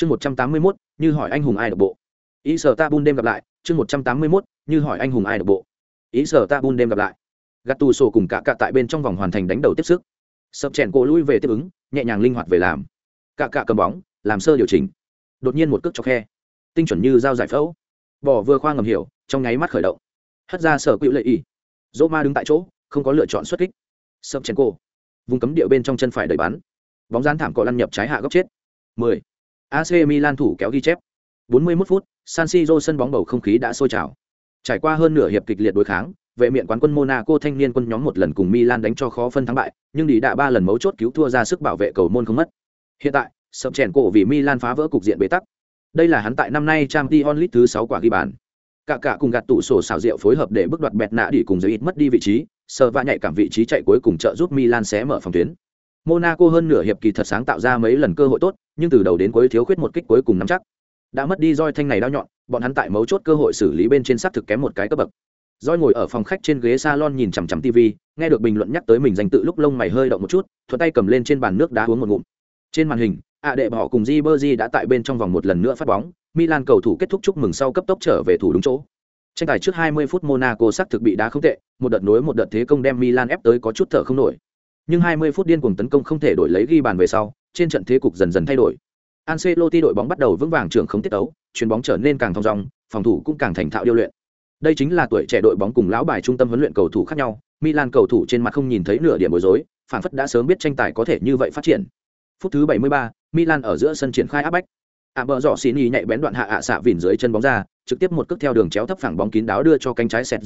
chương một trăm tám mươi mốt, như hỏi anh hùng ai độc bộ. Ý sở ta bun đêm gặp lại, chương một trăm tám mươi mốt, như hỏi anh hùng ai độc bộ. Ý sở ta bun đêm gặp lại. Gạt tù sổ cùng cả cạ tại bên trong vòng hoàn thành đánh đầu tiếp sức. Sập chèn cổ lui về tiếp ứng, nhẹ nhàng linh hoạt về làm. Cả cạ cầm bóng, làm sơ điều chỉnh. Đột nhiên một cước cho khe. Tinh chuẩn như dao giải phẫu. Bỏ vừa khoa ngầm hiểu, trong nháy mắt khởi động. Hất ra sở quỹ lệ ý dỗ ma đứng tại chỗ, không có lựa chọn xuất kích. Sập chèn cổ. Vùng cấm địa bên trong chân phải đẩy bắn. Bóng dán thảm cọ lăn nhập trái hạ góc chết. 10. AC Milan thủ kéo ghi chép. 41 phút, San Siro sân bóng bầu không khí đã sôi trào. Trải qua hơn nửa hiệp kịch liệt đối kháng, vệ miện quán quân Monaco thanh niên quân nhóm một lần cùng Milan đánh cho khó phân thắng bại, nhưng đi đã ba lần mấu chốt cứu thua ra sức bảo vệ cầu môn không mất. Hiện tại, sập chèn cổ vì Milan phá vỡ cục diện bế tắc. Đây là hắn tại năm nay Champions League thứ 6 quả ghi bàn. Cả cả cùng gạt tủ sổ xảo rượu phối hợp để bước đoạt bẹt nạ đi cùng giới ít mất đi vị trí sờ và nhạy cảm vị trí chạy cuối cùng trợ giúp Milan xé mở phòng tuyến. Monaco hơn nửa hiệp kỳ thật sáng tạo ra mấy lần cơ hội tốt, nhưng từ đầu đến cuối thiếu khuyết một kích cuối cùng nắm chắc. Đã mất đi roi thanh này đau nhọn, bọn hắn tại mấu chốt cơ hội xử lý bên trên sát thực kém một cái cấp bậc. Roi ngồi ở phòng khách trên ghế salon nhìn chằm chằm TV, nghe được bình luận nhắc tới mình danh tự lúc lông mày hơi động một chút, thuận tay cầm lên trên bàn nước đá uống một ngụm. Trên màn hình, ạ đệ họ cùng Ribery đã tại bên trong vòng một lần nữa phát bóng, Milan cầu thủ kết thúc chúc mừng sau cấp tốc trở về thủ đúng chỗ. Tranh tài trước 20 phút Monaco sắc thực bị đá không tệ, một đợt nối một đợt thế công đem Milan ép tới có chút thở không nổi. Nhưng 20 phút điên cuồng tấn công không thể đổi lấy ghi bàn về sau, trên trận thế cục dần dần thay đổi. Ancelotti đội bóng bắt đầu vững vàng trưởng không tiết tấu, chuyền bóng trở nên càng thông dong, phòng thủ cũng càng thành thạo điêu luyện. Đây chính là tuổi trẻ đội bóng cùng lão bài trung tâm huấn luyện cầu thủ khác nhau, Milan cầu thủ trên mặt không nhìn thấy nửa điểm bối rối, phản phất đã sớm biết tranh tài có thể như vậy phát triển. Phút thứ 73, Milan ở giữa sân triển khai áp bách. À bờ rọ xì nhạy bén đoạn hạ ạ xạ vỉn dưới chân bóng ra, trực tiếp một cước theo đường chéo thấp phẳng bóng kín đáo đưa cho cánh trái sẹt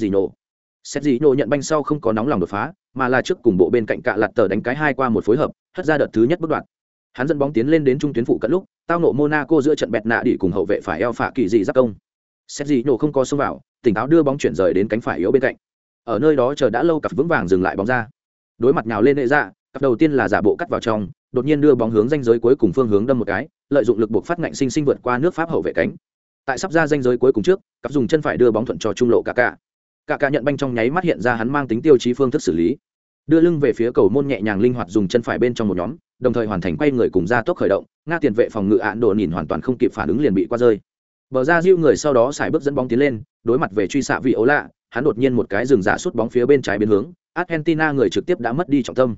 xét nổ. Gì nô nhận banh sau không có nóng lòng đột phá, mà là trước cùng bộ bên cạnh cạ lạt tờ đánh cái hai qua một phối hợp, hất ra đợt thứ nhất bất đoạn. Hắn dẫn bóng tiến lên đến trung tuyến phụ cận lúc, tao nộ Monaco giữa trận bẹt nạ đi cùng hậu vệ phải eo phạ kỳ dị giáp công. xét gì nổ không có xông vào, tỉnh táo đưa bóng chuyển rời đến cánh phải yếu bên cạnh. Ở nơi đó chờ đã lâu cặp vững vàng dừng lại bóng ra. Đối mặt nhào lên hệ ra, dạ, cặp đầu tiên là giả bộ cắt vào trong, đột nhiên đưa bóng hướng danh giới cuối cùng phương hướng đâm một cái, lợi dụng lực buộc phát ngạnh sinh sinh vượt qua nước pháp hậu vệ cánh tại sắp ra danh giới cuối cùng trước cặp dùng chân phải đưa bóng thuận cho trung lộ cả cả cả cả nhận banh trong nháy mắt hiện ra hắn mang tính tiêu chí phương thức xử lý. Đưa lưng về phía cầu môn nhẹ nhàng linh hoạt dùng chân phải bên trong một nhóm, đồng thời hoàn thành quay người cùng ra tốc khởi động, nga tiền vệ phòng ngự ạn đồ nhìn hoàn toàn không kịp phản ứng liền bị qua rơi. Bờ ra diêu người sau đó xài bước dẫn bóng tiến lên, đối mặt về truy xạ vị ấu lạ, hắn đột nhiên một cái dừng giả sút bóng phía bên trái biến hướng, argentina người trực tiếp đã mất đi trọng tâm.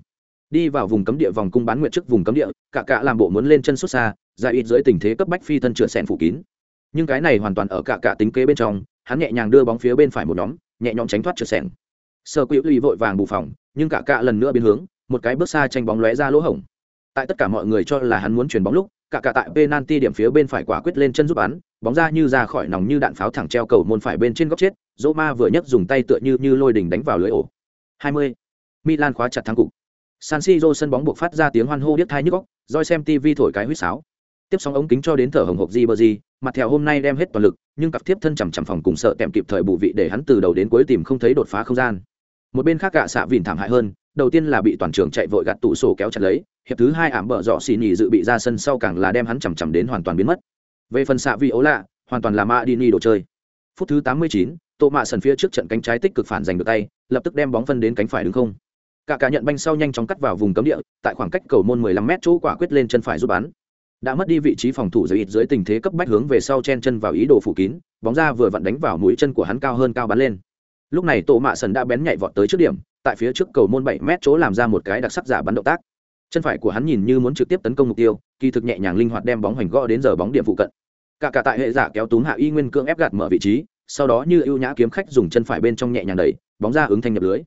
Đi vào vùng cấm địa vòng cung bán nguyện trước vùng cấm địa, cả cả làm bộ muốn lên chân xuất xa ra ít dưới tình thế cấp bách phi thân trượt sẹn phủ kín. Nhưng cái này hoàn toàn ở cả cả tính kế bên trong, hắn nhẹ nhàng đưa bóng phía bên phải một nhóm nhẹ nhõm tránh thoát trượt sẻng sơ quỹ lì vội vàng bù phòng nhưng cả cạ lần nữa biến hướng một cái bước xa tranh bóng lóe ra lỗ hổng tại tất cả mọi người cho là hắn muốn chuyển bóng lúc cả cả tại penalty điểm phía bên phải quả quyết lên chân giúp bắn bóng ra như ra khỏi nòng như đạn pháo thẳng treo cầu môn phải bên trên góc chết dỗ ma vừa nhấc dùng tay tựa như như lôi đỉnh đánh vào lưới ổ 20. Milan khóa chặt thắng cục San Siro sân bóng buộc phát ra tiếng hoan hô điếc tai nhức góc roi xem TV thổi cái huýt sáo. Tiếp sóng ống kính cho đến thở hồng hộc Ribery, mặt theo hôm nay đem hết toàn lực, nhưng cặp tiếp thân chằm chằm phòng cùng sợ kèm kịp thời bù vị để hắn từ đầu đến cuối tìm không thấy đột phá không gian. Một bên khác gạ xạ vìn thảm hại hơn, đầu tiên là bị toàn trường chạy vội gạt tủ sổ kéo chặt lấy, hiệp thứ hai ảm bở dọ xì nhì dự bị ra sân sau càng là đem hắn chằm chằm đến hoàn toàn biến mất. Về phần xạ vi ố lạ, hoàn toàn là ma đi ni đồ chơi. Phút thứ 89, Tô Mạ sần phía trước trận cánh trái tích cực phản giành được tay, lập tức đem bóng phân đến cánh phải đứng không cả cả nhận banh sau nhanh chóng cắt vào vùng cấm địa tại khoảng cách cầu môn 15 m chỗ quả quyết lên chân phải giúp bắn đã mất đi vị trí phòng thủ dưới ít dưới tình thế cấp bách hướng về sau chen chân vào ý đồ phủ kín bóng ra vừa vặn đánh vào mũi chân của hắn cao hơn cao bắn lên. Lúc này tổ mạ sần đã bén nhảy vọt tới trước điểm tại phía trước cầu môn 7 mét chỗ làm ra một cái đặc sắc giả bắn động tác. Chân phải của hắn nhìn như muốn trực tiếp tấn công mục tiêu kỳ thực nhẹ nhàng linh hoạt đem bóng hoành gõ đến giờ bóng điểm phụ cận. Cả cả tại hệ giả kéo túm hạ y nguyên cương ép gạt mở vị trí sau đó như ưu nhã kiếm khách dùng chân phải bên trong nhẹ nhàng đẩy bóng ra ứng thanh nhập lưới.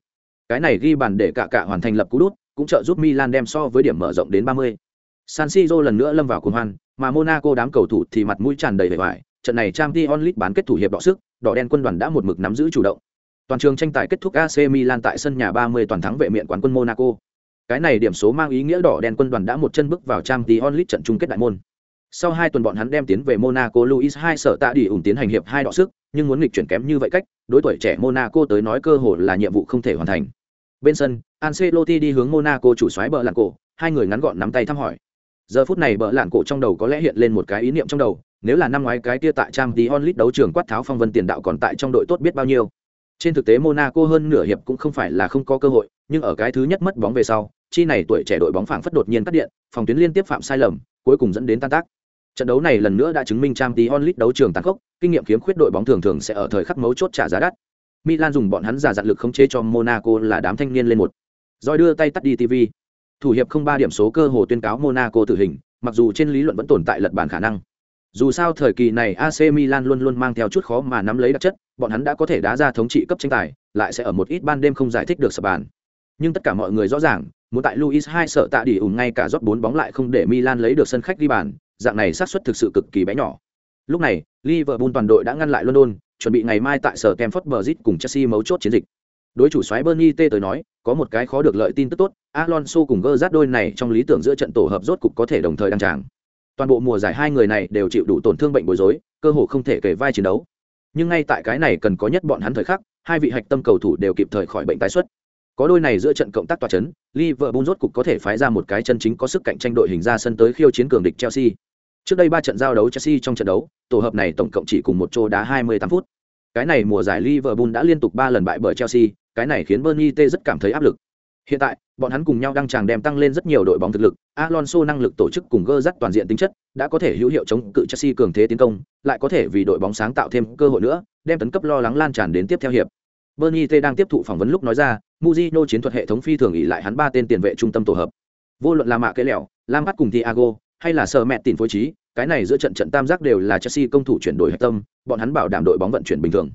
Cái này ghi bàn để cả cả hoàn thành lập cú đút, cũng trợ giúp Milan đem so với điểm mở rộng đến 30. San Siro lần nữa lâm vào cuồng hoan, mà Monaco đám cầu thủ thì mặt mũi tràn đầy vẻ bại, trận này Champions League bán kết thủ hiệp đọ sức, đỏ đen quân đoàn đã một mực nắm giữ chủ động. Toàn trường tranh tài kết thúc AC Milan tại sân nhà 30 toàn thắng vệ miện quán quân Monaco. Cái này điểm số mang ý nghĩa đỏ đen quân đoàn đã một chân bước vào Champions League trận chung kết đại môn. Sau hai tuần bọn hắn đem tiến về Monaco Luis hai sở tạ đi ủng tiến hành hiệp hai đọ sức, nhưng muốn nghịch chuyển kém như vậy cách, đối tuổi trẻ Monaco tới nói cơ hội là nhiệm vụ không thể hoàn thành. Bên sân, Ancelotti đi hướng Monaco chủ soái bờ lạn cổ, hai người ngắn gọn nắm tay thăm hỏi. Giờ phút này bỡ lạn cổ trong đầu có lẽ hiện lên một cái ý niệm trong đầu, nếu là năm ngoái cái kia tại trang tí onlit đấu trường quát tháo phong vân tiền đạo còn tại trong đội tốt biết bao nhiêu. Trên thực tế Monaco hơn nửa hiệp cũng không phải là không có cơ hội, nhưng ở cái thứ nhất mất bóng về sau, chi này tuổi trẻ đội bóng phảng phất đột nhiên cắt điện, phòng tuyến liên tiếp phạm sai lầm, cuối cùng dẫn đến tan tác. Trận đấu này lần nữa đã chứng minh trang tí onlit đấu trường tàn khốc, kinh nghiệm khiếm khuyết đội bóng thường thường sẽ ở thời khắc mấu chốt trả giá đắt. Milan dùng bọn hắn giả dặn lực khống chế cho Monaco là đám thanh niên lên một. Rồi đưa tay tắt đi TV. Thủ hiệp không ba điểm số cơ hồ tuyên cáo Monaco tử hình, mặc dù trên lý luận vẫn tồn tại lật bàn khả năng. Dù sao thời kỳ này AC Milan luôn luôn mang theo chút khó mà nắm lấy đặc chất, bọn hắn đã có thể đá ra thống trị cấp tranh tài, lại sẽ ở một ít ban đêm không giải thích được sập bàn. Nhưng tất cả mọi người rõ ràng, muốn tại Luis hai sợ tạ đi ủng ngay cả rót bốn bóng lại không để Milan lấy được sân khách đi bàn, dạng này xác suất thực sự cực kỳ bé nhỏ. Lúc này, Liverpool toàn đội đã ngăn lại London, chuẩn bị ngày mai tại sở Stamford Bridge cùng Chelsea mấu chốt chiến dịch. Đối chủ xoáy Bernie T tới nói, có một cái khó được lợi tin tức tốt, Alonso cùng Gerrard đôi này trong lý tưởng giữa trận tổ hợp rốt cục có thể đồng thời đăng tràng. Toàn bộ mùa giải hai người này đều chịu đủ tổn thương bệnh bối rối, cơ hồ không thể kể vai chiến đấu. Nhưng ngay tại cái này cần có nhất bọn hắn thời khắc, hai vị hạch tâm cầu thủ đều kịp thời khỏi bệnh tái xuất. Có đôi này giữa trận cộng tác tỏa chấn, Liverpool rốt cục có thể phái ra một cái chân chính có sức cạnh tranh đội hình ra sân tới khiêu chiến cường địch Chelsea. Trước đây ba trận giao đấu Chelsea trong trận đấu, tổ hợp này tổng cộng chỉ cùng một chỗ đá 28 phút. Cái này mùa giải Liverpool đã liên tục 3 lần bại bởi Chelsea, cái này khiến Bernie T rất cảm thấy áp lực. Hiện tại, bọn hắn cùng nhau đang chàng đem tăng lên rất nhiều đội bóng thực lực, Alonso năng lực tổ chức cùng gơ dắt toàn diện tính chất, đã có thể hữu hiệu chống cự Chelsea cường thế tiến công, lại có thể vì đội bóng sáng tạo thêm cơ hội nữa, đem tấn cấp lo lắng lan tràn đến tiếp theo hiệp. Bernie T đang tiếp thụ phỏng vấn lúc nói ra, Mujino chiến thuật hệ thống phi thường ỷ lại hắn ba tên tiền vệ trung tâm tổ hợp. Vô luận là mạ kế lẹo, Lam bắt cùng Thiago, hay là sở mẹ tỉnh phối trí, cái này giữa trận trận tam giác đều là Chelsea công thủ chuyển đổi hệ tâm, bọn hắn bảo đảm đội bóng vận chuyển bình thường.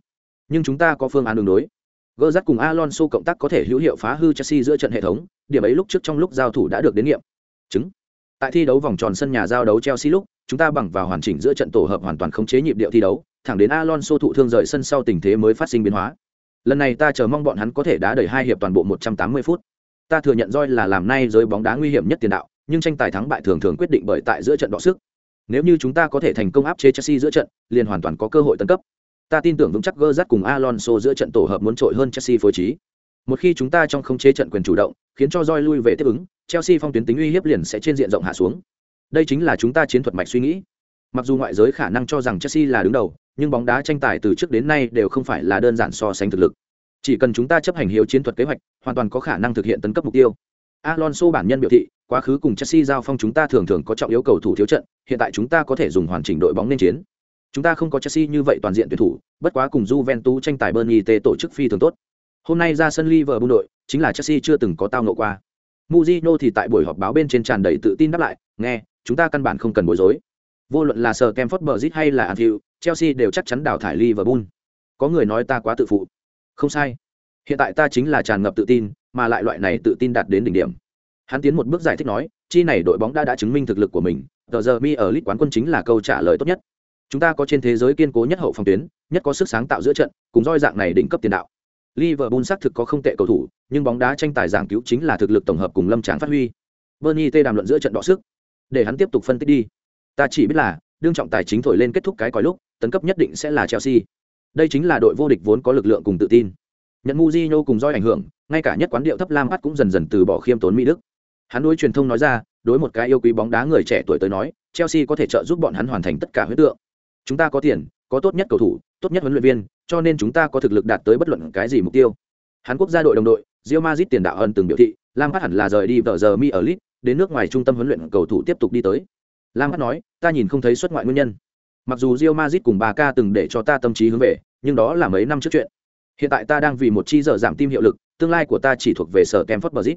Nhưng chúng ta có phương án đường đối gỡ rắt cùng Alonso cộng tác có thể hữu hiệu phá hư Chelsea giữa trận hệ thống, điểm ấy lúc trước trong lúc giao thủ đã được đến nghiệm. Chứng. Tại thi đấu vòng tròn sân nhà giao đấu Chelsea lúc, chúng ta bằng vào hoàn chỉnh giữa trận tổ hợp hoàn toàn khống chế nhịp điệu thi đấu, thẳng đến Alonso thụ thương rời sân sau tình thế mới phát sinh biến hóa. Lần này ta chờ mong bọn hắn có thể đá đẩy hai hiệp toàn bộ 180 phút. Ta thừa nhận roi là làm nay giới bóng đá nguy hiểm nhất tiền đạo, nhưng tranh tài thắng bại thường thường quyết định bởi tại giữa trận đọ sức. Nếu như chúng ta có thể thành công áp chế Chelsea giữa trận, liền hoàn toàn có cơ hội tấn cấp. Ta tin tưởng vững chắc Gerrard cùng Alonso giữa trận tổ hợp muốn trội hơn Chelsea phối trí. Một khi chúng ta trong không chế trận quyền chủ động, khiến cho roi lui về tiếp ứng, Chelsea phong tuyến tính uy hiếp liền sẽ trên diện rộng hạ xuống. Đây chính là chúng ta chiến thuật mạch suy nghĩ. Mặc dù ngoại giới khả năng cho rằng Chelsea là đứng đầu, nhưng bóng đá tranh tài từ trước đến nay đều không phải là đơn giản so sánh thực lực. Chỉ cần chúng ta chấp hành hiếu chiến thuật kế hoạch, hoàn toàn có khả năng thực hiện tấn cấp mục tiêu. Alonso bản nhân biểu thị, quá khứ cùng Chelsea giao phong chúng ta thường thường có trọng yếu cầu thủ thiếu trận, hiện tại chúng ta có thể dùng hoàn chỉnh đội bóng nên chiến. Chúng ta không có Chelsea như vậy toàn diện tuyển thủ, bất quá cùng Juventus tranh tài Burnley tê tổ chức phi thường tốt. Hôm nay ra sân Liverpool đội, chính là Chelsea chưa từng có tao ngộ qua. Mourinho thì tại buổi họp báo bên trên tràn đầy tự tin đáp lại, nghe, chúng ta căn bản không cần bối rối. Vô luận là sở Stamford Bridge hay là Anfield, Chelsea đều chắc chắn đào thải Liverpool. Có người nói ta quá tự phụ. Không sai. Hiện tại ta chính là tràn ngập tự tin, mà lại loại này tự tin đạt đến đỉnh điểm. Hắn tiến một bước giải thích nói, chi này đội bóng đã đã chứng minh thực lực của mình, tờ giờ mi ở lit quán quân chính là câu trả lời tốt nhất. Chúng ta có trên thế giới kiên cố nhất hậu phòng tuyến, nhất có sức sáng tạo giữa trận, cùng roi dạng này đỉnh cấp tiền đạo. Liverpool xác thực có không tệ cầu thủ, nhưng bóng đá tranh tài giảng cứu chính là thực lực tổng hợp cùng lâm tráng phát huy. Bernie T đàm luận giữa trận đọ sức, để hắn tiếp tục phân tích đi. Ta chỉ biết là, đương trọng tài chính thổi lên kết thúc cái còi lúc, tấn cấp nhất định sẽ là Chelsea. Đây chính là đội vô địch vốn có lực lượng cùng tự tin. Nhận Mujinho cùng roi ảnh hưởng, ngay cả nhất quán điệu thấp Lam Phát cũng dần dần từ bỏ khiêm tốn mỹ đức. Hắn đối truyền thông nói ra, đối một cái yêu quý bóng đá người trẻ tuổi tới nói, Chelsea có thể trợ giúp bọn hắn hoàn thành tất cả huyết tượng. Chúng ta có tiền, có tốt nhất cầu thủ, tốt nhất huấn luyện viên, cho nên chúng ta có thực lực đạt tới bất luận cái gì mục tiêu. Hàn quốc gia đội đồng đội, Real Madrid tiền đạo ân từng biểu thị, Lam Phát hẳn là rời đi vợ giờ mi ở Lit đến nước ngoài trung tâm huấn luyện cầu thủ tiếp tục đi tới. Lam Phát nói, ta nhìn không thấy xuất ngoại nguyên nhân. Mặc dù Real Madrid cùng Barca từng để cho ta tâm trí hướng về, nhưng đó là mấy năm trước chuyện. Hiện tại ta đang vì một chi giờ giảm tim hiệu lực, tương lai của ta chỉ thuộc về sở kem phất bờ zit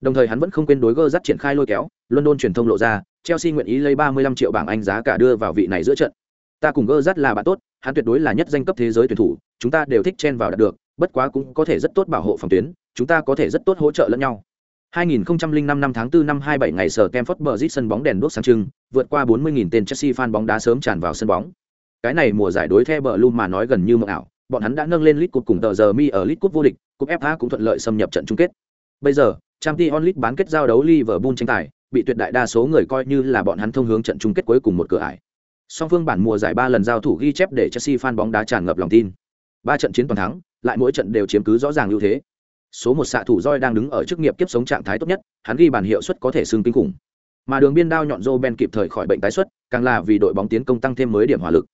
Đồng thời hắn vẫn không quên đối gơ dắt triển khai lôi kéo, London truyền thông lộ ra, Chelsea nguyện ý lấy 35 triệu bảng Anh giá cả đưa vào vị này giữa trận. Ta cùng gơ rất là bạn tốt, hắn tuyệt đối là nhất danh cấp thế giới tuyển thủ, chúng ta đều thích chen vào đạt được, bất quá cũng có thể rất tốt bảo hộ phòng tuyến, chúng ta có thể rất tốt hỗ trợ lẫn nhau. 2005 năm tháng 4 năm 27 ngày sở bờ Bridge sân bóng đèn đuốc sáng trưng, vượt qua 40.000 tên Chelsea fan bóng đá sớm tràn vào sân bóng. Cái này mùa giải đối The Blue mà nói gần như mộng ảo, bọn hắn đã nâng lên League Cup cùng tờ giờ mi ở League Cup vô địch, cúp FA cũng thuận lợi xâm nhập trận chung kết. Bây giờ, Champions League bán kết giao đấu Liverpool tranh tài, bị tuyệt đại đa số người coi như là bọn hắn thông hướng trận chung kết cuối cùng một cửa ải. Song phương bản mùa giải ba lần giao thủ ghi chép để Chelsea fan bóng đá tràn ngập lòng tin. Ba trận chiến toàn thắng, lại mỗi trận đều chiếm cứ rõ ràng ưu thế. Số một xạ thủ roi đang đứng ở chức nghiệp kiếp sống trạng thái tốt nhất, hắn ghi bàn hiệu suất có thể xưng kinh khủng. Mà đường biên đao nhọn Joe Ben kịp thời khỏi bệnh tái xuất, càng là vì đội bóng tiến công tăng thêm mới điểm hỏa lực.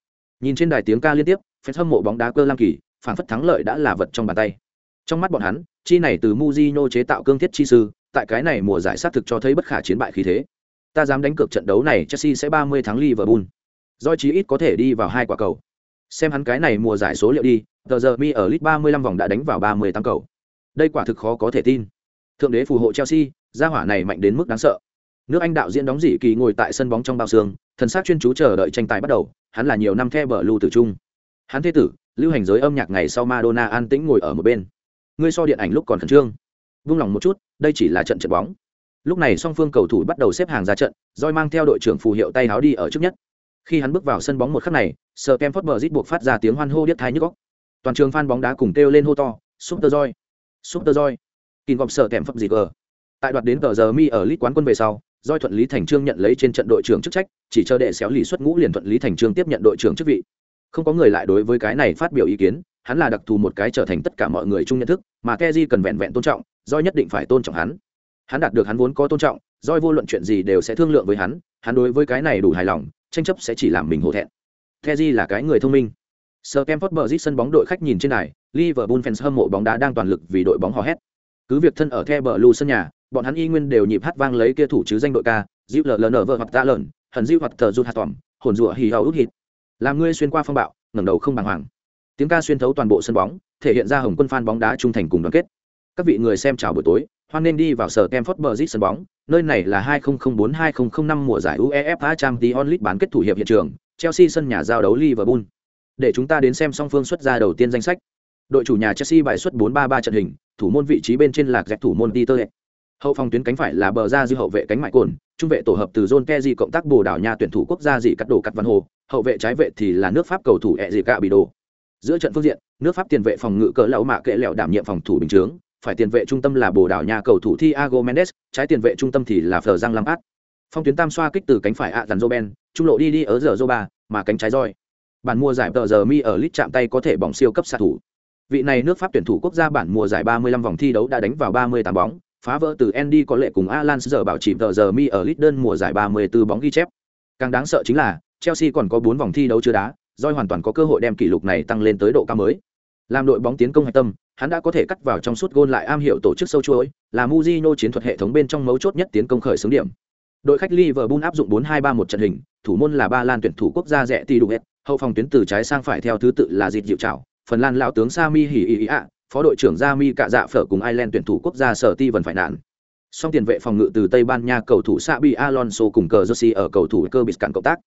Nhìn trên đài tiếng ca liên tiếp, fans hâm mộ bóng đá cơ lam kỳ, phản phất thắng lợi đã là vật trong bàn tay. Trong mắt bọn hắn, chi này từ Mujino chế tạo cương thiết chi sư, tại cái này mùa giải sát thực cho thấy bất khả chiến bại khí thế. ta dám đánh cược trận đấu này chelsea sẽ 30 thắng liverpool do chí ít có thể đi vào hai quả cầu. Xem hắn cái này mùa giải số liệu đi, tờ giờ mi ở lit 35 vòng đã đánh vào 38 cầu. Đây quả thực khó có thể tin. Thượng đế phù hộ chelsea, gia hỏa này mạnh đến mức đáng sợ. Nước anh đạo diễn đóng dị kỳ ngồi tại sân bóng trong bao xương, thần sắc chuyên chú chờ đợi tranh tài bắt đầu, hắn là nhiều năm the bờ lưu tử trung. Hắn thế tử, lưu hành giới âm nhạc ngày sau madonna an tĩnh ngồi ở một bên. Ngươi so điện ảnh lúc còn khẩn trương. Vung lòng một chút, đây chỉ là trận trận bóng. Lúc này song phương cầu thủ bắt đầu xếp hàng ra trận roi mang theo đội trưởng phù hiệu tay áo đi ở trước nhất khi hắn bước vào sân bóng một khắc này sờ kem phớt bờ rít buộc phát ra tiếng hoan hô điếc tai nhức góc toàn trường phan bóng đá cùng kêu lên hô to, super roi super roi kìm gọp sợ kèm phấp gì gờ tại đoạt đến tờ giờ mi ở lít quán quân về sau doi thuận lý thành trương nhận lấy trên trận đội trưởng chức trách, chỉ chờ đệ xéo lì xuất ngũ liền thuận lý thành trương tiếp nhận đội trưởng chức vị. Không có người lại đối với cái này phát biểu ý kiến, hắn là đặc thù một cái trở thành tất cả mọi người chung nhận thức, mà keji cần vẹn vẹn tôn trọng doi nhất định phải tôn trọng hắn. Hắn đạt được hắn vốn có tôn trọng doi vô luận chuyện gì đều sẽ thương lượng với hắn hắn đối với cái này đủ hài lòng tranh chấp sẽ chỉ làm mình hổ thẹn keji là cái người thông minh Sir Kemford Bridge sân bóng đội khách nhìn trên này, Liverpool fans hâm mộ bóng đá đang toàn lực vì đội bóng hò hét. Cứ việc thân ở The Blue sân nhà, bọn hắn y nguyên đều nhịp hát vang lấy kia thủ chứ danh đội ca, dịu lở lờ vợ hoặc ta lợn, hận dịu hoặc tờ rụt hạt tỏm, hồn rủa hì hào út hít. Làm ngươi xuyên qua phong bạo, ngẩng đầu không bằng hoàng. Tiếng ca xuyên thấu toàn bộ sân bóng, thể hiện ra hồng quân fan bóng đá trung thành cùng đoàn kết. Các vị người xem chào buổi tối, hoan nên đi vào sở Kemford Bridge sân bóng, nơi này là 2004-2005 mùa giải UEFA Champions League bán kết thủ hiệp hiện trường, Chelsea sân nhà giao đấu Liverpool. Để chúng ta đến xem song phương xuất ra đầu tiên danh sách. Đội chủ nhà chelsea bài xuất 4-3-3 trận hình thủ môn vị trí bên trên lạc dẹp thủ môn peter hậu phòng tuyến cánh phải là bờ ra dư hậu vệ cánh mại cồn trung vệ tổ hợp từ john Kezi cộng tác bồ đảo nhà tuyển thủ quốc gia dị cắt đồ cắt văn hồ hậu vệ trái vệ thì là nước pháp cầu thủ ẹ dị cạ bị đồ giữa trận phương diện nước pháp tiền vệ phòng ngự cỡ lão mạ kệ lẹo đảm nhiệm phòng thủ bình chướng phải tiền vệ trung tâm là bồ đào nha cầu thủ thiago mendes trái tiền vệ trung tâm thì là phờ giang lam át phong tuyến tam xoa kích từ cánh phải ạ Roben, joben trung lộ đi đi ở giờ joba mà cánh trái roi. Bản mua giải tờ giờ mi ở lít chạm tay có thể bỏng siêu cấp xạ thủ. Vị này nước pháp tuyển thủ quốc gia bản mùa giải 35 vòng thi đấu đã đánh vào 38 bóng phá vỡ từ Andy có lệ cùng Alan giờ bảo chỉ tờ giờ mi ở lít đơn mùa giải 34 bóng ghi chép. Càng đáng sợ chính là Chelsea còn có 4 vòng thi đấu chưa đá Doi hoàn toàn có cơ hội đem kỷ lục này tăng lên tới độ cao mới. Làm đội bóng tiến công hạch tâm hắn đã có thể cắt vào trong suốt gôn lại am hiểu tổ chức sâu chuỗi, là Mujino chiến thuật hệ thống bên trong mấu chốt nhất tiến công khởi xướng điểm. Đội khách Liverpool áp dụng 4-2-3-1 trận hình, thủ môn là ba lan tuyển thủ quốc gia rẻ tỷ đủ hết hậu phòng tuyến từ trái sang phải theo thứ tự là dịt dịu trào phần lan lão tướng sami hỉ ý ạ phó đội trưởng gia mi cạ dạ phở cùng ireland tuyển thủ quốc gia sở ti vần phải nạn. Song tiền vệ phòng ngự từ tây ban nha cầu thủ sabi alonso cùng cờ jersey ở cầu thủ cơ bị cản cộng tác.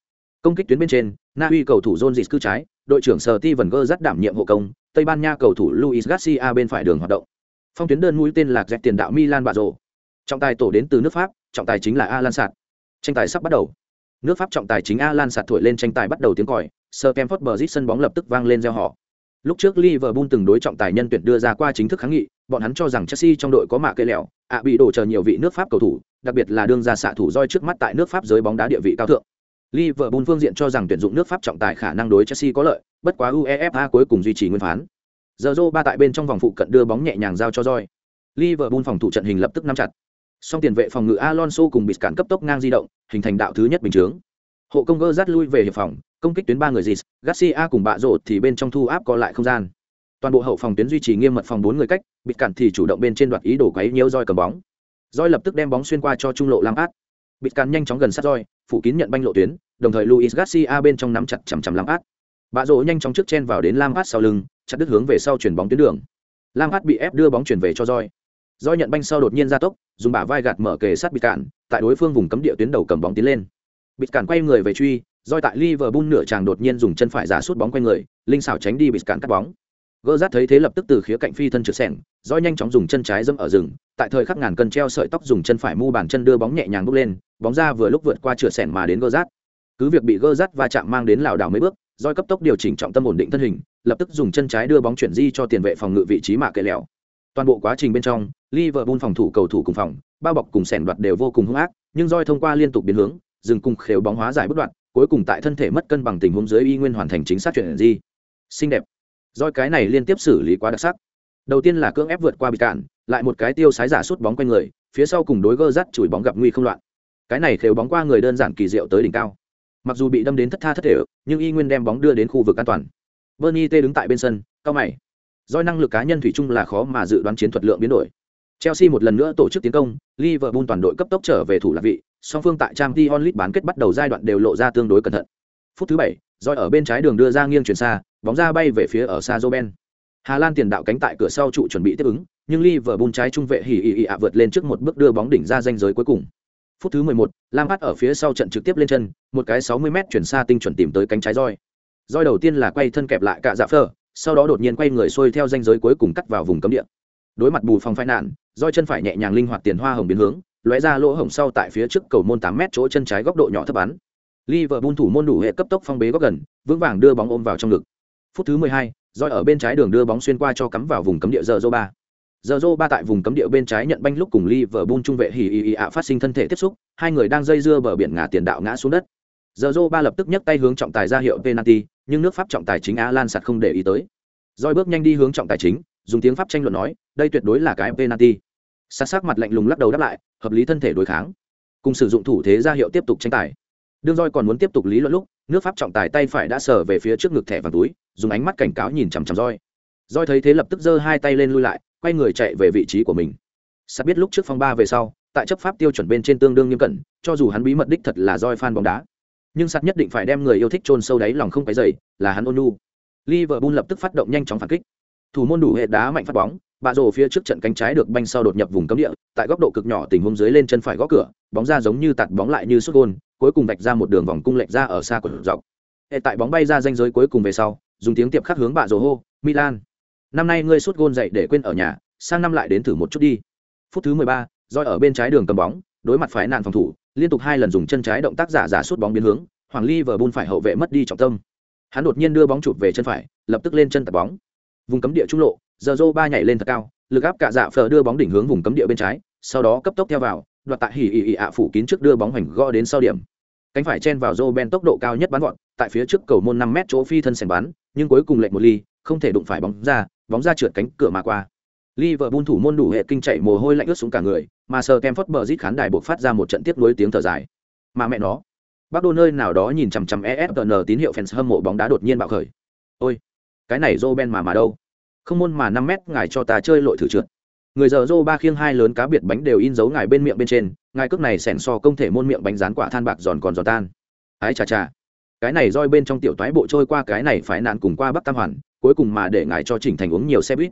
Công kích tuyến bên trên, na uy cầu thủ john dịt cư trái, đội trưởng sở ti vần gơ rất đảm nhiệm hộ công tây ban nha cầu thủ luis garcia bên phải đường hoạt động phong tuyến đơn mũi tên lạc dẹp tiền đạo milan bạ rồ trọng tài tổ đến từ nước pháp trọng tài chính là alan sạt tranh tài sắp bắt đầu nước pháp trọng tài chính alan sạt thổi lên tranh tài bắt đầu tiếng còi Stamford Bridge sân bóng lập tức vang lên reo hò. Lúc trước Liverpool từng đối trọng tài nhân tuyển đưa ra qua chính thức kháng nghị, bọn hắn cho rằng Chelsea trong đội có mạ cây lẹo, ạ bị đổ chờ nhiều vị nước Pháp cầu thủ, đặc biệt là đương ra xạ thủ roi trước mắt tại nước Pháp giới bóng đá địa vị cao thượng. Liverpool phương diện cho rằng tuyển dụng nước Pháp trọng tài khả năng đối Chelsea có lợi, bất quá UEFA cuối cùng duy trì nguyên phán. Zorro ba tại bên trong vòng phụ cận đưa bóng nhẹ nhàng giao cho roi. Liverpool phòng thủ trận hình lập tức nắm chặt. Song tiền vệ phòng ngự Alonso cùng bị cản cấp tốc ngang di động, hình thành đạo thứ nhất bình chướng. Hộ công gơ dắt lui về hiệp phòng, công kích tuyến ba người Gis, garcia cùng bạ rột thì bên trong thu áp còn lại không gian toàn bộ hậu phòng tuyến duy trì nghiêm mật phòng bốn người cách bịt cản thì chủ động bên trên đoạt ý đồ quấy nhiễu roi cầm bóng roi lập tức đem bóng xuyên qua cho trung lộ lam át bịt cản nhanh chóng gần sát roi phủ kín nhận banh lộ tuyến đồng thời luis garcia bên trong nắm chặt chằm chằm lam át bạ rỗ nhanh chóng trước chen vào đến lam át sau lưng chặt đứt hướng về sau chuyển bóng tuyến đường. Lam át bị ép đưa bóng chuyển về cho roi. Roi nhận banh sau đột nhiên ra tốc dùng bả vai gạt mở kề sát bịt cản tại đối phương vùng cấm địa tuyến đầu cầm bóng tiến lên. Bịt cản quay người về truy roi tại Liverpool nửa chàng đột nhiên dùng chân phải giả sút bóng quanh người, linh xảo tránh đi bịt cản cắt bóng. Gerrard thấy thế lập tức từ khía cạnh phi thân trượt sẹn, Doi nhanh chóng dùng chân trái dâm ở rừng, tại thời khắc ngàn cân treo sợi tóc dùng chân phải mu bàn chân đưa bóng nhẹ nhàng bước lên, bóng ra vừa lúc vượt qua trượt sẹn mà đến Gerrard. Cứ việc bị Gerrard va chạm mang đến lảo đảo mấy bước, Doi cấp tốc điều chỉnh trọng tâm ổn định thân hình, lập tức dùng chân trái đưa bóng chuyển di cho tiền vệ phòng ngự vị trí mạ kệ lẹo. Toàn bộ quá trình bên trong, Liverpool phòng thủ cầu thủ cùng phòng, bao bọc cùng sèn đoạt đều vô cùng hung ác, nhưng Doi thông qua liên tục biến hướng, dừng cùng khều bóng hóa giải bất đoạn, cuối cùng tại thân thể mất cân bằng tình huống dưới y nguyên hoàn thành chính xác chuyển di. xinh đẹp doi cái này liên tiếp xử lý quá đặc sắc. Đầu tiên là cưỡng ép vượt qua bị cản lại một cái tiêu sái giả sút bóng quanh người, phía sau cùng đối gơ dắt chùi bóng gặp nguy không loạn. Cái này khều bóng qua người đơn giản kỳ diệu tới đỉnh cao. Mặc dù bị đâm đến thất tha thất thể, nhưng y nguyên đem bóng đưa đến khu vực an toàn. Bernie t đứng tại bên sân, cao mày. Doi năng lực cá nhân thủy chung là khó mà dự đoán chiến thuật lượng biến đổi. Chelsea một lần nữa tổ chức tiến công, liverpool toàn đội cấp tốc trở về thủ lạc vị, song phương tại trang t onlit bán kết bắt đầu giai đoạn đều lộ ra tương đối cẩn thận. Phút thứ bảy doi ở bên trái đường đưa ra nghiêng chuyển xa bóng ra bay về phía ở xa joben hà lan tiền đạo cánh tại cửa sau trụ chuẩn bị tiếp ứng nhưng liverpool trái trung vệ hỉ ỉ ỉ ạ vượt lên trước một bước đưa bóng đỉnh ra danh giới cuối cùng phút thứ 11, Lampard ở phía sau trận trực tiếp lên chân, một cái 60m chuyển xa tinh chuẩn tìm tới cánh trái roi. Roi đầu tiên là quay thân kẹp lại cả dạ phở sau đó đột nhiên quay người xuôi theo danh giới cuối cùng cắt vào vùng cấm địa. Đối mặt bù phòng phai nạn, roi chân phải nhẹ nhàng linh hoạt tiền hoa hồng biến hướng, lóe ra lỗ hổng sau tại phía trước cầu môn 8m chỗ chân trái góc độ nhỏ thấp bắn. Liverpool thủ môn đủ hệ cấp tốc phong bế góc gần, vững vàng đưa bóng ôm vào trong ngực. Phút thứ 12, roi ở bên trái đường đưa bóng xuyên qua cho cắm vào vùng cấm địa giờ ba. Giờ Zô ba tại vùng cấm địa bên trái nhận banh lúc cùng Liverpool trung vệ hỉ ỉ ạ phát sinh thân thể tiếp xúc, hai người đang dây dưa bờ biển ngã tiền đạo ngã xuống đất. Giờ Zô ba lập tức nhấc tay hướng trọng tài ra hiệu penalty, nhưng nước Pháp trọng tài chính Alan sạt không để ý tới. Rồi bước nhanh đi hướng trọng tài chính, dùng tiếng Pháp tranh luận nói, đây tuyệt đối là cái penalty. Sát sắc mặt lạnh lùng lắc đầu đáp lại, hợp lý thân thể đối kháng. Cùng sử dụng thủ thế ra hiệu tiếp tục tranh tài. Đương Roi còn muốn tiếp tục lý luận lúc, nước Pháp trọng tài tay phải đã sờ về phía trước ngực thẻ vàng túi, dùng ánh mắt cảnh cáo nhìn chằm chằm Roi. Roi thấy thế lập tức giơ hai tay lên lui lại, quay người chạy về vị trí của mình. Sắp biết lúc trước phong ba về sau tại chấp pháp tiêu chuẩn bên trên tương đương nghiêm cẩn cho dù hắn bí mật đích thật là roi fan bóng đá. Nhưng sắt nhất định phải đem người yêu thích chôn sâu đáy lòng không cái dày là hắn ôn nu liverpool lập tức phát động nhanh chóng phản kích. Thủ môn đủ hệ đá mạnh phát bóng bà rồ phía trước trận cánh trái được banh sau đột nhập vùng cấm địa tại góc độ cực nhỏ tình huống dưới lên chân phải gõ cửa bóng ra giống như tạt bóng lại như xuất gôn cuối cùng vạch ra một đường vòng cung lệch ra ở xa của dọc. Hệ tại bóng bay ra danh giới cuối cùng về sau dùng tiếng tiệp khắc hướng bà rồ hô milan năm nay ngươi sút gôn dậy để quên ở nhà sang năm lại đến thử một chút đi. Phút thứ mười ba, roi ở bên trái đường cầm bóng đối mặt phải nạn phòng thủ liên tục hai lần dùng chân trái động tác giả giả sút bóng biến hướng hoàng ly vờ bun phải hậu vệ mất đi trọng tâm. Hắn đột nhiên đưa bóng chụp về chân phải lập tức lên chân tập bóng. Vùng cấm địa trung lộ giờ rô ba nhảy lên thật cao lực áp cả dạ phờ đưa bóng đỉnh hướng vùng cấm địa bên trái sau đó cấp tốc theo vào đoạt tại hỉ ỉ ỉ ạ phủ kín trước đưa bóng hoành gõ đến sau điểm cánh phải chen vào Roben tốc độ cao nhất bắn gọn tại phía trước cầu môn năm mét chỗ phi thân sèn bắn nhưng cuối cùng lệnh một ly không thể đụng phải bóng ra bóng ra trượt cánh cửa mà qua Liverpool thủ môn đủ hệ kinh chạy mồ hôi lạnh ướt xuống cả người, mà Sir Kemford bờ rít khán đài buộc phát ra một trận tiếp nối tiếng thở dài. Mà mẹ nó, bác đô nơi nào đó nhìn chằm chằm ESPN tín hiệu fans hâm mộ bóng đá đột nhiên bạo khởi. Ôi, cái này Roben mà mà đâu? Không môn mà năm mét ngài cho ta chơi lội thử trượt. Người giờ Zô ba khiêng hai lớn cá biệt bánh đều in dấu ngài bên miệng bên trên, ngài cước này sẻn so công thể môn miệng bánh rán quả than bạc giòn còn giòn tan. Ái chà chà. Cái này roi bên trong tiểu toái bộ trôi qua cái này phải nạn cùng qua Bắc Tam Hoàn, cuối cùng mà để ngài cho chỉnh thành uống nhiều xe buýt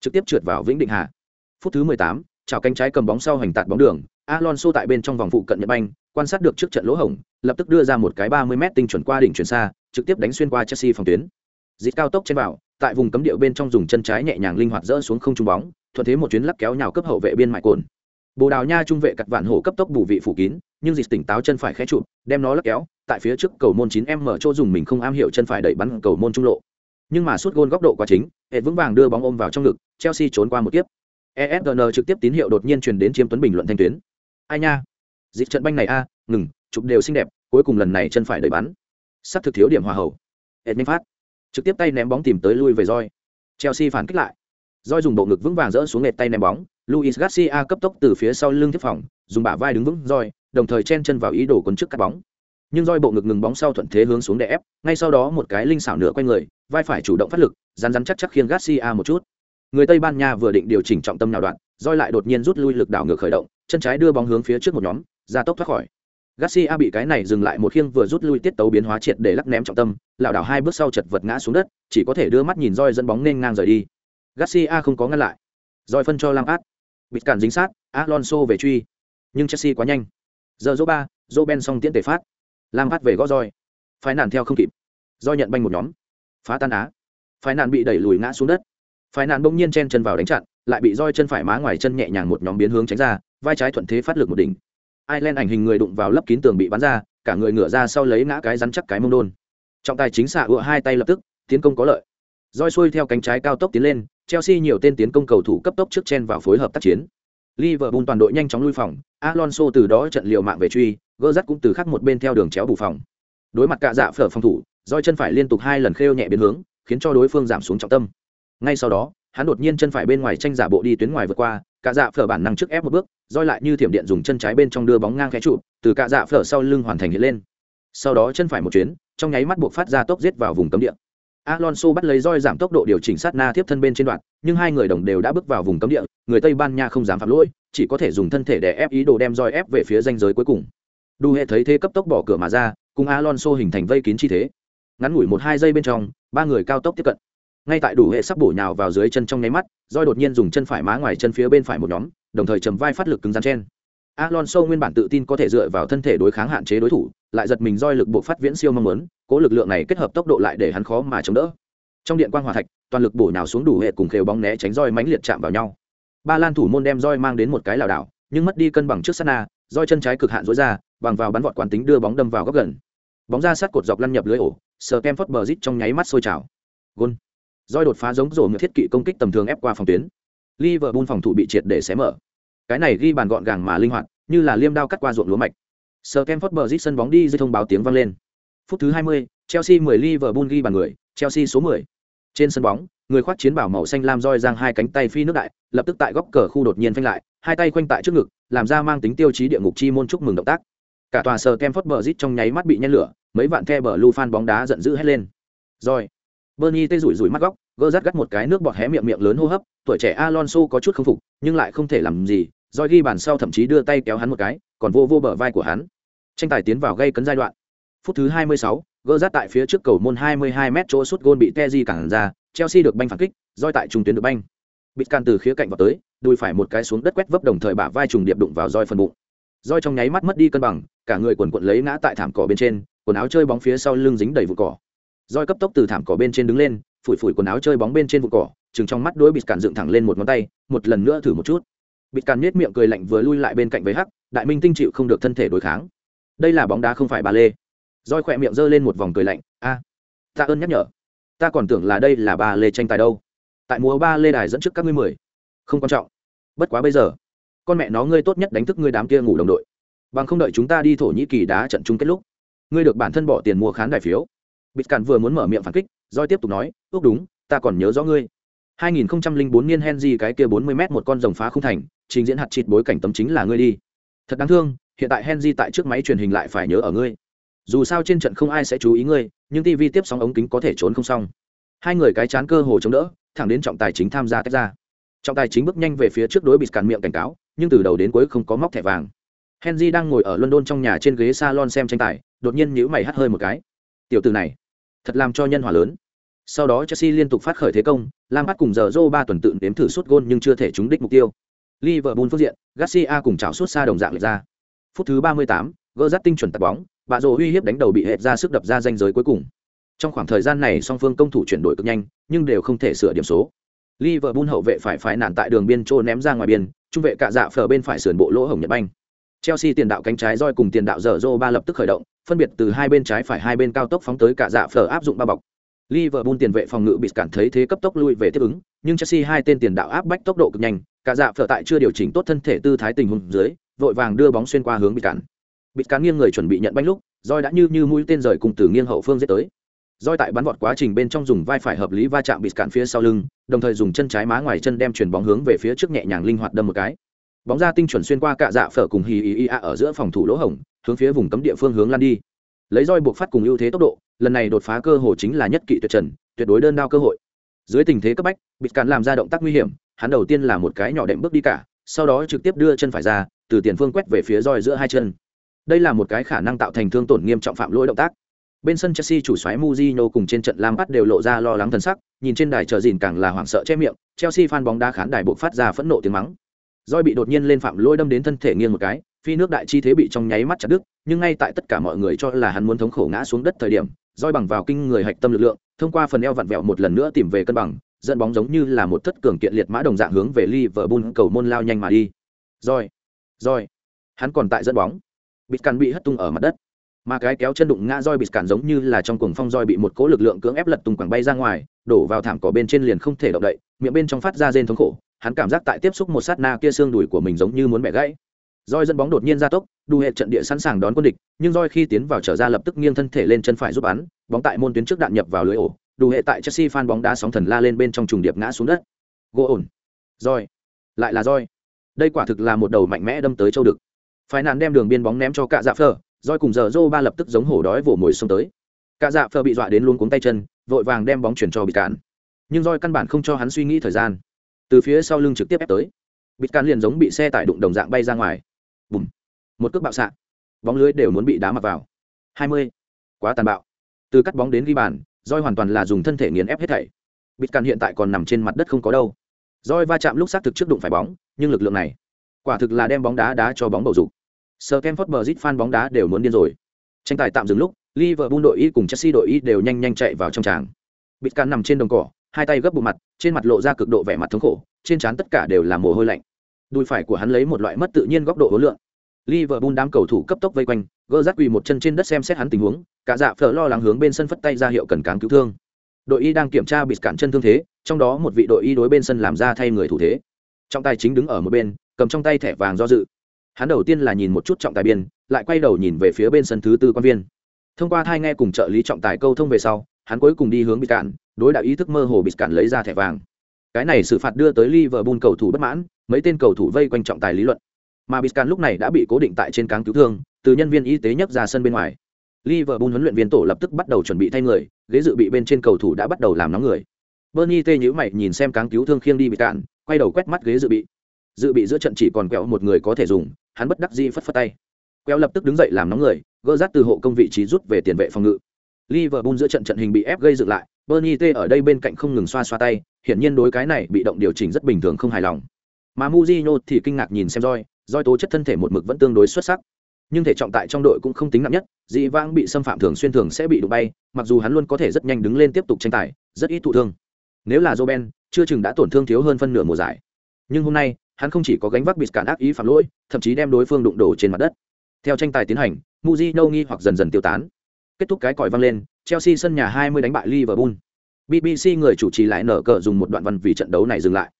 trực tiếp trượt vào vĩnh định hà phút thứ 18, chào cánh trái cầm bóng sau hành tạt bóng đường alonso tại bên trong vòng phụ cận nhật banh quan sát được trước trận lỗ hổng lập tức đưa ra một cái 30 m tinh chuẩn qua đỉnh chuyển xa trực tiếp đánh xuyên qua chelsea phòng tuyến dịch cao tốc trên vào tại vùng cấm địa bên trong dùng chân trái nhẹ nhàng linh hoạt dỡ xuống không trung bóng thuận thế một chuyến lắc kéo nhào cấp hậu vệ biên mại cồn bồ đào nha trung vệ cặt vạn hổ cấp tốc bù vị phủ kín, nhưng dịch tỉnh táo chân phải khẽ chụp, đem nó lắc kéo, tại phía trước cầu môn 9 m chỗ dùng mình không am hiểu chân phải đẩy bắn cầu môn trung lộ. Nhưng mà suốt gôn góc độ quá chính, hệ vững vàng đưa bóng ôm vào trong ngực, chelsea trốn qua một kiếp. Esgn trực tiếp tín hiệu đột nhiên truyền đến chiếm tuấn bình luận thanh tuyến. Ai nha? Dịch trận banh này a, ngừng, chụp đều xinh đẹp, cuối cùng lần này chân phải đẩy bắn. Sắp thực thiếu điểm hòa hậu. Hệ nhanh phát trực tiếp tay ném bóng tìm tới lui về roi. Chelsea phản kích lại roi dùng bộ ngực vững vàng dỡ xuống nệt tay ném bóng, luis garcia cấp tốc từ phía sau lưng tiếp phòng, dùng bả vai đứng vững roi đồng thời chen chân vào ý đồ cuốn trước cắt bóng. Nhưng roi bộ ngực ngừng bóng sau thuận thế hướng xuống để ép, ngay sau đó một cái linh xảo nửa quay người, vai phải chủ động phát lực, rắn rắn chắc chắc khiêng garcia một chút. Người tây ban nha vừa định điều chỉnh trọng tâm nào đoạn roi lại đột nhiên rút lui lực đảo ngược khởi động, chân trái đưa bóng hướng phía trước một nhóm, ra tốc thoát khỏi. Garcia bị cái này dừng lại một khiêng vừa rút lui tiết tấu biến hóa triệt để lắc ném trọng tâm, lảo đảo hai bước sau chật vật ngã xuống đất, chỉ có thể đưa mắt nhìn roi dẫn bóng nên ngang rời đi garcia không có ngăn lại. Roi phân cho Lampard. bịt cản dính sát, alonso về truy. Nhưng chelsea quá nhanh. Giờ dỗ ba dỗ ben song tiễn tề phát. Lampard về gõ roi. Phái nạn theo không kịp. Roi nhận banh một nhóm. Phá tan á. Phái nạn bị đẩy lùi ngã xuống đất. Phái nạn bỗng nhiên chen chân vào đánh chặn, lại bị roi chân phải má ngoài chân nhẹ nhàng một nhóm biến hướng tránh ra, vai trái thuận thế phát lực một đỉnh. Ireland ảnh hình người đụng vào lấp kín tường bị bắn ra, cả người ngửa ra sau lấy ngã cái rắn chắc cái mông đôn. Trọng tài chính xạ ựa hai tay lập tức, tiến công có lợi roi xuôi theo cánh trái cao tốc tiến lên, chelsea nhiều tên tiến công cầu thủ cấp tốc trước chen vào phối hợp tác chiến. Liverpool toàn đội nhanh chóng lui phòng, alonso từ đó trận liệu mạng về truy gỡ rắt cũng từ khắc một bên theo đường chéo bù phòng. Đối mặt cạ dạ phở phòng thủ roi chân phải liên tục hai lần khêu nhẹ biến hướng, khiến cho đối phương giảm xuống trọng tâm. Ngay sau đó, hắn đột nhiên chân phải bên ngoài tranh giả bộ đi tuyến ngoài vượt qua cạ dạ phở bản năng trước ép một bước roi lại như thiểm điện dùng chân trái bên trong đưa bóng ngang khẽ trụ, từ cạ dạ phở sau lưng hoàn thành hiện lên. Sau đó chân phải một chuyến, trong nháy mắt buộc phát ra tốc giết vào vùng cấm địa. Alonso bắt lấy roi giảm tốc độ điều chỉnh sát na tiếp thân bên trên đoạn, nhưng hai người đồng đều đã bước vào vùng cấm địa, người Tây Ban Nha không dám phạm lỗi, chỉ có thể dùng thân thể để ép ý đồ đem roi ép về phía ranh giới cuối cùng. đủ hệ thấy thế cấp tốc bỏ cửa mà ra cùng alonso hình thành vây kín chi thế ngắn ngủi một hai giây bên trong ba người cao tốc tiếp cận ngay tại đủ hệ sắp bổ nhào vào dưới chân trong nháy mắt roi đột nhiên dùng chân phải má ngoài chân phía bên phải một nhóm đồng thời chầm vai phát lực cứng rắn chen alonso nguyên bản tự tin có thể dựa vào thân thể đối kháng hạn chế đối thủ, lại giật mình roi lực bộ phát viễn siêu mong muốn, cố lực lượng này kết hợp tốc độ lại để hắn khó mà chống đỡ. Trong điện quang hòa thạch, toàn lực bổ nhào xuống đủ hệ cùng khều bóng né tránh roi mãnh liệt chạm vào nhau. Ba lan thủ môn đem roi mang đến một cái lảo đảo, nhưng mất đi cân bằng trước sát na, roi chân trái cực hạn duỗi ra, bằng vào bắn vọt quán tính đưa bóng đâm vào góc gần. Bóng ra sát cột dọc lăn nhập lưới ổ, Stamford Bridge trong nháy mắt sôi trào. Gol. roi đột phá giống rổ ngựa thiết kỵ công kích tầm thường ép qua phòng tuyến. Liverpool phòng thủ bị triệt để xé mở cái này ghi bàn gọn gàng mà linh hoạt như là liêm đao cắt qua ruộng lúa mạch. Sờ kem phớt bờ rít sân bóng đi dưới thông báo tiếng vang lên. Phút thứ 20, Chelsea 10 Liverpool ghi bàn người Chelsea số 10. trên sân bóng người khoác chiến bảo màu xanh lam roi giang hai cánh tay phi nước đại lập tức tại góc cờ khu đột nhiên phanh lại hai tay quanh tại trước ngực làm ra mang tính tiêu chí địa ngục chi môn chúc mừng động tác. Cả tòa sờ kem phớt bờ rít trong nháy mắt bị nhen lửa mấy vạn the bờ lu fan bóng đá giận dữ hét lên. Rồi bernie tê rủi rủi mắt góc gỡ rát gắt một cái nước bọt hé miệng miệng lớn hô hấp tuổi trẻ alonso có chút không phục nhưng lại không thể làm gì doi ghi bàn sau thậm chí đưa tay kéo hắn một cái còn vô vô bờ vai của hắn. Tranh tài tiến vào gây cấn giai đoạn. Phút thứ 26, gỡ rát tại phía trước cầu môn 22 m chỗ sút gôn bị Teji cản ra chelsea được banh phản kích roi tại trung tuyến được banh. Bịt can từ khía cạnh vào tới đùi phải một cái xuống đất quét vấp đồng thời bả vai trùng điệp đụng vào roi phần bụng. Roi trong nháy mắt mất đi cân bằng cả người quần cuộn lấy ngã tại thảm cỏ bên trên quần áo chơi bóng phía sau lưng dính đầy vụ cỏ. Roi cấp tốc từ thảm cỏ bên trên đứng lên phủi phủi quần áo chơi bóng bên trên vụ cỏ trừng trong mắt đối bịt cản dựng thẳng lên một ngón tay một lần nữa thử một chút bịt cản nết miệng cười lạnh vừa lui lại bên cạnh với hắc, đại minh tinh chịu không được thân thể đối kháng. Đây là bóng đá không phải ba lê. Roi khỏe miệng giơ lên một vòng cười lạnh, a ta ơn nhắc nhở. Ta còn tưởng là đây là ba lê tranh tài đâu. Tại mùa ba lê đài dẫn trước các ngươi mười. Không quan trọng. Bất quá bây giờ, con mẹ nó ngươi tốt nhất đánh thức ngươi đám kia ngủ đồng đội. Bằng không đợi chúng ta đi thổ nhĩ kỳ đá trận chung kết lúc, ngươi được bản thân bỏ tiền mua khán đài phiếu. Bịt cản vừa muốn mở miệng phản kích doi tiếp tục nói, ước đúng, ta còn nhớ rõ ngươi. 2004 niên Henry cái kia 40 mét một con rồng phá không thành, trình diễn hạt chít bối cảnh tấm chính là ngươi đi. Thật đáng thương, hiện tại Henry tại trước máy truyền hình lại phải nhớ ở ngươi. Dù sao trên trận không ai sẽ chú ý ngươi, nhưng TV tiếp sóng ống kính có thể trốn không xong. Hai người cái chán cơ hồ chống đỡ, thẳng đến trọng tài chính tham gia tách ra. Trọng tài chính bước nhanh về phía trước đối bịt cản miệng cảnh cáo, nhưng từ đầu đến cuối không có móc thẻ vàng. Henry đang ngồi ở London trong nhà trên ghế salon xem tranh tài, đột nhiên nhíu mày hắt hơi một cái. Tiểu tử này, thật làm cho nhân hòa lớn. Sau đó Chelsea liên tục phát khởi thế công, Lampard cùng giờ Zoro 3 tuần tự đếm thử sút gôn nhưng chưa thể trúng đích mục tiêu. Liverpool phương diện, Garcia cùng chảo sút xa đồng dạng lệch ra. Phút thứ 38, gỡ tinh chuẩn tạt bóng, bà rồ uy hiếp đánh đầu bị hệt ra sức đập ra danh giới cuối cùng. Trong khoảng thời gian này song phương công thủ chuyển đổi cực nhanh, nhưng đều không thể sửa điểm số. Liverpool hậu vệ phải phải nản tại đường biên trô ném ra ngoài biên, trung vệ cạ dạ phở bên phải sườn bộ lỗ hổng Nhật Banh. Chelsea tiền đạo cánh trái roi cùng tiền đạo dở Zoro ba lập tức khởi động, phân biệt từ hai bên trái phải hai bên cao tốc phóng tới cạ dạ phở áp dụng ba bọc. Liverpool tiền vệ phòng ngự bị cản thấy thế cấp tốc lui về tiếp ứng, nhưng Chelsea hai tên tiền đạo áp bách tốc độ cực nhanh, cả dạ phở tại chưa điều chỉnh tốt thân thể tư thái tình huống dưới, vội vàng đưa bóng xuyên qua hướng bị cản. Bị cản nghiêng người chuẩn bị nhận banh lúc, Joy đã như như mũi tên rời cùng từ nghiêng hậu phương giết tới. Joy tại bắn vọt quá trình bên trong dùng vai phải hợp lý va chạm bị cản phía sau lưng, đồng thời dùng chân trái má ngoài chân đem chuyển bóng hướng về phía trước nhẹ nhàng linh hoạt đâm một cái. Bóng ra tinh chuẩn xuyên qua cả dạ phở cùng hì ý a ở giữa phòng thủ lỗ hổng, hướng phía vùng cấm địa phương hướng lan đi. Lấy roi buộc phát cùng ưu thế tốc độ, lần này đột phá cơ hội chính là nhất kỵ tuyệt trần, tuyệt đối đơn đao cơ hội. Dưới tình thế cấp bách bịt cạn làm ra động tác nguy hiểm hắn đầu tiên là một cái nhỏ đệm bước đi cả sau đó trực tiếp đưa chân phải ra từ tiền phương quét về phía roi giữa hai chân. Đây là một cái khả năng tạo thành thương tổn nghiêm trọng phạm lỗi động tác. Bên sân chelsea chủ xoáy muzino cùng trên trận lam bắt đều lộ ra lo lắng thần sắc nhìn trên đài chờ dìn càng là hoảng sợ che miệng chelsea fan bóng đá khán đài buộc phát ra phẫn nộ tiếng mắng. Roi bị đột nhiên lên phạm lỗi đâm đến thân thể nghiêng một cái phi nước đại chi thế bị trong nháy mắt chặt đứt, nhưng ngay tại tất cả mọi người cho là hắn muốn thống khổ ngã xuống đất thời điểm, roi bằng vào kinh người hạch tâm lực lượng, thông qua phần eo vặn vẹo một lần nữa tìm về cân bằng, dẫn bóng giống như là một thất cường kiện liệt mã đồng dạng hướng về Liverpool cầu môn lao nhanh mà đi. Rồi rồi hắn còn tại dẫn bóng. Bịt cản bị hất tung ở mặt đất. Mà cái kéo chân đụng ngã roi bịt cản giống như là trong cuồng phong roi bị một cỗ lực lượng cưỡng ép lật tung quẳng bay ra ngoài, đổ vào thảm cỏ bên trên liền không thể động đậy, miệng bên trong phát ra rên thống khổ, hắn cảm giác tại tiếp xúc một sát na kia xương đùi của mình giống như muốn bẻ gãy roi dẫn bóng đột nhiên ra tốc đủ hệ trận địa sẵn sàng đón quân địch, nhưng roi khi tiến vào trở ra lập tức nghiêng thân thể lên chân phải giúp bắn bóng tại môn tuyến trước đạn nhập vào lưới ổ đủ hệ tại chelsea phan bóng đá sóng thần la lên bên trong trùng điệp ngã xuống đất. Gỗ ổn. Roi. Lại là roi. Đây quả thực là một đầu mạnh mẽ đâm tới châu đực phải nạn đem đường biên bóng ném cho cạ dạ phờ. roi cùng giờ Joe ba lập tức giống hổ đói vồ mồi xông tới. Cạ dạ phờ bị dọa đến luôn cuống tay chân, vội vàng đem bóng chuyển cho bị cản nhưng roi căn bản không cho hắn suy nghĩ thời gian. Từ phía sau lưng trực tiếp ép tới. Bị cản liền giống bị xe tải đụng đồng dạng bay ra ngoài một cước bạo xạ. Bóng lưới đều muốn bị đá mặc vào. 20. quá tàn bạo. Từ cắt bóng đến ghi bàn roi hoàn toàn là dùng thân thể nghiền ép hết thảy. Bịt càn hiện tại còn nằm trên mặt đất không có đâu. Roi va chạm lúc xác thực trước đụng phải bóng, nhưng lực lượng này, quả thực là đem bóng đá đá cho bóng bầu dục. Sờ kem phớt bờ fan bóng đá đều muốn điên rồi. Tranh tài tạm dừng lúc, liverpool đội y cùng chelsea đội y đều nhanh nhanh chạy vào trong tràng. Bịt càn nằm trên đồng cỏ, hai tay gấp bụng mặt, trên mặt lộ ra cực độ vẻ mặt thống khổ, trên trán tất cả đều là mồ hôi lạnh. Đùi phải của hắn lấy một loại mất tự nhiên góc độ hối lượng Liverpool đám cầu thủ cấp tốc vây quanh, gỡ rắc quỳ một chân trên đất xem xét hắn tình huống, cả dạ phở lo lắng hướng bên sân phất tay ra hiệu cần cáng cứu thương. Đội y đang kiểm tra bịt cản chân thương thế, trong đó một vị đội y đối bên sân làm ra thay người thủ thế. Trọng tài chính đứng ở một bên, cầm trong tay thẻ vàng do dự. Hắn đầu tiên là nhìn một chút trọng tài biên, lại quay đầu nhìn về phía bên sân thứ tư quan viên. Thông qua thai nghe cùng trợ lý trọng tài câu thông về sau, hắn cuối cùng đi hướng bịt cản, đối đạo ý thức mơ hồ bịt cản lấy ra thẻ vàng. Cái này xử phạt đưa tới Liverpool cầu thủ bất mãn, mấy tên cầu thủ vây quanh trọng tài lý luận mà Biscan lúc này đã bị cố định tại trên cáng cứu thương, từ nhân viên y tế nhấc ra sân bên ngoài. Liverpool huấn luyện viên tổ lập tức bắt đầu chuẩn bị thay người, ghế dự bị bên trên cầu thủ đã bắt đầu làm nóng người. Bernie tê nhíu mày nhìn xem cáng cứu thương khiêng đi bị cạn, quay đầu quét mắt ghế dự bị. Dự bị giữa trận chỉ còn quẹo một người có thể dùng, hắn bất đắc dĩ phất phất tay. Quẹo lập tức đứng dậy làm nóng người, gỡ rát từ hộ công vị trí rút về tiền vệ phòng ngự. Liverpool giữa trận trận hình bị ép gây dựng lại, Bernie T ở đây bên cạnh không ngừng xoa xoa tay, hiển nhiên đối cái này bị động điều chỉnh rất bình thường không hài lòng. Mà muzino thì kinh ngạc nhìn xem roi, doi tố chất thân thể một mực vẫn tương đối xuất sắc. Nhưng thể trọng tại trong đội cũng không tính nặng nhất, dị vãng bị xâm phạm thường xuyên thường sẽ bị đụng bay, mặc dù hắn luôn có thể rất nhanh đứng lên tiếp tục tranh tài, rất ít thụ thương. Nếu là joben chưa chừng đã tổn thương thiếu hơn phân nửa mùa giải. Nhưng hôm nay, hắn không chỉ có gánh vác bị cản ác ý phạm lỗi, thậm chí đem đối phương đụng đổ trên mặt đất. Theo tranh tài tiến hành Mujino nghi hoặc dần dần tiêu tán. Kết thúc cái còi vang lên, chelsea sân nhà 20 đánh bại liverpool. Bbc người chủ trì lại nở cờ dùng một đoạn văn vì trận đấu này dừng lại.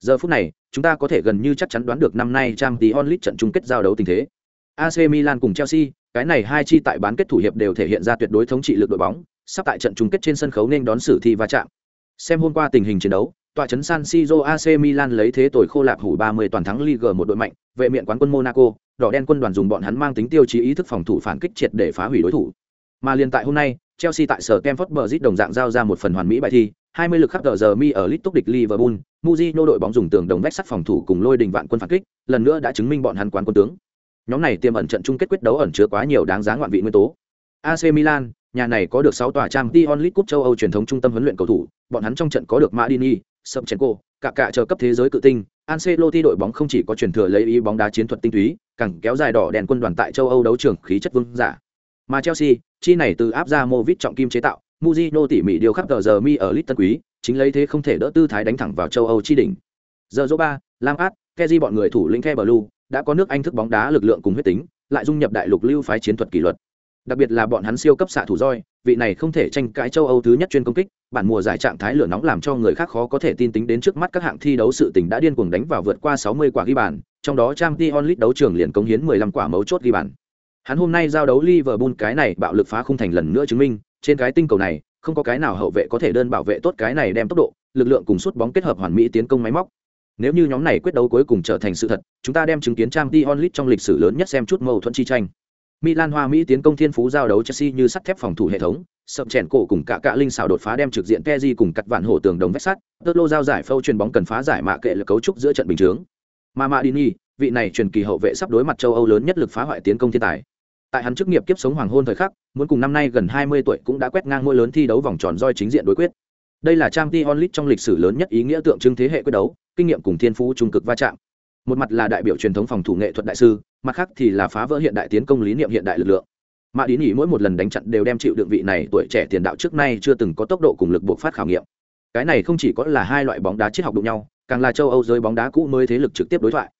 Giờ phút này chúng ta có thể gần như chắc chắn đoán được năm nay trang tí onlit trận chung kết giao đấu tình thế ac milan cùng chelsea cái này hai chi tại bán kết thủ hiệp đều thể hiện ra tuyệt đối thống trị lực đội bóng sắp tại trận chung kết trên sân khấu nên đón xử thi va chạm xem hôm qua tình hình chiến đấu tòa trấn San Siro AC Milan lấy thế tội khô lạp hủ 30 toàn thắng Ligue một đội mạnh, vệ miện quán quân Monaco, đỏ đen quân đoàn dùng bọn hắn mang tính tiêu chí ý thức phòng thủ phản kích triệt để phá hủy đối thủ. Mà liên tại hôm nay, Chelsea tại sở Stamford Bridge đồng dạng giao ra một phần hoàn mỹ bài thi, 20 lực khắp giờ mi ở lit túc địch Liverpool, Mujino đội bóng dùng tường đồng vách sắt phòng thủ cùng lôi đình vạn quân phản kích, lần nữa đã chứng minh bọn hắn quán quân tướng. Nhóm này tiềm ẩn trận chung kết quyết đấu ẩn chứa quá nhiều đáng giá ngoạn vị nguyên tố. AC Milan, nhà này có được 6 tòa trang Champions League Cup châu Âu truyền thống trung tâm huấn luyện cầu thủ, bọn hắn trong trận có được Madini, Shevchenko, cả cả chờ cấp thế giới cự tinh, Ancelotti đội bóng không chỉ có truyền thừa lấy ý bóng đá chiến thuật tinh túy, càng kéo dài đỏ đèn quân đoàn tại châu Âu đấu trường khí chất vương giả. Mà Chelsea, chi này từ áp ra Movit trọng kim chế tạo, Mujino tỉ mỉ điều khắc tờ giờ mi ở Lit Tân Quý, chính lấy thế không thể đỡ tư thái đánh thẳng vào châu Âu chi đỉnh. Giờ số 3, Lampard, Kezi bọn người thủ lĩnh The Blue, đã có nước Anh thức bóng đá lực lượng cùng huyết tính, lại dung nhập đại lục lưu phái chiến thuật kỷ luật. Đặc biệt là bọn hắn siêu cấp xạ thủ roi, vị này không thể tranh cãi châu Âu thứ nhất chuyên công kích, bản mùa giải trạng thái lửa nóng làm cho người khác khó có thể tin tính đến trước mắt các hạng thi đấu sự tình đã điên cuồng đánh vào vượt qua 60 quả ghi bàn, trong đó Champions League đấu trường liền cống hiến 15 quả mấu chốt ghi bàn. Hắn hôm nay giao đấu Liverpool cái này bạo lực phá khung thành lần nữa chứng minh, trên cái tinh cầu này, không có cái nào hậu vệ có thể đơn bảo vệ tốt cái này đem tốc độ, lực lượng cùng sút bóng kết hợp hoàn mỹ tiến công máy móc. Nếu như nhóm này quyết đấu cuối cùng trở thành sự thật, chúng ta đem chứng kiến Champions League trong lịch sử lớn nhất xem chút mâu thuẫn chi tranh. Milan Hoa Mỹ tiến công thiên phú giao đấu Chelsea như sắt thép phòng thủ hệ thống, sập chèn cổ cùng cả cạ linh xảo đột phá đem trực diện Kezi cùng cắt vạn hổ tường đồng vách sắt, tơ lô giao giải phâu truyền bóng cần phá giải mạ kệ lực cấu trúc giữa trận bình chướng. Mà Madini, vị này truyền kỳ hậu vệ sắp đối mặt châu Âu lớn nhất lực phá hoại tiến công thiên tài tại hắn chức nghiệp kiếp sống hoàng hôn thời khắc, muốn cùng năm nay gần hai mươi tuổi cũng đã quét ngang ngôi lớn thi đấu vòng tròn roi chính diện đối quyết. Đây là trang t onlit trong lịch sử lớn nhất ý nghĩa tượng trưng thế hệ quyết đấu, kinh nghiệm cùng thiên phú trung cực va chạm. Một mặt là đại biểu truyền thống phòng thủ nghệ thuật đại sư, mặt khác thì là phá vỡ hiện đại tiến công lý niệm hiện đại lực lượng. Mạ đi nghỉ mỗi một lần đánh trận đều đem chịu đựng vị này tuổi trẻ tiền đạo trước nay chưa từng có tốc độ cùng lực buộc phát khảo nghiệm. Cái này không chỉ có là hai loại bóng đá triết học đụng nhau, càng là châu âu giới bóng đá cũ mới thế lực trực tiếp đối thoại.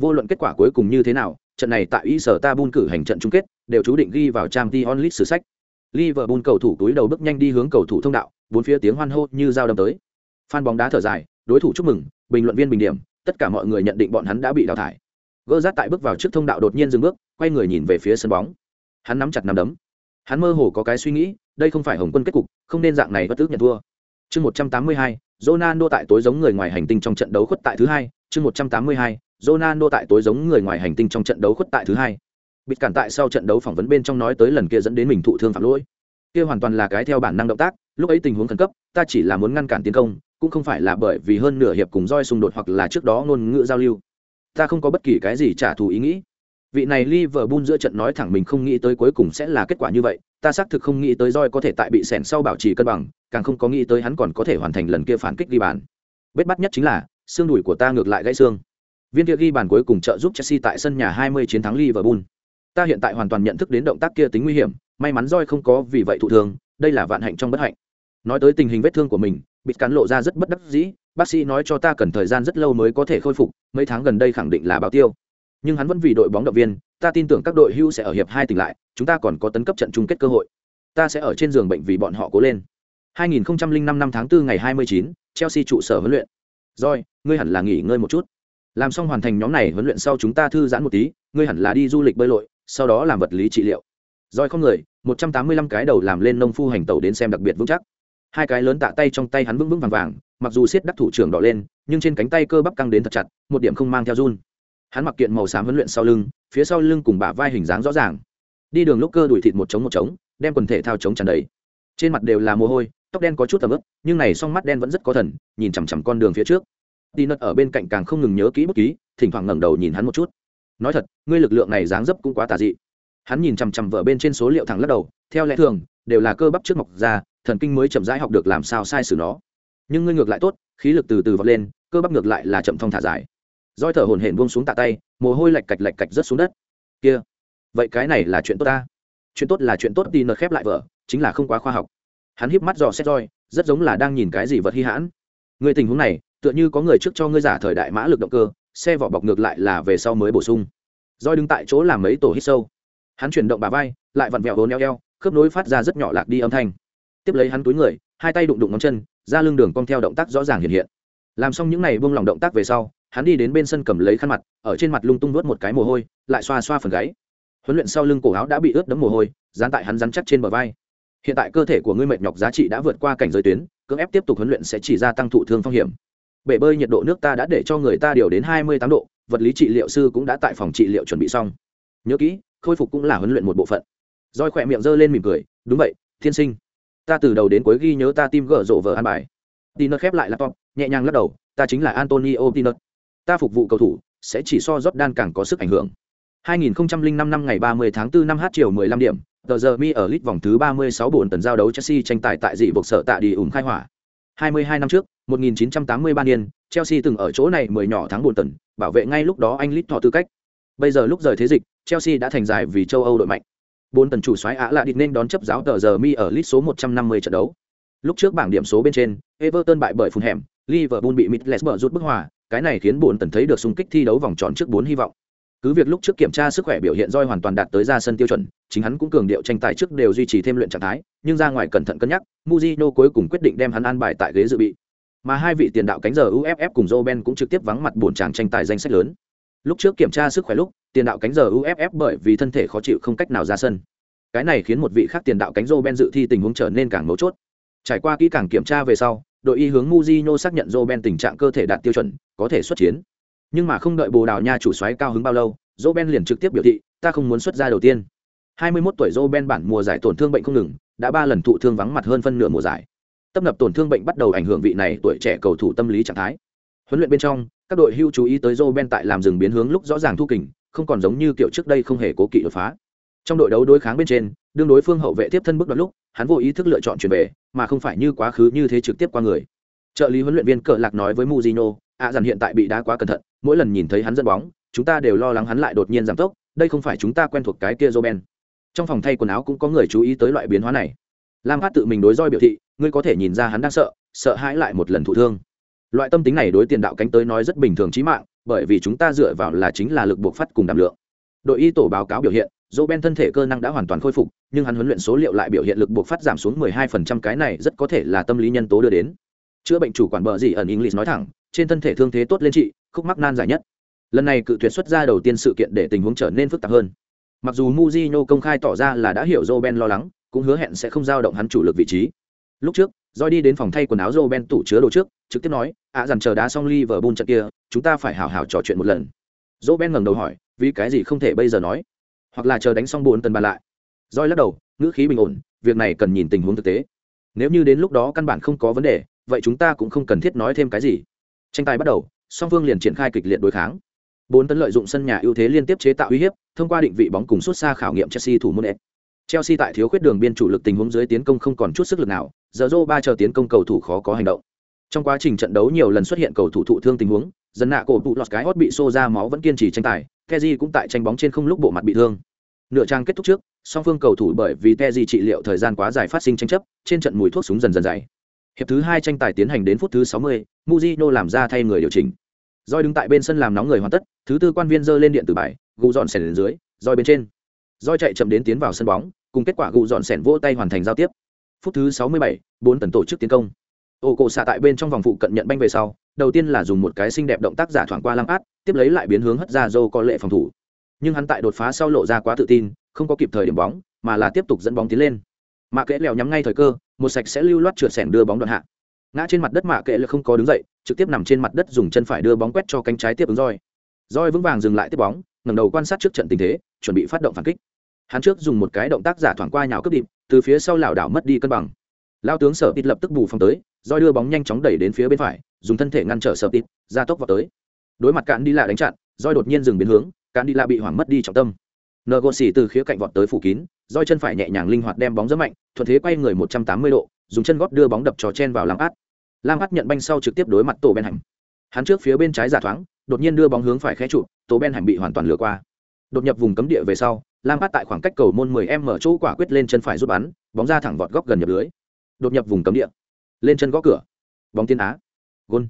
Vô luận kết quả cuối cùng như thế nào trận này tại Istanbul cử hành trận chung kết, đều chú định ghi vào Champions League sử sách. Liverpool cầu thủ túi đầu bước nhanh đi hướng cầu thủ thông đạo, bốn phía tiếng hoan hô như dao đâm tới. Fan bóng đá thở dài, đối thủ chúc mừng, bình luận viên bình điểm, tất cả mọi người nhận định bọn hắn đã bị đào thải. Gỡ rát tại bước vào trước thông đạo đột nhiên dừng bước, quay người nhìn về phía sân bóng. Hắn nắm chặt nắm đấm. Hắn mơ hồ có cái suy nghĩ, đây không phải hồng quân kết cục, không nên dạng này bất tức nhận thua. Chương 182, Ronaldo tại tối giống người ngoài hành tinh trong trận đấu khuất tại thứ hai, chương 182, Ronaldo tại tối giống người ngoài hành tinh trong trận đấu khuất tại thứ hai. Bịt cản tại sau trận đấu phỏng vấn bên trong nói tới lần kia dẫn đến mình thụ thương phạm lỗi. Kia hoàn toàn là cái theo bản năng động tác, lúc ấy tình huống khẩn cấp, ta chỉ là muốn ngăn cản tiến công, cũng không phải là bởi vì hơn nửa hiệp cùng roi xung đột hoặc là trước đó ngôn ngữ giao lưu. Ta không có bất kỳ cái gì trả thù ý nghĩ. Vị này Liverpool giữa trận nói thẳng mình không nghĩ tới cuối cùng sẽ là kết quả như vậy, ta xác thực không nghĩ tới Joy có thể tại bị sèn sau bảo trì cân bằng, càng không có nghĩ tới hắn còn có thể hoàn thành lần kia phản kích đi bàn. Bết bắt nhất chính là, xương đùi của ta ngược lại gãy xương. Viên kia ghi bàn cuối cùng trợ giúp Chelsea tại sân nhà 20 chiến thắng Liverpool. Ta hiện tại hoàn toàn nhận thức đến động tác kia tính nguy hiểm, may mắn roi không có vì vậy thụ thương, đây là vạn hạnh trong bất hạnh. Nói tới tình hình vết thương của mình, bị cắn lộ ra rất bất đắc dĩ, bác sĩ nói cho ta cần thời gian rất lâu mới có thể khôi phục, mấy tháng gần đây khẳng định là báo tiêu. Nhưng hắn vẫn vì đội bóng động viên, ta tin tưởng các đội hưu sẽ ở hiệp hai tỉnh lại, chúng ta còn có tấn cấp trận chung kết cơ hội. Ta sẽ ở trên giường bệnh vì bọn họ cố lên. 2005 năm tháng 4 ngày 29, Chelsea trụ sở huấn luyện. Rồi, ngươi hẳn là nghỉ ngơi một chút. Làm xong hoàn thành nhóm này huấn luyện sau chúng ta thư giãn một tí, ngươi hẳn là đi du lịch bơi lội, sau đó làm vật lý trị liệu. Rồi không người, 185 cái đầu làm lên nông phu hành tàu đến xem đặc biệt vững chắc. Hai cái lớn tạ tay trong tay hắn vững vững vàng vàng, mặc dù siết đắc thủ trưởng đỏ lên, nhưng trên cánh tay cơ bắp căng đến thật chặt, một điểm không mang theo run hắn mặc kiện màu xám huấn luyện sau lưng phía sau lưng cùng bả vai hình dáng rõ ràng đi đường lúc cơ đuổi thịt một trống một trống đem quần thể thao trống tràn đầy trên mặt đều là mồ hôi tóc đen có chút tầm ướp nhưng này song mắt đen vẫn rất có thần nhìn chằm chằm con đường phía trước đi nật ở bên cạnh càng không ngừng nhớ kỹ bút ký, thỉnh thoảng ngẩng đầu nhìn hắn một chút. Nói thật, ngươi lực lượng này dáng dấp cũng quá tà dị. Hắn nhìn chằm chằm vợ bên trên số liệu thẳng lắc đầu, theo lẽ thường, đều là cơ bắp trước mọc ra, thần kinh mới chậm rãi học được làm sao sai sử nó. Nhưng ngươi ngược lại tốt, khí lực từ từ vọt lên, cơ bắp ngược lại là chậm thong thả dài. Roi thở hổn hển buông xuống tạ tay, mồ hôi lạch cạch lạch cạch rớt xuống đất. Kia, vậy cái này là chuyện tốt ta? Chuyện tốt là chuyện tốt đi nợt khép lại vợ, chính là không quá khoa học. Hắn híp mắt dò xét roi, rất giống là đang nhìn cái gì vật hy hãn. Người tình huống này tựa như có người trước cho ngươi giả thời đại mã lực động cơ, xe vỏ bọc ngược lại là về sau mới bổ sung. Roi đứng tại chỗ làm mấy tổ hít sâu. Hắn chuyển động bà vai, lại vặn vẹo vốn eo eo, khớp nối phát ra rất nhỏ lạc đi âm thanh. Tiếp lấy hắn túi người, hai tay đụng đụng ngón chân ra lưng đường cong theo động tác rõ ràng hiện hiện. Làm xong những n à y buông lỏng động tác về sau, hắn đi đến bên sân cầm lấy khăn mặt, ở trên mặt lung tung vớt một cái mồ hôi, lại xoa xoa phần gáy. Huấn luyện sau lưng cổ áo đã bị ướt đẫm mồ hôi, dán tại hắn rắn chắc trên bờ vai. Hiện tại cơ thể của ngươi mệt nhọc, giá trị đã vượt qua cảnh giới tuyến, cưỡng ép tiếp tục huấn luyện sẽ chỉ gia tăng thụ thương phong hiểm bể bơi nhiệt độ nước ta đã để cho người ta điều đến hai mươi tám độ vật lý trị liệu sư cũng đã tại phòng trị liệu chuẩn bị xong. Nhớ kỹ khôi phục cũng là huấn luyện một bộ phận. Roi khỏe miệng giơ lên mỉm cười đúng vậy thiên sinh. Ta từ đầu đến cuối ghi nhớ ta tim gỡ rộ vợ an bài. Tinert khép lại laptop, nhẹ nhàng lắc đầu, ta chính là Antonio Tinert ta phục vụ cầu thủ sẽ chỉ so Jordan càng có sức ảnh hưởng. 2005 năm ngày 30 tháng 4 năm h chiều 15 điểm tờ giờ mi ở lit vòng thứ 36 buồn tần giao đấu Chelsea tranh tài tại dị vực sở tạ đi ủng khai hỏa. 22 năm trước 1983 niên Chelsea từng ở chỗ này mười nhỏ thắng buồn tần, bảo vệ ngay lúc đó anh lit thọ tư cách. Bây giờ lúc rời thế dịch, Chelsea đã thành dài vì châu Âu đội mạnh. Bốn tần chủ soái á lạ địch nên đón chấp giáo tờ giờ mi ở lit số 150 trận đấu. Lúc trước bảng điểm số bên trên, Everton bại bởi phun hẻm Liverpool bị Middlesbrough rút bức hòa, cái này khiến buồn tần thấy được xung kích thi đấu vòng tròn trước bốn hy vọng. Cứ việc lúc trước kiểm tra sức khỏe biểu hiện roi hoàn toàn đạt tới ra sân tiêu chuẩn, chính hắn cũng cường điệu tranh tài trước đều duy trì thêm luyện trạng thái, nhưng ra ngoài cẩn thận cân nhắc Mujino cuối cùng quyết định đem hắn an bài tại ghế dự bị mà hai vị tiền đạo cánh giờ uff cùng joe cũng trực tiếp vắng mặt buồn chàng tranh tài danh sách lớn lúc trước kiểm tra sức khỏe lúc tiền đạo cánh giờ uff bởi vì thân thể khó chịu không cách nào ra sân cái này khiến một vị khác tiền đạo cánh joe dự thi tình huống trở nên càng mấu chốt trải qua kỹ càng kiểm tra về sau đội y hướng Mujino xác nhận Roben tình trạng cơ thể đạt tiêu chuẩn, có thể xuất chiến. Nhưng mà không đợi Bồ Đào Nha chủ soái cao hứng bao lâu, Roben liền trực tiếp biểu thị, ta không muốn xuất ra đầu tiên. 21 tuổi Roben bản mùa giải tổn thương bệnh không ngừng, đã ba lần thụ thương vắng mặt hơn phân nửa mùa giải tâm nập tổn thương bệnh bắt đầu ảnh hưởng vị này tuổi trẻ cầu thủ tâm lý trạng thái. Huấn luyện bên trong, các đội hưu chú ý tới Roben tại làm dừng biến hướng lúc rõ ràng thu kình, không còn giống như kiểu trước đây không hề cố kỵ đột phá. Trong đội đấu đối kháng bên trên, đương đối phương hậu vệ tiếp thân bước đoạn lúc, hắn vô ý thức lựa chọn chuyển về, mà không phải như quá khứ như thế trực tiếp qua người. Trợ lý huấn luyện viên Cờ Lạc nói với muzino "À dàn hiện tại bị đá quá cẩn thận, mỗi lần nhìn thấy hắn dẫn bóng, chúng ta đều lo lắng hắn lại đột nhiên giảm tốc, đây không phải chúng ta quen thuộc cái kia Roben." Trong phòng thay quần áo cũng có người chú ý tới loại biến hóa này. Lam Phát tự mình đối roi biểu thị, ngươi có thể nhìn ra hắn đang sợ, sợ hãi lại một lần thụ thương. Loại tâm tính này đối tiền đạo cánh tới nói rất bình thường trí mạng, bởi vì chúng ta dựa vào là chính là lực buộc phát cùng đảm lượng. Đội y tổ báo cáo biểu hiện, dỗ ben thân thể cơ năng đã hoàn toàn khôi phục nhưng hắn huấn luyện số liệu lại biểu hiện lực buộc phát giảm xuống 12% cái này rất có thể là tâm lý nhân tố đưa đến chữa bệnh chủ quản bờ gì ẩn english nói thẳng trên thân thể thương thế tốt lên trị khúc mắc nan giải nhất lần này cự tuyệt xuất ra đầu tiên sự kiện để tình huống trở nên phức tạp hơn mặc dù Mujino công khai tỏ ra là đã hiểu Joe lo lắng cũng hứa hẹn sẽ không giao động hắn chủ lực vị trí lúc trước Doi đi đến phòng thay quần áo Joe tủ chứa đồ trước trực tiếp nói ạ à, dằn chờ đá xong Liverpool trận kia chúng ta phải hào hào trò chuyện một lần. Joe ngẩng đầu hỏi vì cái gì không thể bây giờ nói? Hoặc là chờ đánh xong bốn tần bàn lại? Doi lắc đầu ngữ khí bình ổn việc này cần nhìn tình huống thực tế. Nếu như đến lúc đó căn bản không có vấn đề vậy chúng ta cũng không cần thiết nói thêm cái gì. Tranh tài bắt đầu song phương liền triển khai kịch liệt đối kháng. Bốn tấn lợi dụng sân nhà ưu thế liên tiếp chế tạo uy hiếp, thông qua định vị bóng cùng suốt xa khảo nghiệm Chelsea thủ môn Chelsea tại thiếu khuyết đường biên chủ lực tình huống dưới tiến công không còn chút sức lực nào, giờ Zoro ba chờ tiến công cầu thủ khó có hành động. Trong quá trình trận đấu nhiều lần xuất hiện cầu thủ thụ thương tình huống, dân nạ cổ tụ lọt cái hót bị xô ra máu vẫn kiên trì tranh tài, Kezi cũng tại tranh bóng trên không lúc bộ mặt bị thương. Nửa trang kết thúc trước, song phương cầu thủ bởi vì Kezi trị liệu thời gian quá dài phát sinh tranh chấp, trên trận mùi thuốc súng dần dần dày. Hiệp thứ hai tranh tài tiến hành đến phút thứ 60, Mujino làm ra thay người điều chỉnh. Doi đứng tại bên sân làm nóng người hoàn tất, thứ tư quan viên giơ lên điện tử bài, gù dọn sèn dưới, Doi bên trên. Doi chạy chậm đến tiến vào sân bóng, cùng kết quả gù dọn sẻn vỗ tay hoàn thành giao tiếp. Phút thứ 67, bốn tần tổ chức tiến công. Ô cổ xạ tại bên trong vòng phụ cận nhận banh về sau, đầu tiên là dùng một cái xinh đẹp động tác giả thoảng qua lăng át, tiếp lấy lại biến hướng hất ra dâu có lệ phòng thủ. Nhưng hắn tại đột phá sau lộ ra quá tự tin, không có kịp thời điểm bóng, mà là tiếp tục dẫn bóng tiến lên. Mạ kẽ lèo nhắm ngay thời cơ, một sạch sẽ lưu loát trượt sẻn đưa bóng đoạn hạ. Ngã trên mặt đất mạ kẽ lèo không có đứng dậy, trực tiếp nằm trên mặt đất dùng chân phải đưa bóng quét cho cánh trái tiếp ứng roi. Roi vững vàng dừng lại tiếp bóng, ngẩng đầu quan sát trước trận tình thế, chuẩn bị phát động phản kích. Hắn trước dùng một cái động tác giả thoảng qua nhào cướp điệp, từ phía sau lảo đảo mất đi cân bằng. Lao tướng Sở tít lập tức bù phòng tới, roi đưa bóng nhanh chóng đẩy đến phía bên phải, dùng thân thể ngăn trở Sở tít ra tốc vào tới. Đối mặt cạn đi lạ đánh chặn, roi đột nhiên dừng biến hướng, cạn đi lạ bị hoảng mất đi trọng tâm. Nơ xỉ từ khía cạnh vọt tới phủ kín, roi chân phải nhẹ nhàng linh hoạt đem bóng rất mạnh, thuận thế quay người 180 độ, dùng chân gót đưa bóng đập trò chen vào lam át. Lam át nhận banh sau trực tiếp đối mặt tổ Ben Hành. Hắn trước phía bên trái giả thoáng, đột nhiên đưa bóng hướng phải khé trụ, tổ Ben Hành bị hoàn toàn lừa qua. Đột nhập vùng cấm địa về sau, Lam át tại khoảng cách cầu môn 10m mở chỗ quả quyết lên chân phải rút bắn, bóng ra thẳng vọt góc gần nhập lưới. Đột nhập vùng cấm địa, lên chân góc cửa. Bóng tiên á. Gol.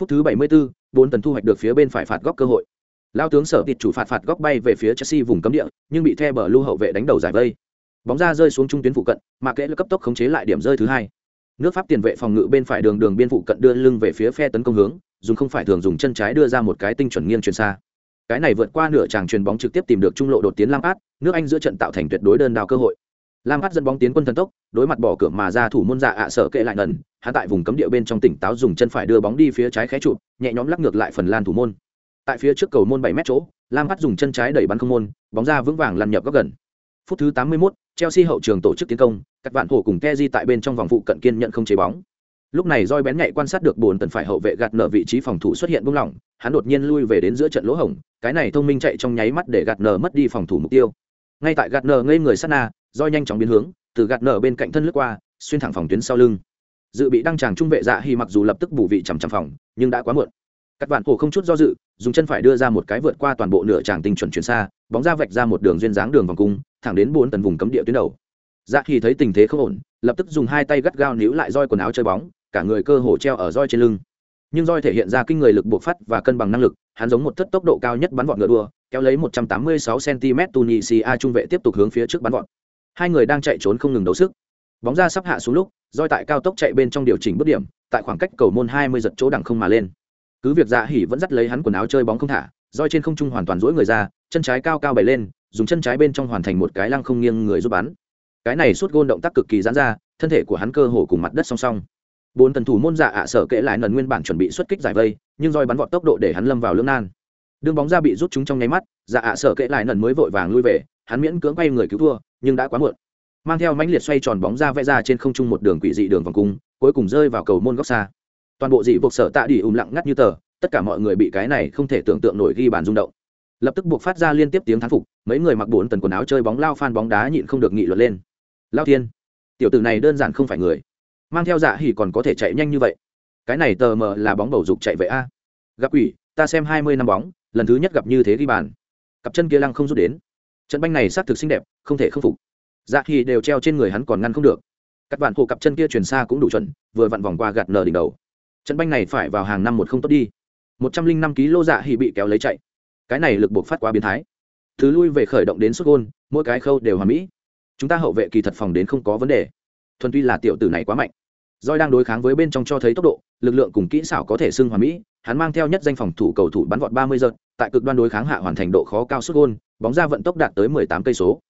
Phút thứ 74, bốn tần thu hoạch được phía bên phải phạt góc cơ hội lao tướng sở tịt chủ phạt phạt góc bay về phía chelsea vùng cấm địa nhưng bị the bờ lưu hậu vệ đánh đầu giải vây bóng ra rơi xuống trung tuyến phụ cận mà kẽ cấp tốc khống chế lại điểm rơi thứ hai nước pháp tiền vệ phòng ngự bên phải đường đường biên phụ cận đưa lưng về phía phe tấn công hướng dùng không phải thường dùng chân trái đưa ra một cái tinh chuẩn nghiêng truyền xa cái này vượt qua nửa chàng truyền bóng trực tiếp tìm được trung lộ đột tiến lam át nước anh giữa trận tạo thành tuyệt đối đơn đào cơ hội. Lam át dẫn bóng tiến quân thần tốc đối mặt bỏ cửa mà ra thủ môn dạ ạ sợ kệ lại ngần hạ tại vùng cấm địa bên trong tỉnh táo dùng chân phải đưa bóng đi phía trái khé trụ nhẹ nhõm lắc ngược lại phần lan thủ môn. Tại phía trước cầu môn bảy mét chỗ lam át dùng chân trái đẩy bắn không môn bóng ra vững vàng lăn nhập góc gần. Phút thứ tám mươi 81, chelsea hậu trường tổ chức tiến công các vạn hổ cùng keji tại bên trong vòng phụ cận kiên nhận không chế bóng lúc này roi bén nhạy quan sát được bồn tần phải hậu vệ gạt nở vị trí phòng thủ xuất hiện buông lỏng, hắn đột nhiên lui về đến giữa trận lỗ hổng, cái này thông minh chạy trong nháy mắt để gạt nở mất đi phòng thủ mục tiêu. Ngay tại gạt nở ngây người sát na roi nhanh chóng biến hướng, từ gạt nở bên cạnh thân lướt qua, xuyên thẳng phòng tuyến sau lưng. Dự bị đăng tràng trung vệ dạ hy mặc dù lập tức bù vị chằm chằm phòng, nhưng đã quá muộn. Các bạn hồ không chút do dự, dùng chân phải đưa ra một cái vượt qua toàn bộ nửa tràng tinh chuẩn chuyển xa, bóng ra vạch ra một đường duyên dáng đường vòng cung, thẳng đến bốn tần vùng cấm địa tuyến đầu dạ khi thấy tình thế không ổn, lập tức dùng hai tay gắt gao níu lại roi quần áo chơi bóng, cả người cơ hồ treo ở roi trên lưng. Nhưng roi thể hiện ra kinh người lực buộc phát và cân bằng năng lực, hắn giống một thất tốc độ cao nhất bắn vọt ngựa đua, kéo lấy 186 cm tunisia trung vệ tiếp tục hướng phía trước bắn vọt. Hai người đang chạy trốn không ngừng đấu sức. Bóng ra sắp hạ xuống lúc, roi tại cao tốc chạy bên trong điều chỉnh bước điểm, tại khoảng cách cầu môn 20 giật chỗ đẳng không mà lên. Cứ việc dạ hỉ vẫn dắt lấy hắn quần áo chơi bóng không thả, roi trên không trung hoàn toàn duỗi người ra, chân trái cao cao bày lên, dùng chân trái bên trong hoàn thành một cái lăng không nghiêng người giúp bắn cái này suốt gôn động tác cực kỳ giãn ra, thân thể của hắn cơ hồ cùng mặt đất song song. Bốn tần thủ môn dạ ạ sợ kệ lại nần nguyên bản chuẩn bị xuất kích giải vây, nhưng roi bắn vọt tốc độ để hắn lâm vào lưỡng nan. Đường bóng ra bị rút chúng trong nháy mắt dạ ạ sợ kệ lại nần mới vội vàng lui về, hắn miễn cưỡng quay người cứu thua, nhưng đã quá muộn. Mang theo mãnh liệt xoay tròn bóng ra vẽ ra trên không trung một đường quỷ dị đường vòng cung, cuối cùng rơi vào cầu môn góc xa. Toàn bộ dị buộc sở tạ đi ùm lặng ngắt như tờ, tất cả mọi người bị cái này không thể tưởng tượng nổi ghi bàn rung động. Lập tức buộc phát ra liên tiếp tiếng thán phục, mấy người mặc bốn tần quần áo chơi bóng lao phan bóng đá nhịn không được nghị luận lên lao thiên. Tiểu tử này đơn giản không phải người. Mang theo dạ hỉ còn có thể chạy nhanh như vậy. Cái này tờ mờ là bóng bầu dục chạy vậy a. Gặp quỷ, ta xem hai mươi năm bóng, lần thứ nhất gặp như thế ghi bàn. Cặp chân kia lăng không rút đến. Trận banh này xác thực xinh đẹp, không thể không phục. Dạ hỉ đều treo trên người hắn còn ngăn không được. Các bạn hộ cặp chân kia truyền xa cũng đủ chuẩn, vừa vặn vòng qua gạt nở đỉnh đầu. Trận banh này phải vào hàng năm một không tốt đi. Một trăm linh năm kg dạ hỉ bị kéo lấy chạy. Cái này lực buộc phát quá biến thái. Thứ lui về khởi động đến xuất gôn, mỗi cái khâu đều hoàn mỹ chúng ta hậu vệ kỳ thật phòng đến không có vấn đề. Thuần tuy là tiểu tử này quá mạnh roi đang đối kháng với bên trong cho thấy tốc độ, lực lượng cùng kỹ xảo có thể xưng hòa mỹ, hắn mang theo nhất danh phòng thủ cầu thủ bắn vọt 30 giật, tại cực đoan đối kháng hạ hoàn thành độ khó cao suốt gôn, bóng ra vận tốc đạt tới 18 cây số.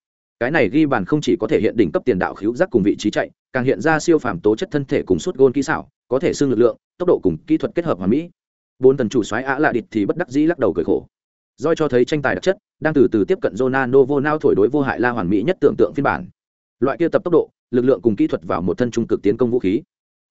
Cái này ghi bàn không chỉ có thể hiện đỉnh cấp tiền đạo khiếu giác cùng vị trí chạy, càng hiện ra siêu phàm tố chất thân thể cùng suốt gôn kỹ xảo, có thể xưng lực lượng, tốc độ cùng kỹ thuật kết hợp hòa mỹ. Bốn tần chủ xoáy ạ lạ địch thì bất đắc dĩ lắc đầu cười khổ doi cho thấy tranh tài đặc chất, đang từ từ tiếp cận Ronaldo vô nao thổi đối vô hại la hoàn mỹ nhất tưởng tượng phiên bản. Loại kia tập tốc độ, lực lượng cùng kỹ thuật vào một thân trung cực tiến công vũ khí.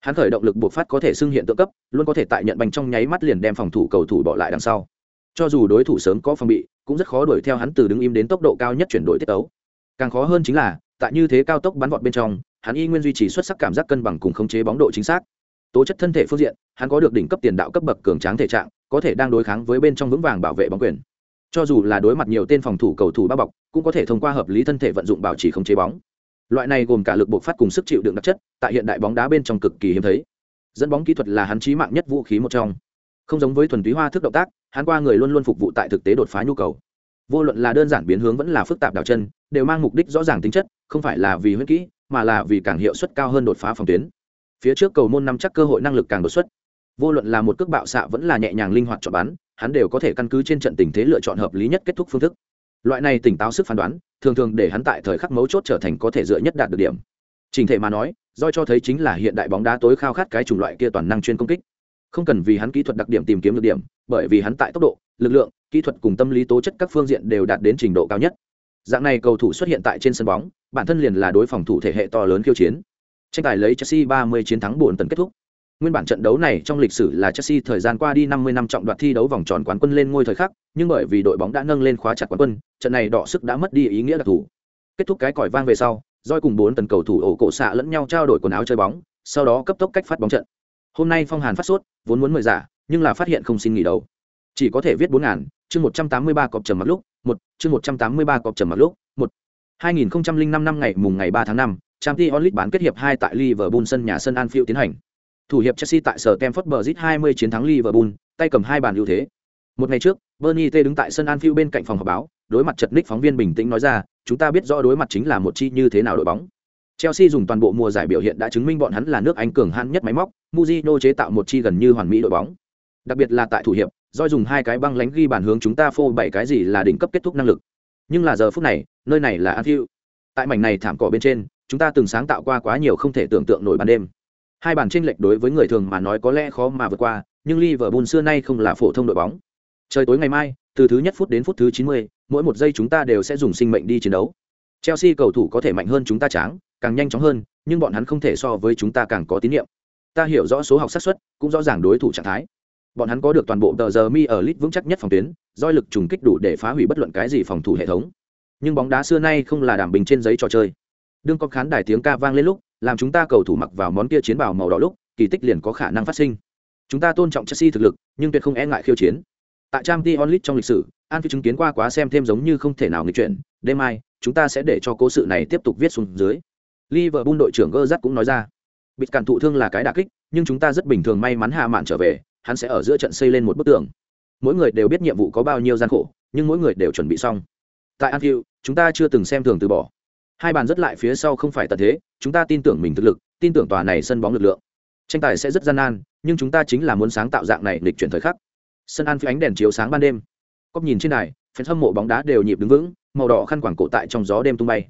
Hắn khởi động lực buộc phát có thể xưng hiện tượng cấp, luôn có thể tại nhận bành trong nháy mắt liền đem phòng thủ cầu thủ bỏ lại đằng sau. Cho dù đối thủ sớm có phòng bị, cũng rất khó đuổi theo hắn từ đứng im đến tốc độ cao nhất chuyển đổi tiết tấu. Càng khó hơn chính là, tại như thế cao tốc bắn vọt bên trong, hắn y nguyên duy trì xuất sắc cảm giác cân bằng cùng khống chế bóng độ chính xác. Tố chất thân thể phương diện, hắn có được đỉnh cấp tiền đạo cấp bậc cường tráng thể trạng, có thể đang đối kháng với bên trong vững vàng bảo vệ bóng quyền cho dù là đối mặt nhiều tên phòng thủ cầu thủ bao bọc, cũng có thể thông qua hợp lý thân thể vận dụng bảo trì khống chế bóng. Loại này gồm cả lực buộc phát cùng sức chịu đựng đặc chất, tại hiện đại bóng đá bên trong cực kỳ hiếm thấy. Dẫn bóng kỹ thuật là hắn trí mạng nhất vũ khí một trong. Không giống với thuần túy hoa thức động tác, hắn qua người luôn luôn phục vụ tại thực tế đột phá nhu cầu. Vô luận là đơn giản biến hướng vẫn là phức tạp đào chân, đều mang mục đích rõ ràng tính chất, không phải là vì huyết kỹ, mà là vì càng hiệu suất cao hơn đột phá phòng tuyến. Phía trước cầu môn nắm chắc cơ hội năng lực càng đột xuất. Vô luận là một cước bạo xạ vẫn là nhẹ nhàng linh hoạt chọn bắn hắn đều có thể căn cứ trên trận tình thế lựa chọn hợp lý nhất kết thúc phương thức. Loại này tỉnh táo sức phán đoán, thường thường để hắn tại thời khắc mấu chốt trở thành có thể dựa nhất đạt được điểm. Trình thể mà nói doi cho thấy chính là hiện đại bóng đá tối khao khát cái chủng loại kia toàn năng chuyên công kích. Không cần vì hắn kỹ thuật đặc điểm tìm kiếm được điểm, bởi vì hắn tại tốc độ, lực lượng, kỹ thuật cùng tâm lý tố chất các phương diện đều đạt đến trình độ cao nhất. Dạng này cầu thủ xuất hiện tại trên sân bóng, bản thân liền là đối phòng thủ thể hệ to lớn khiêu chiến. Tranh tài lấy chelsea 30 chiến thắng buồn tấn kết thúc nguyên bản trận đấu này trong lịch sử là chelsea thời gian qua đi 50 năm trọng đoạt thi đấu vòng tròn quán quân lên ngôi thời khắc nhưng bởi vì đội bóng đã nâng lên khóa chặt quán quân trận này đỏ sức đã mất đi ý nghĩa đặc thù. Kết thúc cái còi vang về sau doi cùng bốn tần cầu thủ ổ cổ xạ lẫn nhau trao đổi quần áo chơi bóng sau đó cấp tốc cách phát bóng trận. Hôm nay phong hàn phát sốt vốn muốn mời giả nhưng là phát hiện không xin nghỉ đầu. Chỉ có thể viết 4000, chương một trăm tám mươi ba cọp trầm mặc lúc một chương một trăm tám mươi ba cọp trầm mặc lúc một. hai nghìn năm ngày mùng ngày 3 tháng 5, Champions League bán kết hiệp hai tại liverpool sân nhà sân anfield tiến hành thủ hiệp chelsea tại sở Stamford Bridge 20 chiến thắng liverpool tay cầm hai bàn ưu thế một ngày trước bernie t đứng tại sân anfield bên cạnh phòng họp báo đối mặt chật ních phóng viên bình tĩnh nói ra chúng ta biết rõ đối mặt chính là một chi như thế nào đội bóng Chelsea dùng toàn bộ mùa giải biểu hiện đã chứng minh bọn hắn là nước Anh cường hãn nhất máy móc, Mourinho chế tạo một chi gần như hoàn mỹ đội bóng. Đặc biệt là tại thủ hiệp, do dùng hai cái băng lánh ghi bàn hướng chúng ta phô bảy cái gì là đỉnh cấp kết thúc năng lực. Nhưng là giờ phút này, nơi này là Anfield. Tại mảnh này thảm cỏ bên trên, chúng ta từng sáng tạo qua quá nhiều không thể tưởng tượng nổi ban đêm. Hai bàn chênh lệch đối với người thường mà nói có lẽ khó mà vượt qua, nhưng Liverpool xưa nay không là phổ thông đội bóng. Trời tối ngày mai, từ thứ nhất phút đến phút thứ 90, mỗi một giây chúng ta đều sẽ dùng sinh mệnh đi chiến đấu. Chelsea cầu thủ có thể mạnh hơn chúng ta tráng, càng nhanh chóng hơn, nhưng bọn hắn không thể so với chúng ta càng có tín nhiệm. Ta hiểu rõ số học xác suất, cũng rõ ràng đối thủ trạng thái. Bọn hắn có được toàn bộ tờ giờ mi ở lit vững chắc nhất phòng tuyến, doi lực trùng kích đủ để phá hủy bất luận cái gì phòng thủ hệ thống. Nhưng bóng đá xưa nay không là đảm bình trên giấy trò chơi. Đương có khán đài tiếng ca vang lên lúc, làm chúng ta cầu thủ mặc vào món kia chiến bào màu đỏ lúc, kỳ tích liền có khả năng phát sinh. Chúng ta tôn trọng Chelsea thực lực, nhưng tuyệt không e ngại khiêu chiến. Tại Champions League trong lịch sử, An Phi chứng kiến qua quá xem thêm giống như không thể nào nghịch chuyển, đêm mai, chúng ta sẽ để cho cố sự này tiếp tục viết xuống dưới. Liverpool đội trưởng Gerrard cũng nói ra, bị cản thụ thương là cái đả kích, nhưng chúng ta rất bình thường may mắn hạ mạn trở về, hắn sẽ ở giữa trận xây lên một bức tường. Mỗi người đều biết nhiệm vụ có bao nhiêu gian khổ, nhưng mỗi người đều chuẩn bị xong. Tại Anfield, chúng ta chưa từng xem thường từ bỏ. Hai bàn rất lại phía sau không phải tận thế, chúng ta tin tưởng mình thực lực, tin tưởng tòa này sân bóng lực lượng. Tranh tài sẽ rất gian nan, nhưng chúng ta chính là muốn sáng tạo dạng này lịch chuyển thời khắc. Sân An phía ánh đèn chiếu sáng ban đêm. cóc nhìn trên đài, phần hâm mộ bóng đá đều nhịp đứng vững, màu đỏ khăn quàng cổ tại trong gió đêm tung bay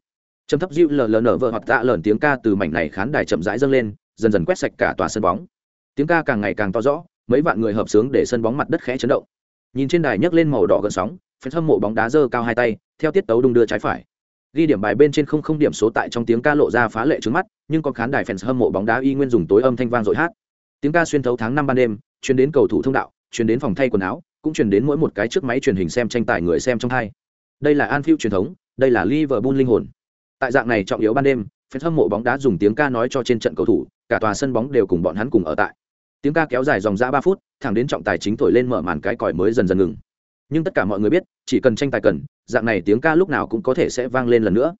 trầm thấp dịu lờ lờ nở vợ hoặc tạ lởn tiếng ca từ mảnh này khán đài chậm rãi dâng lên dần dần quét sạch cả tòa sân bóng tiếng ca càng ngày càng to rõ mấy vạn người hợp sướng để sân bóng mặt đất khẽ chấn động nhìn trên đài nhấc lên màu đỏ gần sóng phần hâm mộ bóng đá giơ cao hai tay theo tiết tấu đung đưa trái phải ghi điểm bài bên trên không không điểm số tại trong tiếng ca lộ ra phá lệ trước mắt, nhưng có khán đài fans hâm mộ bóng đá y nguyên dùng tối âm thanh vang dội hát. Tiếng ca xuyên thấu tháng năm ban đêm, truyền đến cầu thủ thông đạo, truyền đến phòng thay quần áo, cũng truyền đến mỗi một cái chiếc máy truyền hình xem tranh tài người xem trong hai. Đây là Anfield truyền thống, đây là Liverpool linh hồn. Tại dạng này trọng yếu ban đêm, fans hâm mộ bóng đá dùng tiếng ca nói cho trên trận cầu thủ, cả tòa sân bóng đều cùng bọn hắn cùng ở tại. Tiếng ca kéo dài dòng ra ba phút, thẳng đến trọng tài chính thổi lên mở màn cái còi mới dần dần ngừng. Nhưng tất cả mọi người biết, chỉ cần tranh tài cần dạng này tiếng ca lúc nào cũng có thể sẽ vang lên lần nữa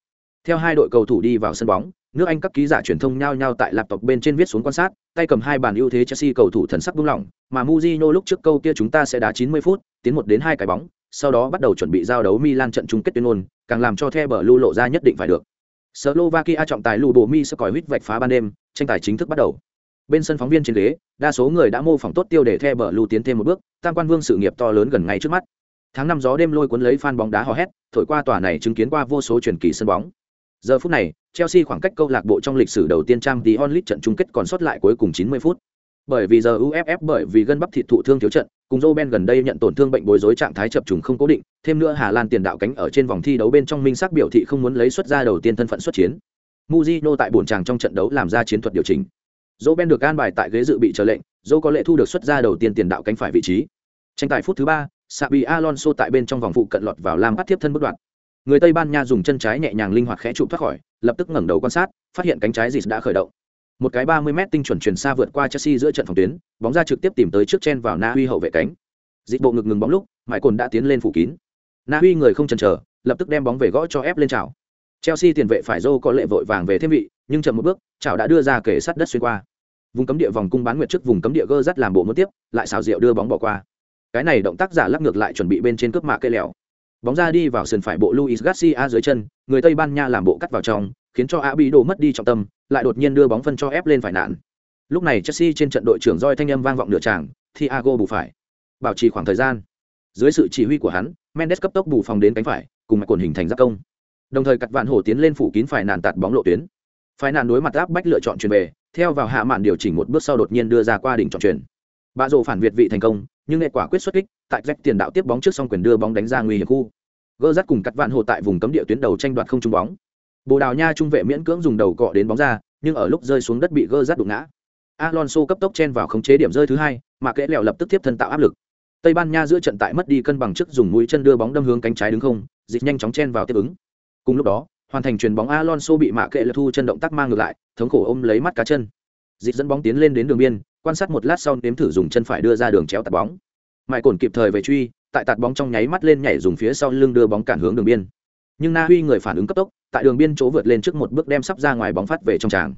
theo hai đội cầu thủ đi vào sân bóng nước anh các ký giả truyền thông nhao nhao tại laptop bên trên viết xuống quan sát tay cầm hai bàn ưu thế chelsea cầu thủ thần sắc buông lỏng mà muzino lúc trước câu kia chúng ta sẽ đá 90 phút tiến một đến hai cái bóng sau đó bắt đầu chuẩn bị giao đấu milan trận chung kết tuyên ngôn càng làm cho the bờ lưu lộ ra nhất định phải được Slovakia trọng tài lù bộ mi sẽ còi huýt vạch phá ban đêm, tranh tài chính thức bắt đầu. Bên sân phóng viên trên ghế, đa số người đã mô phỏng tốt tiêu để The bờ lưu tiến thêm một bước, tam quan vương sự nghiệp to lớn gần ngay trước mắt. Tháng năm gió đêm lôi cuốn lấy fan bóng đá hò hét, thổi qua tòa này chứng kiến qua vô số truyền kỳ sân bóng. Giờ phút này, Chelsea khoảng cách câu lạc bộ trong lịch sử đầu tiên trang tí onlit trận chung kết còn sót lại cuối cùng 90 phút. Bởi vì giờ UFF bởi vì gân bắp thịt thụ thương thiếu trận, cùng Joe Ben gần đây nhận tổn thương bệnh bối rối trạng thái chập trùng không cố định, thêm nữa Hà Lan tiền đạo cánh ở trên vòng thi đấu bên trong minh sắc biểu thị không muốn lấy xuất ra đầu tiên thân phận xuất chiến. Mujino tại buồn tràng trong trận đấu làm ra chiến thuật điều chỉnh. Joe Ben được an bài tại ghế dự bị chờ lệnh, Joe có lệ thu được xuất ra đầu tiên tiền đạo cánh phải vị trí. Tranh tài phút thứ ba, Sabi Alonso tại bên trong vòng phụ cận lọt vào lam bắt tiếp thân bất đoạn. Người Tây Ban Nha dùng chân trái nhẹ nhàng linh hoạt khẽ trụ thoát khỏi, lập tức ngẩng đầu quan sát, phát hiện cánh trái Dịch đã khởi động. Một cái 30m tinh chuẩn truyền xa vượt qua Chelsea giữa trận phòng tuyến, bóng ra trực tiếp tìm tới trước chen vào Na Uy hậu vệ cánh. Dịch bộ ngực ngừng bóng lúc, Mại Cồn đã tiến lên phủ kín. Na Uy người không chần chờ, lập tức đem bóng về gõ cho ép lên chảo. Chelsea tiền vệ phải Dô có lệ vội vàng về thêm vị, nhưng chậm một bước, chảo đã đưa ra kể sát đất xuyên qua. Vùng cấm địa vòng cung bán nguyệt trước vùng cấm địa gơ dắt làm bộ muốn tiếp, lại xào rượu đưa bóng bỏ qua. Cái này động tác giả lắc ngược lại chuẩn bị bên trên cướp mạ cây lẹo. Bóng ra đi vào sườn phải bộ Luis Garcia dưới chân, người Tây Ban Nha làm bộ cắt vào trong, khiến cho Abido mất đi trọng tâm, lại đột nhiên đưa bóng phân cho ép lên phải nạn. Lúc này Chelsea trên trận đội trưởng roi thanh âm vang vọng nửa tràng, Thiago bù phải. Bảo trì khoảng thời gian. Dưới sự chỉ huy của hắn, Mendes cấp tốc bù phòng đến cánh phải, cùng mạch quần hình thành giác công đồng thời cặt vạn hổ tiến lên phủ kín phải nàn tạt bóng lộ tuyến phải nàn đối mặt áp bách lựa chọn truyền về theo vào hạ mạn điều chỉnh một bước sau đột nhiên đưa ra qua đỉnh chọn truyền bạ rộ phản việt vị thành công, nhưng nghệ quả quyết xuất kích, tại rách tiền đạo tiếp bóng trước xong quyền đưa bóng đánh ra nguy hiểm khu. Gỡ rắt cùng cắt vạn hồ tại vùng cấm địa tuyến đầu tranh đoạt không trúng bóng. Bồ đào nha trung vệ miễn cưỡng dùng đầu cọ đến bóng ra, nhưng ở lúc rơi xuống đất bị gỡ rắt đụng ngã. Alonso cấp tốc chen vào khống chế điểm rơi thứ hai, mà kẽ lẹo lập tức tiếp thân tạo áp lực. Tây ban nha giữa trận tại mất đi cân bằng trước dùng mũi chân đưa bóng đâm hướng cánh trái đứng không, dịch nhanh chóng chen vào tiếp ứng. Cùng lúc đó, hoàn thành chuyền bóng alonso bị mạ kệ lật thu chân động tác mang ngược lại, thống khổ ôm lấy mắt cá chân. Dịch dẫn bóng tiến lên đến đường biên quan sát một lát sau nếm thử dùng chân phải đưa ra đường chéo tạt bóng. Mãi cồn kịp thời về truy, tại tạt bóng trong nháy mắt lên nhảy dùng phía sau lưng đưa bóng cản hướng đường biên. Nhưng na huy người phản ứng cấp tốc, tại đường biên chỗ vượt lên trước một bước đem sắp ra ngoài bóng phát về trong tràng.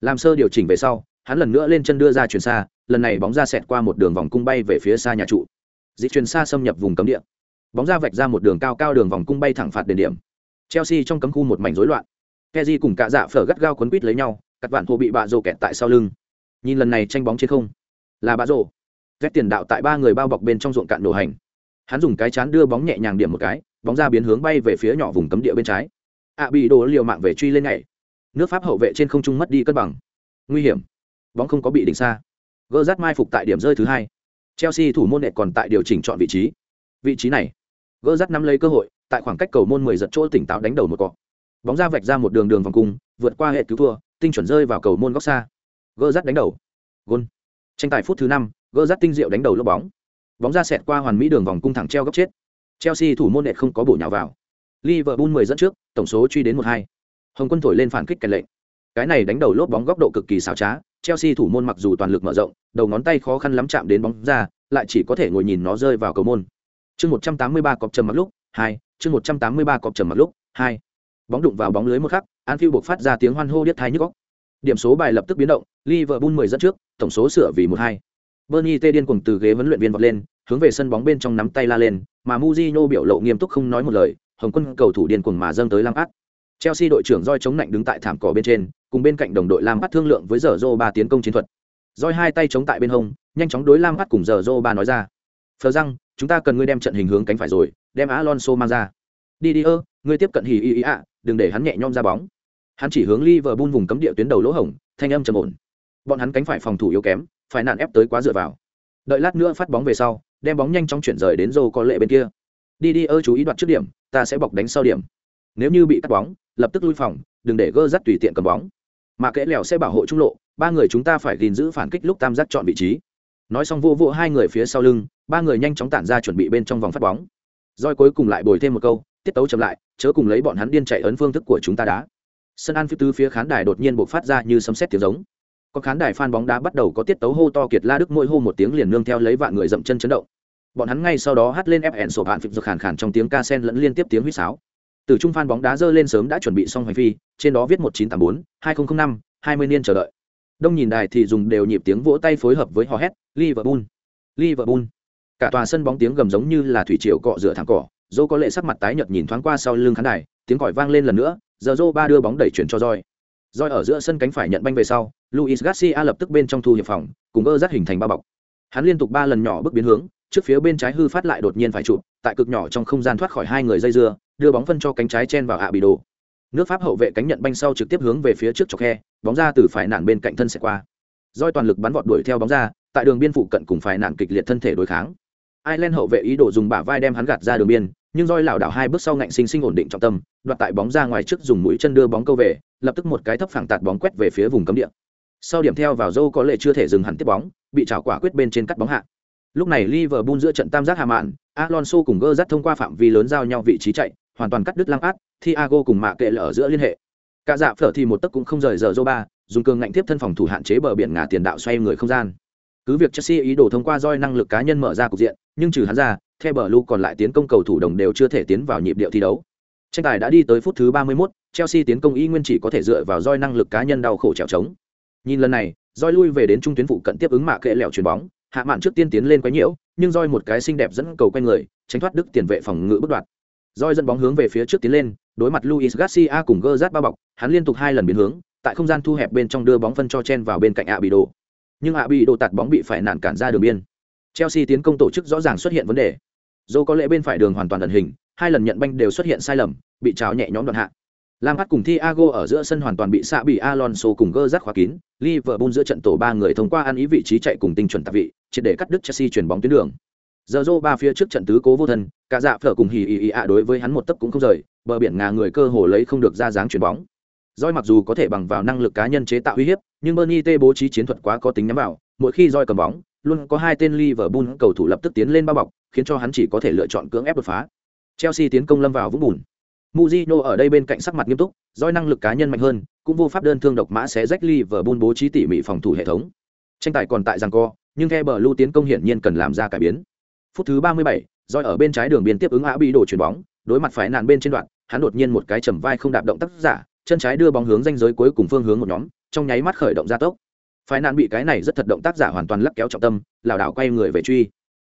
Làm sơ điều chỉnh về sau, hắn lần nữa lên chân đưa ra chuyển xa, lần này bóng ra xẹt qua một đường vòng cung bay về phía xa nhà trụ. Dị chuyền xa xâm nhập vùng cấm địa. Bóng ra vạch ra một đường cao cao đường vòng cung bay thẳng phạt đền điểm. Chelsea trong cấm khu một mảnh rối loạn. Keji cùng cả dạ phở gắt gao quấn quít lấy nhau, cắt vạn thô bị bạ rồ kẹt tại sau lưng nhìn lần này tranh bóng trên không. Là bạ rồ ghét tiền đạo tại ba người bao bọc bên trong ruộng cạn đổ hành. Hắn dùng cái chán đưa bóng nhẹ nhàng điểm một cái, bóng ra biến hướng bay về phía nhỏ vùng cấm địa bên trái. Ạ bị đồ liều mạng về truy lên nhảy. Nước pháp hậu vệ trên không trung mất đi cân bằng. Nguy hiểm. Bóng không có bị đỉnh xa. Gỡ rát mai phục tại điểm rơi thứ hai. Chelsea thủ môn đệ còn tại điều chỉnh chọn vị trí. Vị trí này. Gỡ rát nắm lấy cơ hội, tại khoảng cách cầu môn mười giật chỗ tỉnh táo đánh đầu một cọ. Bóng ra vạch ra một đường đường vòng cung, vượt qua hệ cứu thua, tinh chuẩn rơi vào cầu môn góc xa gơ rắt đánh đầu. Gôn. Tranh tài phút thứ năm gơ rắt tinh diệu đánh đầu lốp bóng. Bóng ra xẹt qua hoàn mỹ đường vòng cung thẳng treo góc chết. Chelsea thủ môn đệ không có bổ nhào vào. Liverpool mười dẫn trước, tổng số truy đến một hai. Hồng quân thổi lên phản kích kèn lệnh. Cái này đánh đầu lốp bóng góc độ cực kỳ xảo trá, chelsea thủ môn mặc dù toàn lực mở rộng, đầu ngón tay khó khăn lắm chạm đến bóng ra, lại chỉ có thể ngồi nhìn nó rơi vào cầu môn. Chương một trăm tám mươi ba cọc trầm mặc lúc, hai, chương một trăm tám mươi ba cọc trầm mặc lúc, hai. Bóng đụng vào bóng lưới một khắc, anfield buộc phát ra tiếng hoan hô điếc thai nhức góc điểm số bài lập tức biến động, liverpool mười dẫn trước, tổng số sửa vì một hai. Bernie tê điên cuồng từ ghế huấn luyện viên vọt lên, hướng về sân bóng bên trong nắm tay la lên, mà Mourinho biểu lộ nghiêm túc không nói một lời, hồng quân cầu thủ điên cuồng mà dâng tới Lampard. chelsea đội trưởng roi chống lạnh đứng tại thảm cỏ bên trên, cùng bên cạnh đồng đội lam thương lượng với giờ ba tiến công chiến thuật. Roi hai tay chống tại bên hông, nhanh chóng đối lam cùng giờ ba nói ra. Phờ răng, chúng ta cần ngươi đem trận hình hướng cánh phải rồi, đem alonso mang ra. Đi đi ơ, ngươi tiếp cận hì ý ý ạ, đừng để hắn nhẹ nhõm ra bóng hắn chỉ hướng Liverpool vùng cấm địa tuyến đầu lỗ hổng, thanh âm trầm ổn. Bọn hắn cánh phải phòng thủ yếu kém, phải nạn ép tới quá dựa vào. Đợi lát nữa phát bóng về sau, đem bóng nhanh chóng chuyển rời đến rô có lệ bên kia. Đi đi, ơ, chú ý đoạt trước điểm, ta sẽ bọc đánh sau điểm. Nếu như bị cắt bóng, lập tức lui phòng, đừng để gơ dắt tùy tiện cầm bóng. Mà kẽ lèo sẽ bảo hộ trung lộ, ba người chúng ta phải gìn giữ phản kích lúc tam giác chọn vị trí. Nói xong vô vô hai người phía sau lưng, ba người nhanh chóng tản ra chuẩn bị bên trong vòng phát bóng. Roi cuối cùng lại bồi thêm một câu, tiết tấu chậm lại, chớ cùng lấy bọn hắn điên chạy ấn phương thức của chúng ta đá sân an phía tứ phía khán đài đột nhiên bộc phát ra như sấm sét tiếng giống. Có khán đài phan bóng đá bắt đầu có tiết tấu hô to kiệt la đức mỗi hô một tiếng liền nương theo lấy vạn người dậm chân chấn động. Bọn hắn ngay sau đó hát lên ép hẹn sổ bạn phịch giật khàn khàn trong tiếng ca sen lẫn liên tiếp tiếng huýt sáo. Từ trung phan bóng đá dơ lên sớm đã chuẩn bị xong hành phi, trên đó viết một chín tám bốn, hai nghìn năm, hai mươi niên chờ đợi. Đông nhìn đài thì dùng đều nhịp tiếng vỗ tay phối hợp với hò hét, liverpool liverpool. Cả tòa sân bóng tiếng gầm giống như là thủy triều cọ rửa thẳng cỏ dô có lệ sắc mặt tái nhợt nhìn thoáng qua sau lưng khán đài, tiếng còi vang lên lần nữa giờ dô ba đưa bóng đẩy chuyển cho roi roi ở giữa sân cánh phải nhận banh về sau, luis garcia lập tức bên trong thu hiệp phòng, cùng gơ dắt hình thành ba bọc. Hắn liên tục ba lần nhỏ bước biến hướng, trước phía bên trái hư phát lại đột nhiên phải chụp, tại cực nhỏ trong không gian thoát khỏi hai người dây dưa, đưa bóng phân cho cánh trái chen vào hạ bị đồ. Nước pháp hậu vệ cánh nhận banh sau trực tiếp hướng về phía trước chọc khe, bóng ra từ phải nạn bên cạnh thân sẽ qua. Roi toàn lực bắn vọt đuổi theo bóng ra, tại đường biên phụ cận cùng phải nạn kịch liệt thân thể đối kháng. Ireland hậu vệ ý đồ dùng bả vai đem hắn gạt ra đường biên, nhưng roi lảo đảo hai bước sau ngạnh sinh sinh ổn định trọng tâm, đoạt tại bóng ra ngoài trước dùng mũi chân đưa bóng câu về, lập tức một cái thấp phẳng tạt bóng quét về phía vùng cấm địa. Sau điểm theo vào Zhou có lệ chưa thể dừng hẳn tiếp bóng, bị trảo quả quyết bên trên cắt bóng hạ. Lúc này Liverpool giữa trận tam giác Hà Mạn, Alonso cùng Gerrard thông qua phạm vi lớn giao nhau vị trí chạy, hoàn toàn cắt đứt Lampard, Thiago cùng mạ kệ là ở giữa liên hệ. Cả dạ phở thì một tấc cũng không rời giờ ba, dùng cường ngạnh tiếp thân phòng thủ hạn chế bờ biển ngả tiền đạo xoay người không gian. Cứ việc Chelsea ý đồ thông qua roi năng lực cá nhân mở ra cục diện, nhưng trừ hắn ra, theo bờ lu còn lại tiến công cầu thủ đồng đều chưa thể tiến vào nhịp điệu thi đấu. Tranh tài đã đi tới phút thứ 31, Chelsea tiến công y nguyên chỉ có thể dựa vào roi năng lực cá nhân đau khổ trèo trống. Nhìn lần này, roi lui về đến trung tuyến phụ cận tiếp ứng mạ kệ lẹo chuyền bóng, hạ mạn trước tiên tiến lên quấy nhiễu, nhưng roi một cái xinh đẹp dẫn cầu quanh người, tránh thoát đức tiền vệ phòng ngự bất đoạt. Roi dẫn bóng hướng về phía trước tiến lên, đối mặt Luis Garcia cùng Gerrard bao bọc, hắn liên tục hai lần biến hướng, tại không gian thu hẹp bên trong đưa bóng phân cho chen vào bên cạnh ạ bị đổ. Nhưng ạ bị đồ tạt bóng bị phải nạn cản ra đường biên. Chelsea tiến công tổ chức rõ ràng xuất hiện vấn đề. Dô có lẽ bên phải đường hoàn toàn ẩn hình, hai lần nhận banh đều xuất hiện sai lầm, bị trào nhẹ nhõm đoạn hạ. Lampard cùng Thiago ở giữa sân hoàn toàn bị xạ bị Alonso cùng Gerrard khóa kín, Liverpool giữa trận tổ ba người thông qua ăn ý vị trí chạy cùng tinh chuẩn tạp vị, triệt để cắt đứt Chelsea chuyển bóng tuyến đường. Giờ dô ba phía trước trận tứ cố vô thân, cả dạ phở cùng hì hì ì ạ đối với hắn một tấc cũng không rời, bờ biển ngà người cơ hồ lấy không được ra dáng chuyển bóng. Doi mặc dù có thể bằng vào năng lực cá nhân chế tạo uy hiếp, nhưng Bernie T bố trí chiến thuật quá có tính nhắm vào, mỗi khi Doi cầm bóng, luôn có hai tên Liverpool cầu thủ lập tức tiến lên bao bọc, khiến cho hắn chỉ có thể lựa chọn cưỡng ép đột phá. Chelsea tiến công lâm vào vũng bùn. Mujino ở đây bên cạnh sắc mặt nghiêm túc, Doi năng lực cá nhân mạnh hơn, cũng vô pháp đơn thương độc mã xé rách Liverpool bố trí tỉ mỉ phòng thủ hệ thống. Tranh tài còn tại giằng co, nhưng theo bờ lưu tiến công hiển nhiên cần làm ra cải biến. Phút thứ 37, Doi ở bên trái đường biên tiếp ứng Á bị đổ chuyển bóng, đối mặt phải nạn bên trên đoạn, hắn đột nhiên một cái chầm vai không đạp động tác giả, chân trái đưa bóng hướng danh giới cuối cùng phương hướng một nhóm, trong nháy mắt khởi động gia tốc. Phải nạn bị cái này rất thật động tác giả hoàn toàn lắc kéo trọng tâm, lảo đảo quay người về truy.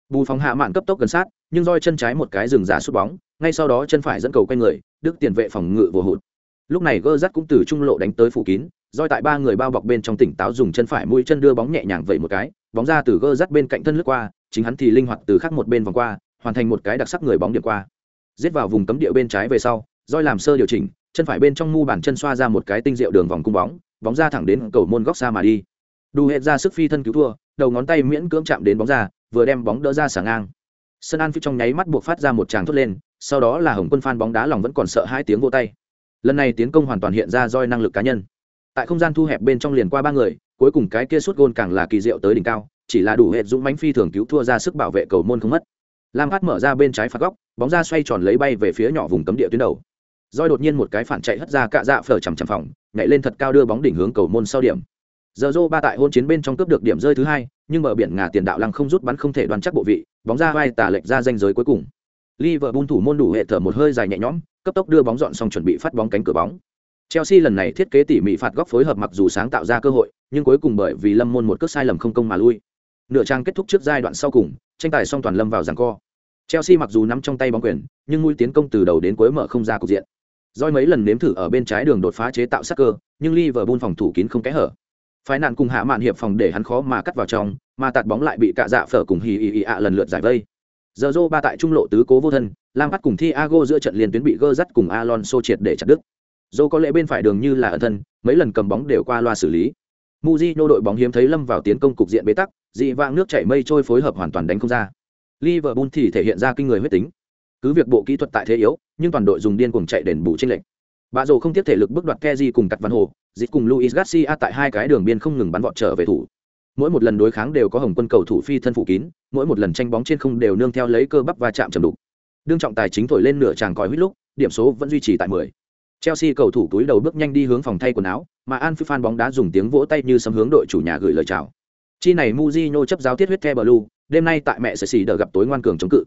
Bù phóng hạ mạn cấp tốc gần sát, nhưng roi chân trái một cái dừng giả sút bóng, ngay sau đó chân phải dẫn cầu quay người, đức tiền vệ phòng ngự vừa hụt. Lúc này gơ rắt cũng từ trung lộ đánh tới phủ kín, roi tại ba người bao bọc bên trong tỉnh táo dùng chân phải mũi chân đưa bóng nhẹ nhàng vẩy một cái, bóng ra từ gơ rắt bên cạnh thân lướt qua, chính hắn thì linh hoạt từ khác một bên vòng qua, hoàn thành một cái đặc sắc người bóng điểm qua. Giết vào vùng cấm địa bên trái về sau, roi làm sơ điều chỉnh, chân phải bên trong mu bàn chân xoa ra một cái tinh diệu đường vòng cung bóng, bóng ra thẳng đến cầu môn góc xa mà đi. Đủ hệ ra sức phi thân cứu thua, đầu ngón tay miễn cưỡng chạm đến bóng ra, vừa đem bóng đỡ ra sáng ngang. Sân An phía trong nháy mắt buộc phát ra một tràng thốt lên, sau đó là Hồng Quân fan bóng đá lòng vẫn còn sợ hai tiếng vô tay. Lần này tiến công hoàn toàn hiện ra roi năng lực cá nhân. Tại không gian thu hẹp bên trong liền qua ba người, cuối cùng cái kia suốt gôn càng là kỳ diệu tới đỉnh cao, chỉ là đủ hệ dũng mãnh phi thường cứu thua ra sức bảo vệ cầu môn không mất. Lam Phát mở ra bên trái phạt góc, bóng ra xoay tròn lấy bay về phía nhỏ vùng cấm địa tuyến đầu. Roi đột nhiên một cái phản chạy hất ra cạ dạ phở chằm chằm phòng, nhảy lên thật cao đưa bóng đỉnh hướng cầu môn sau điểm. Giờ Zô ba tại hôn chiến bên trong cướp được điểm rơi thứ hai, nhưng mở biển ngà tiền đạo lăng không rút bắn không thể đoán chắc bộ vị, bóng ra vai tà lệch ra danh giới cuối cùng. Liverpool thủ môn đủ hệ thở một hơi dài nhẹ nhõm, cấp tốc đưa bóng dọn xong chuẩn bị phát bóng cánh cửa bóng. Chelsea lần này thiết kế tỉ mỉ phạt góc phối hợp mặc dù sáng tạo ra cơ hội, nhưng cuối cùng bởi vì Lâm Môn một cước sai lầm không công mà lui. Nửa trang kết thúc trước giai đoạn sau cùng, tranh tài xong toàn lâm vào giằng co. Chelsea mặc dù nắm trong tay bóng quyền, nhưng mũi tiến công từ đầu đến cuối mở không ra cục diện. Doi mấy lần nếm thử ở bên trái đường đột phá chế tạo sắc cơ, nhưng Liverpool phòng thủ kín không kẽ hở. Phái nạn cùng hạ mạn hiệp phòng để hắn khó mà cắt vào trong, mà tạt bóng lại bị cạ dạ phở cùng hì hì hì ạ lần lượt giải vây. Giờ ba tại trung lộ tứ cố vô thân, Lam bắt cùng Thiago giữa trận liên tuyến bị gơ dắt cùng Alonso triệt để chặt đứt. Zô có lẽ bên phải đường như là ẩn thân, mấy lần cầm bóng đều qua loa xử lý. Mujino đội bóng hiếm thấy lâm vào tiến công cục diện bế tắc, dị vang nước chảy mây trôi phối hợp hoàn toàn đánh không ra. Liverpool thì thể hiện ra kinh người huyết tính. Cứ việc bộ kỹ thuật tại thế yếu, nhưng toàn đội dùng điên cuồng chạy đền bù tranh lệch. Bà rồ không tiếp thể lực bước đoạt Kezi cùng Cắt Văn Hồ, dịch cùng Luis Garcia tại hai cái đường biên không ngừng bắn vọt trở về thủ. Mỗi một lần đối kháng đều có hồng quân cầu thủ phi thân phủ kín, mỗi một lần tranh bóng trên không đều nương theo lấy cơ bắp và chạm chầm đục. Đương trọng tài chính thổi lên nửa tràng còi huýt lúc, điểm số vẫn duy trì tại 10. Chelsea cầu thủ túi đầu bước nhanh đi hướng phòng thay quần áo, mà Anfield fan bóng đá dùng tiếng vỗ tay như sấm hướng đội chủ nhà gửi lời chào. Chi này Mujinho chấp giáo tiết huyết The Blue, đêm nay tại mẹ sẽ xì đỡ gặp tối ngoan cường chống cự.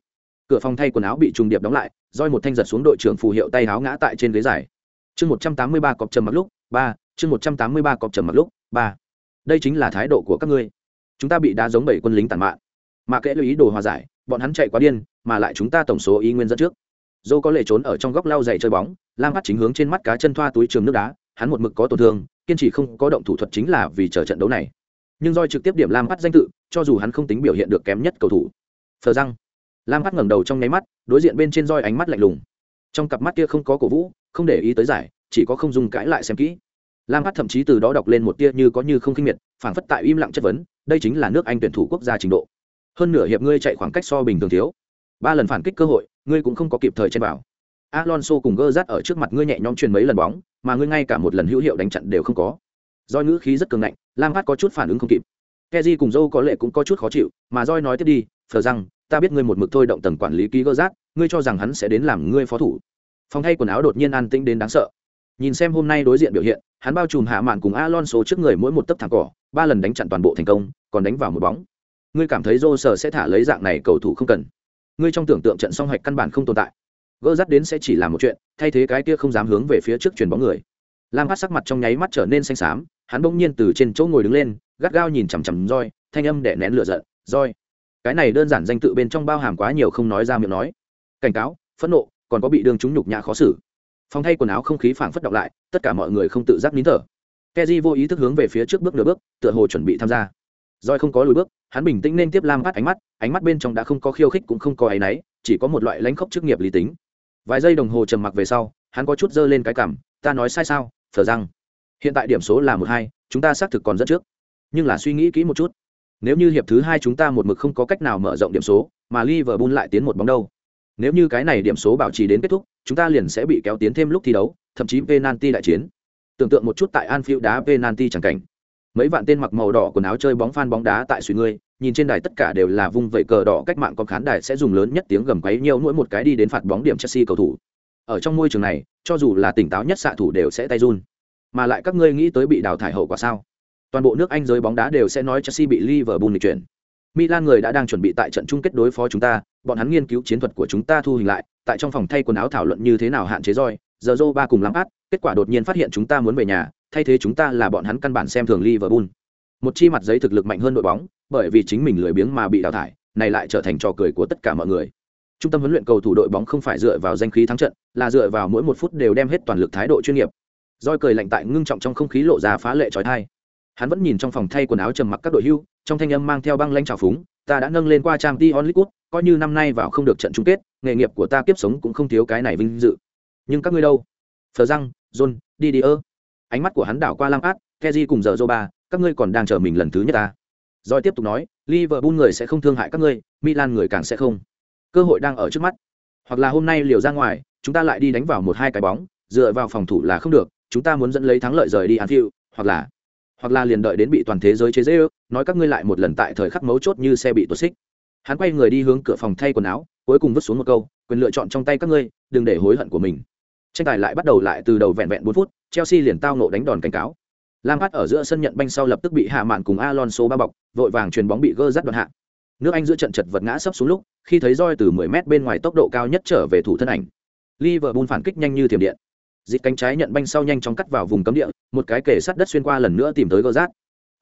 Cửa phòng thay quần áo bị trùng điệp đóng lại, roi một thanh giật xuống đội trưởng phù hiệu tay áo ngã tại trên ghế dài. Chương 183 cọp trầm mặc lúc, ba chương 183 cọp trầm mặc lúc, ba. Đây chính là thái độ của các ngươi. Chúng ta bị đá giống bảy quân lính tàn mạn. Mà kệ lưu ý đồ hòa giải, bọn hắn chạy quá điên, mà lại chúng ta tổng số ý nguyên dẫn trước. Dô có lệ trốn ở trong góc lau giày chơi bóng, Lam mắt chính hướng trên mắt cá chân thoa túi trường nước đá, hắn một mực có tổn thương, kiên trì không có động thủ thuật chính là vì chờ trận đấu này. Nhưng Doi trực tiếp điểm Lam mắt danh tự, cho dù hắn không tính biểu hiện được kém nhất cầu thủ. thờ răng. Lam mắt ngẩng đầu trong nháy mắt, đối diện bên trên roi ánh mắt lạnh lùng. Trong cặp mắt kia không có cổ vũ, không để ý tới giải, chỉ có không dùng cãi lại xem kỹ. Lam mắt thậm chí từ đó đọc lên một tia như có như không kinh miệt, phảng phất tại im lặng chất vấn, đây chính là nước Anh tuyển thủ quốc gia trình độ. Hơn nửa hiệp ngươi chạy khoảng cách so bình thường thiếu, ba lần phản kích cơ hội, ngươi cũng không có kịp thời chen vào. Alonso cùng gơ rát ở trước mặt ngươi nhẹ nhõm truyền mấy lần bóng, mà ngươi ngay cả một lần hữu hiệu đánh chặn đều không có. do ngữ khí rất cường ngạnh, Lam Phát có chút phản ứng không kịp. keji cùng dâu có lẽ cũng có chút khó chịu, mà roi nói tiếp đi, phờ rằng, ta biết ngươi một mực thôi động tầng quản lý ký gơ rác, ngươi cho rằng hắn sẽ đến làm ngươi phó thủ. Phòng thay quần áo đột nhiên an tĩnh đến đáng sợ. Nhìn xem hôm nay đối diện biểu hiện, hắn bao trùm hạ mạn cùng alonso trước người mỗi một tấc thẳng cỏ, ba lần đánh chặn toàn bộ thành công, còn đánh vào một bóng. Ngươi cảm thấy rô sở sẽ thả lấy dạng này cầu thủ không cần. Ngươi trong tưởng tượng trận song hoạch căn bản không tồn tại. Gỡ rắt đến sẽ chỉ là một chuyện, thay thế cái kia không dám hướng về phía trước chuyền bóng người. Lam hát sắc mặt trong nháy mắt trở nên xanh xám, hắn bỗng nhiên từ trên chỗ ngồi đứng lên, gắt gao nhìn chằm chằm roi thanh âm để nén lửa giận roi cái này đơn giản danh tự bên trong bao hàm quá nhiều không nói ra miệng nói. Cảnh cáo, phẫn nộ, còn có bị đương chúng nhục nhã khó xử. Phòng thay quần áo không khí phảng phất động lại, tất cả mọi người không tự giác nín thở. Keji vô ý thức hướng về phía trước bước nửa bước, tựa hồ chuẩn bị tham gia. Roi không có lùi bước, hắn bình tĩnh nên tiếp lam phát ánh mắt ánh mắt bên trong đã không có khiêu khích cũng không có áy náy, chỉ có một loại lãnh khốc chức nghiệp lý tính. Vài giây đồng hồ trầm mặc về sau, hắn có chút dơ lên cái cảm ta nói sai sao, thở rằng hiện tại điểm số là một hai, chúng ta xác thực còn rất trước. Nhưng là suy nghĩ kỹ một chút nếu như hiệp thứ hai chúng ta một mực không có cách nào mở rộng điểm số, mà Liverpool lại tiến một bóng đâu? Nếu như cái này điểm số bảo trì đến kết thúc, chúng ta liền sẽ bị kéo tiến thêm lúc thi đấu, thậm chí penalty đại chiến. Tưởng tượng một chút tại Anfield đá penalty chẳng cảnh. Mấy vạn tên mặc màu đỏ quần áo chơi bóng phan bóng đá tại suy ngươi, nhìn trên đài tất cả đều là vung vẩy cờ đỏ cách mạng con khán đài sẽ dùng lớn nhất tiếng gầm quấy nhiều mỗi một cái đi đến phạt bóng điểm Chelsea cầu thủ. Ở trong môi trường này, cho dù là tỉnh táo nhất xạ thủ đều sẽ tay run. Mà lại các ngươi nghĩ tới bị đào thải hậu quả sao? Toàn bộ nước anh giới bóng đá đều sẽ nói chelsea bị liverpool nghịch chuyển. Milan người đã đang chuẩn bị tại trận chung kết đối phó chúng ta, bọn hắn nghiên cứu chiến thuật của chúng ta thu hình lại, tại trong phòng thay quần áo thảo luận như thế nào hạn chế roi, giờ ba cùng lắm át, kết quả đột nhiên phát hiện chúng ta muốn về nhà, thay thế chúng ta là bọn hắn căn bản xem thường liverpool. Một chi mặt giấy thực lực mạnh hơn đội bóng, bởi vì chính mình lười biếng mà bị đào thải, này lại trở thành trò cười của tất cả mọi người. Trung tâm huấn luyện cầu thủ đội bóng không phải dựa vào danh khí thắng trận, là dựa vào mỗi một phút đều đem hết toàn lực thái độ chuyên nghiệp. Roi cười lạnh tại ngưng trọng trong không khí lộ ra phá lệ chói tai hắn vẫn nhìn trong phòng thay quần áo trầm mặc các đội hưu trong thanh âm mang theo băng lanh trào phúng ta đã nâng lên qua trang t onlit coi như năm nay vào không được trận chung kết nghề nghiệp của ta kiếp sống cũng không thiếu cái này vinh dự. Nhưng các ngươi đâu? Thờ răng john đi đi ơ ánh mắt của hắn đảo qua lam át keji cùng giờ ba các ngươi còn đang chờ mình lần thứ nhất à? ta rồi tiếp tục nói liverpool người sẽ không thương hại các ngươi milan người càng sẽ không. Cơ hội đang ở trước mắt. Hoặc là hôm nay liều ra ngoài chúng ta lại đi đánh vào một hai cái bóng dựa vào phòng thủ là không được chúng ta muốn dẫn lấy thắng lợi rời đi Anfield, hoặc là hoặc là liền đợi đến bị toàn thế giới chế giễu, nói các ngươi lại một lần tại thời khắc mấu chốt như xe bị tuột xích. Hắn quay người đi hướng cửa phòng thay quần áo, cuối cùng vứt xuống một câu, quyền lựa chọn trong tay các ngươi, đừng để hối hận của mình. Tranh tài lại bắt đầu lại từ đầu vẹn vẹn bốn phút, Chelsea liền tao nộ đánh đòn cảnh cáo. Lampard ở giữa sân nhận banh sau lập tức bị hạ mạn cùng Alonso ba bọc, vội vàng truyền bóng bị gơ rắt đoạn hạ. Nước Anh giữa trận chật vật ngã sấp xuống lúc, khi thấy roi từ 10 mét bên ngoài tốc độ cao nhất trở về thủ thân ảnh. Liverpool phản kích nhanh như thiểm điện dịp cánh trái nhận banh sau nhanh chóng cắt vào vùng cấm địa, một cái kể sát đất xuyên qua lần nữa tìm tới gỡ rát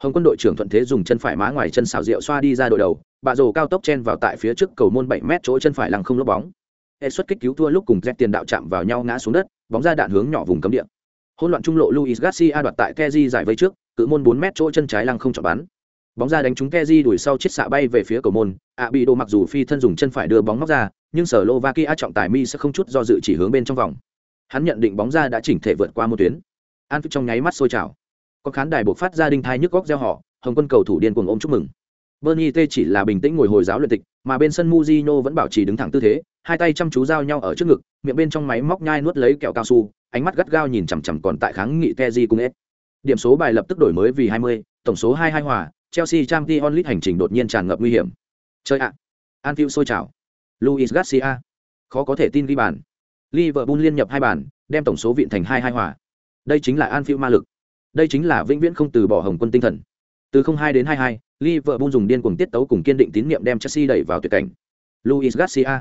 hồng quân đội trưởng thuận thế dùng chân phải má ngoài chân xào rượu xoa đi ra đội đầu bạ rồ cao tốc chen vào tại phía trước cầu môn bảy mét chỗ chân phải lăng không lốp bóng. Hệ xuất kích cứu thua lúc cùng dẹp tiền đạo chạm vào nhau ngã xuống đất, bóng ra đạn hướng nhỏ vùng cấm địa. Hỗn loạn trung lộ luis garcia đoạt tại keji giải vây trước, cự môn bốn mét chỗ chân trái lăng không chọn bắn. Bóng ra đánh trúng keji đuổi sau chiếc xạ bay về phía cầu môn, ạ bị đồ mặc dù phi thân dùng chân phải đưa bóng móc ra, nhưng sở lovakia trọng tài mi sẽ không chút do dự chỉ hướng bên trong vòng hắn nhận định bóng ra đã chỉnh thể vượt qua một tuyến. An trong nháy mắt sôi trào. Có khán đài buộc phát ra đinh thai nhức góc gieo họ hồng quân cầu thủ điên cuồng ôm chúc mừng. Bernie t chỉ là bình tĩnh ngồi hồi giáo luyện tịch mà bên sân muzino vẫn bảo trì đứng thẳng tư thế hai tay chăm chú giao nhau ở trước ngực miệng bên trong máy móc nhai nuốt lấy kẹo cao su ánh mắt gắt gao nhìn chằm chằm còn tại kháng nghị teji cùng ép điểm số bài lập tức đổi mới vì 20, tổng số 22 hòa chelsea trang t onlit hành trình đột nhiên tràn ngập nguy hiểm. Chơi ạ. À. anfield sôi trào. Luis garcia. Khó có thể tin ghi bàn. Liverpool liên nhập hai bàn, đem tổng số viện thành hai hai hòa. Đây chính là Anfield ma lực. Đây chính là vĩnh viễn không từ bỏ Hồng Quân tinh thần. Từ 02 đến 22, Liverpool dùng điên cuồng tiết tấu cùng kiên định tín niệm đem Chelsea đẩy vào tuyệt cảnh. Luis Garcia,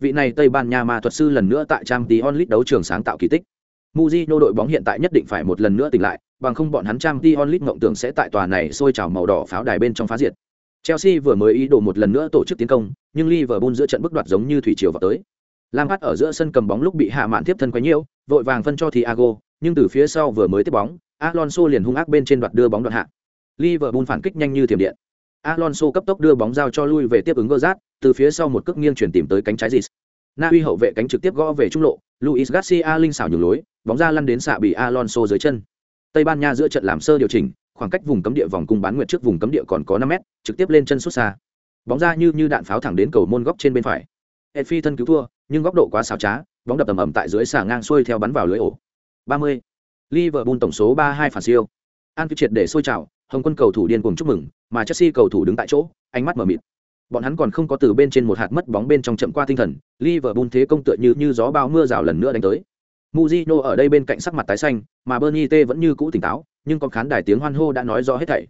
vị này Tây Ban Nha ma thuật sư lần nữa tại Champions League đấu trường sáng tạo kỳ tích. Mujino đội bóng hiện tại nhất định phải một lần nữa tỉnh lại, bằng không bọn hắn Champions League ngộng tưởng sẽ tại tòa này sôi trào màu đỏ pháo đài bên trong phá diệt. Chelsea vừa mới ý đồ một lần nữa tổ chức tiến công, nhưng Liverpool giữa trận bức đoạt giống như thủy triều vào tới. Lam Phát ở giữa sân cầm bóng lúc bị hạ mạn tiếp thân quá nhiều, vội vàng phân cho Thiago, nhưng từ phía sau vừa mới tiếp bóng, Alonso liền hung ác bên trên đoạt đưa bóng đoạn hạ. Liverpool phản kích nhanh như thiểm điện. Alonso cấp tốc đưa bóng giao cho lui về tiếp ứng Gerrard, từ phía sau một cước nghiêng chuyển tìm tới cánh trái Gis. Na Uy hậu vệ cánh trực tiếp gõ về trung lộ, Luis Garcia linh xảo nhường lối, bóng ra lăn đến xạ bị Alonso dưới chân. Tây Ban Nha giữa trận làm sơ điều chỉnh, khoảng cách vùng cấm địa vòng cung bán nguyệt trước vùng cấm địa còn có 5 mét, trực tiếp lên chân xuất xa. Bóng ra như như đạn pháo thẳng đến cầu môn góc trên bên phải. Phi thân cứu thua, nhưng góc độ quá xảo trá, bóng đập tầm ầm tại dưới xà ngang xuôi theo bắn vào lưới ổ. 30. Liverpool tổng số 32 phản siêu. An triệt để sôi trào, Hồng quân cầu thủ điên cuồng chúc mừng, mà Chelsea cầu thủ đứng tại chỗ, ánh mắt mở mịt. Bọn hắn còn không có từ bên trên một hạt mất bóng bên trong chậm qua tinh thần, Liverpool thế công tựa như như gió bao mưa rào lần nữa đánh tới. Mujino ở đây bên cạnh sắc mặt tái xanh, mà Bernie T vẫn như cũ tỉnh táo, nhưng con khán đài tiếng hoan hô đã nói rõ hết thảy.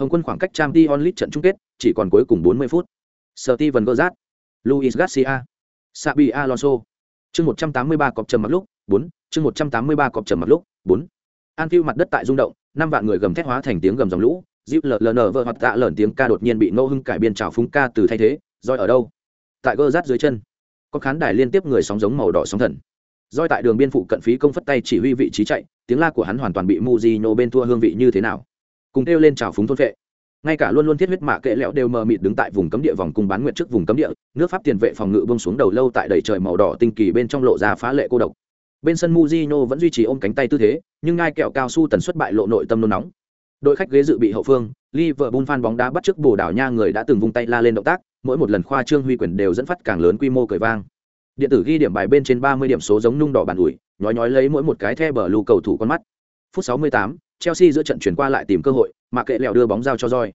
Hồng quân khoảng cách Champions League trận chung kết, chỉ còn cuối cùng 40 phút. Steven Gerrard, Luis Garcia, Sabi Alonso. Chương 183 cọp trầm mặc lúc, 4, chương 183 cọp trầm mặc lúc, 4. Anfield mặt đất tại rung động, năm vạn người gầm thét hóa thành tiếng gầm dòng lũ, dịu lờ lờ vợ hoặc tạ lởn tiếng ca đột nhiên bị ngô hưng cải biên trào phúng ca từ thay thế. Roi ở đâu? Tại gơ rát dưới chân. Có khán đài liên tiếp người sóng giống màu đỏ sóng thần. Roi tại đường biên phụ cận phí công phất tay chỉ huy vị trí chạy tiếng la của hắn hoàn toàn bị Mujino bên thua hương vị như thế nào. Cùng kêu lên trào phúng thôn vệ ngay cả luôn luôn thiết huyết mạ kệ lẹo đều mờ mịt đứng tại vùng cấm địa vòng cung bán nguyện trước vùng cấm địa nước pháp tiền vệ phòng ngự bông xuống đầu lâu tại đầy trời màu đỏ tinh kỳ bên trong lộ ra phá lệ cô độc. Bên sân muzino vẫn duy trì ôm cánh tay tư thế nhưng ngai kẹo cao su tần suất bại lộ nội tâm nôn nóng. Đội khách ghế dự bị hậu phương liverpool fan bóng đá bắt trước bồ đảo nha người đã từng vung tay la lên động tác mỗi một lần khoa trương huy quyền đều dẫn phát càng lớn quy mô cởi vang. Điện tử ghi điểm bài bên trên 30 điểm số giống nung đỏ bàn ủi nhói nhói lấy mỗi một cái the bờ lưu cầu thủ con mắt. Phút 68, chelsea giữa trận chuyển qua lại tìm cơ hội mà kệ lẹo đưa bóng giao cho roi.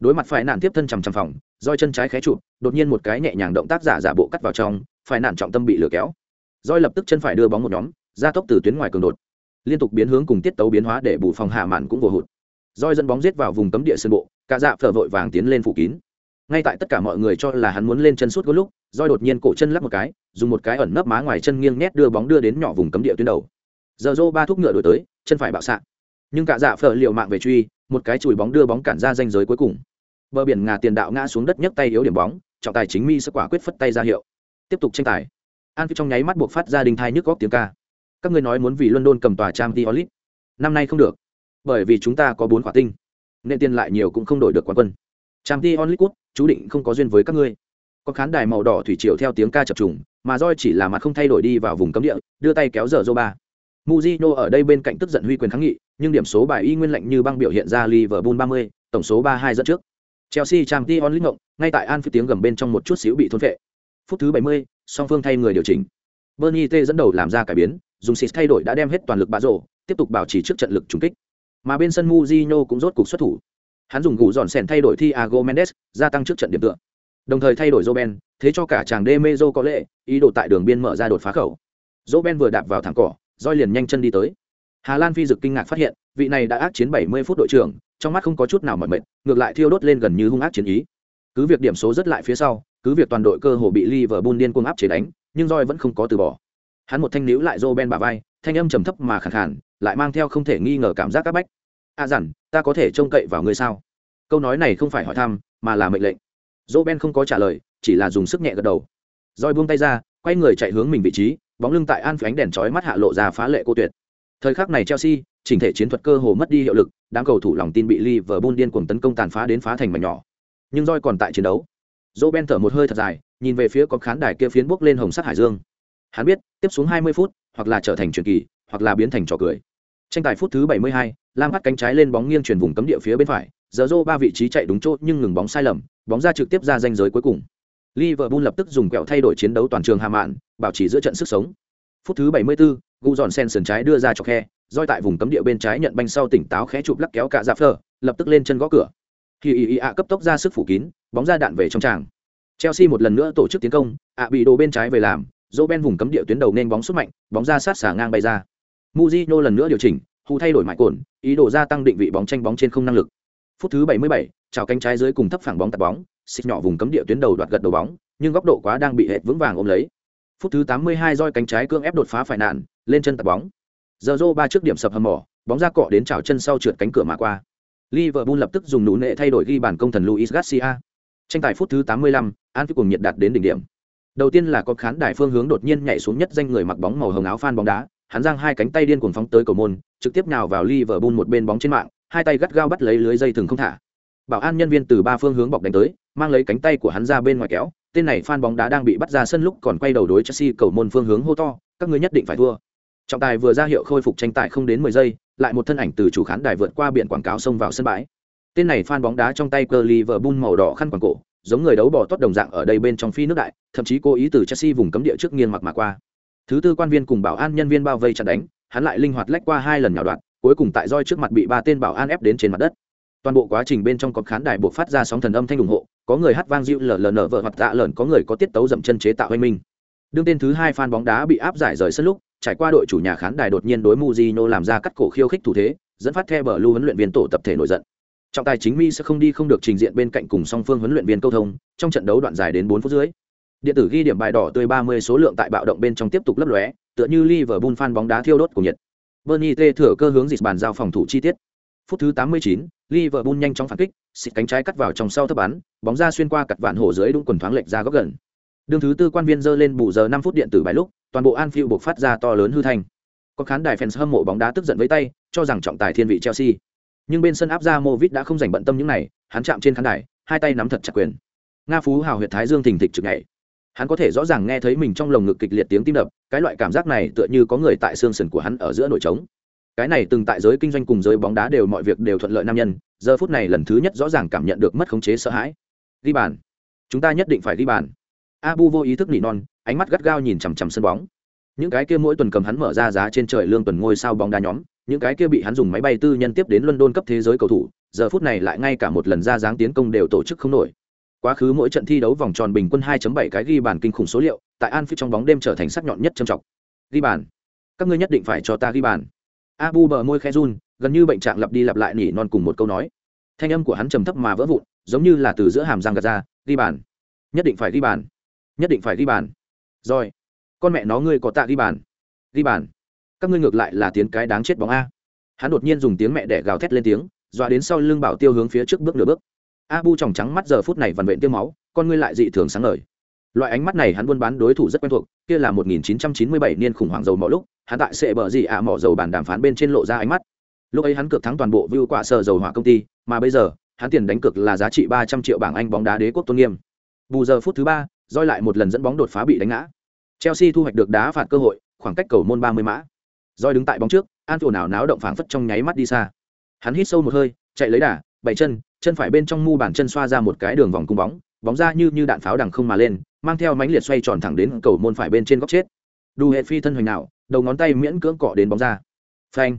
Đối mặt phải nạn tiếp thân chằm chằm phòng roi chân trái khé chụp đột nhiên một cái nhẹ nhàng động tác giả giả bộ cắt vào trong phải nạn trọng tâm bị lửa kéo. Roi lập tức chân phải đưa bóng một nhóm ra tốc từ tuyến ngoài cường đột. Liên tục biến hướng cùng tiết tấu biến hóa để bù phòng hạ mạn cũng vô hụt. Roi dẫn bóng giết vào vùng cấm địa sân bộ cả dạ phở vội vàng tiến lên phủ kín. Ngay tại tất cả mọi người cho là hắn muốn lên chân suốt có lúc roi đột nhiên cổ chân lắp một cái dùng một cái ẩn nấp má ngoài chân nghiêng nét đưa bóng đưa đến nhỏ vùng cấm địa tuyến đầu. Giờ rô ba thúc ngựa đổi tới chân phải bạo sạn, nhưng cả dạ phở liều mạng về truy một cái chùi bóng đưa bóng cản ra danh giới cuối cùng. Bờ biển ngà tiền đạo ngã xuống đất nhấc tay yếu điểm bóng, trọng tài chính mi sẽ quả quyết phất tay ra hiệu. Tiếp tục tranh tài. An phi trong nháy mắt buộc phát ra đình thai nước góc tiếng ca. Các ngươi nói muốn vì london cầm tòa trang t năm nay không được. Bởi vì chúng ta có bốn quả tinh. Nên tiền lại nhiều cũng không đổi được quán quân. Trang t olit cút, chú định không có duyên với các ngươi. Có khán đài màu đỏ thủy triều theo tiếng ca chập trùng, mà roi chỉ là mặt không thay đổi đi vào vùng cấm địa, đưa tay kéo dở dô ba Mujino ở đây bên cạnh tức giận huy quyền kháng nghị nhưng điểm số bài y nguyên lệnh như băng biểu hiện ra Liverpool 30, tổng số 32 dẫn trước Chelsea Champions League ngộng, ngay tại Anfield tiếng gầm bên trong một chút xíu bị thôn phệ. Phút thứ 70, song phương thay người điều chỉnh. Bernie T dẫn đầu làm ra cải biến, dùng xịt thay đổi đã đem hết toàn lực bạ rổ, tiếp tục bảo trì trước trận lực trùng kích. Mà bên sân Mujino cũng rốt cục xuất thủ. Hắn dùng gù giòn sèn thay đổi Thiago Mendes, gia tăng trước trận điểm tựa. Đồng thời thay đổi Roben, thế cho cả chàng Demezo có lệ, ý đồ tại đường biên mở ra đột phá khẩu. Roben vừa đạp vào thẳng cỏ, roi liền nhanh chân đi tới. Hà Lan phi dực kinh ngạc phát hiện, vị này đã ác chiến 70 phút đội trưởng, trong mắt không có chút nào mỏi mệt, ngược lại thiêu đốt lên gần như hung ác chiến ý. Cứ việc điểm số rất lại phía sau, cứ việc toàn đội cơ hồ bị Liverpool điên cuồng áp chế đánh, nhưng roi vẫn không có từ bỏ. Hắn một thanh níu lại Doi Ben bà vai, thanh âm trầm thấp mà khẳng khàn, lại mang theo không thể nghi ngờ cảm giác áp bách a à dặn ta có thể trông cậy vào ngươi sao câu nói này không phải hỏi thăm mà là mệnh lệnh dỗ ben không có trả lời chỉ là dùng sức nhẹ gật đầu roi buông tay ra quay người chạy hướng mình vị trí bóng lưng tại an ánh đèn chói mắt hạ lộ ra phá lệ cô tuyệt. Thời khắc này chelsea chỉnh thể chiến thuật cơ hồ mất đi hiệu lực đám cầu thủ lòng tin bị liverpool điên cuồng tấn công tàn phá đến phá thành mảnh nhỏ. Nhưng roi còn tại chiến đấu. Dỗ ben thở một hơi thật dài nhìn về phía có khán đài kia phiến bốc lên hồng sắc hải dương. Hắn biết tiếp xuống 20 phút hoặc là trở thành truyền kỳ hoặc là biến thành trò cười. Tranh tài phút thứ 72, lam hắt cánh trái lên bóng nghiêng chuyển vùng cấm địa phía bên phải giờ dô ba vị trí chạy đúng chỗ nhưng ngừng bóng sai lầm bóng ra trực tiếp ra danh giới cuối cùng liverpool lập tức dùng kẹo thay đổi chiến đấu toàn trường hà mạn bảo trì giữa trận sức sống. Phút thứ 74, gu sen sườn trái đưa ra cho khe roi tại vùng cấm địa bên trái nhận banh sau tỉnh táo khẽ chụp lắc kéo cả dạ phơ lập tức lên chân gõ cửa. Khi ý ý ạ cấp tốc ra sức phủ kín bóng ra đạn về trong tràng. Chelsea một lần nữa tổ chức tiến công ạ bị đồ bên trái về làm dỗ bên vùng cấm địa tuyến đầu nên bóng xuất mạnh bóng ra sát xả ngang bay ra. Mujino lần nữa điều chỉnh, hù thay đổi mại cồn, ý đồ gia tăng định vị bóng tranh bóng trên không năng lực. Phút thứ 77, chào cánh trái dưới cùng thấp phẳng bóng tạt bóng, xịt nhỏ vùng cấm địa tuyến đầu đoạt gật đầu bóng, nhưng góc độ quá đang bị hệt vững vàng ôm lấy. Phút thứ 82 roi cánh trái cương ép đột phá phải nạn, lên chân tạt bóng. Giờ ba trước điểm sập hầm mỏ, bóng ra cọ đến chảo chân sau trượt cánh cửa mà qua. Liverpool lập tức dùng nụ nệ thay đổi ghi bàn công thần Luis Garcia. Tranh tài phút thứ 85, Anfield cùng nhiệt đạt đến đỉnh điểm. Đầu tiên là có khán đài phương hướng đột nhiên nhảy xuống nhất danh người mặc bóng màu hồng áo fan bóng đá, hắn giang hai cánh tay điên cuồng phóng tới cầu môn, trực tiếp nhào vào Liverpool một bên bóng trên mạng, hai tay gắt gao bắt lấy lưới dây thừng không thả. Bảo an nhân viên từ ba phương hướng bọc đánh tới, mang lấy cánh tay của hắn ra bên ngoài kéo, tên này fan bóng đá đang bị bắt ra sân lúc còn quay đầu đối Chelsea cầu môn phương hướng hô to, các ngươi nhất định phải thua. Trọng tài vừa ra hiệu khôi phục tranh tài không đến 10 giây, lại một thân ảnh từ chủ khán đài vượt qua biển quảng cáo xông vào sân bãi. Tên này fan bóng đá trong tay cơ Liverpool màu đỏ khăn quàng cổ, giống người đấu bỏ tốt đồng dạng ở đây bên trong phi nước đại, thậm chí cố ý từ Chelsea vùng cấm địa trước nghiêng mặc mà qua thứ tư quan viên cùng bảo an nhân viên bao vây chặn đánh hắn lại linh hoạt lách qua hai lần nhào đoạn cuối cùng tại roi trước mặt bị ba tên bảo an ép đến trên mặt đất toàn bộ quá trình bên trong có khán đài buộc phát ra sóng thần âm thanh ủng hộ, có người hát vang dịu lờ lờ nở vợ hoặc tạ lợn, có người có tiết tấu dậm chân chế tạo hoanh minh. Đương tên thứ hai phan bóng đá bị áp giải rời sân lúc, trải qua đội chủ nhà khán đài đột nhiên đối muzino làm ra cắt cổ khiêu khích thủ thế, dẫn phát theo bờ lưu huấn luyện viên tổ tập thể nổi giận. Trọng tài chính mi sẽ không đi không được trình diện bên cạnh cùng song phương huấn luyện viên câu thông, trong trận đấu đoạn dài đến bốn phút dưới điện tử ghi điểm bài đỏ tươi 30 số lượng tại bạo động bên trong tiếp tục lấp lóe, tựa như Liverpool fan bóng đá thiêu đốt của nhiệt Bernie T thừa cơ hướng dịch bàn giao phòng thủ chi tiết phút thứ 89, Liverpool nhanh chóng phản kích xịt cánh trái cắt vào trong sau thấp bắn bóng ra xuyên qua cặt vạn hổ dưới đúng quần thoáng lệch ra góc gần. Đường thứ tư quan viên dơ lên bù giờ 5 phút điện tử bài lúc toàn bộ Anfield buộc phát ra to lớn hư thành có khán đài fans hâm mộ bóng đá tức giận với tay cho rằng trọng tài thiên vị Chelsea. Nhưng bên sân áp ra Movit đã không dành bận tâm những này hắn chạm trên khán đài hai tay nắm thật chặt quyền. Nga phú hào huyệt thái dương thình thịch trực nhảy. Hắn có thể rõ ràng nghe thấy mình trong lồng ngực kịch liệt tiếng tim đập cái loại cảm giác này tựa như có người tại xương sườn của hắn ở giữa nội trống cái này từng tại giới kinh doanh cùng giới bóng đá đều mọi việc đều thuận lợi nam nhân, giờ phút này lần thứ nhất rõ ràng cảm nhận được mất khống chế sợ hãi. Ghi bàn. Chúng ta nhất định phải ghi bàn. Abu vô ý thức nỉ non, ánh mắt gắt gao nhìn chằm chằm sân bóng. Những cái kia mỗi tuần cầm hắn mở ra giá trên trời lương tuần ngôi sao bóng đá nhóm, những cái kia bị hắn dùng máy bay tư nhân tiếp đến london cấp thế giới cầu thủ, giờ phút này lại ngay cả một lần ra dáng tiến công đều tổ chức không nổi. Quá khứ mỗi trận thi đấu vòng tròn bình quân 2.7 cái ghi bàn kinh khủng số liệu, tại Anfield trong bóng đêm trở thành sắc nhọn nhất trầm trọng. Ghi bàn. Các ngươi nhất định phải cho ta ghi bàn abu bờ môi khe run, gần như bệnh trạng lặp đi lặp lại nỉ non cùng một câu nói. Thanh âm của hắn trầm thấp mà vỡ vụn, giống như là từ giữa hàm răng gạt ra, ghi bàn. Nhất định phải ghi bàn. Nhất định phải ghi bàn. Rồi, con mẹ nó ngươi có tạ ghi bàn. Ghi bàn. Các ngươi ngược lại là tiếng cái đáng chết bóng a. Hắn đột nhiên dùng tiếng mẹ đẻ gào thét lên tiếng, dọa đến sau lưng bảo tiêu hướng phía trước bước nửa bước. Abu tròng trắng mắt giờ phút này vằn vện tiêu máu, con ngươi lại dị thường sáng ngời. Loại ánh mắt này hắn buôn bán đối thủ rất quen thuộc, kia là 1997 niên khủng hoảng dầu mỏ lúc hắn tại sệ bờ gì ạ mỏ dầu bàn đàm phán bên trên lộ ra ánh mắt. Lúc ấy hắn cược thắng toàn bộ view quả sở dầu hỏa công ty, mà bây giờ, hắn tiền đánh cược là giá trị 300 triệu bảng anh bóng đá đế quốc tôn nghiêm. Bù giờ phút thứ ba, roi lại một lần dẫn bóng đột phá bị đánh ngã. Chelsea thu hoạch được đá phạt cơ hội, khoảng cách cầu môn 30 mã. Roi đứng tại bóng trước, an phổ nào náo động phảng phất trong nháy mắt đi xa. Hắn hít sâu một hơi, chạy lấy đà, bảy chân chân phải bên trong mu bàn chân xoa ra một cái đường vòng cung bóng bóng ra như như đạn pháo đằng không mà lên, mang theo mánh liệt xoay tròn thẳng đến cầu môn phải bên trên góc chết. Đủ hệ phi thân hoành nào đầu ngón tay miễn cưỡng cọ đến bóng ra phanh.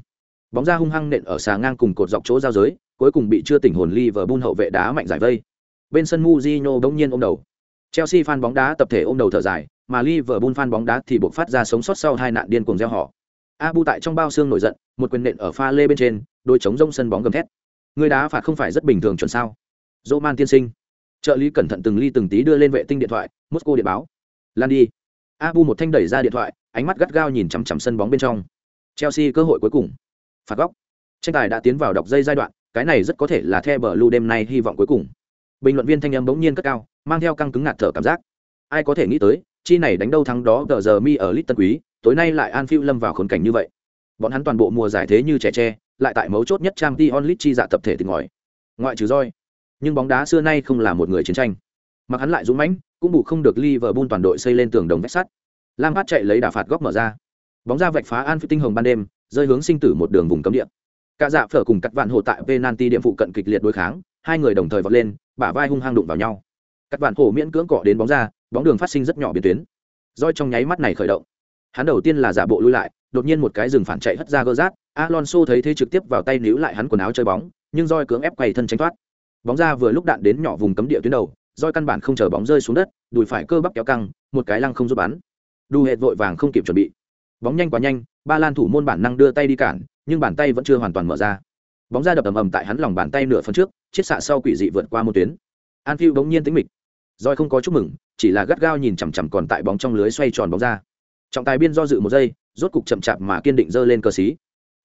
Bóng ra hung hăng nện ở xà ngang cùng cột dọc chỗ giao giới, cuối cùng bị chưa tỉnh hồn ly và bun hậu vệ đá mạnh giải vây. Bên sân Mujino bỗng nhiên ôm đầu. Chelsea fan bóng đá tập thể ôm đầu thở dài, mà Liverpool fan bóng đá thì buộc phát ra sống sót sau hai nạn điên cuồng gieo họ. Abu tại trong bao xương nổi giận, một quyền nện ở pha lê bên trên, đôi chống rông sân bóng gầm thét. Người đá phạt không phải rất bình thường chuẩn sao? Dỗ man tiên sinh. Trợ lý cẩn thận từng ly từng tí đưa lên vệ tinh điện thoại mosco điện báo. Lan đi. Abu một thanh đẩy ra điện thoại ánh mắt gắt gao nhìn chằm chằm sân bóng bên trong. Chelsea cơ hội cuối cùng. Phạt góc. Tranh tài đã tiến vào đọc dây giai đoạn, cái này rất có thể là The Blue đêm nay hy vọng cuối cùng. Bình luận viên thanh âm bỗng nhiên cất cao, mang theo căng cứng ngạt thở cảm giác. Ai có thể nghĩ tới, chi này đánh đâu thắng đó giờ giờ mi ở lit tân quý, tối nay lại Anfield phiêu lâm vào khốn cảnh như vậy. Bọn hắn toàn bộ mùa giải thế như trẻ tre, lại tại mấu chốt nhất trang t onlit chi dạ tập thể tình ngòi ngoại trừ roi nhưng bóng đá xưa nay không là một người chiến tranh. Mặc hắn lại dũng mãnh, cũng bù không được Liverpool toàn đội xây lên tường đồng vách sắt lam phát chạy lấy đà phạt góc mở ra. Bóng ra vạch phá an phi tinh hồng ban đêm, rơi hướng sinh tử một đường vùng cấm địa. Cả dạ phở cùng cắt vạn hồ tại penalty điểm phụ cận kịch liệt đối kháng, hai người đồng thời vọt lên, bả vai hung hăng đụng vào nhau. Cắt vạn hồ miễn cưỡng cọ đến bóng ra, bóng đường phát sinh rất nhỏ biến tuyến. Roi trong nháy mắt này khởi động. Hắn đầu tiên là giả bộ lui lại, đột nhiên một cái rừng phản chạy hất ra gơ rát, alonso thấy thế trực tiếp vào tay níu lại hắn quần áo chơi bóng, nhưng roi cưỡng ép quay thân tránh thoát. Bóng ra vừa lúc đạn đến nhỏ vùng cấm địa tuyến đầu, roi căn bản không chờ bóng rơi xuống đất, đùi phải cơ bắp kéo căng, một cái lăng không giúp bắn đu hệt vội vàng không kịp chuẩn bị. Bóng nhanh quá nhanh, ba lan thủ môn bản năng đưa tay đi cản, nhưng bàn tay vẫn chưa hoàn toàn mở ra. Bóng ra đập ầm ầm tại hắn lòng bàn tay nửa phần trước, chiết xạ sau quỷ dị vượt qua một tuyến. An phiêu bỗng nhiên tính mịch. Roi không có chúc mừng, chỉ là gắt gao nhìn chằm chằm còn tại bóng trong lưới xoay tròn bóng ra. Trọng tài biên do dự một giây, rốt cục chậm chạp mà kiên định giơ lên cờ xí.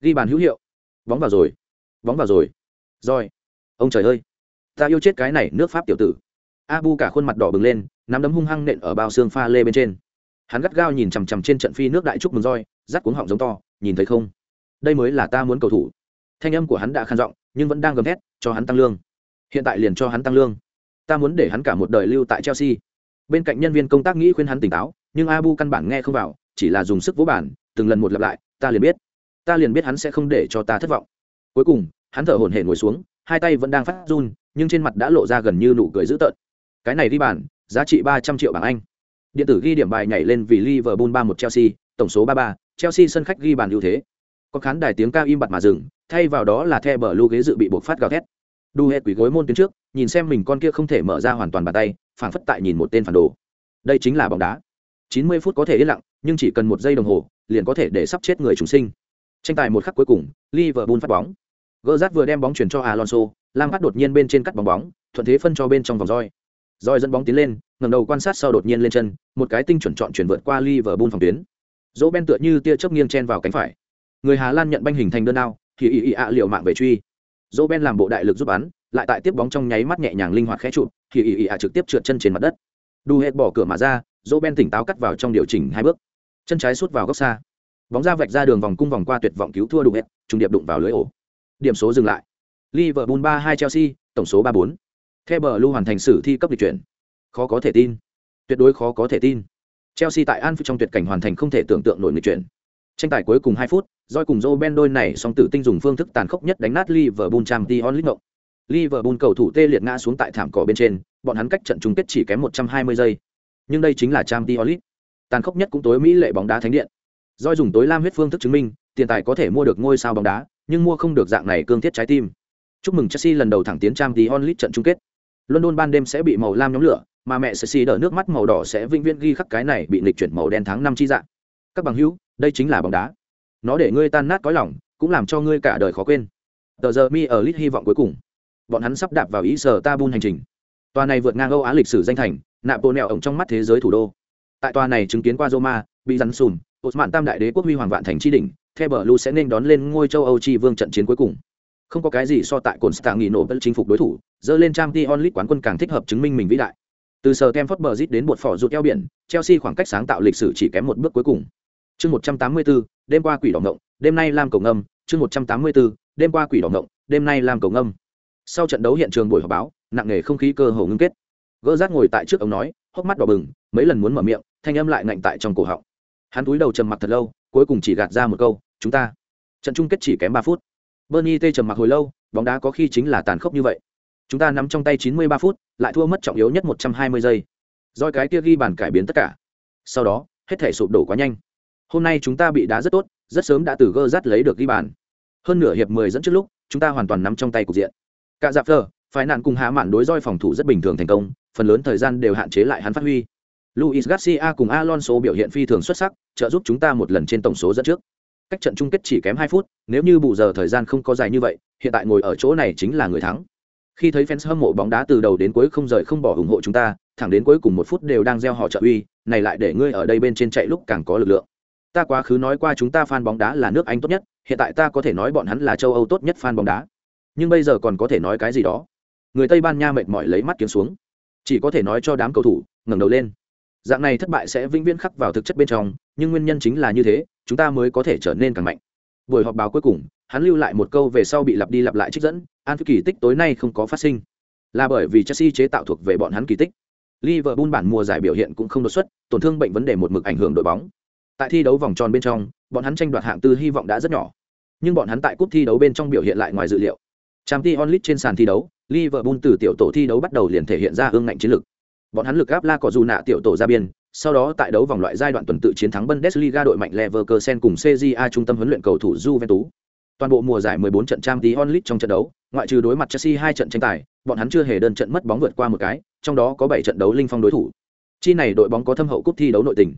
Ghi bàn hữu hiệu. Bóng vào rồi. Bóng vào rồi. Roi ông trời ơi. Ta yêu chết cái này, nước pháp tiểu tử. Abu cả khuôn mặt đỏ bừng lên, nắm đấm hung hăng nện ở bao xương pha lê bên trên hắn gắt gao nhìn chằm chằm trên trận phi nước đại trúc mừng roi rắt cuống họng giống to, nhìn thấy không? Đây mới là ta muốn cầu thủ. Thanh âm của hắn đã khăn giọng, nhưng vẫn đang gầm thét, cho hắn tăng lương. Hiện tại liền cho hắn tăng lương. Ta muốn để hắn cả một đời lưu tại chelsea. Bên cạnh nhân viên công tác nghĩ khuyên hắn tỉnh táo, nhưng abu căn bản nghe không vào, chỉ là dùng sức vỗ bản từng lần một lặp lại, ta liền biết. Ta liền biết hắn sẽ không để cho ta thất vọng. Cuối cùng, hắn thở hổn hển ngồi xuống, hai tay vẫn đang phát run, nhưng trên mặt đã lộ ra gần như nụ cười dữ tợn. Cái này đi bàn, giá trị ba trăm triệu bảng anh điện tử ghi điểm bài nhảy lên vì liverpool ba một chelsea, tổng số ba ba, chelsea sân khách ghi bàn ưu thế. Có khán đài tiếng cao im bặt mà dừng, thay vào đó là the bờ lưu ghế dự bị buộc phát gào thét. Đu hệ quỷ gối môn tuyến trước, nhìn xem mình con kia không thể mở ra hoàn toàn bàn tay, phảng phất tại nhìn một tên phản đồ. Đây chính là bóng đá. 90 phút có thể yên lặng, nhưng chỉ cần một giây đồng hồ, liền có thể để sắp chết người chúng sinh. Tranh tài một khắc cuối cùng, liverpool phát bóng. Gerrard vừa đem bóng chuyển cho alonso lam phát đột nhiên bên trên cắt bóng bóng, thuận thế phân cho bên trong vòng roi. Rồi dẫn bóng tiến lên, ngẩng đầu quan sát sau đột nhiên lên chân, một cái tinh chuẩn chọn chuyển vượt qua Liverpool phòng tuyến. Dỗ Ben tựa như tia chớp nghiêng chen vào cánh phải. Người Hà Lan nhận banh hình thành đơn ao, thì ý ý ạ à liệu mạng về truy. Dỗ Ben làm bộ đại lực giúp bắn, lại tại tiếp bóng trong nháy mắt nhẹ nhàng linh hoạt khẽ chụp, thì ý ý ạ trực tiếp trượt chân trên mặt đất. Đu hết bỏ cửa mà ra, Dỗ Ben tỉnh táo cắt vào trong điều chỉnh hai bước. Chân trái sút vào góc xa. Bóng ra vạch ra đường vòng cung vòng qua tuyệt vọng cứu thua đụng hết, trùng điệp đụng vào lưới ổ. Điểm số dừng lại. Liverpool 3-2 Chelsea, tổng số 3-4. Theo bờ lưu hoàn thành sử thi cấp lịch chuyển. Khó có thể tin, tuyệt đối khó có thể tin. Chelsea tại Anfield trong tuyệt cảnh hoàn thành không thể tưởng tượng nổi lịch chuyển. Tranh tài cuối cùng 2 phút, Joy cùng Joe Ben đôi này song tử tinh dùng phương thức tàn khốc nhất đánh nát Liverpool Champions League ngộng. Liverpool cầu thủ tê liệt ngã xuống tại thảm cỏ bên trên, bọn hắn cách trận chung kết chỉ kém 120 giây. Nhưng đây chính là Champions League. Tàn khốc nhất cũng tối mỹ lệ bóng đá thánh điện. Joy dùng tối lam huyết phương thức chứng minh, tiền tài có thể mua được ngôi sao bóng đá, nhưng mua không được dạng này cương thiết trái tim. Chúc mừng Chelsea lần đầu thẳng tiến Champions League trận chung kết london ban đêm sẽ bị màu lam nhóm lửa, mà mẹ sẽ xì đỡ nước mắt màu đỏ sẽ vĩnh viễn ghi khắc cái này bị lịch chuyển màu đen tháng năm chi dạng. Các bằng hữu, đây chính là bóng đá. Nó để ngươi tan nát cõi lòng, cũng làm cho ngươi cả đời khó quên. Tờ giờ mi ở lit hy vọng cuối cùng. Bọn hắn sắp đạp vào ý sở tabun hành trình. Tòa này vượt ngang âu á lịch sử danh thành nạp bộ nẹo ổng trong mắt thế giới thủ đô. Tại tòa này chứng kiến qua roma, bị rắn sùm mạn tam đại đế quốc huy hoàng vạn thành tri đỉnh theo bờ lu sẽ nên đón lên ngôi châu âu chi vương trận chiến cuối cùng. Không có cái gì so tại cồn stạng nghỉ nổ bất chinh phục đối thủ dơ lên trang t onlit quán quân càng thích hợp chứng minh mình vĩ đại. Từ sờ kem phớt bờ đến bột phỏ rụt eo biển, chelsea khoảng cách sáng tạo lịch sử chỉ kém một bước cuối cùng. Chương một trăm tám mươi bốn, đêm qua quỷ đỏ ngộng, đêm nay làm cầu ngâm. Chương một trăm tám mươi bốn, đêm qua quỷ đỏ ngộng, đêm nay làm cầu ngâm. Sau trận đấu hiện trường buổi họp báo, nặng nề không khí cơ hồ ngưng kết. Gỡ rác ngồi tại trước ông nói, hốc mắt đỏ bừng, mấy lần muốn mở miệng, thanh âm lại ngạnh tại trong cổ họng. Hắn túi đầu trầm mặc thật lâu, cuối cùng chỉ gạt ra một câu, chúng ta. Trận chung kết chỉ kém ba phút. Bernie tê trầm mặc hồi lâu, bóng đá có khi chính là tàn khốc như vậy chúng ta nắm trong tay chín mươi ba phút, lại thua mất trọng yếu nhất một trăm hai mươi giây. Doi cái kia ghi bàn cải biến tất cả. Sau đó, hết thể sụp đổ quá nhanh. Hôm nay chúng ta bị đá rất tốt, rất sớm đã từ gơ rắt lấy được ghi bàn. Hơn nửa hiệp mười dẫn trước lúc, chúng ta hoàn toàn nắm trong tay cục diện. Cả dạp thờ phải nạn cùng hạ mạn đối roi phòng thủ rất bình thường thành công, phần lớn thời gian đều hạn chế lại hắn phát huy. Luis garcia cùng alonso biểu hiện phi thường xuất sắc, trợ giúp chúng ta một lần trên tổng số dẫn trước. Cách trận chung kết chỉ kém hai phút, nếu như bù giờ thời gian không có dài như vậy, hiện tại ngồi ở chỗ này chính là người thắng khi thấy fans hâm mộ bóng đá từ đầu đến cuối không rời không bỏ ủng hộ chúng ta, thẳng đến cuối cùng một phút đều đang gieo họ trợ uy, này lại để ngươi ở đây bên trên chạy lúc càng có lực lượng. Ta quá khứ nói qua chúng ta fan bóng đá là nước anh tốt nhất, hiện tại ta có thể nói bọn hắn là châu âu tốt nhất fan bóng đá. Nhưng bây giờ còn có thể nói cái gì đó? Người tây ban nha mệt mỏi lấy mắt kiếm xuống. Chỉ có thể nói cho đám cầu thủ, ngẩng đầu lên. Dạng này thất bại sẽ vĩnh viễn khắc vào thực chất bên trong, nhưng nguyên nhân chính là như thế, chúng ta mới có thể trở nên càng mạnh. Buổi họp báo cuối cùng hắn lưu lại một câu về sau bị lặp đi lặp lại trích dẫn, an kỳ tích tối nay không có phát sinh. Là bởi vì chelsea chế tạo thuộc về bọn hắn kỳ tích. Liverpool bản mùa giải biểu hiện cũng không đột xuất, tổn thương bệnh vấn đề một mực ảnh hưởng đội bóng. Tại thi đấu vòng tròn bên trong, bọn hắn tranh đoạt hạng tư hy vọng đã rất nhỏ. Nhưng bọn hắn tại cúp thi đấu bên trong biểu hiện lại ngoài dự liệu. Trang t onlit trên sàn thi đấu, liverpool từ tiểu tổ thi đấu bắt đầu liền thể hiện ra hương ngạnh chiến lực bọn hắn lực áp la cỏ dù nạ tiểu tổ ra biên, sau đó tại đấu vòng loại giai đoạn tuần tự chiến thắng Bundesliga đội mạnh Leverkusen cùng CJA trung tâm huấn luyện cầu thủ Juventus. Toàn bộ mùa giải 14 trận Champions League trong trận đấu, ngoại trừ đối mặt Chelsea hai trận tranh tài, bọn hắn chưa hề đơn trận mất bóng vượt qua một cái, trong đó có 7 trận đấu linh phong đối thủ. Chi này đội bóng có thâm hậu cúp thi đấu nội tình.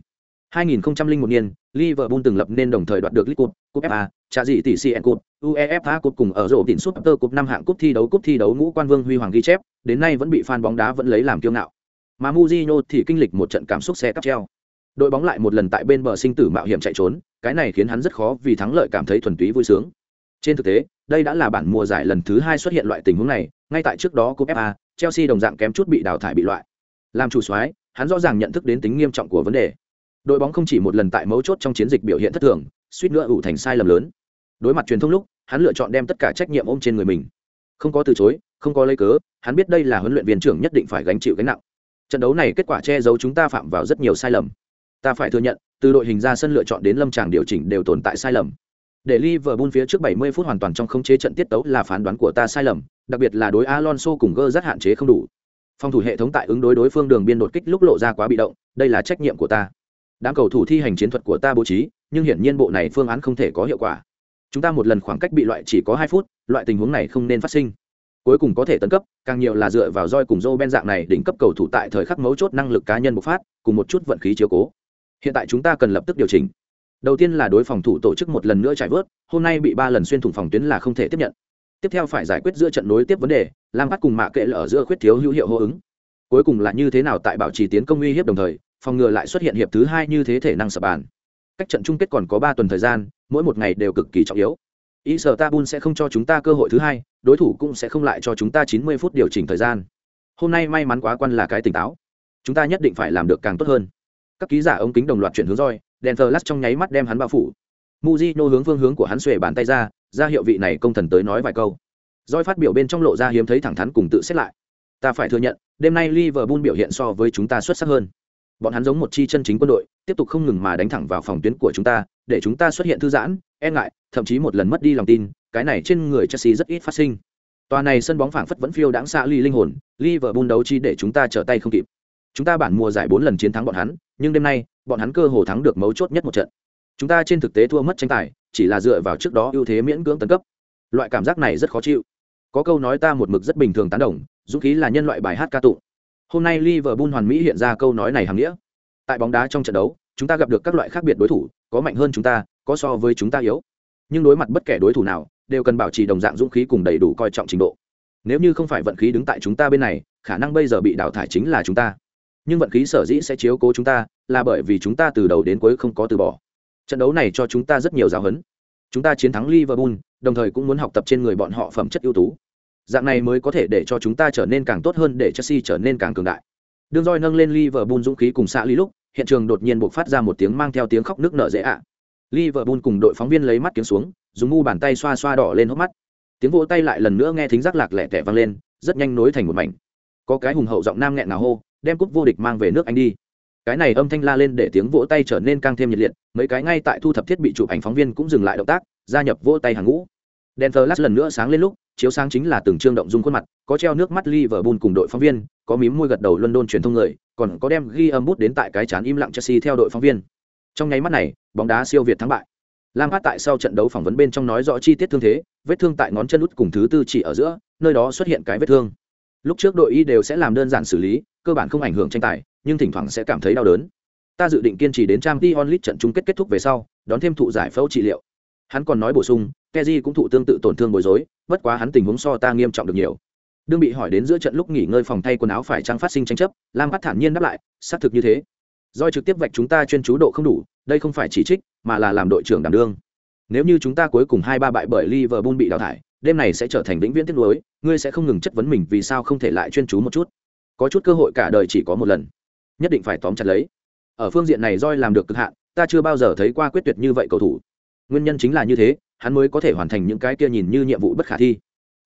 2001 niên, Liverpool từng lập nên đồng thời đoạt được League Cup, Cup FA, trả dị tỷ CN Cup, UEFA Cup cùng ở rổ tỉnh tơ Cup năm hạng cúp thi đấu cúp thi đấu ngũ quan vương huy hoàng ghi chép, đến nay vẫn bị fan bóng đá vẫn lấy làm kiêu ngạo. Mà Mourinho thì kinh lịch một trận cảm xúc xe cắp treo. Đội bóng lại một lần tại bên bờ sinh tử mạo hiểm chạy trốn, cái này khiến hắn rất khó vì thắng lợi cảm thấy thuần túy vui sướng. Trên thực tế, đây đã là bản mùa giải lần thứ hai xuất hiện loại tình huống này, ngay tại trước đó cúp FA, Chelsea đồng dạng kém chút bị đào thải bị loại. Làm chủ soái, hắn rõ ràng nhận thức đến tính nghiêm trọng của vấn đề. Đội bóng không chỉ một lần tại mấu chốt trong chiến dịch biểu hiện thất thường, suýt nữa ủ thành sai lầm lớn. Đối mặt truyền thông lúc, hắn lựa chọn đem tất cả trách nhiệm ôm trên người mình. Không có từ chối, không có lấy cớ, hắn biết đây là huấn luyện viên trưởng nhất định phải gánh chịu cái nặng trận đấu này kết quả che giấu chúng ta phạm vào rất nhiều sai lầm ta phải thừa nhận từ đội hình ra sân lựa chọn đến lâm tràng điều chỉnh đều tồn tại sai lầm để Liverpool phía trước 70 phút hoàn toàn trong khống chế trận tiết tấu là phán đoán của ta sai lầm, đặc biệt là đối Alonso cùng gơ rất hạn chế không đủ. Phòng thủ hệ thống tại ứng đối đối phương đường biên đột kích lúc lộ ra quá bị động, đây là trách nhiệm của ta. Đám cầu thủ thi hành chiến thuật của ta bố trí, nhưng hiển nhiên bộ này phương án không thể có hiệu quả. Chúng ta một lần khoảng cách bị loại chỉ có 2 phút, loại tình huống này không nên phát sinh. cuối cùng có thể tấn cấp càng nhiều là dựa vào roi cùng joe ben dạng này đỉnh cấp cầu thủ tại thời khắc mấu chốt năng lực cá nhân bộc phát cùng một chút vận khí chiếu cố hiện tại chúng ta cần lập tức điều chỉnh đầu tiên là đối phòng thủ tổ chức một lần nữa trải vớt, hôm nay bị ba lần xuyên thủng phòng tuyến là không thể tiếp nhận. Tiếp theo phải giải quyết giữa trận nối tiếp vấn đề, lam bắt cùng mạ kệ là ở giữa khuyết thiếu hữu hiệu hô ứng. Cuối cùng là như thế nào tại bảo trì tiến công uy hiếp đồng thời, phòng ngừa lại xuất hiện hiệp thứ hai như thế thể năng sập bàn. Cách trận chung kết còn có ba tuần thời gian, mỗi một ngày đều cực kỳ trọng yếu. Ý sở tabun sẽ không cho chúng ta cơ hội thứ hai, đối thủ cũng sẽ không lại cho chúng ta chín mươi phút điều chỉnh thời gian. Hôm nay may mắn quá quan là cái tỉnh táo. Chúng ta nhất định phải làm được càng tốt hơn. Các ký giả ống kính đồng loạt chuyển hướng roi đèn thờ lắt trong nháy mắt đem hắn bao phủ. Muzino hướng phương hướng của hắn xuề bàn tay ra ra hiệu vị này công thần tới nói vài câu. Roi phát biểu bên trong lộ ra hiếm thấy thẳng thắn cùng tự xét lại. Ta phải thừa nhận, đêm nay liverpool biểu hiện so với chúng ta xuất sắc hơn. Bọn hắn giống một chi chân chính quân đội, tiếp tục không ngừng mà đánh thẳng vào phòng tuyến của chúng ta, để chúng ta xuất hiện thư giãn e ngại, thậm chí một lần mất đi lòng tin, cái này trên người chelsea rất ít phát sinh. Tòa này sân bóng phảng phất vẫn phiêu đáng xa ly linh hồn, liverpool đấu chi để chúng ta trở tay không kịp. Chúng ta bản mùa giải bốn lần chiến thắng bọn hắn, nhưng đêm nay bọn hắn cơ hồ thắng được mấu chốt nhất một trận. Chúng ta trên thực tế thua mất tranh tài, chỉ là dựa vào trước đó ưu thế miễn cưỡng tấn cấp. Loại cảm giác này rất khó chịu. Có câu nói ta một mực rất bình thường tán đồng, dũng khí là nhân loại bài hát ca tụng. Hôm nay liverpool hoàn mỹ hiện ra câu nói này hàm nghĩa. Tại bóng đá trong trận đấu, chúng ta gặp được các loại khác biệt đối thủ, có mạnh hơn chúng ta, có so với chúng ta yếu. Nhưng đối mặt bất kể đối thủ nào, đều cần bảo trì đồng dạng dũng khí cùng đầy đủ coi trọng trình độ. Nếu như không phải vận khí đứng tại chúng ta bên này, khả năng bây giờ bị đào thải chính là chúng ta nhưng vận khí sở dĩ sẽ chiếu cố chúng ta là bởi vì chúng ta từ đầu đến cuối không có từ bỏ. Trận đấu này cho chúng ta rất nhiều giáo huấn. Chúng ta chiến thắng liverpool, đồng thời cũng muốn học tập trên người bọn họ phẩm chất ưu tú. Dạng này mới có thể để cho chúng ta trở nên càng tốt hơn, để chelsea trở nên càng cường đại. Đương roi nâng lên liverpool dũng khí cùng xạ lý lúc, hiện trường đột nhiên buộc phát ra một tiếng mang theo tiếng khóc nước nở dễ ạ. Liverpool cùng đội phóng viên lấy mắt tiếng xuống, dùng mu bàn tay xoa xoa đỏ lên hốc mắt. Tiếng vỗ tay lại lần nữa nghe thính giác lạc lẻ tẻ vang lên, rất nhanh nối thành một mảnh. Có cái hùng hậu giọng nam nghẹn ngào hô đem cúp vô địch mang về nước anh đi. Cái này âm thanh la lên để tiếng vỗ tay trở nên càng thêm nhiệt liệt, mấy cái ngay tại thu thập thiết bị chụp ảnh phóng viên cũng dừng lại động tác, gia nhập vỗ tay hàng ngũ. Đèn thờ lát lần nữa sáng lên lúc, chiếu sáng chính là từng trương động dung khuôn mặt, có treo nước mắt liverpool cùng đội phóng viên, có mím môi gật đầu london truyền thông người, còn có đem ghi âm bút đến tại cái chán im lặng chelsea theo đội phóng viên. Trong nháy mắt này, bóng đá siêu việt thắng bại. Lam hát tại sau trận đấu phỏng vấn bên trong nói rõ chi tiết thương thế, vết thương tại ngón chân út cùng thứ tư chỉ ở giữa, nơi đó xuất hiện cái vết thương lúc trước đội y đều sẽ làm đơn giản xử lý, cơ bản không ảnh hưởng tranh tài, nhưng thỉnh thoảng sẽ cảm thấy đau đớn. Ta dự định kiên trì đến trang t onlit trận chung kết kết thúc về sau, đón thêm thụ giải phẫu trị liệu. Hắn còn nói bổ sung keji cũng thụ tương tự tổn thương bối rối, bất quá hắn tình huống so ta nghiêm trọng được nhiều. Đương bị hỏi đến giữa trận lúc nghỉ ngơi phòng thay quần áo phải trang phát sinh tranh chấp, lam bắt thản nhiên đáp lại, xác thực như thế. Doi trực tiếp vạch chúng ta chuyên chú độ không đủ, đây không phải chỉ trích, mà là làm đội trưởng đảm đương. Nếu như chúng ta cuối cùng hai ba bại bởi liverpool bị đào thải đêm này sẽ trở thành vĩnh viễn tiếc nuối, ngươi sẽ không ngừng chất vấn mình vì sao không thể lại chuyên chú một chút. Có chút cơ hội cả đời chỉ có một lần. Nhất định phải tóm chặt lấy. Ở phương diện này roi làm được cực hạn, ta chưa bao giờ thấy qua quyết tuyệt như vậy cầu thủ. Nguyên nhân chính là như thế, hắn mới có thể hoàn thành những cái kia nhìn như nhiệm vụ bất khả thi.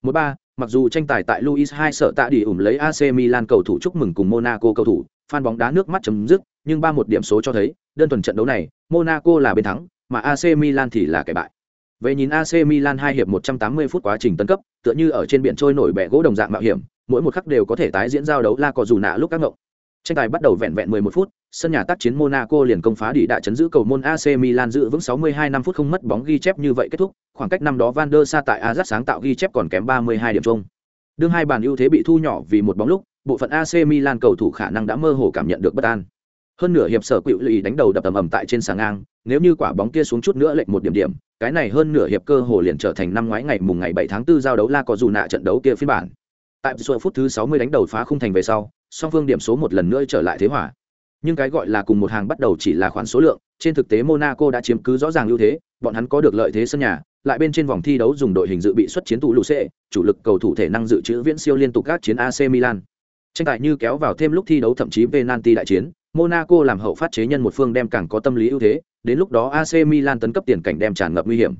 Một ba, mặc dù tranh tài tại luis hai sợ tạ đi ủng lấy ac milan cầu thủ chúc mừng cùng monaco cầu thủ, fan bóng đá nước mắt chấm dứt, nhưng ba một điểm số cho thấy, đơn thuần trận đấu này, monaco là bên thắng, mà ac milan thì là kẻ bại về nhìn ac milan hai hiệp 180 phút quá trình tấn cấp, tựa như ở trên biển trôi nổi bẻ gỗ đồng dạng mạo hiểm, mỗi một khắc đều có thể tái diễn giao đấu la cò dù nạ lúc các ngộng. Tranh tài bắt đầu vẹn vẹn 11 phút, sân nhà tác chiến monaco liền công phá đi đã chấn giữ cầu môn ac milan giữ vững 62 năm phút không mất bóng ghi chép như vậy kết thúc, khoảng cách năm đó van der sa tại ajax sáng tạo ghi chép còn kém 32 điểm chung. Đương hai bàn ưu thế bị thu nhỏ vì một bóng lúc, bộ phận ac milan cầu thủ khả năng đã mơ hồ cảm nhận được bất an hơn nửa hiệp sở quỵu lì đánh đầu đập tầm ầm tại trên sàng ngang, nếu như quả bóng kia xuống chút nữa lệch một điểm điểm, cái này hơn nửa hiệp cơ hồ liền trở thành năm ngoái ngày mùng ngày 7 tháng 4 giao đấu la có dù nạ trận đấu kia phiên bản. Tại số phút thứ 60 đánh đầu phá khung thành về sau, song phương điểm số một lần nữa trở lại thế hỏa nhưng cái gọi là cùng một hàng bắt đầu chỉ là khoản số lượng, trên thực tế monaco đã chiếm cứ rõ ràng ưu thế, bọn hắn có được lợi thế sân nhà, lại bên trên vòng thi đấu dùng đội hình dự bị xuất chiến tụ lũ xệ, chủ lực cầu thủ thể năng dự trữ viễn siêu liên tục các chiến ac milan. Tranh tài như kéo vào thêm lúc thi đấu thậm chí penalty đại chiến monaco làm hậu phát chế nhân một phương đem càng có tâm lý ưu thế đến lúc đó ac milan tấn cấp tiền cảnh đem tràn ngập nguy hiểm.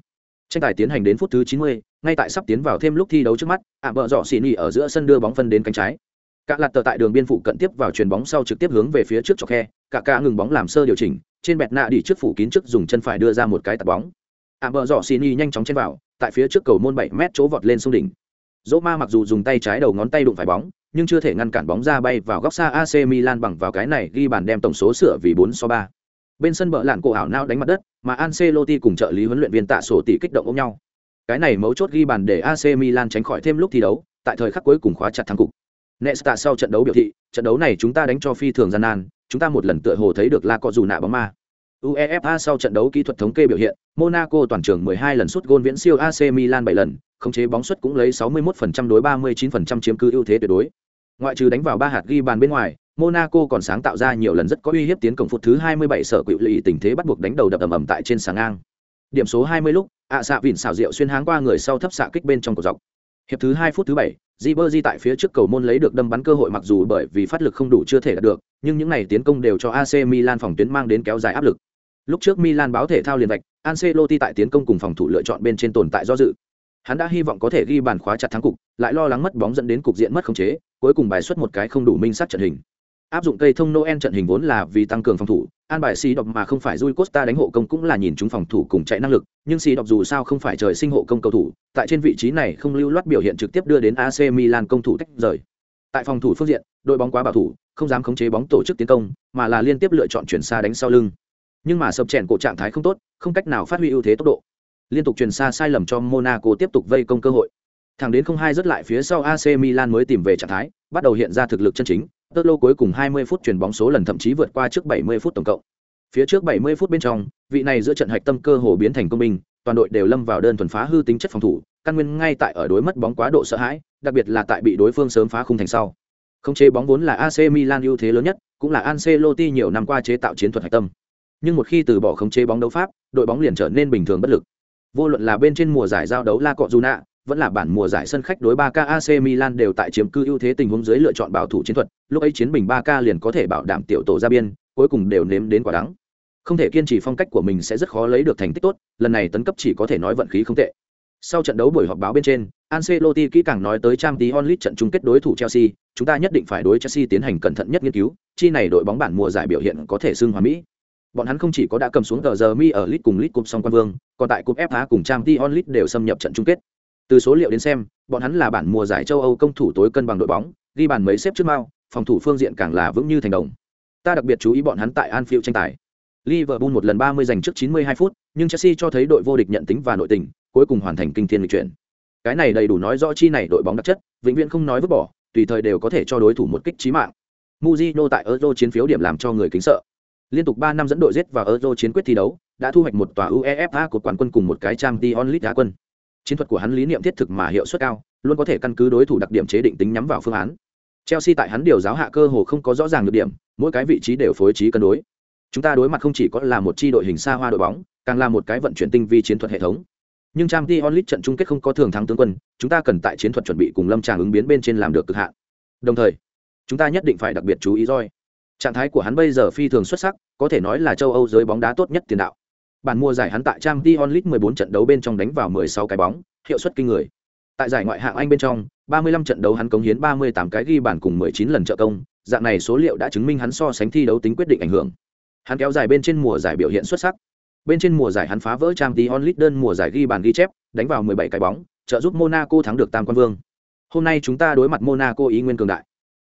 Tranh tài tiến hành đến phút thứ 90, ngay tại sắp tiến vào thêm lúc thi đấu trước mắt ạ bờ dọ xỉ nhỉ ở giữa sân đưa bóng phân đến cánh trái. Cả lạt tờ tại đường biên phụ cận tiếp vào chuyền bóng sau trực tiếp hướng về phía trước cho khe cả cả ngừng bóng làm sơ điều chỉnh trên bẹt nạ đi trước phủ kín trước dùng chân phải đưa ra một cái tạt bóng. Ạ bờ dọ xỉ nhanh chóng chen vào tại phía trước cầu môn 7 mét chỗ vọt lên sông đỉnh dỗ ma mặc dù dùng tay trái đầu ngón tay đụng phải bóng nhưng chưa thể ngăn cản bóng ra bay vào góc xa AC Milan bằng vào cái này ghi bàn đem tổng số sửa vì bốn so ba. Bên sân bờ lạn cổ ảo nao đánh mặt đất, mà Ancelotti cùng trợ lý huấn luyện viên Tạ Sổ tỷ kích động ôm nhau. Cái này mấu chốt ghi bàn để AC Milan tránh khỏi thêm lúc thi đấu, tại thời khắc cuối cùng khóa chặt thắng cục. Nesta sau trận đấu biểu thị, trận đấu này chúng ta đánh cho phi thường gian nan, chúng ta một lần tựa hồ thấy được La Cọ dù nạ bóng ma. UEFA sau trận đấu kỹ thuật thống kê biểu hiện, Monaco toàn trường 12 lần sút gôn viễn siêu AC Milan 7 lần, khống chế bóng suất cũng lấy 61% đối 39% chiếm cứ ưu thế tuyệt đối. Ngoại trừ đánh vào ba hạt ghi bàn bên ngoài, Monaco còn sáng tạo ra nhiều lần rất có uy hiếp tiến công phút thứ 27 sở quỷ lì tình thế bắt buộc đánh đầu đập ầm ầm tại trên sáng ngang. Điểm số 20 lúc, ạ xạ vịn xảo diệu xuyên háng qua người sau thấp xạ kích bên trong cổ dọc. Hiệp thứ 2 phút thứ 7, Ribery tại phía trước cầu môn lấy được đâm bắn cơ hội mặc dù bởi vì phát lực không đủ chưa thể đạt được, nhưng những này tiến công đều cho AC Milan phòng tuyến mang đến kéo dài áp lực. Lúc trước Milan báo thể thao liền vạch, Ancelotti tại tiến công cùng phòng thủ lựa chọn bên trên tồn tại do dự. Hắn đã hy vọng có thể ghi bàn khóa chặt thắng cục, lại lo lắng mất bóng dẫn đến cục diện mất khống chế, cuối cùng bài xuất một cái không đủ minh sát trận hình. Áp dụng cây thông Noel trận hình vốn là vì tăng cường phòng thủ, an bài xì độc mà không phải Rui Costa đánh hộ công cũng là nhìn chúng phòng thủ cùng chạy năng lực, nhưng xì độc dù sao không phải trời sinh hộ công cầu thủ, tại trên vị trí này không lưu loát biểu hiện trực tiếp đưa đến AC Milan công thủ tách rời. Tại phòng thủ phương diện, đội bóng quá bảo thủ, không dám khống chế bóng tổ chức tiến công, mà là liên tiếp lựa chọn chuyển xa đánh sau lưng nhưng mà sập chèn cổ trạng thái không tốt không cách nào phát huy ưu thế tốc độ liên tục truyền xa sai lầm cho monaco tiếp tục vây công cơ hội. Thẳng đến không hai rất lại phía sau ac milan mới tìm về trạng thái bắt đầu hiện ra thực lực chân chính. Tơ lô cuối cùng 20 phút chuyển bóng số lần thậm chí vượt qua trước 70 phút tổng cộng. Phía trước 70 phút bên trong vị này giữa trận hạch tâm cơ hồ biến thành công binh toàn đội đều lâm vào đơn thuần phá hư tính chất phòng thủ căn nguyên ngay tại ở đối mất bóng quá độ sợ hãi đặc biệt là tại bị đối phương sớm phá khung thành sau. Không chế bóng vốn là AC Milan ưu thế lớn nhất, cũng là Ancelotti nhiều năm qua chế tạo chiến thuật hạch tâm. Nhưng một khi từ bỏ khống chế bóng đấu pháp đội bóng liền trở nên bình thường bất lực vô luận là bên trên mùa giải giao đấu la cọ dù nạ vẫn là bản mùa giải sân khách đối 3K AC Milan đều tại chiếm cư ưu thế tình huống dưới lựa chọn bảo thủ chiến thuật, lúc ấy chiến bình 3K liền có thể bảo đảm tiểu tổ ra biên, cuối cùng đều nếm đến quả đắng. Không thể kiên trì phong cách của mình sẽ rất khó lấy được thành tích tốt, lần này tấn cấp chỉ có thể nói vận khí không tệ. Sau trận đấu buổi họp báo bên trên, Ancelotti kỹ càng nói tới Champions League trận chung kết đối thủ Chelsea, chúng ta nhất định phải đối Chelsea tiến hành cẩn thận nhất nghiên cứu, chi này đội bóng bản mùa giải biểu hiện có thể xưng hòa mỹ bọn hắn không chỉ có đã cầm xuống tờ giờ mi ở lit cùng lit cúp song quan vương, còn tại cúp fa cùng trang t onlit đều xâm nhập trận chung kết. Từ số liệu đến xem, bọn hắn là bản mùa giải châu âu công thủ tối cân bằng đội bóng, ghi bàn mấy xếp trước mao, phòng thủ phương diện càng là vững như thành đồng. Ta đặc biệt chú ý bọn hắn tại anfield tranh tài. Liverpool một lần 30 giành trước 92 phút, nhưng chelsea cho thấy đội vô địch nhận tính và nội tình, cuối cùng hoàn thành kinh thiên lịch chuyển. Cái này đầy đủ nói rõ chi này đội bóng đặc chất, vĩnh viễn không nói vứt bỏ, tùy thời đều có thể cho đối thủ một kích trí mạng. Mujino tại Euro chiến phiếu điểm làm cho người kính sợ. Liên tục 3 năm dẫn đội giết vào Euro chiến quyết thi đấu, đã thu hoạch một tòa UEFA của quán quân cùng một cái Champions League đá quân. Chiến thuật của hắn lý niệm thiết thực mà hiệu suất cao, luôn có thể căn cứ đối thủ đặc điểm chế định tính nhắm vào phương án. Chelsea tại hắn điều giáo hạ cơ hồ không có rõ ràng được điểm, mỗi cái vị trí đều phối trí cân đối. Chúng ta đối mặt không chỉ có là một chi đội hình xa hoa đội bóng, càng là một cái vận chuyển tinh vi chiến thuật hệ thống. Nhưng Champions League trận chung kết không có thường thắng tướng quân, chúng ta cần tại chiến thuật chuẩn bị cùng lâm tràng ứng biến bên trên làm được cực hạn. Đồng thời, chúng ta nhất định phải đặc biệt chú ý roi. Trạng thái của hắn bây giờ phi thường xuất sắc, có thể nói là châu Âu giới bóng đá tốt nhất tiền đạo. Bản mùa giải hắn tại Champions League 14 trận đấu bên trong đánh vào 16 cái bóng, hiệu suất kinh người. Tại giải ngoại hạng Anh bên trong, 35 trận đấu hắn cống hiến 38 cái ghi bàn cùng 19 lần trợ công, dạng này số liệu đã chứng minh hắn so sánh thi đấu tính quyết định ảnh hưởng. Hắn kéo dài bên trên mùa giải biểu hiện xuất sắc. Bên trên mùa giải hắn phá vỡ Champions League đơn mùa giải ghi bàn ghi chép, đánh vào 17 cái bóng, trợ giúp Monaco thắng được tam quan vương. Hôm nay chúng ta đối mặt Monaco ý nguyên cường đại.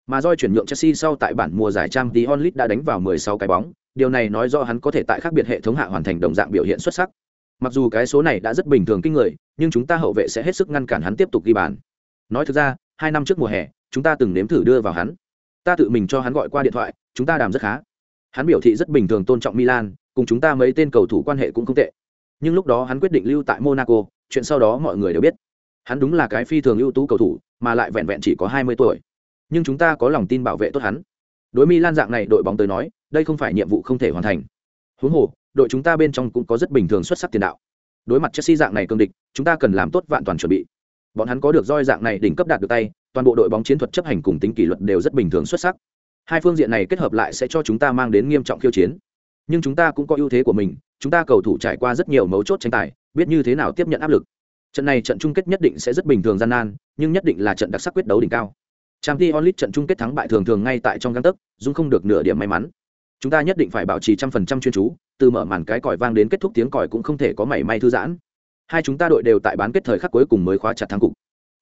Mà Doi chuyển nhượng Chelsea sau tại bản mùa giải Champions League đã đánh vào 16 cái bóng, điều này nói rõ hắn có thể tại khác biệt hệ thống hạ hoàn thành đồng dạng biểu hiện xuất sắc. Mặc dù cái số này đã rất bình thường kinh người, nhưng chúng ta hậu vệ sẽ hết sức ngăn cản hắn tiếp tục ghi bàn. Nói thực ra, hai năm trước mùa hè, chúng ta từng nếm thử đưa vào hắn. Ta tự mình cho hắn gọi qua điện thoại, chúng ta đàm rất khá. Hắn biểu thị rất bình thường tôn trọng Milan, cùng chúng ta mấy tên cầu thủ quan hệ cũng không tệ. Nhưng lúc đó hắn quyết định lưu tại Monaco, chuyện sau đó mọi người đều biết. Hắn đúng là cái phi thường ưu tú cầu thủ, mà lại vẹn vẹn chỉ có 20 tuổi nhưng chúng ta có lòng tin bảo vệ tốt hắn. Đối Milan dạng này, đội bóng tới nói, đây không phải nhiệm vụ không thể hoàn thành. Huống hồ, đội chúng ta bên trong cũng có rất bình thường xuất sắc tiền đạo. Đối mặt chelsea dạng này cương địch, chúng ta cần làm tốt vạn toàn chuẩn bị. Bọn hắn có được roi dạng này đỉnh cấp đạt được tay, toàn bộ đội bóng chiến thuật chấp hành cùng tính kỷ luật đều rất bình thường xuất sắc. Hai phương diện này kết hợp lại sẽ cho chúng ta mang đến nghiêm trọng khiêu chiến. Nhưng chúng ta cũng có ưu thế của mình, chúng ta cầu thủ trải qua rất nhiều mấu chốt tranh tài, biết như thế nào tiếp nhận áp lực. Trận này trận chung kết nhất định sẽ rất bình thường gian nan, nhưng nhất định là trận đặc sắc quyết đấu đỉnh cao. Champions League trận chung kết thắng bại thường thường ngay tại trong gang tấc, dung không được nửa điểm may mắn. Chúng ta nhất định phải bảo trì trăm phần trăm chuyên chú, từ mở màn cái còi vang đến kết thúc tiếng còi cũng không thể có mảy may thư giãn. Hai chúng ta đội đều tại bán kết thời khắc cuối cùng mới khóa chặt thắng cục.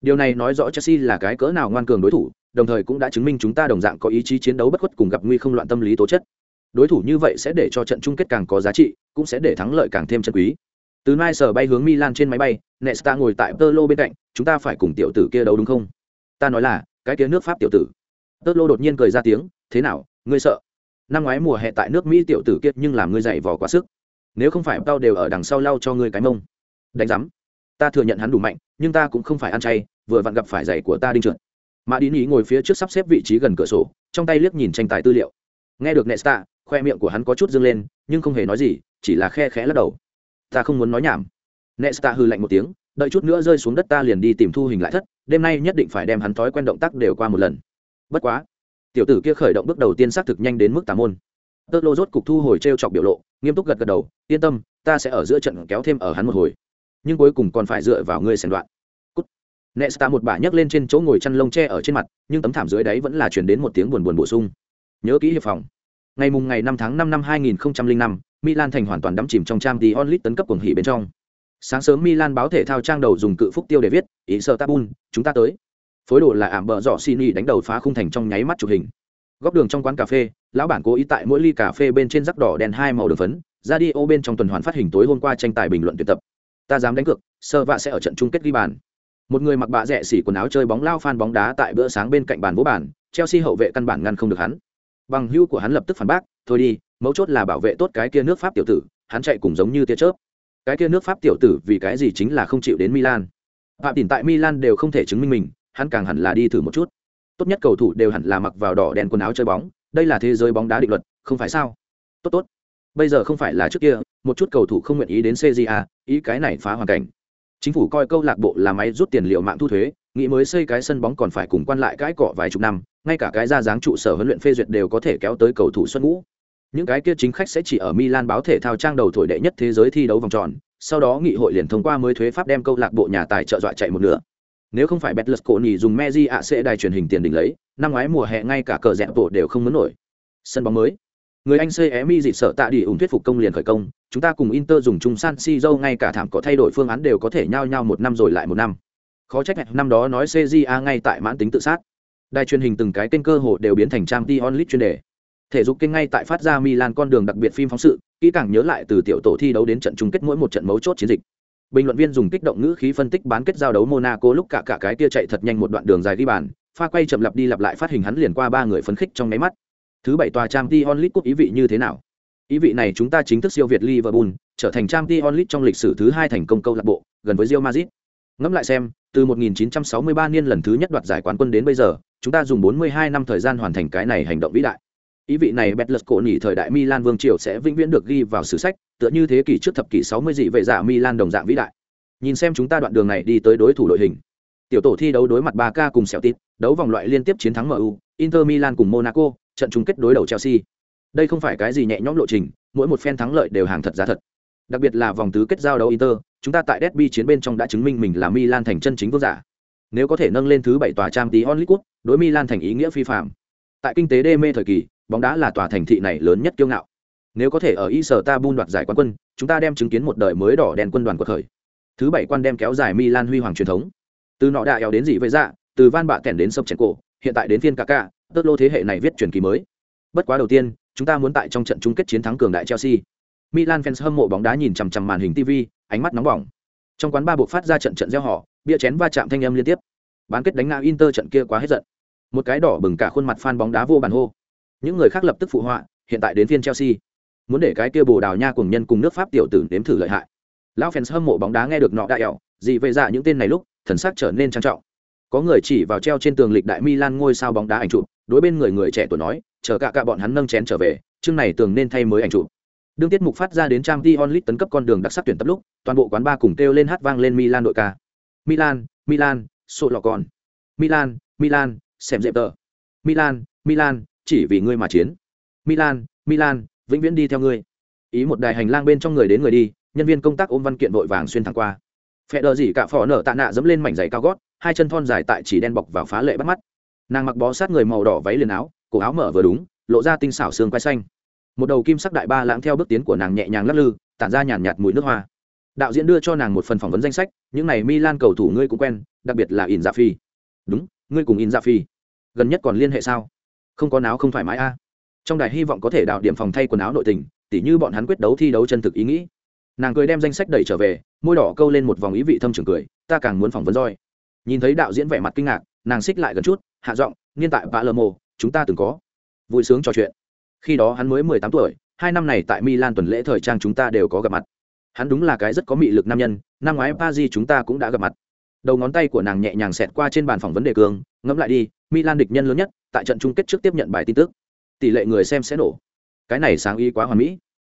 Điều này nói rõ Chelsea là cái cỡ nào ngoan cường đối thủ, đồng thời cũng đã chứng minh chúng ta đồng dạng có ý chí chiến đấu bất khuất cùng gặp nguy không loạn tâm lý tố chất. Đối thủ như vậy sẽ để cho trận chung kết càng có giá trị, cũng sẽ để thắng lợi càng thêm chân quý. từ mai sở bay hướng milan trên máy bay nesta ngồi tại tơ lô bên cạnh chúng ta phải cùng tiểu tử kia đấu đúng không ta nói là cái kia nước pháp tiểu tử. Tớt lô đột nhiên cười ra tiếng, thế nào, ngươi sợ? Năm ngoái mùa hè tại nước mỹ tiểu tử kiệt nhưng làm ngươi dày vò quá sức. Nếu không phải tao đều ở đằng sau lau cho ngươi cái mông. Đánh giám, ta thừa nhận hắn đủ mạnh, nhưng ta cũng không phải ăn chay, vừa vặn gặp phải giày của ta đinh trượt. Mà đi nghĩ ngồi phía trước sắp xếp vị trí gần cửa sổ, trong tay liếc nhìn tranh tài tư liệu. Nghe được nesta, khoe miệng của hắn có chút dâng lên, nhưng không hề nói gì, chỉ là khe khẽ lắc đầu. Ta không muốn nói nhảm. Nesta hư lạnh một tiếng, đợi chút nữa rơi xuống đất ta liền đi tìm thu hình lại thất đêm nay nhất định phải đem hắn thói quen động tác đều qua một lần bất quá tiểu tử kia khởi động bước đầu tiên xác thực nhanh đến mức tà môn tơ lô rốt cục thu hồi t r e o chọc biểu lộ nghiêm túc gật gật đầu yên tâm ta sẽ ở giữa trận kéo thêm ở hắn một hồi nhưng cuối cùng còn phải dựa vào ngươi sèn đoạn Cút. Nesta một bà nhấc lên trên chỗ ngồi chăn lông tre ở trên mặt, nhưng tấm thảm dưới đáy vẫn là truyền đến một tiếng buồn buồn bổ sung. Nhớ kỹ hiệp phòng. Ngày mùng ngày 5 tháng 5 năm 2005, Milan thành hoàn toàn đắm chìm trong trang The onlit tấn cấp cuồng hỉ bên trong. Sáng sớm Milan báo thể thao trang đầu dùng cự phúc tiêu để viết, "Ý sợ Tabun, chúng ta tới." Phối đồ là ảm bờ xin y đánh đầu phá khung thành trong nháy mắt chụp hình. Góc đường trong quán cà phê, lão bản cố ý tại mỗi ly cà phê bên trên rắc đỏ đèn hai màu đường phấn, radio bên trong tuần hoàn phát hình tối hôm qua tranh tài bình luận tuyệt tập. Ta dám đánh cược, sơ vạ sẽ ở trận chung kết ghi bàn. Một người mặc bạ rẻ xỉ quần áo chơi bóng lao phan bóng đá tại bữa sáng bên cạnh bàn vỗ bàn, Chelsea hậu vệ căn bản ngăn không được hắn. Bằng hưu của hắn lập tức phản bác, thôi đi, mấu chốt là bảo vệ tốt cái kia nước Pháp tiểu tử, hắn chạy cùng giống như tia chớp. Cái kia nước Pháp tiểu tử vì cái gì chính là không chịu đến Milan. Phạm tỉnh tại Milan đều không thể chứng minh mình, hắn càng hẳn là đi thử một chút. Tốt nhất cầu thủ đều hẳn là mặc vào đỏ đen quần áo chơi bóng, đây là thế giới bóng đá định luật, không phải sao? Tốt tốt. Bây giờ không phải là trước kia, một chút cầu thủ không nguyện ý đến CJA, ý cái này phá hoàn cảnh. Chính phủ coi câu lạc bộ là máy rút tiền liệu mạng thu thuế, nghĩ mới xây cái sân bóng còn phải cùng quan lại cãi cọ vài chục năm, ngay cả cái ra dáng trụ sở huấn luyện phê duyệt đều có thể kéo tới cầu thủ xuất ngũ. Những cái kia chính khách sẽ chỉ ở Milan báo thể thao trang đầu thổi đệ nhất thế giới thi đấu vòng tròn, sau đó nghị hội liền thông qua mới thuế pháp đem câu lạc bộ nhà tài trợ dọa chạy một nửa. Nếu không phải Betlesconi dùng Meji sẽ đài truyền hình tiền đỉnh lấy, năm ngoái mùa hè ngay cả cờ rẽ bộ đều không muốn nổi. Sân bóng mới. Người Anh CMI dị sợ tạ đi ủng thuyết phục công liền khởi công, chúng ta cùng Inter dùng chung San Siro ngay cả thảm có thay đổi phương án đều có thể nhau nhau một năm rồi lại một năm. Khó trách năm đó nói CJA ngay tại mãn tính tự sát. Đài truyền hình từng cái kênh cơ hội đều biến thành trang Dion Lit chuyên đề. Thể dục kênh ngay tại phát ra Milan con đường đặc biệt phim phóng sự, kỹ càng nhớ lại từ tiểu tổ thi đấu đến trận chung kết mỗi một trận mấu chốt chiến dịch. Bình luận viên dùng kích động ngữ khí phân tích bán kết giao đấu Monaco lúc cả cả cái kia chạy thật nhanh một đoạn đường dài đi bàn, pha quay chậm lặp đi lặp lại phát hình hắn liền qua ba người phấn khích trong nháy mắt. Thứ bảy tòa trang Dion Lit cúp ý vị như thế nào? Ý vị này chúng ta chính thức siêu việt Liverpool, trở thành trang Dion Lit trong lịch sử thứ hai thành công câu lạc bộ, gần với Real Madrid. Ngẫm lại xem, từ 1963 niên lần thứ nhất đoạt giải quán quân đến bây giờ, chúng ta dùng 42 năm thời gian hoàn thành cái này hành động vĩ đại. Ý vị này Betlus cổ nhị thời đại Milan vương triều sẽ vĩnh viễn được ghi vào sử sách, tựa như thế kỷ trước thập kỷ 60 dị vệ giả Milan đồng dạng vĩ đại. Nhìn xem chúng ta đoạn đường này đi tới đối thủ đội hình. Tiểu tổ thi đấu đối mặt Barca cùng Celtic, đấu vòng loại liên tiếp chiến thắng MU, Inter Milan cùng Monaco, trận chung kết đối đầu Chelsea. Đây không phải cái gì nhẹ nhõm lộ trình, mỗi một phen thắng lợi đều hàng thật giá thật. Đặc biệt là vòng tứ kết giao đấu Inter, chúng ta tại derby chiến bên trong đã chứng minh mình là Milan thành chân chính vương giả. Nếu có thể nâng lên thứ bảy tòa Champions League, đối Milan thành ý nghĩa phi phàm. Tại kinh tế đê mê thời kỳ, bóng đá là tòa thành thị này lớn nhất kiêu ngạo. Nếu có thể ở Istanbul đoạt giải quán quân, chúng ta đem chứng kiến một đời mới đỏ đen quân đoàn của thời. Thứ bảy quan đem kéo dài Milan huy hoàng truyền thống. Từ nọ đại eo đến gì vậy dạ, từ van bạ kèn đến sập chèn cổ, hiện tại đến phiên Kaká, tất lô thế hệ này viết truyền kỳ mới. Bất quá đầu tiên, chúng ta muốn tại trong trận chung kết chiến thắng cường đại Chelsea. Milan fans hâm mộ bóng đá nhìn chằm chằm màn hình TV, ánh mắt nóng bỏng. Trong quán ba buộc phát ra trận trận reo hò, bia chén va chạm thanh âm liên tiếp. Bán kết đánh ngã Inter trận kia quá hết giận. Một cái đỏ bừng cả khuôn mặt fan bóng đá vô bàn hô. Những người khác lập tức phụ họa, hiện tại đến phiên Chelsea. Muốn để cái kia Bồ Đào Nha cùng nhân cùng nước Pháp tiểu tử nếm thử lợi hại. Lão fans hâm mộ bóng đá nghe được nọ đại ẻo, gì về dạ những tên này lúc, thần sắc trở nên trang trọng. Có người chỉ vào treo trên tường lịch đại Milan ngôi sao bóng đá ảnh chụp, đối bên người người trẻ tuổi nói, chờ cả cả bọn hắn nâng chén trở về, chương này tường nên thay mới ảnh chụp đương tiết mục phát ra đến trang t onlit tấn cấp con đường đặc sắc tuyển tập lúc toàn bộ quán ba cùng kêu lên hát vang lên milan đội ca milan milan sổ lò còn milan milan xem dẹp tờ milan milan chỉ vì ngươi mà chiến. Milan milan vĩnh viễn đi theo ngươi. Ý một đài hành lang bên trong người đến người đi nhân viên công tác ôm văn kiện vội vàng xuyên thẳng qua. Phe đờ dỉ cả phỏ nở tạ nạ dẫm lên mảnh giày cao gót hai chân thon dài tại chỉ đen bọc vào phá lệ bắt mắt. Nàng mặc bó sát người màu đỏ váy liền áo cổ áo mở vừa đúng lộ ra tinh xảo xương quai xanh. Một đầu kim sắc đại ba lãng theo bước tiến của nàng nhẹ nhàng lắc lư tản ra nhàn nhạt, mùi nước hoa. Đạo diễn đưa cho nàng một phần phỏng vấn danh sách những này milan cầu thủ ngươi cũng quen đặc biệt là in dạ phi đúng ngươi cùng in dạ phi gần nhất còn liên hệ sao? Không có áo không thoải mái a. Trong đài hy vọng có thể đạo điểm phòng thay quần áo nội tình, tỉ như bọn hắn quyết đấu thi đấu chân thực ý nghĩ. Nàng cười đem danh sách đẩy trở về, môi đỏ câu lên một vòng ý vị thâm trường cười, ta càng muốn phỏng vấn roi nhìn thấy đạo diễn vẻ mặt kinh ngạc, nàng xích lại gần chút, hạ giọng, niên tại vạ lơ mồ chúng ta từng có. Vui sướng trò chuyện. Khi đó hắn mới mười tám tuổi, hai năm này tại milan tuần lễ thời trang chúng ta đều có gặp mặt. Hắn đúng là cái rất có mị lực nam nhân, năm ngoái paris chúng ta cũng đã gặp mặt. Đầu ngón tay của nàng nhẹ nhàng xẹt qua trên bàn phỏng vấn đề cường ngẫm lại đi milan địch nhân lớn nhất, tại trận chung kết trước tiếp nhận bài tin tức. Tỷ lệ người xem sẽ nổ. Cái này sáng ý quá hoàn mỹ.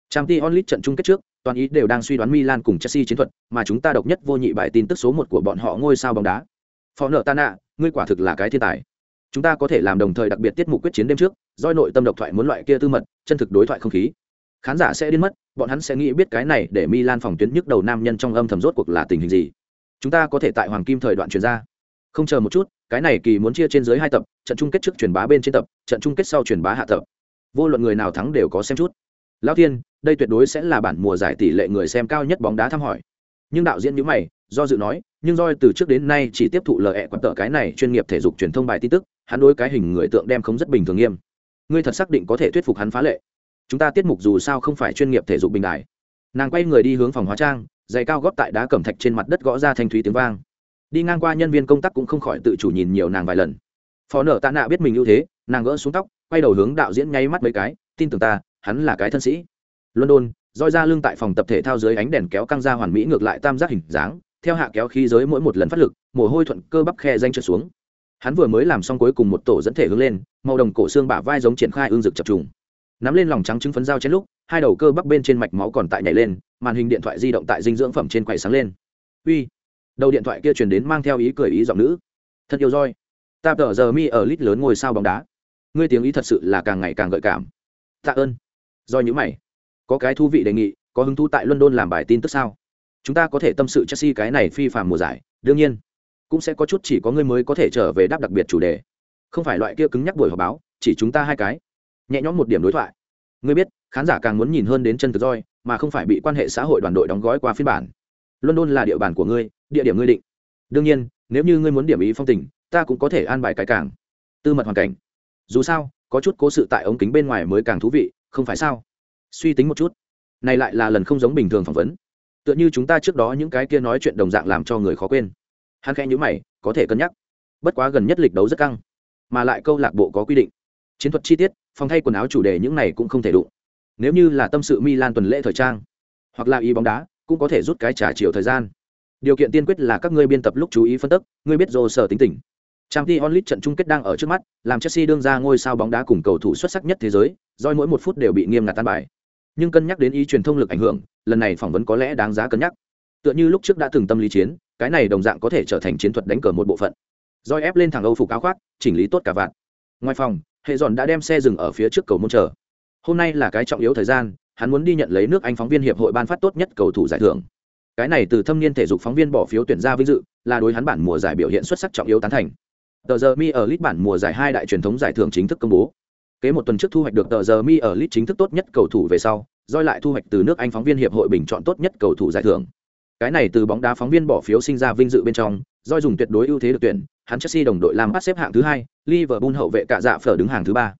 Trang League trận chung kết trước, toàn ý đều đang suy đoán milan cùng chelsea chiến thuật, mà chúng ta độc nhất vô nhị bài tin tức số một của bọn họ ngôi sao bóng đá. Phó nợ ta ngươi quả thực là cái thiên tài. Chúng ta có thể làm đồng thời đặc biệt tiết mục quyết chiến đêm trước doi nội tâm độc thoại muốn loại kia tư mật, chân thực đối thoại không khí. Khán giả sẽ điên mất, bọn hắn sẽ nghĩ biết cái này để milan phòng tuyến nhức đầu nam nhân trong âm thầm rốt cuộc là tình hình gì. Chúng ta có thể tại hoàng kim thời đoạn truyền ra không chờ một chút, cái này kỳ muốn chia trên dưới hai tập, trận chung kết trước truyền bá bên trên tập, trận chung kết sau truyền bá hạ tập. Vô luận người nào thắng đều có xem chút. Lão thiên, đây tuyệt đối sẽ là bản mùa giải tỷ lệ người xem cao nhất bóng đá thăm hỏi. Nhưng đạo diễn nhữ mày, do dự nói, nhưng roi từ trước đến nay chỉ tiếp thụ lời ẹ quặn tợ cái này chuyên nghiệp thể dục truyền thông bài tin tức, hắn đối cái hình người tượng đem không rất bình thường nghiêm. Ngươi thật xác định có thể thuyết phục hắn phá lệ. Chúng ta tiết mục dù sao không phải chuyên nghiệp thể dục bình đại. Nàng quay người đi hướng phòng hóa trang, giày cao góp tại đá cẩm thạch trên mặt đất gõ ra thanh thúy tiếng vang đi ngang qua nhân viên công tác cũng không khỏi tự chủ nhìn nhiều nàng vài lần. Phó nở tạ nạ biết mình ưu thế, nàng gỡ xuống tóc, quay đầu hướng đạo diễn nháy mắt mấy cái, tin tưởng ta, hắn là cái thân sĩ. London, roi ra lưng tại phòng tập thể thao dưới ánh đèn kéo căng ra hoàn mỹ ngược lại tam giác hình dáng, theo hạ kéo khí giới mỗi một lần phát lực, mồ hôi thuận cơ bắp khe danh trượt xuống. Hắn vừa mới làm xong cuối cùng một tổ dẫn thể hướng lên, màu đồng cổ xương bả vai giống triển khai ương rực chập trùng. Nắm lên lòng trắng trứng phấn dao chén lúc, hai đầu cơ bắp bên trên mạch máu còn tại nhảy lên, màn hình điện thoại di động tại dinh dưỡng phẩm trên quầy sáng lên. Uy đầu điện thoại kia truyền đến mang theo ý cười ý giọng nữ. Thật yêu roi. Ta tờ giờ mi ở lít lớn ngôi sao bóng đá. Ngươi tiếng ý thật sự là càng ngày càng gợi cảm. Tạ ơn. Do những mày. Có cái thú vị đề nghị, có hứng thú tại london làm bài tin tức sao? Chúng ta có thể tâm sự chelsea cái này phi phạm mùa giải. Đương nhiên, cũng sẽ có chút chỉ có ngươi mới có thể trở về đáp đặc biệt chủ đề. Không phải loại kia cứng nhắc buổi họp báo, chỉ chúng ta hai cái. Nhẹ nhõm một điểm đối thoại. Ngươi biết, khán giả càng muốn nhìn hơn đến chân thực roi, mà không phải bị quan hệ xã hội đoàn đội đóng gói qua phiên bản. London là địa bàn của ngươi địa điểm ngươi định. Đương nhiên, nếu như ngươi muốn điểm ý phong tình, ta cũng có thể an bài cái càng tư mật hoàn cảnh. Dù sao, có chút cố sự tại ống kính bên ngoài mới càng thú vị, không phải sao? Suy tính một chút. Này lại là lần không giống bình thường phỏng vấn. Tựa như chúng ta trước đó những cái kia nói chuyện đồng dạng làm cho người khó quên. Hắn khẽ nhữ mày, có thể cân nhắc. Bất quá gần nhất lịch đấu rất căng, mà lại câu lạc bộ có quy định. Chiến thuật chi tiết, phòng thay quần áo chủ đề những này cũng không thể đụng. Nếu như là tâm sự milan tuần lễ thời trang, hoặc là y bóng đá, cũng có thể rút cái trả chiều thời gian điều kiện tiên quyết là các ngươi biên tập lúc chú ý phân tích ngươi biết rồ sở tính tình. Trang t onlit trận chung kết đang ở trước mắt, làm chelsea đương ra ngôi sao bóng đá cùng cầu thủ xuất sắc nhất thế giới doi mỗi một phút đều bị nghiêm ngặt tan bài. Nhưng cân nhắc đến ý truyền thông lực ảnh hưởng, lần này phỏng vấn có lẽ đáng giá cân nhắc. Tựa như lúc trước đã từng tâm lý chiến, cái này đồng dạng có thể trở thành chiến thuật đánh cờ một bộ phận. Doi ép lên thẳng âu phục áo khoác, chỉnh lý tốt cả vạn ngoài phòng, hệ dọn đã đem xe dừng ở phía trước cầu môn chờ. Hôm nay là cái trọng yếu thời gian, hắn muốn đi nhận lấy nước anh phóng viên hiệp hội ban phát tốt nhất cầu thủ giải thưởng cái này từ thâm niên thể dục phóng viên bỏ phiếu tuyển ra vinh dự, là đối hắn bản mùa giải biểu hiện xuất sắc trọng yếu tán thành. Tờ giờ mi ở lit bản mùa giải hai đại truyền thống giải thưởng chính thức công bố. Kế một tuần trước thu hoạch được tờ giờ mi ở lit chính thức tốt nhất cầu thủ về sau doi lại thu hoạch từ nước anh phóng viên hiệp hội bình chọn tốt nhất cầu thủ giải thưởng. Cái này từ bóng đá phóng viên bỏ phiếu sinh ra vinh dự bên trong doi dùng tuyệt đối ưu thế được tuyển, hắn chelsea đồng đội làm bắt xếp hạng thứ hai, liverpool hậu vệ cả dạ phở đứng hàng thứ ba.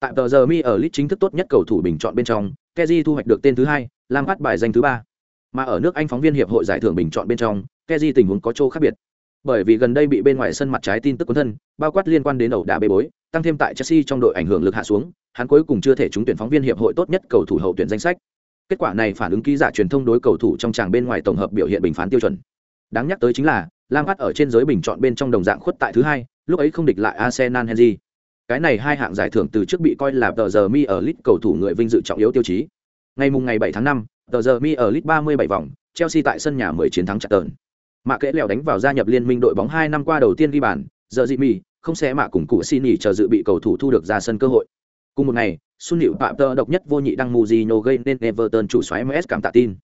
Tại tờ giờ mi ở lit chính thức tốt nhất cầu thủ bình chọn bên trong keji thu hoạch được tên thứ hai, làm bắt bài danh thứ ba mà ở nước anh phóng viên hiệp hội giải thưởng bình chọn bên trong keji tình huống có chỗ khác biệt. Bởi vì gần đây bị bên ngoài sân mặt trái tin tức cuốn thân bao quát liên quan đến ẩu đả bê bối tăng thêm tại chelsea trong đội ảnh hưởng lực hạ xuống hắn cuối cùng chưa thể trúng tuyển phóng viên hiệp hội tốt nhất cầu thủ hậu tuyển danh sách. Kết quả này phản ứng ký giả truyền thông đối cầu thủ trong tràng bên ngoài tổng hợp biểu hiện bình phán tiêu chuẩn. Đáng nhắc tới chính là lam phát ở trên giới bình chọn bên trong đồng dạng khuất tại thứ hai lúc ấy không địch lại arsenal henry. Cái này hai hạng giải thưởng từ trước bị coi là tờ giờ mi ở lit cầu thủ người vinh dự trọng yếu tiêu chí. Ngày mùng ngày 7 tháng 5, tờ giờ mi ở lit 37 vòng, chelsea tại sân nhà 10 chiến thắng chặt tờn mạ kẽ lèo đánh vào gia nhập liên minh đội bóng hai năm qua đầu tiên ghi bàn, giờ dị mì, không sẽ mạ cùng cụ xin nghỉ chờ dự bị cầu thủ thu được ra sân cơ hội. Cùng một ngày xuân hiệu phạm tơ độc nhất vô nhị đăng muzino gây nên everton chủ xoáy ms cảm tạ tin.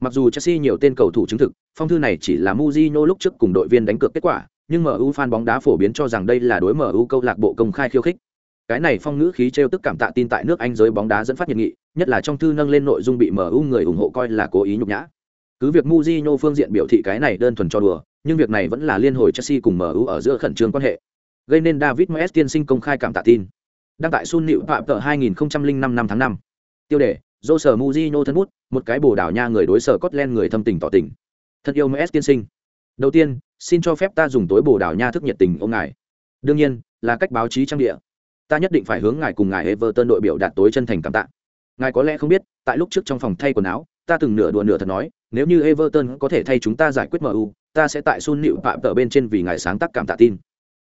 Mặc dù chelsea nhiều tên cầu thủ chứng thực, phong thư này chỉ là muzino lúc trước cùng đội viên đánh cược kết quả, nhưng mu fan bóng đá phổ biến cho rằng đây là đối mu câu lạc bộ công khai khiêu khích. Cái này phong ngữ khí trêu tức cảm tạ tin tại nước anh giới bóng đá dẫn phát nhiệt nghị nhất là trong thư nâng lên nội dung bị mu người ủng hộ coi là cố ý nhục nhã cứ việc Mujinho phương diện biểu thị cái này đơn thuần cho đùa, nhưng việc này vẫn là liên hồi Chelsea cùng MU ở giữa khẩn trương quan hệ. Gây nên David Moyes tiên sinh công khai cảm tạ tin. Đăng tại Sun Nịu Phạm tờ 2005 năm tháng 5. Tiêu đề: dô sở muzino thân bút một cái bồ đảo nha người đối sở Scotland người thâm tình tỏ tình thật yêu Moyes tiên sinh đầu tiên xin cho phép ta dùng tối bồ đảo nha thức nhiệt tình ông ngài đương nhiên là cách báo chí trang địa ta nhất định phải hướng ngài cùng ngài everton đội biểu đạt tối chân thành cảm tạ ngài có lẽ không biết, tại lúc trước trong phòng thay quần áo, ta từng nửa đùa nửa thật nói, nếu như everton có thể thay chúng ta giải quyết mu ta sẽ tại sun nịu phạm tờ bên trên vì ngài sáng tác cảm tạ tin.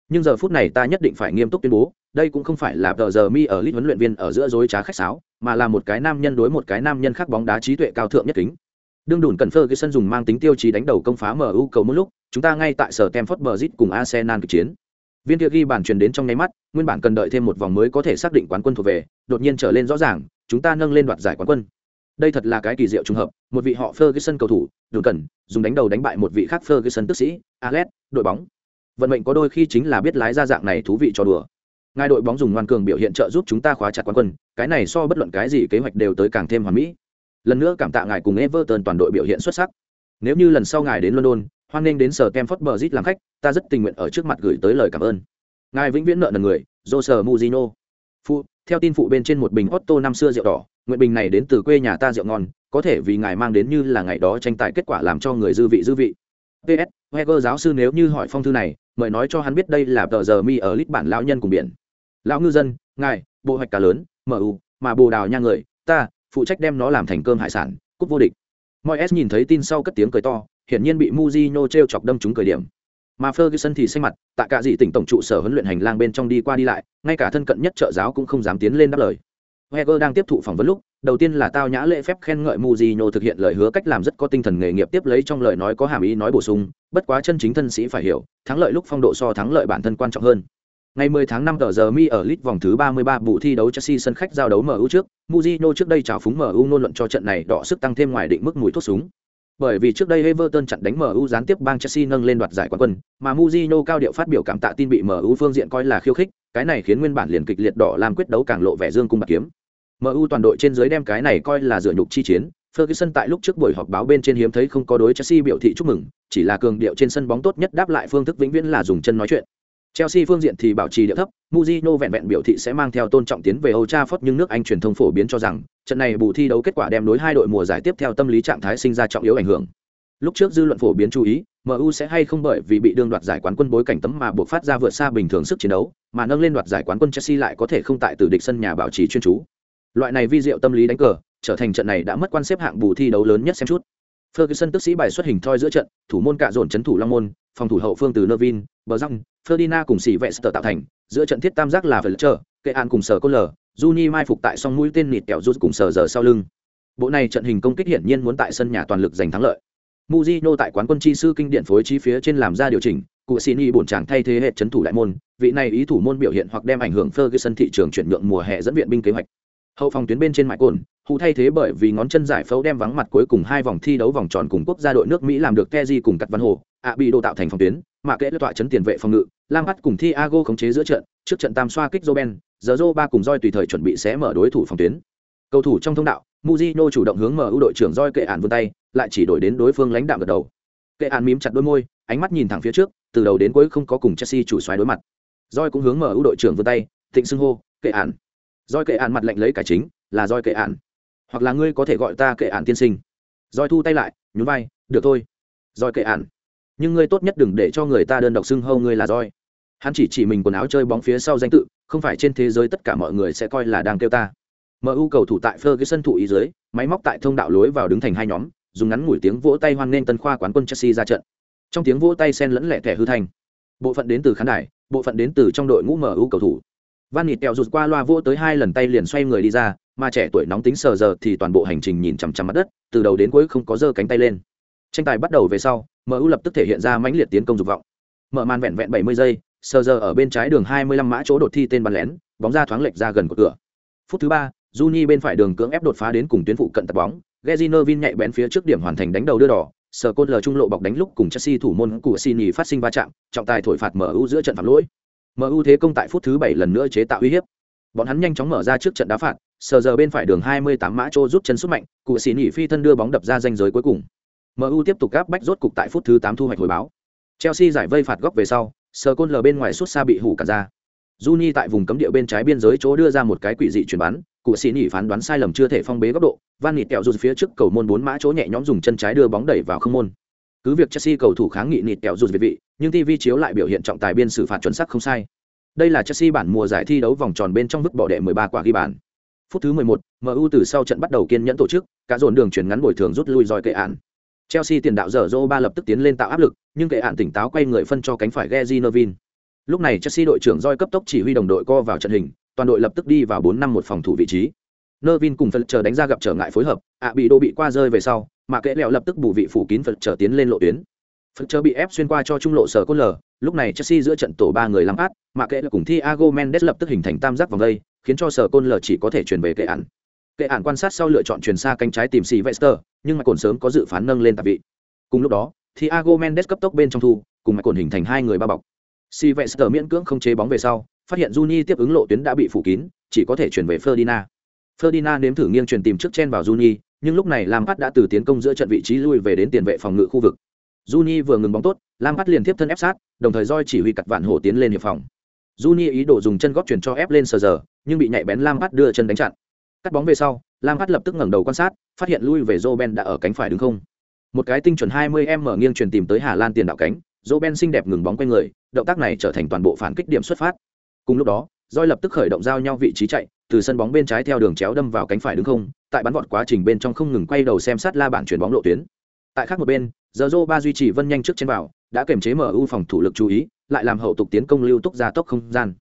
Nhưng giờ phút này ta nhất định phải nghiêm túc tuyên bố, đây cũng không phải là tờ giờ mi ở lit huấn luyện viên ở giữa dối trá khách sáo, mà là một cái nam nhân đối một cái nam nhân khác bóng đá trí tuệ cao thượng nhất kính. Đương đùn cần phơ cái sân dùng mang tính tiêu chí đánh đầu công phá mu cầu một lúc, chúng ta ngay tại sở Stamford Bridge cùng Arsenal kịch chiến. Viên kia ghi bàn truyền đến trong nháy mắt, nguyên bản cần đợi thêm một vòng mới có thể xác định quán quân thuộc về, đột nhiên trở lên rõ ràng chúng ta nâng lên đoạt giải quán quân. Đây thật là cái kỳ diệu trùng hợp một vị họ Ferguson cầu thủ đường cần dùng đánh đầu đánh bại một vị khác Ferguson tức sĩ Alex đội bóng. Vận mệnh có đôi khi chính là biết lái ra dạng này thú vị cho đùa. Ngài đội bóng dùng ngoan cường biểu hiện trợ giúp chúng ta khóa chặt quán quân cái này so bất luận cái gì kế hoạch đều tới càng thêm hoàn mỹ. Lần nữa cảm tạ ngài cùng Everton toàn đội biểu hiện xuất sắc. Nếu như lần sau ngài đến London hoan nghênh đến sở Stamford Bridge làm khách ta rất tình nguyện ở trước mặt gửi tới lời cảm ơn. Ngài vĩnh viễn nợ nần người Jose Mourinho. Phu, theo tin phụ bên trên một bình Otto năm xưa rượu đỏ, nguyện bình này đến từ quê nhà ta rượu ngon, có thể vì ngài mang đến như là ngày đó tranh tài kết quả làm cho người dư vị dư vị. Ps heger giáo sư nếu như hỏi phong thư này, mời nói cho hắn biết đây là tờ giờ mi ở lít bản lão nhân cùng biển. Lão ngư dân, ngài, bộ hoạch cá lớn mu mà bồ đào nha người, ta, phụ trách đem nó làm thành cơm hải sản, cúp vô địch. Mọi s nhìn thấy tin sau cất tiếng cười to, hiển nhiên bị Mujino treo chọc đâm trúng cười điểm mà Ferguson thì xanh mặt, tại cả dị tỉnh tổng trụ sở huấn luyện hành lang bên trong đi qua đi lại, ngay cả thân cận nhất trợ giáo cũng không dám tiến lên đáp lời. heger đang tiếp thụ phỏng vấn lúc, đầu tiên là tao nhã lễ phép khen ngợi Mujino thực hiện lời hứa cách làm rất có tinh thần nghề nghiệp tiếp lấy trong lời nói có hàm ý nói bổ sung, bất quá chân chính thân sĩ phải hiểu, thắng lợi lúc phong độ so thắng lợi bản thân quan trọng hơn. Ngày 10 tháng 5 tờ giờ mi ở League vòng thứ 33 vụ thi đấu Chelsea sân khách giao đấu MU trước, Mujino trước đây chào phúng MU nôn luận cho trận này đỏ sức tăng thêm ngoài định mức mùi thuốc súng. Bởi vì trước đây Everton chặn đánh MU gián tiếp bang Chelsea nâng lên đoạt giải quán quân, mà Mourinho cao điệu phát biểu cảm tạ tin bị MU phương diện coi là khiêu khích, cái này khiến nguyên bản liền kịch liệt đỏ làm quyết đấu càng lộ vẻ dương cung bạc kiếm. MU toàn đội trên dưới đem cái này coi là dựa nhục chi chiến. Ferguson tại lúc trước buổi họp báo bên trên hiếm thấy không có đối Chelsea biểu thị chúc mừng, chỉ là cường điệu trên sân bóng tốt nhất đáp lại phương thức vĩnh viễn là dùng chân nói chuyện. Chelsea phương diện thì bảo trì địa thấp, Mourinho vẹn vẹn biểu thị sẽ mang theo tôn trọng tiến về Old Trafford nhưng nước Anh truyền thông phổ biến cho rằng, trận này bù thi đấu kết quả đem đối hai đội mùa giải tiếp theo tâm lý trạng thái sinh ra trọng yếu ảnh hưởng. Lúc trước dư luận phổ biến chú ý, MU sẽ hay không bởi vì bị đương đoạt giải quán quân bối cảnh tấm mà buộc phát ra vượt xa bình thường sức chiến đấu, mà nâng lên đoạt giải quán quân Chelsea lại có thể không tại từ địch sân nhà bảo trì chuyên chú. Loại này vi diệu tâm lý đánh cờ, trở thành trận này đã mất quan xếp hạng bù thi đấu lớn nhất xem chút. Ferguson tức sĩ bài xuất hình thoi giữa trận, thủ môn cạ dồn chấn thủ Long môn, phòng thủ hậu phương từ Nervin, Bờ Ferdinand cùng sĩ vệ sở tạo thành, giữa trận thiết tam giác là Fletcher, Kệ An cùng Sở Côn Lở, Juni mai phục tại song mũi tên nịt kẹo rút cùng Sở giờ sau lưng. Bộ này trận hình công kích hiển nhiên muốn tại sân nhà toàn lực giành thắng lợi. Mujino tại quán quân chi sư kinh điển phối trí phía trên làm ra điều chỉnh, cụ Sini bổn chàng thay thế hệ chấn thủ đại môn, vị này ý thủ môn biểu hiện hoặc đem ảnh hưởng Ferguson thị trường chuyển nhượng mùa hè dẫn viện binh kế hoạch. Hậu phòng tuyến bên trên mại cồn, hụ thay thế bởi vì ngón chân giải phẫu đem vắng mặt cuối cùng hai vòng thi đấu vòng tròn cùng quốc gia đội nước Mỹ làm được keji cùng cắt văn hồ, ạ bị đồ tạo thành phòng tuyến, mà kệ tọa chấn tiền vệ phòng ngự, Lam Bắt cùng thi ago khống chế giữa trận, trước trận tam xoa kích Roben, giờ Zoro ba cùng roi tùy thời chuẩn bị sẽ mở đối thủ phòng tuyến. Cầu thủ trong thông đạo, Mujino chủ động hướng mở ưu đội trưởng roi kệ ản vươn tay, lại chỉ đổi đến đối phương lãnh đạm gật đầu. Kệ ản mím chặt đôi môi, ánh mắt nhìn thẳng phía trước, từ đầu đến cuối không có cùng Chelsea chủ xoáy đối mặt. Roi cũng hướng mở ưu đội trưởng vươn tay, thịnh xưng hô, kệ ản. Roi kệ ản mặt lạnh lấy cả chính, là roi kệ ản. Hoặc là ngươi có thể gọi ta kệ ản tiên sinh. Roi thu tay lại, nhún vai, được thôi. Roi kệ ản. Nhưng ngươi tốt nhất đừng để cho người ta đơn độc xưng hâu ngươi là roi. Hắn chỉ chỉ mình quần áo chơi bóng phía sau danh tự không phải trên thế giới tất cả mọi người sẽ coi là đang kêu ta. Mu cầu thủ tại ferguson thủ ý dưới máy móc tại thông đạo lối vào đứng thành hai nhóm dùng ngắn ngủi tiếng vỗ tay hoan nghênh tân khoa quán quân chelsea ra trận. Trong tiếng vỗ tay sen lẫn lẹ thẻ hư thành. Bộ phận đến từ khán đài bộ phận đến từ trong đội ngũ mu cầu thủ. Van nịt kẹo rụt qua loa vỗ tới hai lần tay liền xoay người đi ra mà trẻ tuổi nóng tính sờ giờ thì toàn bộ hành trình nhìn chằm chằm mặt đất, từ đầu đến cuối không có giơ cánh tay lên. Tranh tài bắt đầu về sau mu lập tức thể hiện ra mãnh liệt tiến công dục vọng. Mở màn vẹn vẹn bảy mươi giây, sờ giờ ở bên trái đường hai mươi lăm mã chỗ đột thi tên bắn lén, bóng ra thoáng lệch ra gần cột cửa. Phút thứ ba, Juni bên phải đường cưỡng ép đột phá đến cùng tuyến phụ cận tập bóng Gezino Vin nhạy bén phía trước điểm hoàn thành đánh đầu đưa đỏ sờ côn lờ trung lộ bọc đánh lúc cùng Chelsea thủ môn của Sini phát sinh va chạm, trọng tài thổi phạt MU giữa trận phạm lỗi. MU thế công tại phút thứ bảy lần nữa chế tạo uy hiếp. Bọn hắn nhanh chóng mở ra trước trận đá phạt sờ giờ bên phải đường 28 mã chỗ rút chân xuất mạnh cụ sĩ nhỉ phi thân đưa bóng đập ra danh giới cuối cùng MU tiếp tục gáp bách rốt cục tại phút thứ 8 thu hoạch hồi báo. Chelsea giải vây phạt góc về sau, sờ côn lờ bên ngoài suốt xa bị hủ cả ra. Juni tại vùng cấm địa bên trái biên giới chỗ đưa ra một cái quỷ dị chuyển bắn, cụ sĩ nhỉ phán đoán sai lầm chưa thể phong bế góc độ van nịt kẹo rụt phía trước cầu môn bốn mã chỗ nhẹ nhõm dùng chân trái đưa bóng đẩy vào không môn cứ việc chelsea cầu thủ kháng nghị nịt kẹo rụt về vị nhưng tv chiếu lại biểu hiện trọng tài biên xử phạt chuẩn xác không sai đây là chelsea bản mùa giải thi đấu vòng tròn bên trong vứt bỏ đệ 13 quả ghi bàn phút thứ 11, mu từ sau trận bắt đầu kiên nhẫn tổ chức cả dồn đường chuyển ngắn bồi thường rút lui dòi kệ án. chelsea tiền đạo dở dô ba lập tức tiến lên tạo áp lực nhưng kệ án tỉnh táo quay người phân cho cánh phải Gezinovin. Lúc này Chelsea đội trưởng roi cấp tốc chỉ huy đồng đội co vào trận hình, toàn đội lập tức đi vào 4 năm một phòng thủ vị trí. Nervin cùng Phật chờ đánh ra gặp trở ngại phối hợp, ạ bị đô bị qua rơi về sau, mà kệ lẹo lập tức bù vị phủ kín Phật chờ tiến lên lộ tuyến. Phật chờ bị ép xuyên qua cho trung lộ sở cốt lở, lúc này Chelsea giữa trận tổ ba người lắm át, mà kẽ cùng Thiago Mendes lập tức hình thành tam giác vòng dây, khiến cho sở côn lờ chỉ có thể chuyển về kệ ản. Kệ ản quan sát sau lựa chọn chuyển xa cánh trái tìm Sylvester, nhưng mà cồn sớm có dự phán nâng lên tạp vị. Cùng lúc đó, Thiago Mendes cấp tốc bên trong thu, cùng mà cồn hình thành hai người ba bọc. Sylvester miễn cưỡng không chế bóng về sau, phát hiện Juni tiếp ứng lộ tuyến đã bị phủ kín, chỉ có thể chuyển về Ferdinand. Ferdinand nếm thử nghiêng truyền tìm trước chen vào Juni, nhưng lúc này Lampard đã từ tiến công giữa trận vị trí lui về đến tiền vệ phòng ngự khu vực. Juni vừa ngừng bóng tốt, Lampard liền tiếp thân ép sát, đồng thời roi chỉ huy cặt vạn hổ tiến lên hiệp phòng. Juni ý đồ dùng chân góp chuyển cho ép lên sờ giờ, nhưng bị nhạy bén Lam Lampard đưa chân đánh chặn. Cắt bóng về sau, Lam Lampard lập tức ngẩng đầu quan sát, phát hiện lui về Roben đã ở cánh phải đứng không. Một cái tinh chuẩn 20m nghiêng truyền tìm tới Hà Lan tiền đạo cánh, Roben xinh đẹp ngừng bóng quay người, động tác này trở thành toàn bộ phản kích điểm xuất phát. Cùng lúc đó, Roi lập tức khởi động giao nhau vị trí chạy, từ sân bóng bên trái theo đường chéo đâm vào cánh phải đứng không, tại bắn vọt quá trình bên trong không ngừng quay đầu xem sát la bản chuyển bóng lộ tuyến. Tại khác một bên, Giờ ba duy trì vân nhanh trước trên vào, đã kiểm chế MU phòng thủ lực chú ý, lại làm hậu tục tiến công lưu túc ra tốc không gian.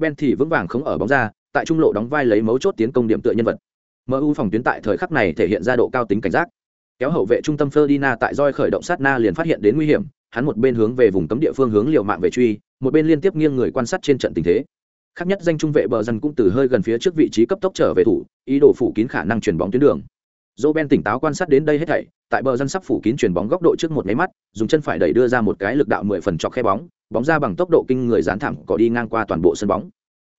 Ben thì vững vàng không ở bóng ra, tại trung lộ đóng vai lấy mấu chốt tiến công điểm tựa nhân vật. MU phòng tuyến tại thời khắc này thể hiện ra độ cao tính cảnh giác. Kéo hậu vệ trung tâm Ferdinand tại roi khởi động sát na liền phát hiện đến nguy hiểm, hắn một bên hướng về vùng cấm địa phương hướng liều mạng về truy, một bên liên tiếp nghiêng người quan sát trên trận tình thế khác nhất danh trung vệ bờ dân cũng từ hơi gần phía trước vị trí cấp tốc trở về thủ ý đồ phủ kín khả năng chuyển bóng tuyến đường dô ben tỉnh táo quan sát đến đây hết thảy tại bờ dân sắp phủ kín chuyền bóng góc độ trước một máy mắt dùng chân phải đẩy đưa ra một cái lực đạo mười phần chọc khe bóng bóng ra bằng tốc độ kinh người dán thẳng cỏ đi ngang qua toàn bộ sân bóng.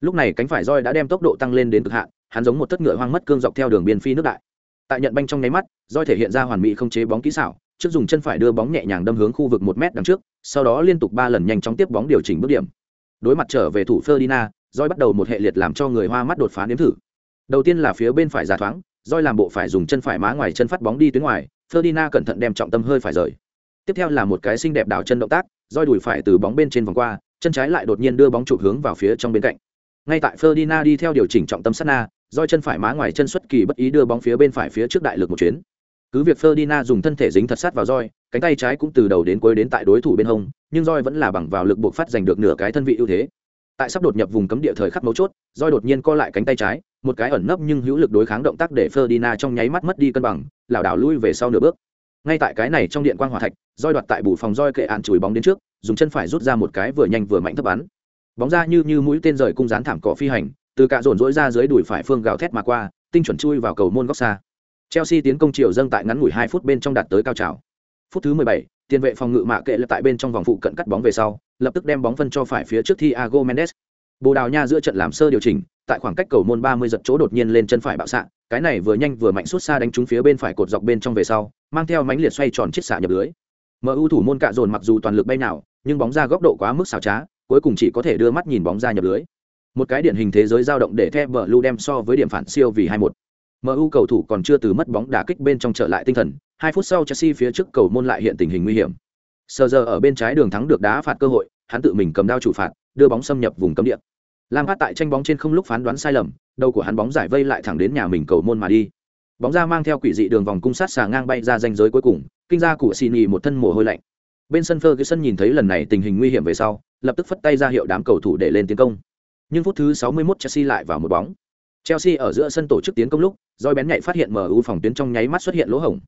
Lúc này cánh phải roi đã đem tốc độ tăng lên đến cực hạn hắn giống một tất ngựa hoang mất cương dọc theo đường biên phi nước đại. Tại nhận banh trong nháy mắt roi thể hiện ra hoàn mỹ không chế bóng kỹ xảo trước dùng chân phải đưa bóng nhẹ nhàng đâm hướng khu vực một mét đằng trước sau đó liên tục ba lần nhanh chóng tiếp bóng điều chỉnh bước điểm. Đối mặt trở về thủ Ferdinand, roi bắt đầu một hệ liệt làm cho người hoa mắt đột phá nếm thử. Đầu tiên là phía bên phải giả thoáng roi làm bộ phải dùng chân phải má ngoài chân phát bóng đi tuyến ngoài, Ferdinand cẩn thận đem trọng tâm hơi phải rời. Tiếp theo là một cái xinh đẹp đảo chân động tác, roi đùi phải từ bóng bên trên vòng qua, chân trái lại đột nhiên đưa bóng chụp hướng vào phía trong bên cạnh. Ngay tại Ferdinand đi theo điều chỉnh trọng tâm sát na, roi chân phải má ngoài chân xuất kỳ bất ý đưa bóng phía bên phải phía trước đại lực một chuyến. Cứ việc Ferdinand dùng thân thể dính thật sát vào roi, cánh tay trái cũng từ đầu đến cuối đến tại đối thủ bên hông, nhưng roi vẫn là bằng vào lực buộc phát giành được nửa cái thân vị ưu thế. Tại sắp đột nhập vùng cấm địa thời khắc mấu chốt roi đột nhiên co lại cánh tay trái, một cái ẩn nấp nhưng hữu lực đối kháng động tác để Ferdinand trong nháy mắt mất đi cân bằng, lảo đảo lui về sau nửa bước. Ngay tại cái này trong điện quang hỏa thạch, roi đoạt tại bù phòng roi kệ ạn chùi bóng đến trước, dùng chân phải rút ra một cái vừa nhanh vừa mạnh thấp bắn. Bóng ra như như mũi tên rời cung rán thảm cỏ phi hành, từ cạ dồn dỗi ra dưới đùi phải phương gào thét mà qua, tinh chuẩn chui vào cầu môn góc xa. Chelsea tiến công chiều dâng tại ngắn ngủi hai phút bên trong đạt tới cao trào. Phút thứ mười bảy, tiền vệ phòng ngự mạ kệ lập tại bên trong vòng phụ cận cắt bóng về sau, lập tức đem bóng phân cho phải phía trước Thiago Mendes. Bồ Đào Nha giữa trận làm sơ điều chỉnh, tại khoảng cách cầu môn 30 giật chỗ đột nhiên lên chân phải bạo xạ, cái này vừa nhanh vừa mạnh suốt xa đánh trúng phía bên phải cột dọc bên trong về sau, mang theo mánh liệt xoay tròn chiếc xạ nhập lưới. MU thủ môn cạ dồn mặc dù toàn lực bay nào, nhưng bóng ra góc độ quá mức xảo trá, cuối cùng chỉ có thể đưa mắt nhìn bóng ra nhập lưới. Một cái điển hình thế giới dao động để The Blue đem so với điểm phản siêu vì 2-1. MU cầu thủ còn chưa từ mất bóng đá kích bên trong trở lại tinh thần, 2 phút sau Chelsea phía trước cầu môn lại hiện tình hình nguy hiểm. Sơ giờ ở bên trái đường thắng được đá phạt cơ hội, hắn tự mình cầm đao chủ phạt, đưa bóng xâm nhập vùng cấm địa. Lam Phát tại tranh bóng trên không lúc phán đoán sai lầm, đầu của hắn bóng giải vây lại thẳng đến nhà mình cầu môn mà đi. Bóng ra mang theo quỷ dị đường vòng cung sát xà ngang bay ra ranh giới cuối cùng, kinh ra của Sini một thân mồ hôi lạnh. Bên sân Ferguson nhìn thấy lần này tình hình nguy hiểm về sau, lập tức phất tay ra hiệu đám cầu thủ để lên tiến công. Nhưng phút thứ 61 Chelsea lại vào một bóng. Chelsea ở giữa sân tổ chức tiến công lúc, Doi bén nhạy phát hiện MU phòng tuyến trong nháy mắt xuất hiện lỗ hổng.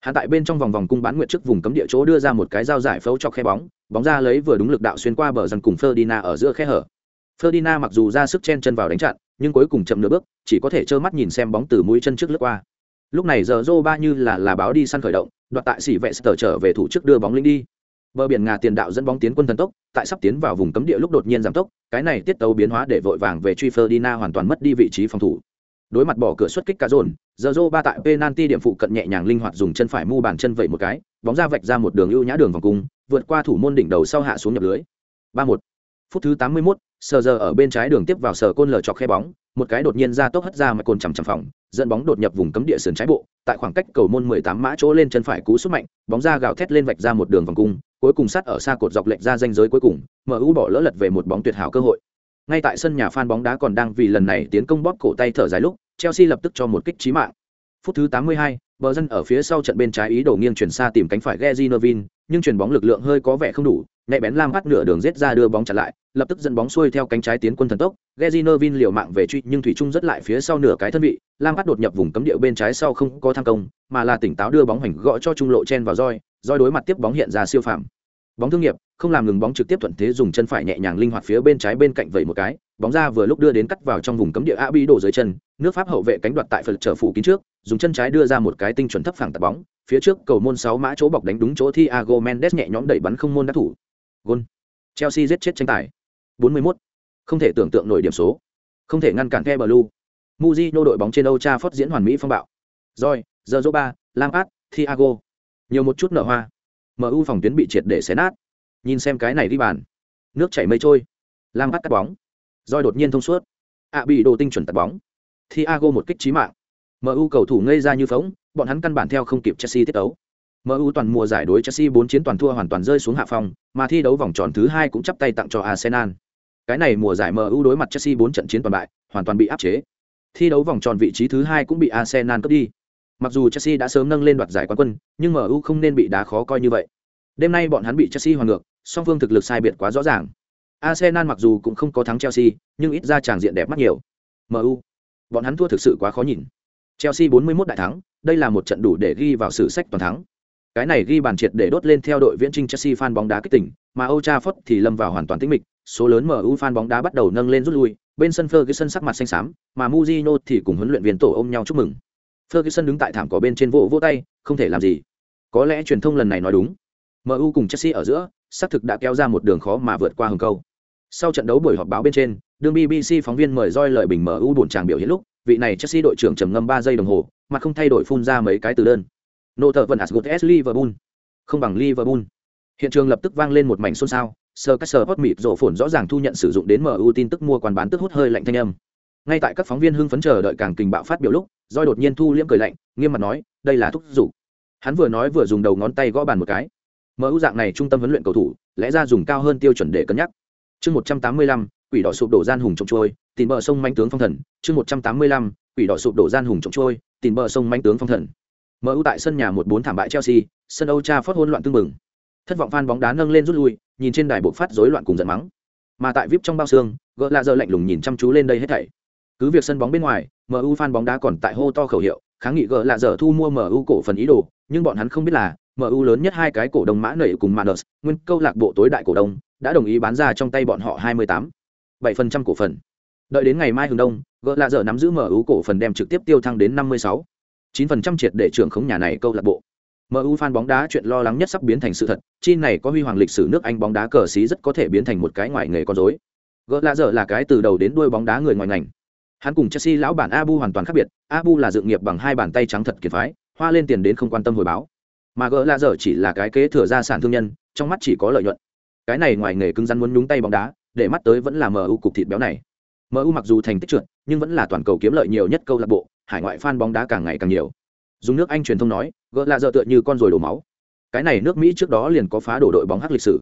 Hắn tại bên trong vòng vòng cung bán nguyện trước vùng cấm địa chỗ đưa ra một cái dao giải phẫu cho khe bóng, bóng ra lấy vừa đúng lực đạo xuyên qua bờ dần cùng Ferdinand ở giữa khe hở. Ferdinand mặc dù ra sức chen chân vào đánh chặn, nhưng cuối cùng chậm nửa bước, chỉ có thể trơ mắt nhìn xem bóng từ mũi chân trước lướt qua. Lúc này giờ Zoba như là là báo đi săn khởi động, đoạt tại sỉ vệ sở trở về thủ trước đưa bóng linh đi. Bờ biển ngà tiền đạo dẫn bóng tiến quân thần tốc, tại sắp tiến vào vùng cấm địa lúc đột nhiên giảm tốc, cái này tiết tấu biến hóa để vội vàng về truy Ferdinand hoàn toàn mất đi vị trí phòng thủ đối mặt bỏ cửa xuất kích cả dồn giờ ba tại penalty điểm phụ cận nhẹ nhàng linh hoạt dùng chân phải mu bàn chân vẩy một cái bóng ra vạch ra một đường ưu nhã đường vòng cung vượt qua thủ môn đỉnh đầu sau hạ xuống nhập lưới ba một phút thứ 81, sờ giờ ở bên trái đường tiếp vào sờ côn lờ chọc khe bóng, một cái đột nhiên ra tốc hất ra mà côn chằm chằm phòng, dẫn bóng đột nhập vùng cấm địa sườn trái bộ, tại khoảng cách cầu môn 18 mã chỗ lên chân phải cú sút mạnh, bóng ra gào thét lên vạch ra một đường vòng cung, cuối cùng sát ở xa cột dọc lệch ra danh giới cuối cùng, MU bỏ lỡ lật về một bóng tuyệt hảo cơ hội. Ngay tại sân nhà fan bóng đá còn đang vì lần này tiến công bóp cổ tay thở dài lúc, Chelsea lập tức cho một kích chí mạng. Phút thứ 82, bờ dân ở phía sau trận bên trái ý đồ nghiêng chuyển xa tìm cánh phải Gezinovin, nhưng chuyển bóng lực lượng hơi có vẻ không đủ, Mẹ bén lam bắt nửa đường giết ra đưa bóng chặn lại, lập tức dẫn bóng xuôi theo cánh trái tiến quân thần tốc, Gezi liều mạng về truy nhưng thủy trung rất lại phía sau nửa cái thân vị, lam bắt đột nhập vùng cấm địa bên trái sau không có tham công, mà là tỉnh táo đưa bóng hành gõ cho trung lộ chen vào roi, roi đối mặt tiếp bóng hiện ra siêu phạm. Bóng thương nghiệp, không làm ngừng bóng trực tiếp thuận thế dùng chân phải nhẹ nhàng linh hoạt phía bên trái bên cạnh vẩy một cái, bóng ra vừa lúc đưa đến cắt vào trong vùng cấm địa a bi đổ dưới chân nước pháp hậu vệ cánh đoạt tại phật trở phủ kín trước dùng chân trái đưa ra một cái tinh chuẩn thấp phẳng tạt bóng phía trước cầu môn sáu mã chỗ bọc đánh đúng chỗ thi ago mendes nhẹ nhõm đẩy bắn không môn đắc thủ gôn chelsea giết chết tranh tài 41. không thể tưởng tượng nổi điểm số không thể ngăn cản the blue Mujino đội bóng trên Old Trafford diễn hoàn mỹ phong bạo. Rồi, giờ ba, Lampard, Thiago. Nhiều một chút nở hoa. MU phòng tuyến bị triệt để xé nát. Nhìn xem cái này đi bàn. Nước chảy mây trôi. Lampard cắt bóng roi đột nhiên thông suốt ạ bị đồ tinh chuẩn tạt bóng thiago một kích trí mạng mu cầu thủ ngây ra như phóng bọn hắn căn bản theo không kịp chelsea tiết đấu mu toàn mùa giải đối chelsea 4 chiến toàn thua hoàn toàn rơi xuống hạ phong, mà thi đấu vòng tròn thứ hai cũng chắp tay tặng cho arsenal cái này mùa giải mu đối mặt chelsea 4 trận chiến toàn bại hoàn toàn bị áp chế thi đấu vòng tròn vị trí thứ hai cũng bị arsenal cướp đi mặc dù chelsea đã sớm nâng lên đoạt giải quán quân nhưng mu không nên bị đá khó coi như vậy đêm nay bọn hắn bị chelsea hoàn ngược song phương thực lực sai biệt quá rõ ràng Arsenal mặc dù cũng không có thắng Chelsea, nhưng ít ra chàng diện đẹp mắt nhiều. MU, bọn hắn thua thực sự quá khó nhìn. Chelsea 41 đại thắng, đây là một trận đủ để ghi vào sử sách toàn thắng. Cái này ghi bàn triệt để đốt lên theo đội viễn trinh Chelsea fan bóng đá kích tỉnh, mà Old Trafford thì lâm vào hoàn toàn tĩnh mịch, số lớn MU fan bóng đá bắt đầu nâng lên rút lui, bên sân Ferguson sắc mặt xanh xám, mà Mourinho thì cùng huấn luyện viên tổ ôm nhau chúc mừng. Ferguson đứng tại thảm cỏ bên trên vỗ vỗ tay, không thể làm gì. Có lẽ truyền thông lần này nói đúng. MU cùng Chelsea ở giữa, xác thực đã kéo ra một đường khó mà vượt qua hừng câu. Sau trận đấu buổi họp báo bên trên, đương BBC phóng viên mời roi lời bình MU buồn chàng biểu hiện lúc, vị này Chelsea đội trưởng trầm ngâm 3 giây đồng hồ, mà không thay đổi phun ra mấy cái từ đơn. Nô tờ vẫn as good as Liverpool. Không bằng Liverpool. Hiện trường lập tức vang lên một mảnh xôn xao, sờ các sờ hot mịt rộ phồn rõ ràng thu nhận sử dụng đến MU tin tức mua quán bán tức hút hơi lạnh thanh âm. Ngay tại các phóng viên hưng phấn chờ đợi càng kình bạo phát biểu lúc, roi đột nhiên thu liễm cười lạnh, nghiêm mặt nói, đây là thúc dục. Hắn vừa nói vừa dùng đầu ngón tay gõ bàn một cái. MU dạng này trung tâm huấn luyện cầu thủ, lẽ ra dùng cao hơn tiêu chuẩn để cân nhắc chương một trăm tám mươi lăm quỷ đỏ sụp đổ gian hùng trộm trôi tìm bờ sông manh tướng phong thần chương một trăm tám mươi lăm quỷ đỏ sụp đổ gian hùng trộm trôi tìm bờ sông manh tướng phong thần mu tại sân nhà một bốn thảm bại chelsea sân âu Trafford hỗn loạn tương mừng thất vọng fan bóng đá nâng lên rút lui nhìn trên đài bộ phát rối loạn cùng giận mắng. Mà tại vip trong bao xương gỡ lạ giờ lạnh lùng nhìn chăm chú lên đây hết thảy. Cứ việc sân bóng bên ngoài mu fan bóng đá còn tại hô to khẩu hiệu kháng nghị gỡ lạ giờ thu mua mu cổ phần ý đồ nhưng bọn hắn không biết là mu lớn nhất hai cái cổ đông mã nảy cùng manus nguyên câu lạc bộ tối đại cổ đông đã đồng ý bán ra trong tay bọn họ 28, 7% cổ phần. Đợi đến ngày mai hừng đông, gỡ lạ giờ nắm giữ MU cổ phần đem trực tiếp tiêu thăng đến 56, 9% triệt để trưởng khống nhà này câu lạc bộ. MU fan bóng đá chuyện lo lắng nhất sắp biến thành sự thật, chi này có huy hoàng lịch sử nước Anh bóng đá cờ xí rất có thể biến thành một cái ngoại nghề con rối. Gỡ lạ giờ là cái từ đầu đến đuôi bóng đá người ngoài ngành. Hắn cùng Chelsea lão bản Abu hoàn toàn khác biệt, Abu là dự nghiệp bằng hai bàn tay trắng thật kiệt phái, hoa lên tiền đến không quan tâm hồi báo. Mà gỡ lạ giờ chỉ là cái kế thừa gia sản thương nhân, trong mắt chỉ có lợi nhuận cái này ngoài nghề cứng rắn muốn nhúng tay bóng đá để mắt tới vẫn là mu cục thịt béo này mu mặc dù thành tích trượt nhưng vẫn là toàn cầu kiếm lợi nhiều nhất câu lạc bộ hải ngoại fan bóng đá càng ngày càng nhiều. Dùng nước anh truyền thông nói gỡ là dợ tựa như con rồi đổ máu. Cái này nước mỹ trước đó liền có phá đổ đội bóng hắc lịch sử.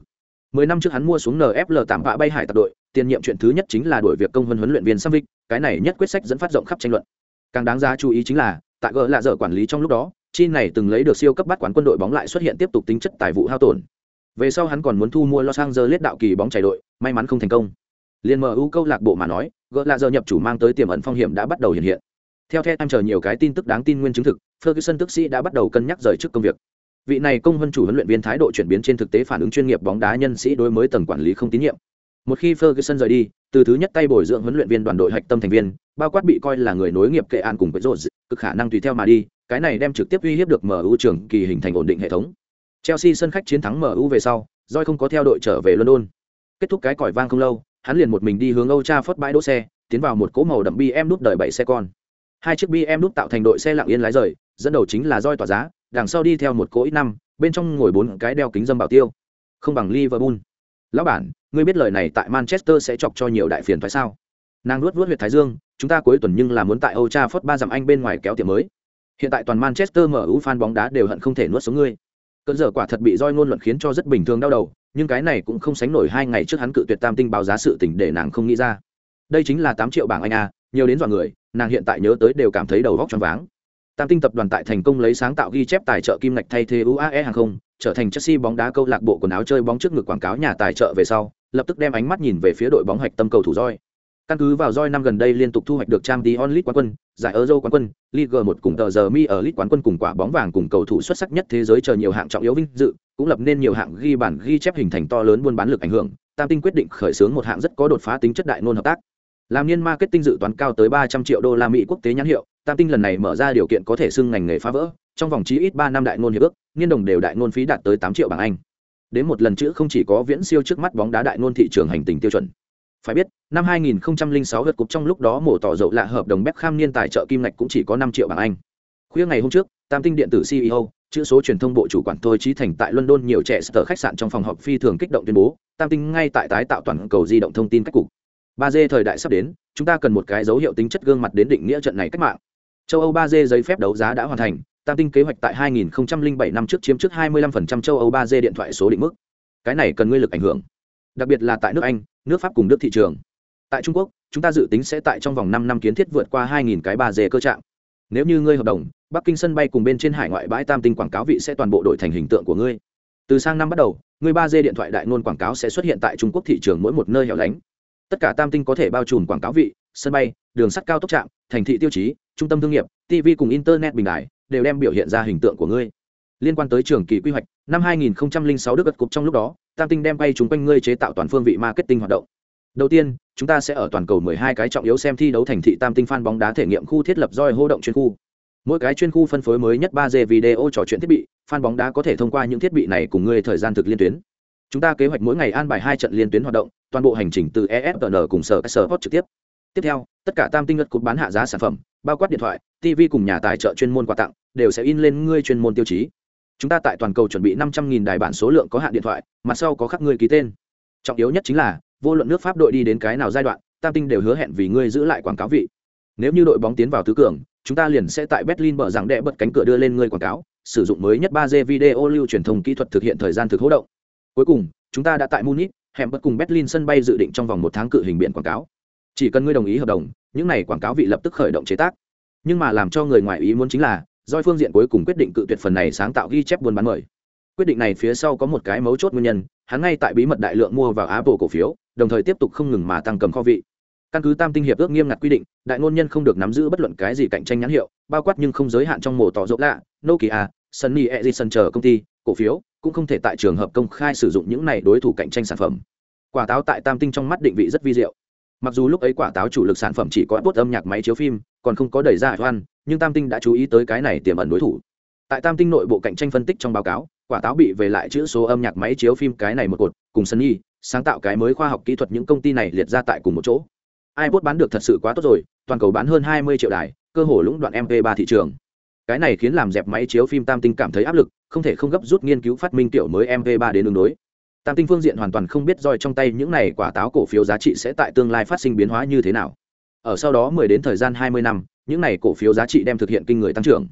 Mười năm trước hắn mua xuống nfl tạm vạ bay hải tập đội tiền nhiệm chuyện thứ nhất chính là đổi việc công huấn huấn luyện viên Savic, cái này nhất quyết sách dẫn phát rộng khắp tranh luận. Càng đáng giá chú ý chính là tại gỡ là giờ quản lý trong lúc đó chi này từng lấy được siêu cấp bắt quán quân đội bóng lại xuất hiện tiếp tục tính chất tài vụ hao tổn. Về sau hắn còn muốn thu mua Los Angeles đạo kỳ bóng chảy đội, may mắn không thành công. Liên MU câu lạc bộ mà nói, gỡ là giờ nhập chủ mang tới tiềm ẩn phong hiểm đã bắt đầu hiện hiện. Theo The em chờ nhiều cái tin tức đáng tin nguyên chứng thực, Ferguson tức sĩ đã bắt đầu cân nhắc rời chức công việc. Vị này công vân chủ huấn luyện viên thái độ chuyển biến trên thực tế phản ứng chuyên nghiệp bóng đá nhân sĩ đối mới tầng quản lý không tín nhiệm. Một khi Ferguson rời đi, từ thứ nhất tay bồi dưỡng huấn luyện viên đoàn đội hạch tâm thành viên, bao quát bị coi là người nối nghiệp kệ an cùng với rột, cực khả năng tùy theo mà đi, cái này đem trực tiếp uy hiếp được MU trưởng kỳ hình thành ổn định hệ thống. Chelsea sân khách chiến thắng MU về sau, Doi không có theo đội trở về London. Kết thúc cái còi vang không lâu, hắn liền một mình đi hướng Âu Trafford bãi đỗ xe, tiến vào một cỗ màu đậm BM nút đời bảy xe con. Hai chiếc BM đúc tạo thành đội xe lặng yên lái rời, dẫn đầu chính là roi tỏa giá, đằng sau đi theo một cỗ ít năm, bên trong ngồi bốn cái đeo kính dâm bảo tiêu. Không bằng Liverpool. Lão bản, ngươi biết lời này tại manchester sẽ chọc cho nhiều đại phiền phải sao nàng luốt luốt huyệt thái dương chúng ta cuối tuần nhưng là muốn tại Old Trafford ba dặm anh bên ngoài kéo tiệm mới hiện tại toàn manchester mu fan bóng đá đều hận không thể nuốt sống ngươi cơn giờ quả thật bị roi ngôn luận khiến cho rất bình thường đau đầu nhưng cái này cũng không sánh nổi hai ngày trước hắn cự tuyệt tam tinh báo giá sự tình để nàng không nghĩ ra đây chính là tám triệu bảng anh a nhiều đến dọa người, nàng hiện tại nhớ tới đều cảm thấy đầu góc choáng váng. Tam tinh tập đoàn tại thành công lấy sáng tạo ghi chép tài trợ kim ngạch thay thế uae hàng không, trở thành chelsea bóng đá câu lạc bộ quần áo chơi bóng trước ngực quảng cáo nhà tài trợ về sau, lập tức đem ánh mắt nhìn về phía đội bóng hạch tâm cầu thủ roi căn cứ vào roi năm gần đây liên tục thu hoạch được trang tí onlit quán quân, giải euro quán quân League một cùng tờ giờ mi ở lit quán quân cùng quả bóng vàng cùng cầu thủ xuất sắc nhất thế giới chờ nhiều hạng trọng yếu vinh dự, cũng lập nên nhiều hạng ghi bản ghi chép hình thành to lớn buôn bán lực ảnh hưởng. Tam tinh quyết định khởi xướng một hạng rất có đột phá tính chất đại nôn hợp tác làm niên marketing dự toán cao tới ba trăm triệu đô la mỹ quốc tế nhãn hiệu, tam tinh lần này mở ra điều kiện có thể xưng ngành nghề phá vỡ, trong vòng chí ít ba năm đại ngôn hiệp ước, niên đồng đều đại ngôn phí đạt tới tám triệu bảng anh. Đến một lần chữ không chỉ có viễn siêu trước mắt bóng đá đại ngôn thị trường hành tình tiêu chuẩn. Phải biết, năm 2006 lượt cục trong lúc đó mổ tỏ dậu lạ hợp đồng Beckham niên tài trợ kim ngạch cũng chỉ có 5 triệu bảng anh. Khuya ngày hôm trước, tam tinh điện tử ceo chữ số truyền thông bộ chủ quản tôi trí thành tại london nhiều trẻ sở khách sạn trong phòng họp phi thường kích động tuyên bố, tam tinh ngay tại tái tạo toàn cầu di động thông tin cách cục ba d thời đại sắp đến, chúng ta cần một cái dấu hiệu tính chất gương mặt đến định nghĩa trận này cách mạng. Châu âu ba d giấy phép đấu giá đã hoàn thành, tam tinh kế hoạch tại 2007 năm trước chiếm trước 25% châu âu ba d điện thoại số định mức. Cái này cần nguyên lực ảnh hưởng. Đặc biệt là tại nước anh, nước pháp cùng nước thị trường. Tại trung quốc, chúng ta dự tính sẽ tại trong vòng năm năm kiến thiết vượt qua 2.000 cái ba d cơ trạng. Nếu như ngươi hợp đồng, bắc kinh sân bay cùng bên trên hải ngoại bãi tam tinh quảng cáo vị sẽ toàn bộ đổi thành hình tượng của ngươi. Từ sang năm bắt đầu, ngươi ba d điện thoại đại ngôn quảng cáo sẽ xuất hiện tại trung quốc thị trường mỗi một nơi hẻo lánh tất cả tam tinh có thể bao trùm quảng cáo vị, sân bay, đường sắt cao tốc trạm, thành thị tiêu chí, trung tâm thương nghiệp tv cùng internet bình đại đều đem biểu hiện ra hình tượng của ngươi. Liên quan tới trường kỳ quy hoạch, năm 2006 đức gật cục trong lúc đó, tam tinh đem bay chúng quanh ngươi chế tạo toàn phương vị marketing hoạt động. Đầu tiên, chúng ta sẽ ở toàn cầu 12 cái trọng yếu xem thi đấu thành thị tam tinh fan bóng đá thể nghiệm khu thiết lập roi hô động chuyên khu. Mỗi cái chuyên khu phân phối mới nhất 3 d video trò chuyện thiết bị, fan bóng đá có thể thông qua những thiết bị này cùng ngươi thời gian thực liên tuyến chúng ta kế hoạch mỗi ngày an bài hai trận liên tuyến hoạt động, toàn bộ hành trình từ efn cùng sở sở trực tiếp. Tiếp theo, tất cả tam tinh ngất cục bán hạ giá sản phẩm, bao quát điện thoại tv cùng nhà tài trợ chuyên môn quà tặng, đều sẽ in lên ngươi chuyên môn tiêu chí. Chúng ta tại toàn cầu chuẩn bị năm trăm nghìn đài bản số lượng có hạn điện thoại mặt sau có khắc ngươi ký tên. Trọng yếu nhất chính là, vô luận nước pháp đội đi đến cái nào giai đoạn, tam tinh đều hứa hẹn vì ngươi giữ lại quảng cáo vị. Nếu như đội bóng tiến vào tứ cường, chúng ta liền sẽ tại berlin mở rằng đệ bật cánh cửa đưa lên ngươi quảng cáo, sử dụng mới nhất ba d video lưu truyền thông kỹ thuật thực hiện thời gian thực hỗ động cuối cùng, chúng ta đã tại munich hẹn bất cùng berlin sân bay dự định trong vòng một tháng cự hình biện quảng cáo. Chỉ cần ngươi đồng ý hợp đồng, những này quảng cáo vị lập tức khởi động chế tác. Nhưng mà làm cho người ngoài ý muốn chính là doi phương diện cuối cùng quyết định cự tuyệt phần này sáng tạo ghi chép buôn bán mời. Quyết định này phía sau có một cái mấu chốt nguyên nhân, hắn ngay tại bí mật đại lượng mua vào apple cổ phiếu, đồng thời tiếp tục không ngừng mà tăng cầm kho vị. Căn cứ tam tinh hiệp ước nghiêm ngặt quy định, đại ngôn nhân không được nắm giữ bất luận cái gì cạnh tranh nhãn hiệu, bao quát nhưng không giới hạn trong mổ tỏ rộng lạ, nokia sunny edison chờ công ty cổ phiếu, cũng không thể tại trường hợp công khai sử dụng những này đối thủ cạnh tranh sản phẩm. Quả táo tại tam tinh trong mắt định vị rất vi diệu. Mặc dù lúc ấy quả táo chủ lực sản phẩm chỉ có bút âm nhạc máy chiếu phim, còn không có đẩy ra hải nhưng tam tinh đã chú ý tới cái này tiềm ẩn đối thủ. Tại tam tinh nội bộ cạnh tranh phân tích trong báo cáo, quả táo bị về lại chữ số âm nhạc máy chiếu phim cái này một cột, cùng sân y sáng tạo cái mới khoa học kỹ thuật những công ty này liệt ra tại cùng một chỗ. iPod bán được thật sự quá tốt rồi, toàn cầu bán hơn 20 triệu đài, cơ hồ lũng đoạn mp 3 thị trường cái này khiến làm dẹp máy chiếu phim tam tinh cảm thấy áp lực, không thể không gấp rút nghiên cứu phát minh tiểu mới MV3 đến đường đối. Tam tinh phương diện hoàn toàn không biết roi trong tay những này quả táo cổ phiếu giá trị sẽ tại tương lai phát sinh biến hóa như thế nào. Ở sau đó mười đến thời gian hai mươi năm, những này cổ phiếu giá trị đem thực hiện kinh người tăng trưởng.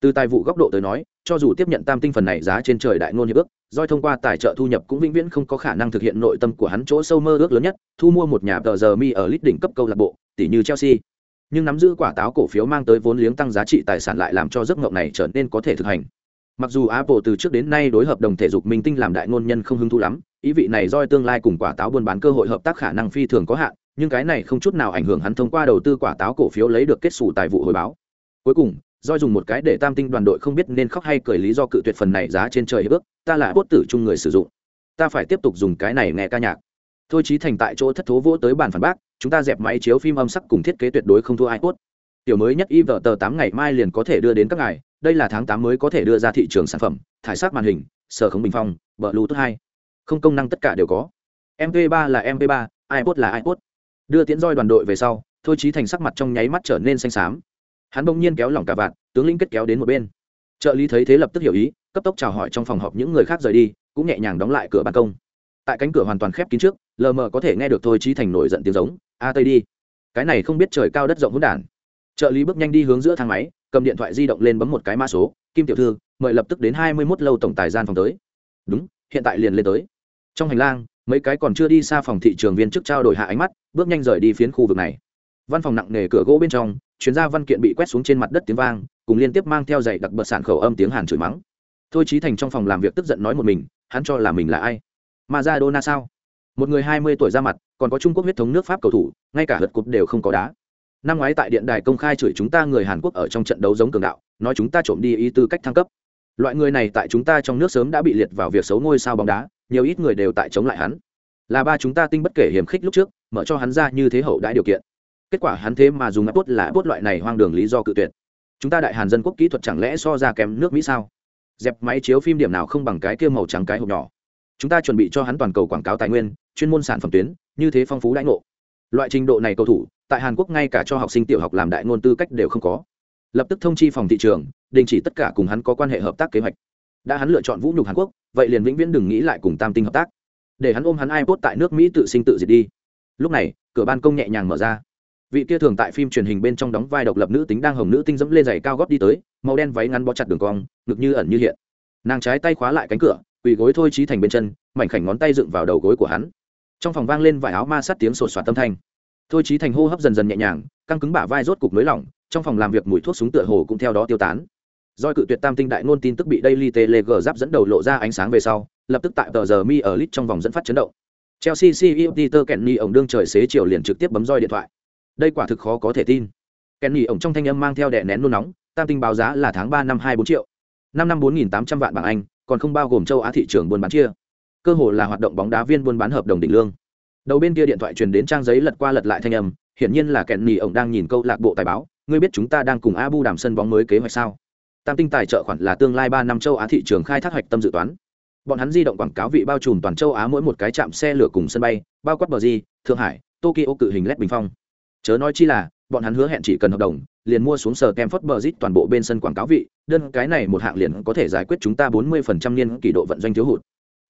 Từ tài vụ góc độ tới nói, cho dù tiếp nhận tam tinh phần này giá trên trời đại ngôn hiệp ước doi thông qua tài trợ thu nhập cũng vĩnh viễn không có khả năng thực hiện nội tâm của hắn chỗ sâu mơ ước lớn nhất, thu mua một nhà tờ giờ mi ở lít đỉnh cấp câu lạc bộ, tỷ như chelsea nhưng nắm giữ quả táo cổ phiếu mang tới vốn liếng tăng giá trị tài sản lại làm cho giấc mộng này trở nên có thể thực hành. Mặc dù apple từ trước đến nay đối hợp đồng thể dục minh tinh làm đại ngôn nhân không hứng thú lắm, ý vị này doi tương lai cùng quả táo buôn bán cơ hội hợp tác khả năng phi thường có hạn, nhưng cái này không chút nào ảnh hưởng hắn thông qua đầu tư quả táo cổ phiếu lấy được kết xù tài vụ hồi báo. Cuối cùng doi dùng một cái để tam tinh đoàn đội không biết nên khóc hay cười lý do cự tuyệt phần này giá trên trời ước, ta là bốt tử chung người sử dụng. Ta phải tiếp tục dùng cái này nghe ca nhạc. Thôi chí thành tại chỗ thất thố vỗ tới bàn phản bác chúng ta dẹp máy chiếu phim âm sắc cùng thiết kế tuyệt đối không thua ai tốt. Tiểu mới nhất y tờ tám ngày mai liền có thể đưa đến các ngài, đây là tháng tám mới có thể đưa ra thị trường sản phẩm, thải sắc màn hình, sở không bình phong bờ lưu tốt hai. Không công năng tất cả đều có. Mp 3 là mp 3 ipod là ipod. Đưa tiến roi đoàn đội về sau, thôi chí thành sắc mặt trong nháy mắt trở nên xanh xám. Hắn bỗng nhiên kéo lỏng cả vạn tướng lĩnh kết kéo đến một bên. Trợ lý thấy thế lập tức hiểu ý, cấp tốc chào hỏi trong phòng họp những người khác rời đi, cũng nhẹ nhàng đóng lại cửa ban công. Tại cánh cửa hoàn toàn khép kín trước, lờ mờ có thể nghe được thôi trí thành nổi giận tiếng giống a tây đi. Cái này không biết trời cao đất rộng hỗn đản. Trợ lý bước nhanh đi hướng giữa thang máy, cầm điện thoại di động lên bấm một cái mã số. Kim tiểu thư, mời lập tức đến hai mươi mốt lâu tổng tài gian phòng tới. Đúng, hiện tại liền lên tới. Trong hành lang, mấy cái còn chưa đi xa phòng thị trường viên chức trao đổi hạ ánh mắt, bước nhanh rời đi phiến khu vực này. Văn phòng nặng nề cửa gỗ bên trong, chuyên gia văn kiện bị quét xuống trên mặt đất tiếng vang, cùng liên tiếp mang theo dạy đặc bật sản khẩu âm tiếng hàn chửi mắng. Thôi trí thành trong phòng làm việc tức giận nói một mình, hắn cho là mình là ai? Mà ra đô na sao? Một người hai mươi tuổi ra mặt, còn có trung quốc huyết thống nước pháp cầu thủ, ngay cả lượt cục đều không có đá. Năm ngoái tại điện đài công khai chửi chúng ta người hàn quốc ở trong trận đấu giống cường đạo, nói chúng ta trộm đi ý tư cách thăng cấp. Loại người này tại chúng ta trong nước sớm đã bị liệt vào việc xấu ngôi sao bóng đá, nhiều ít người đều tại chống lại hắn. Là ba chúng ta tinh bất kể hiểm khích lúc trước, mở cho hắn ra như thế hậu đãi điều kiện. Kết quả hắn thế mà dùng áp bốt là bốt loại này hoang đường lý do cự tuyệt. Chúng ta đại hàn dân quốc kỹ thuật chẳng lẽ so ra kém nước mỹ sao? Dẹp máy chiếu phim điểm nào không bằng cái kia màu trắng cái hộp nhỏ chúng ta chuẩn bị cho hắn toàn cầu quảng cáo tài nguyên, chuyên môn sản phẩm tuyến, như thế phong phú đãi ngộ. Loại trình độ này cầu thủ, tại hàn quốc ngay cả cho học sinh tiểu học làm đại ngôn tư cách đều không có. Lập tức thông chi phòng thị trường, đình chỉ tất cả cùng hắn có quan hệ hợp tác kế hoạch. Đã hắn lựa chọn vũ nhục hàn quốc, vậy liền vĩnh viễn đừng nghĩ lại cùng tam tinh hợp tác. Để hắn ôm hắn ipod tại nước mỹ tự sinh tự diệt đi. Lúc này, cửa ban công nhẹ nhàng mở ra. Vị kia thường tại phim truyền hình bên trong đóng vai độc lập nữ tính đang hồng nữ tinh dẫm lên giày cao gót đi tới, màu đen váy ngắn bó chặt đường cong, ngực như ẩn như hiện. Nàng trái tay khóa lại cánh cửa quỳ gối thôi trí thành bên chân, mảnh khảnh ngón tay dựng vào đầu gối của hắn. Trong phòng vang lên vải áo ma sát tiếng sột soạt tâm thanh. Thôi trí thành hô hấp dần dần nhẹ nhàng, căng cứng bả vai rốt cục nới lỏng, trong phòng làm việc mùi thuốc súng tựa hồ cũng theo đó tiêu tán. Doi cự tuyệt tam tinh đại ngôn tin tức bị daily teleg giáp dẫn đầu lộ ra ánh sáng về sau, lập tức tại tờ giờ mi ở lit trong vòng dẫn phát chấn động. Chelsea ceo peter kenny ổng đương trời xế chiều liền trực tiếp bấm roi điện thoại. Đây quả thực khó có thể tin. Kenny ổng trong thanh âm mang theo đè nén nôn nóng, tam tinh báo giá là tháng ba năm hai bốn triệu. Năm năm bốn nghìn tám trăm vạn bảng anh còn không bao gồm châu á thị trường buôn bán chia. Cơ hội là hoạt động bóng đá viên buôn bán hợp đồng định lương. Đầu bên kia điện thoại truyền đến trang giấy lật qua lật lại thanh âm, hiển nhiên là kẹn nỉ ổng đang nhìn câu lạc bộ tài báo, ngươi biết chúng ta đang cùng abu đàm sân bóng mới kế hoạch sao? Tam tinh tài trợ khoản là tương lai ba năm châu á thị trường khai thác hoạch tâm dự toán. Bọn hắn di động quảng cáo vị bao trùm toàn châu á mỗi một cái trạm xe lửa cùng sân bay, bao quát bờ di, thượng hải, tokyo cự hình led bình phong. Chớ nói chi là, bọn hắn hứa hẹn chỉ cần hợp đồng, liền mua xuống sở kem phất bờ zit toàn bộ bên sân quảng cáo vị đơn cái này một hạng liền có thể giải quyết chúng ta bốn mươi phần trăm niên kỷ độ vận doanh thiếu hụt.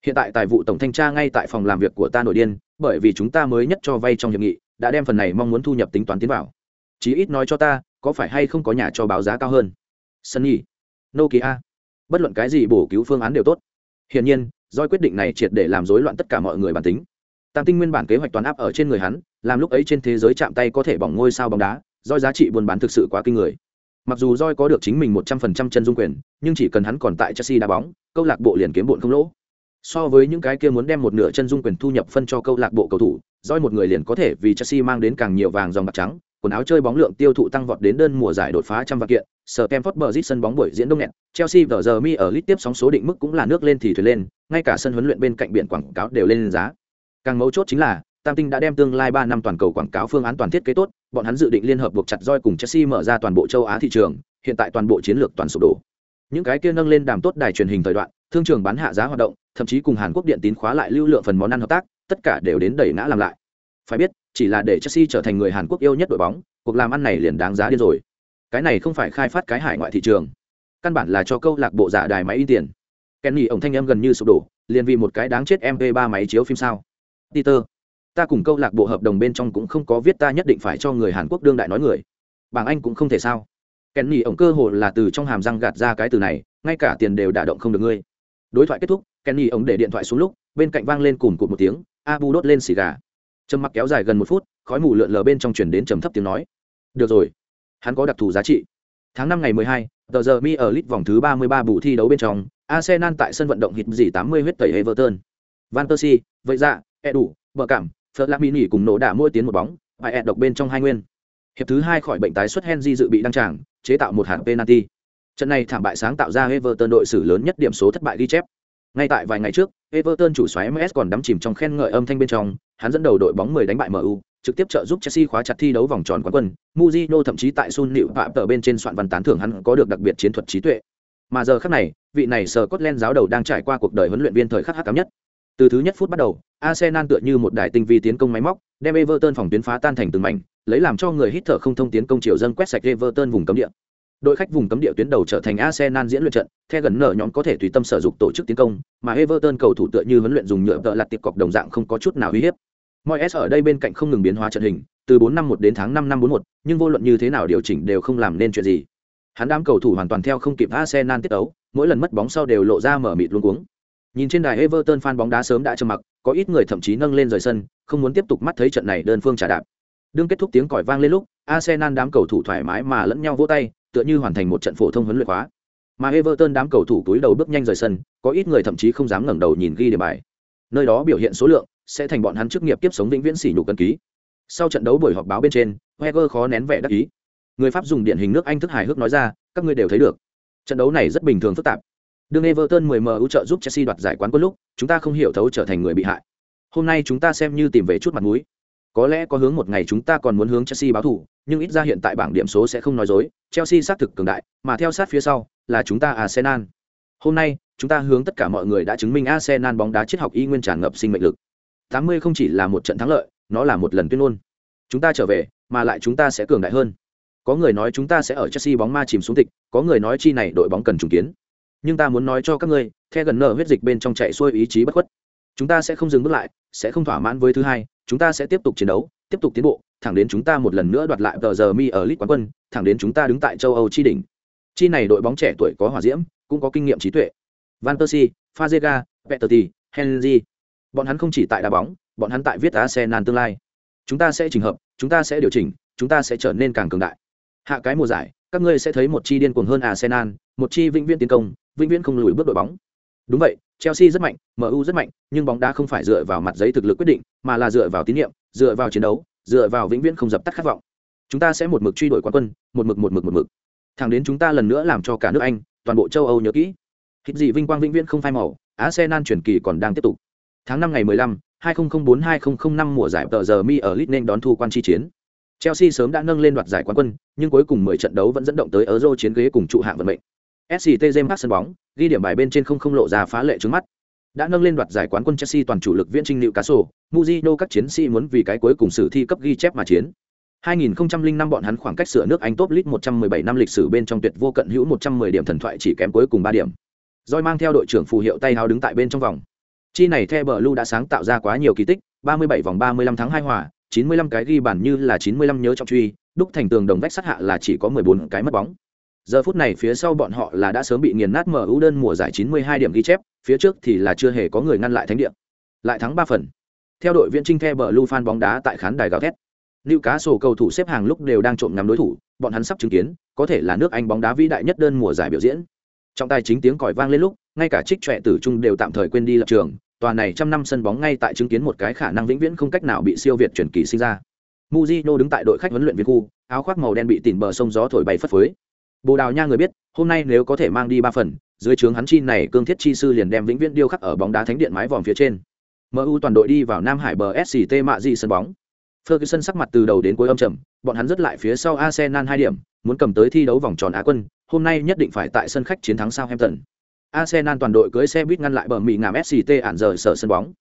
Hiện tại tài vụ tổng thanh tra ngay tại phòng làm việc của ta nổi điên, bởi vì chúng ta mới nhất cho vay trong hiệp nghị, đã đem phần này mong muốn thu nhập tính toán tiến vào. Chí ít nói cho ta, có phải hay không có nhà cho báo giá cao hơn? Sunny, nokia. Bất luận cái gì bổ cứu phương án đều tốt. Hiển nhiên doi quyết định này triệt để làm rối loạn tất cả mọi người bản tính. Tam tinh nguyên bản kế hoạch toàn áp ở trên người hắn, làm lúc ấy trên thế giới chạm tay có thể bỏng ngôi sao bóng đá do giá trị buôn bán thực sự quá kinh người mặc dù roi có được chính mình một trăm phần trăm chân dung quyền nhưng chỉ cần hắn còn tại chelsea đá bóng câu lạc bộ liền kiếm bộn không lỗ. So với những cái kia muốn đem một nửa chân dung quyền thu nhập phân cho câu lạc bộ cầu thủ roi một người liền có thể vì chelsea mang đến càng nhiều vàng dòng bạc trắng quần áo chơi bóng lượng tiêu thụ tăng vọt đến đơn mùa giải đột phá trăm vạn kiện sở kem sân bóng buổi diễn đông nghẹt, chelsea vờ giờ mi ở lit tiếp sóng số định mức cũng là nước lên thì thuyền lên ngay cả sân huấn luyện bên cạnh biển quảng cáo đều lên giá. Càng mấu chốt chính là tam tinh đã đem tương lai ba năm toàn cầu quảng cáo phương án toàn thiết kế tốt, bọn hắn dự định liên hợp buộc chặt roi cùng chelsea mở ra toàn bộ châu á thị trường, hiện tại toàn bộ chiến lược toàn sụp đổ. Những cái kia nâng lên đàm tốt đài truyền hình thời đoạn, thương trường bán hạ giá hoạt động, thậm chí cùng hàn quốc điện tín khóa lại lưu lượng phần món ăn hợp tác, tất cả đều đến đẩy ngã làm lại. Phải biết, chỉ là để chelsea trở thành người hàn quốc yêu nhất đội bóng, cuộc làm ăn này liền đáng giá điên rồi. Cái này không phải khai phát cái hải ngoại thị trường. Căn bản là cho câu lạc bộ giả đài máy in tiền. Kenny ổng thanh em gần như sụp đổ, liền vì một cái đáng chết mp 3 máy chiếu phim sao. Peter ta cùng câu lạc bộ hợp đồng bên trong cũng không có viết ta nhất định phải cho người hàn quốc đương đại nói người. Bảng anh cũng không thể sao? Kenny ổng cơ hồ là từ trong hàm răng gạt ra cái từ này, ngay cả tiền đều đả động không được ngươi. Đối thoại kết thúc, kenny ổng để điện thoại xuống lúc, bên cạnh vang lên cùng cụt một tiếng, abu đốt lên xì gà. Trầm mặc kéo dài gần một phút, khói mù lượn lờ bên trong chuyển đến trầm thấp tiếng nói. Được rồi, hắn có đặc thù giá trị. Tháng năm ngày mười hai, tờ giờ mi ở lit vòng thứ ba mươi ba bù thi đấu bên trong, arsenal tại sân vận động hít gì tám mươi huyết tẩy everton. Van persie, vậy dạ e đủ vợ cảm phật lạc mini cùng nổ đả mỗi tiến một bóng, bài ẹt độc bên trong hai nguyên. Hiệp thứ hai khỏi bệnh tái xuất henry dự bị đăng tràng, chế tạo một hạt penalty. Trận này thảm bại sáng tạo ra everton đội xử lớn nhất điểm số thất bại ghi chép. Ngay tại vài ngày trước, everton chủ xoáy ms còn đắm chìm trong khen ngợi âm thanh bên trong, hắn dẫn đầu đội bóng 10 đánh bại mu trực tiếp trợ giúp chelsea khóa chặt thi đấu vòng tròn quán quân. Muzino thậm chí tại sun Liệu phạm tờ bên trên soạn văn tán thưởng hắn có được đặc biệt chiến thuật trí tuệ. Mà giờ khắc này, vị này sờ Scotland giáo đầu đang trải qua cuộc đời huấn luyện viên thời khắc hắc cám nhất từ thứ nhất phút bắt đầu, arsenal tựa như một đại tinh vi tiến công máy móc, đem everton phòng tuyến phá tan thành từng mảnh, lấy làm cho người hít thở không thông tiến công chiều dân quét sạch everton vùng cấm địa. Đội khách vùng cấm địa tuyến đầu trở thành arsenal diễn luyện trận theo gần nở nhóm có thể tùy tâm sở dụng tổ chức tiến công, mà everton cầu thủ tựa như huấn luyện dùng nhựa tợ lặt tiệp cọc đồng dạng không có chút nào uy hiếp. Mọi s ở đây bên cạnh không ngừng biến hóa trận hình, từ bốn năm một đến tháng năm năm bốn một, nhưng vô luận như thế nào điều chỉnh đều không làm nên chuyện gì. Hắn đám cầu thủ hoàn toàn theo không kịp arsenal tiết ấu, mỗi lần mất bóng sau đều lộ ra mở mịt luôn cuống nhìn trên đài everton fan bóng đá sớm đã trầm mặc, có ít người thậm chí nâng lên rời sân, không muốn tiếp tục mắt thấy trận này đơn phương trả đạp. Đương kết thúc tiếng còi vang lên lúc, arsenal đám cầu thủ thoải mái mà lẫn nhau vỗ tay, tựa như hoàn thành một trận phổ thông huấn luyện khóa. Mà everton đám cầu thủ túi đầu bước nhanh rời sân, có ít người thậm chí không dám ngẩng đầu nhìn ghi điểm bài. Nơi đó biểu hiện số lượng sẽ thành bọn hắn chức nghiệp tiếp sống vĩnh viễn sỉ nhục cân ký. Sau trận đấu buổi họp báo bên trên heger khó nén vẻ đắc ý. Người pháp dùng điện hình nước anh thức hài hước nói ra, các ngươi đều thấy được. Trận đấu này rất bình thường phức tạp. Đường everton 10 mu trợ giúp chelsea đoạt giải quán quân lúc, chúng ta không hiểu thấu trở thành người bị hại. Hôm nay chúng ta xem như tìm về chút mặt mũi. Có lẽ có hướng một ngày chúng ta còn muốn hướng chelsea báo thù, nhưng ít ra hiện tại bảng điểm số sẽ không nói dối, chelsea xác thực cường đại, mà theo sát phía sau là chúng ta arsenal. Hôm nay, chúng ta hướng tất cả mọi người đã chứng minh arsenal bóng đá triết học y nguyên tràn ngập sinh mệnh lực. 80 không chỉ là một trận thắng lợi, nó là một lần tuyên ngôn. Chúng ta trở về, mà lại chúng ta sẽ cường đại hơn. Có người nói chúng ta sẽ ở chelsea bóng ma chìm xuống tịch, có người nói chi này đội bóng cần trùng kiến nhưng ta muốn nói cho các ngươi the gần nở huyết dịch bên trong chạy xuôi ý chí bất khuất. Chúng ta sẽ không dừng bước lại, sẽ không thỏa mãn với thứ hai, chúng ta sẽ tiếp tục chiến đấu, tiếp tục tiến bộ, thẳng đến chúng ta một lần nữa đoạt lại tờ giờ mi ở lit quán quân, thẳng đến chúng ta đứng tại châu âu chi đỉnh. Chi này đội bóng trẻ tuổi có hỏa diễm, cũng có kinh nghiệm trí tuệ. Van persie fazega petterti henry. Bọn hắn không chỉ tại đá bóng, bọn hắn tại viết arsenal tương lai. Chúng ta sẽ chỉnh hợp, chúng ta sẽ điều chỉnh, chúng ta sẽ trở nên càng cường đại. Hạ cái mùa giải, các ngươi sẽ thấy một chi điên cuồng hơn arsenal, một chi vĩnh viễn tiến công vĩnh viễn không lùi bước đội bóng. Đúng vậy chelsea rất mạnh mu rất mạnh nhưng bóng đá không phải dựa vào mặt giấy thực lực quyết định mà là dựa vào tín nhiệm dựa vào chiến đấu dựa vào vĩnh viễn không dập tắt khát vọng. Chúng ta sẽ một mực truy đuổi quán quân một mực một mực một mực. Thẳng đến chúng ta lần nữa làm cho cả nước anh toàn bộ châu âu nhớ kỹ. Hít gì vinh quang vĩnh viễn không phai màu arsenal chuyển kỳ còn đang tiếp tục. Tháng năm ngày 15, 2004-2005 mùa giải tờ giờ mi ở Leeds nên đón thu quan chi chiến. Chelsea sớm đã nâng lên đoạt giải quán quân nhưng cuối cùng 10 trận đấu vẫn dẫn động tới euro chiến ghế cùng trụ hạng vận mệnh sct james sân bóng ghi điểm bài bên trên không không lộ ra phá lệ trước mắt đã nâng lên đoạt giải quán quân chelsea toàn chủ lực viễn trinh liệu cá sổ Mujino các chiến sĩ muốn vì cái cuối cùng sử thi cấp ghi chép mà chiến 2005 bọn hắn khoảng cách sửa nước Anh top league 117 năm lịch sử bên trong tuyệt vô cận hữu 110 điểm thần thoại chỉ kém cuối cùng 3 điểm. Rồi mang theo đội trưởng phù hiệu tay háo đứng tại bên trong vòng. Chi này The Blue đã sáng tạo ra quá nhiều kỳ tích, 37 vòng 35 thắng 2 hòa, 95 cái ghi bàn như là 95 nhớ trong truy, đúc thành tường đồng vách sắt hạ là chỉ có 14 cái mất bóng. Giờ phút này phía sau bọn họ là đã sớm bị nghiền nát mở ưu đơn mùa giải 92 điểm ghi chép, phía trước thì là chưa hề có người ngăn lại thánh địa. Lại thắng 3 phần. Theo đội viên Trinh The lu fan bóng đá tại khán đài gào thét. Lưu cá sổ cầu thủ xếp hàng lúc đều đang trộm ngắm đối thủ, bọn hắn sắp chứng kiến, có thể là nước Anh bóng đá vĩ đại nhất đơn mùa giải biểu diễn. Trong tài chính tiếng còi vang lên lúc, ngay cả trích trẻ tử trung đều tạm thời quên đi lập trường, tòa này trăm năm sân bóng ngay tại chứng kiến một cái khả năng vĩnh viễn không cách nào bị siêu việt chuyển kỳ sinh ra. Mujino đứng tại đội khách huấn luyện viên khu, áo khoác màu đen bị tỉn bờ sông gió thổi bay phất phới. Bồ Đào Nha người biết, hôm nay nếu có thể mang đi ba phần, dưới trướng hắn chi này cương thiết chi sư liền đem vĩnh viễn điêu khắc ở bóng đá thánh điện mái vòm phía trên. MU toàn đội đi vào Nam Hải bờ SCT mạ dị sân bóng. Ferguson sắc mặt từ đầu đến cuối âm trầm, bọn hắn rất lại phía sau Arsenal hai điểm, muốn cầm tới thi đấu vòng tròn Á quân, hôm nay nhất định phải tại sân khách chiến thắng Southampton. Arsenal toàn đội cưới xe buýt ngăn lại bờ mỹ ngàm SCT ản rời sở sân bóng.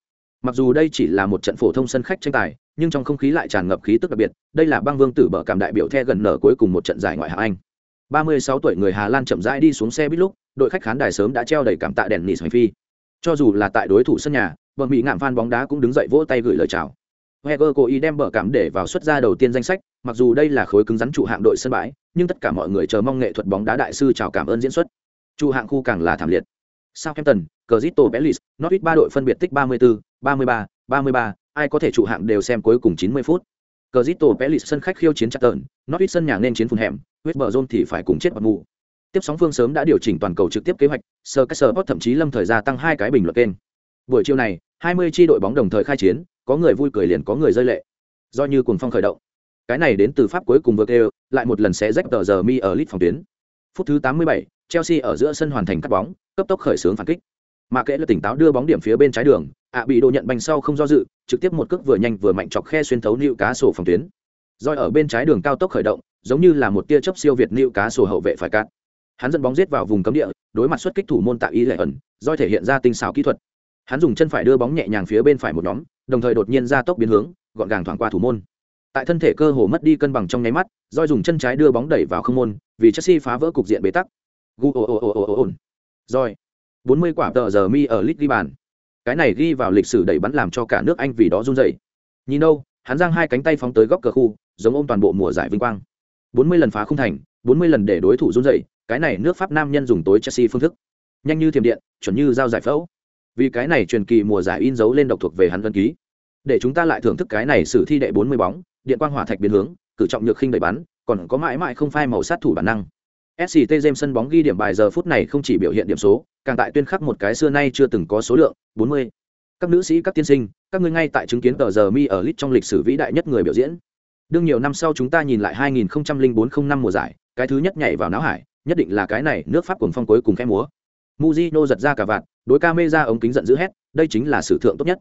Mặc dù đây chỉ là một trận phổ thông sân khách tranh tài, nhưng trong không khí lại tràn ngập khí tức đặc biệt, đây là băng vương tử bờ cảm đại biểu the gần nở cuối cùng một trận giải ngoại hạng Anh. 36 tuổi người Hà Lan chậm rãi đi xuống xe buýt lúc, đội khách khán đài sớm đã treo đầy cảm tạ đèn nỉ hoành phi. Cho dù là tại đối thủ sân nhà, bờ Mỹ ngạm fan bóng đá cũng đứng dậy vỗ tay gửi lời chào. Heger cố ý đem bờ cảm để vào xuất ra đầu tiên danh sách, mặc dù đây là khối cứng rắn trụ hạng đội sân bãi, nhưng tất cả mọi người chờ mong nghệ thuật bóng đá đại sư chào cảm ơn diễn xuất. Trụ hạng khu càng là thảm liệt. Southampton, Crystal Palace, Norwich ba đội phân biệt tích 34, 33, 33, ai có thể trụ hạng đều xem cuối cùng 90 phút. Crystal Palace sân khách khiêu chiến Charlton, Norwich sân nhà nên chiến huyết bờ rôn thì phải cùng chết bật mù. Tiếp sóng phương sớm đã điều chỉnh toàn cầu trực tiếp kế hoạch, sơ sơ Caesar thậm chí lâm thời gia tăng hai cái bình luận kênh. Buổi chiều này, hai mươi tri đội bóng đồng thời khai chiến, có người vui cười liền có người rơi lệ. Do như cuồng phong khởi động. Cái này đến từ Pháp cuối cùng vừa kêu, lại một lần sẽ rách tờ giờ mi ở lit phòng tuyến. Phút thứ 87, Chelsea ở giữa sân hoàn thành cắt bóng, cấp tốc khởi xướng phản kích. Mà kệ là tỉnh táo đưa bóng điểm phía bên trái đường, ạ bị đồ nhận bành sau không do dự, trực tiếp một cước vừa nhanh vừa mạnh chọc khe xuyên thấu nịu cá sổ phòng tuyến. Rồi ở bên trái đường cao tốc khởi động, giống như là một tia chớp siêu việt nữu cá sổ hậu vệ phải cát Hắn dẫn bóng giết vào vùng cấm địa, đối mặt xuất kích thủ môn tạo ý lệ ẩn, doi thể hiện ra tinh xảo kỹ thuật. Hắn dùng chân phải đưa bóng nhẹ nhàng phía bên phải một nhóm, đồng thời đột nhiên ra tốc biến hướng, gọn gàng thoảng qua thủ môn. Tại thân thể cơ hồ mất đi cân bằng trong nháy mắt, doi dùng chân trái đưa bóng đẩy vào không môn, vì Chelsea phá vỡ cục diện bế tắc. Gu o o o. Rồi, 40 quả tờ giờ mi ở lit ghi bàn. Cái này ghi vào lịch sử đẩy bắn làm cho cả nước Anh vì đó run dậy Nhìn đâu, hắn giang hai cánh tay phóng tới góc cờ khu, giống ôm toàn bộ mùa giải vinh quang. 40 lần phá không thành, 40 lần để đối thủ run dậy, cái này nước Pháp nam nhân dùng tối Chelsea phương thức. Nhanh như thiểm điện, chuẩn như dao giải phẫu. Vì cái này truyền kỳ mùa giải in dấu lên độc thuộc về hắn vân ký. Để chúng ta lại thưởng thức cái này sử thi đệ 40 bóng, điện quang hỏa thạch biến hướng, cử trọng nhược khinh đẩy bắn, còn có mãi mãi không phai màu sát thủ bản năng. SCT James sân bóng ghi điểm bài giờ phút này không chỉ biểu hiện điểm số, càng tại tuyên khắc một cái xưa nay chưa từng có số lượng, 40. Các nữ sĩ, các tiên sinh, các ngươi ngay tại chứng kiến tờ giờ mi ở lit trong lịch sử vĩ đại nhất người biểu diễn. Đương nhiều năm sau chúng ta nhìn lại 2004-05 mùa giải, cái thứ nhất nhảy vào não hải, nhất định là cái này, nước Pháp cuồng phong cuối cùng khẽ múa. Mujino giật ra cả vạt, đối camera ống kính giận dữ hét, đây chính là sử thượng tốt nhất.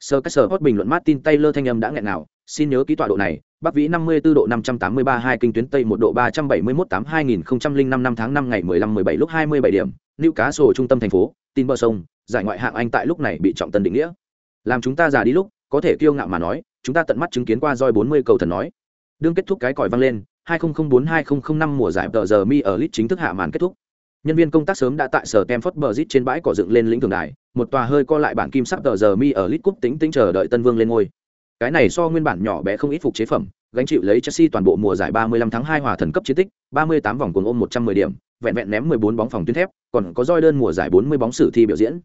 Sir Caesar Hot bình luận Martin Taylor thanh âm đã nghẹn nào, xin nhớ ký tọa độ này, Bắc Vĩ 54 độ 583 hai kinh tuyến Tây 1 độ 371 8 2005 năm tháng 5 ngày 15 17 lúc 27 điểm, lưu cá sổ trung tâm thành phố, tin bờ sông, giải ngoại hạng Anh tại lúc này bị trọng tân định nghĩa. Làm chúng ta già đi lúc, có thể kiêu ngạo mà nói, chúng ta tận mắt chứng kiến qua roi 40 cầu thần nói. Đương kết thúc cái còi vang lên, 2004-2005 mùa giải tờ giờ mi ở lit chính thức hạ màn kết thúc. Nhân viên công tác sớm đã tại sở Stamford Bridge trên bãi cỏ dựng lên lĩnh thường đài, một tòa hơi co lại bản kim sắc tờ giờ mi ở lit cúp tính tính chờ đợi Tân Vương lên ngôi. Cái này so nguyên bản nhỏ bé không ít phục chế phẩm, gánh chịu lấy Chelsea toàn bộ mùa giải 35 tháng 2 hòa thần cấp chiến tích, 38 vòng cuồng ôm 110 điểm, vẹn vẹn ném 14 bóng phòng tuyến thép, còn có roi đơn mùa giải 40 bóng sử thi biểu diễn.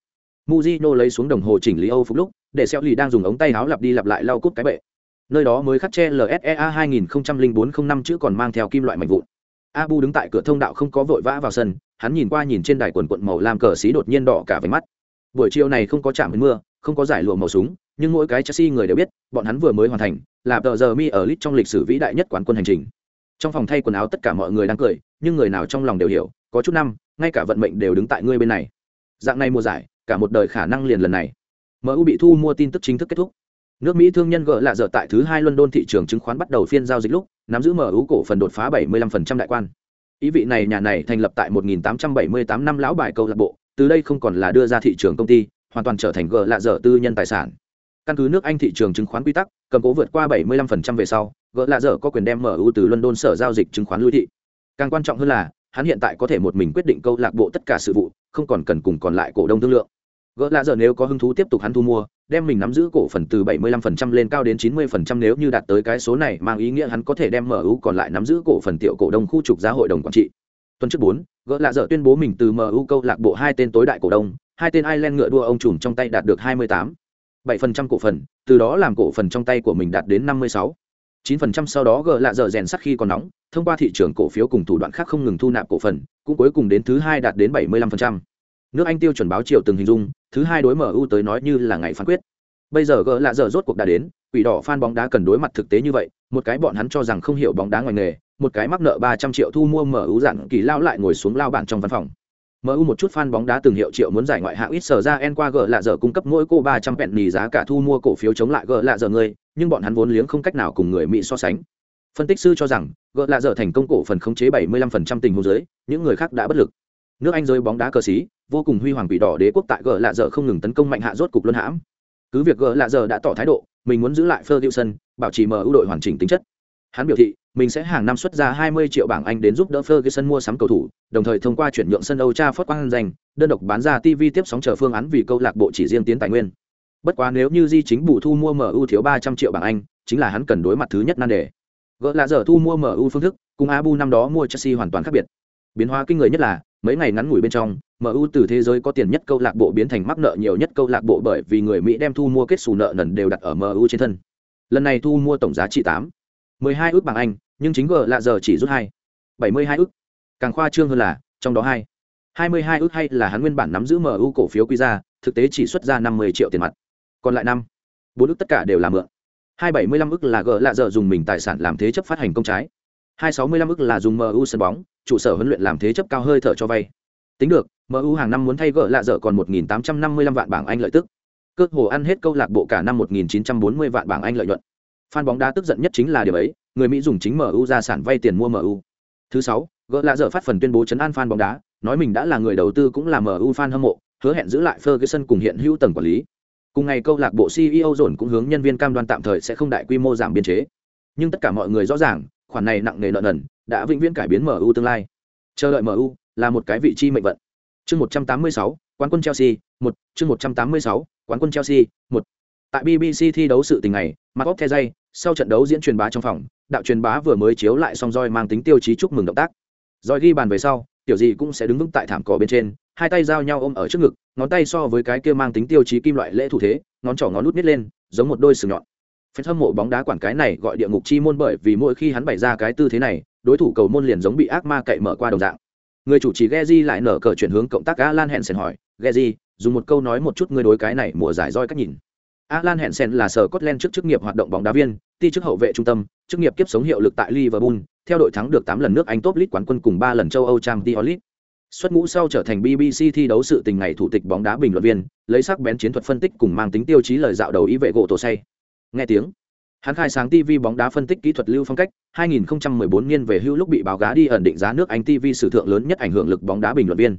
Mujino lấy xuống đồng hồ chỉnh lý Âu phục lúc, để sẹo lì đang dùng ống tay áo lặp đi lặp lại lau cút cái bệ. Nơi đó mới khắc che LSEA 200405 chữ còn mang theo kim loại mảnh vụn. Abu đứng tại cửa thông đạo không có vội vã vào sân, hắn nhìn qua nhìn trên đài quần quần màu lam cờ xí đột nhiên đỏ cả váy mắt. Buổi chiều này không có chạm đến mưa, không có giải lụa màu súng, nhưng mỗi cái Chelsea người đều biết, bọn hắn vừa mới hoàn thành, là tờ giờ mi ở lit trong lịch sử vĩ đại nhất quán quân hành trình. Trong phòng thay quần áo tất cả mọi người đang cười, nhưng người nào trong lòng đều hiểu, có chút năm, ngay cả vận mệnh đều đứng tại ngươi bên này. Dạng này mùa giải, cả một đời khả năng liền lần này. MU bị thu mua tin tức chính thức kết thúc. Nước Mỹ thương nhân gỡ lạ dở tại thứ hai London thị trường chứng khoán bắt đầu phiên giao dịch lúc, nắm giữ MU cổ phần đột phá 75% đại quan. Ý vị này nhà này thành lập tại 1878 năm lão bài câu lạc bộ, từ đây không còn là đưa ra thị trường công ty, hoàn toàn trở thành gỡ lạ dở tư nhân tài sản. Căn cứ nước Anh thị trường chứng khoán quy tắc, cầm cố vượt qua 75% về sau, gỡ lạ dở có quyền đem MU từ London sở giao dịch chứng khoán lưu thị. Càng quan trọng hơn là, hắn hiện tại có thể một mình quyết định câu lạc bộ tất cả sự vụ, không còn cần cùng còn lại cổ đông thương lượng gỡ lạ giờ nếu có hứng thú tiếp tục hắn thu mua đem mình nắm giữ cổ phần từ 75% lên cao đến 90% nếu như đạt tới cái số này mang ý nghĩa hắn có thể đem MU còn lại nắm giữ cổ phần tiểu cổ đông khu trục giá hội đồng quản trị. Tuần trước 4, gỡ lạ giờ tuyên bố mình từ MU câu lạc bộ hai tên tối đại cổ đông, hai tên Ireland ngựa đua ông trùm trong tay đạt được 28 7% cổ phần, từ đó làm cổ phần trong tay của mình đạt đến 56 9% sau đó gỡ lạ giờ rèn sắc khi còn nóng, thông qua thị trường cổ phiếu cùng thủ đoạn khác không ngừng thu nạp cổ phần, cũng cuối cùng đến thứ hai đạt đến 75% nước anh tiêu chuẩn báo chiều từng hình dung, thứ hai đối mu tới nói như là ngày phán quyết. Bây giờ gỡ lạ giờ rốt cuộc đã đến, quỷ đỏ fan bóng đá cần đối mặt thực tế như vậy, một cái bọn hắn cho rằng không hiểu bóng đá ngoài nghề, một cái mắc nợ ba trăm triệu thu mua mu dặn kỳ lao lại ngồi xuống lao bản trong văn phòng. Mu một chút fan bóng đá từng hiệu triệu muốn giải ngoại hạng ít sở ra en qua gỡ lạ giờ cung cấp mỗi cô ba trăm pẹn nì giá cả thu mua cổ phiếu chống lại gỡ lạ giờ người nhưng bọn hắn vốn liếng không cách nào cùng người mỹ so sánh. Phân tích sư cho rằng, gỡ lạ giờ thành công cổ phần khống chế bảy mươi lăm phần trăm tình huống dưới, những người khác đã bất lực. Nước anh rơi bóng đá cờ xí vô cùng huy hoàng quỷ đỏ đế quốc tại gờ lạ dở không ngừng tấn công mạnh hạ rốt cục luân hãm cứ việc gờ lạ dở đã tỏ thái độ mình muốn giữ lại Ferguson, bảo trì mở ưu đội hoàn chỉnh tính chất hắn biểu thị mình sẽ hàng năm xuất ra 20 triệu bảng Anh đến giúp đỡ Ferguson mua sắm cầu thủ, đồng thời thông qua chuyển nhượng sân Old Trafford quang danh, đơn độc bán ra TV tiếp sóng chờ phương án vì câu lạc bộ chỉ riêng tiến tài nguyên. Bất quá nếu như Di chính bù thu mua MU thiếu 300 triệu bảng Anh, chính là hắn cần đối mặt thứ nhất nan đề. Gỡ là giờ thu mua MU phương thức, cùng Abu năm đó mua Chelsea hoàn toàn khác biệt. Biến hóa kinh người nhất là, mấy ngày ngắn ngủi bên trong mu từ thế giới có tiền nhất câu lạc bộ biến thành mắc nợ nhiều nhất câu lạc bộ bởi vì người mỹ đem thu mua kết sủ nợ nần đều đặt ở mu trên thân. Lần này thu mua tổng giá trị tám. mười hai ước bằng anh, nhưng chính gờ lạ giờ chỉ rút hai. bảy mươi hai ước. Càng khoa trương hơn là, trong đó hai. hai mươi hai ước hay là hắn nguyên bản nắm giữ mu cổ phiếu quy ra, thực tế chỉ xuất ra năm mươi triệu tiền mặt. Còn lại năm. Bốn ước tất cả đều là mượn. hai bảy mươi ước là gờ lạ giờ dùng mình tài sản làm thế chấp phát hành công trái. hai sáu mươi ước là dùng mu sân bóng, trụ sở huấn luyện làm thế chấp cao hơi thở cho vay. Tính được mu hàng năm muốn thay gỡ lạ dở còn một nghìn tám trăm năm mươi lăm vạn bảng anh lợi tức. Cước hồ ăn hết câu lạc bộ cả năm một nghìn chín trăm bốn mươi vạn bảng anh lợi nhuận. Fan bóng đá tức giận nhất chính là điều ấy, người mỹ dùng chính mu ra sản vay tiền mua mu thứ sáu, gỡ lạ dở phát phần tuyên bố chấn an fan bóng đá, nói mình đã là người đầu tư cũng là mu fan hâm mộ, hứa hẹn giữ lại ferguson cùng hiện hữu tầng quản lý. Cùng ngày câu lạc bộ ceo dồn cũng hướng nhân viên cam đoan tạm thời sẽ không đại quy mô giảm biên chế. Nhưng tất cả mọi người rõ ràng, khoản này nặng nề nợ nần, đã vĩnh viễn cải biến MU tương lai. Chờ đợi MU là một cái vị trí mệnh vận. Chương 186, quán quân Chelsea, 1, chương 186, quán quân Chelsea, 1. tại bbc thi đấu sự tình này mặt óc sau trận đấu diễn truyền bá trong phòng đạo truyền bá vừa mới chiếu lại xong roi mang tính tiêu chí chúc mừng động tác. Roi ghi bàn về sau tiểu gì cũng sẽ đứng vững tại thảm cỏ bên trên hai tay giao nhau ôm ở trước ngực ngón tay so với cái kia mang tính tiêu chí kim loại lễ thủ thế ngón trỏ ngón út nít lên giống một đôi sừng nhọn. Phen hâm mộ bóng đá quản cái này gọi địa ngục chi môn bởi vì mỗi khi hắn bày ra cái tư thế này đối thủ cầu môn liền giống bị ác ma cậy mở qua đồng dạng người chủ trì Geji lại nở cờ chuyển hướng cộng tác Alan Hansen hỏi, Geji, dùng một câu nói một chút ngươi đối cái này mùa giải roi cách nhìn. Alan Hansen là sở Scotland trước chức nghiệp hoạt động bóng đá viên, ti chức hậu vệ trung tâm, chức nghiệp kiếp sống hiệu lực tại Liverpool, theo đội thắng được 8 lần nước Anh top league quán quân cùng 3 lần châu Âu Champions League. Xuất ngũ sau trở thành BBC thi đấu sự tình ngày thủ tịch bóng đá bình luận viên, lấy sắc bén chiến thuật phân tích cùng mang tính tiêu chí lời dạo đầu ý vệ gỗ tổ say nghe tiếng, hắn khai sáng tv bóng đá phân tích kỹ thuật lưu phong cách 2014 niên về hưu lúc bị báo giá đi ẩn định giá nước anh tv sử thượng lớn nhất ảnh hưởng lực bóng đá bình luận viên.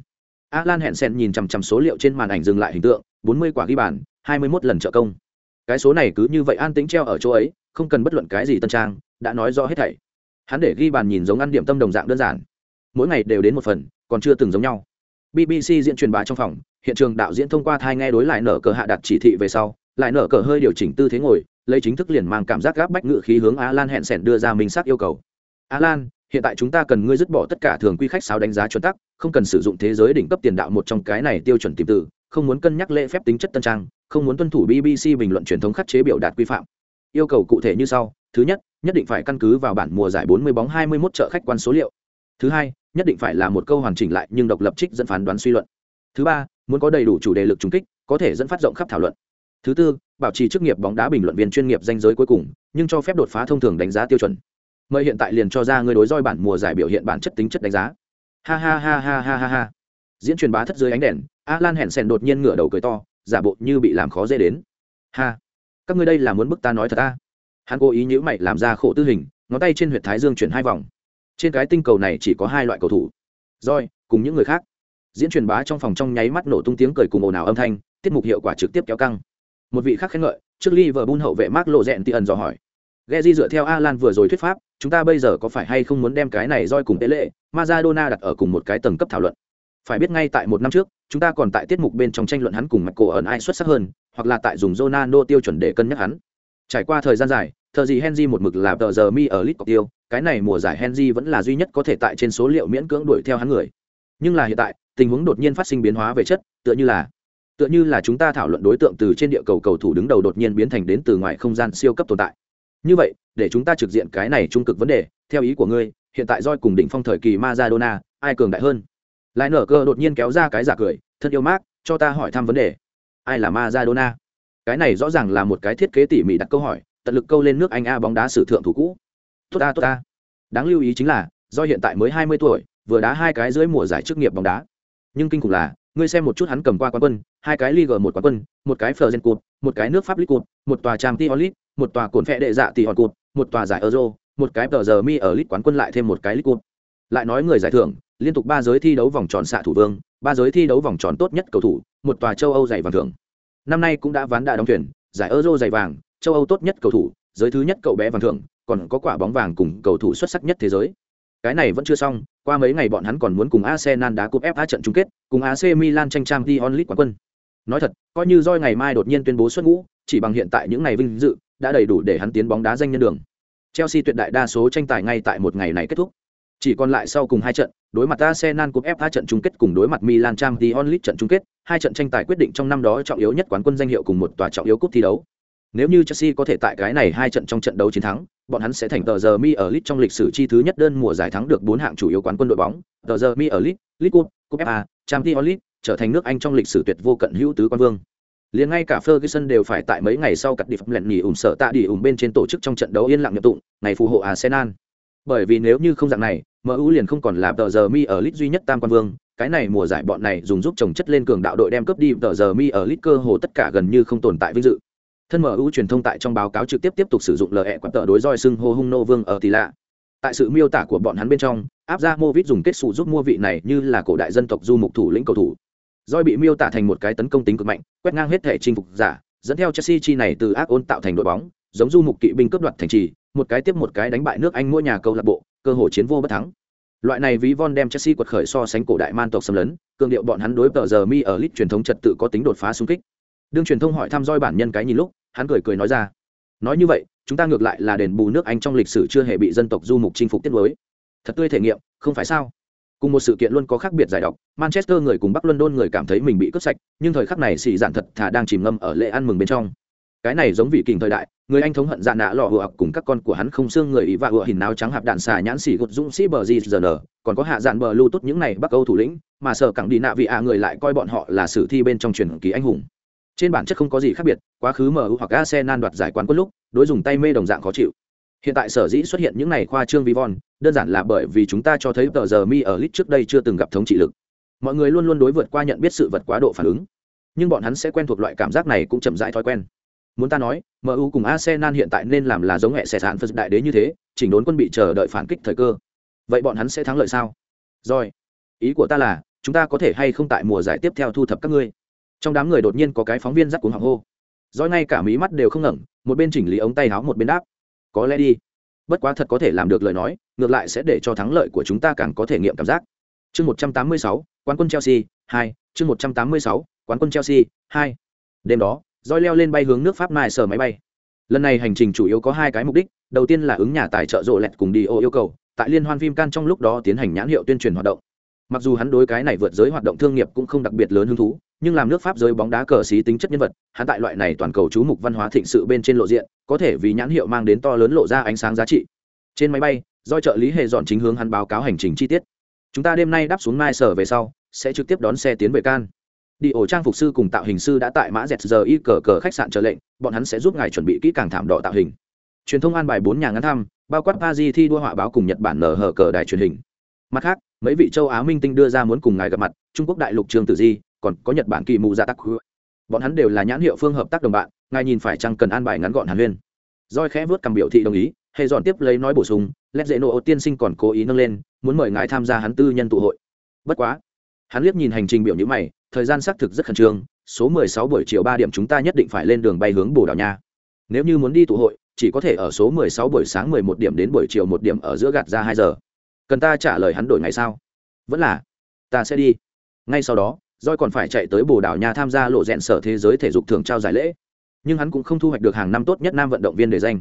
Alan Hansen nhìn chằm chằm số liệu trên màn ảnh dừng lại hình tượng 40 quả ghi bàn 21 lần trợ công. Cái số này cứ như vậy an tĩnh treo ở chỗ ấy, không cần bất luận cái gì tân trang, đã nói rõ hết thảy. Hắn để ghi bàn nhìn giống ăn điểm tâm đồng dạng đơn giản. Mỗi ngày đều đến một phần, còn chưa từng giống nhau. Bbc diễn truyền bá trong phòng, hiện trường đạo diễn thông qua thai nghe đối lại nở cờ hạ đặt chỉ thị về sau, lại nở cờ hơi điều chỉnh tư thế ngồi lấy chính thức liền mang cảm giác gáp bách ngự khí hướng alan hẹn sẻn đưa ra minh xác yêu cầu. Alan, hiện tại chúng ta cần ngươi dứt bỏ tất cả thường quy khách sáo đánh giá chuẩn tắc, không cần sử dụng thế giới đỉnh cấp tiền đạo một trong cái này tiêu chuẩn tìm từ, không muốn cân nhắc lễ phép tính chất tân trang, không muốn tuân thủ bbc bình luận truyền thống khắc chế biểu đạt quy phạm. Yêu cầu cụ thể như sau, thứ nhất nhất định phải căn cứ vào bản mùa giải 40 bóng 21 trợ khách quan số liệu. Thứ hai, nhất định phải là một câu hoàn chỉnh lại nhưng độc lập trích dẫn phán đoán suy luận. Thứ ba, muốn có đầy đủ chủ đề lực trùng kích, có thể dẫn phát rộng khắp thảo luận thứ tư, bảo trì chức nghiệp bóng đá bình luận viên chuyên nghiệp danh giới cuối cùng, nhưng cho phép đột phá thông thường đánh giá tiêu chuẩn. Mời hiện tại liền cho ra người đối roi bản mùa giải biểu hiện bản chất tính chất đánh giá. Ha ha ha ha ha ha ha. Diễn truyền bá thất dưới ánh đèn a lan hẹn sèn đột nhiên ngửa đầu cười to, giả bộ như bị làm khó dễ đến. Ha. Các ngươi đây là muốn bức ta nói thật ta. Hắn cố ý nhữ mày làm ra khổ tư hình, ngón tay trên h u y ệ t thái dương chuyển hai vòng. Trên cái tinh cầu này chỉ có hai loại cầu thủ. Roi cùng những người khác. Diễn truyền bá trong phòng trong nháy mắt nổ tung tiếng cười cùng ồn ào âm thanh, tiết mục hiệu quả trực tiếp kéo căng một vị khác khen ngợi, trước Liverpool hậu vệ Mark lộ rẹn ẩn dò hỏi. Geji dựa theo Alan vừa rồi thuyết pháp, chúng ta bây giờ có phải hay không muốn đem cái này roi cùng Pele, Maradona đặt ở cùng một cái tầng cấp thảo luận? Phải biết ngay tại một năm trước, chúng ta còn tại tiết mục bên trong tranh luận hắn cùng Michael ẩn ai xuất sắc hơn, hoặc là tại dùng Ronaldo tiêu chuẩn để cân nhắc hắn. Trải qua thời gian dài, thợ gì Henry một mực là tờ giờ mi ở lit tiêu, cái này mùa giải Henry vẫn là duy nhất có thể tại trên số liệu miễn cưỡng đuổi theo hắn người. Nhưng là hiện tại, tình huống đột nhiên phát sinh biến hóa về chất, tựa như là tựa như là chúng ta thảo luận đối tượng từ trên địa cầu cầu thủ đứng đầu đột nhiên biến thành đến từ ngoài không gian siêu cấp tồn tại. Như vậy, để chúng ta trực diện cái này trung cực vấn đề, theo ý của ngươi, hiện tại roi cùng đỉnh phong thời kỳ Maradona, ai cường đại hơn? Lại nở cơ đột nhiên kéo ra cái giả cười, thân yêu mác cho ta hỏi thăm vấn đề. Ai là Maradona? Cái này rõ ràng là một cái thiết kế tỉ mỉ đặt câu hỏi, tận lực câu lên nước anh a bóng đá sử thượng thủ cũ. Tốt ta tốt ta. Đáng lưu ý chính là do hiện tại mới hai mươi tuổi, vừa đá hai cái dưới mùa giải chức nghiệp bóng đá. Nhưng kinh khủng là ngươi xem một chút hắn cầm qua quán quân hai cái Liga một quán quân, một cái Fleuren Cup, một cái nước Pháp League Cup, một tòa Champions League, một tòa cồn phệ đệ dạ tỷ hòn Cup, một tòa giải Euro, một cái tờ giờ mi ở League quán quân lại thêm một cái League Cup. Lại nói người giải thưởng, liên tục ba giới thi đấu vòng tròn xạ thủ vương, ba giới thi đấu vòng tròn tốt nhất cầu thủ, một tòa châu Âu giải vàng thưởng. Năm nay cũng đã ván đã đóng thuyền, giải Euro giải vàng, châu Âu tốt nhất cầu thủ, giới thứ nhất cậu bé vàng thưởng, còn có quả bóng vàng cùng cầu thủ xuất sắc nhất thế giới. Cái này vẫn chưa xong, qua mấy ngày bọn hắn còn muốn cùng Arsenal đá cúp FA trận chung kết, cùng AC Milan tranh Champions League quán quân. Nói thật coi như roi ngày mai đột nhiên tuyên bố xuất ngũ chỉ bằng hiện tại những ngày vinh dự đã đầy đủ để hắn tiến bóng đá danh nhân đường. Chelsea tuyệt đại đa số tranh tài ngay tại một ngày này kết thúc. Chỉ còn lại sau cùng hai trận đối mặt arsenal cúp fa trận chung kết cùng đối mặt milan champions league trận chung kết hai trận tranh tài quyết định trong năm đó trọng yếu nhất quán quân danh hiệu cùng một tòa trọng yếu cúp thi đấu. Nếu như chelsea có thể tại cái này hai trận trong trận đấu chiến thắng bọn hắn sẽ thành tờ giờ mi ở lit trong lịch sử chi thứ nhất đơn mùa giải thắng được bốn hạng chủ yếu quán quân đội bóng tờ giờ mi ở lit lit cup cup fa champions league trở thành nước Anh trong lịch sử tuyệt vô cận hữu tứ quan vương. Liền ngay cả Ferguson đều phải tại mấy ngày sau cắt đi phẩm lẹn nhỉ ủng sợ tạ đi ủng bên trên tổ chức trong trận đấu yên lặng nhập tụng, ngày phù hộ Arsenal. Bởi vì nếu như không dạng này, MU liền không còn là tờ giờ mi ở lit duy nhất tam quan vương, cái này mùa giải bọn này dùng giúp chồng chất lên cường đạo đội đem cướp đi tờ giờ mi ở lit cơ hồ tất cả gần như không tồn tại vinh dự. Thân MU truyền thông tại trong báo cáo trực tiếp tiếp tục sử dụng lời ẹ quạt tờ đối roi xưng hô hung nô vương ở tỷ lạ. Tại sự miêu tả của bọn hắn bên trong, áp ra Movit dùng kết xù giúp mua vị này như là cổ đại dân tộc du mục thủ lĩnh cầu thủ Doi bị miêu tả thành một cái tấn công tính cực mạnh, quét ngang hết thể chinh phục giả, dẫn theo Chelsea chi này từ ác ôn tạo thành đội bóng, giống du mục kỵ binh cướp đoạt thành trì, một cái tiếp một cái đánh bại nước Anh mỗi nhà câu lạc bộ, cơ hội chiến vô bất thắng. Loại này ví von đem Chelsea quật khởi so sánh cổ đại man tộc xâm lấn, cường điệu bọn hắn đối tờ giờ mi ở lit truyền thống trật tự có tính đột phá xung kích đương truyền thông hỏi thăm roi bản nhân cái nhìn lúc, hắn cười cười nói ra. Nói như vậy, chúng ta ngược lại là đền bù nước anh trong lịch sử chưa hề bị dân tộc du mục chinh phục tiết mới thật tươi thể nghiệm, không phải sao? Cùng một sự kiện luôn có khác biệt giải độc, manchester người cùng bắc london người cảm thấy mình bị cướp sạch, nhưng thời khắc này xì giản thật thà đang chìm ngâm ở lễ ăn mừng bên trong. Cái này giống vị kình thời đại, người anh thống hận dạ nạ lọ hựa cùng các con của hắn không xương người ý và hựa hình áo trắng hạp đạn xà nhãn xỉ gột dũng sĩ bờ gì giờ nở, còn có hạ dạn bờ lưu tốt những này bắc âu thủ lĩnh, mà sở cẳng đi nạ vị ạ người lại coi bọn họ là sử thi bên trong truyền kỳ anh hùng trên bản chất không có gì khác biệt, quá khứ mu hoặc arsenal đoạt giải quán quân lúc, đối dùng tay mê đồng dạng khó chịu. Hiện tại sở dĩ xuất hiện những này khoa trương vi von đơn giản là bởi vì chúng ta cho thấy tờ giờ mi ở lit trước đây chưa từng gặp thống trị lực. Mọi người luôn luôn đối vượt qua nhận biết sự vật quá độ phản ứng. Nhưng bọn hắn sẽ quen thuộc loại cảm giác này cũng chậm rãi thói quen. Muốn ta nói mu cùng arsenal hiện tại nên làm là giống hệ xẻ sản phật đại đế như thế, chỉnh đốn quân bị chờ đợi phản kích thời cơ. Vậy bọn hắn sẽ thắng lợi sao? Rồi, ý của ta là, chúng ta có thể hay không tại mùa giải tiếp theo thu thập các ngươi? Trong đám người đột nhiên có cái phóng viên giắt cuống hoàng hô. Doi ngay cả mí mắt đều không ngẩng, một bên chỉnh lý ống tay áo, một bên đáp. Có lẽ đi. Bất quá thật có thể làm được lời nói, ngược lại sẽ để cho thắng lợi của chúng ta càng có thể nghiệm cảm giác. Chương một trăm tám mươi sáu, quán quân chelsea hai. Chương một trăm tám mươi sáu, quán quân chelsea hai. Đêm đó doi leo lên bay hướng nước pháp mai sở máy bay. Lần này hành trình chủ yếu có hai cái mục đích. Đầu tiên là ứng nhà tài trợ rộ lẹt cùng đi ô yêu cầu, tại liên hoan phim can trong lúc đó tiến hành nhãn hiệu tuyên truyền hoạt động. Mặc dù hắn đối cái này vượt giới hoạt động thương nghiệp cũng không đặc biệt lớn hứng thú nhưng làm nước pháp giới bóng đá cờ xí tính chất nhân vật, hắn tại loại này toàn cầu chú mục văn hóa thịnh sự bên trên lộ diện, có thể vì nhãn hiệu mang đến to lớn lộ ra ánh sáng giá trị. Trên máy bay, do trợ lý hệ dọn chính hướng hắn báo cáo hành trình chi tiết. Chúng ta đêm nay đáp xuống mai sở về sau, sẽ trực tiếp đón xe tiến về can đi ổ trang phục sư cùng tạo hình sư đã tại mã dẹt giờ y cờ cờ khách sạn chờ lệnh, bọn hắn sẽ giúp ngài chuẩn bị kỹ càng thảm đỏ tạo hình. Truyền thông an bài bốn nhà ngắn thăm, bao quát pa di thi đua họa báo cùng nhật bản nở hở cờ đài truyền hình. Mặt khác, mấy vị châu á minh tinh đưa ra muốn cùng ngài gặp mặt, trung quốc đại lục trương tử di còn có nhật bản kỳ mù gia tắc bọn hắn đều là nhãn hiệu phương hợp tác đồng bạn, ngài nhìn phải chăng cần an bài ngắn gọn hàn huyên. Roi khẽ vớt cầm biểu thị đồng ý hệ dọn tiếp lấy nói bổ sung lét dễ nộ tiên sinh còn cố ý nâng lên, muốn mời ngài tham gia hắn tư nhân tụ hội. Bất quá, hắn liếc nhìn hành trình biểu nhữ mày, thời gian xác thực rất khẩn trương, số 16 buổi chiều ba điểm chúng ta nhất định phải lên đường bay hướng bồ đào nha. Nếu như muốn đi tụ hội, chỉ có thể ở số 16 buổi sáng 11 điểm đến buổi chiều một điểm ở giữa gạt ra hai giờ. Cần ta trả lời hắn đổi ngày sao? Vẫn là, ta sẽ đi. Ngay sau đó roi còn phải chạy tới Bồ Đào Nha tham gia lộ rẽn sở thế giới thể dục thường trao giải lễ, nhưng hắn cũng không thu hoạch được hàng năm tốt nhất nam vận động viên để danh.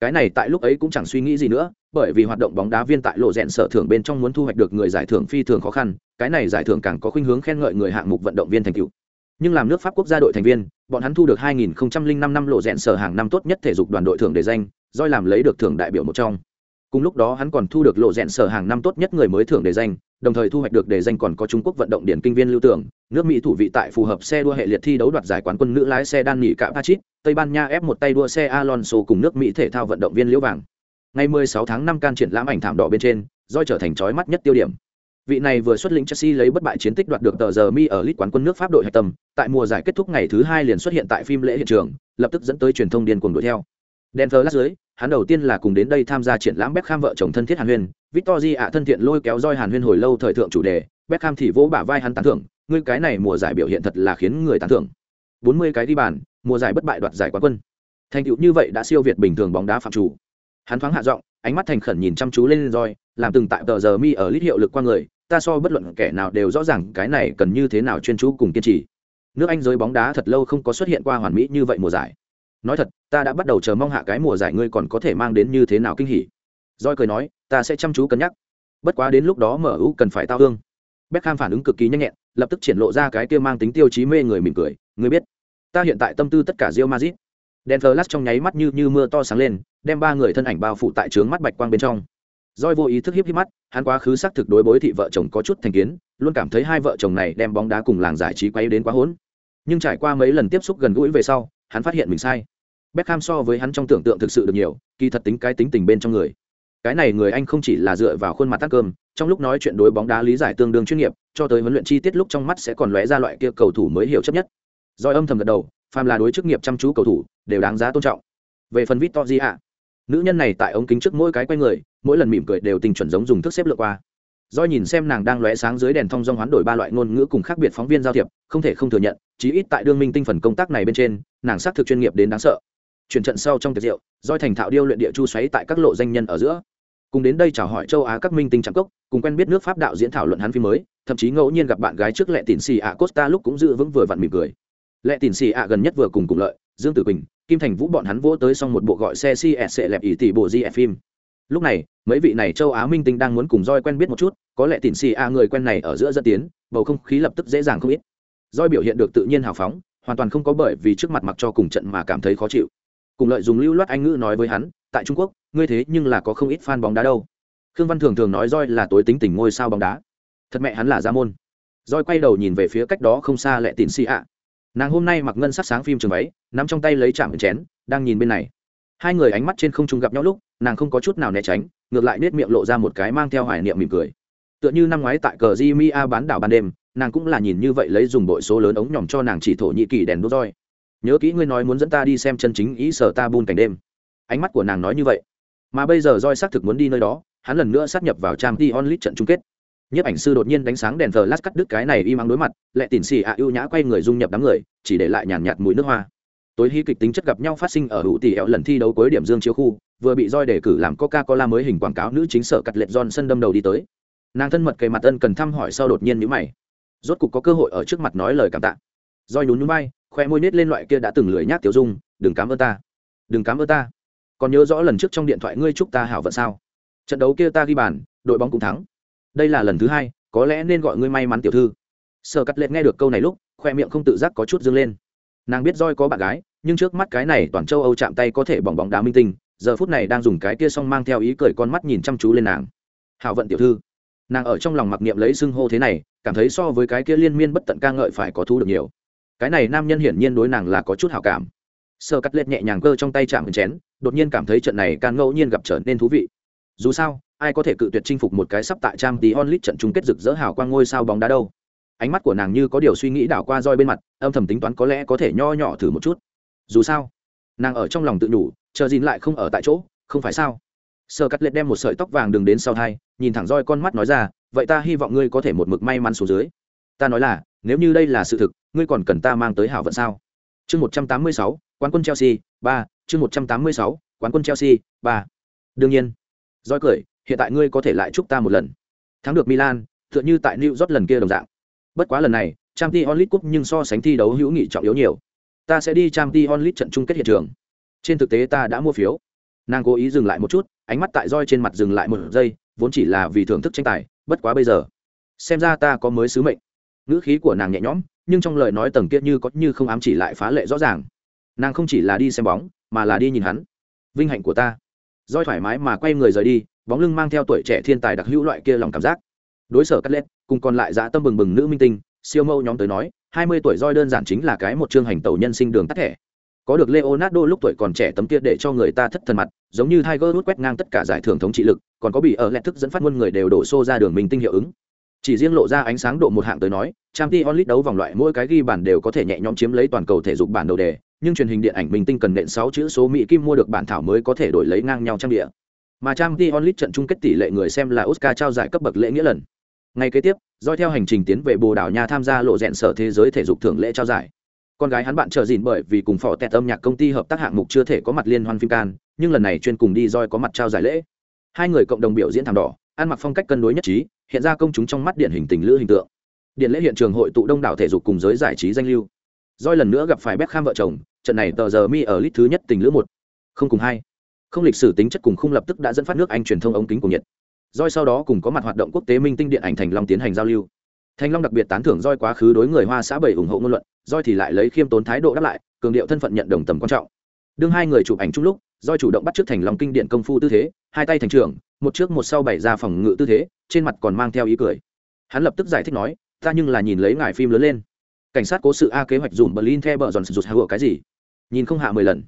Cái này tại lúc ấy cũng chẳng suy nghĩ gì nữa, bởi vì hoạt động bóng đá viên tại lộ rẽn sở thưởng bên trong muốn thu hoạch được người giải thưởng phi thường khó khăn, cái này giải thưởng càng có khuynh hướng khen ngợi người hạng mục vận động viên thành cựu Nhưng làm nước Pháp quốc gia đội thành viên, bọn hắn thu được 2005 năm lộ rẽn sở hàng năm tốt nhất thể dục đoàn đội thưởng để danh, Doi làm lấy được thưởng đại biểu một trong. Cùng lúc đó hắn còn thu được lộ rẽn sở hàng năm tốt nhất người mới thưởng để danh, đồng thời thu hoạch được đề danh còn có Trung Quốc vận động điển kinh viên lưu tưởng, nước Mỹ thủ vị tại phù hợp xe đua hệ liệt thi đấu đoạt giải quán quân nữ lái xe đan nghỉ cả Patrick, Tây Ban Nha ép một tay đua xe Alonso cùng nước Mỹ thể thao vận động viên Liễu Vàng. Ngày 16 tháng 5 can triển lãm ảnh thảm đỏ bên trên, doi trở thành chói mắt nhất tiêu điểm. Vị này vừa xuất lĩnh Chelsea lấy bất bại chiến tích đoạt được tờ giờ mi ở lit quán quân nước Pháp đội hạch tâm, tại mùa giải kết thúc ngày thứ hai liền xuất hiện tại phim lễ hiện trường, lập tức dẫn tới truyền thông điên cuồng đuổi theo. Denver lát dưới, hắn đầu tiên là cùng đến đây tham gia triển lãm Beckham vợ chồng thân thiết Hàn Huyên, Victory ạ thân thiện lôi kéo roi Hàn Huyên hồi lâu thời thượng chủ đề, Beckham thì vỗ bả vai hắn tán thưởng, ngươi cái này mùa giải biểu hiện thật là khiến người tán thưởng. 40 cái đi bàn, mùa giải bất bại đoạt giải quán quân. Thành tựu như vậy đã siêu việt bình thường bóng đá phạm chủ. Hắn thoáng hạ giọng, ánh mắt thành khẩn nhìn chăm chú lên roi, làm từng tại tờ giờ mi ở lít hiệu lực qua người, ta so bất luận kẻ nào đều rõ ràng cái này cần như thế nào chuyên chú cùng kiên trì. Nước Anh giới bóng đá thật lâu không có xuất hiện qua hoàn mỹ như vậy mùa giải nói thật ta đã bắt đầu chờ mong hạ cái mùa giải ngươi còn có thể mang đến như thế nào kinh hỉ. Roi cười nói ta sẽ chăm chú cân nhắc. Bất quá đến lúc đó mở ưu cần phải tao hương Beckham phản ứng cực kỳ nhanh nhẹn lập tức triển lộ ra cái kia mang tính tiêu chí mê người mỉm cười. Người biết ta hiện tại tâm tư tất cả Real Madrid. Denver Last trong nháy mắt như như mưa to sáng lên đem ba người thân ảnh bao phủ tại trướng mắt bạch quang bên trong. Doi vô ý thức hiếp hiếp mắt, hắn quá khứ xác thực đối bối thị vợ chồng có chút thành kiến, luôn cảm thấy hai vợ chồng này đem bóng đá cùng làng giải trí quay đến quá hỗn. Nhưng trải qua mấy lần tiếp xúc gần gũi về sau, hắn phát hiện mình sai. Beckham so với hắn trong tưởng tượng thực sự được nhiều, kỳ thật tính cái tính tình bên trong người. Cái này người anh không chỉ là dựa vào khuôn mặt tác cơm, trong lúc nói chuyện đối bóng đá lý giải tương đương chuyên nghiệp, cho tới huấn luyện chi tiết lúc trong mắt sẽ còn lóe ra loại kia cầu thủ mới hiểu chấp nhất. Rồi âm thầm gật đầu, phàm là đối chức nghiệp chăm chú cầu thủ, đều đáng giá tôn trọng. Về phần Victoria, nữ nhân này tại ống kính trước mỗi cái quay người, mỗi lần mỉm cười đều tình chuẩn giống dùng thức xếp lượt qua. Doi nhìn xem nàng đang lóe sáng dưới đèn thông dong hoán đổi ba loại ngôn ngữ cùng khác biệt phóng viên giao thiệp, không thể không thừa nhận, chí ít tại đương minh tinh phần công tác này bên trên, nàng xác thực chuyên nghiệp đến đáng sợ chuyển trận sau trong tiệc rượu doi thành thạo điêu luyện địa chu xoáy tại các lộ danh nhân ở giữa. Cùng đến đây chào hỏi châu á các minh tinh trạm cốc, cùng quen biết nước pháp đạo diễn thảo luận hắn phim mới, thậm chí ngẫu nhiên gặp bạn gái trước lệ tỉn xì ạ costa lúc cũng giữ vững vừa vặn mỉm cười. Lệ tỉn xì ạ gần nhất vừa cùng cùng lợi, dương tử quỳnh, kim thành vũ bọn hắn vỗ tới xong một bộ gọi xe csc e lẹp ỷ tỷ bộ gf e phim. Lúc này, mấy vị này châu á minh tinh đang muốn cùng roi quen biết một chút, có lẽ tỉn xì a người quen này ở giữa dẫn tiến, bầu không khí lập tức dễ dàng không ít. Roi biểu hiện được tự nhiên hào phóng, hoàn toàn không có bởi vì trước mặt mặc cho cùng trận mà cảm thấy khó chịu cùng lợi dùng lưu loát anh ngữ nói với hắn, tại trung quốc, ngươi thế nhưng là có không ít fan bóng đá đâu. Khương văn thường thường nói roi là tối tính tình ngôi sao bóng đá. Thật mẹ hắn là gia môn. Roi quay đầu nhìn về phía cách đó không xa lệ tín xì a nàng hôm nay mặc ngân sắc sáng phim trường váy, nắm trong tay lấy chạm chén, đang nhìn bên này. Hai người ánh mắt trên không trung gặp nhau lúc, nàng không có chút nào né tránh, ngược lại nết miệng lộ ra một cái mang theo hoài niệm mỉm cười. Tựa như năm ngoái tại cờ di mi a bán đảo ban đêm, nàng cũng là nhìn như vậy lấy dùng bội số lớn ống nhỏm cho nàng chỉ thổ nhị kỳ đèn đốt roi nhớ kỹ ngươi nói muốn dẫn ta đi xem chân chính ý sở ta bun cảnh đêm. Ánh mắt của nàng nói như vậy. Mà bây giờ roi xác thực muốn đi nơi đó, hắn lần nữa sát nhập vào trang t onlit trận chung kết. Nhiếp ảnh sư đột nhiên đánh sáng đèn thờ lát cắt đứt cái này im ắng đối mặt lệ tỉn xì ạ, ưu nhã quay người dung nhập đám người, chỉ để lại nhàn nhạt mùi nước hoa. Tối hy kịch tính chất gặp nhau phát sinh ở hữu tỷ ẹo lần thi đấu cuối điểm dương chiếu khu, vừa bị roi đề cử làm coca cola mới hình quảng cáo nữ chính sở cắt lệ john sân đâm đầu đi tới. Nàng thân mật kề mặt ân cần thăm hỏi sau đột nhiên nhữ mày. Rốt cục có cơ hội ở trước mặt nói lời cảm tạ. Roi nhún nhún bay khoe môi nết lên loại kia đã từng lười nhác tiểu dung, đừng cám ơn ta. Đừng cám ơn ta. Còn nhớ rõ lần trước trong điện thoại ngươi chúc ta hảo vận sao? Trận đấu kia ta ghi bàn, đội bóng cũng thắng. Đây là lần thứ hai, có lẽ nên gọi ngươi may mắn tiểu thư. Sợ cắt lệ nghe được câu này lúc, khoe miệng không tự giác có chút dâng lên. Nàng biết roi có bạn gái, nhưng trước mắt cái này toàn châu âu chạm tay có thể bỏng bóng đá minh tinh, giờ phút này đang dùng cái kia xong mang theo ý cười con mắt nhìn chăm chú lên nàng. Hảo vận tiểu thư. Nàng ở trong lòng mặc niệm lấy xưng hô thế này, cảm thấy so với cái kia liên miên bất tận ca ngợi phải có thu được nhiều cái này nam nhân hiển nhiên đối nàng là có chút hảo cảm. Sơ cắt lết nhẹ nhàng cơ trong tay chạm chén, đột nhiên cảm thấy trận này càng ngẫu nhiên gặp trở nên thú vị. Dù sao, ai có thể cự tuyệt chinh phục một cái sắp tại trang tí onlit trận chung kết rực rỡ hào quang ngôi sao bóng đá đâu. Ánh mắt của nàng như có điều suy nghĩ đảo qua roi bên mặt, âm thầm tính toán có lẽ có thể nho nhỏ thử một chút. Dù sao, nàng ở trong lòng tự nhủ, chờ dìn lại không ở tại chỗ, không phải sao? Sơ cắt lết đem một sợi tóc vàng đường đến sau thai, nhìn thẳng roi con mắt nói ra, vậy ta hy vọng ngươi có thể một mực may mắn xuống dưới. Ta nói là nếu như đây là sự thực, ngươi còn cần ta mang tới hảo vận sao? Chương một trăm tám mươi sáu, quán quân chelsea, ba. Chương một trăm tám mươi sáu, quán quân chelsea, ba. Đương nhiên. Roi cười, hiện tại ngươi có thể lại chúc ta một lần. Thắng được milan, tựa như tại new york lần kia đồng dạng. Bất quá lần này trang t onlit cup nhưng so sánh thi đấu hữu nghị trọng yếu nhiều. Ta sẽ đi trang t onlit trận chung kết hiện trường. Trên thực tế ta đã mua phiếu. Nàng cố ý dừng lại một chút, ánh mắt tại roi trên mặt dừng lại một giây, vốn chỉ là vì thưởng thức tranh tài, bất quá bây giờ, xem ra ta có mới sứ mệnh ngữ khí của nàng nhẹ nhõm, nhưng trong lời nói tầng kia như có như không ám chỉ lại phá lệ rõ ràng. Nàng không chỉ là đi xem bóng, mà là đi nhìn hắn. Vinh hạnh của ta. Roi thoải mái mà quay người rời đi, bóng lưng mang theo tuổi trẻ thiên tài đặc hữu loại kia lòng cảm giác. Đối sở cắt lết cùng còn lại dã tâm bừng bừng nữ minh tinh, siêu mẫu nhóm tới nói, hai mươi tuổi roi đơn giản chính là cái một chương hành tàu nhân sinh đường tắt thẻ. Có được leonardo lúc tuổi còn trẻ tấm kia để cho người ta thất thần mặt, giống như tiger hút quét ngang tất cả giải thưởng thống trị lực, còn có bị ở lẹt thức dẫn phát muôn người đều đổ xô ra đường minh tinh hiệu ứng chỉ riêng lộ ra ánh sáng độ một hạng tới nói trang t onlit đấu vòng loại mỗi cái ghi bản đều có thể nhẹ nhõm chiếm lấy toàn cầu thể dục bản đầu đề, nhưng truyền hình điện ảnh minh tinh cần nện sáu chữ số mỹ kim mua được bản thảo mới có thể đổi lấy ngang nhau trang địa mà trang t onlit trận chung kết tỷ lệ người xem là oscar trao giải cấp bậc lễ nghĩa lần. Ngay kế tiếp doi theo hành trình tiến về bồ đào nha tham gia lộ rẽn sở thế giới thể dục thưởng lễ trao giải. Con gái hắn bạn chờ dìn bởi vì cùng phò tẹt âm nhạc công ty hợp tác hạng mục chưa thể có mặt liên hoan phim can, nhưng lần này chuyên cùng đi roi có mặt trao giải lễ. Hai người cộng đồng biểu diễn thảm đỏ, ăn mặc phong cách cân đối nhất trí hiện ra công chúng trong mắt điển hình tình lữ hình tượng. Điện lễ hiện trường hội tụ đông đảo thể dục cùng giới giải trí danh lưu. Doi lần nữa gặp phải bếp kham vợ chồng, trận này tờ giờ mi ở lít thứ nhất tình lữ một. Không cùng hai. Không lịch sử tính chất cùng không lập tức đã dẫn phát nước anh truyền thông ống kính của nhiệt. Doi sau đó cùng có mặt hoạt động quốc tế minh tinh điện ảnh thành long tiến hành giao lưu. Thành long đặc biệt tán thưởng Doi quá khứ đối người hoa xã bảy ủng hộ ngôn luận Doi thì lại lấy khiêm tốn thái độ đáp lại, cường điệu thân phận nhận đồng tầm quan trọng. Đương hai người chụp ảnh chung lúc roi chủ động bắt trước thành long kinh điện công phu tư thế, hai tay thành trưởng, một trước một sau bày ra phòng ngự tư thế, trên mặt còn mang theo ý cười. Hắn lập tức giải thích nói, ta nhưng là nhìn lấy ngài phim lớn lên. Cảnh sát cố sự a kế hoạch dùm berlin theo bờ giòn rụt hạ cái gì? Nhìn không hạ mười lần.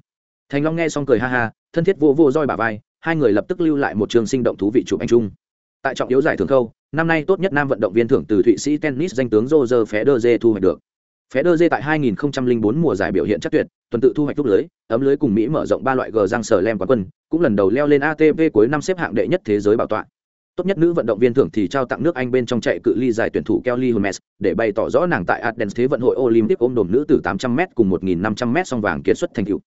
Thành long nghe xong cười ha ha, thân thiết vô vô roi bả vai, hai người lập tức lưu lại một trường sinh động thú vị chụp ảnh chung. Tại trọng yếu giải thưởng khâu, năm nay tốt nhất nam vận động viên thưởng từ thụy sĩ tennis danh tướng roger federer thu hoạch được federer tại 2004 mùa giải biểu hiện chắc tuyệt, tuần tự thu hoạch lúc lưới, ấm lưới cùng mỹ mở rộng ba loại g răng sở lem quán quân, cũng lần đầu leo lên atv cuối năm xếp hạng đệ nhất thế giới bảo tọa. Tốt nhất nữ vận động viên thưởng thì trao tặng nước anh bên trong chạy cự ly dài tuyển thủ kelly holmes, để bày tỏ rõ nàng tại athens thế vận hội olympic ôm đồm nữ từ 800m cùng 1.500m song vàng kiệt xuất thành tựu.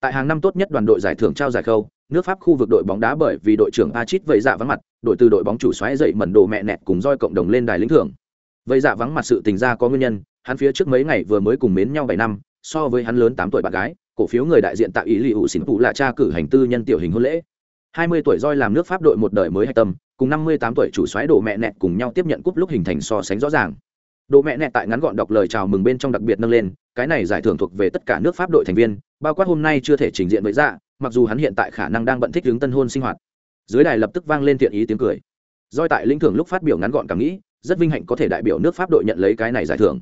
Tại hàng năm tốt nhất đoàn đội giải thưởng trao giải khâu, nước pháp khu vực đội bóng đá bởi vì đội trưởng achit vậy dạ vắng mặt, đội từ đội bóng chủ xoáy dậy mẩn đồ mẹ nẹt cùng roi cộng đồng lên đài lĩnh thưởng. Vậy dạ vắng mặt sự tình ra có nguyên nhân hắn phía trước mấy ngày vừa mới cùng mến nhau bảy năm, so với hắn lớn tám tuổi bạn gái, cổ phiếu người đại diện tạo ý lì ủ xỉn phụ là cha cử hành tư nhân tiểu hình hôn lễ. Hai mươi tuổi roi làm nước pháp đội một đời mới hạch tâm, cùng năm mươi tám tuổi chủ xoáy đồ mẹ nẹt cùng nhau tiếp nhận cúp lúc hình thành so sánh rõ ràng. Đồ mẹ nẹt tại ngắn gọn đọc lời chào mừng bên trong đặc biệt nâng lên, cái này giải thưởng thuộc về tất cả nước pháp đội thành viên, bao quát hôm nay chưa thể trình diện với dạ mặc dù hắn hiện tại khả năng đang bận thích hướng tân hôn sinh hoạt. Dưới đài lập tức vang lên thiện ý tiếng cười. Doi tại lĩnh thưởng lúc phát biểu ngắn gọn cảm nghĩ, rất vinh hạnh có thể đại biểu nước pháp đội nhận lấy cái này giải thưởng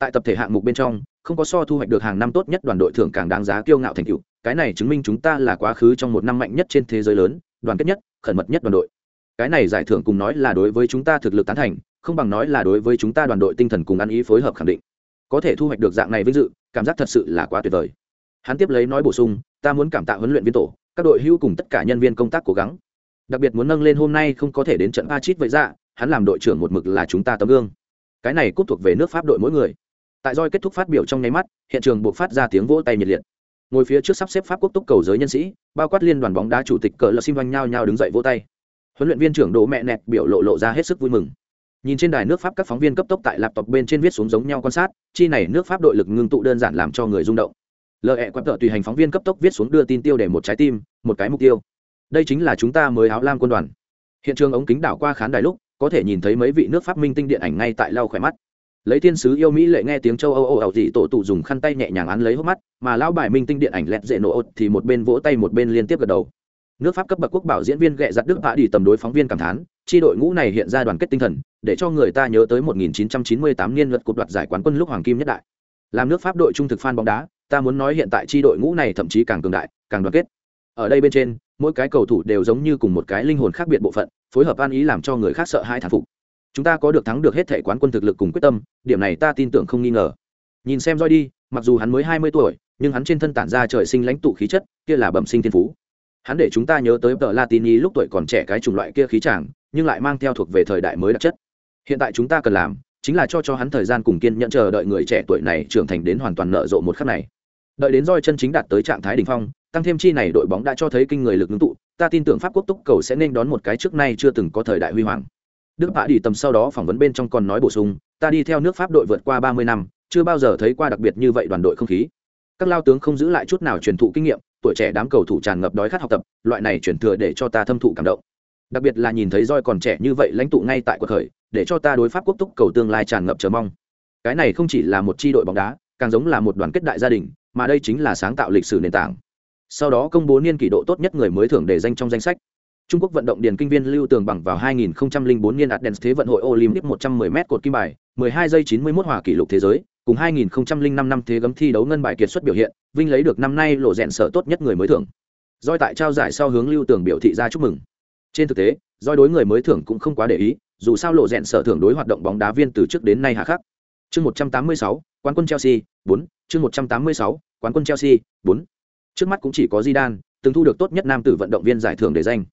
tại tập thể hạng mục bên trong, không có so thu hoạch được hàng năm tốt nhất đoàn đội thưởng càng đáng giá kiêu ngạo thành tựu. Cái này chứng minh chúng ta là quá khứ trong một năm mạnh nhất trên thế giới lớn, đoàn kết nhất, khẩn mật nhất đoàn đội. Cái này giải thưởng cùng nói là đối với chúng ta thực lực tán thành, không bằng nói là đối với chúng ta đoàn đội tinh thần cùng ăn ý phối hợp khẳng định. Có thể thu hoạch được dạng này vinh dự, cảm giác thật sự là quá tuyệt vời. Hắn tiếp lấy nói bổ sung, ta muốn cảm tạ huấn luyện viên tổ, các đội hưu cùng tất cả nhân viên công tác cố gắng. Đặc biệt muốn nâng lên hôm nay không có thể đến trận a chít vậy ra hắn làm đội trưởng một mực là chúng ta tấm gương. Cái này cúp thuộc về nước pháp đội mỗi người tại roi kết thúc phát biểu trong nháy mắt, hiện trường buộc phát ra tiếng vỗ tay nhiệt liệt. Ngồi phía trước sắp xếp pháp quốc túc cầu giới nhân sĩ, bao quát liên đoàn bóng đá chủ tịch cờ lờ xin vanh nhau nhao đứng dậy vỗ tay. Huấn luyện viên trưởng đỗ mẹ nẹt biểu lộ lộ ra hết sức vui mừng. Nhìn trên đài nước pháp các phóng viên cấp tốc tại laptop bên trên viết xuống giống nhau quan sát, chi này nước pháp đội lực ngưng tụ đơn giản làm cho người rung động. Lợi hẹ e quặn tợ tùy hành phóng viên cấp tốc viết xuống đưa tin tiêu để một trái tim, một cái mục tiêu. Đây chính là chúng ta mới áo lam quân đoàn. Hiện trường ống kính đảo qua khán đài lúc, có thể nhìn thấy mấy vị nước pháp minh tinh điện ảnh ngay tại lau khỏe mắt lấy thiên sứ yêu mỹ lệ nghe tiếng châu âu âu ảo dị tổ tụ dùng khăn tay nhẹ nhàng án lấy hốc mắt, mà lão bài minh tinh điện ảnh lẹt dễ nổ thì một bên vỗ tay một bên liên tiếp gật đầu. Nước pháp cấp bậc quốc bảo diễn viên ghẹ giặt đức vạ đi tầm đối phóng viên cảm thán, chi đội ngũ này hiện ra đoàn kết tinh thần, để cho người ta nhớ tới 1998 niên luật cuộc đoạt giải quán quân lúc hoàng kim nhất đại. Làm nước pháp đội trung thực fan bóng đá, ta muốn nói hiện tại chi đội ngũ này thậm chí càng cường đại, càng đoàn kết. Ở đây bên trên, mỗi cái cầu thủ đều giống như cùng một cái linh hồn khác biệt bộ phận, phối hợp an ý làm cho người khác sợ hãi thản phục chúng ta có được thắng được hết thể quán quân thực lực cùng quyết tâm, điểm này ta tin tưởng không nghi ngờ. Nhìn xem roi đi, mặc dù hắn mới hai mươi tuổi, nhưng hắn trên thân tản ra trời sinh lãnh tụ khí chất, kia là bẩm sinh thiên phú. Hắn để chúng ta nhớ tới tờ latini lúc tuổi còn trẻ cái chủng loại kia khí chàng, nhưng lại mang theo thuộc về thời đại mới đặc chất. Hiện tại chúng ta cần làm, chính là cho cho hắn thời gian cùng kiên nhẫn chờ đợi người trẻ tuổi này trưởng thành đến hoàn toàn nợ rộ một khắc này. Đợi đến roi chân chính đạt tới trạng thái đỉnh phong, tăng thêm chi này đội bóng đã cho thấy kinh người lực ngưng tụ, ta tin tưởng pháp quốc túc cầu sẽ nên đón một cái trước nay chưa từng có thời đại huy hoàng đức bạ đi tầm sau đó phỏng vấn bên trong còn nói bổ sung, ta đi theo nước pháp đội vượt qua ba mươi năm, chưa bao giờ thấy qua đặc biệt như vậy đoàn đội không khí. Các lao tướng không giữ lại chút nào truyền thụ kinh nghiệm, tuổi trẻ đám cầu thủ tràn ngập đói khát học tập, loại này chuyển thừa để cho ta thâm thụ cảm động. Đặc biệt là nhìn thấy roi còn trẻ như vậy lãnh tụ ngay tại cuộc khởi, để cho ta đối pháp quốc túc cầu tương lai tràn ngập chờ mong. Cái này không chỉ là một chi đội bóng đá, càng giống là một đoàn kết đại gia đình, mà đây chính là sáng tạo lịch sử nền tảng. Sau đó công bố niên kỷ độ tốt nhất người mới thưởng để danh trong danh sách. Trung Quốc vận động điền kinh viên Lưu Tường bằng vào 2004 niên Athens Thế vận hội Olympic 110m cột kim bài, 12 giây 91 hòa kỷ lục thế giới, cùng 2005 năm thế gấm thi đấu ngân bài kiệt xuất biểu hiện, vinh lấy được năm nay lộ rèn sở tốt nhất người mới thưởng. Doi tại trao giải sau hướng Lưu Tường biểu thị ra chúc mừng. Trên thực tế, Doi đối người mới thưởng cũng không quá để ý, dù sao lộ rèn sở thưởng đối hoạt động bóng đá viên từ trước đến nay hạ khắc. Chương 186, quán quân Chelsea, 4, chương 186, quán quân Chelsea, 4. Trước mắt cũng chỉ có Zidane, từng thu được tốt nhất nam tử vận động viên giải thưởng để danh.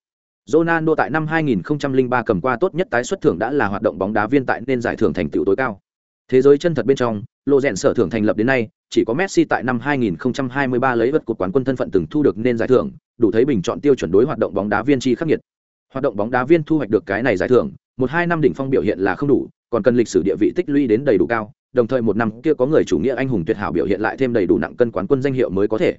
Ronaldo tại năm 2003 cầm qua tốt nhất tái xuất thưởng đã là hoạt động bóng đá viên tại nên giải thưởng thành tựu tối cao. Thế giới chân thật bên trong, lộ rèn sở thưởng thành lập đến nay, chỉ có Messi tại năm 2023 lấy vật cột quán quân thân phận từng thu được nên giải thưởng, đủ thấy bình chọn tiêu chuẩn đối hoạt động bóng đá viên chi khắc nghiệt. Hoạt động bóng đá viên thu hoạch được cái này giải thưởng, một hai năm đỉnh phong biểu hiện là không đủ, còn cần lịch sử địa vị tích lũy đến đầy đủ cao, đồng thời một năm kia có người chủ nghĩa anh hùng tuyệt hảo biểu hiện lại thêm đầy đủ nặng cân quán quân danh hiệu mới có thể.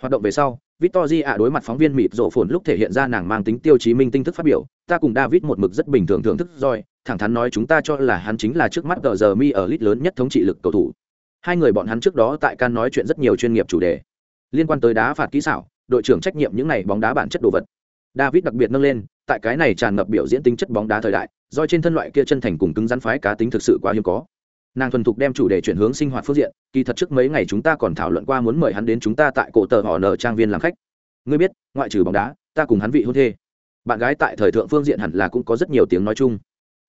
Hoạt động về sau, Victory ạ đối mặt phóng viên mịt rộ phồn lúc thể hiện ra nàng mang tính tiêu chí minh tinh thức phát biểu, ta cùng David một mực rất bình thường thưởng thức rồi, thẳng thắn nói chúng ta cho là hắn chính là trước mắt tờ giờ mi ở lit lớn nhất thống trị lực cầu thủ. Hai người bọn hắn trước đó tại can nói chuyện rất nhiều chuyên nghiệp chủ đề, liên quan tới đá phạt kỹ xảo, đội trưởng trách nhiệm những này bóng đá bản chất đồ vật. David đặc biệt nâng lên, tại cái này tràn ngập biểu diễn tính chất bóng đá thời đại, do trên thân loại kia chân thành cùng cứng rắn phái cá tính thực sự quá hiếm có nàng thuần thục đem chủ đề chuyển hướng sinh hoạt phương diện, kỳ thật trước mấy ngày chúng ta còn thảo luận qua muốn mời hắn đến chúng ta tại cổ tờ họ nở trang viên làm khách. Ngươi biết, ngoại trừ bóng đá, ta cùng hắn vị hôn thê. Bạn gái tại thời thượng phương diện hẳn là cũng có rất nhiều tiếng nói chung.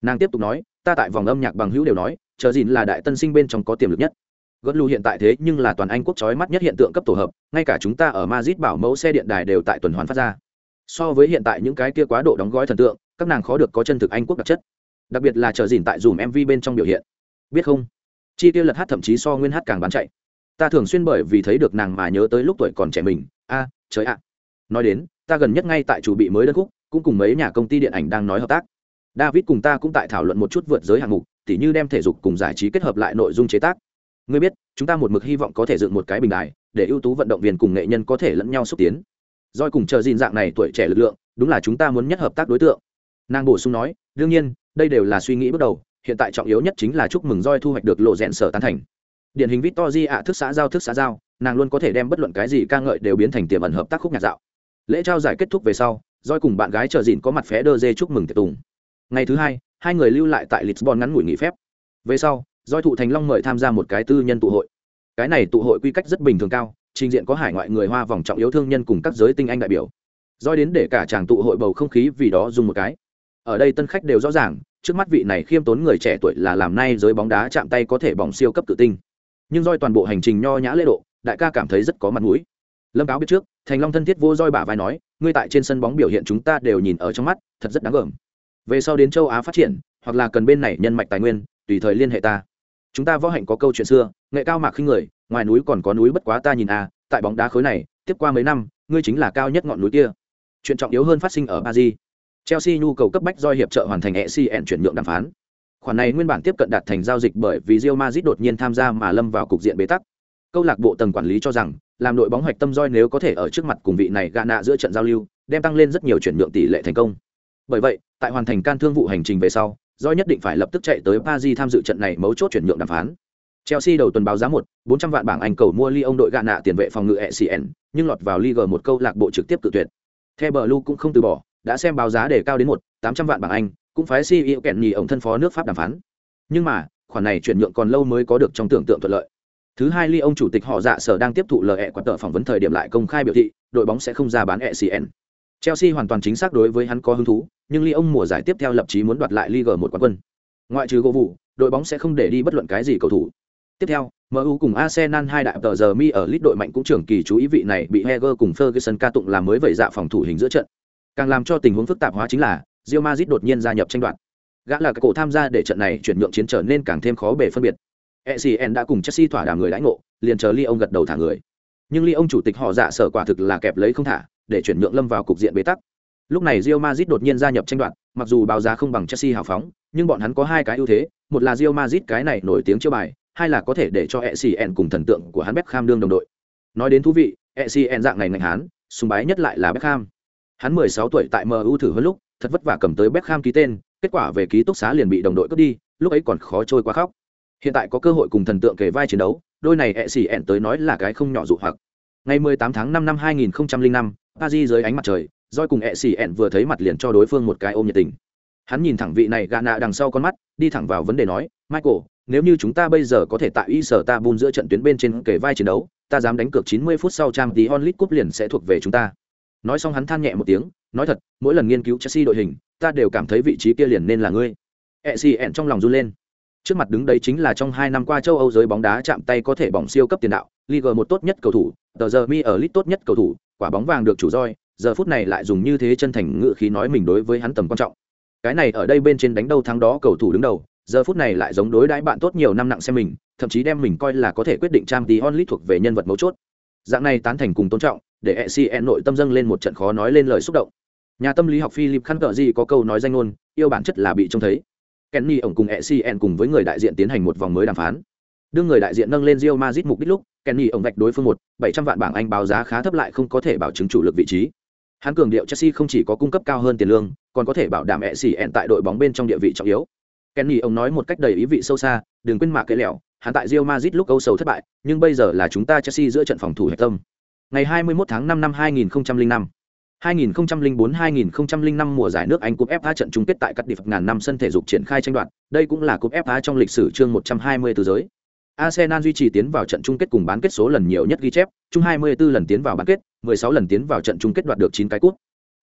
Nàng tiếp tục nói, ta tại vòng âm nhạc bằng hữu đều nói, chờ dìn là đại tân sinh bên trong có tiềm lực nhất. Gớt lưu hiện tại thế nhưng là toàn anh quốc trói mắt nhất hiện tượng cấp tổ hợp, ngay cả chúng ta ở mazit bảo mẫu xe điện đài đều tại tuần hoàn phát ra. So với hiện tại những cái kia quá độ đóng gói thần tượng, các nàng khó được có chân thực anh quốc đặc chất. Đặc biệt là chờ dìn tại dùm mv bên trong biểu hiện biết không? Chi tiêu lật hát thậm chí so nguyên hát càng bán chạy. Ta thường xuyên bởi vì thấy được nàng mà nhớ tới lúc tuổi còn trẻ mình. A, trời ạ. Nói đến, ta gần nhất ngay tại chủ bị mới đơn khúc, cũng cùng mấy nhà công ty điện ảnh đang nói hợp tác. David cùng ta cũng tại thảo luận một chút vượt giới hạng mục, tỉ như đem thể dục cùng giải trí kết hợp lại nội dung chế tác. Ngươi biết, chúng ta một mực hy vọng có thể dựng một cái bình đài, để ưu tú vận động viên cùng nghệ nhân có thể lẫn nhau xúc tiến. Doi cùng chờ gìn dạng này tuổi trẻ lực lượng, đúng là chúng ta muốn nhất hợp tác đối tượng. Nàng bổ sung nói, đương nhiên, đây đều là suy nghĩ bước đầu hiện tại trọng yếu nhất chính là chúc mừng roi thu hoạch được lộ rẽn sở tán thành. Điển hình victor di ạ thức xã giao, thức xã giao, nàng luôn có thể đem bất luận cái gì ca ngợi đều biến thành tiềm ẩn hợp tác khúc nhạc dạo. Lễ trao giải kết thúc về sau roi cùng bạn gái chờ dịn có mặt phé đơ dê chúc mừng tiệc tùng. Ngày thứ hai hai người lưu lại tại lisbon ngắn ngủi nghỉ phép. Về sau roi thụ thành long mời tham gia một cái tư nhân tụ hội. Cái này tụ hội quy cách rất bình thường cao, trình diện có hải ngoại người hoa vòng trọng yếu thương nhân cùng các giới tinh anh đại biểu. Roi đến để cả chàng tụ hội bầu không khí vì đó dùng một cái. Ở đây tân khách đều rõ ràng trước mắt vị này khiêm tốn người trẻ tuổi là làm nay giới bóng đá chạm tay có thể bỏng siêu cấp tự tinh nhưng roi toàn bộ hành trình nho nhã lễ độ, đại ca cảm thấy rất có mặt mũi. Lâm cáo biết trước, thành long thân thiết vô roi bả vai nói, ngươi tại trên sân bóng biểu hiện chúng ta đều nhìn ở trong mắt, thật rất đáng gờm. Về sau đến châu á phát triển, hoặc là cần bên này nhân mạch tài nguyên, tùy thời liên hệ ta. Chúng ta võ hạnh có câu chuyện xưa, nghệ cao mạc khinh người, ngoài núi còn có núi bất quá ta nhìn à tại bóng đá khối này, tiếp qua mấy năm, ngươi chính là cao nhất ngọn núi kia. Chuyện trọng yếu hơn phát sinh ở ba di chelsea nhu cầu cấp bách do hiệp trợ hoàn thành ecn chuyển nhượng đàm phán. Khoản này nguyên bản tiếp cận đạt thành giao dịch bởi vì Real Madrid đột nhiên tham gia mà lâm vào cục diện bế tắc. Câu lạc bộ tầng quản lý cho rằng, làm đội bóng hoạch tâm roi nếu có thể ở trước mặt cùng vị này gạ nạ giữa trận giao lưu, đem tăng lên rất nhiều chuyển nhượng tỷ lệ thành công. Bởi vậy, tại hoàn thành can thương vụ hành trình về sau, roi nhất định phải lập tức chạy tới paris tham dự trận này mấu chốt chuyển nhượng đàm phán. Chelsea đầu tuần báo giá một, bốn trăm vạn bảng anh cầu mua Lyon đội gạ nạ tiền vệ phòng ngự ecn nhưng lọt vào Ligue một câu lạc bộ trực tiếp tự tuyệt. The Blue cũng không từ bỏ đã xem báo giá để cao đến một, tám trăm vạn bảng anh, cũng phái ceo kẹn nhì ổng thân phó nước pháp đàm phán. Nhưng mà, khoản này chuyển nhượng còn lâu mới có được trong tưởng tượng thuận lợi. Thứ hai ly ông chủ tịch họ dạ sở đang tiếp thụ lời e quạt tờ phỏng vấn thời điểm lại công khai biểu thị, đội bóng sẽ không ra bán ecn chelsea hoàn toàn chính xác đối với hắn có hứng thú, nhưng ly ông mùa giải tiếp theo lập chí muốn đoạt lại League một quán quân. Ngoại trừ gỗ vụ, đội bóng sẽ không để đi bất luận cái gì cầu thủ. Tiếp theo MU cùng Arsenal hai đại tờ giờ mi ở lít đội mạnh cũng trưởng kỳ chú ý vị này bị Heger cùng Ferguson ca tụng làm mới vẩy dạ phòng thủ hình giữa trận. Càng làm cho tình huống phức tạp hóa chính là Real Madrid đột nhiên gia nhập tranh đoạt. Gã là cái cổ tham gia để trận này chuyển nhượng chiến trở nên càng thêm khó bề phân biệt. ECN đã cùng Chelsea thỏa đàm người đãi ngộ, liền chờ Lyon gật đầu thả người. Nhưng Lyon chủ tịch họ dạ sở quả thực là kẹp lấy không thả, để chuyển nhượng lâm vào cục diện bế tắc. Lúc này Real Madrid đột nhiên gia nhập tranh đoạt, mặc dù báo giá không bằng Chelsea hào phóng, nhưng bọn hắn có hai cái ưu thế, một là Real Madrid cái này nổi tiếng chiêu bài, hai là có thể để cho ECN cùng thần tượng của hắn Beckham đương đồng đội. Nói đến thú vị, ECN dạng này ngành hán, sùng bái nhất lại là Beckham. Hắn 16 tuổi tại MU thử hơn lúc, thật vất vả cầm tới Beckham ký tên, kết quả về ký túc xá liền bị đồng đội cướp đi, lúc ấy còn khó trôi qua khóc. Hiện tại có cơ hội cùng thần tượng kề vai chiến đấu, đôi này ECN tới nói là cái không nhỏ dụ hoặc. Ngày 18 tháng 5 năm 2005, Paris dưới ánh mặt trời, Joy cùng ECN vừa thấy mặt liền cho đối phương một cái ôm nhiệt tình. Hắn nhìn thẳng vị này Ghana đằng sau con mắt, đi thẳng vào vấn đề nói, "Michael, nếu như chúng ta bây giờ có thể tại y Tabun bun giữa trận tuyến bên trên kể vai chiến đấu ta dám đánh cược 90 phút sau trang tí onlit cup liền sẽ thuộc về chúng ta nói xong hắn than nhẹ một tiếng, nói thật, mỗi lần nghiên cứu chelsea đội hình, ta đều cảm thấy vị trí kia liền nên là ngươi. Ecn trong lòng run lên. Trước mặt đứng đấy chính là trong hai năm qua châu âu giới bóng đá chạm tay có thể bỏng siêu cấp tiền đạo liga một tốt nhất cầu thủ, tờ giờ mi ở lit tốt nhất cầu thủ, quả bóng vàng được chủ roi, giờ phút này lại dùng như thế chân thành ngự khí nói mình đối với hắn tầm quan trọng. Cái này ở đây bên trên đánh đâu thắng đó cầu thủ đứng đầu, giờ phút này lại giống đối đãi bạn tốt nhiều năm nặng xem mình, thậm chí đem mình coi là có thể quyết định trang tí onlit thuộc về nhân vật mấu chốt. Dạng này tán thành cùng tôn trọng để ecn nội tâm dâng lên một trận khó nói lên lời xúc động. Nhà tâm lý học philip khăn cờ gì có câu nói danh ngôn yêu bản chất là bị trông thấy. Kenny ổng cùng ecn cùng với người đại diện tiến hành một vòng mới đàm phán. Đương người đại diện nâng lên Real Madrid mục đích lúc kenny ổng vạch đối phương một bảy trăm vạn bảng anh báo giá khá thấp lại không có thể bảo chứng chủ lực vị trí. Hắn cường điệu chelsea không chỉ có cung cấp cao hơn tiền lương còn có thể bảo đảm ecn tại đội bóng bên trong địa vị trọng yếu. Kenny ông nói một cách đầy ý vị sâu xa, đừng quên mạc cái lẹo, hắn tại Real Madrid lúc câu sầu thất bại, nhưng bây giờ là chúng ta Chelsea giữa trận phòng thủ hệ tâm. Ngày 21 tháng 5 năm 2005, 2004-2005 mùa giải nước Anh cúp FA trận chung kết tại các địa phận ngàn năm sân thể dục triển khai tranh đoạt, đây cũng là cúp FA trong lịch sử chương 120 từ giới. Arsenal duy trì tiến vào trận chung kết cùng bán kết số lần nhiều nhất ghi chép, chung 24 lần tiến vào bán kết, 16 lần tiến vào trận chung kết đoạt được 9 cái cúp.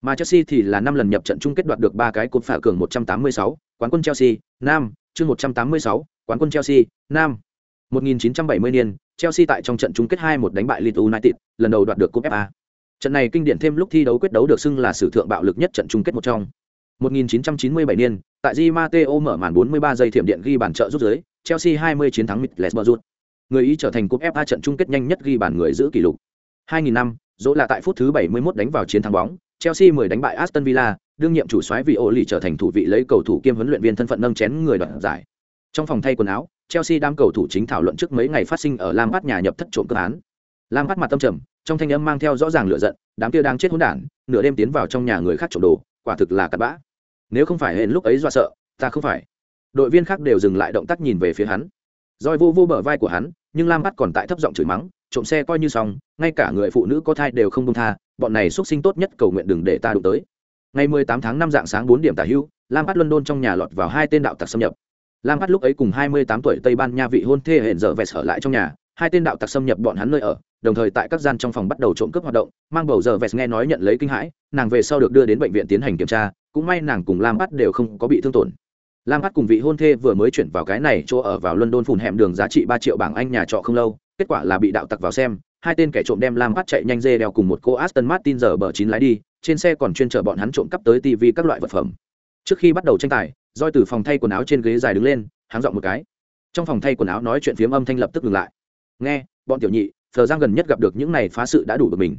Mà Chelsea thì là 5 lần nhập trận chung kết đoạt được 3 cái cúp phả cường 186, quán quân Chelsea, Nam, chương 186, quán quân Chelsea, Nam. 1970 niên, Chelsea tại trong trận chung kết 2-1 đánh bại Leeds United, lần đầu đoạt được cúp FA. Trận này kinh điển thêm lúc thi đấu quyết đấu được xưng là sử thượng bạo lực nhất trận chung kết một trong. 1997 niên, tại Di Matteo mở màn 43 giây thiểm điện ghi bàn trợ rút dưới, Chelsea 20 chiến thắng Middlesbrough. Người Ý trở thành cúp FA trận chung kết nhanh nhất ghi bàn người giữ kỷ lục. 2000 năm, dỗ là tại phút thứ 71 đánh vào chiến thắng bóng, Chelsea 10 đánh bại Aston Villa, đương nhiệm chủ soái vị Oli trở thành thủ vị lấy cầu thủ kiêm huấn luyện viên thân phận nâng chén người đoạt giải trong phòng thay quần áo Chelsea đám cầu thủ chính thảo luận trước mấy ngày phát sinh ở Lam Phát nhà nhập thất trộm cơ án. Lam Phát mặt tâm trầm, trong thanh âm mang theo rõ ràng lửa giận, đám kia đang chết hỗn đản, nửa đêm tiến vào trong nhà người khác trộm đồ, quả thực là cặn bã. Nếu không phải hẹn lúc ấy do sợ, ta không phải. Đội viên khác đều dừng lại động tác nhìn về phía hắn. Rồi vô vô bờ vai của hắn, nhưng Lam Phát còn tại thấp giọng chửi mắng, trộm xe coi như xong, ngay cả người phụ nữ có thai đều không buông tha, bọn này xuất sinh tốt nhất cầu nguyện đừng để ta đụng tới. Ngày 18 tháng 5 dạng sáng 4 điểm tả hữu, Lam Phát London trong nhà lọt vào hai tên đạo tặc xâm nhập lam hát lúc ấy cùng 28 tuổi tây ban nha vị hôn thê hẹn giờ vẹt sở lại trong nhà, hai tên đạo tặc xâm nhập bọn hắn nơi ở, đồng thời tại các gian trong phòng bắt đầu trộm cướp hoạt động, mang bầu giờ vẹt nghe nói nhận lấy kinh hãi, nàng về sau được đưa đến bệnh viện tiến hành kiểm tra, cũng may nàng cùng lam bắt đều không có bị thương tổn. Lam bắt cùng vị hôn thê vừa mới chuyển vào cái này chỗ ở vào london phùn hẻm đường giá trị ba triệu bảng anh nhà trọ không lâu, kết quả là bị đạo tặc vào xem, hai tên kẻ trộm đem lam bắt chạy nhanh dê đeo cùng một cô aston martin giờ bờ chín lái đi, trên xe còn chuyên chở bọn hắn trộm cắp tới tv các loại vật phẩm. Trước khi bắt đầu tranh tài roi từ phòng thay quần áo trên ghế dài đứng lên, háng dọn một cái. Trong phòng thay quần áo nói chuyện phiếm âm thanh lập tức ngừng lại. Nghe, bọn tiểu nhị, thờ giang gần nhất gặp được những này phá sự đã đủ bực mình.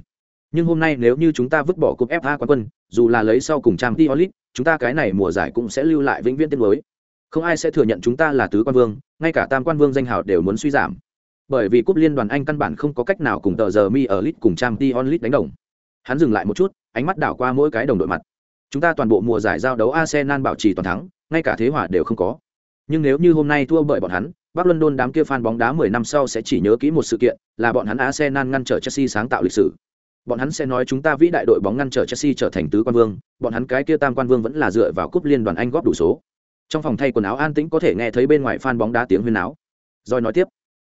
Nhưng hôm nay nếu như chúng ta vứt bỏ cúp fa quán quân, dù là lấy sau cùng trang t olit chúng ta cái này mùa giải cũng sẽ lưu lại vĩnh viễn tiên mới không ai sẽ thừa nhận chúng ta là tứ quan vương, ngay cả tam quan vương danh hào đều muốn suy giảm. Bởi vì cúp liên đoàn anh căn bản không có cách nào cùng tờ giờ mi ở lit cùng trang t onlit đánh đồng. Hắn dừng lại một chút, ánh mắt đảo qua mỗi cái đồng đội mặt. Chúng ta toàn bộ mùa giải giao đấu arsenal bảo trì toàn thắng ngay cả thế hòa đều không có nhưng nếu như hôm nay thua bởi bọn hắn bắc london đám kia fan bóng đá 10 năm sau sẽ chỉ nhớ kỹ một sự kiện là bọn hắn arsenal ngăn trở chelsea sáng tạo lịch sử bọn hắn sẽ nói chúng ta vĩ đại đội bóng ngăn trở chelsea trở thành tứ quan vương bọn hắn cái kia tam quan vương vẫn là dựa vào cúp liên đoàn anh góp đủ số trong phòng thay quần áo an tĩnh có thể nghe thấy bên ngoài fan bóng đá tiếng huyên áo rồi nói tiếp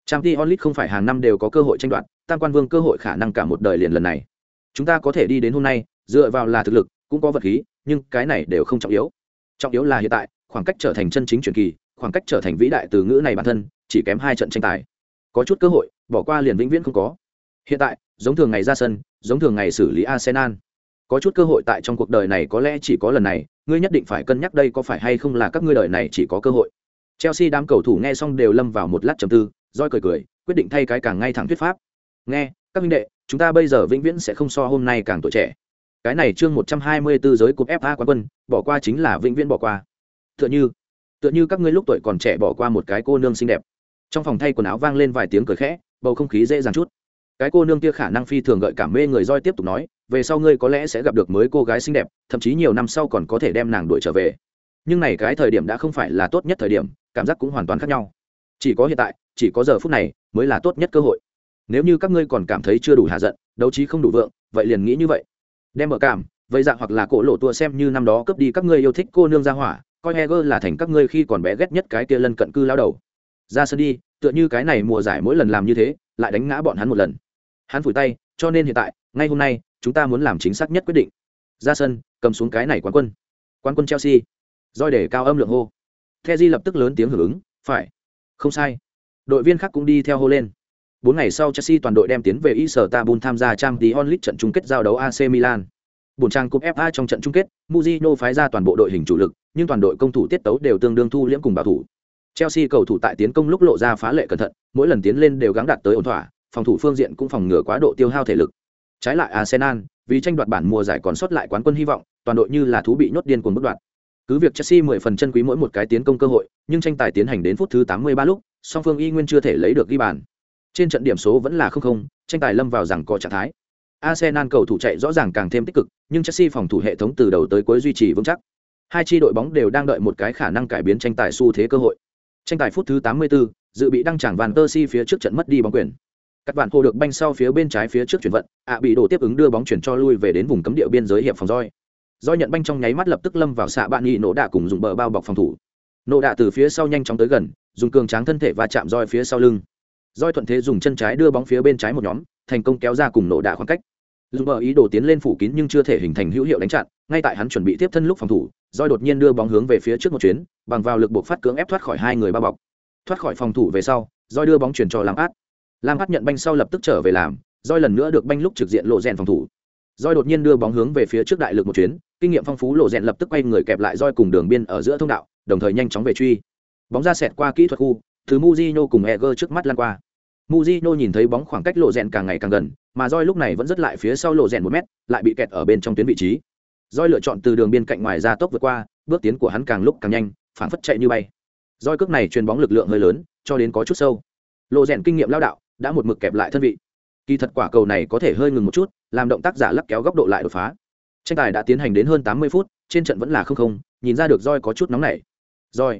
Champions League không phải hàng năm đều có cơ hội tranh đoạt, tam quan vương cơ hội khả năng cả một đời liền lần này. Chúng ta có thể đi đến hôm nay, dựa vào là thực lực, cũng có vật khí, nhưng cái này đều không trọng yếu. Trọng yếu là hiện tại, khoảng cách trở thành chân chính truyền kỳ, khoảng cách trở thành vĩ đại từ ngữ này bản thân chỉ kém hai trận tranh tài. Có chút cơ hội bỏ qua liền vĩnh viễn không có. Hiện tại giống thường ngày ra sân giống thường ngày xử lý arsenal. Có chút cơ hội tại trong cuộc đời này có lẽ chỉ có lần này ngươi nhất định phải cân nhắc đây có phải hay không là các ngươi đời này chỉ có cơ hội. Chelsea đám cầu thủ nghe xong đều lâm vào một lát trầm tư roi cười cười quyết định thay cái càng ngay thẳng thuyết pháp. Nghe các minh đệ chúng ta bây giờ vĩnh viễn sẽ không so hôm nay càng tuổi trẻ cái này chương một trăm hai mươi 124 giới cúp FA quán quân, bỏ qua chính là vĩnh viễn bỏ qua. Tựa như, tựa như các ngươi lúc tuổi còn trẻ bỏ qua một cái cô nương xinh đẹp. Trong phòng thay quần áo vang lên vài tiếng cười khẽ bầu không khí dễ dàng chút. Cái cô nương kia khả năng phi thường gợi cảm mê người roi tiếp tục nói về sau ngươi có lẽ sẽ gặp được mới cô gái xinh đẹp thậm chí nhiều năm sau còn có thể đem nàng đuổi trở về. Nhưng này cái thời điểm đã không phải là tốt nhất thời điểm cảm giác cũng hoàn toàn khác nhau. Chỉ có hiện tại chỉ có giờ phút này mới là tốt nhất cơ hội. Nếu như các ngươi còn cảm thấy chưa đủ hạ giận đấu trí không đủ vượng vậy liền nghĩ như vậy đem mở cảm vậy dạng hoặc là cổ lộ tua xem như năm đó cướp đi các ngươi yêu thích cô nương ra hỏa coi Heger là thành các ngươi khi còn bé ghét nhất cái kia lân cận cư lao đầu. Ra sân đi, tựa như cái này mùa giải mỗi lần làm như thế, lại đánh ngã bọn hắn một lần. Hắn phủi tay, cho nên hiện tại, ngay hôm nay, chúng ta muốn làm chính xác nhất quyết định. Ra sân, cầm xuống cái này quán quân. Quán quân Chelsea. roi để cao âm lượng hô. Kheji lập tức lớn tiếng hưởng ứng, phải. Không sai. Đội viên khác cũng đi theo hô lên. Bốn ngày sau Chelsea toàn đội đem tiến về Istanbul tham gia Champions League trận chung kết giao đấu AC Milan. Buồn trang cúp FA trong trận chung kết, Mourinho phái ra toàn bộ đội hình chủ lực, nhưng toàn đội công thủ tiết tấu đều tương đương thu liễm cùng bảo thủ. Chelsea cầu thủ tại tiến công lúc lộ ra phá lệ cẩn thận, mỗi lần tiến lên đều gắng đạt tới ổn thỏa, phòng thủ phương diện cũng phòng ngừa quá độ tiêu hao thể lực. Trái lại Arsenal, vì tranh đoạt bản mùa giải còn sót lại quán quân hy vọng, toàn đội như là thú bị nhốt điên cuồng bất đoạn. Cứ việc Chelsea 10 phần chân quý mỗi một cái tiến công cơ hội, nhưng tranh tài tiến hành đến phút thứ 83 lúc, song phương y nguyên chưa thể lấy được ghi bàn. Trên trận điểm số vẫn là không không, tranh tài lâm vào rằng có trạng thái. Arsenal cầu thủ chạy rõ ràng càng thêm tích cực, nhưng Chelsea phòng thủ hệ thống từ đầu tới cuối duy trì vững chắc. Hai chi đội bóng đều đang đợi một cái khả năng cải biến tranh tài xu thế cơ hội. Tranh tài phút thứ 84, dự bị đăng tràng Van Persie phía trước trận mất đi bóng quyền. Các bạn hồ được banh sau phía bên trái phía trước chuyển vận, ạ bị đổ tiếp ứng đưa bóng chuyển cho lui về đến vùng cấm địa biên giới hiệp phòng roi. Roi nhận banh trong nháy mắt lập tức lâm vào xạ bạn nhị nổ đạ cùng dùng bờ bao bọc phòng thủ. Nổ đạ từ phía sau nhanh chóng tới gần, dùng cường tráng thân thể và chạm roi phía sau lưng. Roi thuận thế dùng chân trái đưa bóng phía bên trái một nhóm, thành công kéo ra cùng nổ đạ khoảng cách. Dùng bờ ý đồ tiến lên phủ kín nhưng chưa thể hình thành hữu hiệu đánh chặn ngay tại hắn chuẩn bị tiếp thân lúc phòng thủ roi đột nhiên đưa bóng hướng về phía trước một chuyến bằng vào lực buộc phát cưỡng ép thoát khỏi hai người bao bọc. Thoát khỏi phòng thủ về sau roi đưa bóng chuyển cho lam át lam át nhận banh sau lập tức trở về làm roi lần nữa được banh lúc trực diện lộ rèn phòng thủ. Roi đột nhiên đưa bóng hướng về phía trước đại lực một chuyến kinh nghiệm phong phú lộ rèn lập tức quay người kẹp lại roi cùng đường biên ở giữa thông đạo đồng thời nhanh chóng về truy. Bóng ra sệt qua kỹ thuật khu từ Mujino cùng Eger trước mắt lan qua. Mujino nhìn thấy bóng khoảng cách lộ rèn càng ngày càng gần, mà Joy lúc này vẫn rất lại phía sau lộ rèn 1 mét, lại bị kẹt ở bên trong tuyến vị trí. Joy lựa chọn từ đường biên cạnh ngoài ra tốc vượt qua, bước tiến của hắn càng lúc càng nhanh, phản phất chạy như bay. Joy cước này truyền bóng lực lượng hơi lớn, cho đến có chút sâu. Lộ rèn kinh nghiệm lao đạo đã một mực kẹp lại thân vị. Kỳ thật quả cầu này có thể hơi ngừng một chút làm động tác giả lắc kéo góc độ lại đột phá. Tranh tài đã tiến hành đến hơn tám mươi phút trên trận vẫn là không không nhìn ra được roi có chút nóng nảy. Roi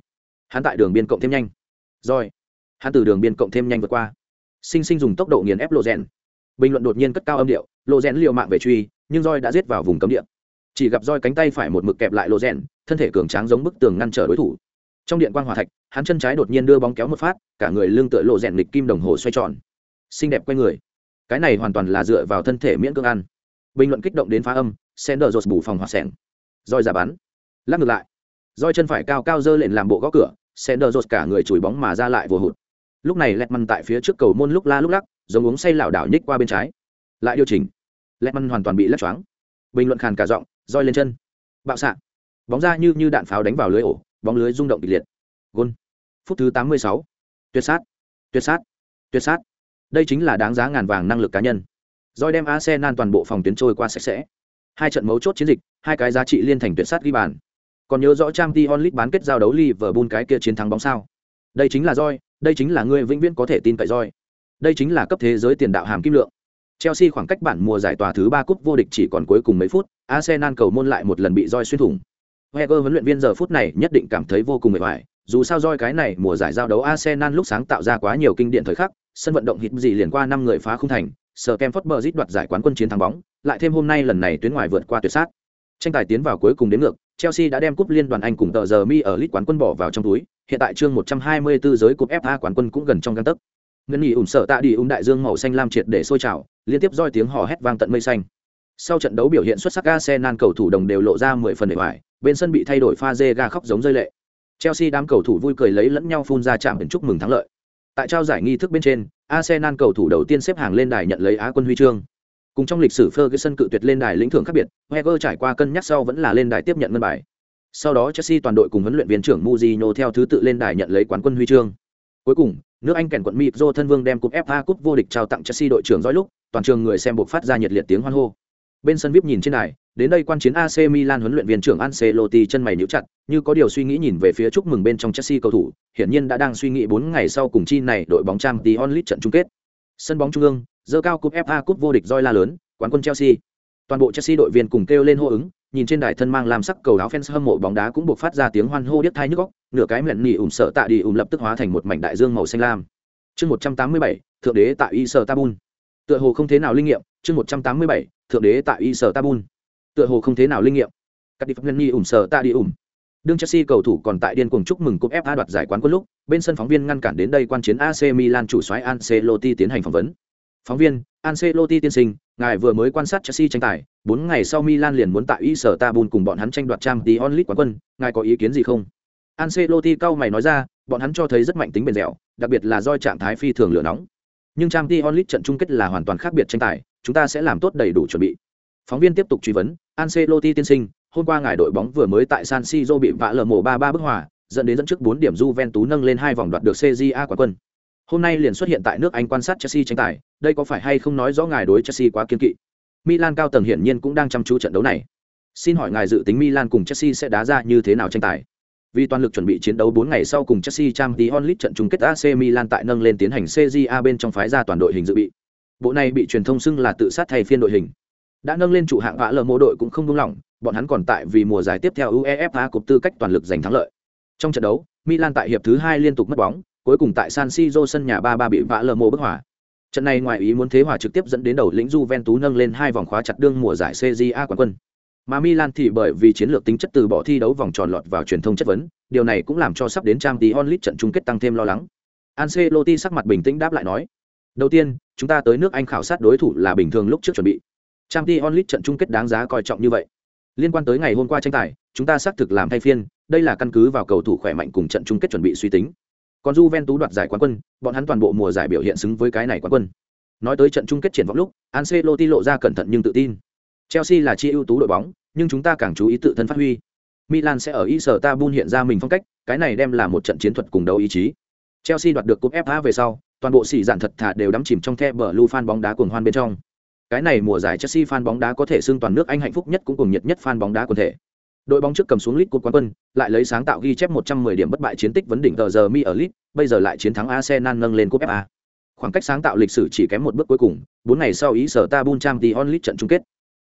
hắn tại đường biên cộng thêm nhanh roi. Hắn từ đường biên cộng thêm nhanh vượt qua. Sinh sinh dùng tốc độ nghiền ép lộ rèn. Bình luận đột nhiên cất cao âm điệu lộ rèn liều mạng về truy, nhưng roi đã giết vào vùng cấm địa. Chỉ gặp roi cánh tay phải một mực kẹp lại lộ rèn, thân thể cường tráng giống bức tường ngăn trở đối thủ. Trong điện quang hòa thạch, hắn chân trái đột nhiên đưa bóng kéo một phát, cả người lưng tựa lộ rèn lịch kim đồng hồ xoay tròn. Xinh đẹp quay người. Cái này hoàn toàn là dựa vào thân thể miễn cưỡng ăn. Bình luận kích động đến phá âm sender rột bù phòng hòa sẻng roi giả bắn. Lắc ngược lại. Roi chân phải cao cao dơ lên làm bộ gõ cửa sender rột cả người chùi bóng mà ra lại vừa hụt. Lúc này lẹt tại phía trước cầu môn lúc la lúc lắc, giống uống say lảo đảo nhích qua bên trái. Lại điều chỉnh. Lẹt hoàn toàn bị lắc choáng. Bình luận khàn cả giọng, roi lên chân. Bạo xạ. Bóng ra như như đạn pháo đánh vào lưới ổ, bóng lưới rung động kịch liệt. Gôn. Phút thứ tám mươi sáu. Tuyệt sát. Tuyệt sát. Tuyệt sát. Đây chính là đáng giá ngàn vàng năng lực cá nhân. Roi đem arsenal toàn bộ phòng tuyến trôi qua sạch sẽ. Hai trận mấu chốt chiến dịch, hai cái giá trị liên thành tuyệt sát ghi bàn còn nhớ rõ trang t onlit bán kết giao đấu liverpool cái kia chiến thắng bóng sao? Đây chính là roi, đây chính là người vĩnh viễn có thể tin cậy roi. Đây chính là cấp thế giới tiền đạo hàm kim lượng. Chelsea khoảng cách bản mùa giải tòa thứ ba cúp vô địch chỉ còn cuối cùng mấy phút, arsenal cầu môn lại một lần bị roi xuyên thủng. Wenger huấn luyện viên giờ phút này nhất định cảm thấy vô cùng mệt mỏi, dù sao roi cái này mùa giải giao đấu arsenal lúc sáng tạo ra quá nhiều kinh điển thời khắc, sân vận động hít gì liền qua năm người phá không thành sở kem đoạt giải quán quân chiến thắng bóng, lại thêm hôm nay lần này tuyến ngoài vượt qua tuyệt sát. Tranh tài tiến vào cuối cùng đến ngược chelsea đã đem cúp liên đoàn anh cùng tờ giờ mi ở lít quán quân bỏ vào trong túi. Hiện tại chương 124 giới cúp fa quán quân cũng gần trong gang tấc. Ngân nghỉ ủn sợ tạ đi ủng đại dương màu xanh lam triệt để sôi trào, liên tiếp roi tiếng hò hét vang tận mây xanh. Sau trận đấu biểu hiện xuất sắc, arsenal cầu thủ đồng đều lộ ra mười phần để hoài bên sân bị thay đổi pha dê ga khóc giống rơi lệ. Chelsea đám cầu thủ vui cười lấy lẫn nhau phun ra chạm biển chúc mừng thắng lợi. Tại trao giải nghi thức bên trên, arsenal cầu thủ đầu tiên xếp hàng lên đài nhận lấy á quân huy chương cùng trong lịch sử ferguson cự tuyệt lên đài lĩnh thưởng khác biệt heger trải qua cân nhắc sau vẫn là lên đài tiếp nhận ngân bài. Sau đó chelsea toàn đội cùng huấn luyện viên trưởng muzino theo thứ tự lên đài nhận lấy quán quân huy chương. Cuối cùng nước anh kèn quận mịp do thân vương đem cúp fa cúp vô địch trao tặng chelsea đội trưởng dõi lúc toàn trường người xem buộc phát ra nhiệt liệt tiếng hoan hô. Bên sân vip nhìn trên đài đến đây quan chiến AC Milan huấn luyện viên trưởng Ancelotti chân mày nhíu chặt, như có điều suy nghĩ nhìn về phía chúc mừng bên trong Chelsea cầu thủ, hiển nhiên đã đang suy nghĩ 4 ngày sau cùng chi này đội bóng trang Champions League trận chung kết. Sân bóng trung ương, dơ cao cúp FA cúp vô địch roi la lớn, quán quân Chelsea. Toàn bộ Chelsea đội viên cùng kêu lên hô ứng, nhìn trên đài thân mang làm sắc cầu áo fans hâm mộ bóng đá cũng buộc phát ra tiếng hoan hô điếc tai nhức óc, nửa cái miệng nỉ ủm sợ tạ đi ủm lập tức hóa thành một mảnh đại dương màu xanh lam. Chương 187, thượng đế tại Istanbul. Tựa hồ không thế nào linh nghiệm, chương 187, thượng đế tại Istanbul tựa hồ không thế nào linh nghiệm các đi pháp nhân ủm sợ tạ đi ủm. đương chelsea cầu thủ còn tại điên cuồng chúc mừng cúp fa đoạt giải quán quân lúc bên sân phóng viên ngăn cản đến đây quan chiến ac milan chủ soái ancelotti tiến hành phỏng vấn phóng viên ancelotti tiên sinh ngài vừa mới quan sát chelsea tranh tài bốn ngày sau milan liền muốn tại istanbul cùng bọn hắn tranh đoạt Champions League quán quân ngài có ý kiến gì không? Ancelotti cau mày nói ra bọn hắn cho thấy rất mạnh tính bền dẻo đặc biệt là do trạng thái phi thường lửa nóng. Nhưng Champions League trận chung kết là hoàn toàn khác biệt tranh tài chúng ta sẽ làm tốt đầy đủ chuẩn bị. Phóng viên tiếp tục truy vấn Ancelotti tiên sinh, hôm qua ngài đội bóng vừa mới tại San Siro bị vạ lở mổ 3-3 bức hòa, dẫn đến dẫn trước 4 điểm Juventus nâng lên hai vòng đoạt được CJA quán quân. Hôm nay liền xuất hiện tại nước Anh quan sát Chelsea tranh tài, đây có phải hay không nói rõ ngài đối Chelsea quá kiên kỵ? Milan cao tầng hiển nhiên cũng đang chăm chú trận đấu này. Xin hỏi ngài dự tính Milan cùng Chelsea sẽ đá ra như thế nào tranh tài? Vì toàn lực chuẩn bị chiến đấu 4 ngày sau cùng Chelsea Champions League trận chung kết AC Milan tại nâng lên tiến hành CJA bên trong phái ra toàn đội hình dự bị. Bộ này bị truyền thông xưng là tự sát thay phiên đội hình đã nâng lên chủ hạng vã lờ mô đội cũng không buông lỏng bọn hắn còn tại vì mùa giải tiếp theo uefa cục tư cách toàn lực giành thắng lợi trong trận đấu milan tại hiệp thứ hai liên tục mất bóng cuối cùng tại san siro sân nhà ba ba bị vã lờ mồ bức hỏa trận này ngoài ý muốn thế hòa trực tiếp dẫn đến đầu lĩnh Juventus nâng lên hai vòng khóa chặt đương mùa giải Serie A quán quân. Mà Milan thì bởi vì chiến lược tính chất từ bỏ thi đấu vòng tròn lọt vào truyền thông chất vấn, điều này cũng làm cho sắp đến Champions League trận chung kết tăng thêm lo lắng. Ancelotti sắc mặt bình tĩnh đáp lại nói: "Đầu tiên, chúng ta tới nước Anh khảo sát đối thủ là bình thường lúc trước chuẩn bị. Trang Ti trận chung kết đáng giá coi trọng như vậy. Liên quan tới ngày hôm qua tranh tài, chúng ta xác thực làm thay phiên, đây là căn cứ vào cầu thủ khỏe mạnh cùng trận chung kết chuẩn bị suy tính. Còn Juventus đoạt giải quán quân, bọn hắn toàn bộ mùa giải biểu hiện xứng với cái này quán quân. Nói tới trận chung kết triển vọng lúc, Ancelotti lộ ra cẩn thận nhưng tự tin. Chelsea là chi ưu tú đội bóng, nhưng chúng ta càng chú ý tự thân phát huy. Milan sẽ ở Istanbul hiện ra mình phong cách, cái này đem là một trận chiến thuật cùng đấu ý chí. Chelsea đoạt được cúp FA về sau, toàn bộ sĩ giản thật thà đều đắm chìm trong the bờ lưu fan bóng đá cuồng hoan bên trong. Cái này mùa giải Chelsea fan bóng đá có thể xưng toàn nước Anh hạnh phúc nhất cũng cùng nhiệt nhất fan bóng đá quần thể đội bóng trước cầm xuống League cột quán quân, lại lấy sáng tạo ghi chép 110 điểm bất bại chiến tích vấn đỉnh tờ giờ mi ở League. bây giờ lại chiến thắng arsenal nâng lên cúp fa khoảng cách sáng tạo lịch sử chỉ kém một bước cuối cùng, bốn ngày sau ý sở tabun trang League trận chung kết.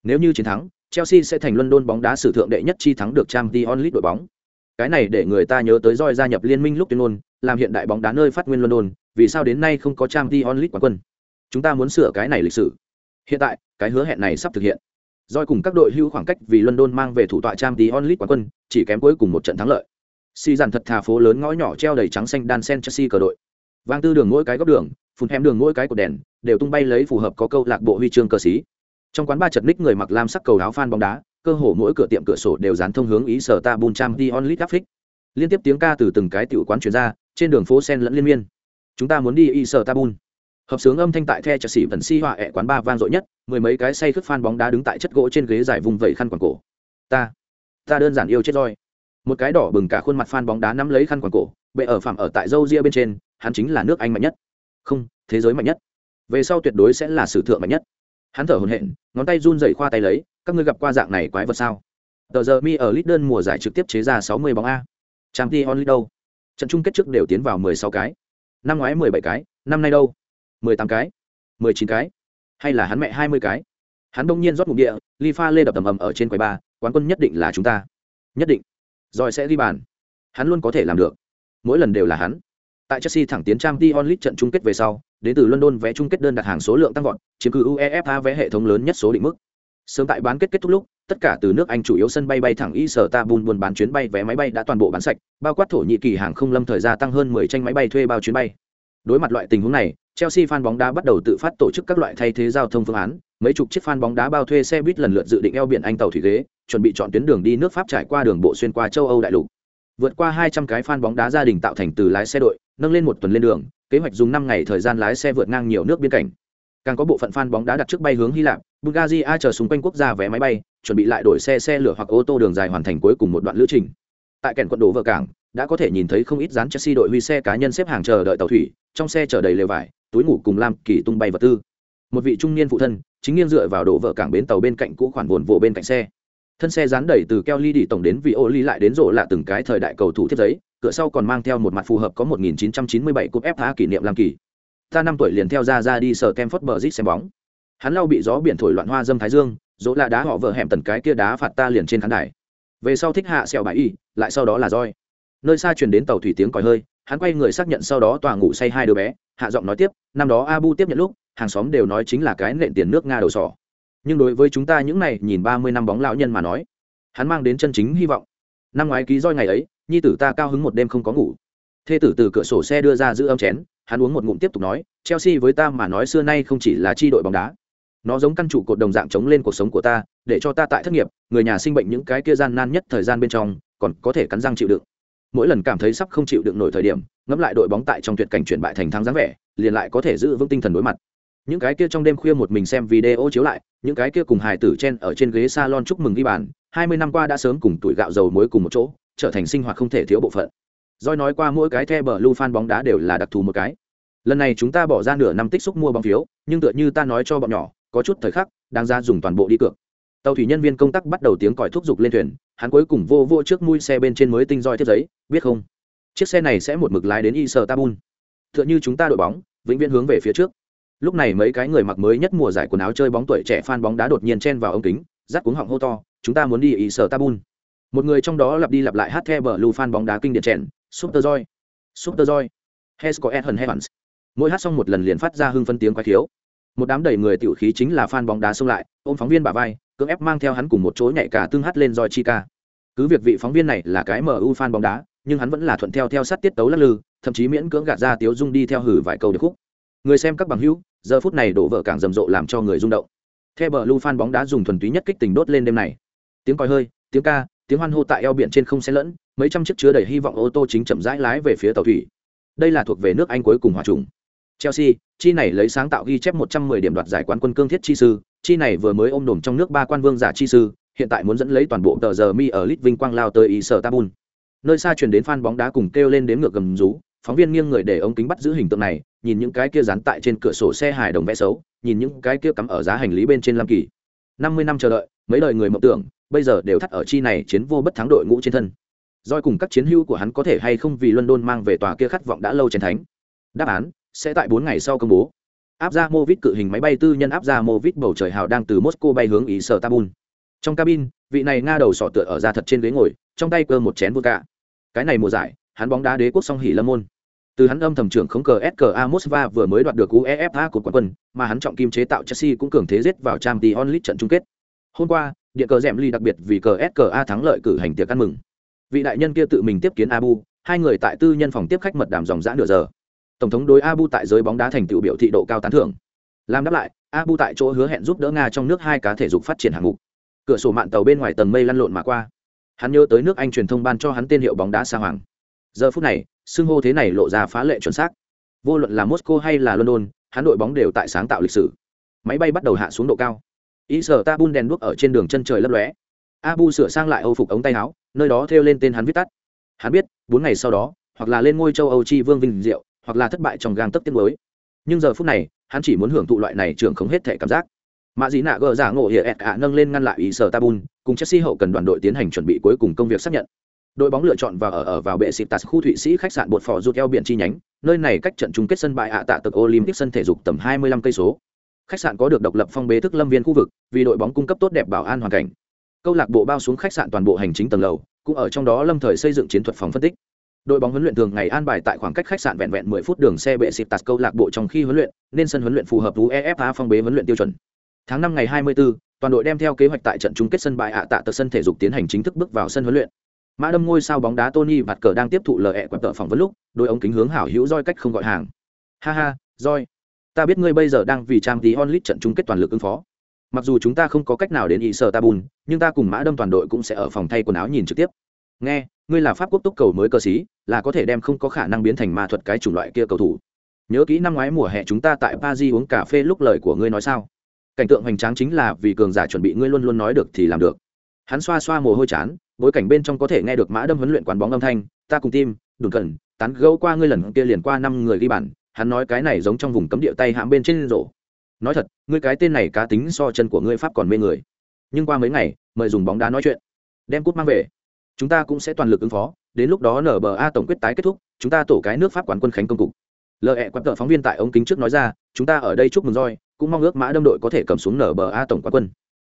Nếu như chiến thắng, chelsea sẽ thành london bóng đá sử thượng đệ nhất chi thắng được trang t đội bóng. Cái này để người ta nhớ tới roi gia nhập liên minh lúc tuyên ngôn, làm hiện đại bóng đá nơi phát nguyên london, vì sao đến nay không có trang t onlit quán quân? Chúng ta muốn sửa cái này lịch sử. Hiện tại, cái hứa hẹn này sắp thực hiện. Doi cùng các đội hưu khoảng cách vì London mang về thủ tọa trang tí onlit quán quân, chỉ kém cuối cùng một trận thắng lợi. Si dàn thật thà phố lớn ngõ nhỏ treo đầy trắng xanh đan sen Chelsea cờ đội. Vang tư đường mỗi cái góc đường, phun hẻm đường mỗi cái cột đèn, đều tung bay lấy phù hợp có câu lạc bộ huy chương cờ xí. Trong quán ba chật ních người mặc lam sắc cầu áo fan bóng đá, cơ hồ mỗi cửa tiệm cửa sổ đều dán thông hướng ý sở ta bun trang tí onlit Afric. Liên tiếp tiếng ca từ từng cái tiểu quán truyền ra, trên đường phố sen lẫn liên miên. Chúng ta muốn đi ý sở ta bun hợp sướng âm thanh tại the chelsea vẫn si họa ẹ quán ba vang dội nhất, mười mấy cái say khướt phan bóng đá đứng tại chất gỗ trên ghế dài vùng vẩy khăn quàng cổ. Ta ta đơn giản yêu chết roi. Một cái đỏ bừng cả khuôn mặt phan bóng đá nắm lấy khăn quàng cổ, bệ ở phạm ở tại dâu ria bên trên, hắn chính là nước anh mạnh nhất. Không, thế giới mạnh nhất. Về sau tuyệt đối sẽ là sử thượng mạnh nhất. Hắn thở hồn hện ngón tay run dậy khoa tay lấy, các ngươi gặp qua dạng này quái vật sao? Tờ giờ mi ở lít đơn mùa giải trực tiếp chế ra sáu mươi bóng a. Trang t onlit đâu? Trận chung kết trước đều tiến vào mười sáu cái. Năm ngoái mười bảy cái, năm nay đâu? Mười tám cái, mười chín cái, hay là hắn mẹ hai mươi cái? Hắn đông nhiên rót mục địa, ly pha lê đập tầm ầm ở trên quầy ba quán quân nhất định là chúng ta. Nhất định. Rồi sẽ ghi bàn. Hắn luôn có thể làm được. Mỗi lần đều là hắn. Tại chelsea thẳng tiến trang t onlit trận chung kết về sau, đến từ london vé chung kết đơn đặt hàng số lượng tăng vọt, chiếm cứ uefa vé hệ thống lớn nhất số định mức. Sớm tại bán kết kết thúc lúc, tất cả từ nước anh chủ yếu sân bay bay thẳng y sở ta buôn buôn bán chuyến bay vé máy bay đã toàn bộ bán sạch, bao quát thổ nhĩ kỳ hàng không lâm thời gia tăng hơn 10 tranh máy bay thuê bao chuyến bay. Đối mặt loại tình huống này Chelsea fan bóng đá bắt đầu tự phát tổ chức các loại thay thế giao thông phương án, mấy chục chiếc fan bóng đá bao thuê xe buýt lần lượt dự định eo biển Anh tàu thủy ghế, chuẩn bị chọn tuyến đường đi nước Pháp trải qua đường bộ xuyên qua châu Âu đại lục. Vượt qua 200 cái fan bóng đá gia đình tạo thành từ lái xe đội, nâng lên một tuần lên đường, kế hoạch dùng 5 ngày thời gian lái xe vượt ngang nhiều nước biên cảnh. Càng có bộ phận fan bóng đá đặt trước bay hướng Hy Lạp, Bulgaria chờ xung quanh quốc gia vé máy bay, chuẩn bị lại đổi xe xe lửa hoặc ô tô đường dài hoàn thành cuối cùng một đoạn lữ trình. Tại kèn quận đổ vợ cảng, đã có thể nhìn thấy không ít dán Chelsea đội huy xe cá nhân xếp hàng chờ đợi tàu thủy, trong xe chở đầy lều vải, túi ngủ cùng lam kỳ tung bay vật tư. Một vị trung niên phụ thân, chính nghiêng dựa vào đổ vợ cảng bến tàu bên cạnh cũ khoản vồn vộ bên cạnh xe. Thân xe dán đẩy từ keo ly đi tổng đến vị ô ly lại đến rộ lạ từng cái thời đại cầu thủ thiết giấy, cửa sau còn mang theo một mặt phù hợp có 1997 cúp FA kỷ niệm lam kỳ. Ta năm tuổi liền theo ra ra đi sở kem phất bờ rít xem bóng. Hắn lau bị gió biển thổi loạn hoa dâm thái dương dỗ là đá họ vợ hẻm tần cái kia đá phạt ta liền trên khán đài. Về sau thích hạ xẹo bãi y, lại sau đó là roi. Nơi xa truyền đến tàu thủy tiếng còi hơi, hắn quay người xác nhận sau đó tòa ngủ say hai đứa bé hạ giọng nói tiếp, năm đó abu tiếp nhận lúc, hàng xóm đều nói chính là cái nện tiền nước nga đầu sỏ. Nhưng đối với chúng ta những này, nhìn ba mươi năm bóng lão nhân mà nói, hắn mang đến chân chính hy vọng. Năm ngoái ký roi ngày ấy, nhi tử ta cao hứng một đêm không có ngủ. Thê tử từ cửa sổ xe đưa ra giữ âm chén, hắn uống một ngụm tiếp tục nói, chelsea với ta mà nói xưa nay không chỉ là chi đội bóng đá. Nó giống căn trụ cột đồng dạng chống lên cuộc sống của ta, để cho ta tại thất nghiệp, người nhà sinh bệnh những cái kia gian nan nhất thời gian bên trong, còn có thể cắn răng chịu đựng mỗi lần cảm thấy sắp không chịu đựng nổi thời điểm, ngẫm lại đội bóng tại trong tuyệt cảnh chuyển bại thành thắng dáng vẻ, liền lại có thể giữ vững tinh thần đối mặt. Những cái kia trong đêm khuya một mình xem video chiếu lại, những cái kia cùng hài tử chen ở trên ghế salon chúc mừng ghi bàn, hai mươi năm qua đã sớm cùng tuổi gạo dầu muối cùng một chỗ, trở thành sinh hoạt không thể thiếu bộ phận. Doi nói qua mỗi cái the bờ lưu fan bóng đá đều là đặc thù một cái. Lần này chúng ta bỏ ra nửa năm tích xúc mua bóng phiếu, nhưng tựa như ta nói cho bọn nhỏ, có chút thời khắc đang ra dùng toàn bộ đi cược. Tàu thủy nhân viên công tác bắt đầu tiếng còi thúc giục lên thuyền hắn cuối cùng vô vô trước mui xe bên trên mới tinh roi tiếp giấy, biết không? Chiếc xe này sẽ một mực lái đến y sơ tabun t h ư ợ n h ư chúng ta đội bóng, vĩnh viễn hướng về phía trước. Lúc này mấy cái người mặc mới nhất mùa giải quần áo chơi bóng tuổi trẻ phan bóng đá đột nhiên chen vào ống kính rát cuống họng hô to, chúng ta muốn đi y sơ tabun một người trong đó lặp đi lặp lại hát the bờ lu phan bóng đá kinh điện chèn, super joy super joy hesco edhon heavens mỗi hát xong một lần liền phát ra hưng phân tiếng quái thiếu. một đám đầy người tiểu khí chính là fan bóng đá xông lại, ôm phóng viên bà vai cưỡng ép mang theo hắn cùng một chỗ nhảy cả tương hát lên roi chi ca. Cứ việc vị phóng viên này là cái mu fan bóng đá, nhưng hắn vẫn là thuận theo theo sát tiết tấu lắc lư, thậm chí miễn cưỡng gạt ra tiếu dung đi theo hử vài câu được khúc. Người xem các bằng hữu, giờ phút này đổ vỡ càng rầm rộ làm cho người rung động. Theo bờ lu fan bóng đá dùng thuần túy nhất kích tình đốt lên đêm này. Tiếng còi hơi, tiếng ca, tiếng hoan hô tại eo biển trên không xen lẫn, mấy trăm chiếc chứa đầy hy vọng ô tô chính chậm rãi lái về phía tàu thủy. Đây là thuộc về nước anh cuối cùng hòa trùng. Chelsea, chi này lấy sáng tạo ghi chép 110 điểm đoạt giải quán quân cương thiết chi sư chi này vừa mới ôm đồm trong nước ba quan vương giả chi sư, hiện tại muốn dẫn lấy toàn bộ tờ giờ mi ở lit vinh quang lao tới ý sở tabun. Nơi xa truyền đến phan bóng đá cùng kêu lên đến ngược gầm rú, phóng viên nghiêng người để ống kính bắt giữ hình tượng này, nhìn những cái kia dán tại trên cửa sổ xe hài đồng vẽ xấu, nhìn những cái kia cắm ở giá hành lý bên trên lam kỳ. Năm mươi năm chờ đợi, mấy đời người mộng tưởng, bây giờ đều thắt ở chi này chiến vô bất thắng đội ngũ trên thân. Doi cùng các chiến hữu của hắn có thể hay không vì london mang về tòa kia khát vọng đã lâu chiến thánh. Đáp án, sẽ tại bốn ngày sau công bố áp ra mô vít cự hình máy bay tư nhân áp ra mô vít bầu trời hào đang từ moscow bay hướng ý sở tabun. Trong cabin, vị này nga đầu sỏ tựa ở ra thật trên ghế ngồi, trong tay cơ một chén vodka. Cái này mùa giải, hắn bóng đá đế quốc song hỉ lâm môn. Từ hắn âm thầm trưởng khống cờ ska mosva vừa mới đoạt được uefa của quán quân, mà hắn trọng kim chế tạo chelsea cũng cường thế giết vào trang League trận chung kết. Hôm qua điện cờ rèm ly đặc biệt vì cờ ska thắng lợi cử hành tiệc ăn mừng. Vị đại nhân kia tự mình tiếp kiến abu, hai người tại tư nhân phòng tiếp khách mật đàm dòng dã nửa giờ tổng thống đối abu tại giới bóng đá thành tựu biểu thị độ cao tán thưởng. Làm đáp lại, abu tại chỗ hứa hẹn giúp đỡ nga trong nước hai cá thể dục phát triển hạng mục. Cửa sổ mạng tàu bên ngoài tầng mây lăn lộn mà qua. Hắn nhớ tới nước anh truyền thông ban cho hắn tên hiệu bóng đá sa hoàng. Giờ phút này, xưng hô thế này lộ ra phá lệ chuẩn xác. Vô luận là moscow hay là london, hắn đội bóng đều tại sáng tạo lịch sử. Máy bay bắt đầu hạ xuống độ cao. Ý sở ta bun đèn đuốc ở trên đường chân trời lấp lóe. Abu sửa sang lại âu phục ống tay áo, nơi đó thêu lên tên hắn viết tắt. Hắn biết, bốn ngày sau đó, hoặc là lên ngôi châu âu chi vương vinh diệu hoặc là thất bại trong gang tấc tiết mới. Nhưng giờ phút này, hắn chỉ muốn hưởng thụ loại này trưởng không hết thể cảm giác. Mạ dị nạ gờ giả ngộ hiệa ẹt ạ nâng lên ngăn lại ý sở tabun, cùng chelsea hậu cần đoàn đội tiến hành chuẩn bị cuối cùng công việc xác nhận. Đội bóng lựa chọn và ở ở vào bệ xịp tạt khu thụy sĩ khách sạn bột phò rút eo biển chi nhánh, nơi này cách trận chung kết sân bãi ạ tạ tực olympic sân thể dục tầm 25 cây số. Khách sạn có được độc lập phong bế thức lâm viên khu vực, vì đội bóng cung cấp tốt đẹp bảo an hoàn cảnh. Câu lạc bộ bao xuống khách sạn toàn bộ hành chính tầng lầu, cũng ở trong đó lâm thời xây dựng chiến thuật phòng phân tích đội bóng huấn luyện thường ngày an bài tại khoảng cách khách sạn vẹn vẹn 10 phút đường xe bệ xịt tạt câu lạc bộ trong khi huấn luyện nên sân huấn luyện phù hợp uefa phong bế huấn luyện tiêu chuẩn. Tháng năm ngày 24, toàn đội đem theo kế hoạch tại trận chung kết sân bãi ạ tạ tờ sân thể dục tiến hành chính thức bước vào sân huấn luyện. Mã đâm ngôi sao bóng đá tony vạt cờ đang tiếp thụ lời ẹ quẹp tợ phỏng vấn lúc đôi ống kính hướng hảo hữu roi cách không gọi hàng. Ha ha roi. Ta biết ngươi bây giờ đang vì trang tí onlit trận chung kết toàn lực ứng phó. Mặc dù chúng ta không có cách nào đến ý sở tabun nhưng ta cùng mã đâm toàn đội cũng sẽ ở phòng thay quần áo nhìn trực tiếp nghe ngươi là pháp quốc túc cầu mới cơ sĩ là có thể đem không có khả năng biến thành ma thuật cái chủng loại kia cầu thủ. Nhớ kỹ năm ngoái mùa hè chúng ta tại paris uống cà phê lúc lời của ngươi nói sao? Cảnh tượng hoành tráng chính là vì cường giả chuẩn bị ngươi luôn luôn nói được thì làm được. Hắn xoa xoa mồ hôi chán bối cảnh bên trong có thể nghe được mã đâm huấn luyện quán bóng âm thanh ta cùng tim đùn cẩn, tán gẫu qua ngươi lần kia liền qua năm người ghi bàn. Hắn nói cái này giống trong vùng cấm địa tay hãm bên trên rổ. Nói thật ngươi cái tên này cá tính so chân của ngươi pháp còn mê người. Nhưng qua mấy ngày mời dùng bóng đá nói chuyện. Đem cút mang về chúng ta cũng sẽ toàn lực ứng phó, đến lúc đó nba tổng quyết tái kết thúc, chúng ta tổ cái nước pháp quán quân khánh công cục. Lờ hẹ quặn tợ phóng viên tại ống kính trước nói ra, chúng ta ở đây chúc mừng roi, cũng mong ước mã đâm đội có thể cầm xuống nba tổng quán quân.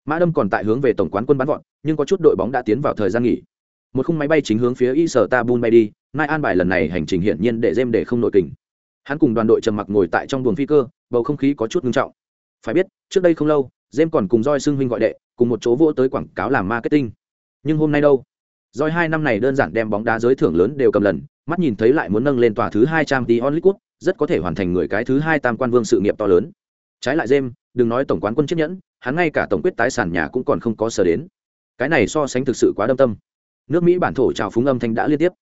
Mã đâm còn tại hướng về tổng quán quân bắn gọn nhưng có chút đội bóng đã tiến vào thời gian nghỉ. Một khung máy bay chính hướng phía y tabun bay đi, nai an bài lần này hành trình hiển nhiên để dêm để không nội kình. Hắn cùng đoàn đội trầm mặc ngồi tại trong buồng phi cơ, bầu không khí có chút ngưng trọng. Phải biết, trước đây không lâu dêm còn cùng roi xưng huynh gọi đệ, cùng một chỗ vỗ tới quảng cáo làm marketing. Nhưng hôm nay đâu? Rồi hai năm này đơn giản đem bóng đá giới thưởng lớn đều cầm lần mắt nhìn thấy lại muốn nâng lên tòa thứ hai trang tí onlit rất có thể hoàn thành người cái thứ hai tam quan vương sự nghiệp to lớn. Trái lại James, đừng nói tổng quán quân chiếc nhẫn hắn ngay cả tổng quyết tái sản nhà cũng còn không có sở đến. Cái này so sánh thực sự quá đâm tâm. Nước mỹ bản thổ trào phúng âm thanh đã liên tiếp.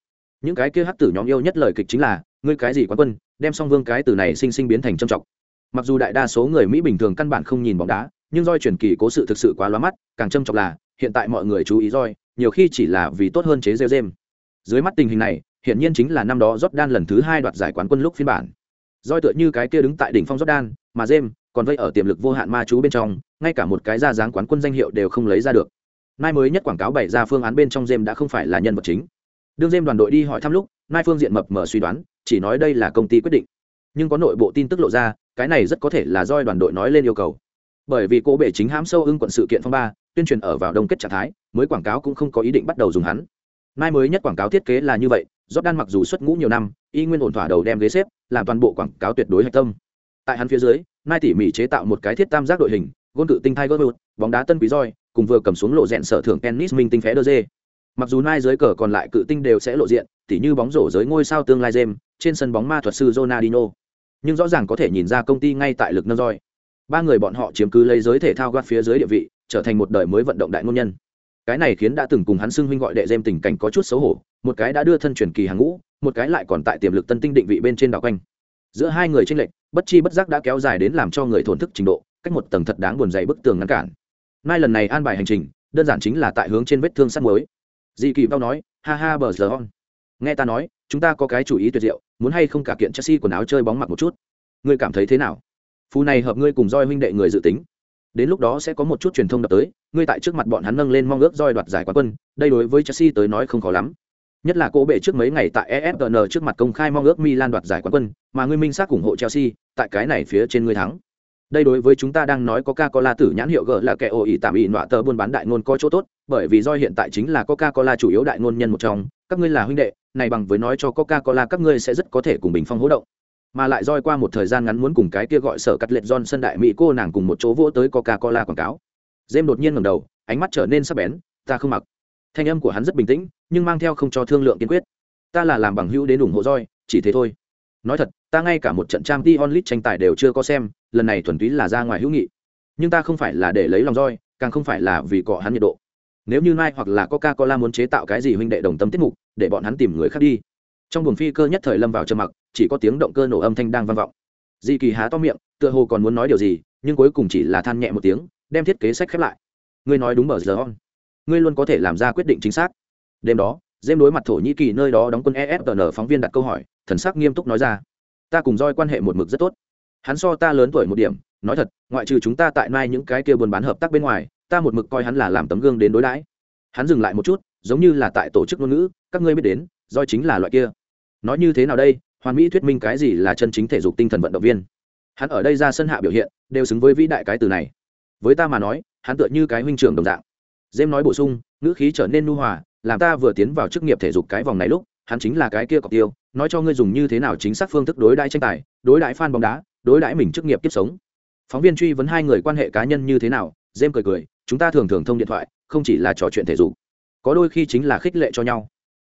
Những cái kia hắc tử nhóm yêu nhất lời kịch chính là ngươi cái gì quán quân đem song vương cái từ này sinh sinh biến thành trầm trọng. Mặc dù đại đa số người mỹ bình thường căn bản không nhìn bóng đá nhưng roi truyền kỳ cố sự thực sự quá lóa mắt càng trầm trọng là hiện tại mọi người chú ý roi nhiều khi chỉ là vì tốt hơn chế rêu dêm dưới mắt tình hình này hiện nhiên chính là năm đó Jordan lần thứ hai đoạt giải quán quân lúc phiên bản. Roi tựa như cái kia đứng tại đỉnh phong Jordan, mà James còn vây ở tiềm lực vô hạn ma chú bên trong, ngay cả một cái ra dáng quán quân danh hiệu đều không lấy ra được. Nai mới nhất quảng cáo bày ra phương án bên trong jem đã không phải là nhân vật chính. Đương jem đoàn đội đi hỏi thăm lúc, nai phương diện mập mở suy đoán, chỉ nói đây là công ty quyết định. Nhưng có nội bộ tin tức lộ ra, cái này rất có thể là doi đoàn đội nói lên yêu cầu bởi vì cô bể chính hãm sâu ưng quận sự kiện phong ba tuyên truyền ở vào đông kết trạng thái mới quảng cáo cũng không có ý định bắt đầu dùng hắn nay mới nhất quảng cáo thiết kế là như vậy Jordan mặc dù xuất ngũ nhiều năm, y nguyên ổn thỏa đầu đem ghế xếp, làm toàn bộ quảng cáo tuyệt đối hạch tâm. Tại hắn phía dưới, mai tỉ mỉ chế tạo một cái thiết tam giác đội hình, gôn cự tinh Tiger Woods, bóng đá tân quý roi, cùng vừa cầm xuống lộ diện sở thưởng tennis minh tinh phế đơ dê Mặc dù Nai dưới cờ còn lại cự tinh đều sẽ lộ diện, tỉ như bóng rổ giới ngôi sao tương lai James, trên sân bóng ma thuật sư Ronaldinho. Nhưng rõ ràng có thể nhìn ra công ty ngay tại lực nâng roi. Ba người bọn họ chiếm cứ lấy giới thể thao gắt phía dưới địa vị, trở thành một đời mới vận động đại ngôn nhân. Cái này khiến đã từng cùng hắn xưng huynh gọi đệ dêm tình cảnh có chút xấu hổ một cái đã đưa thân truyền kỳ hàng ngũ một cái lại còn tại tiềm lực tân tinh định vị bên trên đảo quanh. Giữa hai người tranh lệch bất chi bất giác đã kéo dài đến làm cho người thổn thức trình độ cách một tầng thật đáng buồn dày bức tường ngăn cản. Nay lần này an bài hành trình đơn giản chính là tại hướng trên vết thương sắt mới. dị kỳ bao nói ha ha bờ giờ on nghe ta nói chúng ta có cái chủ ý tuyệt diệu muốn hay không cả kiện chelsea quần áo chơi bóng mặc một chút. Ngươi cảm thấy thế nào? Phú này hợp ngươi cùng roi huynh đệ người dự tính. Đến lúc đó sẽ có một chút truyền thông đập tới, ngươi tại trước mặt bọn hắn nâng lên mong ước roi đoạt giải quán quân, đây đối với chelsea tới nói không khó lắm. Nhất là cô bệ trước mấy ngày tại efn trước mặt công khai mong ước milan đoạt giải quán quân, mà ngươi minh xác ủng hộ chelsea, tại cái này phía trên ngươi thắng. Đây đối với chúng ta đang nói coca cola tử nhãn hiệu g là kẻ ổ ỉ tạm ỉ nọa tờ buôn bán đại ngôn có chỗ tốt, bởi vì roi hiện tại chính là coca cola chủ yếu đại ngôn nhân một trong. Các ngươi là huynh đệ, này bằng với nói cho coca cola các ngươi sẽ rất có thể cùng bình phong hỗ động mà lại roi qua một thời gian ngắn muốn cùng cái kia gọi sở cắt lệch John sân đại mỹ cô nàng cùng một chỗ vỗ tới coca cola quảng cáo. Jem đột nhiên ngẩng đầu, ánh mắt trở nên sắc bén, ta không mặc. Thanh âm của hắn rất bình tĩnh, nhưng mang theo không cho thương lượng kiên quyết. Ta là làm bằng hữu đến ủng hộ roi, chỉ thế thôi. Nói thật, ta ngay cả một trận trang t onlit tranh tài đều chưa có xem, lần này thuần túy là ra ngoài hữu nghị. Nhưng ta không phải là để lấy lòng roi, càng không phải là vì cọ hắn nhiệt độ. Nếu như mai hoặc là coca cola muốn chế tạo cái gì huynh đệ đồng tâm tiết mục, để bọn hắn tìm người khác đi trong buồng phi cơ nhất thời lâm vào trầm mặc, chỉ có tiếng động cơ nổ âm thanh đang vang vọng. Di kỳ há to miệng, tựa hồ còn muốn nói điều gì, nhưng cuối cùng chỉ là than nhẹ một tiếng, đem thiết kế sách khép lại. Ngươi nói đúng mở giờ on. Ngươi luôn có thể làm ra quyết định chính xác. Đêm đó dêm đối mặt thổ nhĩ kỳ nơi đó đóng quân efn phóng viên đặt câu hỏi, thần sắc nghiêm túc nói ra. Ta cùng roi quan hệ một mực rất tốt. Hắn so ta lớn tuổi một điểm, nói thật, ngoại trừ chúng ta tại mai những cái kia buôn bán hợp tác bên ngoài, ta một mực coi hắn là làm tấm gương đến đối đãi. Hắn dừng lại một chút, giống như là tại tổ chức ngôn ngữ, các ngươi biết đến roi chính là loại kia. Nói như thế nào đây? Hoàn mỹ thuyết minh cái gì là chân chính thể dục tinh thần vận động viên? Hắn ở đây ra sân hạ biểu hiện, đều xứng với vĩ đại cái từ này. Với ta mà nói, hắn tựa như cái huynh trưởng đồng dạng. Dêm nói bổ sung, ngữ khí trở nên nu hòa, làm ta vừa tiến vào chức nghiệp thể dục cái vòng này lúc, hắn chính là cái kia cọc tiêu, nói cho ngươi dùng như thế nào chính xác phương thức đối đãi tranh tài, đối đãi fan bóng đá, đối đãi mình chức nghiệp tiếp sống. Phóng viên truy vấn hai người quan hệ cá nhân như thế nào dêm cười cười, chúng ta thường thường thông điện thoại, không chỉ là trò chuyện thể dục, có đôi khi chính là khích lệ cho nhau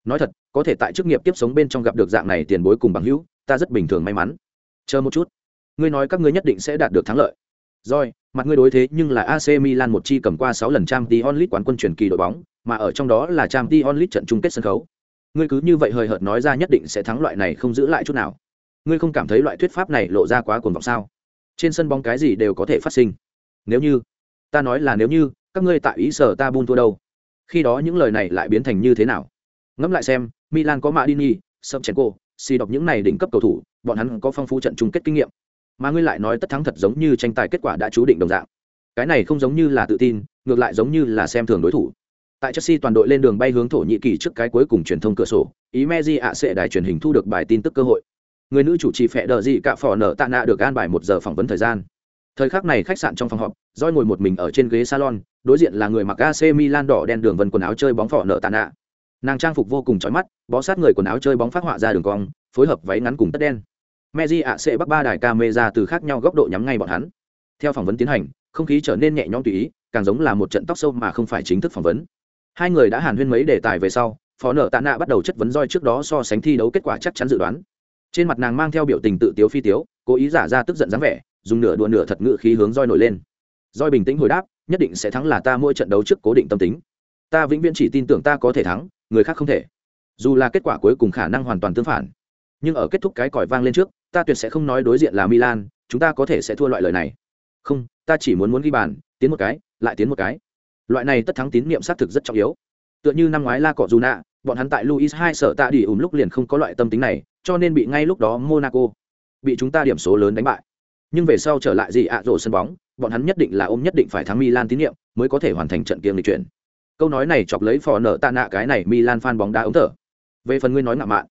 nói thật có thể tại chức nghiệp tiếp sống bên trong gặp được dạng này tiền bối cùng bằng hữu ta rất bình thường may mắn chờ một chút ngươi nói các ngươi nhất định sẽ đạt được thắng lợi rồi mặt ngươi đối thế nhưng là AC Milan một chi cầm qua 6 lần Champions League quán quân truyền kỳ đội bóng, mà ở trong đó là Champions League trận chung kết sân khấu. Ngươi cứ như vậy hời hợt nói ra nhất định sẽ thắng loại này không giữ lại chút nào. Ngươi không cảm thấy loại thuyết pháp này lộ ra quá cuồng vọng sao? Trên sân bóng cái gì đều có thể phát sinh. Nếu như, ta nói là nếu như, các ngươi tại ý sở ta buôn thua đâu? Khi đó những lời này lại biến thành như thế nào? Ngẫm lại xem, Milan có Madini, Shevchenko, si đọc những này đỉnh cấp cầu thủ, bọn hắn có phong phú trận chung kết kinh nghiệm. Mà ngươi lại nói tất thắng thật giống như tranh tài kết quả đã chú định đồng dạng. Cái này không giống như là tự tin, ngược lại giống như là xem thường đối thủ. Tại Chelsea toàn đội lên đường bay hướng thổ nhĩ kỳ trước cái cuối cùng truyền thông cửa sổ, ý Meji ạ sẽ đài truyền hình thu được bài tin tức cơ hội. Người nữ chủ trì phệ đờ gì cả phò nở tạ nạ được an bài một giờ phỏng vấn thời gian. Thời khắc này khách sạn trong phòng họp, Joy ngồi một mình ở trên ghế salon, đối diện là người mặc AC Milan đỏ đen đường vân quần áo chơi bóng phò nở tạ nạ nàng trang phục vô cùng trói mắt, bó sát người quần áo chơi bóng phát họa ra đường cong, phối hợp váy ngắn cùng tất đen. Meji ạ sẽ bắt ba đài ca mê ra từ khác nhau góc độ nhắm ngay bọn hắn. Theo phỏng vấn tiến hành, không khí trở nên nhẹ nhõm tùy ý, càng giống là một trận tóc sâu mà không phải chính thức phỏng vấn. Hai người đã hàn huyên mấy đề tài về sau, phó nợ tạ nạ bắt đầu chất vấn roi trước đó so sánh thi đấu kết quả chắc chắn dự đoán. Trên mặt nàng mang theo biểu tình tự tiếu phi tiếu, cố ý giả ra tức giận dáng vẻ, dùng nửa đùa nửa thật ngự khí hướng roi nổi lên. Roi bình tĩnh hồi đáp, nhất định sẽ thắng là ta mỗi trận đấu trước cố định tâm tính. Ta vĩnh viễn chỉ tin tưởng ta có thể thắng người khác không thể. Dù là kết quả cuối cùng khả năng hoàn toàn tương phản, nhưng ở kết thúc cái còi vang lên trước, ta tuyệt sẽ không nói đối diện là milan, chúng ta có thể sẽ thua loại lời này. Không, ta chỉ muốn muốn ghi bàn, tiến một cái, lại tiến một cái. Loại này tất thắng tín nhiệm xác thực rất trọng yếu. Tựa như năm ngoái la cọ dù nạ bọn hắn tại luis hai sợ tạ đi ủng lúc liền không có loại tâm tính này, cho nên bị ngay lúc đó monaco, bị chúng ta điểm số lớn đánh bại. Nhưng về sau trở lại gì ạ, rổ sân bóng, bọn hắn nhất định là ôm nhất định phải thắng milan tín nhiệm mới có thể hoàn thành trận kiêng lịch chuyển câu nói này chọc lấy phò nợ tạ nạ cái này milan fan bóng đá ống thở. Về phần ngươi nói ngạo mạn,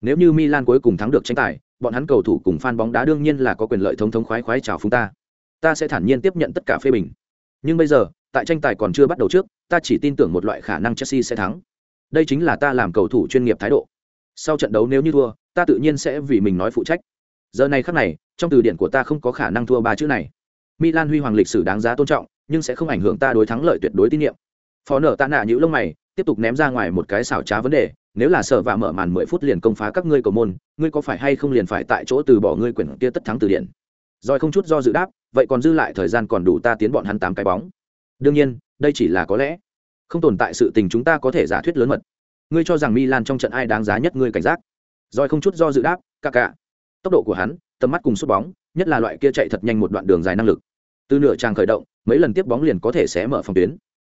nếu như milan cuối cùng thắng được tranh tài, bọn hắn cầu thủ cùng fan bóng đá đương nhiên là có quyền lợi thống thống khoái khoái chào phúng ta. Ta sẽ thản nhiên tiếp nhận tất cả phê bình. Nhưng bây giờ, tại tranh tài còn chưa bắt đầu trước, ta chỉ tin tưởng một loại khả năng chelsea sẽ thắng. Đây chính là ta làm cầu thủ chuyên nghiệp thái độ. Sau trận đấu nếu như thua, ta tự nhiên sẽ vì mình nói phụ trách. Giờ này khắc này, trong từ điển của ta không có khả năng thua ba chữ này. Milan huy hoàng lịch sử đáng giá tôn trọng, nhưng sẽ không ảnh hưởng ta đối thắng lợi tuyệt đối tín nhiệm phó nở tạ nạ nhữ lông mày, tiếp tục ném ra ngoài một cái xảo trá vấn đề, nếu là sợ và mở màn mười phút liền công phá các ngươi cầu môn, ngươi có phải hay không liền phải tại chỗ từ bỏ ngươi quyển kia tất thắng từ điển. rồi không chút do dự đáp, vậy còn dư lại thời gian còn đủ ta tiến bọn hắn tám cái bóng. Đương nhiên, đây chỉ là có lẽ. Không tồn tại sự tình chúng ta có thể giả thuyết lớn mật. Ngươi cho rằng milan trong trận ai đáng giá nhất ngươi cảnh giác? Rồi không chút do dự đáp cả cả tốc độ của hắn, tầm mắt cùng sút bóng, nhất là loại kia chạy thật nhanh một đoạn đường dài năng lực. Từ nửa trang khởi động, mấy lần tiếp bóng liền có thể sẽ mở phòng tuyến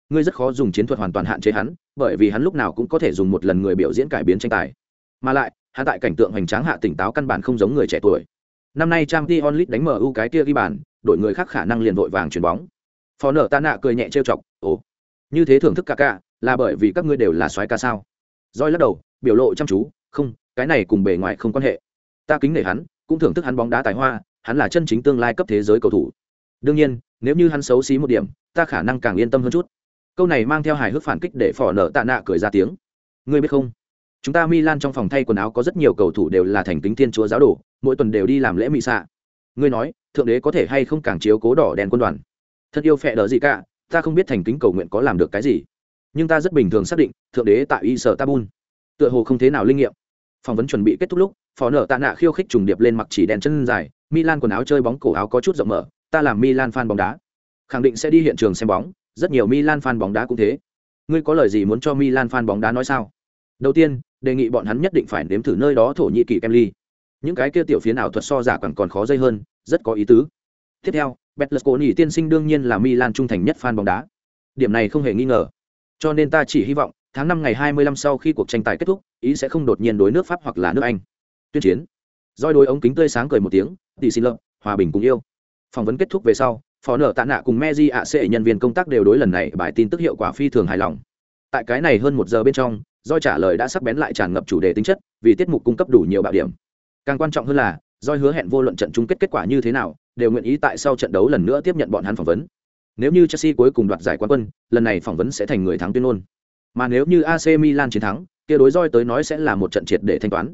ngươi rất khó dùng chiến thuật hoàn toàn hạn chế hắn, bởi vì hắn lúc nào cũng có thể dùng một lần người biểu diễn cải biến tranh tài. Mà lại, hắn tại cảnh tượng hoành tráng hạ tỉnh táo căn bản không giống người trẻ tuổi. Năm nay trang t onlit đánh mu cái kia ghi bàn, đội người khác khả năng liền vội vàng chuyền bóng. Phó nở ta nạ cười nhẹ trêu chọc, ồ, như thế thưởng thức ca ca, là bởi vì các ngươi đều là soái ca sao? Roi lắc đầu, biểu lộ chăm chú, không, cái này cùng bề ngoài không quan hệ. Ta kính nể hắn, cũng thưởng thức hắn bóng đá tài hoa, hắn là chân chính tương lai cấp thế giới cầu thủ. Đương nhiên, nếu như hắn xấu xí một điểm, ta khả năng càng yên tâm hơn chút câu này mang theo hài hước phản kích để phỏ nợ tạ nạ cười ra tiếng. Ngươi biết không? Chúng ta milan trong phòng thay quần áo có rất nhiều cầu thủ đều là thành kính thiên chúa giáo đồ, mỗi tuần đều đi làm lễ mị xạ. Ngươi nói, thượng đế có thể hay không càng chiếu cố đỏ đèn quân đoàn? Thân yêu phẹ đỡ gì cả, ta không biết thành kính cầu nguyện có làm được cái gì. Nhưng ta rất bình thường xác định, thượng đế tại y sở tabun tựa hồ không thế nào linh nghiệm. Phỏng vấn chuẩn bị kết thúc lúc phó nợ tạ nạ khiêu khích trùng điệp lên mặc chỉ đèn chân dài, milan quần áo chơi bóng cổ áo có chút rộng mở, ta làm milan fan bóng đá. Khẳng định sẽ đi hiện trường xem bóng rất nhiều milan fan bóng đá cũng thế ngươi có lời gì muốn cho milan fan bóng đá nói sao đầu tiên đề nghị bọn hắn nhất định phải nếm thử nơi đó thổ nhĩ kỳ kemly những cái kia tiểu phiến ảo thuật so giả còn còn khó dây hơn rất có ý tứ tiếp theo Betlesconi tiên sinh đương nhiên là Milan trung thành nhất fan bóng đá. Điểm này không hề nghi ngờ. Cho nên ta chỉ hy vọng, tháng năm ngày 25 sau khi cuộc tranh tài kết thúc, ý sẽ không đột nhiên đối nước Pháp hoặc là nước Anh. Tuyên chiến. Rồi đối ống kính tươi sáng cười một tiếng, tỷ xin lợm, hòa bình cùng yêu. Phỏng vấn kết thúc về sau, phó nợ tạ nạ cùng Meji ạ sệ nhân viên công tác đều đối lần này bài tin tức hiệu quả phi thường hài lòng. Tại cái này hơn một giờ bên trong, Doi trả lời đã sắc bén lại tràn ngập chủ đề tính chất, vì tiết mục cung cấp đủ nhiều bạo điểm. Càng quan trọng hơn là, Doi hứa hẹn vô luận trận chung kết kết quả như thế nào, đều nguyện ý tại sau trận đấu lần nữa tiếp nhận bọn hắn phỏng vấn. Nếu như Chelsea cuối cùng đoạt giải quán quân, lần này phỏng vấn sẽ thành người thắng tuyên ngôn. Mà nếu như AC Milan chiến thắng, kia đối roi tới nói sẽ là một trận triệt để thanh toán.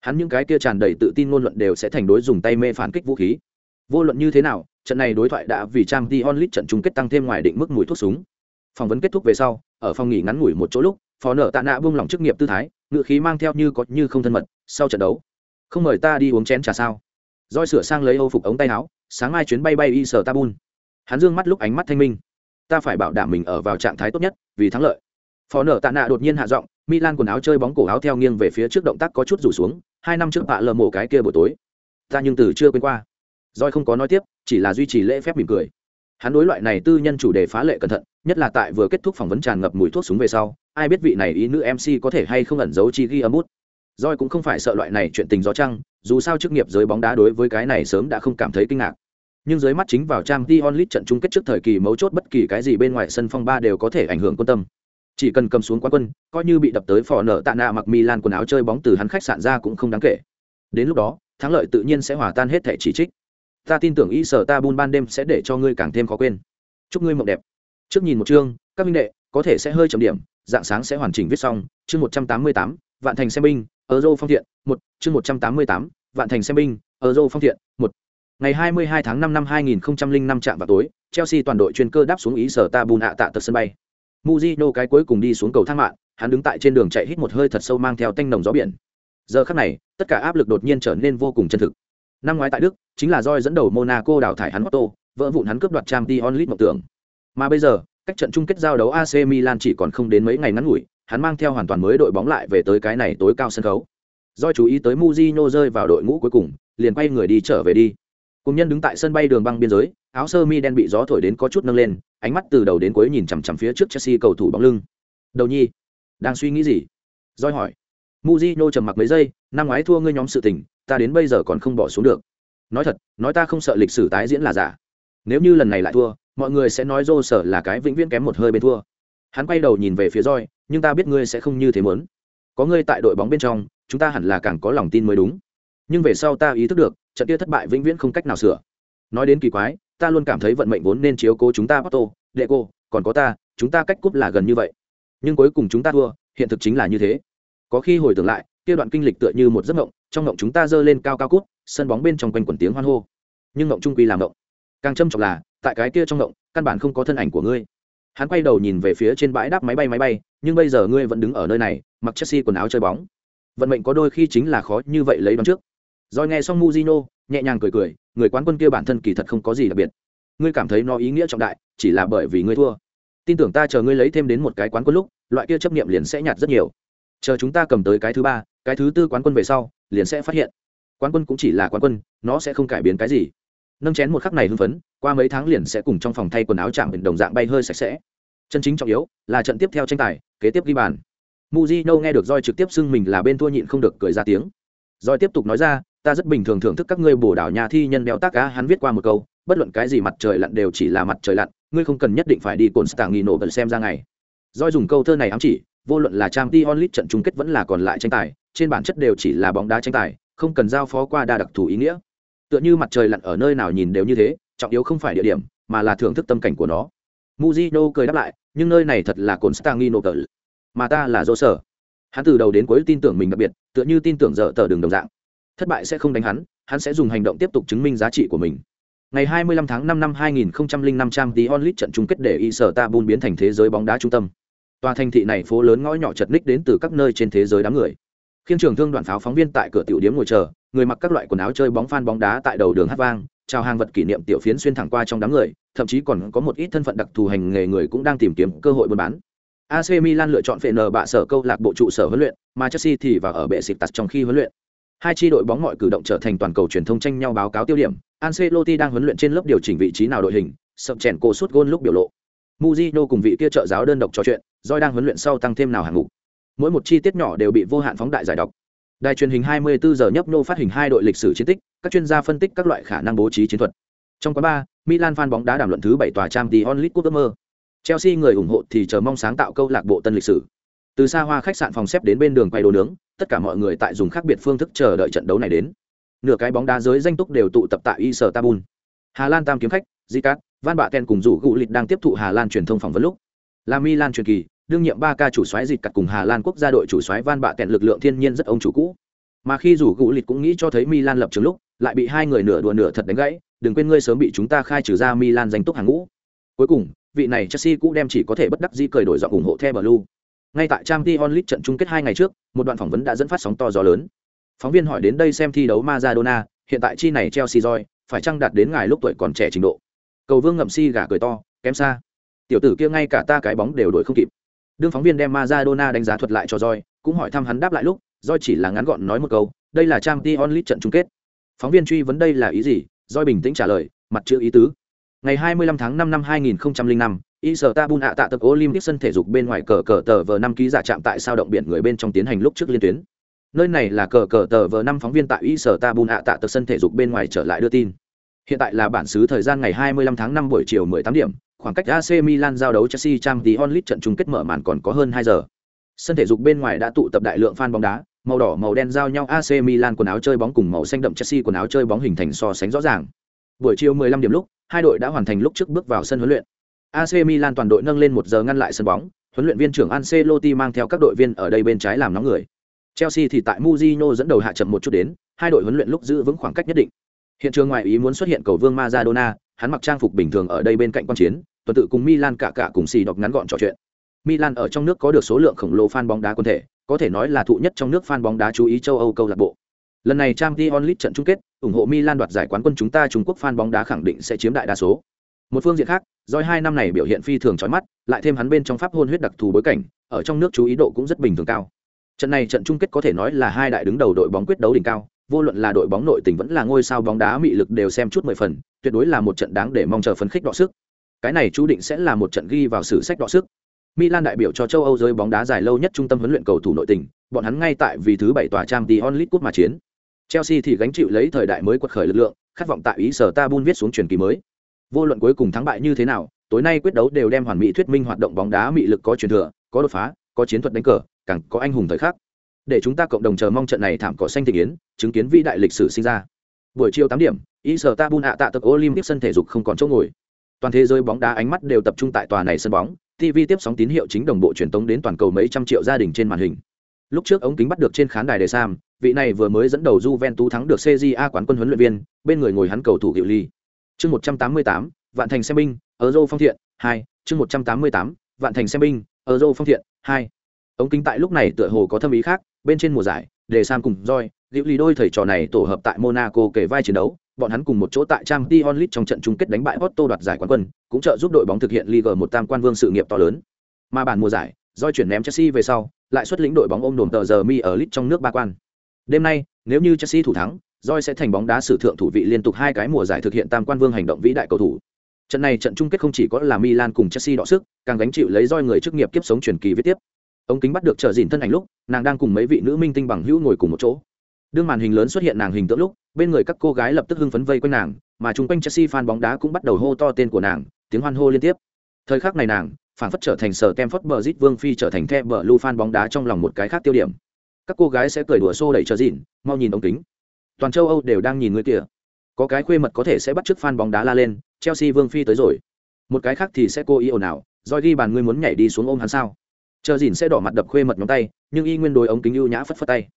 Hắn những cái kia tràn đầy tự tin ngôn luận đều sẽ thành đối dùng tay mê phản kích vũ khí. Vô luận như thế nào, trận này đối thoại đã vì trang t onlit trận chung kết tăng thêm ngoài định mức mùi thuốc súng. Phỏng vấn kết thúc về sau, ở phòng nghỉ ngắn ngủi một chỗ lúc, phó nợ tạ nạ buông lỏng chức nghiệp tư thái, ngựa khí mang theo như có như không thân mật, sau trận đấu. Không mời ta đi uống chén trà sao? Roi sửa sang lấy ô phục ống tay áo, sáng mai chuyến bay bay y sở tabun hắn dương mắt lúc ánh mắt thanh minh ta phải bảo đảm mình ở vào trạng thái tốt nhất vì thắng lợi phó nợ tạ nạ đột nhiên hạ giọng milan quần áo chơi bóng cổ áo theo nghiêng về phía trước động tác có chút rủ xuống hai năm trước bạ lờ mổ cái kia buổi tối ta nhưng từ chưa quên qua roi không có nói tiếp chỉ là duy trì lễ phép mỉm cười hắn đối loại này tư nhân chủ đề phá lệ cẩn thận nhất là tại vừa kết thúc phỏng vấn tràn ngập mùi thuốc súng về sau ai biết vị này ý nữ mc có thể hay không ẩn giấu chi ghi âm út roi cũng không phải sợ loại này chuyện tình gió trăng dù sao chức nghiệp giới bóng đá đối với cái này sớm đã không cảm thấy kinh ngạc nhưng dưới mắt chính vào trang Dion Lit trận chung kết trước thời kỳ mấu chốt bất kỳ cái gì bên ngoài sân phong ba đều có thể ảnh hưởng quân tâm. Chỉ cần cầm xuống quán quân, coi như bị đập tới phò nợ tạ nạ mặc Milan quần áo chơi bóng từ hắn khách sạn ra cũng không đáng kể. Đến lúc đó, thắng lợi tự nhiên sẽ hòa tan hết thể chỉ trích. Ta tin tưởng y sở ta bun ban đêm sẽ để cho ngươi càng thêm khó quên. Chúc ngươi mộng đẹp. Trước nhìn một chương, các minh đệ, có thể sẽ hơi chậm điểm, dạng sáng sẽ hoàn chỉnh viết xong, chương 188, vạn thành xem binh, ở dô phong thiện, một chương 188, vạn thành xem binh, ở dô phong thiện, một Ngày 22 tháng 5 năm 2005 trạm vào tối, Chelsea toàn đội chuyên cơ đáp xuống ý sở Tabun hạ tạ tật sân bay. Mujino cái cuối cùng đi xuống cầu thang mạng, hắn đứng tại trên đường chạy hít một hơi thật sâu mang theo tanh nồng gió biển. Giờ khắc này, tất cả áp lực đột nhiên trở nên vô cùng chân thực. Năm ngoái tại Đức, chính là Joy dẫn đầu Monaco đào thải hắn Otto, vỡ vụn hắn cướp đoạt Champions League mộng tưởng. Mà bây giờ, cách trận chung kết giao đấu AC Milan chỉ còn không đến mấy ngày ngắn ngủi, hắn mang theo hoàn toàn mới đội bóng lại về tới cái này tối cao sân khấu. Do chú ý tới Mujino rơi vào đội ngũ cuối cùng, liền quay người đi trở về đi cùng nhân đứng tại sân bay đường băng biên giới áo sơ mi đen bị gió thổi đến có chút nâng lên ánh mắt từ đầu đến cuối nhìn chằm chằm phía trước chelsea cầu thủ bóng lưng đầu nhi đang suy nghĩ gì roi hỏi muzino trầm mặc mấy giây năm ngoái thua ngươi nhóm sự tình ta đến bây giờ còn không bỏ xuống được. Nói thật nói ta không sợ lịch sử tái diễn là giả. Nếu như lần này lại thua mọi người sẽ nói dô sở là cái vĩnh viễn kém một hơi bên thua. Hắn quay đầu nhìn về phía roi nhưng ta biết ngươi sẽ không như thế muốn. Có ngươi tại đội bóng bên trong chúng ta hẳn là càng có lòng tin mới đúng. Nhưng về sau ta ý thức được trận kia thất bại vĩnh viễn không cách nào sửa. Nói đến kỳ quái ta luôn cảm thấy vận mệnh vốn nên chiếu cố chúng ta Porto, Deco, còn có ta, chúng ta cách cúp là gần như vậy. Nhưng cuối cùng chúng ta thua, hiện thực chính là như thế. Có khi hồi tưởng lại, kia đoạn kinh lịch tựa như một giấc mộng, trong ngộng chúng ta dơ lên cao cao cút, sân bóng bên trong quanh quần tiếng hoan hô. Nhưng ngộng trung quy làm ngộng Càng châm trọng là, tại cái kia trong ngộng căn bản không có thân ảnh của ngươi. Hắn quay đầu nhìn về phía trên bãi đáp máy bay máy bay, nhưng bây giờ ngươi vẫn đứng ở nơi này, mặc Chelsea quần áo chơi bóng. Vận mệnh có đôi khi chính là khó như vậy lấy đón trước. Rồi nghe xong muzino nhẹ nhàng cười cười, người quán quân kia bản thân kỳ thật không có gì đặc biệt. Ngươi cảm thấy nó ý nghĩa trọng đại, chỉ là bởi vì ngươi thua. Tin tưởng ta chờ ngươi lấy thêm đến một cái quán quân lúc, loại kia chấp niệm liền sẽ nhạt rất nhiều. Chờ chúng ta cầm tới cái thứ ba, cái thứ tư quán quân về sau, liền sẽ phát hiện, quán quân cũng chỉ là quán quân, nó sẽ không cải biến cái gì. Nâng chén một khắc này hưng phấn, qua mấy tháng liền sẽ cùng trong phòng thay quần áo chạm đồng dạng bay hơi sạch sẽ. Chân chính trọng yếu là trận tiếp theo tranh tài, kế tiếp ghi bàn. Mujino nghe được roi trực tiếp xưng mình là bên thua nhịn không được cười ra tiếng. Roi tiếp tục nói ra, ta rất bình thường thưởng thức các ngươi bổ đảo nhà thi nhân béo tác cá hắn viết qua một câu bất luận cái gì mặt trời lặn đều chỉ là mặt trời lặn ngươi không cần nhất định phải đi cồn stạng nghỉ nổ bật xem ra ngày Roi dùng câu thơ này ám chỉ vô luận là trang t onlit trận chung kết vẫn là còn lại tranh tài trên bản chất đều chỉ là bóng đá tranh tài, không cần giao phó qua đa đặc thù ý nghĩa. Tựa như mặt trời lặn ở nơi nào nhìn đều như thế, trọng yếu không phải địa điểm, mà là thưởng thức tâm cảnh của nó. Muzino cười đáp lại, nhưng nơi này thật là cồn stạng nghỉ mà ta là do sở. Hắn từ đầu đến cuối tin tưởng mình đặc biệt, tựa như tin tưởng dở tờ đường đồng dạng. Thất bại sẽ không đánh hắn hắn sẽ dùng hành động tiếp tục chứng minh giá trị của mình. Ngày 25 tháng 5 năm 2005 trang tí onlit trận chung kết để y sở ta bun biến thành thế giới bóng đá trung tâm. Tòa thành thị này phố lớn ngõ nhỏ chật ních đến từ các nơi trên thế giới đám người khiên trường thương đoàn pháo phóng viên tại cửa tiểu điếm ngồi chờ người mặc các loại quần áo chơi bóng phan bóng đá tại đầu đường hát vang chào hàng vật kỷ niệm tiểu phiến xuyên thẳng qua trong đám người thậm chí còn có một ít thân phận đặc thù hành nghề người cũng đang tìm kiếm cơ hội buôn bán AC Milan lựa chọn phệ bạ sở câu lạc bộ trụ sở huấn luyện, mà Chelsea thì vào ở bệ xịt tạt trong khi huấn luyện. Hai chi đội bóng mọi cử động trở thành toàn cầu truyền thông tranh nhau báo cáo tiêu điểm. Ancelotti đang huấn luyện trên lớp điều chỉnh vị trí nào đội hình, sập chèn cô suốt gôn lúc biểu lộ. Mujino cùng vị kia trợ giáo đơn độc trò chuyện, Doi đang huấn luyện sau tăng thêm nào hàng ngũ. Mỗi một chi tiết nhỏ đều bị vô hạn phóng đại giải đọc. Đài truyền hình 24 giờ nhấp nô phát hình hai đội lịch sử chiến tích, các chuyên gia phân tích các loại khả năng bố trí chiến thuật. Trong quán ba, Milan fan bóng đá đàm luận thứ 7 tòa trang The Only Cup mơ. Chelsea người ủng hộ thì chờ mong sáng tạo câu lạc bộ tân lịch sử. Từ xa hoa khách sạn phòng xếp đến bên đường quay đồ nướng, tất cả mọi người tại dùng khác biệt phương thức chờ đợi trận đấu này đến. Nửa cái bóng đá giới danh túc đều tụ tập tại Istanbul. Hà Lan tam kiếm khách, Zicat, Van Baten cùng rủ gụ lịch đang tiếp thụ Hà Lan truyền thông phỏng vấn lúc. Là Milan truyền kỳ, đương nhiệm ba ca chủ soái cặt cùng Hà Lan quốc gia đội chủ soái Van Baten lực lượng thiên nhiên rất ông chủ cũ. Mà khi rủ gũ lịch cũng nghĩ cho thấy Milan lập trường lúc, lại bị hai người nửa đùa nửa thật đánh gãy, đừng quên ngươi sớm bị chúng ta khai trừ ra Milan danh túc hàng ngũ. Cuối cùng, vị này Chelsea cũng đem chỉ có thể bất đắc dĩ cười đổi giọng ủng hộ The Blue. Ngay tại trang t onlit trận chung kết hai ngày trước, một đoạn phỏng vấn đã dẫn phát sóng to gió lớn. Phóng viên hỏi đến đây xem thi đấu Maradona, hiện tại chi này Chelsea roi, phải chăng đạt đến ngài lúc tuổi còn trẻ trình độ. Cầu Vương ngậm si gà cười to, kém xa. Tiểu tử kia ngay cả ta cái bóng đều đuổi không kịp. Đương phóng viên đem Maradona đánh giá thuật lại cho roi, cũng hỏi thăm hắn đáp lại lúc, roi chỉ là ngắn gọn nói một câu, đây là Champions League trận chung kết. Phóng viên truy vấn đây là ý gì, roi bình tĩnh trả lời, mặt chữ ý tứ. Ngày 25 tháng 5 năm 2005, Istanbul ạ tạ tập Olympic sân thể dục bên ngoài cờ cờ tờ vờ năm ký giả chạm tại sao động biển người bên trong tiến hành lúc trước liên tuyến. Nơi này là cờ cờ tờ vờ năm phóng viên tại Istanbul ạ tạ tập sân thể dục bên ngoài trở lại đưa tin. Hiện tại là bản xứ thời gian ngày 25 tháng 5 buổi chiều 18 điểm, khoảng cách AC Milan giao đấu Chelsea Champions League trận chung kết mở màn còn có hơn 2 giờ. Sân thể dục bên ngoài đã tụ tập đại lượng fan bóng đá, màu đỏ màu đen giao nhau AC Milan quần áo chơi bóng cùng màu xanh đậm Chelsea quần áo chơi bóng hình thành so sánh rõ ràng. Buổi chiều 15 điểm lúc, hai đội đã hoàn thành lúc trước bước vào sân huấn luyện. AC Milan toàn đội nâng lên một giờ ngăn lại sân bóng, huấn luyện viên trưởng Ancelotti mang theo các đội viên ở đây bên trái làm nóng người. Chelsea thì tại Mourinho dẫn đầu hạ chậm một chút đến, hai đội huấn luyện lúc giữ vững khoảng cách nhất định. Hiện trường ngoài ý muốn xuất hiện cầu vương Maradona, hắn mặc trang phục bình thường ở đây bên cạnh quan chiến, tuần tự cùng Milan cả cả cùng xì đọc ngắn gọn trò chuyện. Milan ở trong nước có được số lượng khổng lồ fan bóng đá quân thể, có thể nói là thụ nhất trong nước fan bóng đá chú ý châu Âu câu lạc bộ. Lần này Champions League trận chung kết, ủng hộ Milan đoạt giải quán quân chúng ta Trung Quốc fan bóng đá khẳng định sẽ chiếm đại đa số. Một phương diện khác, Joy hai năm này biểu hiện phi thường chói mắt, lại thêm hắn bên trong pháp hôn huyết đặc thù bối cảnh, ở trong nước chú ý độ cũng rất bình thường cao. Trận này trận chung kết có thể nói là hai đại đứng đầu đội bóng quyết đấu đỉnh cao, vô luận là đội bóng nội tình vẫn là ngôi sao bóng đá mị lực đều xem chút mười phần, tuyệt đối là một trận đáng để mong chờ phấn khích đọ sức. Cái này chú định sẽ là một trận ghi vào sử sách đọ sức. Milan đại biểu cho châu Âu giới bóng đá dài lâu nhất trung tâm huấn luyện cầu thủ nội tình, bọn hắn ngay tại vì thứ bảy tòa Champions League Cup mà chiến. Chelsea thì gánh chịu lấy thời đại mới quật khởi lực lượng, khát vọng tại ý sở Tabun viết xuống truyền kỳ mới. Vô luận cuối cùng thắng bại như thế nào, tối nay quyết đấu đều đem hoàn mỹ thuyết minh hoạt động bóng đá mị lực có truyền thừa, có đột phá, có chiến thuật đánh cờ, càng có anh hùng thời khắc. Để chúng ta cộng đồng chờ mong trận này thảm cỏ xanh thịnh yến, chứng kiến vĩ đại lịch sử sinh ra. Buổi chiều tám điểm, ý sở Tabun ạ tạ tập Olympic sân thể dục không còn chỗ ngồi. Toàn thế giới bóng đá ánh mắt đều tập trung tại tòa này sân bóng, TV tiếp sóng tín hiệu chính đồng bộ truyền tống đến toàn cầu mấy trăm triệu gia đình trên màn hình. Lúc trước ống kính bắt được trên khán đài đề Sam, vị này vừa mới dẫn đầu Juventus thắng được CJA quán quân huấn luyện viên, bên người ngồi hắn cầu thủ hiệu Ly. Chương 188, Vạn Thành xem binh, ở Euro phong thiện, hai chương 188, Vạn Thành xem binh, ở Euro phong thiện, hai. Ống kính tại lúc này tựa hồ có thâm ý khác, bên trên mùa giải, đề Sam cùng roi, Diệu Ly đôi thầy trò này tổ hợp tại Monaco kể vai chiến đấu, bọn hắn cùng một chỗ tại trang Dion Lit trong trận chung kết đánh bại Porto đoạt giải quán quân, cũng trợ giúp đội bóng thực hiện Liga 1 tam quan vương sự nghiệp to lớn. Mà bản mùa giải, Doi chuyển ném Chelsea về sau, lại xuất lĩnh đội bóng ôm đồm tờ giờ mi ở lit trong nước ba quan. Đêm nay, nếu như Chelsea thủ thắng, Roy sẽ thành bóng đá sử thượng thủ vị liên tục hai cái mùa giải thực hiện tam quan vương hành động vĩ đại cầu thủ. Trận này trận chung kết không chỉ có là Milan cùng Chelsea đọ sức, càng gánh chịu lấy Roy người chức nghiệp kiếp sống truyền kỳ viết tiếp. Ông kính bắt được trở dìn thân ảnh lúc, nàng đang cùng mấy vị nữ minh tinh bằng hữu ngồi cùng một chỗ. Đương màn hình lớn xuất hiện nàng hình tượng lúc, bên người các cô gái lập tức hưng phấn vây quanh nàng, mà chung quanh Chelsea fan bóng đá cũng bắt đầu hô to tên của nàng, tiếng hoan hô liên tiếp. Thời khắc này nàng phản phất trở thành sở kem phất bờ rít vương phi trở thành the bờ lu fan bóng đá trong lòng một cái khác tiêu điểm. Các cô gái sẽ cười đùa xô đẩy chờ dịn mau nhìn ống kính. Toàn châu âu đều đang nhìn người kia có cái khuê mật có thể sẽ bắt chước fan bóng đá la lên chelsea vương phi tới rồi. Một cái khác thì sẽ cô ý ồn ào doi ghi bàn ngươi muốn nhảy đi xuống ôm hắn sao? Chờ dìn sẽ đỏ mặt đập khuê mật nhóm tay nhưng y nguyên đối ống kính ưu nhã phất phất tay.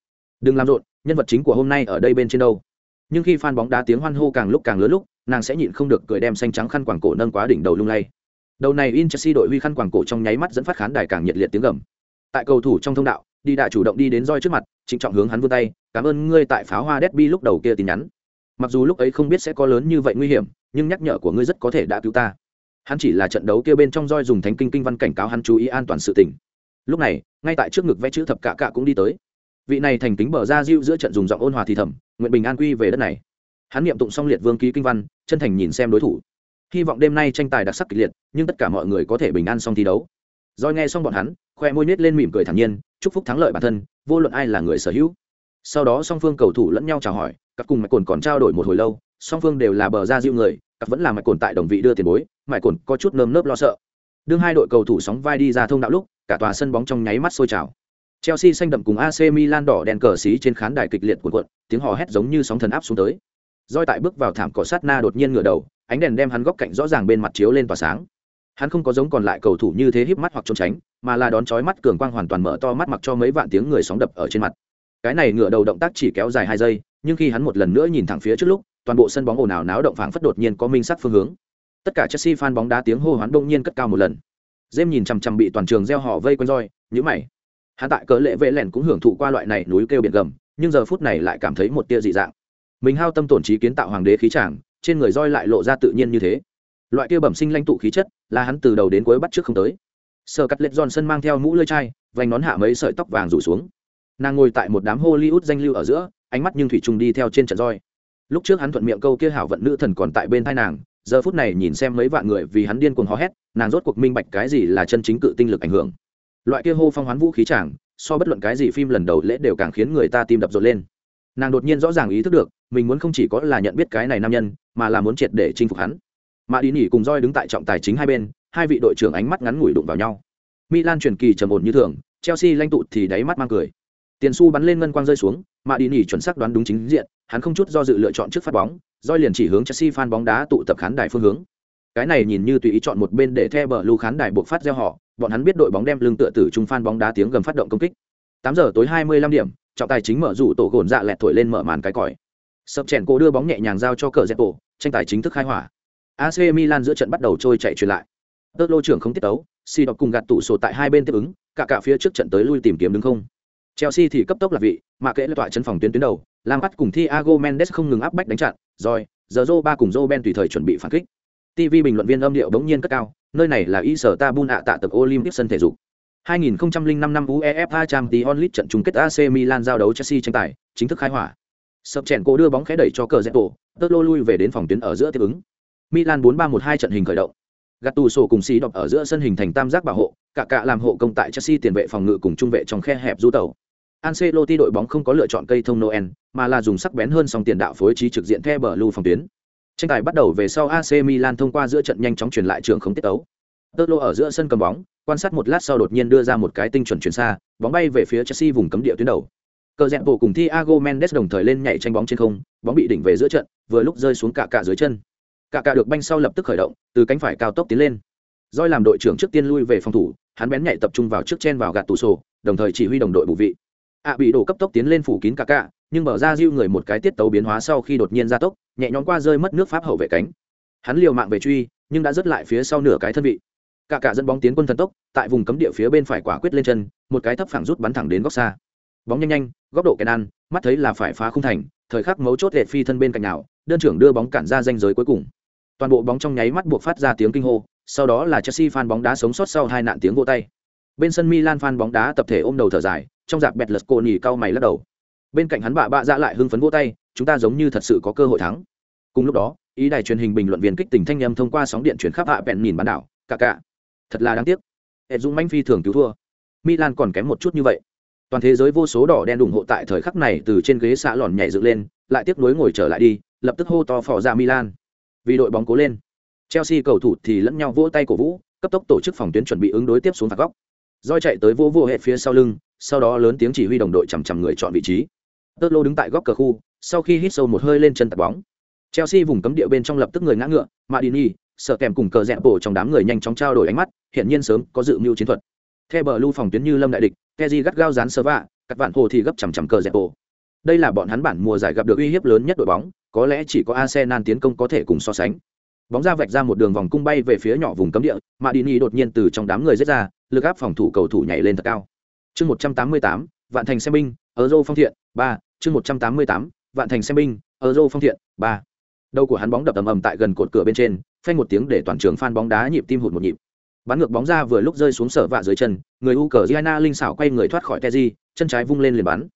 Đừng làm rộn nhân vật chính của hôm nay ở đây bên trên đâu? Nhưng khi fan bóng đá tiếng hoan hô càng lúc càng lớn lúc, nàng sẽ nhịn không được cười đem xanh trắng khăn quàng cổ nâng quá đỉnh đầu lung lay. Đầu này in chelsea đội huy khăn quàng cổ trong nháy mắt dẫn phát khán đài càng nhiệt liệt tiếng gầm. Tại cầu thủ trong thông đạo, đi đã chủ động đi đến roi trước mặt, trịnh trọng hướng hắn vươn tay, cảm ơn ngươi tại pháo hoa derby lúc đầu kia tin nhắn. Mặc dù lúc ấy không biết sẽ có lớn như vậy nguy hiểm, nhưng nhắc nhở của ngươi rất có thể đã cứu ta. Hắn chỉ là trận đấu kia bên trong roi dùng thánh kinh kinh văn cảnh cáo hắn chú ý an toàn sự tình. Lúc này, ngay tại trước ngực vẽ chữ thập cả cả cũng đi tới. Vị này thành kính bờ ra diêu giữa trận dùng giọng ôn hòa thì thầm nguyện bình an quy về đất này. Hắn niệm tụng xong liệt vương ký kinh văn, chân thành nhìn xem đối thủ. Hy vọng đêm nay tranh tài đặc sắc kịch liệt, nhưng tất cả mọi người có thể bình an xong thi đấu. Rồi nghe xong bọn hắn, khoe môi nết lên mỉm cười thản nhiên, chúc phúc thắng lợi bản thân, vô luận ai là người sở hữu. Sau đó song phương cầu thủ lẫn nhau chào hỏi các cùng mạch cồn còn trao đổi một hồi lâu, song phương đều là bờ ra dịu người các vẫn là mạch cồn tại đồng vị đưa tiền bối, mạch cồn có chút nơm nớp lo sợ. Đương hai đội cầu thủ sóng vai đi ra thông đạo lúc, cả tòa sân bóng trong nháy mắt sôi trào chelsea xanh đậm cùng ac milan đỏ đèn cờ xí trên khán đài kịch liệt cuộn cuộn tiếng hò hét giống như sóng thần áp xuống tới. Roi tại bước vào thảm cỏ sát na đột nhiên ngửa đầu ánh đèn đem hắn góc cạnh rõ ràng bên mặt chiếu lên tỏa sáng. Hắn không có giống còn lại cầu thủ như thế híp mắt hoặc trốn tránh mà là đón chói mắt cường quang hoàn toàn mở to mắt mặc cho mấy vạn tiếng người sóng đập ở trên mặt. Cái này ngửa đầu động tác chỉ kéo dài hai giây nhưng khi hắn một lần nữa nhìn thẳng phía trước lúc toàn bộ sân bóng ồn ào náo động phảng phất đột nhiên có minh sắc phương hướng. Tất cả chelsea fan bóng đá tiếng hô hoán đột nhiên cất cao một lần. Jem nhìn chằm chằm bị toàn trường reo hò vây quanh roi, nhíu mày. Hắn tại cỡ lệ vệ lẻn cũng hưởng thụ qua loại này núi kêu biển gầm, nhưng giờ phút này lại cảm thấy một tia dị dạng. Mình hao tâm tổn trí kiến tạo hoàng đế khí tràng, trên người roi lại lộ ra tự nhiên như thế. Loại kia bẩm sinh lãnh tụ khí chất, là hắn từ đầu đến cuối bắt trước không tới. sơ Sir giòn Johnson mang theo mũ lơi chai, vành nón hạ mấy sợi tóc vàng rủ xuống. Nàng ngồi tại một đám Hollywood danh lưu ở giữa, ánh mắt nhưng thủy trùng đi theo trên trận roi. Lúc trước hắn thuận miệng câu kia hảo vận nữ thần còn tại bên thai nàng, giờ phút này nhìn xem mấy vạn người vì hắn điên cuồng hò hét nàng rốt cuộc minh bạch cái gì là chân chính cự tinh lực ảnh hưởng loại kia hô phong hoán vũ khí chàng, so bất luận cái gì phim lần đầu lễ đều càng khiến người ta tim đập rộn lên. Nàng đột nhiên rõ ràng ý thức được, mình muốn không chỉ có là nhận biết cái này nam nhân, mà là muốn triệt để chinh phục hắn. Mà đi Nỉ cùng roi đứng tại trọng tài chính hai bên, hai vị đội trưởng ánh mắt ngắn ngủi đụng vào nhau. Milan truyền kỳ trầm ổn như thường, chelsea lanh tụ thì đáy mắt mang cười. Tiền su bắn lên ngân quang rơi xuống mà đi Nỉ chuẩn xác đoán đúng chính diện, hắn không chút do dự lựa chọn trước phát bóng roi liền chỉ hướng chelsea fan bóng đá tụ tập khán đài phương hướng. Cái này nhìn như tùy ý chọn một bên để theo bờ lưu khán đài buộc phát gieo họ bọn hắn biết đội bóng đem lưng tựa tử trung phan bóng đá tiếng gầm phát động công kích. Tám giờ tối hai mươi lăm điểm, trọng tài chính mở rủ tổ gồn dạ lẹt thổi lên mở màn cái còi. Sập chèn cô đưa bóng nhẹ nhàng giao cho cờ dẹp tổ, tranh tài chính thức khai hỏa. Ac milan giữa trận bắt đầu trôi chạy truyền lại. Tớt lô trưởng không tiết tấu si đọc cùng gạt tủ sổ tại hai bên tiếp ứng, cả cả phía trước trận tới lui tìm kiếm đứng không. Chelsea thì cấp tốc là vị, mà kệ là tọa chân phòng tuyến tuyến đầu Lam bắt cùng thiago mendes không ngừng áp bách đánh chặn, rồi, giờ Zô ba cùng Joe Ben tùy thời chuẩn bị phản kích. TV bình luận viên âm điệu bỗng nhiên cất cao, nơi này là Istanbul ạ tạ tập Olympic sân thể dục. 2005 năm UEFA Champions League trận chung kết AC Milan giao đấu Chelsea tranh tài, chính thức khai hỏa. Sập chèn cô đưa bóng khẽ đẩy cho cờ Zetto, tớt lô lui về đến phòng tuyến ở giữa tiếp ứng. Milan 4-3-1-2 trận hình khởi động. Gattuso cùng xí đọc ở giữa sân hình thành tam giác bảo hộ, cả cả làm hộ công tại Chelsea tiền vệ phòng ngự cùng trung vệ trong khe hẹp du tàu. Ancelotti đội bóng không có lựa chọn cây thông Noel, mà là dùng sắc bén hơn song tiền đạo phối trí trực diện theo bờ lưu phòng tuyến. Tranh tài bắt đầu về sau AC Milan thông qua giữa trận nhanh chóng truyền lại trường không tiết tấu. Totlo ở giữa sân cầm bóng, quan sát một lát sau đột nhiên đưa ra một cái tinh chuẩn chuyển xa, bóng bay về phía Chelsea vùng cấm địa tuyến đầu. Cờ rẽ bộ cùng Thiago Mendes đồng thời lên nhảy tranh bóng trên không, bóng bị đỉnh về giữa trận, vừa lúc rơi xuống cả cả dưới chân. Cả cả được banh sau lập tức khởi động, từ cánh phải cao tốc tiến lên. Doi làm đội trưởng trước tiên lui về phòng thủ, hắn bén nhảy tập trung vào trước chen vào gạt tủ sổ, đồng thời chỉ huy đồng đội bù vị ạ bị đổ cấp tốc tiến lên phủ kín cả cả nhưng mở ra diêu người một cái tiết tấu biến hóa sau khi đột nhiên ra tốc, nhẹ nhõm qua rơi mất nước pháp hậu vệ cánh. Hắn liều mạng về truy, nhưng đã rớt lại phía sau nửa cái thân vị. Cả cả dẫn bóng tiến quân thần tốc, tại vùng cấm địa phía bên phải quả quyết lên chân, một cái thấp phẳng rút bắn thẳng đến góc xa. Bóng nhanh nhanh, góc độ kèn ăn, mắt thấy là phải phá khung thành, thời khắc mấu chốt lệ phi thân bên cạnh nào, đơn trưởng đưa bóng cản ra danh giới cuối cùng. Toàn bộ bóng trong nháy mắt buộc phát ra tiếng kinh hô, sau đó là chelsea fan bóng đá sống sót sau hai nạn tiếng vô tay. Bên sân milan fan bóng đá tập thể ôm đầu thở dài, trong dạp bẹt lật cô nhì cau mày lắc đầu bên cạnh hắn bạ bạ dạ lại hưng phấn vỗ tay, chúng ta giống như thật sự có cơ hội thắng. Cùng lúc đó, ý đài truyền hình bình luận viên kích tình thanh nhâm thông qua sóng điện chuyển khắp hạ bẹn nhìn bán đảo, cả cả. Thật là đáng tiếc. Hệ dung manh phi thường cứu thua. Milan còn kém một chút như vậy. Toàn thế giới vô số đỏ đen ủng hộ tại thời khắc này từ trên ghế xạ lòn nhảy dựng lên, lại tiếp nối ngồi trở lại đi, lập tức hô to phò ra milan. Vì đội bóng cố lên. Chelsea cầu thủ thì lẫn nhau vỗ tay cổ vũ, cấp tốc tổ chức phòng tuyến chuẩn bị ứng đối tiếp xuống phạt góc. Roi chạy tới vô vô hệ phía sau lưng, sau đó lớn tiếng chỉ huy đồng đội chằm chằm người chọn vị trí tớt lô đứng tại góc cờ khu, sau khi hít sâu một hơi lên chân tạt bóng. Chelsea vùng cấm địa bên trong lập tức người ngã ngựa madini sợ kèm cùng cờ rẽ bổ trong đám người nhanh chóng trao đổi ánh mắt hiện nhiên sớm có dự mưu chiến thuật. Theo bờ lưu phòng tuyến như lâm đại địch keji gắt gao dán sơ vạ các vạn hồ thì gấp chằm chằm cờ rẽ bổ. Đây là bọn hắn bản mùa giải gặp được uy hiếp lớn nhất đội bóng, có lẽ chỉ có arsenal tiến công có thể cùng so sánh. Bóng ra vạch ra một đường vòng cung bay về phía nhỏ vùng cấm địa madini đột nhiên từ trong đám người rết ra, lực áp phòng thủ cầu thủ nhảy lên thật cao. Chương một trăm tám mươi tám, vạn thành xe binh euro phong thiện, ba, chương một trăm tám mươi tám, vạn thành xem binh, euro phong thiện, ba. Đầu của hắn bóng đập ầm ầm tại gần cột cửa bên trên, phanh một tiếng để toàn trường phan bóng đá nhịp tim hụt một nhịp. Bắn ngược bóng ra vừa lúc rơi xuống sở vạ dưới chân, người u cờ giana linh xảo quay người thoát khỏi teji chân trái vung lên liền bắn.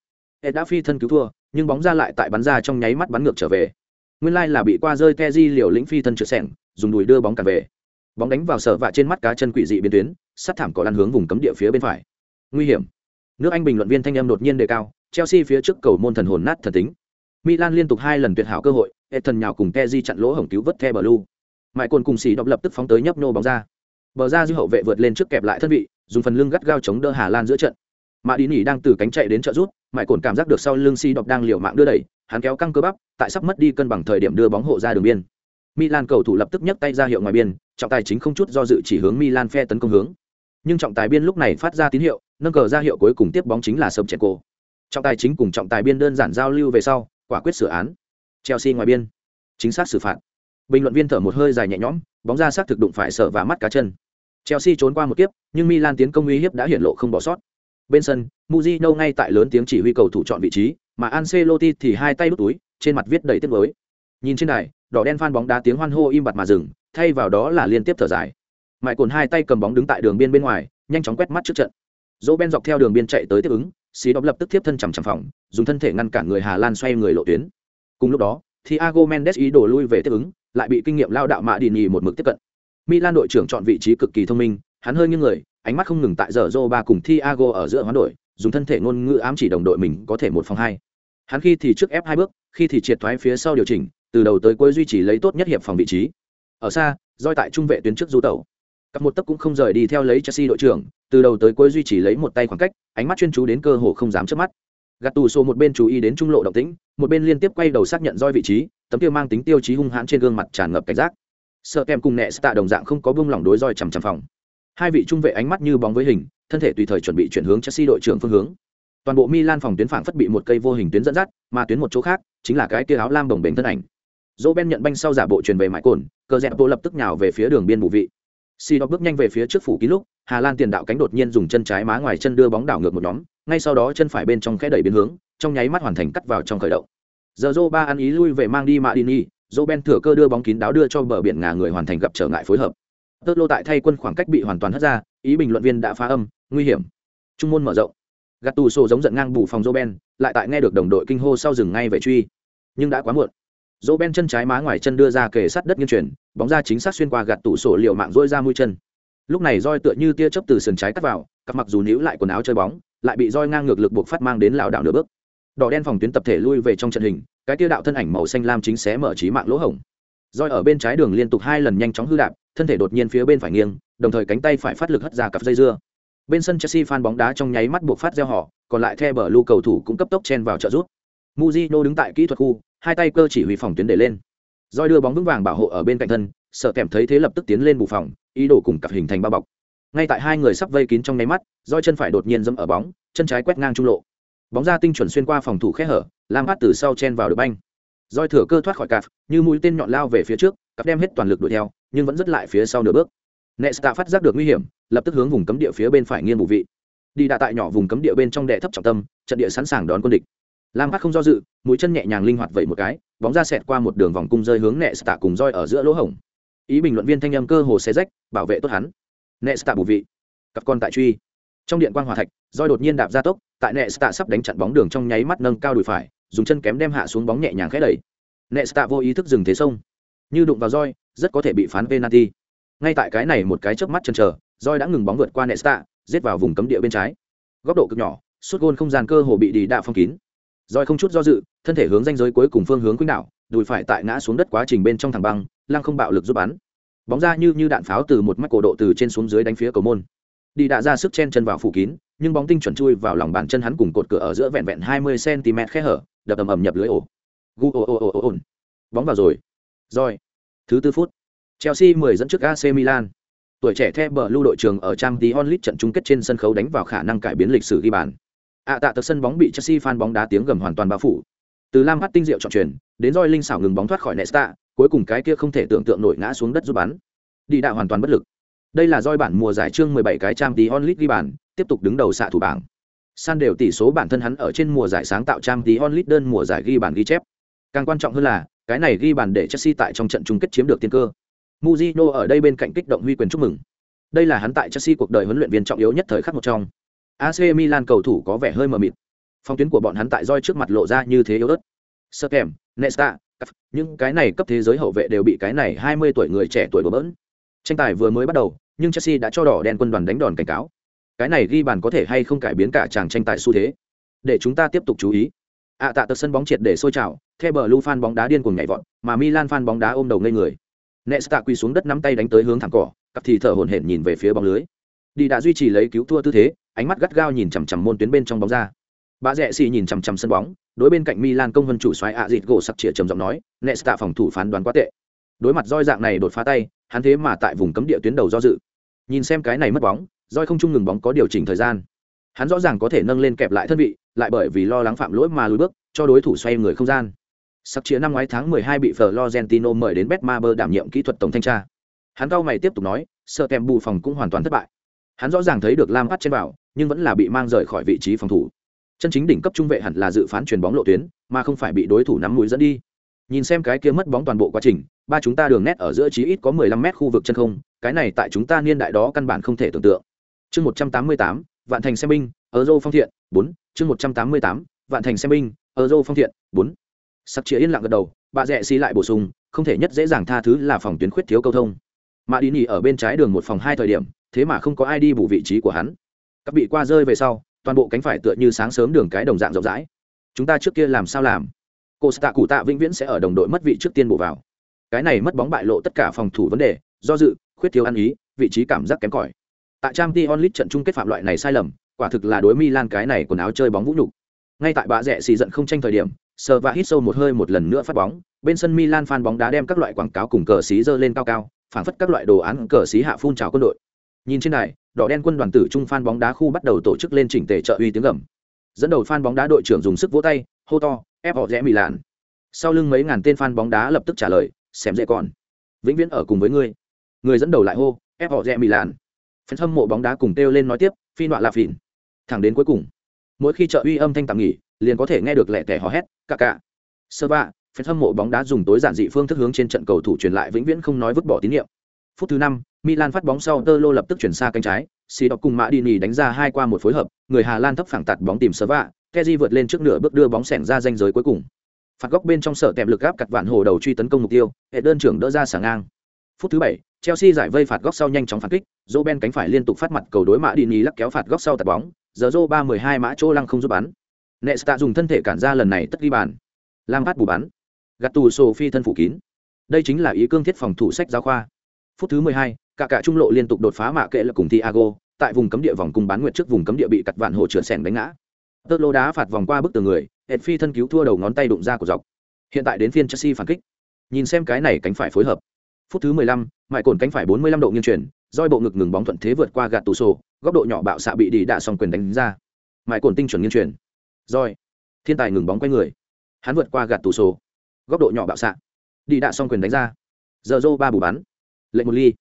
Ed đã phi thân cứu thua, nhưng bóng ra lại tại bắn ra trong nháy mắt bắn ngược trở về. Nguyên lai là bị qua rơi teji liều lĩnh phi thân trượt sẻng dùng đùi đưa bóng cả về. Bóng đánh vào sở vạ trên mắt cá chân quỷ dị biến tuyến sát thảm có lăn hướng vùng cấm địa phía bên phải. Nguy hiểm nước anh bình luận viên thanh âm đột nhiên đề cao chelsea phía trước cầu môn thần hồn nát thần tính milan liên tục hai lần tuyệt hảo cơ hội Ethan nhào cùng Kezi chặn lỗ hổng cứu vớt The Blue. Mại cồn cùng xì độc lập tức phóng tới nhấp nô bóng ra. Bờ ra dư hậu vệ vượt lên trước kẹp lại thân vị, dùng phần lưng gắt gao chống đỡ Hà Lan giữa trận. Mã Đi Nỉ đang từ cánh chạy đến trợ rút, Mại cồn cảm giác được sau lưng xì độc đang liều mạng đưa đẩy, hắn kéo căng cơ bắp, tại sắp mất đi cân bằng thời điểm đưa bóng hộ ra đường biên. Milan cầu thủ lập tức nhấc tay ra hiệu ngoài biên, trọng tài chính không chút do dự chỉ hướng Milan phe tấn công hướng. Nhưng trọng tài biên lúc này phát ra tín hiệu, nâng cờ ra hiệu cuối cùng tiếp bóng chính là Sobchenko. Trọng tài chính cùng trọng tài biên đơn giản giao lưu về sau, quả quyết sửa án. Chelsea ngoài biên. Chính xác xử phạt. Bình luận viên thở một hơi dài nhẹ nhõm bóng ra xác thực đụng phải sợ và mắt cá chân. Chelsea trốn qua một kiếp nhưng milan tiến công uy hiếp đã hiện lộ không bỏ sót. Bên sân muzino ngay tại lớn tiếng chỉ huy cầu thủ chọn vị trí mà ancelotti thì hai tay đút túi trên mặt viết đầy tiếc mới nhìn trên này đỏ đen phan bóng đá tiếng hoan hô im bặt mà dừng thay vào đó là liên tiếp thở dài mãi cồn hai tay cầm bóng đứng tại đường biên bên ngoài nhanh chóng quét mắt trước trận dỗ ben dọc theo đường biên chạy tới tiếp ứng xí đọc lập tức tiếp thân chằm chằm phòng dùng thân thể ngăn cản người hà lan xoay người lộ tuyến cùng lúc đó Thiago Mendes ý đồ lui về tiếp ứng, lại bị kinh nghiệm lao đạo mạ đi nhì một mực tiếp cận. Milan đội trưởng chọn vị trí cực kỳ thông minh, hắn hơi nghiêng người, ánh mắt không ngừng tại giờ Ba cùng Thiago ở giữa hoán đổi, dùng thân thể ngôn ngữ ám chỉ đồng đội mình có thể một phòng hai. Hắn khi thì trước ép hai bước, khi thì triệt thoái phía sau điều chỉnh, từ đầu tới cuối duy trì lấy tốt nhất hiệp phòng vị trí. Ở xa, roi tại trung vệ tuyến trước du tẩu. Cặp một tấc cũng không rời đi theo lấy Chelsea đội trưởng, từ đầu tới cuối duy trì lấy một tay khoảng cách, ánh mắt chuyên chú đến cơ hồ không dám chớp mắt. Gạt tù sổ một bên chú ý đến trung lộ động tĩnh một bên liên tiếp quay đầu xác nhận roi vị trí tấm tiêu mang tính tiêu chí hung hãn trên gương mặt tràn ngập cảnh giác. Sợ kèm cùng nẹ tạ đồng dạng không có buông lỏng đối roi chằm chằm phòng. Hai vị trung vệ ánh mắt như bóng với hình thân thể tùy thời chuẩn bị chuyển hướng chelsea đội trưởng phương hướng. Toàn bộ milan phòng tuyến phản phất bị một cây vô hình tuyến dẫn dắt mà tuyến một chỗ khác chính là cái kia áo lam đồng bềnh thân ảnh. Dỗ ben nhận banh sau giả bộ truyền về mãi cồn cờ dẹp bộ lập tức nhào về phía đường biên bù vị si đọc bước nhanh về phía trước phủ ký lúc, hà lan tiền đạo cánh đột nhiên dùng chân trái má ngoài chân đưa bóng đảo ngược một nhóm, ngay sau đó chân phải bên trong khe đẩy biến hướng, trong nháy mắt hoàn thành cắt vào trong khởi động. Giờ dô ba ăn ý lui về mang đi mạ đi nhi dô ben thừa cơ đưa bóng kín đáo đưa cho bờ biển ngà người hoàn thành gặp trở ngại phối hợp. Tơ lô tại thay quân khoảng cách bị hoàn toàn hất ra, ý bình luận viên đã phá âm, nguy hiểm. Trung môn mở rộng. Gạt tù sổ giống giận ngang bù phòng dô ben, lại tại nghe được đồng đội kinh hô sau dừng ngay về truy. Nhưng đã quá muộn. Dỗ ben chân trái má ngoài chân đưa ra kề sát đất nghiêng chuyển, bóng ra chính xác xuyên qua gạt tủ sổ liệu mạng dỗi ra mũi chân. Lúc này roi tựa như tia chớp từ sườn trái cắt vào, cặp mặc dù níu lại quần áo chơi bóng, lại bị roi ngang ngược lực buộc phát mang đến lảo đảo nửa bước. Đỏ đen phòng tuyến tập thể lui về trong trận hình, cái tia đạo thân ảnh màu xanh lam chính xé mở trí mạng lỗ hổng. Roi ở bên trái đường liên tục hai lần nhanh chóng hư đạp, thân thể đột nhiên phía bên phải nghiêng, đồng thời cánh tay phải phát lực hất ra cặp dây dưa. Bên sân chelsea phan bóng đá trong nháy mắt buộc phát gieo họ, còn lại theo bờ lưu cầu thủ cũng cấp tốc chen vào trợ giúp. muzino đứng tại kỹ thuật khu hai tay cơ chỉ huy phòng tuyến để lên. Roi đưa bóng vững vàng bảo hộ ở bên cạnh thân, sợ kèm thấy thế lập tức tiến lên bù phòng, ý đồ cùng cặp hình thành bao bọc. Ngay tại hai người sắp vây kín trong nháy mắt roi chân phải đột nhiên dẫm ở bóng, chân trái quét ngang trung lộ. Bóng ra tinh chuẩn xuyên qua phòng thủ khe hở, lam phát từ sau chen vào được banh. Roi thừa cơ thoát khỏi cặp như mũi tên nhọn lao về phía trước, cặp đem hết toàn lực đuổi theo, nhưng vẫn dứt lại phía sau nửa bước. Nesta phát giác được nguy hiểm, lập tức hướng vùng cấm địa phía bên phải nghiêng bù vị. Đi đạ tại nhỏ vùng cấm địa bên trong đệ thấp trọng tâm, trận địa sẵn sàng đón quân địch lam bắt không do dự, mũi chân nhẹ nhàng linh hoạt vậy một cái, bóng ra xẹt qua một đường vòng cung rơi hướng nesta cùng roi ở giữa lỗ hổng. Ý bình luận viên thanh âm cơ hồ xé rách, bảo vệ tốt hắn. Nesta bù vị. Cặp con tại truy. Trong điện quan hòa thạch, roi đột nhiên đạp ra tốc, tại nesta sắp đánh chặn bóng đường trong nháy mắt nâng cao đùi phải, dùng chân kém đem hạ xuống bóng nhẹ nhàng khẽ đẩy. Nesta vô ý thức dừng thế sông. Như đụng vào roi, rất có thể bị phán penalty. Ngay tại cái này một cái chớp mắt chân chờ, roi đã ngừng bóng vượt qua nesta giết vào vùng cấm địa bên trái. Góc độ cực nhỏ suốt gôn không gian cơ hồ bị đi đạ phong kín roi không chút do dự thân thể hướng danh giới cuối cùng phương hướng quýnh đạo, đùi phải tại ngã xuống đất quá trình bên trong thẳng băng lăng không bạo lực giúp bắn. Bóng ra như như đạn pháo từ một mắt cổ độ từ trên xuống dưới đánh phía cầu môn. Đi đã ra sức chen chân vào phủ kín nhưng bóng tinh chuẩn chui vào lòng bàn chân hắn cùng cột cửa ở giữa vẹn vẹn hai mươi cm khe hở đập ầm ầm nhập lưới ổ. Gu ồ ồ ồ ồ bóng vào rồi. Rồi thứ tư phút. Chelsea mười dẫn trước ac milan. Tuổi trẻ theo bờ lưu đội trường ở trang tí onlit trận chung kết trên sân khấu đánh vào khả năng cải biến lịch sử ghi bàn ạ tạ tật sân bóng bị chelsea fan bóng đá tiếng gầm hoàn toàn bao phủ. Từ lam hát tinh diệu chọn truyền đến roi linh xảo ngừng bóng thoát khỏi nesta cuối cùng cái kia không thể tưởng tượng nổi ngã xuống đất giúp bắn. Đi đạo hoàn toàn bất lực. Đây là roi bản mùa giải trương 17 cái trang tí onlit ghi bàn, tiếp tục đứng đầu xạ thủ bảng. San đều tỷ số bản thân hắn ở trên mùa giải sáng tạo trang tí onlit đơn mùa giải ghi bàn ghi chép. Càng quan trọng hơn là, cái này ghi bàn để chelsea tại trong trận chung kết chiếm được tiên cơ. Mujino ở đây bên cạnh kích động huy quyền chúc mừng. Đây là hắn tại chelsea cuộc đời huấn luyện viên trọng yếu nhất thời khắc một trong ac milan cầu thủ có vẻ hơi mờ mịt. Phong tuyến của bọn hắn tại roi trước mặt lộ ra như thế yếu ớt. Sơ kèm nesta những cái này cấp thế giới hậu vệ đều bị cái này 20 tuổi người trẻ tuổi đổ bỡn. Tranh tài vừa mới bắt đầu, nhưng chelsea đã cho đỏ đen quân đoàn đánh đòn cảnh cáo. Cái này ghi bàn có thể hay không cải biến cả chàng tranh tài xu thế? Để chúng ta tiếp tục chú ý. À tạ tật sân bóng triệt để sôi trào theo bờ lu fan bóng đá điên cuồng nhảy vọt, mà milan fan bóng đá ôm đầu ngây người. Nesta quỳ xuống đất nắm tay đánh tới hướng thẳng cỏ cặp thì thở hổn hển nhìn về phía bóng lưới. Đi đã duy trì lấy cứu thua tư thế ánh mắt gắt gao nhìn chằm chằm môn tuyến bên trong bóng ra. Bà rẽ xì nhìn chằm chằm sân bóng, đối bên cạnh milan công vân chủ xoáy ạ dịt gỗ sặc chĩa trầm giọng nói, nesta phòng thủ phán đoán quá tệ. Đối mặt roi dạng này đột phá tay, hắn thế mà tại vùng cấm địa tuyến đầu do dự. Nhìn xem cái này mất bóng, roi không chung ngừng bóng có điều chỉnh thời gian. Hắn rõ ràng có thể nâng lên kẹp lại thân vị, lại bởi vì lo lắng phạm lỗi mà lùi bước, cho đối thủ xoay người không gian. Sắc chĩa năm ngoái tháng 12 bị Florentino mời đến Betmaber đảm nhiệm kỹ thuật tổng thanh tra. Hắn cao mày tiếp tục nói, sợ kèm bù phòng cũng hoàn toàn thất bại. Hắn rõ ràng thấy được lam bắt trên bảo nhưng vẫn là bị mang rời khỏi vị trí phòng thủ. Chân chính đỉnh cấp trung vệ hẳn là dự phán chuyền bóng lộ tuyến mà không phải bị đối thủ nắm mũi dẫn đi. Nhìn xem cái kia mất bóng toàn bộ quá trình ba chúng ta đường nét ở giữa chí ít có 15 mét khu vực chân không cái này tại chúng ta niên đại đó căn bản không thể tưởng tượng. Chương 188, vạn thành xem binh euro phong thiện 4, chương 188, vạn thành xem binh euro phong thiện 4. sắc triệt yên lặng gật đầu bà rẽ xi lại bổ sung không thể nhất dễ dàng tha thứ là phòng tuyến khuyết thiếu câu thông. Mà đi nhỉ ở bên trái đường một phòng hai thời điểm thế mà không có ai đi bù vị trí của hắn các bị qua rơi về sau, toàn bộ cánh phải tựa như sáng sớm đường cái đồng dạng rộng rãi. Chúng ta trước kia làm sao làm? Cô tạ cụ tạ vĩnh viễn sẽ ở đồng đội mất vị trước tiên bổ vào. Cái này mất bóng bại lộ tất cả phòng thủ vấn đề, do dự, khuyết thiếu ăn ý, vị trí cảm giác kém cỏi. Tại trang t onlit trận chung kết phạm loại này sai lầm, quả thực là đối milan cái này quần áo chơi bóng vũ nhục. Ngay tại bã rẻ xì giận không tranh thời điểm sờ và hít sâu một hơi một lần nữa phát bóng, bên sân milan fan bóng đá đem các loại quảng cáo cùng cờ xí dơ lên cao cao phảng phất các loại đồ án cờ xí hạ phun trào quân đội. Nhìn trên này đỏ đen quân đoàn tử trung fan bóng đá khu bắt đầu tổ chức lên chỉnh tề trợ uy tiếng gầm. Dẫn đầu fan bóng đá đội trưởng dùng sức vỗ tay, hô to ép họ rẽ mì làn sau lưng mấy ngàn tên fan bóng đá lập tức trả lời xem dễ còn. Vĩnh viễn ở cùng với ngươi. Người dẫn đầu lại hô ép họ rẽ mì làn phần hâm mộ bóng đá cùng kêu lên nói tiếp, phi nọa là phìn. Thẳng đến cuối cùng, mỗi khi trợ uy âm thanh tạm nghỉ, liền có thể nghe được lẹ tẻ hò hét cà cà sơ ba phần hâm mộ bóng đá dùng tối giản dị phương thức hướng trên trận cầu thủ truyền lại vĩnh viễn không nói vứt bỏ tín nhiệm. Phút thứ năm milan phát bóng sau tơ lô lập tức chuyển xa cánh trái. Xì đọc cùng mã đi đánh ra hai qua một phối hợp, người hà lan thấp phẳng tạt bóng tìm sơ vạ vượt lên trước nửa bước đưa bóng sẻng ra danh giới cuối cùng. Phạt góc bên trong sở tèm lực gáp cặt vạn hồ đầu truy tấn công mục tiêu, hệ đơn trưởng đỡ ra sả ngang. Phút thứ bảy, chelsea giải vây phạt góc sau nhanh chóng phản kích Roben cánh phải liên tục phát mặt cầu đối mã đi lắc kéo phạt góc sau tạt bóng, giờ dô ba mười hai mã chỗ lăng không giúp bắn. Nesta dùng thân thể cản ra lần này tất ghi bàn. Lam phát bù bắn. Gạt tù phi thân phủ kín. Đây chính là ý cương thiết phòng thủ sách giáo khoa. Phút thứ mười hai cả cả trung lộ liên tục đột phá mạ kệ là cùng Thiago, tại vùng cấm địa vòng cung bán nguyệt trước vùng cấm địa bị cặt vạn hồ trượt sẻng đánh ngã. Tơ lô đá phạt vòng qua bức tường người, Ed Phi thân cứu thua đầu ngón tay đụng ra của dọc. Hiện tại đến phiên Chelsea phản kích. Nhìn xem cái này cánh phải phối hợp. Phút thứ 15, mại cồn cánh phải 45 độ nghiêng chuyển, roi bộ ngực ngừng bóng thuận thế vượt qua gạt tủ sổ, góc độ nhỏ bạo xạ bị đi đạ xong quyền đánh ra. Mại cồn tinh chuẩn nghiêng chuyển. Roi, thiên tài ngừng bóng quay người. Hắn vượt qua gạt tủ sổ, góc độ nhỏ bạo xạ. Đi đạ xong quyền đánh ra. Giờ Zô ba bù bắn. Lệnh một ly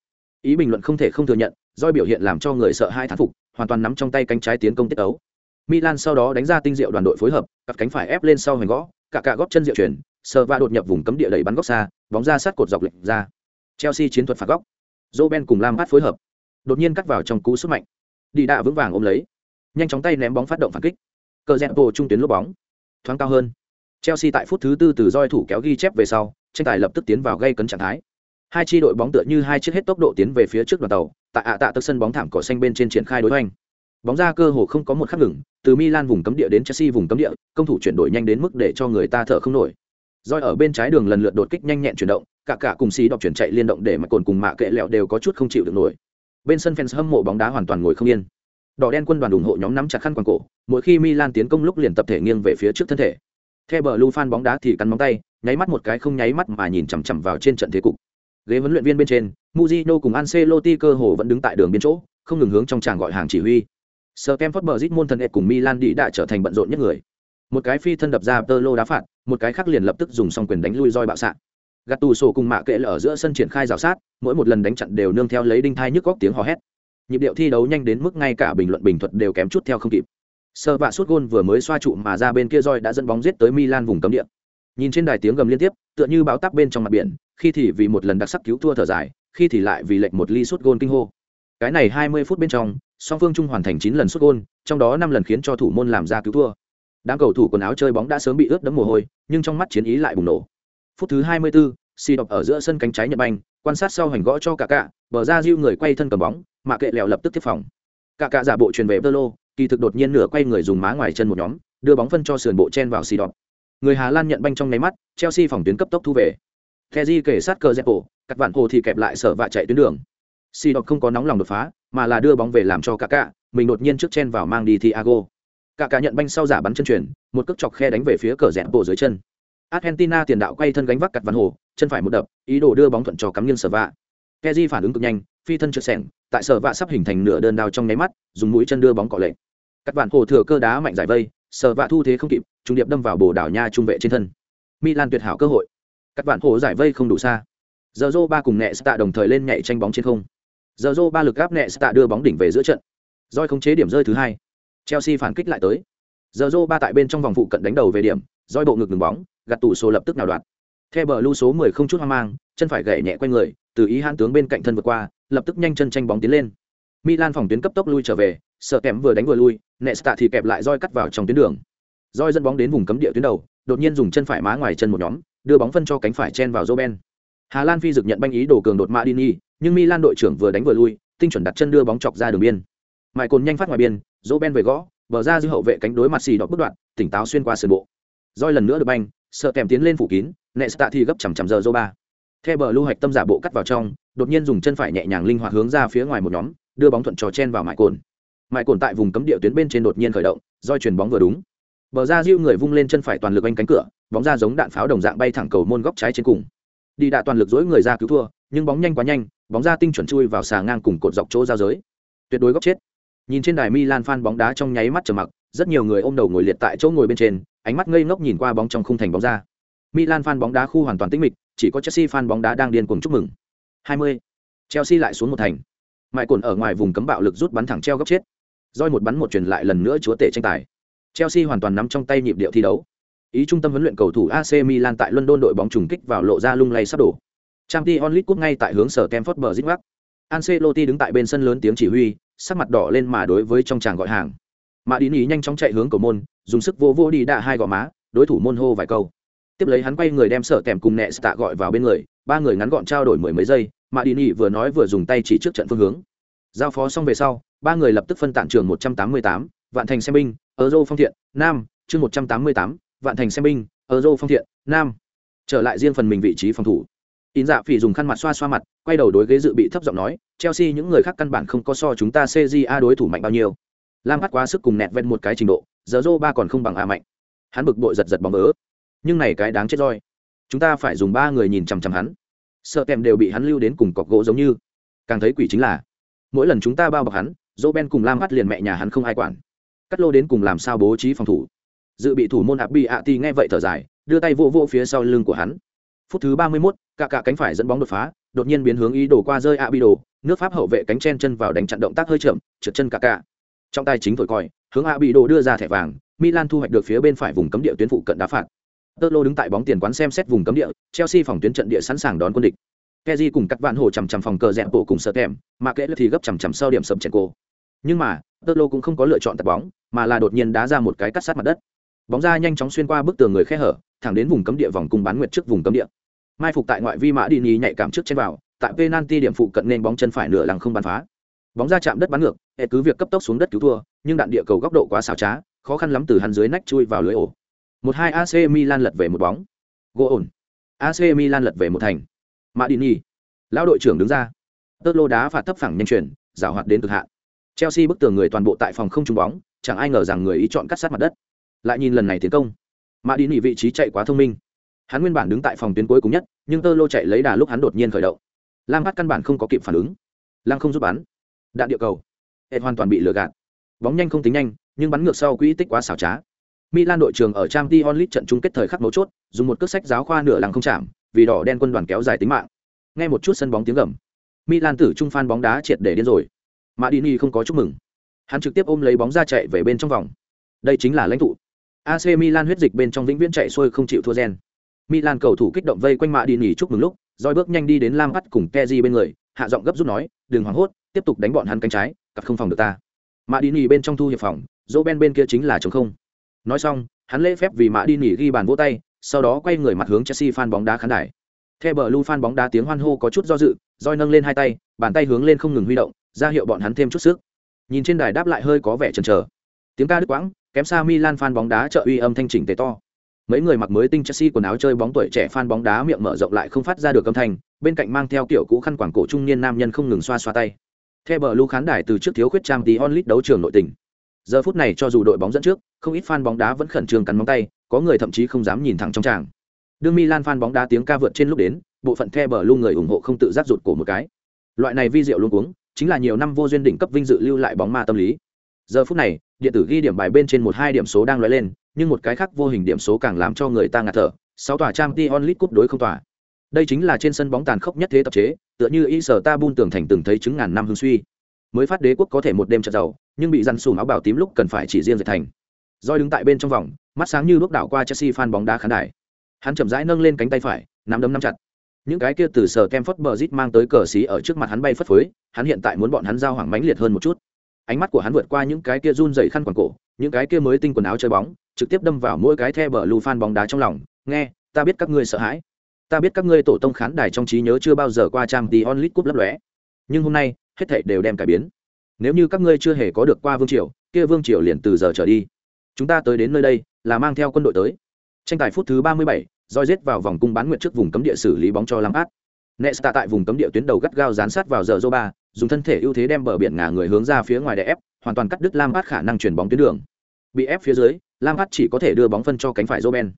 ý bình luận không thể không thừa nhận doi biểu hiện làm cho người sợ hai thán phục, hoàn toàn nắm trong tay cánh trái tiến công tiết ấu. Milan sau đó đánh ra tinh diệu đoàn đội phối hợp, cặp cánh phải ép lên sau hoành gõ, cả cả góp chân diệu chuyển sờ va đột nhập vùng cấm địa đẩy bắn góc xa, bóng ra sát cột dọc lệnh ra. Chelsea chiến thuật phạt góc. Joe cùng lam phát phối hợp. Đột nhiên cắt vào trong cú sức mạnh. Đi đạ vững vàng ôm lấy. Nhanh chóng tay ném bóng phát động phản kích. Cờ rẽ bộ trung tuyến lốp bóng. Thoáng cao hơn. Chelsea tại phút thứ tư từ roi thủ kéo ghi chép về sau, tranh tài lập tức tiến vào gây cấn trạng thái hai chi đội bóng tựa như hai chiếc hết tốc độ tiến về phía trước đoàn tàu, tại ạ tạ tức sân bóng thảm cỏ xanh bên trên triển khai đối hoành. Bóng ra cơ hồ không có một khắc ngừng, từ milan vùng cấm địa đến chelsea vùng cấm địa, công thủ chuyển đổi nhanh đến mức để cho người ta thở không nổi. Roi ở bên trái đường lần lượt đột kích nhanh nhẹn chuyển động, cả cả cùng xì đọc chuyển chạy liên động để mà cồn cùng mạ kệ lẹo đều có chút không chịu được nổi. Bên sân fans hâm mộ bóng đá hoàn toàn ngồi không yên. Đỏ đen quân đoàn ủng hộ nhóm nắm chặt khăn quàng cổ, mỗi khi milan tiến công lúc liền tập thể nghiêng về phía trước thân thể. Theo bờ lu fan bóng đá thì cắn móng tay, nháy mắt một cái không nháy mắt mà nhìn chằm chằm vào trên trận thế cục ghế huấn luyện viên bên trên muzino cùng Ancelotti cơ hồ vẫn đứng tại đường biên chỗ, không ngừng hướng trong tràng gọi hàng chỉ huy. Sir Kemford Bridge, môn thần ệt cùng Milan đi đã trở thành bận rộn nhất người. Một cái phi thân đập ra tơ lô đá phạt, một cái khác liền lập tức dùng xong quyền đánh lui roi bạo xạ. Gạt tù sổ cùng mạ kệ là ở giữa sân triển khai rào sát, mỗi một lần đánh chặn đều nương theo lấy đinh thai nhức góc tiếng hò hét. Nhịp điệu thi đấu nhanh đến mức ngay cả bình luận bình thuật đều kém chút theo không kịp. Sơ vạ suốt gôn vừa mới xoa trụ mà ra bên kia roi đã dẫn bóng giết tới milan vùng cấm địa. Nhìn trên đài tiếng gầm liên tiếp, tựa như báo tắc bên trong mặt biển khi thì vì một lần đặc sắc cứu thua thở dài khi thì lại vì lệnh một ly suốt gôn kinh hô. Cái này hai mươi phút bên trong song phương trung hoàn thành chín lần suốt gôn trong đó năm lần khiến cho thủ môn làm ra cứu thua. Đám cầu thủ quần áo chơi bóng đã sớm bị ướt đẫm mồ hôi nhưng trong mắt chiến ý lại bùng nổ. Phút thứ 24, si đọc ở giữa sân cánh trái nhận banh quan sát sau hành gõ cho cả cả bờ ra diêu người quay thân cầm bóng mà kệ lèo lập tức tiếp phòng. Cả cả giả bộ truyền về tơ lô kỳ thực đột nhiên nửa quay người dùng má ngoài chân một nhóm đưa bóng phân cho sườn bộ chen vào si đọc người hà lan nhận banh trong nháy mắt chelsea phòng tuyến cấp tốc thu về. Kezi kể sát cờ dẹp cổ, các bạn hồ thì kẹp lại sở vạ chạy tuyến đường. Si đọc không có nóng lòng đột phá, mà là đưa bóng về làm cho cả cả, mình đột nhiên trước chen vào mang đi Thiago. Cả cả nhận banh sau giả bắn chân truyền một cước chọc khe đánh về phía cờ rẽ bộ dưới chân. Argentina tiền đạo quay thân gánh vác cặt văn hồ chân phải một đập ý đồ đưa bóng thuận cho cắm nghiêng sở vạ. Keji phản ứng cực nhanh phi thân trượt sẻng tại sở vạ sắp hình thành nửa đơn đao trong nháy mắt dùng mũi chân đưa bóng cọ lệ. Cắt vạn hồ thừa cơ đá mạnh giải vây sở vạ thu thế không kịp trung điệp đâm vào bồ đảo nha trung vệ trên thân. Milan tuyệt hảo cơ hội cắt vạn hồ giải vây không đủ xa giờ dô ba cùng nẹ tạ đồng thời lên nhảy tranh bóng trên không giờ dô ba lực gáp nẹ tạ đưa bóng đỉnh về giữa trận roi không chế điểm rơi thứ hai Chelsea phản kích lại tới. Giờ ba tại bên trong vòng phụ cận đánh đầu về điểm, roi bộ ngực ngừng bóng, gạt tủ số lập tức nào đoạt. Theo bờ lưu số 10 không chút hoang mang, chân phải gậy nhẹ quanh người, từ ý hãn tướng bên cạnh thân vượt qua, lập tức nhanh chân tranh bóng tiến lên. Milan phòng tuyến cấp tốc lui trở về, sợ kém vừa đánh vừa lui, Nesta thì kẹp lại roi cắt vào trong tuyến đường. Roi dẫn bóng đến vùng cấm địa tuyến đầu, đột nhiên dùng chân phải má ngoài chân một nhóm, đưa bóng phân cho cánh phải chen vào Roben. Hà Lan phi dực nhận banh ý đồ cường đột Madini, nhưng Milan đội trưởng vừa đánh vừa lui, tinh chuẩn đặt chân đưa bóng chọc ra đường biên. Mại cồn nhanh phát ngoài biên, Roben về gõ bờ ra dư hậu vệ cánh đối mặt xì đọc bất đoạn tỉnh táo xuyên qua sườn bộ roi lần nữa được banh sợ kèm tiến lên phủ kín nệ tạ thì gấp chầm chầm giờ dô theo bờ lưu hoạch tâm giả bộ cắt vào trong đột nhiên dùng chân phải nhẹ nhàng linh hoạt hướng ra phía ngoài một nhóm đưa bóng thuận trò chen vào mại cồn mại cồn tại vùng cấm địa tuyến bên trên đột nhiên khởi động roi chuyển bóng vừa đúng bờ ra diêu người vung lên chân phải toàn lực anh cánh cửa bóng ra giống đạn pháo đồng dạng bay thẳng cầu môn góc trái trên cùng đi đạ toàn lực dối người ra cứu thua nhưng bóng nhanh quá nhanh bóng ra tinh chuẩn chui vào xà ngang cùng cột dọc chỗ giao giới tuyệt đối góc chết Nhìn trên đài Milan fan bóng đá trong nháy mắt trầm mặc, rất nhiều người ôm đầu ngồi liệt tại chỗ ngồi bên trên, ánh mắt ngây ngốc nhìn qua bóng trong khung thành bóng ra. Milan fan bóng đá khu hoàn toàn tĩnh mịch, chỉ có Chelsea fan bóng đá đang điên cuồng chúc mừng. 20. Chelsea lại xuống một thành. Mại cồn ở ngoài vùng cấm bạo lực rút bắn thẳng treo góc chết. Roi một bắn một truyền lại lần nữa chúa tể tranh tài. Chelsea hoàn toàn nắm trong tay nhịp điệu thi đấu. Ý trung tâm huấn luyện cầu thủ AC Milan tại London đội bóng trùng kích vào lộ ra lung lay sắp đổ. Champions League cúp ngay tại hướng sở Kemford bờ rít. Ancelotti đứng tại bên sân lớn tiếng chỉ huy, sắc mặt đỏ lên mà đối với trong chàng gọi hàng. Mã Đín Ý nhanh chóng chạy hướng cầu môn, dùng sức vô vô đi đạ hai gò má, đối thủ môn hô vài câu. Tiếp lấy hắn quay người đem sở kèm cùng nẹ tạ gọi vào bên người, ba người ngắn gọn trao đổi mười mấy giây, Mã Đín Ý vừa nói vừa dùng tay chỉ trước trận phương hướng. Giao phó xong về sau, ba người lập tức phân tản trường 188, Vạn Thành xem binh, Euro Phong Thiện, Nam, chương 188, vạn thành xem binh ở dô phong thiện, nam. Trở lại riêng phần mình vị trí phòng thủ. In dạ phỉ dùng khăn mặt xoa xoa mặt, quay đầu đối ghế dự bị thấp giọng nói, chelsea những người khác căn bản không có so chúng ta cja đối thủ mạnh bao nhiêu. Lam hắt quá sức cùng nẹt ven một cái trình độ, giờ dô ba còn không bằng a mạnh. Hắn bực bội giật giật bóng vỡ nhưng này cái đáng chết roi chúng ta phải dùng ba người nhìn chằm chằm hắn. Sợ kèm đều bị hắn lưu đến cùng cọc gỗ giống như. Càng thấy quỷ chính là, mỗi lần chúng ta bao bọc hắn dô ben cùng lam hắt liền mẹ nhà hắn không ai quản. Cắt lô đến cùng làm sao bố trí phòng thủ dự bị thủ môn ạp bị ạ ti nghe vậy thở dài đưa tay vô vô phía sau lưng của hắn phút thứ ba mươi 31, cả cả cánh phải dẫn bóng đột phá đột nhiên biến hướng ý đồ qua rơi ạ bị đồ nước pháp hậu vệ cánh chen chân vào đánh chặn động tác hơi chậm trượt chân cả cả trong tay chính thổi còi hướng ạ bị đồ đưa ra thẻ vàng milan thu hoạch được phía bên phải vùng cấm địa tuyến phụ cận đá phạt tơ lô đứng tại bóng tiền quán xem xét vùng cấm địa chelsea phòng tuyến trận địa sẵn sàng đón quân địch Keji cùng các vạn hồ chằm chằm phòng cờ rẽ bộ cùng sợ kèm, mà kẽ thì gấp chằm chằm sau điểm sầm chèn cô. Nhưng mà, Tơ Lô cũng không có lựa chọn tập bóng, mà là đột nhiên đá ra một cái cắt sát mặt đất. Bóng ra nhanh chóng xuyên qua bức tường người khe hở, thẳng đến vùng cấm địa vòng cung bán nguyệt trước vùng cấm địa mai phục tại ngoại vi mã đi nhì nhạy cảm trước trên vào tại penalty điểm phụ cận nên bóng chân phải nửa lằng không bắn phá bóng ra chạm đất bắn ngược hệ cứ việc cấp tốc xuống đất cứu thua nhưng đạn địa cầu góc độ quá xảo trá khó khăn lắm từ hắn dưới nách chui vào lưới ổ một hai ac milan lật về một bóng gỗ ổn ac milan lật về một thành Mã Đi Nhi. Lão đội trưởng đứng ra. Tơ lô đá phạt thấp phẳng nhanh chuyển, giảo hoạt đến cực hạn. Chelsea bức tường người toàn bộ tại phòng không trúng bóng, chẳng ai ngờ rằng người ý chọn cắt sát mặt đất. Lại nhìn lần này tiến công. Mã Đi nỉ vị trí chạy quá thông minh. Hắn nguyên bản đứng tại phòng tuyến cuối cùng nhất, nhưng Tơ lô chạy lấy đà lúc hắn đột nhiên khởi động. Lam hát căn bản không có kịp phản ứng. Lăng không giúp bắn. Đạn địa cầu. Ed hoàn toàn bị lừa gạt. Bóng nhanh không tính nhanh, nhưng bắn ngược sau quỹ tích quá xảo trá. Milan đội trưởng ở trang t onlit trận chung kết thời khắc mấu chốt, dùng một cước sách giáo khoa nửa làng không chạm, vì đỏ đen quân đoàn kéo dài tính mạng. Nghe một chút sân bóng tiếng gầm. Milan tử trung phan bóng đá triệt để điên rồi. mạ đi ni không có chúc mừng. Hắn trực tiếp ôm lấy bóng ra chạy về bên trong vòng. Đây chính là lãnh tụ. AC Milan huyết dịch bên trong vĩnh viễn chạy xuôi không chịu thua gen. Milan cầu thủ kích động vây quanh Madini chúc mừng lúc, rồi bước nhanh đi đến Lam Bắt cùng Kezi bên người, hạ giọng gấp rút nói, "Đừng hoảng hốt, tiếp tục đánh bọn hắn cánh trái, cặp không phòng được ta." Madini bên trong thu hiệp phòng, Roben bên kia chính là trống không. Nói xong, hắn lễ phép vì Madini ghi bàn vỗ tay, sau đó quay người mặt hướng Chelsea fan bóng đá khán đài. Theo bờ lu fan bóng đá tiếng hoan hô có chút do dự, roi nâng lên hai tay, bàn tay hướng lên không ngừng huy động, ra hiệu bọn hắn thêm chút sức. Nhìn trên đài đáp lại hơi có vẻ chần chờ. Tiếng ca đứt quãng, kém xa Milan fan bóng đá trợ uy âm thanh chỉnh tề to. Mấy người mặc mới tinh Chelsea quần áo chơi bóng tuổi trẻ fan bóng đá miệng mở rộng lại không phát ra được âm thanh, bên cạnh mang theo kiểu cũ khăn quàng cổ trung niên nam nhân không ngừng xoa xoa tay. Theo bờ lưu khán đài từ trước thiếu khuyết trang tí onlit đấu trường nội tình. Giờ phút này cho dù đội bóng dẫn trước, không ít fan bóng đá vẫn khẩn trương cắn móng tay, có người thậm chí không dám nhìn thẳng trong tràng. Đương Milan fan bóng đá tiếng ca vượt trên lúc đến, bộ phận The bờ lưu người ủng hộ không tự giác rụt cổ một cái. Loại này vi diệu luôn cuống, chính là nhiều năm vô duyên đỉnh cấp vinh dự lưu lại bóng ma tâm lý. Giờ phút này, điện tử ghi điểm bài bên trên một hai điểm số đang lóe lên, nhưng một cái khác vô hình điểm số càng làm cho người ta ngạt thở. Sáu tòa trang Champions League cúp đối không tòa. Đây chính là trên sân bóng tàn khốc nhất thế tập chế, tựa như Istanbul tưởng thành từng thấy chứng ngàn năm hưng suy. Mới phát đế quốc có thể một đêm chợt giàu, nhưng bị răn sùm áo bảo tím lúc cần phải chỉ riêng dệt thành. Roi đứng tại bên trong vòng, mắt sáng như bước đảo qua Chelsea fan bóng đá khán đài. Hắn chậm rãi nâng lên cánh tay phải, nắm đấm nắm chặt những cái kia từ sở kem phất bờ rít mang tới cờ xí ở trước mặt hắn bay phất phới hắn hiện tại muốn bọn hắn giao hoảng mãnh liệt hơn một chút ánh mắt của hắn vượt qua những cái kia run dày khăn quàng cổ, những cái kia mới tinh quần áo chơi bóng, trực tiếp đâm vào mỗi cái the bờ lù phan bóng đá trong lòng. Nghe, ta biết các ngươi sợ hãi. Ta biết các ngươi tổ tông khán đài trong trí nhớ chưa bao giờ qua trang tí onlit cúp lấp lóe. Nhưng hôm nay, hết thảy đều đem cải biến. Nếu như các ngươi chưa hề có được qua vương triều, kia vương triều liền từ giờ trở đi. Chúng ta tới đến nơi đây, là mang theo quân đội tới. Tranh tài phút thứ ba mươi bảy, roi rết vào vòng cung bán nguyện trước vùng cấm địa xử lý bóng cho lam át nesta tại vùng cấm địa tuyến đầu gắt gao dán sát vào giờ ba dùng thân thể ưu thế đem bờ biển ngả người hướng ra phía ngoài để ép hoàn toàn cắt đứt lam át khả năng chuyển bóng tuyến đường bị ép phía dưới lam át chỉ có thể đưa bóng phân cho cánh phải joben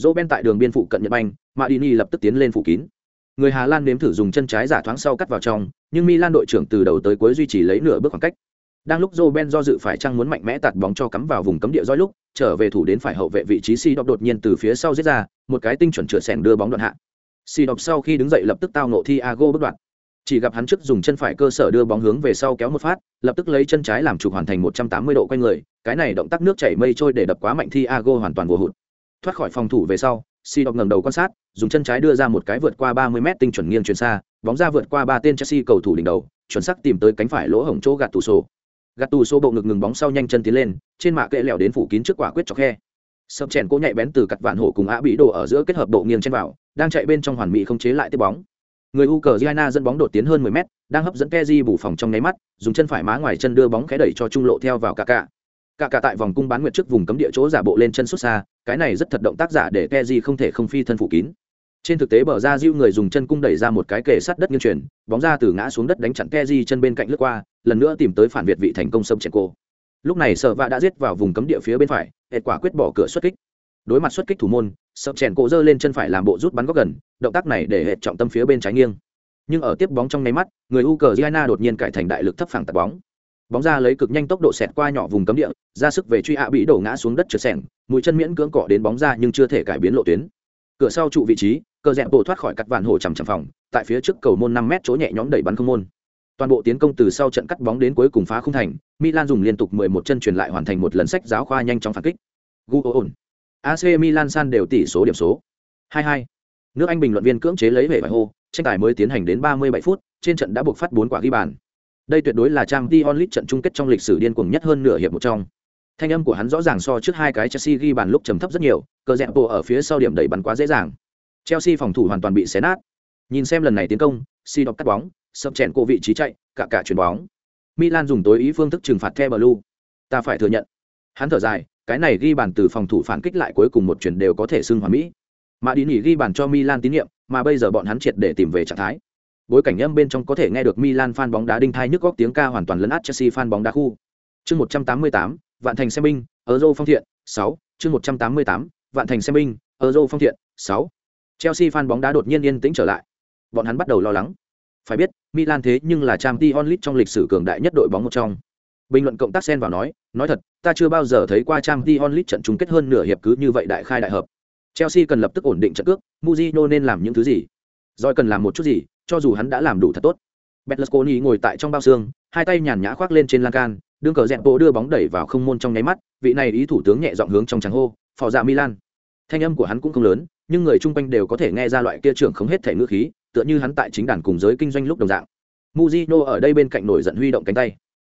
joben tại đường biên phụ cận nhật banh madini lập tức tiến lên phủ kín người hà lan nếm thử dùng chân trái giả thoáng sau cắt vào trong nhưng milan đội trưởng từ đầu tới cuối duy trì lấy nửa bước khoảng cách đang lúc Joe do dự phải chăng muốn mạnh mẽ tạt bóng cho cắm vào vùng cấm địa roi lúc, trở về thủ đến phải hậu vệ vị trí Si Đọc đột nhiên từ phía sau giết ra, một cái tinh chuẩn chữa sèn đưa bóng đoạn hạ. Si Đọc sau khi đứng dậy lập tức tao ngộ Thiago bất đoạn. Chỉ gặp hắn trước dùng chân phải cơ sở đưa bóng hướng về sau kéo một phát, lập tức lấy chân trái làm trục hoàn thành 180 độ quay người, cái này động tác nước chảy mây trôi để đập quá mạnh Thiago hoàn toàn vô hụt. Thoát khỏi phòng thủ về sau, Si Đọc ngẩng đầu quan sát, dùng chân trái đưa ra một cái vượt qua 30m tinh chuẩn nghiêng chuyền xa, bóng ra vượt qua ba tên Chelsea cầu thủ đỉnh đầu, chuẩn xác tìm tới cánh phải lỗ hổng chỗ gạt tủ sổ gạt tù xô bộ ngực ngừng bóng sau nhanh chân tiến lên trên mạ kệ lẻo đến phủ kín trước quả quyết cho khe. Sập chèn cố nhạy bén từ cặt vạn hổ cùng á bị đồ ở giữa kết hợp độ nghiêng trên vào đang chạy bên trong hoàn mỹ không chế lại tiếp bóng người Ukraine dẫn bóng đột tiến hơn 10 mét, đang hấp dẫn keji bù phòng trong nháy mắt, dùng chân phải má ngoài chân đưa bóng khé đẩy cho trung lộ theo vào Kaká. Kaká tại vòng cung bán nguyệt trước vùng cấm địa chỗ giả bộ lên chân xuất xa, cái này rất thật động tác giả để keji không thể không phi thân phủ kín. Trên thực tế bờ ra diêu người dùng chân cung đẩy ra một cái kề sắt đất nghiêng chuyển, bóng ra từ ngã xuống đất đánh chặn keji chân bên cạnh lướt qua, lần nữa tìm tới phản việt vị thành công sâm chèn cô lúc này sở vạ đã giết vào vùng cấm địa phía bên phải, hệ quả quyết bỏ cửa xuất kích. Đối mặt xuất kích thủ môn sập chèn cổ giơ lên chân phải làm bộ rút bắn góc gần, động tác này để hệ trọng tâm phía bên trái nghiêng. Nhưng ở tiếp bóng trong nháy mắt, người u cờ giana đột nhiên cải thành đại lực thấp phẳng tạt bóng. Bóng ra lấy cực nhanh tốc độ xẹt qua nhỏ vùng cấm địa, ra sức về truy hạ bị đổ ngã xuống đất trượt sẻng, mũi chân miễn cưỡng cọ đến bóng ra nhưng chưa thể cải biến lộ tuyến. Cửa sau trụ vị trí, cờ rẽ bộ thoát khỏi cắt vạn hồ chằm chằm phòng, tại phía trước cầu môn năm mét chỗ nhẹ nhõm đẩy bắn không môn. Toàn bộ tiến công từ sau trận cắt bóng đến cuối cùng phá không thành, milan dùng liên tục 11 chân truyền lại hoàn thành một lần sách giáo khoa nhanh chóng phản kích. Guon. AC Milan san đều tỷ số điểm số 22. nước Anh bình luận viên cưỡng chế lấy về bài hô tranh tài mới tiến hành đến 37 phút trên trận đã buộc phát bốn quả ghi bàn đây tuyệt đối là trang Dion League trận chung kết trong lịch sử điên cuồng nhất hơn nửa hiệp một trong thanh âm của hắn rõ ràng so trước hai cái Chelsea ghi bàn lúc trầm thấp rất nhiều cờ dẹp bộ ở phía sau điểm đẩy bắn quá dễ dàng Chelsea phòng thủ hoàn toàn bị xé nát. Nhìn xem lần này tiến công, si đọc cắt bóng, sập chèn cô vị trí chạy, cả cả chuyển bóng. Milan dùng tối ý phương thức trừng phạt The Blue. Ta phải thừa nhận. Hắn thở dài, cái này ghi bàn từ phòng thủ phản kích lại cuối cùng một chuyển đều có thể xưng hòa mỹ. Mà đi nghỉ ghi bàn cho Milan tín nhiệm, mà bây giờ bọn hắn triệt để tìm về trạng thái. Bối cảnh âm bên trong có thể nghe được Milan fan bóng đá đinh thai nhức góc tiếng ca hoàn toàn lấn át Chelsea fan bóng đá khu. Chương 188, Vạn Thành xem binh, Euro phong thiện, 6, chương 188, Vạn Thành xem binh, Euro phong thiện, 6. Chelsea fan bóng đá đột nhiên yên tĩnh trở lại. Bọn hắn bắt đầu lo lắng. Phải biết, Milan thế nhưng là Tramti Onlit trong lịch sử cường đại nhất đội bóng một trong. Bình luận cộng tác xen vào nói, nói thật, ta chưa bao giờ thấy qua Champions League trận chung kết hơn nửa hiệp cứ như vậy đại khai đại hợp. Chelsea cần lập tức ổn định trận cước, Mourinho nên làm những thứ gì? Rồi cần làm một chút gì, cho dù hắn đã làm đủ thật tốt. Berlusconi ngồi tại trong bao xương, hai tay nhàn nhã khoác lên trên lan can, đương cờ dẹt bộ đưa bóng đẩy vào không môn trong nháy mắt, vị này ý thủ tướng nhẹ giọng hướng trong trắng hô, phò dạ Milan. Thanh âm của hắn cũng không lớn, nhưng người chung quanh đều có thể nghe ra loại kia trưởng không hết thể ngữ khí, tựa như hắn tại chính đàn cùng giới kinh doanh lúc đồng dạng. Mujino ở đây bên cạnh nổi giận huy động cánh tay.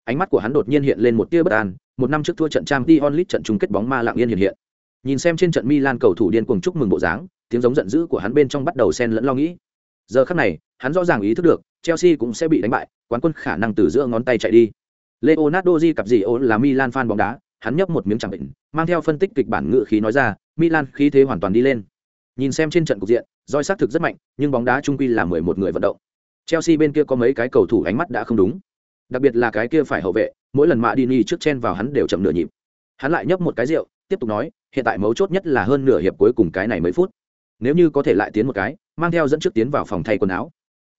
Ánh mắt của hắn đột nhiên hiện lên một tia bất an, một năm trước thua trận trang Dion Lit trận chung kết bóng ma lặng yên hiện hiện. Nhìn xem trên trận Milan cầu thủ điên cuồng chúc mừng bộ dáng, tiếng giống giận dữ của hắn bên trong bắt đầu xen lẫn lo nghĩ. Giờ khắc này, hắn rõ ràng ý thức được, Chelsea cũng sẽ bị đánh bại, quán quân khả năng từ giữa ngón tay chạy đi. Leonardo Di cặp gì ôn là Milan fan bóng đá, hắn nhấp một miếng chẳng bệnh, mang theo phân tích kịch bản ngữ khí nói ra, Milan khí thế hoàn toàn đi lên. Nhìn xem trên trận cục diện, roi xác thực rất mạnh, nhưng bóng đá trung quy là mười một người vận động. Chelsea bên kia có mấy cái cầu thủ ánh mắt đã không đúng. Đặc biệt là cái kia phải hậu vệ, mỗi lần mạ Dini trước chen vào hắn đều chậm nửa nhịp. Hắn lại nhấp một cái rượu, tiếp tục nói, hiện tại mấu chốt nhất là hơn nửa hiệp cuối cùng cái này mấy phút. Nếu như có thể lại tiến một cái, mang theo dẫn trước tiến vào phòng thay quần áo.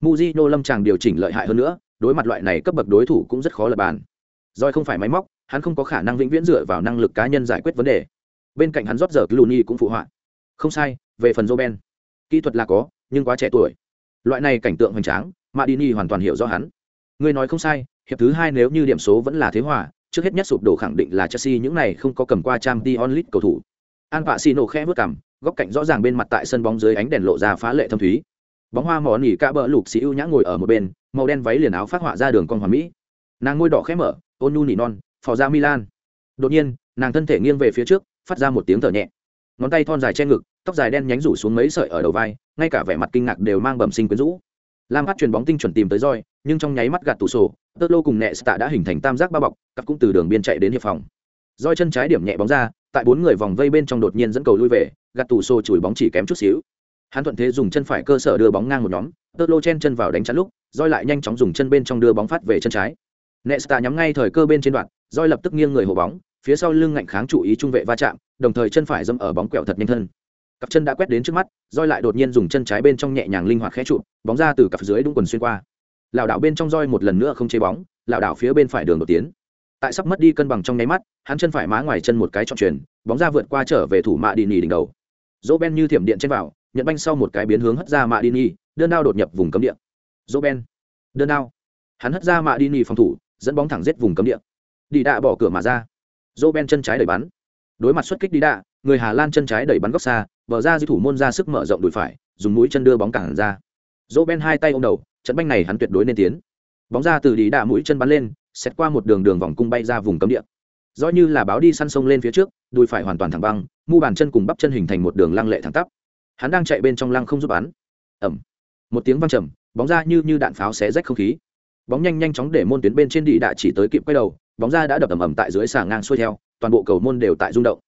muzino lâm chàng điều chỉnh lợi hại hơn nữa, đối mặt loại này cấp bậc đối thủ cũng rất khó lập bàn. Rồi không phải máy móc, hắn không có khả năng vĩnh viễn dựa vào năng lực cá nhân giải quyết vấn đề. Bên cạnh hắn rót giờ Clooney cũng phụ họa. Không sai, về phần Joben, kỹ thuật là có, nhưng quá trẻ tuổi. Loại này cảnh tượng hoành tráng, Madini hoàn toàn hiểu rõ hắn. Người nói không sai, hiệp thứ hai nếu như điểm số vẫn là thế hòa, trước hết nhất sụp đổ khẳng định là Chelsea những này không có cầm qua Champions League cầu thủ. An Pacino khẽ bước cằm, góc cạnh rõ ràng bên mặt tại sân bóng dưới ánh đèn lộ ra phá lệ thâm thúy. Bóng hoa mỏ nỉ cả bờ lục xì ưu nhã ngồi ở một bên, màu đen váy liền áo phát họa ra đường con hoàn mỹ. Nàng môi đỏ khẽ mở, ôn nhu nỉ non, phò ra Milan. Đột nhiên, nàng thân thể nghiêng về phía trước, phát ra một tiếng thở nhẹ. Ngón tay thon dài che ngực, tóc dài đen nhánh rủ xuống mấy sợi ở đầu vai, ngay cả vẻ mặt kinh ngạc đều mang bẩm sinh quyến rũ. Lam Phát truyền bóng tinh chuẩn tìm tới roi, nhưng trong nháy mắt gạt tủ sổ, Tơ Lô cùng nẹ Tạ đã hình thành tam giác ba bọc, cặp cũng từ đường biên chạy đến hiệp phòng. Roi chân trái điểm nhẹ bóng ra, tại bốn người vòng vây bên trong đột nhiên dẫn cầu lui về, gạt tủ xô chùi bóng chỉ kém chút xíu. Hắn thuận thế dùng chân phải cơ sở đưa bóng ngang một nhóm, Tơ Lô chen chân vào đánh chắn lúc, roi lại nhanh chóng dùng chân bên trong đưa bóng phát về chân trái. Nệ Tạ nhắm ngay thời cơ bên trên đoạn, roi lập tức nghiêng người hộ bóng, phía sau lưng ngạnh kháng trụ ý trung vệ va chạm, đồng thời chân phải dâm ở bóng quẹo thật nhanh thân cặp chân đã quét đến trước mắt roi lại đột nhiên dùng chân trái bên trong nhẹ nhàng linh hoạt khẽ trụ bóng ra từ cặp dưới đúng quần xuyên qua lảo đảo bên trong roi một lần nữa không chế bóng, lảo đảo phía bên phải đường đột tiến. Tại sắp mất đi cân bằng trong nháy mắt, hắn chân phải má ngoài chân một cái trọn truyền bóng ra vượt qua trở về thủ mạ đi nỉ đỉnh đầu. Dỗ ben như thiểm điện trên vào, nhận banh sau một cái biến hướng hất ra mạ đi nỉ đơn đao đột nhập vùng cấm địa. Dỗ ben, đơn đao. Hắn hất ra mạ đi nỉ phòng thủ, dẫn bóng thẳng giết vùng cấm địa. Đi đạ bỏ cửa mà ra. Dỗ ben chân trái đẩy bắn. Đối mặt xuất kích đi đạ, người hà lan chân trái đẩy bắn góc xa, bờ ra di thủ môn ra sức mở rộng đùi phải, dùng mũi chân đưa bóng cản ra. Dỗ ben hai tay ô m đầu trận banh này hắn tuyệt đối nên tiến. Bóng ra từ đi đạ mũi chân bắn lên xét qua một đường đường vòng cung bay ra vùng cấm địa. Do như là báo đi săn sông lên phía trước, đùi phải hoàn toàn thẳng băng, mu bàn chân cùng bắp chân hình thành một đường lăng lệ thẳng tắp. Hắn đang chạy bên trong lăng không giúp bắn. Ẩm một tiếng văng trầm, bóng ra như như đạn pháo xé rách không khí. Bóng nhanh nhanh chóng để môn tuyến bên trên đi đạ chỉ tới kịp quay đầu, bóng ra đã đập ầm ầm tại dưới xà ngang xuôi theo, toàn bộ cầu môn đều tại rung động.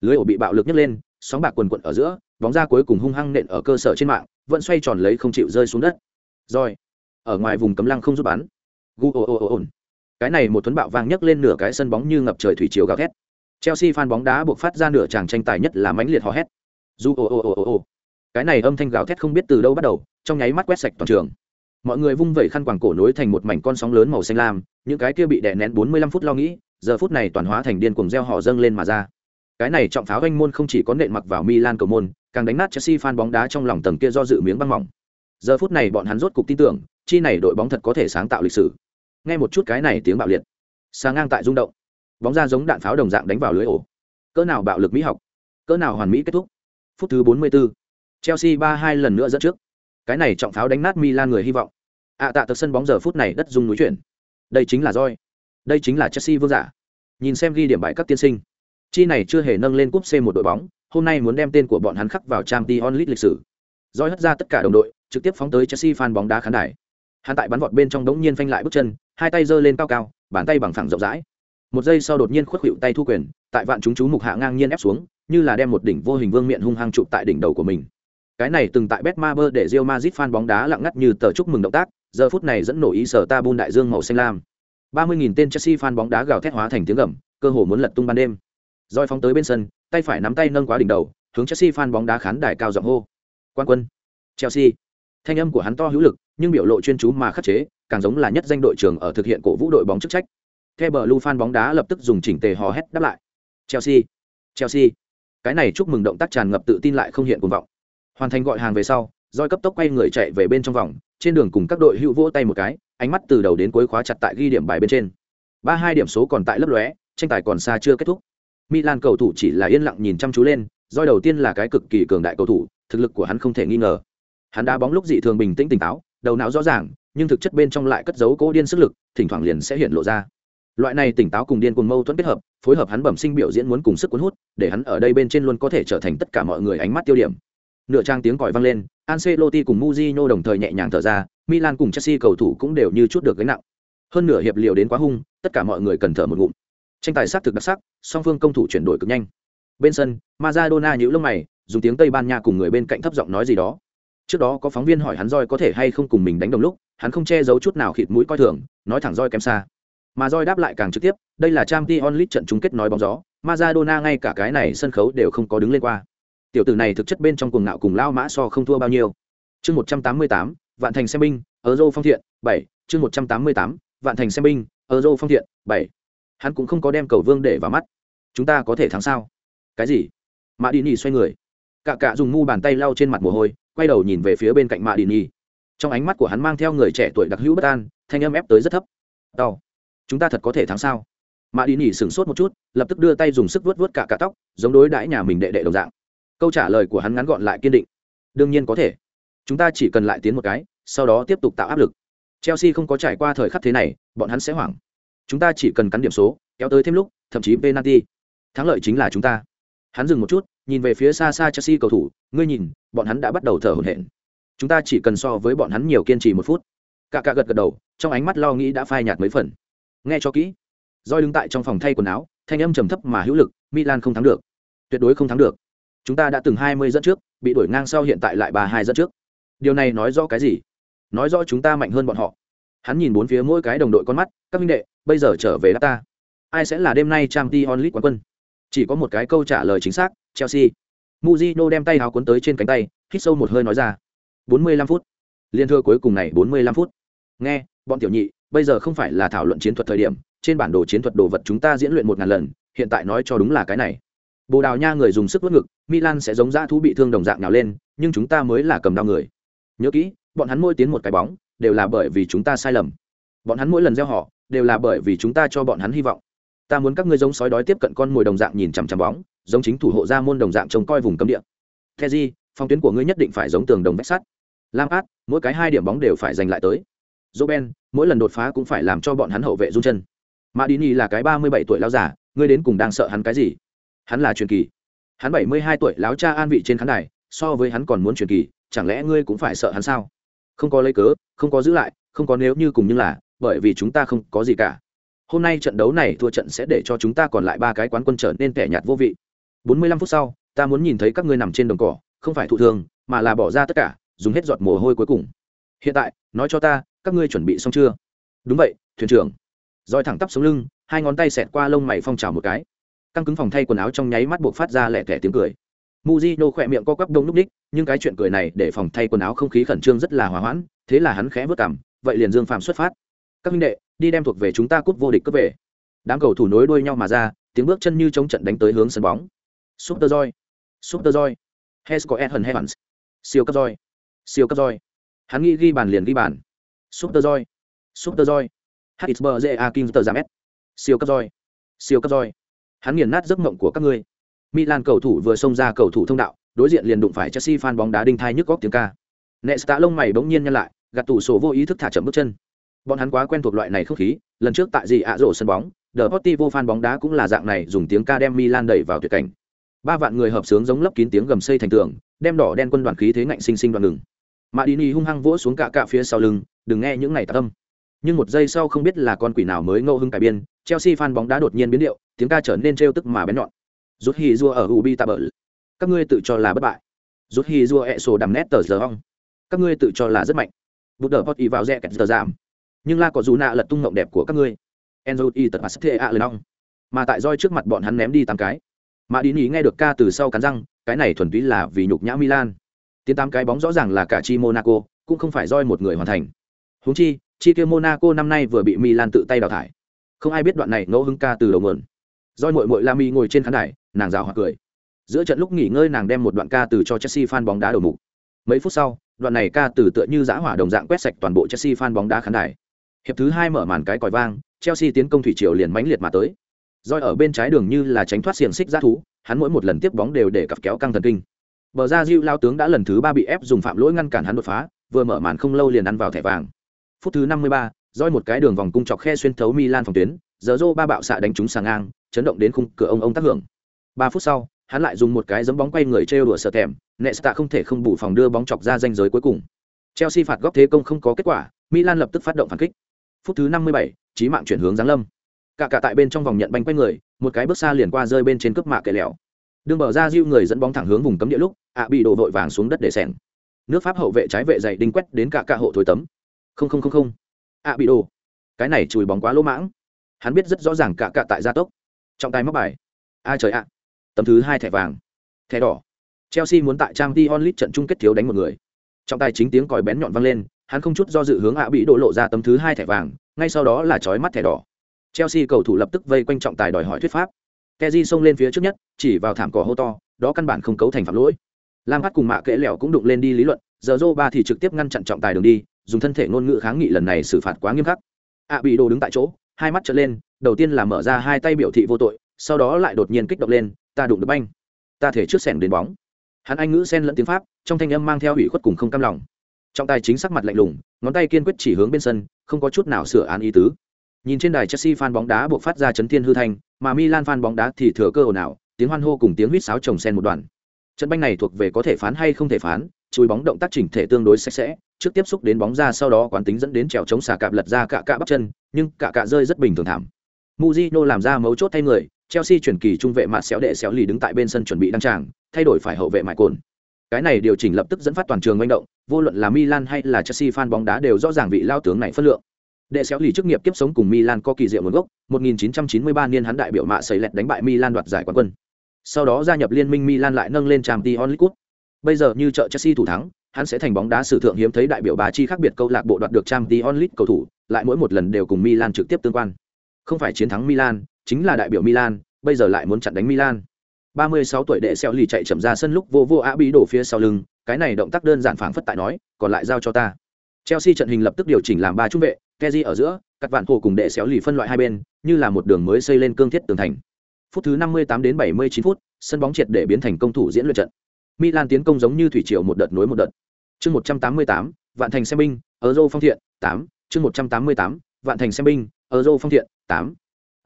Lưới ổ bị bạo lực nhấc lên, sóng bạc quần quận ở giữa, bóng ra cuối cùng hung hăng nện ở cơ sở trên mạng, vẫn xoay tròn lấy không chịu rơi xuống đất. Rồi ở ngoài vùng cấm lăng không giúp bắn. Gu ồ ồ ồ ồn cái này một tuấn bạo vang nhấc lên nửa cái sân bóng như ngập trời thủy chiều gào thét. Chelsea fan bóng đá buộc phát ra nửa tràng tranh tài nhất là mãnh liệt hò hét. Du ồ ồ ồ ồ ồ cái này âm thanh gào thét không biết từ đâu bắt đầu trong nháy mắt quét sạch toàn trường. Mọi người vung vẩy khăn quàng cổ nối thành một mảnh con sóng lớn màu xanh lam những cái kia bị đè nén bốn mươi lăm phút lo nghĩ giờ phút này toàn hóa thành điên cuồng reo hò dâng lên mà ra. Cái này trọng pháo anh môn không chỉ có nện mặc vào Milan cầu môn, càng đánh nát Chelsea fan bóng đá trong lòng tầng kia do dự miếng băng mỏng. Giờ phút này bọn hắn rốt cục tin tưởng, chi này đội bóng thật có thể sáng tạo lịch sử. Nghe một chút cái này tiếng bạo liệt, sáng ngang tại rung động, bóng ra giống đạn pháo đồng dạng đánh vào lưới ổ. Cỡ nào bạo lực mỹ học, cỡ nào hoàn mỹ kết thúc. Phút thứ 44, Chelsea 3-2 lần nữa dẫn trước. Cái này trọng pháo đánh nát Milan người hy vọng. À tạ tật sân bóng giờ phút này đất rung núi chuyển. Đây chính là roi. Đây chính là Chelsea vương giả. Nhìn xem ghi điểm bại các tiên sinh Chi này chưa hề nâng lên cúp C một đội bóng, hôm nay muốn đem tên của bọn hắn khắc vào trang t onlit lịch sử. Roi hất ra tất cả đồng đội, trực tiếp phóng tới Chelsea fan bóng đá khán đài. Hắn tại bắn vọt bên trong đống nhiên phanh lại bước chân, hai tay giơ lên cao cao, bàn tay bằng phẳng rộng rãi. Một giây sau đột nhiên khuất hiệu tay thu quyền, tại vạn chúng chú mục hạ ngang nhiên ép xuống, như là đem một đỉnh vô hình vương miện hung hăng chụp tại đỉnh đầu của mình. Cái này từng tại Bet Maber để Real Madrid fan bóng đá lặng ngắt như tờ chúc mừng động tác, giờ phút này dẫn nổ ý sở ta bun đại dương màu xanh lam. 30.000 tên Chelsea fan bóng đá gào thét hóa thành tiếng gầm, cơ hồ muốn lật tung ban đêm. roi phóng tới bên sân, tay phải nắm tay nâng quá đỉnh đầu, hướng Chelsea fan bóng đá khán đài cao giọng hô. Quan quân, Chelsea. Thanh âm của hắn to hữu lực, nhưng biểu lộ chuyên chú mà khắc chế, càng giống là nhất danh đội trưởng ở thực hiện cổ vũ đội bóng chức trách. The Blue fan bóng đá lập tức dùng chỉnh tề hò hét đáp lại. Chelsea, Chelsea. Cái này chúc mừng động tác tràn ngập tự tin lại không hiện cuồng vọng. Hoàn thành gọi hàng về sau, Joy cấp tốc quay người chạy về bên trong vòng, trên đường cùng các đội hữu vỗ tay một cái, ánh mắt từ đầu đến cuối khóa chặt tại ghi điểm bài bên trên. Ba hai điểm số còn tại lấp lóe, tranh tài còn xa chưa kết thúc. Milan cầu thủ chỉ là yên lặng nhìn chăm chú lên, Joy đầu tiên là cái cực kỳ cường đại cầu thủ, thực lực của hắn không thể nghi ngờ. Hắn đá bóng lúc dị thường bình tĩnh tỉnh táo, đầu não rõ ràng, nhưng thực chất bên trong lại cất giấu cố điên sức lực, thỉnh thoảng liền sẽ hiện lộ ra. Loại này tỉnh táo cùng điên cuồng mâu thuẫn kết hợp phối hợp hắn bẩm sinh biểu diễn muốn cùng sức cuốn hút để hắn ở đây bên trên luôn có thể trở thành tất cả mọi người ánh mắt tiêu điểm. Nửa trang tiếng còi vang lên Ancelotti cùng Mujino đồng thời nhẹ nhàng thở ra Milan cùng Chelsea cầu thủ cũng đều như chút được gánh nặng. Hơn nửa hiệp liệu đến quá hung tất cả mọi người cần thở một ngụm. Tranh tài sát thực đặc sắc song phương công thủ chuyển đổi cực nhanh. Bên sân Maradona nhíu lông mày dùng tiếng Tây Ban Nha cùng người bên cạnh thấp giọng nói gì đó trước đó có phóng viên hỏi hắn roi có thể hay không cùng mình đánh đồng lúc, hắn không che giấu chút nào khịt mũi coi thường, nói thẳng roi kém xa. Mà roi đáp lại càng trực tiếp, đây là trang t onlit trận chung kết nói bóng gió, Maradona ngay cả cái này sân khấu đều không có đứng lên qua. Tiểu tử này thực chất bên trong cuồng ngạo cùng lao mã so không thua bao nhiêu. Chương một trăm tám mươi tám, vạn thành xem binh, euro phong thiện, bảy. Chương một trăm tám mươi tám, vạn thành xem binh, euro phong thiện, bảy. Hắn cũng không có đem cầu vương để vào mắt. Chúng ta có thể thắng sao? Cái gì? Mã đi nhì xoay người. Cạ cạ dùng mu bàn tay lau trên mặt mồ hôi quay đầu nhìn về phía bên cạnh mạ đi Nhi, trong ánh mắt của hắn mang theo người trẻ tuổi đặc hữu bất an thanh âm ép tới rất thấp. Đau chúng ta thật có thể thắng sao? Mạ đi Nhi sửng sốt một chút lập tức đưa tay dùng sức vớt vớt cả cả tóc giống đối đãi nhà mình đệ đệ đồng dạng. Câu trả lời của hắn ngắn gọn lại kiên định. Đương nhiên có thể. Chúng ta chỉ cần lại tiến một cái sau đó tiếp tục tạo áp lực. Chelsea không có trải qua thời khắc thế này bọn hắn sẽ hoảng. Chúng ta chỉ cần cắn điểm số kéo tới thêm lúc thậm chí penalty. Thắng lợi chính là chúng ta hắn dừng một chút, nhìn về phía xa xa chelsea cầu thủ, ngươi nhìn, bọn hắn đã bắt đầu thở hổn hển. Chúng ta chỉ cần so với bọn hắn nhiều kiên trì một phút. Cả cả gật gật đầu, trong ánh mắt lo nghĩ đã phai nhạt mấy phần. Nghe cho kỹ. Roi đứng tại trong phòng thay quần áo, thanh âm trầm thấp mà hữu lực, milan không thắng được. Tuyệt đối không thắng được. Chúng ta đã từng hai mươi dẫn trước, bị đuổi ngang sau hiện tại lại ba hai dẫn trước. Điều này nói rõ cái gì? Nói rõ chúng ta mạnh hơn bọn họ. Hắn nhìn bốn phía mỗi cái đồng đội con mắt, các minh đệ, bây giờ trở về đáp ta. Ai sẽ là đêm nay trang t onlit quán quân? Chỉ có một cái câu trả lời chính xác, chelsea. Muzino đem tay áo cuốn tới trên cánh tay, hít sâu một hơi nói ra. Bốn mươi lăm phút. Liên thưa cuối cùng này bốn mươi lăm phút. Nghe, bọn tiểu nhị, bây giờ không phải là thảo luận chiến thuật thời điểm, trên bản đồ chiến thuật đồ vật chúng ta diễn luyện một ngàn lần, hiện tại nói cho đúng là cái này. Bồ đào nha người dùng sức vớt ngực, milan sẽ giống dã thú bị thương đồng dạng nào lên, nhưng chúng ta mới là cầm đau người. Nhớ kỹ, bọn hắn mỗi tiến một cái bóng, đều là bởi vì chúng ta sai lầm. Bọn hắn mỗi lần gieo họ, đều là bởi vì chúng ta cho bọn hắn hy vọng ta muốn các ngươi giống sói đói tiếp cận con mồi đồng dạng nhìn chằm chằm bóng giống chính thủ hộ gia môn đồng dạng trông coi vùng cấm địa Kheji, phong tuyến của ngươi nhất định phải giống tường đồng vách sắt lam át mỗi cái hai điểm bóng đều phải giành lại tới Roben, mỗi lần đột phá cũng phải làm cho bọn hắn hậu vệ run chân. Madini là cái ba mươi bảy tuổi lão giả, ngươi đến cùng đang sợ hắn cái gì? Hắn là truyền kỳ. Hắn bảy mươi hai tuổi lão cha an vị trên khán đài, so với hắn còn muốn truyền kỳ, chẳng lẽ ngươi cũng phải sợ hắn sao? Không có lấy cớ, không có giữ lại, không có nếu như cùng như là, bởi vì chúng ta không có gì cả. Hôm nay trận đấu này thua trận sẽ để cho chúng ta còn lại ba cái quán quân trở nên kẻ nhạt vô vị. Bốn mươi lăm phút sau, ta muốn nhìn thấy các ngươi nằm trên đồng cỏ, không phải thụ thương, mà là bỏ ra tất cả, dùng hết giọt mồ hôi cuối cùng. Hiện tại, nói cho ta, các ngươi chuẩn bị xong chưa đúng vậy thuyền trưởng roi thẳng tắp xuống lưng hai ngón tay xẹt qua lông mày phong trào một cái căng cứng phòng thay quần áo trong nháy mắt buộc phát ra lẻ tẻ tiếng cười Mujino khỏe miệng co quắp đông lúc ních, nhưng cái chuyện cười này để phòng thay quần áo không khí khẩn trương rất là hòa hoãn, thế là hắn khẽ vớt cằm, vậy liền Dương Phạm xuất phát. Các huynh đệ, đi đem thuộc về chúng ta cúp vô địch cướp về. Đám cầu thủ nối đuôi nhau mà ra, tiếng bước chân như chống trận đánh tới hướng sân bóng. Super Joy, Super Joy, Hesco Edson heavens siêu cấp Joy, siêu cấp Joy. Hắn nghĩ ghi bàn liền ghi bàn. Super Joy, Super Joy, tờ Kimster s siêu cấp Joy, siêu cấp Joy. Hắn nghiền nát giấc mộng của các ngươi. Milan cầu thủ vừa xông ra cầu thủ thông đạo, đối diện liền đụng phải Chelsea fan bóng đá đinh thai nhức góc tiếng ca. Nesta lông mày bỗng nhiên nhăn lại, gạt tủ sổ vô ý thức thả chậm bước chân. Bọn hắn quá quen thuộc loại này không khí, lần trước tại gì ạ rổ sân bóng, The vô fan bóng đá cũng là dạng này dùng tiếng ca đem Milan đẩy vào tuyệt cảnh. Ba vạn người hợp sướng giống lấp kín tiếng gầm xây thành tường, đem đỏ đen quân đoàn khí thế ngạnh sinh sinh đoạn ngừng. ni hung hăng vỗ xuống cả cả phía sau lưng, đừng nghe những này tạ âm. Nhưng một giây sau không biết là con quỷ nào mới ngẫu hưng cải biên chelsea fan bóng đá đột nhiên biến điệu tiếng ca trở nên trêu tức mà bén nhọn. Rút hì rua ở ubi tạ bờ các ngươi tự cho là bất bại. Rút hì rua e sổ đầm nét tờ giờ ong. Các ngươi tự cho là rất mạnh. Bút đờ pot ý vào rẽ kẹt giờ giảm nhưng la có dù nạ lật tung mộng đẹp của các ngươi. Enzo y tật mặt thê a lần mà tại roi trước mặt bọn hắn ném đi tám cái. Mà đi ý nghe được ca từ sau cắn răng, cái này thuần túy là vì nhục nhã milan. Tiến tám cái bóng rõ ràng là cả chi monaco, cũng không phải roi một người hoàn thành. Húng chi chi kia monaco năm nay vừa bị milan tự tay đào thải. Không ai biết đoạn này ngẫu hứng ca từ đầu nguồn. Roi mội mội la mi ngồi trên khán đài, nàng rào hoặc cười. Giữa trận lúc nghỉ ngơi nàng đem một đoạn ca từ cho chelsea fan bóng đá đầu mục. Mấy phút sau, đoạn này ca từ tựa như giã hỏa đồng dạng quét sạch toàn bộ chelsea fan bóng đá khán đài hiệp thứ hai mở màn cái còi vang, chelsea tiến công thủy triều liền mãnh liệt mà tới. Roi ở bên trái đường như là tránh thoát xiềng xích giá thú, hắn mỗi một lần tiếp bóng đều để cặp kéo căng thần kinh. Bờ ra Diu lao tướng đã lần thứ ba bị ép dùng phạm lỗi ngăn cản hắn đột phá, vừa mở màn không lâu liền ăn vào thẻ vàng. Phút thứ năm mươi ba roi một cái đường vòng cung chọc khe xuyên thấu milan phòng tuyến, giờ ba bạo xạ đánh trúng sàng ngang, chấn động đến khung cửa ông ông tác hưởng. Ba phút sau, hắn lại dùng một cái giấm bóng quay người trêu đùa sợ thèm nesta không thể không bù phòng đưa bóng chọc ra danh giới cuối cùng. Chelsea phạt góc thế công không có kết quả, milan lập tức phát động phản kích phút thứ năm mươi bảy, trí mạng chuyển hướng giáng lâm. Cả cả tại bên trong vòng nhận banh quay người một cái bước xa liền qua rơi bên trên cướp mạ kẻ lẹo đường bờ ra diêu người dẫn bóng thẳng hướng vùng cấm địa lúc ạ bị đổ vội vàng xuống đất để sẻng nước pháp hậu vệ trái vệ dày đinh quét đến cả cả hộ thối tấm. Không không không không. Ạ bị đổ. Cái này chùi bóng quá lỗ mãng. Hắn biết rất rõ ràng cả cả tại gia tốc. Trọng tài mắc bài. Ai trời ạ. Tấm thứ hai thẻ vàng. Thẻ đỏ. Chelsea muốn tại trang t onlit trận chung kết thiếu đánh một người. Trọng tài chính tiếng còi bén nhọn vang lên hắn không chút do dự hướng ạ bị đổ lộ ra tấm thứ hai thẻ vàng, ngay sau đó là chói mắt thẻ đỏ. Chelsea cầu thủ lập tức vây quanh trọng tài đòi hỏi thuyết pháp. Keji xông lên phía trước nhất, chỉ vào thảm cỏ hô to, đó căn bản không cấu thành phạm lỗi. Lam hát cùng mạ kẽ lẻo cũng đụng lên đi lý luận, giờ dô ba thì trực tiếp ngăn chặn trọng tài đường đi, dùng thân thể ngôn ngữ kháng nghị lần này xử phạt quá nghiêm khắc. Ạ bị đồ đứng tại chỗ, hai mắt trở lên, đầu tiên là mở ra hai tay biểu thị vô tội, sau đó lại đột nhiên kích động lên, ta đụng được banh. Ta thể trước sẻng đến bóng. Hắn anh ngữ xen lẫn tiếng pháp, trong thanh âm mang theo ủy khuất cùng không cam lòng trọng tài chính sắc mặt lạnh lùng, ngón tay kiên quyết chỉ hướng bên sân, không có chút nào sửa án ý tứ. Nhìn trên đài chelsea fan bóng đá buộc phát ra chấn thiên hư thanh, mà milan fan bóng đá thì thừa cơ ồn ào, tiếng hoan hô cùng tiếng huýt sáo trồng sen một đoạn. Trận banh này thuộc về có thể phán hay không thể phán, chùi bóng động tác chỉnh thể tương đối sạch sẽ, trước tiếp xúc đến bóng ra sau đó quán tính dẫn đến trèo chống xà cạp lật ra cả cạ bắp chân, nhưng cả cạ rơi rất bình thường thảm. Muzino làm ra mấu chốt thay người, Chelsea chuyển kỳ trung vệ mạt xéo đệ xéo lì đứng tại bên sân chuẩn bị đăng tràng, thay đổi phải hậu vệ mại cồn cái này điều chỉnh lập tức dẫn phát toàn trường manh động, vô luận là Milan hay là Chelsea fan bóng đá đều rõ ràng vị lao tướng này phân lượng. Đệ xéo lì chức nghiệp kiếp sống cùng Milan có kỳ diệu nguồn gốc 1993 niên hắn đại biểu mạ sấy lẹt đánh bại Milan đoạt giải quán quân. Sau đó gia nhập liên minh Milan lại nâng lên Champions League bây giờ như trợ Chelsea thủ thắng, hắn sẽ thành bóng đá sử thượng hiếm thấy đại biểu bà chi khác biệt câu lạc bộ đoạt được Champions League cầu thủ, lại mỗi một lần đều cùng Milan trực tiếp tương quan. Không phải chiến thắng Milan, chính là đại biểu Milan, bây giờ lại muốn chặn đánh Milan. 36 tuổi đệ xeo lì chạy chậm ra sân lúc vô vô á bí đổ phía sau lưng cái này động tác đơn giản phảng phất tại nói còn lại giao cho ta. Chelsea trận hình lập tức điều chỉnh làm ba trung vệ Kezi ở giữa các vạn hồ cùng đệ xéo lì phân loại hai bên như là một đường mới xây lên cương thiết tường thành. Phút thứ 58 đến 79 phút sân bóng triệt để biến thành công thủ diễn luyện trận. Milan tiến công giống như thủy triều một đợt nối một đợt. Chương 188 vạn thành xem binh euro phong thiện 8 chương 188 vạn thành xem binh euro phong thiện 8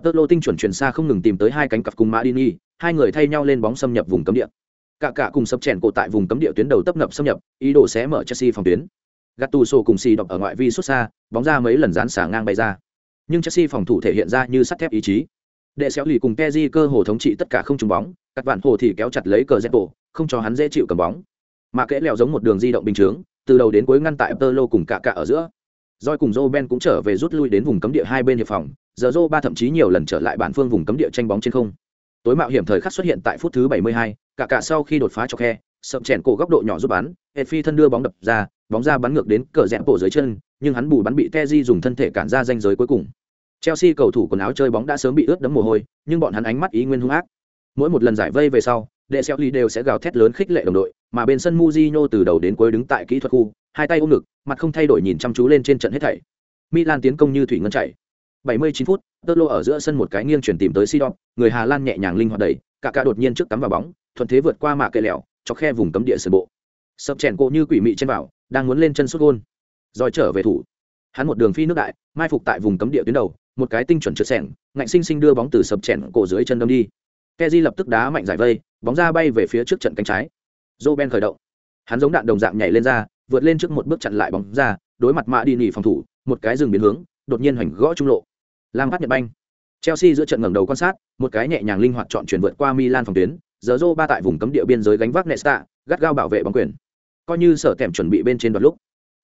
Tơ lô tinh chuẩn chuyển xa không ngừng tìm tới hai cánh cặp cùng Madini, hai người thay nhau lên bóng xâm nhập vùng cấm địa. Cả cả cùng sập chèn cổ tại vùng cấm địa tuyến đầu tấp nập xâm nhập, ý đồ xé mở Chelsea phòng tuyến. Gattuso cùng xì đọc ở ngoại vi xuất xa, bóng ra mấy lần dán xả ngang bay ra. Nhưng Chelsea phòng thủ thể hiện ra như sắt thép ý chí. Đệ xéo lì cùng Kezi cơ hồ thống trị tất cả không trúng bóng, các bạn hồ thì kéo chặt lấy cờ Zepo, không cho hắn dễ chịu cầm bóng. Mà kẽ leo giống một đường di động bình thường, từ đầu đến cuối ngăn tại Tơ lô cùng cả cả ở giữa. Doi cùng Roben cũng trở về rút lui đến vùng cấm địa hai bên hiệp phòng, giờ Zô ba thậm chí nhiều lần trở lại bản phương vùng cấm địa tranh bóng trên không. Tối mạo hiểm thời khắc xuất hiện tại phút thứ 72, cả cả sau khi đột phá cho khe, sậm chèn cổ góc độ nhỏ giúp bắn, Efi thân đưa bóng đập ra, bóng ra bắn ngược đến cờ rẽ bộ dưới chân, nhưng hắn bù bắn bị Teji dùng thân thể cản ra danh giới cuối cùng. Chelsea cầu thủ quần áo chơi bóng đã sớm bị ướt đẫm mồ hôi, nhưng bọn hắn ánh mắt ý nguyên hung ác. Mỗi một lần giải vây về sau, đệ xeo ly đều sẽ gào thét lớn khích lệ đồng đội, mà bên sân Mujinho từ đầu đến cuối đứng tại kỹ thuật khu, hai tay ôm ngực, mặt không thay đổi nhìn chăm chú lên trên trận hết thảy. Milan tiến công như thủy ngân chảy. 79 phút, Tơ Lô ở giữa sân một cái nghiêng chuyển tìm tới Sidon, người Hà Lan nhẹ nhàng linh hoạt đẩy, cả cả đột nhiên trước cắm vào bóng, thuận thế vượt qua mạ cây lẹo, cho khe vùng cấm địa sân bộ. Sập chèn cổ như quỷ mị trên vào, đang muốn lên chân sút gôn. Rồi trở về thủ. Hắn một đường phi nước đại, mai phục tại vùng cấm địa tuyến đầu, một cái tinh chuẩn trượt sẻng, ngạnh sinh sinh đưa bóng từ sập chèn cổ dưới chân đâm đi. keji lập tức đá mạnh giải vây, bóng ra bay về phía trước trận cánh trái. Roben khởi động. Hắn giống đạn đồng dạng nhảy lên ra, vượt lên trước một bước chặn lại bóng ra, đối mặt Mã đi nỉ phòng thủ, một cái dừng biến hướng, đột nhiên hoành gõ trung lộ. Lam phát Nhật Banh. Chelsea giữa trận ngẩng đầu quan sát, một cái nhẹ nhàng linh hoạt chọn chuyển vượt qua Milan phòng tuyến, giờ ba tại vùng cấm địa biên giới gánh vác Nesta, gắt gao bảo vệ bóng quyền. Coi như sở tèm chuẩn bị bên trên đoạn lúc.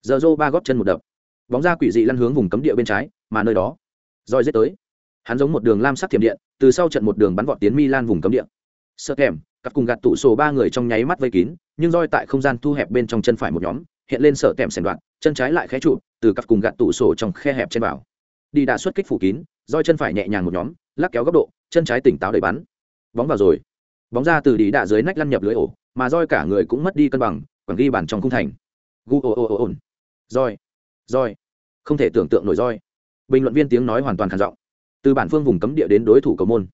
Giờ rô ba góp chân một đập. Bóng ra quỷ dị lăn hướng vùng cấm địa bên trái mà nơi đó roi giết tới. Hắn giống một đường lam sắc thiểm điện từ sau trận một đường bắn vọt tiến milan vùng cấm địa. Sợ tèm, cặp cùng gạt tụ sổ ba người trong nháy mắt vây kín nhưng roi tại không gian thu hẹp bên trong chân phải một nhóm hiện lên sợ tèm sèn đoạn chân trái lại khé trụ từ cặp cùng gạt tụ sổ trong khe hẹp trên vào đi đã xuất kích phủ kín, roi chân phải nhẹ nhàng một nhóm, lắc kéo góc độ, chân trái tỉnh táo đẩy bắn. Bóng vào rồi. Bóng ra từ đi đạ dưới nách lăn nhập lưới ổ, mà roi cả người cũng mất đi cân bằng quẳng ghi bàn trong khung thành. Gu ồ ồ ồ ồn. Roi. Roi. Không thể tưởng tượng nổi roi. Bình luận viên tiếng nói hoàn toàn khản giọng. Từ bản phương vùng cấm địa đến đối thủ cầu môn.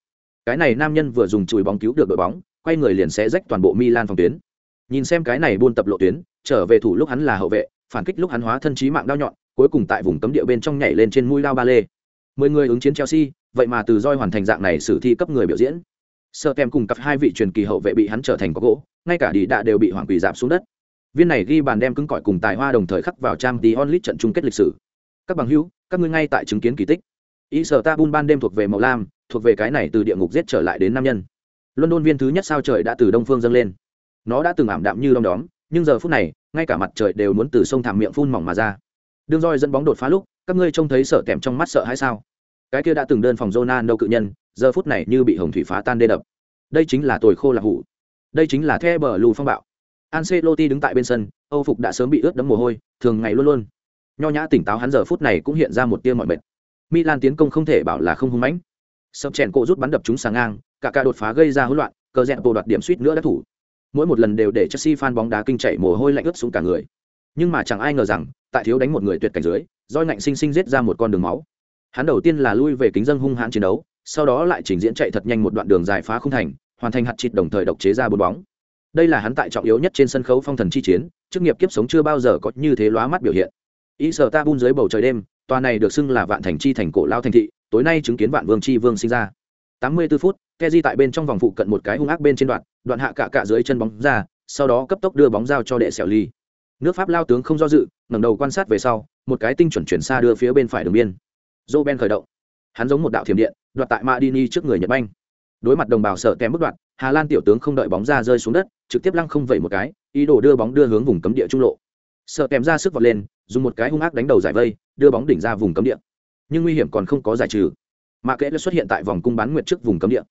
Cái này nam nhân vừa dùng chùi bóng cứu được đội bóng, quay người liền sẽ rách toàn bộ milan phòng tuyến. Nhìn xem cái này buôn tập lộ tuyến, trở về thủ lúc hắn là hậu vệ, phản kích lúc hắn hóa thân trí mạng đao nhọn cuối cùng tại vùng cấm địa bên trong nhảy lên trên mũi lao ba lê. Mười người ứng chiến chelsea, vậy mà từ roi hoàn thành dạng này sử thi cấp người biểu diễn. Sợ kèm cùng cặp hai vị truyền kỳ hậu vệ bị hắn trở thành có gỗ, ngay cả đi đạ đều bị hoàng quỳ giảm xuống đất. Viên này ghi bàn đem cứng cỏi cùng tài hoa đồng thời khắc vào trang tí onlit trận chung kết lịch sử. Các bằng hữu, các ngươi ngay tại chứng kiến kỳ tích. Ý sở ta bun ban đêm thuộc về màu lam, thuộc về cái này từ địa ngục giết trở lại đến nam nhân. Luân viên thứ nhất sao trời đã từ đông phương dâng lên. Nó đã từng ảm đạm như đom đóm, nhưng giờ phút này, ngay cả mặt trời đều muốn từ sông thảm miệng phun mỏng mà ra đương roi dẫn bóng đột phá lúc, các ngươi trông thấy sợ kèm trong mắt sợ hay sao? Cái kia đã từng đơn phòng Zona đâu cự nhân, giờ phút này như bị hồng thủy phá tan đê đập. Đây chính là tồi khô lạc hủ. Đây chính là the bờ lù phong bạo. Ancelotti đứng tại bên sân, âu phục đã sớm bị ướt đẫm mồ hôi, thường ngày luôn luôn. Nho nhã tỉnh táo hắn giờ phút này cũng hiện ra một tia mọi mệt. Milan tiến công không thể bảo là không hung mãnh. Sập chèn cộ rút bắn đập chúng sáng ngang, cả ca đột phá gây ra hỗn loạn, cờ rẽ bộ đoạt điểm suýt nữa đã thủ. Mỗi một lần đều để chelsea fan bóng đá kinh chạy mồ hôi lạnh ướt xuống cả người nhưng mà chẳng ai ngờ rằng, tại thiếu đánh một người tuyệt cảnh dưới roi ngạnh sinh sinh giết ra một con đường máu. Hắn đầu tiên là lui về kính dân hung hãn chiến đấu, sau đó lại trình diễn chạy thật nhanh một đoạn đường dài phá không thành, hoàn thành hạt chịt đồng thời độc chế ra bốn bóng. Đây là hắn tại trọng yếu nhất trên sân khấu phong thần chi chiến, chức nghiệp kiếp sống chưa bao giờ có như thế lóa mắt biểu hiện. Ý sở ta bun dưới bầu trời đêm, tòa này được xưng là vạn thành chi thành cổ lao thành thị, tối nay chứng kiến vạn vương chi vương sinh ra. 84 phút keji tại bên trong vòng phụ cận một cái hung ác bên trên đoạn đoạn hạ cả cả dưới chân bóng ra, sau đó cấp tốc đưa bóng giao cho đệ xẻo ly nước pháp lao tướng không do dự, ngẩng đầu quan sát về sau, một cái tinh chuẩn chuyển xa đưa phía bên phải đường biên. Joe ben khởi động. Hắn giống một đạo thiểm điện, đoạt tại madini trước người nhật banh. Đối mặt đồng bào sợ kém bất đoạn, hà lan tiểu tướng không đợi bóng ra rơi xuống đất, trực tiếp lăng không vẩy một cái, ý đồ đưa bóng đưa hướng vùng cấm địa trung lộ. Sợ kém ra sức vọt lên, dùng một cái hung ác đánh đầu giải vây, đưa bóng đỉnh ra vùng cấm địa. Nhưng nguy hiểm còn không có giải trừ. Mạ kệ đã xuất hiện tại vòng cung bán nguyệt trước vùng cấm địa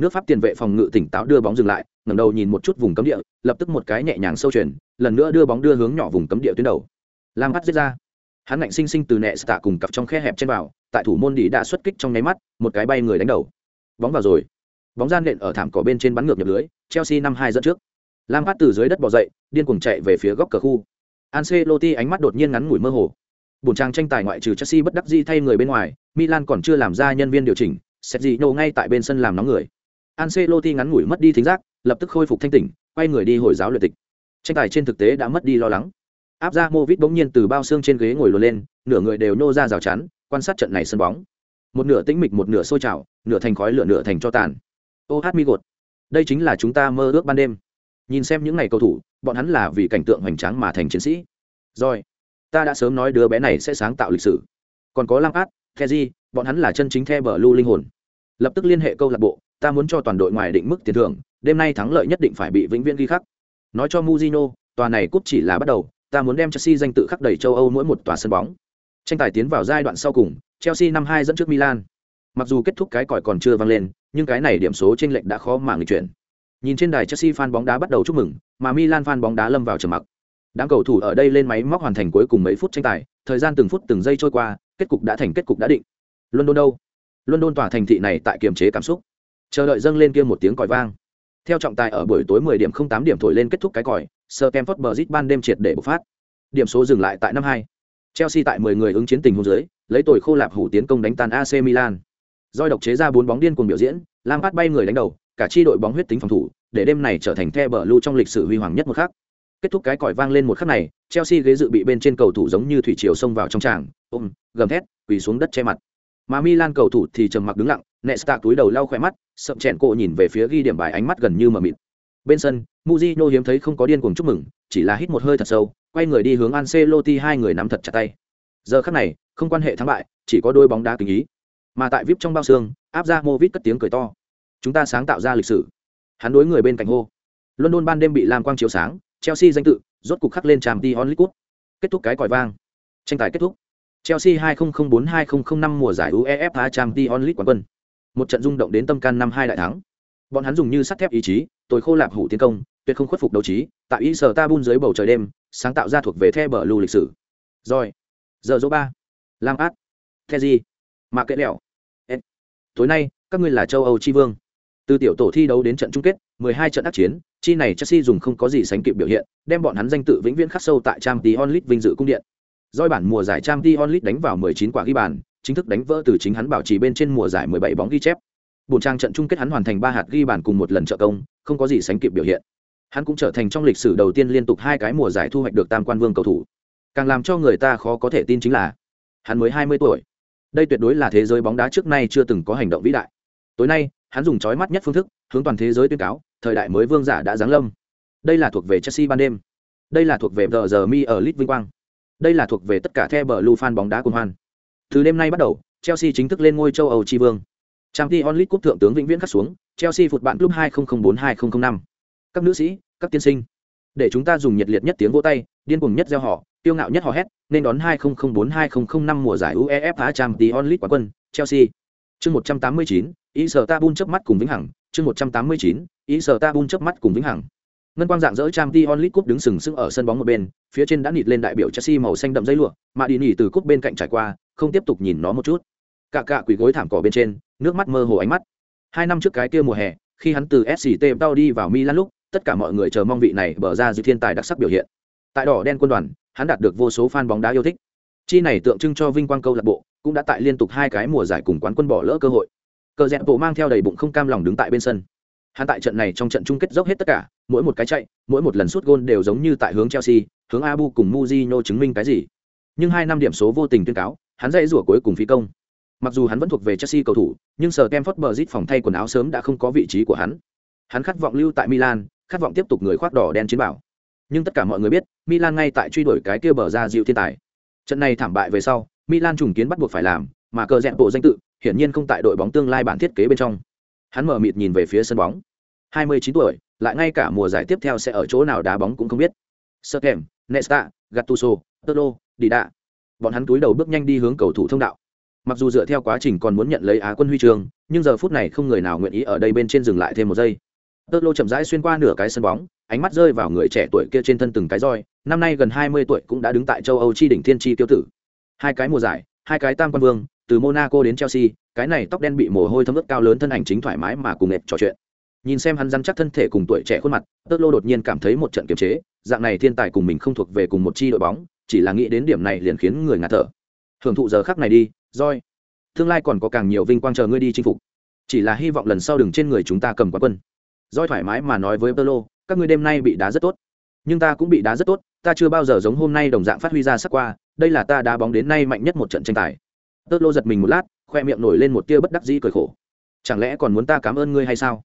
nước pháp tiền vệ phòng ngự tỉnh táo đưa bóng dừng lại ngẩng đầu nhìn một chút vùng cấm địa lập tức một cái nhẹ nhàng sâu chuyển lần nữa đưa bóng đưa hướng nhỏ vùng cấm địa tuyến đầu. Lam bắt giết ra. Hắn ngạnh sinh sinh từ nẹ tạ cùng cặp trong khe hẹp trên vào tại thủ môn đi đã xuất kích trong nháy mắt một cái bay người đánh đầu. Bóng vào rồi. Bóng gian nện ở thảm cỏ bên trên bắn ngược nhập lưới chelsea năm hai dẫn trước. Lam bắt từ dưới đất bỏ dậy điên cuồng chạy về phía góc cờ khu. Ancelotti ánh mắt đột nhiên ngắn ngủi mơ hồ. Bổn trang tranh tài ngoại trừ Chelsea bất đắc dĩ thay người bên ngoài, Milan còn chưa làm ra nhân viên điều chỉnh, Sergio ngay tại bên sân làm nóng người. Ancelotti ngắn ngủi mất đi thính giác, lập tức khôi phục thanh tỉnh, quay người đi hồi giáo luyện tịch. Tranh tài trên thực tế đã mất đi lo lắng. Áp ra Movit bỗng nhiên từ bao xương trên ghế ngồi lùi lên, nửa người đều nô ra rào chắn, quan sát trận này sân bóng. Một nửa tĩnh mịch một nửa sôi trào, nửa thành khói lửa nửa thành cho tàn. Ô hát mi gột. Đây chính là chúng ta mơ ước ban đêm. Nhìn xem những ngày cầu thủ, bọn hắn là vì cảnh tượng hoành tráng mà thành chiến sĩ rồi ta đã sớm nói đứa bé này sẽ sáng tạo lịch sử còn có Lampard, Kessié, bọn hắn là chân chính the bờ lưu linh hồn lập tức liên hệ câu lạc bộ ta muốn cho toàn đội ngoài định mức tiền thưởng đêm nay thắng lợi nhất định phải bị vĩnh viễn ghi khắc nói cho Mujino, tòa này cúp chỉ là bắt đầu ta muốn đem chelsea danh tự khắc đầy châu âu mỗi một tòa sân bóng tranh tài tiến vào giai đoạn sau cùng chelsea năm hai dẫn trước milan mặc dù kết thúc cái còi còn chưa vang lên nhưng cái này điểm số trên lệnh đã khó mà nghịch chuyển Nhìn trên đài Chelsea fan bóng đá bắt đầu chúc mừng, mà Milan fan bóng đá lâm vào trầm mặc. Đám cầu thủ ở đây lên máy móc hoàn thành cuối cùng mấy phút tranh tài, thời gian từng phút từng giây trôi qua, kết cục đã thành kết cục đã định. London đâu? London tỏa thành thị này tại kiềm chế cảm xúc. Chờ đợi dâng lên kia một tiếng còi vang. Theo trọng tài ở buổi tối 10 điểm 08 điểm thổi lên kết thúc cái còi, Sir Kemford Bridge ban đêm triệt để bộc phát. Điểm số dừng lại tại năm 2. Chelsea tại 10 người ứng chiến tình huống dưới, lấy tội khô lạp hủ tiến công đánh tan AC Milan. Doi độc chế ra bốn bóng điên cuồng biểu diễn, lam bay người đánh đầu, cả chi đội bóng huyết tính phòng thủ, để đêm này trở thành the bờ lưu trong lịch sử huy hoàng nhất một khắc. Kết thúc cái còi vang lên một khắc này, Chelsea ghế dự bị bên trên cầu thủ giống như thủy triều xông vào trong tràng, ôm, gầm thét, quỳ xuống đất che mặt. Mà Milan cầu thủ thì trầm mặc đứng lặng, Nesta túi đầu lau khỏe mắt, sậm chèn cổ nhìn về phía ghi điểm bài ánh mắt gần như mờ mịt. Bên sân, Mujino hiếm thấy không có điên cuồng chúc mừng, chỉ là hít một hơi thật sâu, quay người đi hướng Ancelotti hai người nắm thật chặt tay. Giờ khắc này, không quan hệ thắng bại, chỉ có đôi bóng đá tình ý. Mà tại VIP trong bao xương, áp ra cất tiếng cười to. Chúng ta sáng tạo ra lịch sử hắn đối người bên cạnh hô london ban đêm bị làm quang chiếu sáng chelsea danh tự rốt cục khắc lên tràm League. onlit cup kết thúc cái còi vang tranh tài kết thúc chelsea 2004-2005 mùa giải uefa champions league quán quân một trận rung động đến tâm can năm hai đại thắng. Bọn hắn dùng như sắt thép ý chí tôi khô lạp hủ tiến công, tuyệt không khuất phục đấu trí, tại y sở ta bun dưới bầu trời đêm, sáng tạo ra thuộc về the bờ lưu lịch sử. Rồi, giờ dỗ ba. Lam át, the gì mạ kệ lẹo. Tối nay, các ngươi là châu âu chi vương. Từ tiểu tổ thi đấu đến trận chung kết 12 trận ác chiến, chi này chelsea dùng không có gì sánh kịp biểu hiện, đem bọn hắn danh tự vĩnh viễn khắc sâu tại trang tí onlit vinh dự cung điện. Doi bản mùa giải trang tí onlit đánh vào 19 quả ghi bàn chính thức đánh vỡ từ chính hắn bảo trì bên trên mùa giải 17 bóng ghi chép. Bốn trang trận chung kết hắn hoàn thành ba hạt ghi bàn cùng một lần trợ công, không có gì sánh kịp biểu hiện. Hắn cũng trở thành trong lịch sử đầu tiên liên tục hai cái mùa giải thu hoạch được tam quan vương cầu thủ. Càng làm cho người ta khó có thể tin chính là, hắn mới 20 tuổi. Đây tuyệt đối là thế giới bóng đá trước nay chưa từng có hành động vĩ đại. Tối nay, hắn dùng chói mắt nhất phương thức, hướng toàn thế giới tuyên cáo, thời đại mới vương giả đã giáng lâm. Đây là thuộc về chelsea ban đêm. Đây là thuộc về giờ giờ mi ở lit vinh quang. Đây là thuộc về tất cả the bờ lu fan bóng đá cùng hoan từ đêm nay bắt đầu chelsea chính thức lên ngôi châu âu tri vương trang t onlit cúp thượng tướng vĩnh viễn khắc xuống chelsea phụt bạn club 2004-2005. các nữ sĩ các tiên sinh để chúng ta dùng nhiệt liệt nhất tiếng vỗ tay điên cuồng nhất gieo họ tiêu ngạo nhất hò hét nên đón 2004-2005 mùa giải UEFA Champions League quán quân Chelsea. Chương 189, ý sở ta bun chớp mắt cùng vĩnh hằng, chương 189, ý sở ta bun chớp mắt cùng vĩnh hằng. Ngân quang dạng dỡ Champions League cúp đứng sừng sững ở sân bóng một bên, phía trên đã nịt lên đại biểu Chelsea màu xanh đậm dây lụa, mà đi nỉ từ cúp bên cạnh trải qua, không tiếp tục nhìn nó một chút. Cả cả quỷ gối thảm cỏ bên trên, nước mắt mơ hồ ánh mắt. Hai năm trước cái kia mùa hè, khi hắn từ SCT tao đi vào Milan lúc, tất cả mọi người chờ mong vị này bở ra dư thiên tài đặc sắc biểu hiện. Tại đỏ đen quân đoàn, hắn đạt được vô số fan bóng đá yêu thích. Chi này tượng trưng cho vinh quang câu lạc bộ, cũng đã tại liên tục hai cái mùa giải cùng quán quân bỏ lỡ cơ hội. Cờ rẽ bộ mang theo đầy bụng không cam lòng đứng tại bên sân. Hắn tại trận này trong trận chung kết dốc hết tất cả, mỗi một cái chạy, mỗi một lần sút gôn đều giống như tại hướng Chelsea, hướng Abu cùng Mujinho chứng minh cái gì. Nhưng hai năm điểm số vô tình tuyên cáo, hắn dãy rủa cuối cùng phi công. Mặc dù hắn vẫn thuộc về Chelsea cầu thủ, nhưng sở Stamford Bridge phòng thay quần áo sớm đã không có vị trí của hắn. Hắn khát vọng lưu tại Milan, khát vọng tiếp tục người khoác đỏ đen chiến bảo. Nhưng tất cả mọi người biết, Milan ngay tại truy đuổi cái kia bờ ra dịu thiên tài. Trận này thảm bại về sau, Milan trùng kiến bắt buộc phải làm, mà cờ rẹn bộ danh tự, hiển nhiên không tại đội bóng tương lai bản thiết kế bên trong. Hắn mở mịt nhìn về phía sân bóng. 29 tuổi, lại ngay cả mùa giải tiếp theo sẽ ở chỗ nào đá bóng cũng không biết. Serkem, Nesta, Gattuso, Tolo, Dida. Bọn hắn túi đầu bước nhanh đi hướng cầu thủ thông đạo. Mặc dù dựa theo quá trình còn muốn nhận lấy Á quân huy chương, nhưng giờ phút này không người nào nguyện ý ở đây bên trên dừng lại thêm một giây. Tolo chậm rãi xuyên qua nửa cái sân bóng, ánh mắt rơi vào người trẻ tuổi kia trên thân từng cái roi, năm nay gần 20 tuổi cũng đã đứng tại châu Âu chi đỉnh thiên chi tiêu tử. Hai cái mùa giải, hai cái tam quan vương, từ Monaco đến Chelsea, cái này tóc đen bị mồ hôi thấm ướt cao lớn thân ảnh chính thoải mái mà cùng nghẹt trò chuyện. Nhìn xem hắn dăn chắc thân thể cùng tuổi trẻ khuôn mặt, Tớt Lô đột nhiên cảm thấy một trận kiềm chế, dạng này thiên tài cùng mình không thuộc về cùng một chi đội bóng, chỉ là nghĩ đến điểm này liền khiến người ngạt thở. Hưởng thụ giờ khắc này đi, roi Tương lai còn có càng nhiều vinh quang chờ ngươi đi chinh phục. Chỉ là hy vọng lần sau đừng trên người chúng ta cầm quán quân. roi thoải mái mà nói với Tớt Lô, các ngươi đêm nay bị đá rất tốt, nhưng ta cũng bị đá rất tốt, ta chưa bao giờ giống hôm nay đồng dạng phát huy ra sắc qua, đây là ta đá bóng đến nay mạnh nhất một trận tranh tài. Tơ Lô giật mình một lát, khoe miệng nổi lên một tia bất đắc dĩ cười khổ. Chẳng lẽ còn muốn ta cảm ơn ngươi hay sao?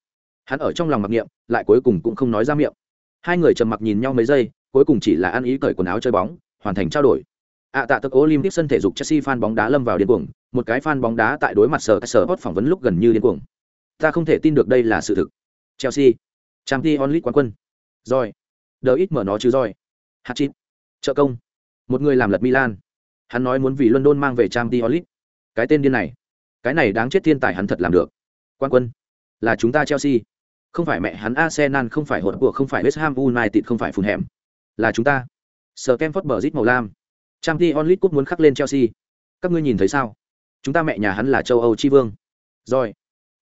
hắn ở trong lòng mặc niệm lại cuối cùng cũng không nói ra miệng hai người trầm mặc nhìn nhau mấy giây cuối cùng chỉ là ăn ý cởi quần áo chơi bóng hoàn thành trao đổi. Ạ à, tạ tức olympic sân thể dục chelsea fan bóng đá lâm vào điên cuồng một cái fan bóng đá tại đối mặt sở sở hot phỏng vấn lúc gần như điên cuồng. Ta không thể tin được đây là sự thực. Chelsea champions league quán quân. Rồi đỡ ít mở nó chứ rồi hạt chít trợ công. Một người làm lật milan. Hắn nói muốn vì london mang về champions league. Cái tên điên này. Cái này đáng chết thiên tài hắn thật làm được. Quan quân. Là chúng ta chelsea. Không phải mẹ hắn Arsenal, không phải hột của không phải West Ham United, không phải phun hẻm. Là chúng ta. Sir Kemford rít màu lam. Champions League cúp muốn khắc lên Chelsea. Các ngươi nhìn thấy sao? Chúng ta mẹ nhà hắn là châu Âu chi vương. Rồi.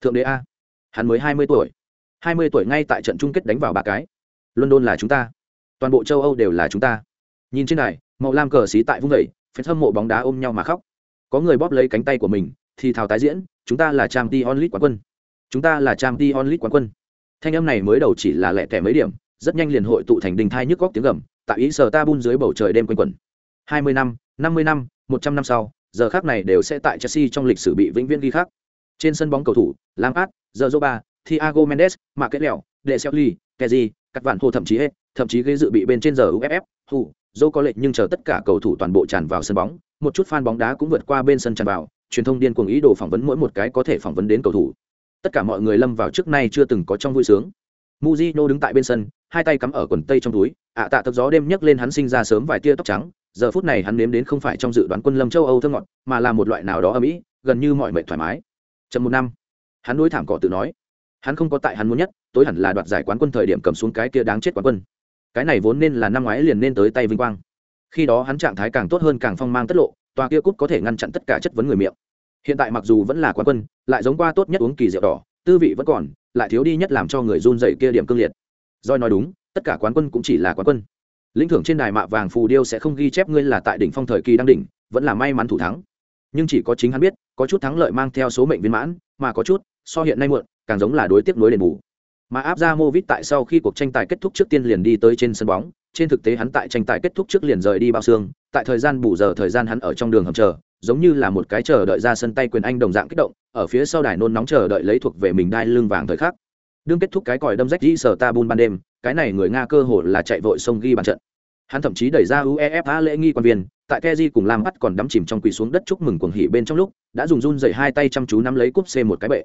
Thượng đế a. Hắn mới 20 tuổi. 20 tuổi ngay tại trận chung kết đánh vào ba cái. London là chúng ta. Toàn bộ châu Âu đều là chúng ta. Nhìn trên này, màu lam cờ xí tại vung dậy, fan hâm mộ bóng đá ôm nhau mà khóc. Có người bóp lấy cánh tay của mình, thì thào tái diễn, chúng ta là Champions League quán quân. Chúng ta là Champions League quán quân thanh âm này mới đầu chỉ là lẻ tẻ mấy điểm rất nhanh liền hội tụ thành đình thai nhức góc tiếng gầm tại ý sở ta bun dưới bầu trời đêm quanh quẩn. Hai mươi năm năm mươi năm, một trăm năm sau, giờ khác này đều sẽ tại chelsea trong lịch sử bị vĩnh viễn ghi khắc. trên sân bóng cầu thủ, lampard giờ zoba thiago mendes mạc kết lẹo đệ xeo ly các vạn hồ thậm chí hết, thậm chí ghế dự bị bên trên giờ uff hù dâu có lệnh nhưng chờ tất cả cầu thủ toàn bộ tràn vào sân bóng, một chút fan bóng đá cũng vượt qua bên sân tràn vào, truyền thông điên cuồng ý đồ phỏng vấn mỗi một cái có thể phỏng vấn đến cầu thủ. Tất cả mọi người lâm vào trước nay chưa từng có trong vui sướng. Mujino đứng tại bên sân, hai tay cắm ở quần tây trong túi, ạ tạ tập gió đêm nhấc lên hắn sinh ra sớm vài tia tóc trắng, giờ phút này hắn nếm đến không phải trong dự đoán quân lâm châu âu thơ ngọt, mà là một loại nào đó ở mỹ gần như mọi mệt thoải mái. Chậm một năm, hắn đối thảm cỏ tự nói, hắn không có tại hắn muốn nhất, tối hẳn là đoạt giải quán quân thời điểm cầm xuống cái kia đáng chết quán quân. Cái này vốn nên là năm ngoái liền nên tới tay vinh quang. Khi đó hắn trạng thái càng tốt hơn càng phong mang tất lộ, tòa kia cút có thể ngăn chặn tất cả chất vấn người miệng. Hiện tại mặc dù vẫn là quán quân, lại giống qua tốt nhất uống kỳ rượu đỏ, tư vị vẫn còn lại thiếu đi nhất làm cho người run dậy kia điểm cương liệt. Doi nói đúng tất cả quán quân cũng chỉ là quán quân. Lĩnh thưởng trên đài mạ vàng phù điêu sẽ không ghi chép ngươi là tại đỉnh phong thời kỳ đang đỉnh vẫn là may mắn thủ thắng. Nhưng chỉ có chính hắn biết có chút thắng lợi mang theo số mệnh viên mãn mà có chút so hiện nay muộn càng giống là đối tiếp nối đền bù. Mà áp ra Movit tại sau khi cuộc tranh tài kết thúc trước tiên liền đi tới trên sân bóng, trên thực tế hắn tại tranh tài kết thúc trước liền rời đi bao xương, tại thời gian bù giờ thời gian hắn ở trong đường hầm chờ, giống như là một cái chờ đợi ra sân tay quyền anh đồng dạng kích động, ở phía sau đài nôn nóng chờ đợi lấy thuộc về mình đai lưng vàng thời khắc. Đương kết thúc cái còi đâm rách đi sở Tabun ban đêm, cái này người Nga cơ hồ là chạy vội sông ghi bàn trận. Hắn thậm chí đẩy ra UEFA lễ nghi quan viên, tại Keji cùng Lam bắt còn đắm chìm trong quỳ xuống đất chúc mừng cuồng hỉ bên trong lúc, đã dùng run dậy hai tay chăm chú nắm lấy cúp C một cái bệ.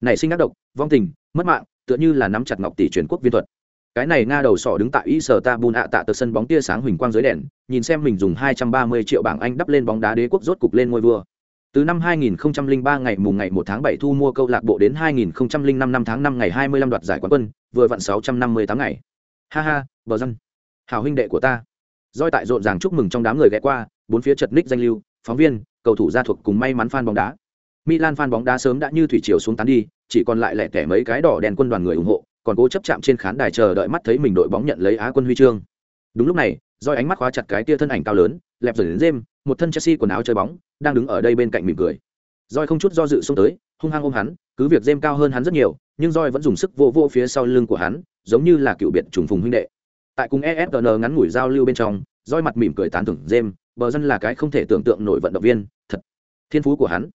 Này sinh ác độc, vong tình, mất mạng, tựa như là nắm chặt ngọc tỷ truyền quốc viên thuật cái này nga đầu sỏ đứng tại y sở ta bùn ạ tạ tờ sân bóng tia sáng huỳnh quang dưới đèn nhìn xem mình dùng 230 triệu bảng anh đắp lên bóng đá đế quốc rốt cục lên ngôi vua. Từ năm 2003 ngày mùng ngày 1 tháng 7 thu mua câu lạc bộ đến 2005 năm tháng 5 ngày 25 đoạt giải quán quân vừa vặn 658 ngày. Ha ha bờ dân hào huynh đệ của ta. Roi tại rộn ràng chúc mừng trong đám người ghé qua bốn phía chật ních danh lưu phóng viên cầu thủ gia thuộc cùng may mắn fan bóng đá. Milan fan bóng đá sớm đã như thủy triều xuống tán đi, chỉ còn lại lẻ tẻ mấy cái đỏ đèn quân đoàn người ủng hộ, còn cố chấp chạm trên khán đài chờ đợi mắt thấy mình đội bóng nhận lấy Á quân huy chương. Đúng lúc này, do ánh mắt khóa chặt cái tia thân ảnh cao lớn, lẹp rồi đến dêm một thân Chelsea quần áo chơi bóng, đang đứng ở đây bên cạnh mỉm cười. roi không chút do dự xông tới, hung hăng ôm hắn, cứ việc dêm cao hơn hắn rất nhiều, nhưng roi vẫn dùng sức vô vô phía sau lưng của hắn, giống như là cựu biệt trùng phùng huynh đệ. Tại cùng efn ngắn ngủi giao lưu bên trong, roi mặt mỉm cười tán thưởng dêm bờ dân là cái không thể tưởng tượng nổi vận động viên, thật. Thiên phú của hắn.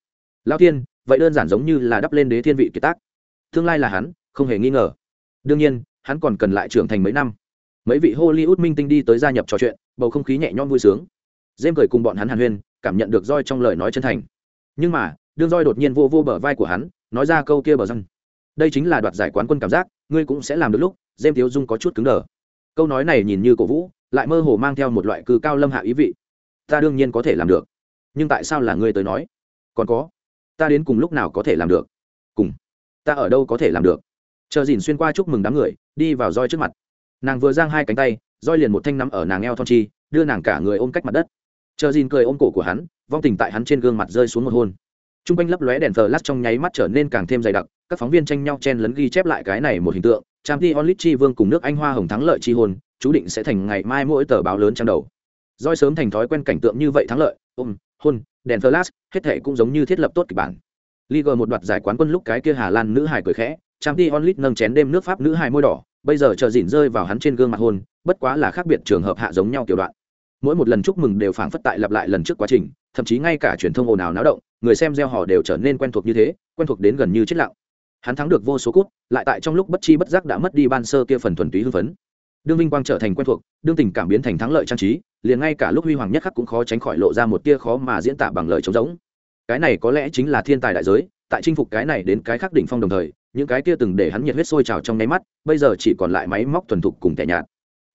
Lão Thiên, vậy đơn giản giống như là đắp lên đế thiên vị kiệt tác tương lai là hắn không hề nghi ngờ đương nhiên, hắn còn cần lại trưởng thành mấy năm. Mấy vị hollywood minh tinh đi tới gia nhập trò chuyện, bầu không khí nhẹ nhõm vui sướng. Dêm cười cùng bọn hắn hàn huyên, cảm nhận được roi trong lời nói chân thành. Nhưng mà, đương roi đột nhiên vô vô bờ vai của hắn, nói ra câu kia bờ răng. Đây chính là đoạt giải quán quân cảm giác, ngươi cũng sẽ làm được lúc dêm thiếu dung có chút cứng đờ. Câu nói này nhìn như cổ vũ, lại mơ hồ mang theo một loại cư cao lâm hạ ý vị. Ta đương nhiên có thể làm được. Nhưng tại sao là ngươi tới nói? Còn có, ta đến cùng lúc nào có thể làm được? Cùng, ta ở đâu có thể làm được? Chờ dìn xuyên qua chúc mừng đám người đi vào roi trước mặt. Nàng vừa giang hai cánh tay roi liền một thanh nắm ở nàng eo thon chi đưa nàng cả người ôm cách mặt đất. Chờ dìn cười ôm cổ của hắn vong tình tại hắn trên gương mặt rơi xuống một hôn. T r u n g quanh lấp lóe đèn thờ lát trong nháy mắt trở nên càng thêm dày đặc các phóng viên tranh nhau chen lấn ghi chép lại cái này một hình tượng. Trang t onlit chi vương cùng nước anh hoa hồng thắng lợi chi hôn chú định sẽ thành ngày mai mỗi tờ báo lớn trang đầu. Roi sớm thành thói quen cảnh tượng như vậy thắng lợi ôm hôn đèn flash hết thệ cũng giống như thiết lập tốt kịch bản. Liga một đoạt giải quán quân lúc cái kia Hà Lan nữ hài cười khẽ, Champions onlit nâng chén đêm nước Pháp nữ hài môi đỏ, bây giờ chờ dỉn rơi vào hắn trên gương mặt hôn, bất quá là khác biệt trường hợp hạ giống nhau kiểu đoạn. Mỗi một lần chúc mừng đều phảng phất tại lặp lại lần trước quá trình, thậm chí ngay cả truyền thông ồn ào náo động, người xem gieo họ đều trở nên quen thuộc như thế, quen thuộc đến gần như chết lặng. Hắn thắng được vô số cúp, lại tại trong lúc bất chi bất giác đã mất đi ban sơ kia phần thuần túy hưng phấn. Đương vinh quang trở thành quen thuộc, đương tình cảm biến thành thắng lợi trang trí, liền ngay cả lúc huy hoàng nhất khắc cũng khó tránh khỏi lộ ra một tia khó mà diễn tả bằng lời trống rỗng cái này có lẽ chính là thiên tài đại giới tại chinh phục cái này đến cái khác đỉnh phong đồng thời những cái kia từng để hắn nhiệt huyết sôi trào trong nháy mắt, bây giờ chỉ còn lại máy móc thuần thục cùng tẻ nhạt.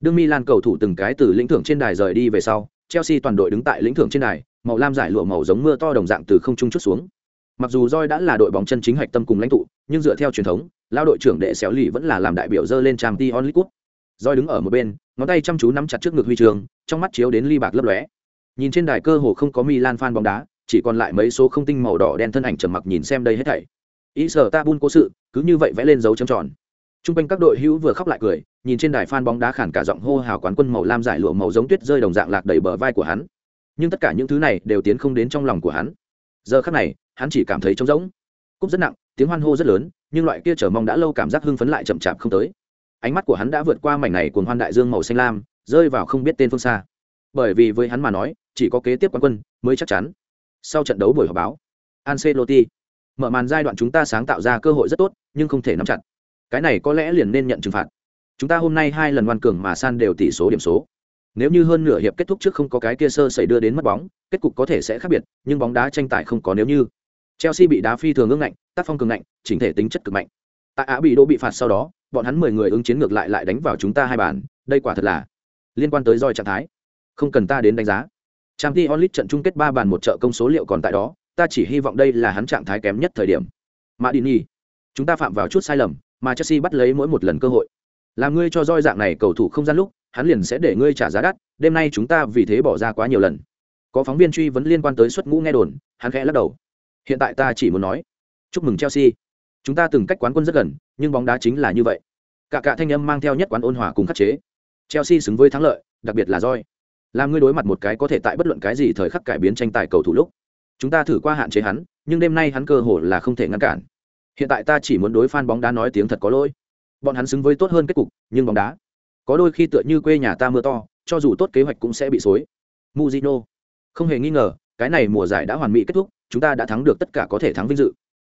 Đương milan cầu thủ từng cái từ lĩnh thưởng trên đài rời đi về sau, chelsea toàn đội đứng tại lĩnh thưởng trên đài, màu lam giải lụa màu giống mưa to đồng dạng từ không trung chút xuống. Mặc dù Roy đã là đội bóng chân chính hạch tâm cùng lãnh tụ, nhưng dựa theo truyền thống, lao đội trưởng đệ xéo lì vẫn là làm đại biểu dơ lên trang t onlit Roy đứng ở một bên, ngón tay chăm chú nắm chặt trước ngực huy trường trong mắt chiếu đến ly bạc lấp lóe. Nhìn trên đài cơ hồ không có milan fan bóng đá, chỉ còn lại mấy số không tinh màu đỏ đen thân ảnh trầm mặc nhìn xem đây hết thảy ý sở ta bun cố sự cứ như vậy vẽ lên dấu trầm tròn. T r u n g quanh các đội hữu vừa khóc lại cười nhìn trên đài phan bóng đá khản cả giọng hô hào quán quân màu lam giải lụa màu giống tuyết rơi đồng dạng lạc đầy bờ vai của hắn. Nhưng tất cả những thứ này đều tiến không đến trong lòng của hắn. Giờ khắc này hắn chỉ cảm thấy trống rỗng. Cúp rất nặng tiếng hoan hô rất lớn nhưng loại kia chờ mong đã lâu cảm giác hưng phấn lại chậm chạp không tới. Ánh mắt của hắn đã vượt qua mảnh này cuồng hoan đại dương màu xanh lam rơi vào không biết tên phương xa. Bởi vì với hắn mà nói chỉ có kế tiếp quán quân mới chắc chắn. Sau trận đấu buổi họp báo, Ancelotti mở màn giai đoạn chúng ta sáng tạo ra cơ hội rất tốt, nhưng không thể nắm chặt. Cái này có lẽ liền nên nhận trừng phạt. Chúng ta hôm nay hai lần ngoan cường mà san đều tỷ số điểm số. Nếu như hơn nửa hiệp kết thúc trước không có cái kia sơ xảy đưa đến mất bóng, kết cục có thể sẽ khác biệt, nhưng bóng đá tranh tài không có nếu như. Chelsea bị đá phi thường ương ngạnh, tác phong cường ngạnh, chỉnh thể tính chất cực mạnh. tại á bị đô bị phạt sau đó bọn hắn mười người ứng chiến ngược lại lại đánh vào chúng ta hai bàn đây quả thật là liên quan tới roi trạng thái không cần ta đến đánh giá trang t onlit trận chung kết ba bàn một trợ công số liệu còn tại đó ta chỉ hy vọng đây là hắn trạng thái kém nhất thời điểm. Mã đi nhi, chúng ta phạm vào chút sai lầm, mà chelsea bắt lấy mỗi một lần cơ hội. Làm ngươi cho roi dạng này cầu thủ không gian lúc, hắn liền sẽ để ngươi trả giá đắt, đêm nay chúng ta vì thế bỏ ra quá nhiều lần. Có phóng viên truy vấn liên quan tới xuất ngũ nghe đồn, hắn khẽ lắc đầu. Hiện tại ta chỉ muốn nói, chúc mừng chelsea. Chúng ta từng cách quán quân rất gần, nhưng bóng đá chính là như vậy. Cả cả thanh âm mang theo nhất quán ôn hòa cùng khắc chế. Chelsea xứng với thắng lợi, đặc biệt là roi. Làm ngươi đối mặt một cái có thể tại bất luận cái gì thời khắc cải biến tranh tài cầu thủ lúc chúng ta thử qua hạn chế hắn, nhưng đêm nay hắn cơ hồ là không thể ngăn cản. Hiện tại ta chỉ muốn đối fan bóng đá nói tiếng thật có lỗi. Bọn hắn xứng với tốt hơn kết cục, nhưng bóng đá. Có đôi khi tựa như quê nhà ta mưa to, cho dù tốt kế hoạch cũng sẽ bị xối. Muzino không hề nghi ngờ, cái này mùa giải đã hoàn mỹ kết thúc, chúng ta đã thắng được tất cả có thể thắng vinh dự.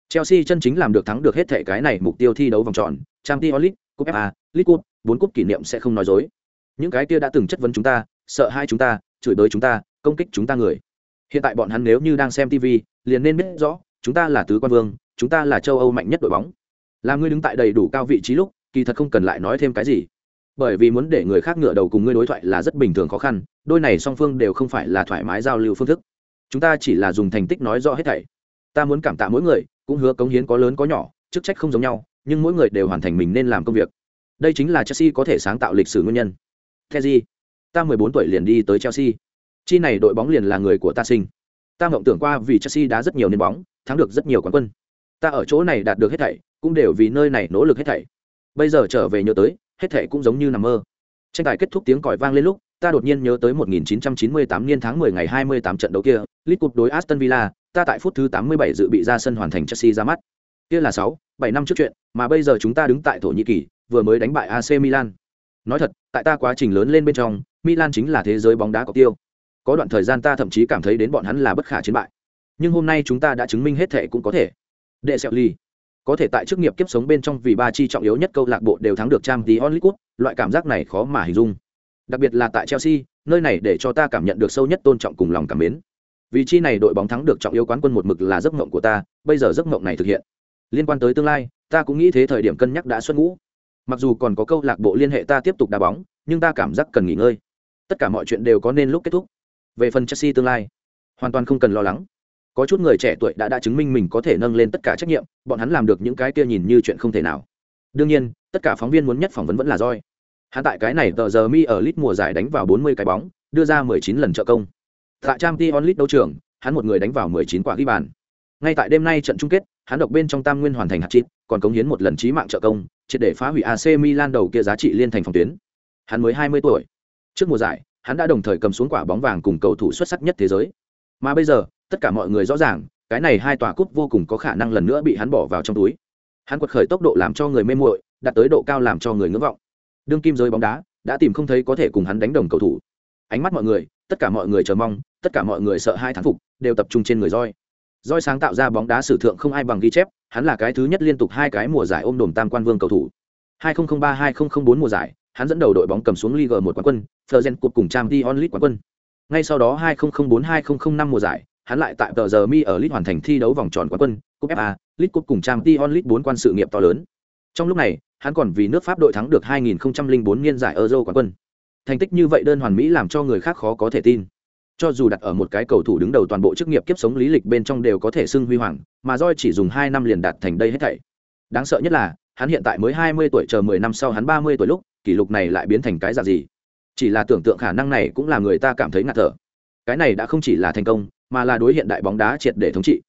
Chelsea chân chính làm được thắng được hết thể cái này mục tiêu thi đấu vòng tròn, champions league cúp fa league cup, bốn cúp kỷ niệm sẽ không nói dối. Những cái kia đã từng chất vấn chúng ta, sợ hai chúng ta, chửi bới chúng ta, công kích chúng ta người hiện tại bọn hắn nếu như đang xem tv liền nên biết rõ chúng ta là tứ quan vương chúng ta là châu âu mạnh nhất đội bóng. Là ngươi đứng tại đầy đủ cao vị trí lúc kỳ thật không cần lại nói thêm cái gì. Bởi vì muốn để người khác ngựa đầu cùng ngươi đối thoại là rất bình thường khó khăn đôi này song phương đều không phải là thoải mái giao lưu phương thức. Chúng ta chỉ là dùng thành tích nói rõ hết thảy. Ta muốn cảm tạ mỗi người cũng hứa cống hiến có lớn có nhỏ chức trách không giống nhau nhưng mỗi người đều hoàn thành mình nên làm công việc. Đây chính là chelsea có thể sáng tạo lịch sử nguyên nhân. Kezi, ta 14 tuổi liền đi tới chelsea chi này đội bóng liền là người của ta sinh. Ta mộng tưởng qua vì chelsea đá rất nhiều nền bóng thắng được rất nhiều quán quân. Ta ở chỗ này đạt được hết thảy cũng đều vì nơi này nỗ lực hết thảy. Bây giờ trở về nhớ tới hết thảy cũng giống như nằm mơ. Tranh tài kết thúc tiếng còi vang lên lúc ta đột nhiên nhớ tới 1998 niên tháng 10 ngày 28 trận đấu kia League Cup đối Aston Villa ta tại phút thứ 87 dự bị ra sân hoàn thành Chelsea ra mắt. Kia là 6, 7 năm trước chuyện mà bây giờ chúng ta đứng tại thổ nhĩ kỳ vừa mới đánh bại AC Milan. Nói thật tại ta quá trình lớn lên bên trong Milan chính là thế giới bóng đá có tiêu có đoạn thời gian ta thậm chí cảm thấy đến bọn hắn là bất khả chiến bại. Nhưng hôm nay chúng ta đã chứng minh hết thể cũng có thể. Đệ sẹo ly có thể tại chức nghiệp kiếp sống bên trong vì ba chi trọng yếu nhất câu lạc bộ đều thắng được trang tí onlit cup loại cảm giác này khó mà hình dung. Đặc biệt là tại chelsea, nơi này để cho ta cảm nhận được sâu nhất tôn trọng cùng lòng cảm mến. Vì chi này đội bóng thắng được trọng yếu quán quân một mực là giấc mộng của ta, bây giờ giấc mộng này thực hiện. Liên quan tới tương lai, ta cũng nghĩ thế thời điểm cân nhắc đã xuất ngũ. Mặc dù còn có câu lạc bộ liên hệ ta tiếp tục đá bóng, nhưng ta cảm giác cần nghỉ ngơi. Tất cả mọi chuyện đều có nên lúc kết thúc về phần chelsea tương lai, hoàn toàn không cần lo lắng. Có chút người trẻ tuổi đã đã chứng minh mình có thể nâng lên tất cả trách nhiệm, bọn hắn làm được những cái kia nhìn như chuyện không thể nào. Đương nhiên, tất cả phóng viên muốn nhất phỏng vấn vẫn là roi hắn tại cái này tờ giờ mi ở lit mùa giải đánh vào 40 cái bóng, đưa ra 19 lần trợ công. Tại trang t onlit đấu trường, hắn một người đánh vào 19 quả ghi bàn. Ngay tại đêm nay trận chung kết, hắn độc bên trong tam nguyên hoàn thành hạt chít còn cống hiến một lần trí mạng trợ công, triệt để phá hủy ac milan đầu kia giá trị liên thành phòng tuyến. Hắn mới 20 tuổi. Trước mùa giải hắn đã đồng thời cầm xuống quả bóng vàng cùng cầu thủ xuất sắc nhất thế giới. Mà bây giờ, tất cả mọi người rõ ràng, cái này hai tòa cúp vô cùng có khả năng lần nữa bị hắn bỏ vào trong túi. Hắn quật khởi tốc độ làm cho người mê muội, đạt tới độ cao làm cho người ngưỡng vọng. Đương kim giới bóng đá, đã tìm không thấy có thể cùng hắn đánh đồng cầu thủ. Ánh mắt mọi người, tất cả mọi người chờ mong, tất cả mọi người sợ hai thán phục, đều tập trung trên người roi roi sáng tạo ra bóng đá sử thượng không ai bằng ghi chép, hắn là cái thứ nhất liên tục hai cái mùa giải ôm đồm tam quan vương cầu thủ. 2003-2004 mùa giải hắn dẫn đầu đội bóng cầm xuống Liga 1 quán quân, Fergen Cup cùng Champions League quán quân. Ngay sau đó 2004-2005 mùa giải, hắn lại tại tờ giờ mi ở League hoàn thành thi đấu vòng tròn quán quân, Cup FA, League Cup cùng Champions League bốn quan sự nghiệp to lớn. Trong lúc này, hắn còn vì nước Pháp đội thắng được 2004 niên giải Euro quán quân. Thành tích như vậy đơn hoàn mỹ làm cho người khác khó có thể tin. Cho dù đặt ở một cái cầu thủ đứng đầu toàn bộ chức nghiệp kiếp sống lý lịch bên trong đều có thể xưng huy hoàng, mà Joy chỉ dùng 2 năm liền đạt thành đây hết thảy. Đáng sợ nhất là, hắn hiện tại mới 20 tuổi chờ 10 năm sau hắn 30 tuổi lúc, kỷ lục này lại biến thành cái dạng gì? Chỉ là tưởng tượng khả năng này cũng là người ta cảm thấy ngạt thở. Cái này đã không chỉ là thành công, mà là đối hiện đại bóng đá triệt để thống trị.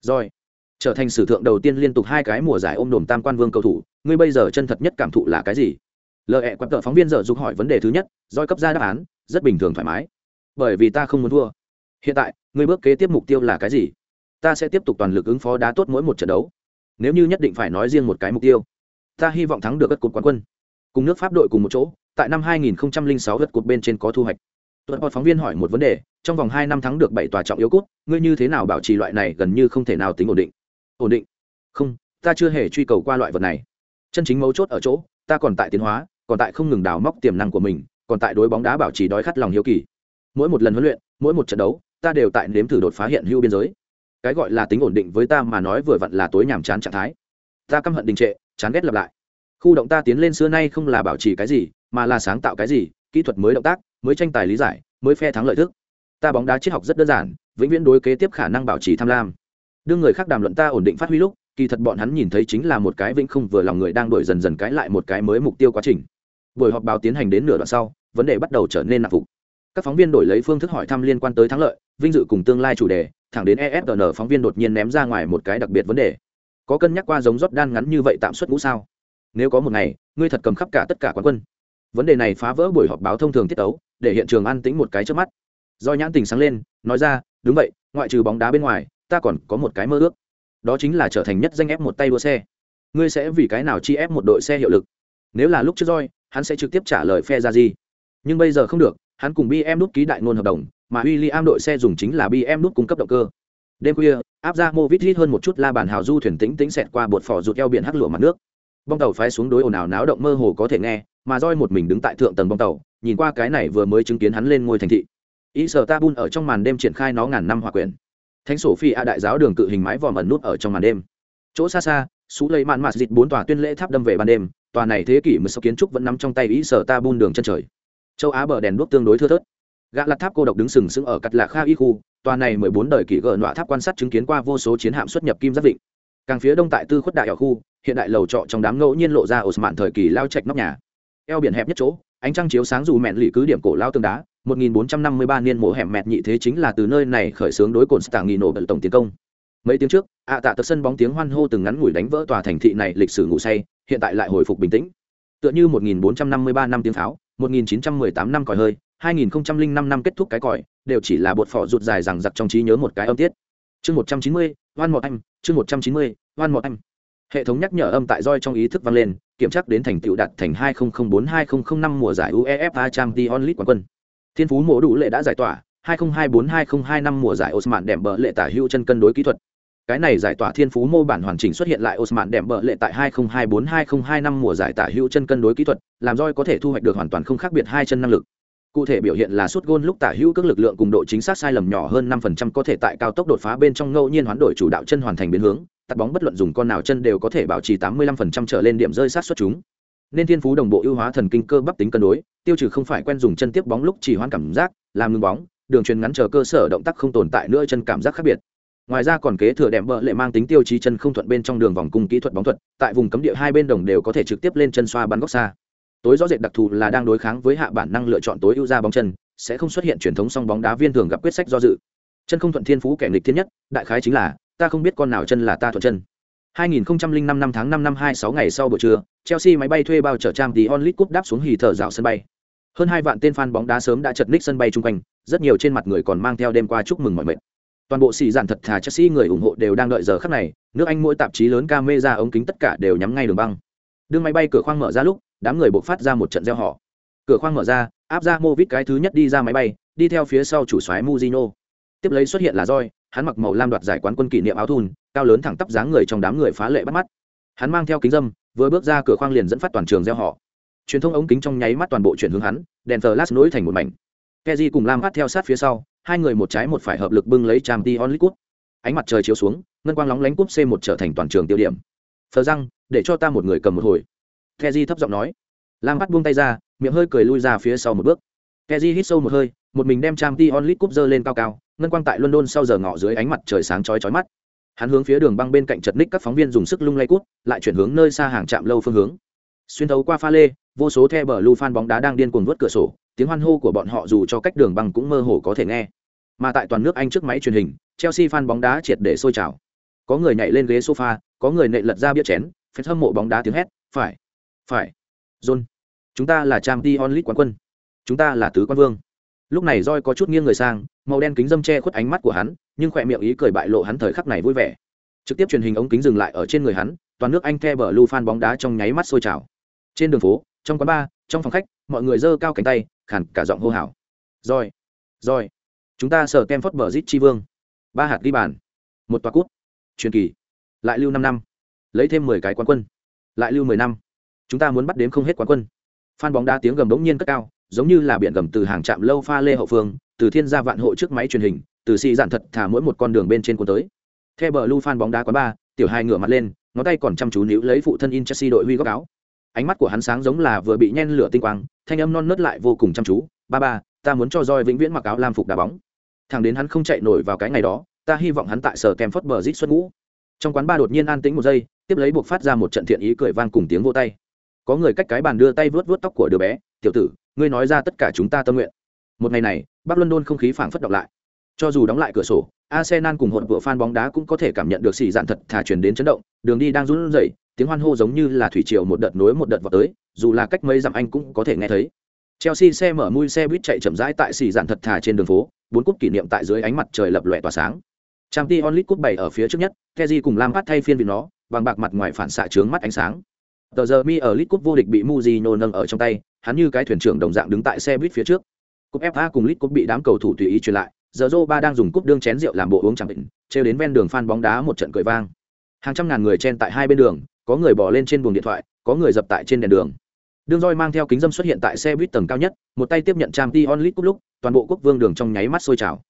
Rồi, trở thành sử thượng đầu tiên liên tục hai cái mùa giải ôm đồm tam quan vương cầu thủ, ngươi bây giờ chân thật nhất cảm thụ là cái gì? Lợi ẹ quặn tợ phóng viên giờ dục hỏi vấn đề thứ nhất, Rồi cấp ra đáp án, rất bình thường thoải mái. Bởi vì ta không muốn thua. Hiện tại, ngươi bước kế tiếp mục tiêu là cái gì? Ta sẽ tiếp tục toàn lực ứng phó đá tốt mỗi một trận đấu. Nếu như nhất định phải nói riêng một cái mục tiêu, ta hy vọng thắng được các cột quán quân. Cùng nước Pháp đội cùng một chỗ, tại năm 2006 vượt cột bên trên có thu hoạch. Tuần phóng viên hỏi một vấn đề, trong vòng hai năm thắng được bảy tòa trọng yếu cút ngươi như thế nào bảo trì loại này gần như không thể nào tính ổn định? Ổn định? Không ta chưa hề truy cầu qua loại vật này. Chân chính mấu chốt ở chỗ ta còn tại tiến hóa còn tại không ngừng đào móc tiềm năng của mình còn tại đối bóng đá bảo trì đói khát lòng hiếu kỳ. Mỗi một lần huấn luyện mỗi một trận đấu ta đều tại nếm thử đột phá hiện hữu biên giới. Cái gọi là tính ổn định với ta mà nói vừa vặn là tối nhàm chán trạng thái. Ta căm hận đình trệ chán ghét lặp lại khu động ta tiến lên xưa nay không là bảo trì cái gì, mà là sáng tạo cái gì, kỹ thuật mới động tác, mới tranh tài lý giải, mới phe thắng lợi thức. Ta bóng đá triết học rất đơn giản, vĩnh viễn đối kế tiếp khả năng bảo trì tham lam. Đương người khác đàm luận ta ổn định phát huy lúc, kỳ thật bọn hắn nhìn thấy chính là một cái vĩnh không vừa lòng người đang đổi dần dần cái lại một cái mới mục tiêu quá trình. Buổi họp báo tiến hành đến nửa đoạn sau, vấn đề bắt đầu trở nên nặng phục. Các phóng viên đổi lấy phương thức hỏi thăm liên quan tới thắng lợi, vinh dự cùng tương lai chủ đề, thẳng đến efn phóng viên đột nhiên ném ra ngoài một cái đặc biệt vấn đề. Có cân nhắc qua giống rót đan ngắn như vậy tạm xuất ngũ sao? Nếu có một ngày, ngươi thật cầm khắp cả tất cả quán quân. Vấn đề này phá vỡ buổi họp báo thông thường tiết tấu, để hiện trường an tĩnh một cái trước mắt. Do nhãn tình sáng lên, nói ra, đúng vậy, ngoại trừ bóng đá bên ngoài, ta còn có một cái mơ ước. Đó chính là trở thành nhất danh ép một tay đua xe. Ngươi sẽ vì cái nào chi ép một đội xe hiệu lực? Nếu là lúc trước roi, hắn sẽ trực tiếp trả lời phe ra gì nhưng bây giờ không được, hắn cùng bm đút ký đại ngôn hợp đồng, mà w i l l i am đội xe dùng chính là bm đút cung cấp động cơ. Đêm khuya, áp ra mô vít hít hơn một chút la bàn hào du thuyền tĩnh tĩnh xẹt qua bột phò rụt eo biển hắc lụa mặt nước bong tàu phái xuống đối ồn ào náo động mơ hồ có thể nghe, mà roi một mình đứng tại thượng tầng bong tàu, nhìn qua cái này vừa mới chứng kiến hắn lên ngôi thành thị. Ý sở ta bun ở trong màn đêm triển khai nó ngàn năm hòa quyền. Thánh sổ phi a đại giáo đường cự hình mái vòm ẩn nút ở trong màn đêm. Chỗ xa xa xú lấy mạn mạt dịch bốn tòa tuyên lễ tháp đâm về ban đêm, tòa này thế kỷ một sáu kiến trúc vẫn nằm trong tay ý sở ta bun đường chân trời. Châu á bờ đèn đuốc tương đối thưa thớt. Gã lặt tháp cô độc đứng sừng sững ở cắt lạc kha y khu, tòa này mười bốn đời kỷ gờ nọa tháp quan sát chứng kiến qua vô số chiến hạm xuất nhập kim giáp vịnh. Càng phía đông tại tư khuất đại ở khu hiện đại lầu trọ trong đám ngẫu nhiên lộ ra ổ mạn thời kỳ lao trạch nóc nhà. Eo biển hẹp nhất chỗ ánh trăng chiếu sáng dù mẹn lì cứ điểm cổ lao tương đá 1453 niên mộ hẻm mẹt nhị thế chính là từ nơi này khởi xướng đối cồn stạng nghi nổ bật tổng tiến công. Mấy tiếng trước ạ tạ tật sân bóng tiếng hoan hô từng ngắn ngủi đánh vỡ tòa thành thị này lịch sử ngủ say hiện tại lại hồi phục bình tĩnh. Tựa như 1453 năm tiếng pháo 1918 năm còi hơi 2005 năm kết thúc cái còi đều chỉ là bột phỏ rụt dài rằng giặc trong trí nhớ một cái âm tiết. Chương 190, oan một anh chương 190, oan một anh hệ thống nhắc nhở âm tại roi trong ý thức vang lên kiểm tra đến thành tựu đạt thành 2004-2005 mùa giải uefa champions league quán quân. Thiên phú mổ đủ lệ đã giải tỏa 2024-2025 mùa giải osman đệm bờ lệ tả hữu chân cân đối kỹ thuật. Cái này giải tỏa thiên phú mô bản hoàn chỉnh xuất hiện lại Osman đệm bờ lệ tại 2024-2025 mùa giải tả hữu chân cân đối kỹ thuật, làm roi có thể thu hoạch được hoàn toàn không khác biệt hai chân năng lực. Cụ thể biểu hiện là suốt gôn lúc tả hữu các lực lượng cùng độ chính xác sai lầm nhỏ hơn 5% có thể tại cao tốc đột phá bên trong ngẫu nhiên hoán đổi chủ đạo chân hoàn thành biến hướng, tạt bóng bất luận dùng con nào chân đều có thể bảo trì 85% trở lên điểm rơi sát xuất chúng. Nên thiên phú đồng bộ ưu hóa thần kinh cơ bắp tính cân đối, tiêu trừ không phải quen dùng chân tiếp bóng lúc chỉ hoãn cảm giác, làm ngừng bóng, đường truyền ngắn chờ cơ sở động tác không tồn tại nữa chân cảm giác khác biệt. Ngoài ra còn kế thừa đệm bợ lệ mang tính tiêu chí chân không thuận bên trong đường vòng cung kỹ thuật bóng thuật, tại vùng cấm địa hai bên đồng đều có thể trực tiếp lên chân xoa bắn góc xa. Tối rõ rệt đặc thù là đang đối kháng với hạ bản năng lựa chọn tối ưu ra bóng chân, sẽ không xuất hiện truyền thống song bóng đá viên thường gặp quyết sách do dự. Chân không thuận thiên phú kẻ nghịch thiên nhất, đại khái chính là ta không biết con nào chân là ta thuận chân. 2005 năm tháng 5 năm 26 ngày sau buổi trưa, Chelsea máy bay thuê bao chở trang tí onlit cúp đáp xuống hì thở dạo sân bay. Hơn hai vạn tên fan bóng đá sớm đã chật ních sân bay chung quanh, rất nhiều trên mặt người còn mang theo đêm qua chúc mừng mọi mệt. Toàn bộ sĩ giản thật thà Chelsea người ủng hộ đều đang đợi giờ khắc này, nước Anh mỗi tạp chí lớn camera ống kính tất cả đều nhắm ngay đường băng. Đường máy bay cửa khoang mở ra lúc, đám người bộc phát ra một trận reo hò. Cửa khoang mở ra, áp ra Movit cái thứ nhất đi ra máy bay, đi theo phía sau chủ soái Mujino. Tiếp lấy xuất hiện là Joy, hắn mặc màu lam đoạt giải quán quân kỷ niệm áo thun, cao lớn thẳng tắp dáng người trong đám người phá lệ bắt mắt. Hắn mang theo kính dâm, vừa bước ra cửa khoang liền dẫn phát toàn trường reo hò. Truyền thông ống kính trong nháy mắt toàn bộ chuyển hướng hắn, đèn flash nối thành một mảnh. keji cùng Lam hát theo sát phía sau, hai người một trái một phải hợp lực bưng lấy trang t onlit cúp. Ánh mặt trời chiếu xuống, ngân quang lóng lánh cúp c một trở thành toàn trường tiêu điểm. thờ răng, để cho ta một người cầm một hồi. keji thấp giọng nói. Lam bắt buông tay ra, miệng hơi cười lui ra phía sau một bước. keji hít sâu một hơi, một mình đem trang t onlit cúp giơ lên cao cao, ngân quang tại London sau giờ ngọ dưới ánh mặt trời sáng chói chói mắt. Hắn hướng phía đường băng bên cạnh chật ních các phóng viên dùng sức lung lay cút, lại chuyển hướng nơi xa hàng chạm lâu phương hướng. Xuyên thấu qua pha lê, vô số the bờ lưu fan bóng đá đang điên cuồng vớt cửa sổ, tiếng hoan hô của bọn họ dù cho cách đường băng cũng mơ hồ có thể nghe. Mà tại toàn nước Anh trước máy truyền hình, Chelsea fan bóng đá triệt để sôi trào. Có người nhảy lên ghế sofa, có người nệ lật ra bia chén, phết hâm mộ bóng đá tiếng hét, phải, phải, John, chúng ta là Champions League quán quân, chúng ta là tứ quan vương. Lúc này roi có chút nghiêng người sang, màu đen kính dâm che khuất ánh mắt của hắn, nhưng khỏe miệng ý cười bại lộ hắn thời khắc này vui vẻ. Trực tiếp truyền hình ống kính dừng lại ở trên người hắn, toàn nước Anh the bờ lưu fan bóng đá trong nháy mắt sôi trào. Trên đường phố, trong quán bar, trong phòng khách, mọi người giơ cao cánh tay, khàn cả giọng hô hào. roi roi chúng ta sở kem phất bờ zit chi vương ba hạt ghi bàn một toa cút truyền kỳ lại lưu năm năm lấy thêm mười cái quán quân lại lưu mười năm chúng ta muốn bắt đếm không hết quán quân phan bóng đá tiếng gầm bỗng nhiên cất cao giống như là biển gầm từ hàng trạm lâu pha lê hậu phương, từ thiên gia vạn hộ trước máy truyền hình, từ xì giản thật thả mỗi một con đường bên trên cuốn tới. Theo bờ lu phan bóng đá quán ba tiểu hai ngửa mặt lên, ngón tay còn chăm chú níu lấy phụ thân in chelsea đội huy góc áo. Ánh mắt của hắn sáng giống là vừa bị nhen lửa tinh quang, thanh âm non nớt lại vô cùng chăm chú, ba ba, ta muốn cho roi vĩnh viễn mặc áo lam phục đá bóng. Thằng đến hắn không chạy nổi vào cái ngày đó, ta hy vọng hắn tại sở kem phất bờ rít xuất ngũ. Trong quán ba đột nhiên an tĩnh một giây, tiếp lấy buộc phát ra một trận thiện ý cười vang cùng tiếng vô tay. Có người cách cái bàn đưa tay vớt vớt tóc của đứa bé, tiểu tử ngươi nói ra tất cả chúng ta tâm nguyện. Một ngày này, bắc london không khí phảng phất đọc lại. Cho dù đóng lại cửa sổ, arsenal cùng hỗn vừa fan bóng đá cũng có thể cảm nhận được xì dạn thật thà truyền đến chấn động, đường đi đang run rẩy, tiếng hoan hô giống như là thủy triều một đợt nối một đợt vào tới, dù là cách mấy dặm anh cũng có thể nghe thấy. Chelsea xe mở mui xe buýt chạy chậm rãi tại xì dạn thật thà trên đường phố, bốn cúp kỷ niệm tại dưới ánh mặt trời lập lòe tỏa sáng. Trang t onlit cúp bảy ở phía trước nhất keji cùng lam phát thay phiên vì nó bằng bạc mặt ngoài phản xạ trướng mắt ánh sáng. Tờ giờ mi ở lit cúp vô địch bị muzino nâng ở trong tay hắn như cái thuyền trưởng đồng dạng đứng tại xe buýt phía trước cúp fa cùng lit cúp bị đám cầu thủ tùy ý truyền lại giờ Zoro ba đang dùng cúp đương chén rượu làm bộ uống chẳng định, treo đến ven đường phan bóng đá một trận cười vang. Hàng trăm ngàn người chen tại hai bên đường, có người bỏ lên trên buồng điện thoại, có người dập tại trên đèn đường. đương roi mang theo kính dâm xuất hiện tại xe buýt tầng cao nhất, một tay tiếp nhận trang t onlit cúp lúc, toàn bộ quốc vương đường trong nháy mắt sôi trào.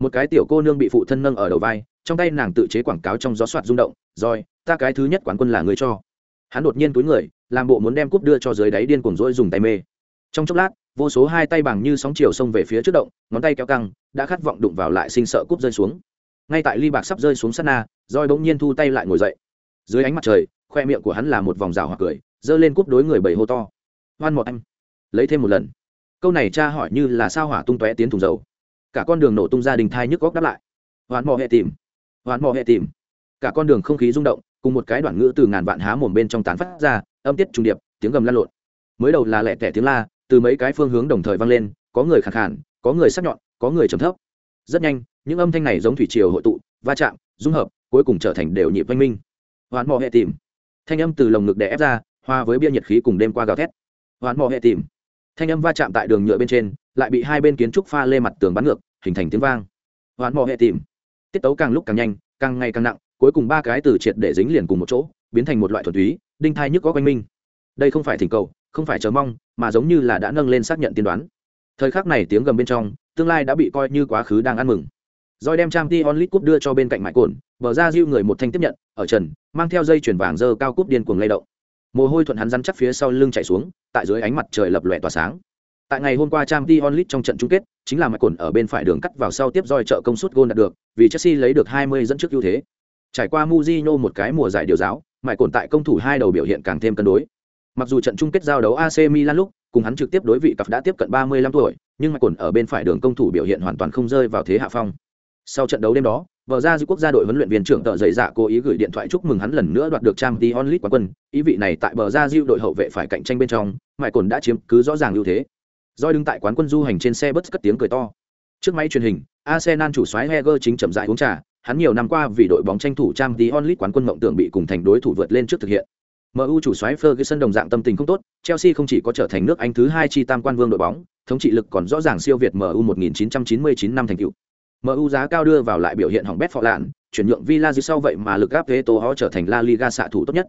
Một cái tiểu cô nương bị phụ thân nâng ở đầu vai, trong tay nàng tự chế quảng cáo trong gió xoạt rung động, "Rồi, ta cái thứ nhất quán quân là người cho." Hắn đột nhiên túi người, làm bộ muốn đem cúp đưa cho dưới đáy điên cuồng rỗi dùng tay mê. Trong chốc lát, vô số hai tay bằng như sóng chiều xông về phía trước động ngón tay kéo căng đã khát vọng đụng vào lại sinh sợ cúp rơi xuống. Ngay tại ly bạc sắp rơi xuống sát na roi bỗng nhiên thu tay lại ngồi dậy. Dưới ánh mặt trời khoe miệng của hắn là một vòng rào hoặc cười giơ lên cúp đối người bầy hô to. Hoan một anh lấy thêm một lần. Câu này cha hỏi như là sao hỏa tung tóe tiến thùng dầu. Cả con đường nổ tung gia đình thai nhức góc đáp lại. Hoán mò hệ tìm hoán mò hệ tìm. Cả con đường không khí rung động cùng một cái đoạn ngữ từ ngàn vạn há mồm bên trong tán phát ra, âm tiết trùng điệp, tiếng gầm lan lộn. Mới đầu là lẹ tẻ tiếng la, từ mấy cái phương hướng đồng thời vang lên, có người khẳng khản có người sắc nhọn, có người trầm thấp. Rất nhanh, những âm thanh này giống thủy triều hội tụ, va chạm, dung hợp, cuối cùng trở thành đều nhịp văn minh. Hoàn mò hệ tìm. Thanh âm từ lồng ngực đè ép ra hoa với bia nhiệt khí cùng đêm qua gào thét. Hoàn mò hệ tìm. Thanh âm va chạm tại đường nhựa bên trên, lại bị hai bên kiến trúc pha lê mặt tường bắn ngược, hình thành tiếng vang. Hoàn mò hệ tìm. Tiết tấu càng lúc càng nhanh, càng ngày càng nặng cuối cùng ba cái từ triệt để dính liền cùng một chỗ, biến thành một loại thuần túy, đinh thai nhức có quanh minh. Đây không phải thỉnh cầu, không phải chờ mong, mà giống như là đã nâng lên xác nhận tiên đoán. Thời khắc này tiếng gầm bên trong, tương lai đã bị coi như quá khứ đang ăn mừng. Rồi đem trang t onlit cúp đưa cho bên cạnh mãi cồn bờ ra diêu người một thanh tiếp nhận, ở trần, mang theo dây chuyển vàng dơ cao cúp điên cuồng lay động. Mồ hôi thuận hắn rắn chắc phía sau lưng chạy xuống, tại dưới ánh mặt trời lập lòe tỏa sáng. Tại ngày hôm qua trang t onlit trong trận chung kết, chính là mãi cồn ở bên phải đường cắt vào sau tiếp roi trợ công suất gôn đạt được, vì chelsea lấy được 20 dẫn trước ưu thế trải qua Mujino một cái mùa giải điều giáo mải cồn tại công thủ hai đầu biểu hiện càng thêm cân đối. Mặc dù trận chung kết giao đấu AC Milan lúc, cùng hắn trực tiếp đối vị cặp đã tiếp cận 35 tuổi, nhưng mải cồn ở bên phải đường công thủ biểu hiện hoàn toàn không rơi vào thế hạ phong. Sau trận đấu đêm đó, vợ ra dư quốc gia đội huấn luyện viên trưởng tợ dày dạ cố ý gửi điện thoại chúc mừng hắn lần nữa đoạt được trang tí onlit quán quân. Ý vị này tại bờ ra dư đội hậu vệ phải cạnh tranh bên trong mải cồn đã chiếm cứ rõ ràng ưu thế. Doi đứng tại quán quân du hành trên xe bus cất tiếng cười to. Trước máy truyền hình arsenal chủ soái heger chính chậm rãi uống trà hắn nhiều năm qua vì đội bóng tranh thủ trang tí onlit quán quân mộng tưởng bị cùng thành đối thủ vượt lên trước thực hiện MU chủ soái Ferguson đồng dạng tâm tình không tốt, Chelsea không chỉ có trở thành nước Anh thứ hai chi tam quan vương đội bóng, thống trị lực còn rõ ràng siêu việt MU 1999 năm thành tựu. MU giá cao đưa vào lại biểu hiện hỏng bét phò lạn, chuyển nhượng Villa dưới sau vậy mà lực áp họ trở thành La Liga xạ thủ tốt nhất.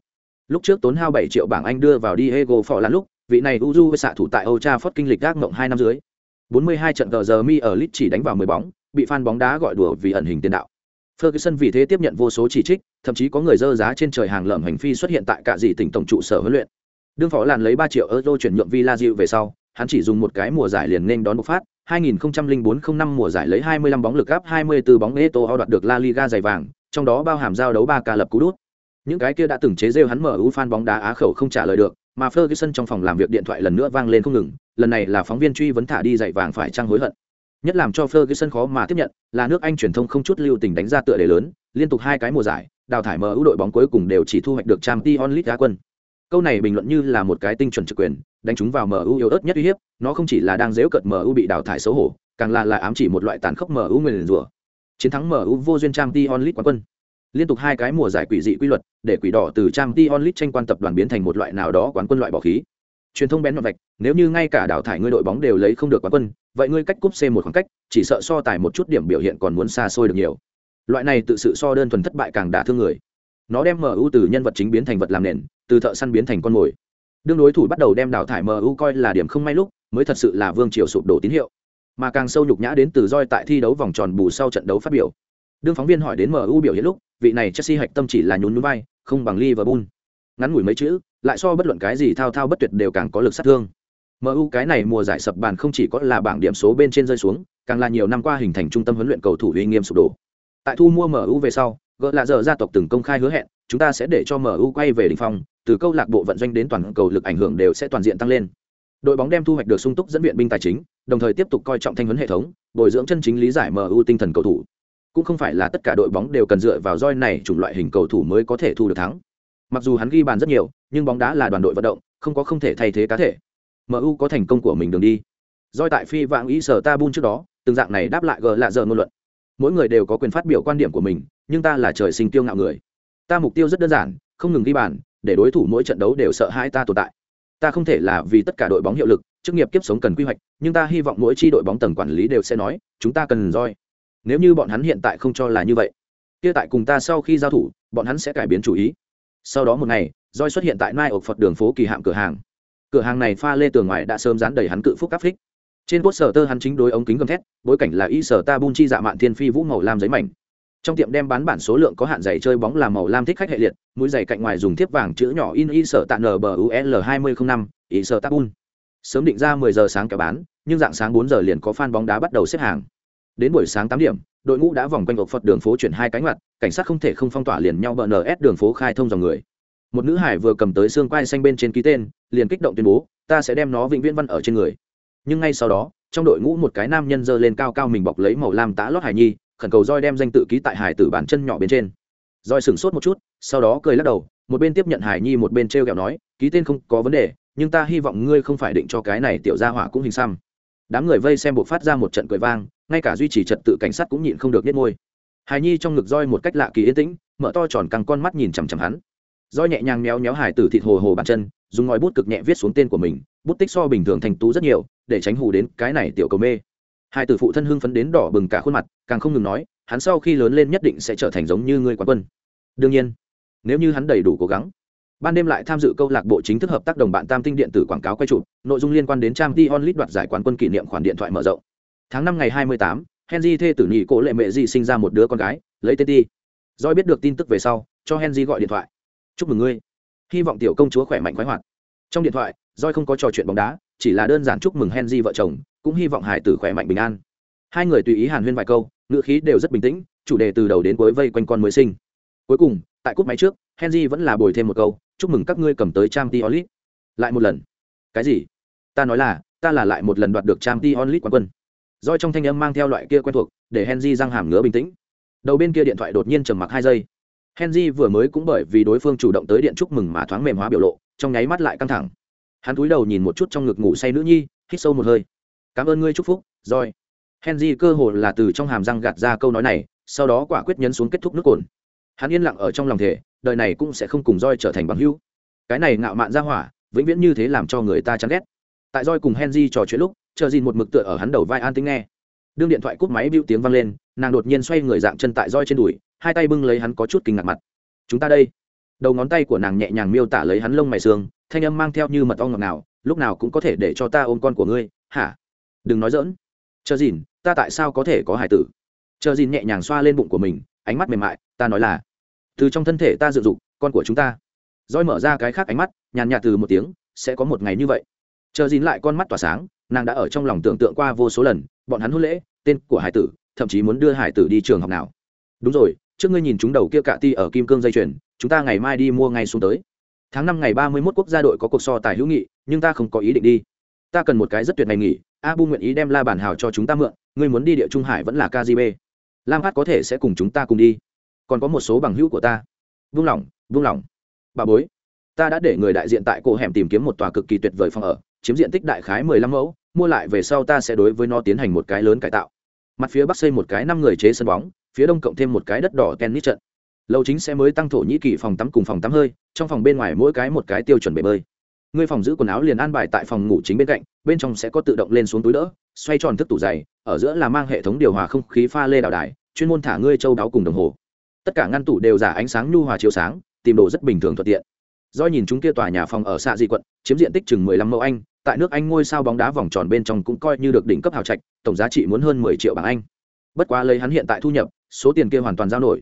Lúc trước tốn hao 7 triệu bảng Anh đưa vào Diego phò lạn lúc, vị này Uju với xạ thủ tại Old Trafford kinh lịch gác mộng 2 năm dưới. 42 trận tờ giờ mi ở Leeds chỉ đánh vào 10 bóng, bị fan bóng đá gọi đùa vì ẩn hình tiền đạo. Ferguson vì thế tiếp nhận vô số chỉ trích, thậm chí có người dơ giá trên trời hàng lởm hành phi xuất hiện tại cả dị tỉnh tổng trụ sở huấn luyện. Đương phó làn lấy 3 triệu euro chuyển nhượng Villa Diệu về sau, hắn chỉ dùng một cái mùa giải liền nên đón bộc phát, 2004-05 mùa giải lấy 25 bóng lực áp 24 bóng Eto'o đoạt được La Liga giày vàng, trong đó bao hàm giao đấu 3 ca lập cú đút. Những cái kia đã từng chế giễu hắn mở ưu fan bóng đá Á khẩu không trả lời được, mà Ferguson trong phòng làm việc điện thoại lần nữa vang lên không ngừng, lần này là phóng viên truy vấn thả đi giày vàng phải trang hối hận. Nhất làm cho Ferguson khó mà tiếp nhận, là nước Anh truyền thông không chút lưu tình đánh ra tựa đề lớn, liên tục hai cái mùa giải, đào thải MU đội bóng cuối cùng đều chỉ thu hoạch được Champions League đá quân. Câu này bình luận như là một cái tinh chuẩn trực quyền, đánh chúng vào MU yếu ớt nhất uy hiếp, nó không chỉ là đang giễu cợt MU bị đào thải xấu hổ, càng là là ám chỉ một loại tàn khốc MU nguyên rủa. Chiến thắng MU vô duyên Champions League quán quân. Liên tục hai cái mùa giải quỷ dị quy luật, để quỷ đỏ từ Champions League tranh quan tập đoàn biến thành một loại nào đó quán quân loại bỏ khí. Truyền thông bén nhọn vạch, nếu như ngay cả đào thải ngươi đội bóng đều lấy không được quán quân, vậy ngươi cách cúp C một khoảng cách, chỉ sợ so tài một chút điểm biểu hiện còn muốn xa xôi được nhiều. Loại này tự sự so đơn thuần thất bại càng đả thương người. Nó đem MU từ nhân vật chính biến thành vật làm nền, từ thợ săn biến thành con mồi. Đương đối thủ bắt đầu đem đào thải MU coi là điểm không may lúc, mới thật sự là vương triều sụp đổ tín hiệu. Mà càng sâu nhục nhã đến từ roi tại thi đấu vòng tròn bù sau trận đấu phát biểu. Đương phóng viên hỏi đến MU biểu hiện lúc, vị này Chelsea hạch tâm chỉ là nhún núi vai, không bằng Liverpool. Ngắn ngủi mấy chữ, lại so bất luận cái gì thao thao bất tuyệt đều càng có lực sát thương. MU cái này mùa giải sập bàn không chỉ có là bảng điểm số bên trên rơi xuống, càng là nhiều năm qua hình thành trung tâm huấn luyện cầu thủ uy nghiêm sụp đổ. Tại thu mua MU về sau, gỡ là giờ gia tộc từng công khai hứa hẹn, chúng ta sẽ để cho MU quay về đỉnh phong, từ câu lạc bộ vận doanh đến toàn cầu lực ảnh hưởng đều sẽ toàn diện tăng lên. Đội bóng đem thu hoạch được sung túc dẫn viện binh tài chính, đồng thời tiếp tục coi trọng thanh huấn hệ thống, bồi dưỡng chân chính lý giải MU tinh thần cầu thủ. Cũng không phải là tất cả đội bóng đều cần dựa vào roi này chủng loại hình cầu thủ mới có thể thu được thắng. Mặc dù hắn ghi bàn rất nhiều, nhưng bóng đá là đoàn đội vận động, không có không thể thay thế cá thể. MU có thành công của mình đường đi. Doi tại phi vãng ý sở ta bun trước đó, từng dạng này đáp lại gờ lạ giờ ngôn luận. Mỗi người đều có quyền phát biểu quan điểm của mình, nhưng ta là trời sinh tiêu ngạo người. Ta mục tiêu rất đơn giản, không ngừng ghi bàn, để đối thủ mỗi trận đấu đều sợ hãi ta tồn tại. Ta không thể là vì tất cả đội bóng hiệu lực, chức nghiệp kiếp sống cần quy hoạch, nhưng ta hy vọng mỗi chi đội bóng tầng quản lý đều sẽ nói, chúng ta cần roi. Nếu như bọn hắn hiện tại không cho là như vậy, kia tại cùng ta sau khi giao thủ, bọn hắn sẽ cải biến chủ ý. Sau đó một ngày, roi xuất hiện tại Nai ộc Phật đường phố kỳ hạm cửa hàng. Cửa hàng này pha lê tường ngoài đã sớm dán đầy hắn cự phúc áp phích. Trên cốt sở tơ hắn chính đối ống kính gầm thét bối cảnh là y sở ta bun chi dạ mạn thiên phi vũ màu lam giấy mảnh. Trong tiệm đem bán bản số lượng có hạn giày chơi bóng là màu lam thích khách hệ liệt mũi giày cạnh ngoài dùng thiếp vàng chữ nhỏ in y sở tạ nbul hai mươi năm y sở ta bun. Sớm định ra 10 giờ sáng cả bán nhưng dạng sáng bốn giờ liền có fan bóng đá bắt đầu xếp hàng. Đến buổi sáng tám điểm đội ngũ đã vòng quanh ộc phật đường phố chuyển hai cánh mặt cảnh sát không thể không phong tỏa liền nhau bờ ns đường phố khai thông dòng người. Một nữ hải vừa cầm tới xương quai xanh bên trên ký tên, liền kích động tuyên bố, ta sẽ đem nó vĩnh viễn văn ở trên người. Nhưng ngay sau đó, trong đội ngũ một cái nam nhân giơ lên cao cao mình bọc lấy màu lam tá lót hải nhi, khẩn cầu roi đem danh tự ký tại hải tử bản chân nhỏ bên trên. Roi sửng sốt một chút, sau đó cười lắc đầu, một bên tiếp nhận hải nhi một bên t r e o kẹo nói, ký tên không có vấn đề, nhưng ta hy vọng ngươi không phải định cho cái này tiểu gia hỏa cũng hình xăm. Đám người vây xem buộc phát ra một trận cười vang ngay cả duy trì trật tự cảnh sát cũng nhịn không được nhất ngôi hải nhi trong ngực roi một cách lạ kỳ yên tĩnh, mở to tròn căng con mắt nhìn chằm chằm hắn. Roi nhẹ nhàng méo méo hải tử thịt hồ hồ bàn chân, dùng ngòi bút cực nhẹ viết xuống tên của mình, bút tích so bình thường thành tú rất nhiều, để tránh hù đến cái này tiểu cầu mê. Hai tử phụ thân hưng phấn đến đỏ bừng cả khuôn mặt, càng không ngừng nói, hắn sau khi lớn lên nhất định sẽ trở thành giống như ngươi quán quân. Đương nhiên, nếu như hắn đầy đủ cố gắng, ban đêm lại tham dự câu lạc bộ chính thức hợp tác đồng bạn tam tinh điện tử quảng cáo quay chụp, nội dung liên quan đến trang t onlit đoạt giải quán quân kỷ niệm khoản điện thoại mở rộng tháng năm ngày hai mươi tám, henry thê tử nhị cổ lệ mẹ di sinh ra một đứa con gái, lấy tên đi doi biết được tin tức về sau, cho henry gọi điện thoại. Chúc mừng ngươi. Hy vọng tiểu công chúa khỏe mạnh khoái hoạt. Trong điện thoại Doi không có trò chuyện bóng đá, chỉ là đơn giản chúc mừng henry vợ chồng, cũng hy vọng hải tử khỏe mạnh bình an. Hai người tùy ý hàn huyên vài câu, ngữ khí đều rất bình tĩnh, chủ đề từ đầu đến cuối vây quanh con mới sinh. Cuối cùng, tại cúp máy trước, henry vẫn là bồi thêm một câu, chúc mừng các ngươi cầm tới trang t onlit lại một lần. Cái gì? Ta nói là, ta là lại một lần đoạt được trang t onlit quán quân. Roi trong thanh âm mang theo loại kia quen thuộc, để henry răng hàm ngứa bình tĩnh. Đầu bên kia điện thoại đột nhiên trầm mặc hai giây. Henry vừa mới cũng bởi vì đối phương chủ động tới điện chúc mừng mà thoáng mềm hóa biểu lộ, trong nháy mắt lại căng thẳng. Hắn cúi đầu nhìn một chút trong ngực ngủ say nữ nhi, hít sâu một hơi. Cảm ơn ngươi chúc phúc rồi henry cơ hồ là từ trong hàm răng gạt ra câu nói này, sau đó quả quyết nhấn xuống kết thúc nước cồn. Hắn yên lặng ở trong lòng thể đời này cũng sẽ không cùng roi trở thành bằng hữu. Cái này ngạo mạn ra hỏa, vĩnh viễn như thế làm cho người ta chán ghét. Tại roi cùng henry trò chuyện lúc chờ dìn một mực tựa ở hắn đầu vai an tính nghe. Đương điện thoại cúp máy bưu tiếng vang lên, nàng đột nhiên xoay người dạng chân tại roi trên đùi, hai tay bưng lấy hắn có chút kinh ngạc mặt. Chúng ta đây. Đầu ngón tay của nàng nhẹ nhàng miêu tả lấy hắn lông mày xương, thanh âm mang theo như mật ong ngọt nào lúc nào cũng có thể để cho ta ôm con của ngươi, hả? Đừng nói dỡn chờ dìn, ta tại sao có thể có hải tử? Chờ dìn nhẹ nhàng xoa lên bụng của mình, ánh mắt mềm mại, ta nói là, từ trong thân thể ta dự dục con của chúng ta. Roi mở ra cái khác ánh mắt, nhàn nhạt từ một tiếng, sẽ có một ngày như vậy chờ dìn lại con mắt tỏa sáng, nàng đã ở trong lòng tưởng tượng qua vô số lần, bọn hắn hôn lễ, tên của hải tử, thậm chí muốn đưa hải tử đi trường học nào. Đúng rồi, trước ngươi nhìn chúng đầu kia cạ ti ở kim cương dây chuyền, chúng ta ngày mai đi mua ngay xuống tới. Tháng năm ngày ba mươi mốt quốc gia đội có cuộc so tài hữu nghị, nhưng ta không có ý định đi. Ta cần một cái rất tuyệt ngày nghỉ abu nguyện ý đem la bản hào cho chúng ta mượn, ngươi muốn đi địa trung hải vẫn là kgb lam hát có thể sẽ cùng chúng ta cùng đi. Còn có một số bằng hữu của ta. Vung lòng vung lòng. Bà bối, ta đã để người đại diện tại cổ hẻm tìm kiếm một tòa cực kỳ tuyệt vời phòng ở chiếm diện tích đại khái mười lăm mẫu, mua lại về sau ta sẽ đối với nó tiến hành một cái lớn cải tạo. Mặt phía bắc xây một cái năm người chế sân bóng, phía đông cộng thêm một cái đất đỏ tennis trận. Lầu chính sẽ mới tăng thổ nhĩ kỳ phòng tắm cùng phòng tắm hơi, trong phòng bên ngoài mỗi cái một cái tiêu chuẩn bể bơi. Ngươi phòng giữ quần áo liền an bài tại phòng ngủ chính bên cạnh, bên trong sẽ có tự động lên xuống túi đỡ, xoay tròn thức tủ dày ở giữa là mang hệ thống điều hòa không khí pha lê đào đài, chuyên môn thả ngươi châu đáo cùng đồng hồ. Tất cả ngăn tủ đều giả ánh sáng nhu hòa chiếu sáng, tìm đồ rất bình thường thuận tiện. Do nhìn chúng kia tòa nhà phòng ở xạ dị quận, chiếm diện tích chừng mười lăm mẫu anh tại nước anh ngôi sao bóng đá vòng tròn bên trong cũng coi như được đỉnh cấp hào trạch, tổng giá trị muốn hơn mười triệu bảng anh. Bất quá lấy hắn hiện tại thu nhập, số tiền kia hoàn toàn giao nổi.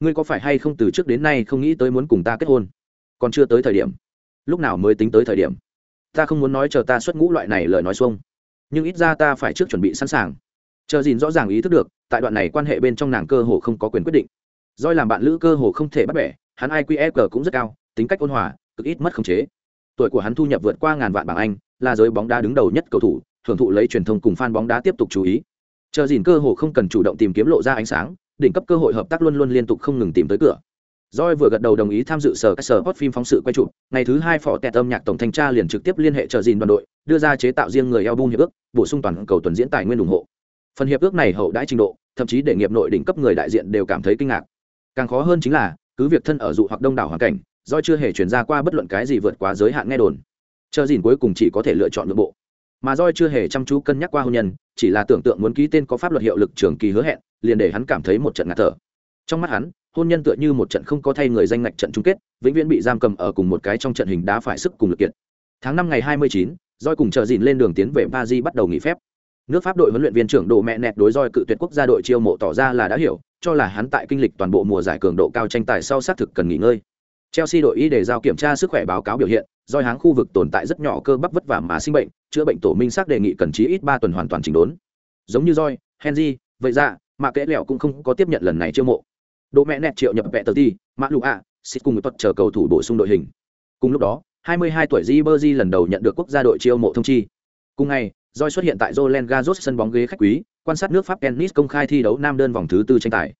Ngươi có phải hay không từ trước đến nay không nghĩ tới muốn cùng ta kết hôn? Còn chưa tới thời điểm. Lúc nào mới tính tới thời điểm? Ta không muốn nói chờ ta xuất ngũ loại này lời nói xuông. Nhưng ít ra ta phải trước chuẩn bị sẵn sàng. Chờ gìn rõ ràng ý thức được, tại đoạn này quan hệ bên trong nàng cơ hồ không có quyền quyết định. Doi làm bạn lữ cơ hồ không thể bắt bẻ, hắn IQ cũng rất cao, tính cách ôn hòa, cực ít mất khống chế tuổi của hắn thu nhập vượt qua ngàn vạn bảng anh là giới bóng đá đứng đầu nhất cầu thủ hưởng thụ lấy truyền thông cùng fan bóng đá tiếp tục chú ý chờ dìn cơ hội không cần chủ động tìm kiếm lộ ra ánh sáng đỉnh cấp cơ hội hợp tác luôn luôn liên tục không ngừng tìm tới cửa Doi vừa gật đầu đồng ý tham dự sở các sở hot phim phóng sự quay chụp, ngày thứ hai phỏ tẹt âm nhạc tổng thanh tra liền trực tiếp liên hệ chờ gìn đoàn đội, đưa ra chế tạo riêng người album hiệp ước, bổ sung toàn cầu tuần diễn tài nguyên ủng hộ. Phần hiệp ước này hậu đãi trình độ, thậm chí để nghiệp nội đỉnh cấp người đại diện đều cảm thấy kinh ngạc. Càng khó hơn chính là, cứ việc thân ở dụ hoặc đông đảo hoàn cảnh, Doi chưa hề truyền ra qua bất luận cái gì vượt quá giới hạn nghe đồn. Chờ dìn cuối cùng chỉ có thể lựa chọn nội bộ. Mà Doi chưa hề chăm chú cân nhắc qua hôn nhân, chỉ là tưởng tượng muốn ký tên có pháp luật hiệu lực trường kỳ hứa hẹn, liền để hắn cảm thấy một trận ngạt thở. Trong mắt hắn, hôn nhân tựa như một trận không có thay người danh ngạch trận chung kết vĩnh viễn bị giam cầm ở cùng một cái trong trận hình đá phải sức cùng lực kiện tháng năm ngày hai mươi chín Doi cùng chờ dìn lên đường tiến về paris bắt đầu nghỉ phép nước pháp đội huấn luyện viên trưởng độ mẹ nẹt đối roi cự tuyệt quốc gia đội chiêu mộ tỏ ra là đã hiểu cho là hắn tại kinh lịch toàn bộ mùa giải cường độ cao tranh tài sau xác thực cần nghỉ ngơi chelsea đội y để giao kiểm tra sức khỏe báo cáo biểu hiện Doi háng khu vực tồn tại rất nhỏ cơ bắp vất vả mà sinh bệnh chữa bệnh tổ minh xác đề nghị cần chí ít ba tuần hoàn toàn chỉnh đốn giống như roi henry vậy ra mà kẽ lẹo cũng không có tiếp nhận lần này chiêu mộ Đỗ mẹ nẹt triệu nhập vẹ tờ ti, Mã Lụ ạ, xịt cùng tuật chờ cầu thủ bổ sung đội hình. Cùng lúc đó, 22 tuổi Ribery lần đầu nhận được quốc gia đội chiêu mộ thông chi. Cùng ngày, Joy xuất hiện tại Roland Garros sân bóng ghế khách quý, quan sát nước Pháp tennis công khai thi đấu nam đơn vòng thứ tư tranh tài.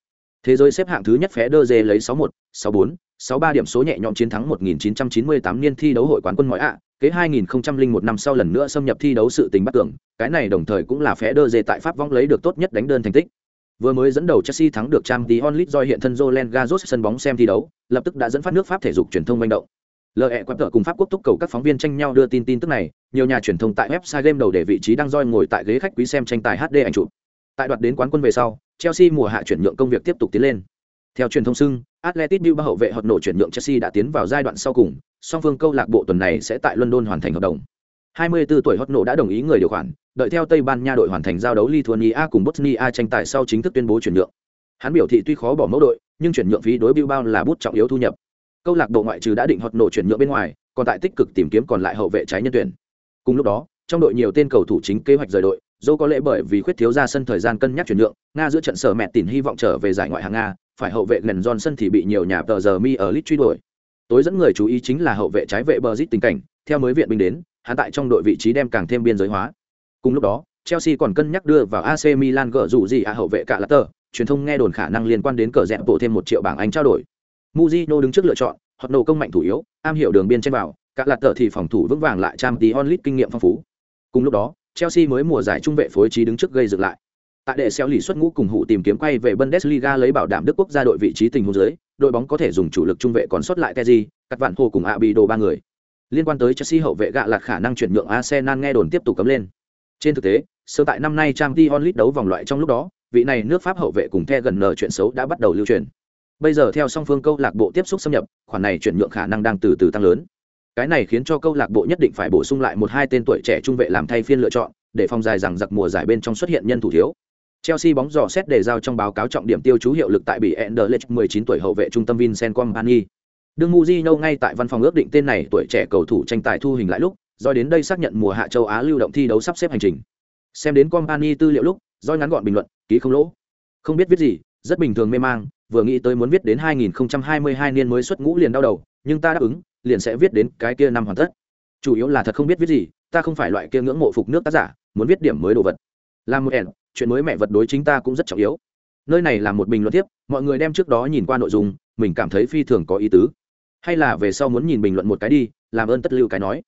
Thế giới xếp hạng thứ nhất Federer lấy 61, 64, 63 điểm số nhẹ nhõm chiến thắng 1998 niên thi đấu hội quán quân mọi ạ, kế 2001 năm sau lần nữa xâm nhập thi đấu sự tình bắt tưởng, cái này đồng thời cũng là Federer tại Pháp vong lấy được tốt nhất đánh đơn thành tích. Vừa mới dẫn đầu Chelsea thắng được Champions League do hiện thân Jolen Gazos sân bóng xem thi đấu, lập tức đã dẫn phát nước Pháp thể dục truyền thông manh động. Lợi quẹp tờ cùng Pháp quốc thúc cầu các phóng viên tranh nhau đưa tin tin tức này, nhiều nhà truyền thông tại website game đầu để vị trí đang roi ngồi tại ghế khách quý xem tranh tài HD ảnh chụp. Tại đoạt đến quán quân về sau, Chelsea mùa hạ chuyển nhượng công việc tiếp tục tiến lên. Theo truyền thông xưng, Atletico Bilbao hậu vệ hợp nổ chuyển nhượng Chelsea đã tiến vào giai đoạn sau cùng, song phương câu lạc bộ tuần này sẽ tại London hoàn thành hợp đồng. 24 tuổi Hot nổ đã đồng ý người điều khoản, đợi theo Tây Ban Nha đội hoàn thành giao đấu Lithuania cùng Bosnia tranh tài sau chính thức tuyên bố chuyển nhượng. Hắn biểu thị tuy khó bỏ mẫu đội, nhưng chuyển nhượng phí đối Bilbao là bút trọng yếu thu nhập. Câu lạc bộ ngoại trừ đã định Hot nổ chuyển nhượng bên ngoài, còn tại tích cực tìm kiếm còn lại hậu vệ trái nhân tuyển. Cùng lúc đó, trong đội nhiều tên cầu thủ chính kế hoạch rời đội, dẫu có lẽ bởi vì khuyết thiếu ra sân thời gian cân nhắc chuyển nhượng, Nga giữa trận sở mẹ tìm hy vọng trở về giải ngoại hạng Nga, phải hậu vệ Glenn Johnson thì bị nhiều nhà tờ giờ mi ở lit truy đuổi. Tối dẫn người chú ý chính là hậu vệ trái vệ Brazil tình cảnh, theo mới viện binh đến, hạ tại trong đội vị trí đem càng thêm biên giới hóa. Cùng lúc đó, Chelsea còn cân nhắc đưa vào AC Milan gỡ rủ gì à hậu vệ cả Latter, truyền thông nghe đồn khả năng liên quan đến cờ rẽ bộ thêm một triệu bảng Anh trao đổi. muzino đứng trước lựa chọn, hoặc nổ công mạnh thủ yếu, am hiểu đường biên trên vào, cả Latter thì phòng thủ vững vàng lại trang tí onlit kinh nghiệm phong phú. Cùng lúc đó, Chelsea mới mùa giải trung vệ phối trí đứng trước gây dựng lại. Tại đệ xeo lì xuất ngũ cùng hụ tìm kiếm quay về Bundesliga lấy bảo đảm Đức quốc gia đội vị trí tình huống dưới, đội bóng có thể dùng chủ lực trung vệ còn sót lại Teji, cắt vạn hồ cùng Abido ba người. Liên quan tới Chelsea hậu vệ gạ lạt khả năng chuyển nhượng Arsenal nghe đồn tiếp tục cấm lên. Trên thực tế, sơ tại năm nay Champions League đấu vòng loại trong lúc đó, vị này nước Pháp hậu vệ cùng The gần nở chuyện xấu đã bắt đầu lưu truyền. Bây giờ theo song phương câu lạc bộ tiếp xúc xâm nhập, khoản này chuyển nhượng khả năng đang từ từ tăng lớn. Cái này khiến cho câu lạc bộ nhất định phải bổ sung lại một hai tên tuổi trẻ trung vệ làm thay phiên lựa chọn, để phòng dài rằng giặc mùa giải bên trong xuất hiện nhân thủ thiếu. Chelsea bóng dò xét đề giao trong báo cáo trọng điểm tiêu chú hiệu lực tại bị Anderlecht 19 tuổi hậu vệ trung tâm Vincent Kompany. Đương Mujino ngay tại văn phòng ước định tên này tuổi trẻ cầu thủ tranh tài thu hình lại lúc, do đến đây xác nhận mùa hạ châu Á lưu động thi đấu sắp xếp hành trình. Xem đến Kompany tư liệu lúc, do ngắn gọn bình luận, ký không lỗ. Không biết viết gì, rất bình thường mê mang, vừa nghĩ tới muốn viết đến 2022 niên mới xuất ngũ liền đau đầu, nhưng ta đáp ứng, liền sẽ viết đến cái kia năm hoàn tất. Chủ yếu là thật không biết viết gì, ta không phải loại kia ngưỡng mộ phục nước tác giả, muốn viết điểm mới đồ vật. Làm một ẻn, chuyện mới mẹ vật đối chính ta cũng rất trọng yếu. Nơi này là một bình luận tiếp, mọi người đem trước đó nhìn qua nội dung, mình cảm thấy phi thường có ý tứ hay là về sau muốn nhìn bình luận một cái đi làm ơn tất lưu cái nói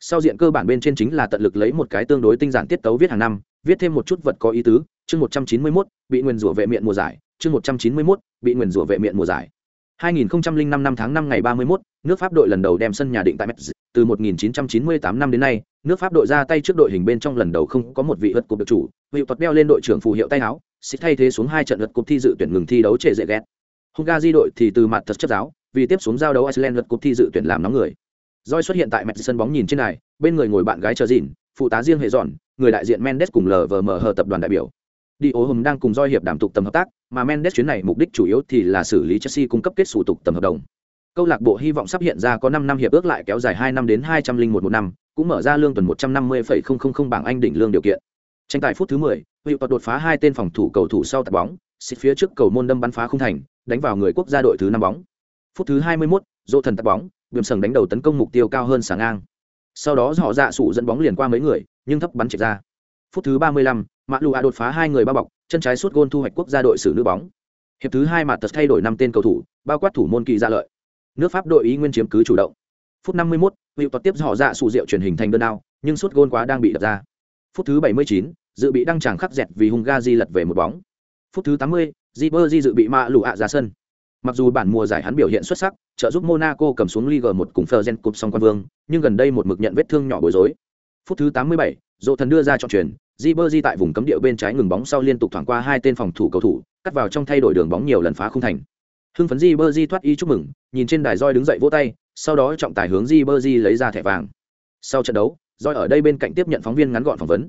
sau diện cơ bản bên trên chính là tận lực lấy một cái tương đối tinh giản tiết tấu viết hàng năm viết thêm một chút vật có ý tứ chương một trăm chín mươi mốt bị nguyền rủa vệ miệng mùa giải chương một trăm chín mươi mốt bị nguyền rủa vệ miệng mùa giải 2005 năm tháng 5 ngày 31, nước Pháp đội lần đầu đem sân nhà định tại Metz, từ 1998 năm đến nay, nước Pháp đội ra tay trước đội hình bên trong lần đầu không có một vị vật cục được chủ, Hiệu Tuật đeo lên đội trưởng phù hiệu tay áo, xịt thay thế xuống hai trận lượt cục thi dự tuyển ngừng thi đấu trệ dễ ghét. Hungary đội thì từ mặt thật chất giáo, vì tiếp xuống giao đấu Iceland lượt cục thi dự tuyển làm nóng người. Roy xuất hiện tại Metz sân bóng nhìn trên này, bên người ngồi bạn gái chờ dịn, phụ tá riêng hệ dọn, người đại diện Mendes cùng LVMH tập đoàn đại biểu đi ố hùng đang cùng doi hiệp đảm tục tầm hợp tác mà mendes chuyến này mục đích chủ yếu thì là xử lý chelsea cung cấp kết thủ tục tầm hợp đồng. Câu lạc bộ hy vọng sắp hiện ra có năm năm hiệp ước lại kéo dài hai năm đến hai trăm linh một một năm cũng mở ra lương tuần một trăm năm mươi phẩy không không không bảng anh đỉnh lương điều kiện. Tranh tài phút thứ mười, hiệu tọt đột phá hai tên phòng thủ cầu thủ sau tạt bóng xịt phía trước cầu môn đâm bắn phá không thành đánh vào người quốc gia đội thứ năm bóng. Phút thứ hai mươi 21, dỗ thần tạt bóng biểm sần đánh đầu tấn công mục tiêu cao hơn sáng ngang. Sau đó họ dạ sụ dẫn bóng liền qua mấy người nhưng thấp bắn chạy ra. Phút thứ ba mươi lăm, mã lù đột phá hai người bao bọc chân trái suốt gôn thu hoạch quốc gia đội xử nữ bóng. Hiệp thứ hai mà tật thay đổi năm tên cầu thủ bao quát thủ môn kỳ ra lợi. Nước pháp đội ý nguyên chiếm cứ chủ động. Phút mươi 51, hiệu tọt tiếp họ dạ sụ rượu truyền hình thành đơn đao nhưng suốt gôn quá đang bị đập ra. Phút thứ bảy mươi chín, dự bị đăng tràng khắc dẹt vì hung ga di lật về một bóng. Phút thứ 80, mươi, di dự bị mạ lụ ạ ra sân. Mặc dù bản mùa giải hắn biểu hiện xuất sắc trợ giúp monaco cầm xuống liga một cùng fergen cup song quan vương nhưng gần đây một mực nhận vết thương nhỏ bối rối. Phút thứ tám mươi bảy, dỗ thần đưa ra chọn truyền di tại vùng cấm địa bên trái ngừng bóng sau liên tục thoảng qua hai tên phòng thủ cầu thủ, cắt vào trong thay đổi đường bóng nhiều lần phá không thành. Hưng phấn di thoát y chúc mừng, nhìn trên đài roi đứng dậy vỗ tay, sau đó trọng tài hướng di lấy ra thẻ vàng. Sau trận đấu, roi ở đây bên cạnh tiếp nhận phóng viên ngắn gọn phỏng vấn.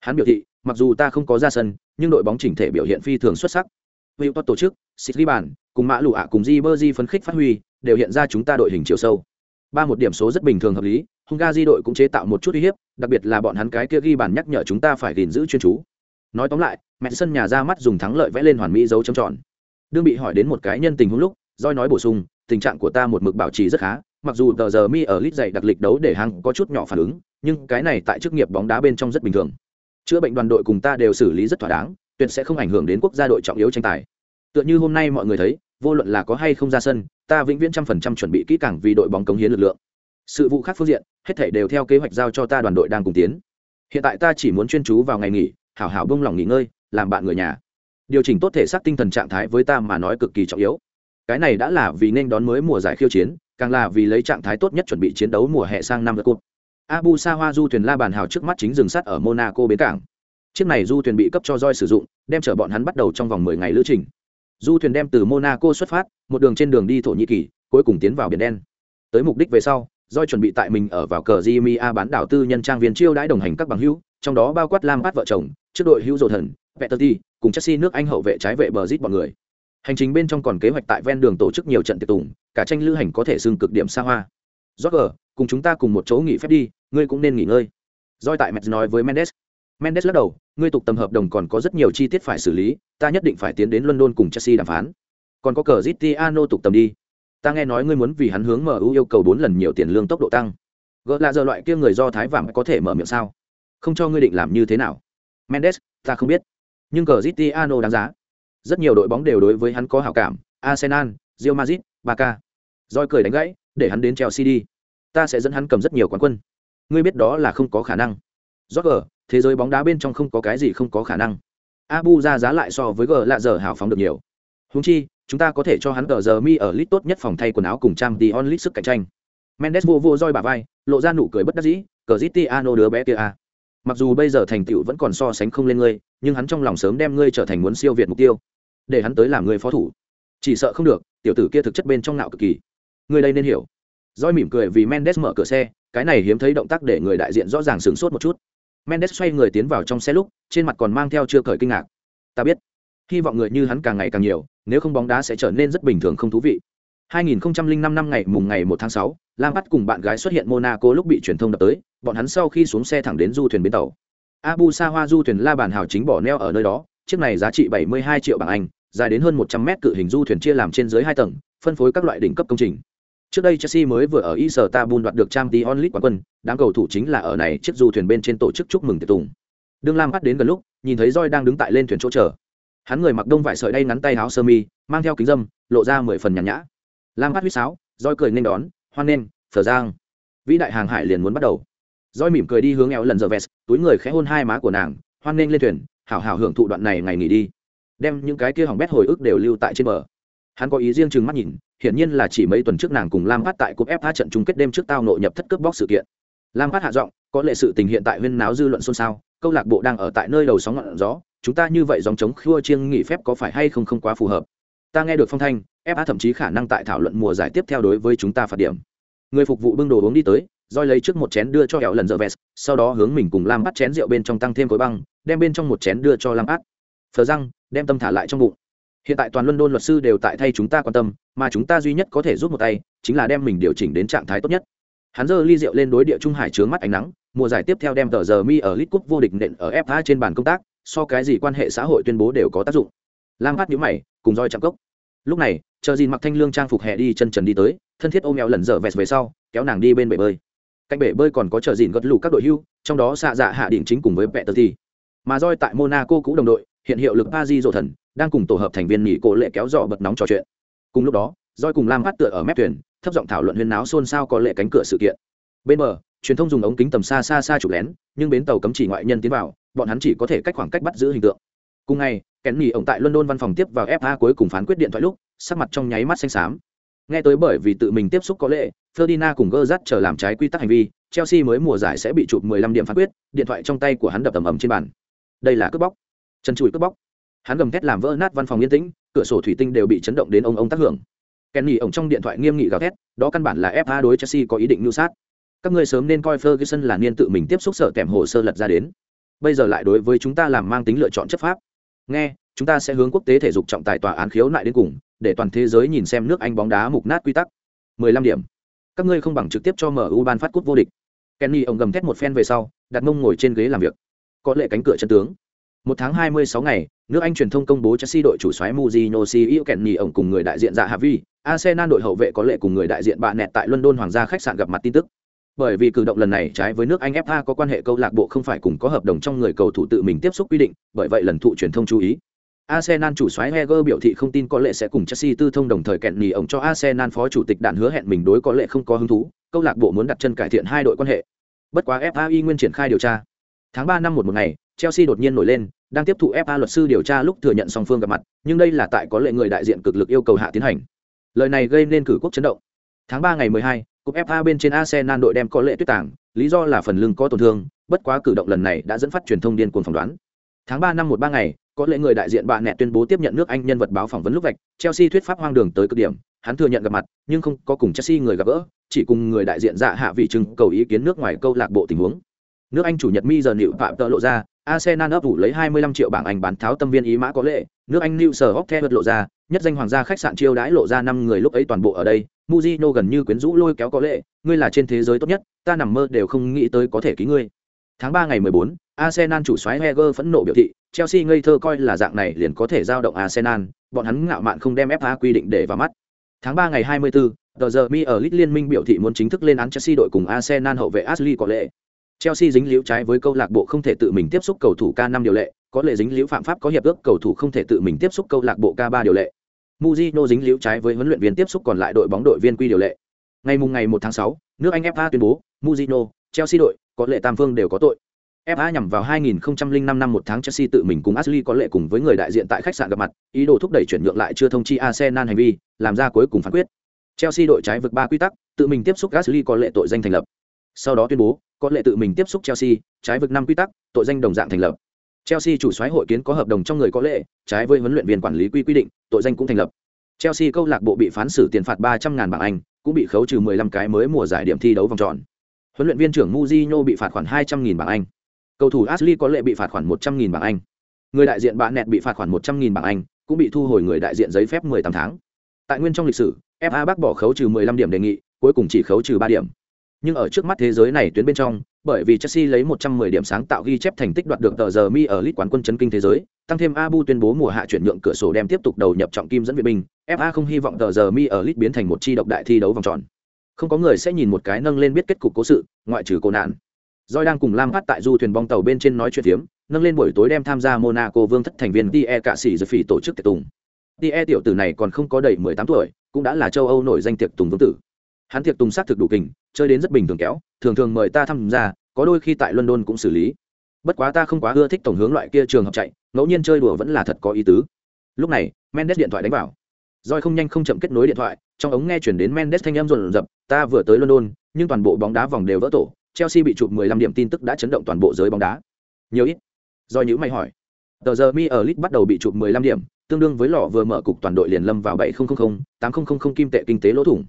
Hắn biểu thị, mặc dù ta không có ra sân, nhưng đội bóng chỉnh thể biểu hiện phi thường xuất sắc. Hữu tốt tổ chức xịt ghi bàn cùng mã lũ ạ cùng di phấn khích phát huy, đều hiện ra chúng ta đội hình chiều sâu. Ba một điểm số rất bình thường hợp lý hungary đội cũng chế tạo một chút uy hiếp, đặc biệt là bọn hắn cái kia ghi bàn nhắc nhở chúng ta phải gìn giữ chuyên chú. Nói tóm lại, mẹ sân nhà ra mắt dùng thắng lợi vẽ lên hoàn mỹ dấu chấm tròn. Đương bị hỏi đến một cái nhân tình huống lúc, Joy nói bổ sung, tình trạng của ta một mực bảo trì rất khá, mặc dù tờ giờ mi ở lit dạy đặc lịch đấu để hàng có chút nhỏ phản ứng, nhưng cái này tại chức nghiệp bóng đá bên trong rất bình thường. Chữa bệnh đoàn đội cùng ta đều xử lý rất thỏa đáng, tuyệt sẽ không ảnh hưởng đến quốc gia đội trọng yếu tranh tài. Tựa như hôm nay mọi người thấy, vô luận là có hay không ra sân, ta vĩnh viễn trăm phần trăm chuẩn bị kỹ càng vì đội bóng cống hiến lực lượng sự vụ khác phương diện, hết thể đều theo kế hoạch giao cho ta đoàn đội đang cùng tiến. Hiện tại ta chỉ muốn chuyên chú vào ngày nghỉ, hảo hảo bông lòng nghỉ ngơi, làm bạn người nhà. Điều chỉnh tốt thể xác tinh thần trạng thái với ta mà nói cực kỳ trọng yếu. Cái này đã là vì nên đón mới mùa giải khiêu chiến, càng là vì lấy trạng thái tốt nhất chuẩn bị chiến đấu mùa hè sang năm lượt cúp abu sa hoa du thuyền la bàn hào trước mắt chính dừng sắt ở monaco bến cảng. Chiếc này du thuyền bị cấp cho roi sử dụng, đem chở bọn hắn bắt đầu trong vòng mười ngày lữ trình. Du thuyền đem từ monaco xuất phát, một đường trên đường đi thổ nhĩ kỳ, cuối cùng tiến vào biển đen. Tới mục đích về sau doi chuẩn bị tại mình ở vào cờ jimmy bán đảo tư nhân trang viên chiêu đãi đồng hành các bằng hữu trong đó bao quát lam bát vợ chồng trước đội hữu dồ thần petterti cùng chelsea nước anh hậu vệ trái vệ bờ Zit bọn người. Hành trình bên trong còn kế hoạch tại ven đường tổ chức nhiều trận tiệc tùng cả tranh lữ hành có thể xưng cực điểm xa hoa. Roger, cùng chúng ta cùng một chỗ nghỉ phép đi ngươi cũng nên nghỉ ngơi. Doi tại mets nói với mendes. Mendes lắc đầu ngươi tục tầm hợp đồng còn có rất nhiều chi tiết phải xử lý ta nhất định phải tiến đến london cùng chelsea đàm phán. Còn có cờ zitiano tục tầm đi ta nghe nói ngươi muốn vì hắn hướng mu yêu cầu bốn lần nhiều tiền lương tốc độ tăng. Gỡ là giờ loại kia người do thái vàng có thể mở miệng sao? Không cho ngươi định làm như thế nào. Mendes ta không biết. Nhưng Cristiano đáng giá. Rất nhiều đội bóng đều đối với hắn có hảo cảm. Arsenal real madrid barca. Rồi cười đánh gãy để hắn đến chelsea đi. Ta sẽ dẫn hắn cầm rất nhiều quán quân. Ngươi biết đó là không có khả năng. Roger, thế giới bóng đá bên trong không có cái gì không có khả năng. Abu ra giá lại so với G lạ giờ hảo phóng được nhiều. Huống chi, chúng ta có thể cho hắn tờ giờ mi ở lit tốt nhất phòng thay quần áo cùng trang tí onlit sức cạnh tranh. Mendes vô vô roi bà vai, lộ ra nụ cười bất đắc dĩ, Cristiano đứa bé kia à. Mặc dù bây giờ thành tựu vẫn còn so sánh không lên ngươi, nhưng hắn trong lòng sớm đem ngươi trở thành muốn siêu việt mục tiêu. Để hắn tới làm người phó thủ. Chỉ sợ không được, tiểu tử kia thực chất bên trong nạo cực kỳ. Ngươi đây nên hiểu. Roi mỉm cười vì Mendes mở cửa xe, cái này hiếm thấy động tác để người đại diện rõ ràng sửng sốt một chút mendes xoay người tiến vào trong xe lúc trên mặt còn mang theo chưa cởi kinh ngạc ta biết hy vọng người như hắn càng ngày càng nhiều nếu không bóng đá sẽ trở nên rất bình thường không thú vị 2005 năm ngày mùng ngày 1 tháng 6, Lam Bắt cùng bạn gái xuất hiện Monaco lúc bị truyền thông đập tới, bọn hắn sau khi xuống xe thẳng đến du thuyền bến tàu. Abu Sawa du thuyền La Bàn Hào chính bỏ neo ở nơi đó, chiếc này giá trị 72 triệu bảng Anh, dài đến hơn 100 mét cự hình du thuyền chia làm trên dưới hai tầng, phân phối các loại đỉnh cấp công trình. Trước đây Chelsea mới vừa ở Istanbul đoạt được Champions League quán quân, đám cầu thủ chính là ở này chiếc du thuyền bên trên tổ chức chúc mừng tiệc tùng. Đường Lam bắt đến gần lúc, nhìn thấy Joy đang đứng tại lên thuyền chỗ chờ. Hắn người mặc đông vải sợi đay ngắn tay áo sơ mi, mang theo kính dâm, lộ ra mười phần nhàn nhã. Lam phát huýt sáo, roi cười nên đón, hoan nên, phở giang. Vĩ đại hàng hải liền muốn bắt đầu. Roi mỉm cười đi hướng eo lần giờ vest, túi người khẽ hôn hai má của nàng, hoan nên lên thuyền, hảo hảo hưởng thụ đoạn này ngày nghỉ đi. Đem những cái kia hỏng bét hồi ức đều lưu tại trên bờ hắn có ý riêng chừng mắt nhìn hiển nhiên là chỉ mấy tuần trước nàng cùng lam phát tại cúp fa trận chung kết đêm trước tao nội nhập thất cướp bóc sự kiện lam phát hạ giọng có lệ sự tình hiện tại huyên náo dư luận xôn xao câu lạc bộ đang ở tại nơi đầu sóng ngọn gió chúng ta như vậy dòng chống khua chiêng nghỉ phép có phải hay không không quá phù hợp? Ta nghe được phong thanh fa thậm chí khả năng tại thảo luận mùa giải tiếp theo đối với chúng ta phạt điểm. Người phục vụ bưng đồ uống đi tới, roi lấy trước một chén đưa cho hẹo lần giờ vest, sau đó hướng mình cùng lam bắt chén rượu bên trong tăng thêm khối băng, đem bên trong một chén đưa cho lam át phờ răng, đem tâm thả lại trong bụng. Hiện tại toàn london luật sư đều tại thay chúng ta quan tâm, mà chúng ta duy nhất có thể giúp một tay, chính là đem mình điều chỉnh đến trạng thái tốt nhất. Hắn giơ ly rượu lên đối địa trung hải trướng mắt ánh nắng, mùa giải tiếp theo đem tờ giờ mi ở lit cúp vô địch nện ở fa trên bàn công tác so cái gì quan hệ xã hội tuyên bố đều có tác dụng. Lam hát nhíu mày, cùng roi chạm cốc. Lúc này, chờ dìn mặc thanh lương trang phục hẹ đi chân trần đi tới, thân thiết ôm mẹo lần dở vẹt về sau, kéo nàng đi bên bể bơi. Cạnh bể bơi còn có chờ dìn gật lù các đội hưu, trong đó xạ dạ hạ đỉnh chính cùng với vẹ tờ thi. Mà roi tại monaco cũ đồng đội, hiện hiệu lực pa di dỗ thần, đang cùng tổ hợp thành viên nghỉ cổ lệ kéo dọ bật nóng trò chuyện. Cùng lúc đó, roi cùng lam hát tựa ở mép thuyền, thấp giọng thảo luận huyên náo xôn xao có lệ cánh cửa sự kiện. Bên bờ, truyền thông dùng ống kính tầm xa xa xa chụp lén nhưng bến tàu cấm chỉ ngoại nhân tiến vào, bọn hắn chỉ có thể cách khoảng cách bắt giữ hình tượng. Cùng ngày, kén nghỉ ổng tại london văn phòng tiếp vào fa cuối cùng phán quyết điện thoại lúc, sắc mặt trong nháy mắt xanh xám. Nghe tới bởi vì tự mình tiếp xúc có lệ, ferdinand cùng gơ chờ làm trái quy tắc hành vi, chelsea mới mùa giải sẽ bị chụp 15 điểm phán quyết, điện thoại trong tay của hắn đập tầm ầm trên bàn. Đây là cướp bóc. Chân chùi cướp bóc. Hắn gầm thét làm vỡ nát văn phòng yên tĩnh, cửa sổ thủy tinh đều bị chấn động đến ông ông tác hưởng. Kenny ổng trong điện thoại nghiêm nghị gào thét, đó căn bản là fa đối chelsea có ý định nưu sát các ngươi sớm nên coi ferguson là niên tự mình tiếp xúc sở kèm hồ sơ lật ra đến. Bây giờ lại đối với chúng ta làm mang tính lựa chọn chấp pháp. Nghe, chúng ta sẽ hướng quốc tế thể dục trọng tài tòa án khiếu nại đến cùng, để toàn thế giới nhìn xem nước anh bóng đá mục nát quy tắc. 15 điểm. Các ngươi không bằng trực tiếp cho mu ban phát cúp vô địch. Kenny ông gầm thét một phen về sau, đặt mông ngồi trên ghế làm việc. Có lệ cánh cửa chân tướng. Một tháng 26 ngày, nước anh truyền thông công bố chelsea đội chủ soái muzino ceo kenny ông cùng người đại diện dạ havi arsenal đội hậu vệ có lệ cùng người đại diện bà nẹt tại london hoàng gia khách sạn gặp mặt tin tức bởi vì cử động lần này trái với nước anh fa có quan hệ câu lạc bộ không phải cùng có hợp đồng trong người cầu thủ tự mình tiếp xúc quy định bởi vậy lần thụ truyền thông chú ý Arsenal chủ soái Heger biểu thị không tin có lệ sẽ cùng Chelsea tư thông đồng thời kẹn nhì ổng cho Arsenal phó chủ tịch đạn hứa hẹn mình đối có lệ không có hứng thú, câu lạc bộ muốn đặt chân cải thiện hai đội quan hệ. Bất quá FA nguyên triển khai điều tra. Tháng 3 năm một một ngày, Chelsea đột nhiên nổi lên, đang tiếp thụ FA luật sư điều tra lúc thừa nhận song phương gặp mặt, nhưng đây là tại có lệ người đại diện cực lực yêu cầu hạ tiến hành. Lời này gây nên cử quốc chấn động. Tháng 3 ngày 12, cúp FA bên trên Arsenal đội đem có lệ tuyết tảng, lý do là phần lưng có tổn thương, bất quá cử động lần này đã dẫn phát truyền thông điên cuồng phỏng đoán. Tháng 3 năm một ba ngày, có lẽ người đại diện bà nẹ tuyên bố tiếp nhận nước Anh nhân vật báo phỏng vấn lúc vạch, Chelsea thuyết pháp hoang đường tới cực điểm, hắn thừa nhận gặp mặt, nhưng không có cùng Chelsea người gặp gỡ, chỉ cùng người đại diện dạ hạ vị trưng cầu ý kiến nước ngoài câu lạc bộ tình huống. Nước Anh chủ nhật mi giờ nịu phạm tợ lộ ra, Arsenal ấp ủ lấy 25 triệu bảng Anh bán tháo tâm viên ý mã có lệ, nước Anh New Sở Hopkins lộ ra, nhất danh hoàng gia khách sạn chiêu đãi lộ ra năm người lúc ấy toàn bộ ở đây, Mujino gần như quyến rũ lôi kéo có lệ, ngươi là trên thế giới tốt nhất, ta nằm mơ đều không nghĩ tới có thể ký ngươi. Tháng 3 ngày 14, Arsenal chủ soái Wenger phẫn nộ biểu thị, Chelsea ngây thơ coi là dạng này liền có thể giao động Arsenal, bọn hắn ngạo mạn không đem FA quy định để vào mắt. Tháng 3 ngày 24, The mi ở Leeds liên minh biểu thị muốn chính thức lên án Chelsea đội cùng Arsenal hậu vệ Ashley có lệ. Chelsea dính líu trái với câu lạc bộ không thể tự mình tiếp xúc cầu thủ K5 điều lệ, có lệ dính líu phạm pháp có hiệp ước cầu thủ không thể tự mình tiếp xúc câu lạc bộ K3 điều lệ. Mujino dính líu trái với huấn luyện viên tiếp xúc còn lại đội bóng đội viên quy điều lệ. Ngày mùng ngày 1 tháng 6, nước Anh FA tuyên bố, Mujino, Chelsea đội, có lệ tam phương đều có tội. FA nhằm vào 2005 năm một tháng Chelsea tự mình cùng Ashley có lệ cùng với người đại diện tại khách sạn gặp mặt, ý đồ thúc đẩy chuyển nhượng lại chưa thông chi Arsenal hành vi, làm ra cuối cùng phán quyết. Chelsea đội trái vực ba quy tắc, tự mình tiếp xúc Ashley có lệ tội danh thành lập. Sau đó tuyên bố, có lệ tự mình tiếp xúc Chelsea, trái vực năm quy tắc, tội danh đồng dạng thành lập. Chelsea chủ soái hội kiến có hợp đồng trong người có lệ, trái với huấn luyện viên quản lý quy quy định, tội danh cũng thành lập. Chelsea câu lạc bộ bị phán xử tiền phạt ba trăm ngàn bảng Anh, cũng bị khấu trừ 15 cái mới mùa giải điểm thi đấu vòng tròn. Huấn luyện viên trưởng Mourinho bị phạt khoản 200.000 bảng Anh. Cầu thủ Ashley có lệ bị phạt khoản 100.000 bảng Anh. Người đại diện bạn nẹt bị phạt khoản 100.000 bảng Anh, cũng bị thu hồi người đại diện giấy phép 18 tháng. Tại nguyên trong lịch sử, FA bác bỏ khấu trừ 15 điểm đề nghị, cuối cùng chỉ khấu trừ ba điểm. Nhưng ở trước mắt thế giới này tuyến bên trong, bởi vì Chelsea lấy 110 điểm sáng tạo ghi chép thành tích đoạt được tờ giờ mi ở lit quán quân chấn kinh thế giới, tăng thêm Abu tuyên bố mùa hạ chuyển nhượng cửa sổ đem tiếp tục đầu nhập trọng kim dẫn viện binh, FA không hy vọng tờ giờ mi ở lit biến thành một chi độc đại thi đấu vòng tròn. Không có người sẽ nhìn một cái nâng lên biết kết cục cố sự, ngoại trừ cô nạn. Joy đang cùng Lam Phát tại du thuyền bong tàu bên trên nói chuyện tiếm nâng lên buổi tối đem tham gia Monaco Vương thất thành viên Die Cạ sĩ Giật Phỉ tổ chức tiệc tùng. Die tiểu tử này còn không có đầy 18 tuổi, cũng đã là châu Âu nổi danh tiệc tùng vương tử. Hắn tiệc tùng sát thực đủ kình, chơi đến rất bình thường kéo, thường thường mời ta tham gia, có đôi khi tại London cũng xử lý. Bất quá ta không quá ưa thích tổng hướng loại kia trường học chạy, ngẫu nhiên chơi đùa vẫn là thật có ý tứ. Lúc này, Mendes điện thoại đánh vào. roi không nhanh không chậm kết nối điện thoại, trong ống nghe chuyển đến Mendes thanh âm rộn rập, ta vừa tới London, nhưng toàn bộ bóng đá vòng đều vỡ tổ, Chelsea bị chụp 15 điểm tin tức đã chấn động toàn bộ giới bóng đá. Nhiều ít. roi nhữ mày hỏi. Tờ giờ Mi ở Leeds bắt đầu bị chụp 15 điểm, tương đương với lọ vừa mở cục toàn đội liền lâm vào 7000, 8000 kim tệ kinh tế lỗ thủng.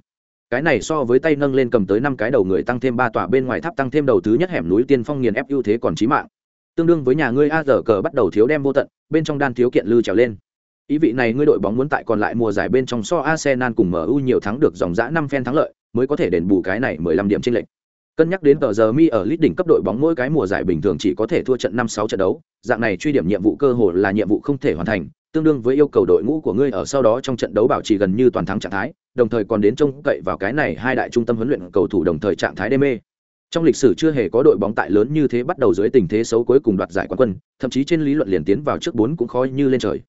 Cái này so với tay nâng lên cầm tới năm cái đầu người tăng thêm ba tòa bên ngoài tháp tăng thêm đầu thứ nhất hẻm núi tiên phong nghiền ép ưu thế còn chí mạng. tương đương với nhà ngươi a giờ cờ bắt đầu thiếu đem vô tận, bên trong đan thiếu kiện lư trèo lên. Ý vị này ngươi đội bóng muốn tại còn lại mùa giải bên trong so arsenal cùng mu nhiều thắng được dòng dã năm phen thắng lợi, mới có thể đền bù cái này mười lăm điểm trên lệnh cân nhắc đến tờ giờ mi ở lít đỉnh cấp đội bóng mỗi cái mùa giải bình thường chỉ có thể thua trận năm sáu trận đấu, dạng này truy điểm nhiệm vụ cơ hội là nhiệm vụ không thể hoàn thành, tương đương với yêu cầu đội ngũ của ngươi ở sau đó trong trận đấu bảo trì gần như toàn thắng trạng thái đồng thời còn đến trông cậy vào cái này hai đại trung tâm huấn luyện cầu thủ đồng thời trạng thái đê mê. Trong lịch sử chưa hề có đội bóng tại lớn như thế bắt đầu dưới tình thế xấu cuối cùng đoạt giải quán quân, thậm chí trên lý luận liền tiến vào trước bốn cũng khó như lên trời.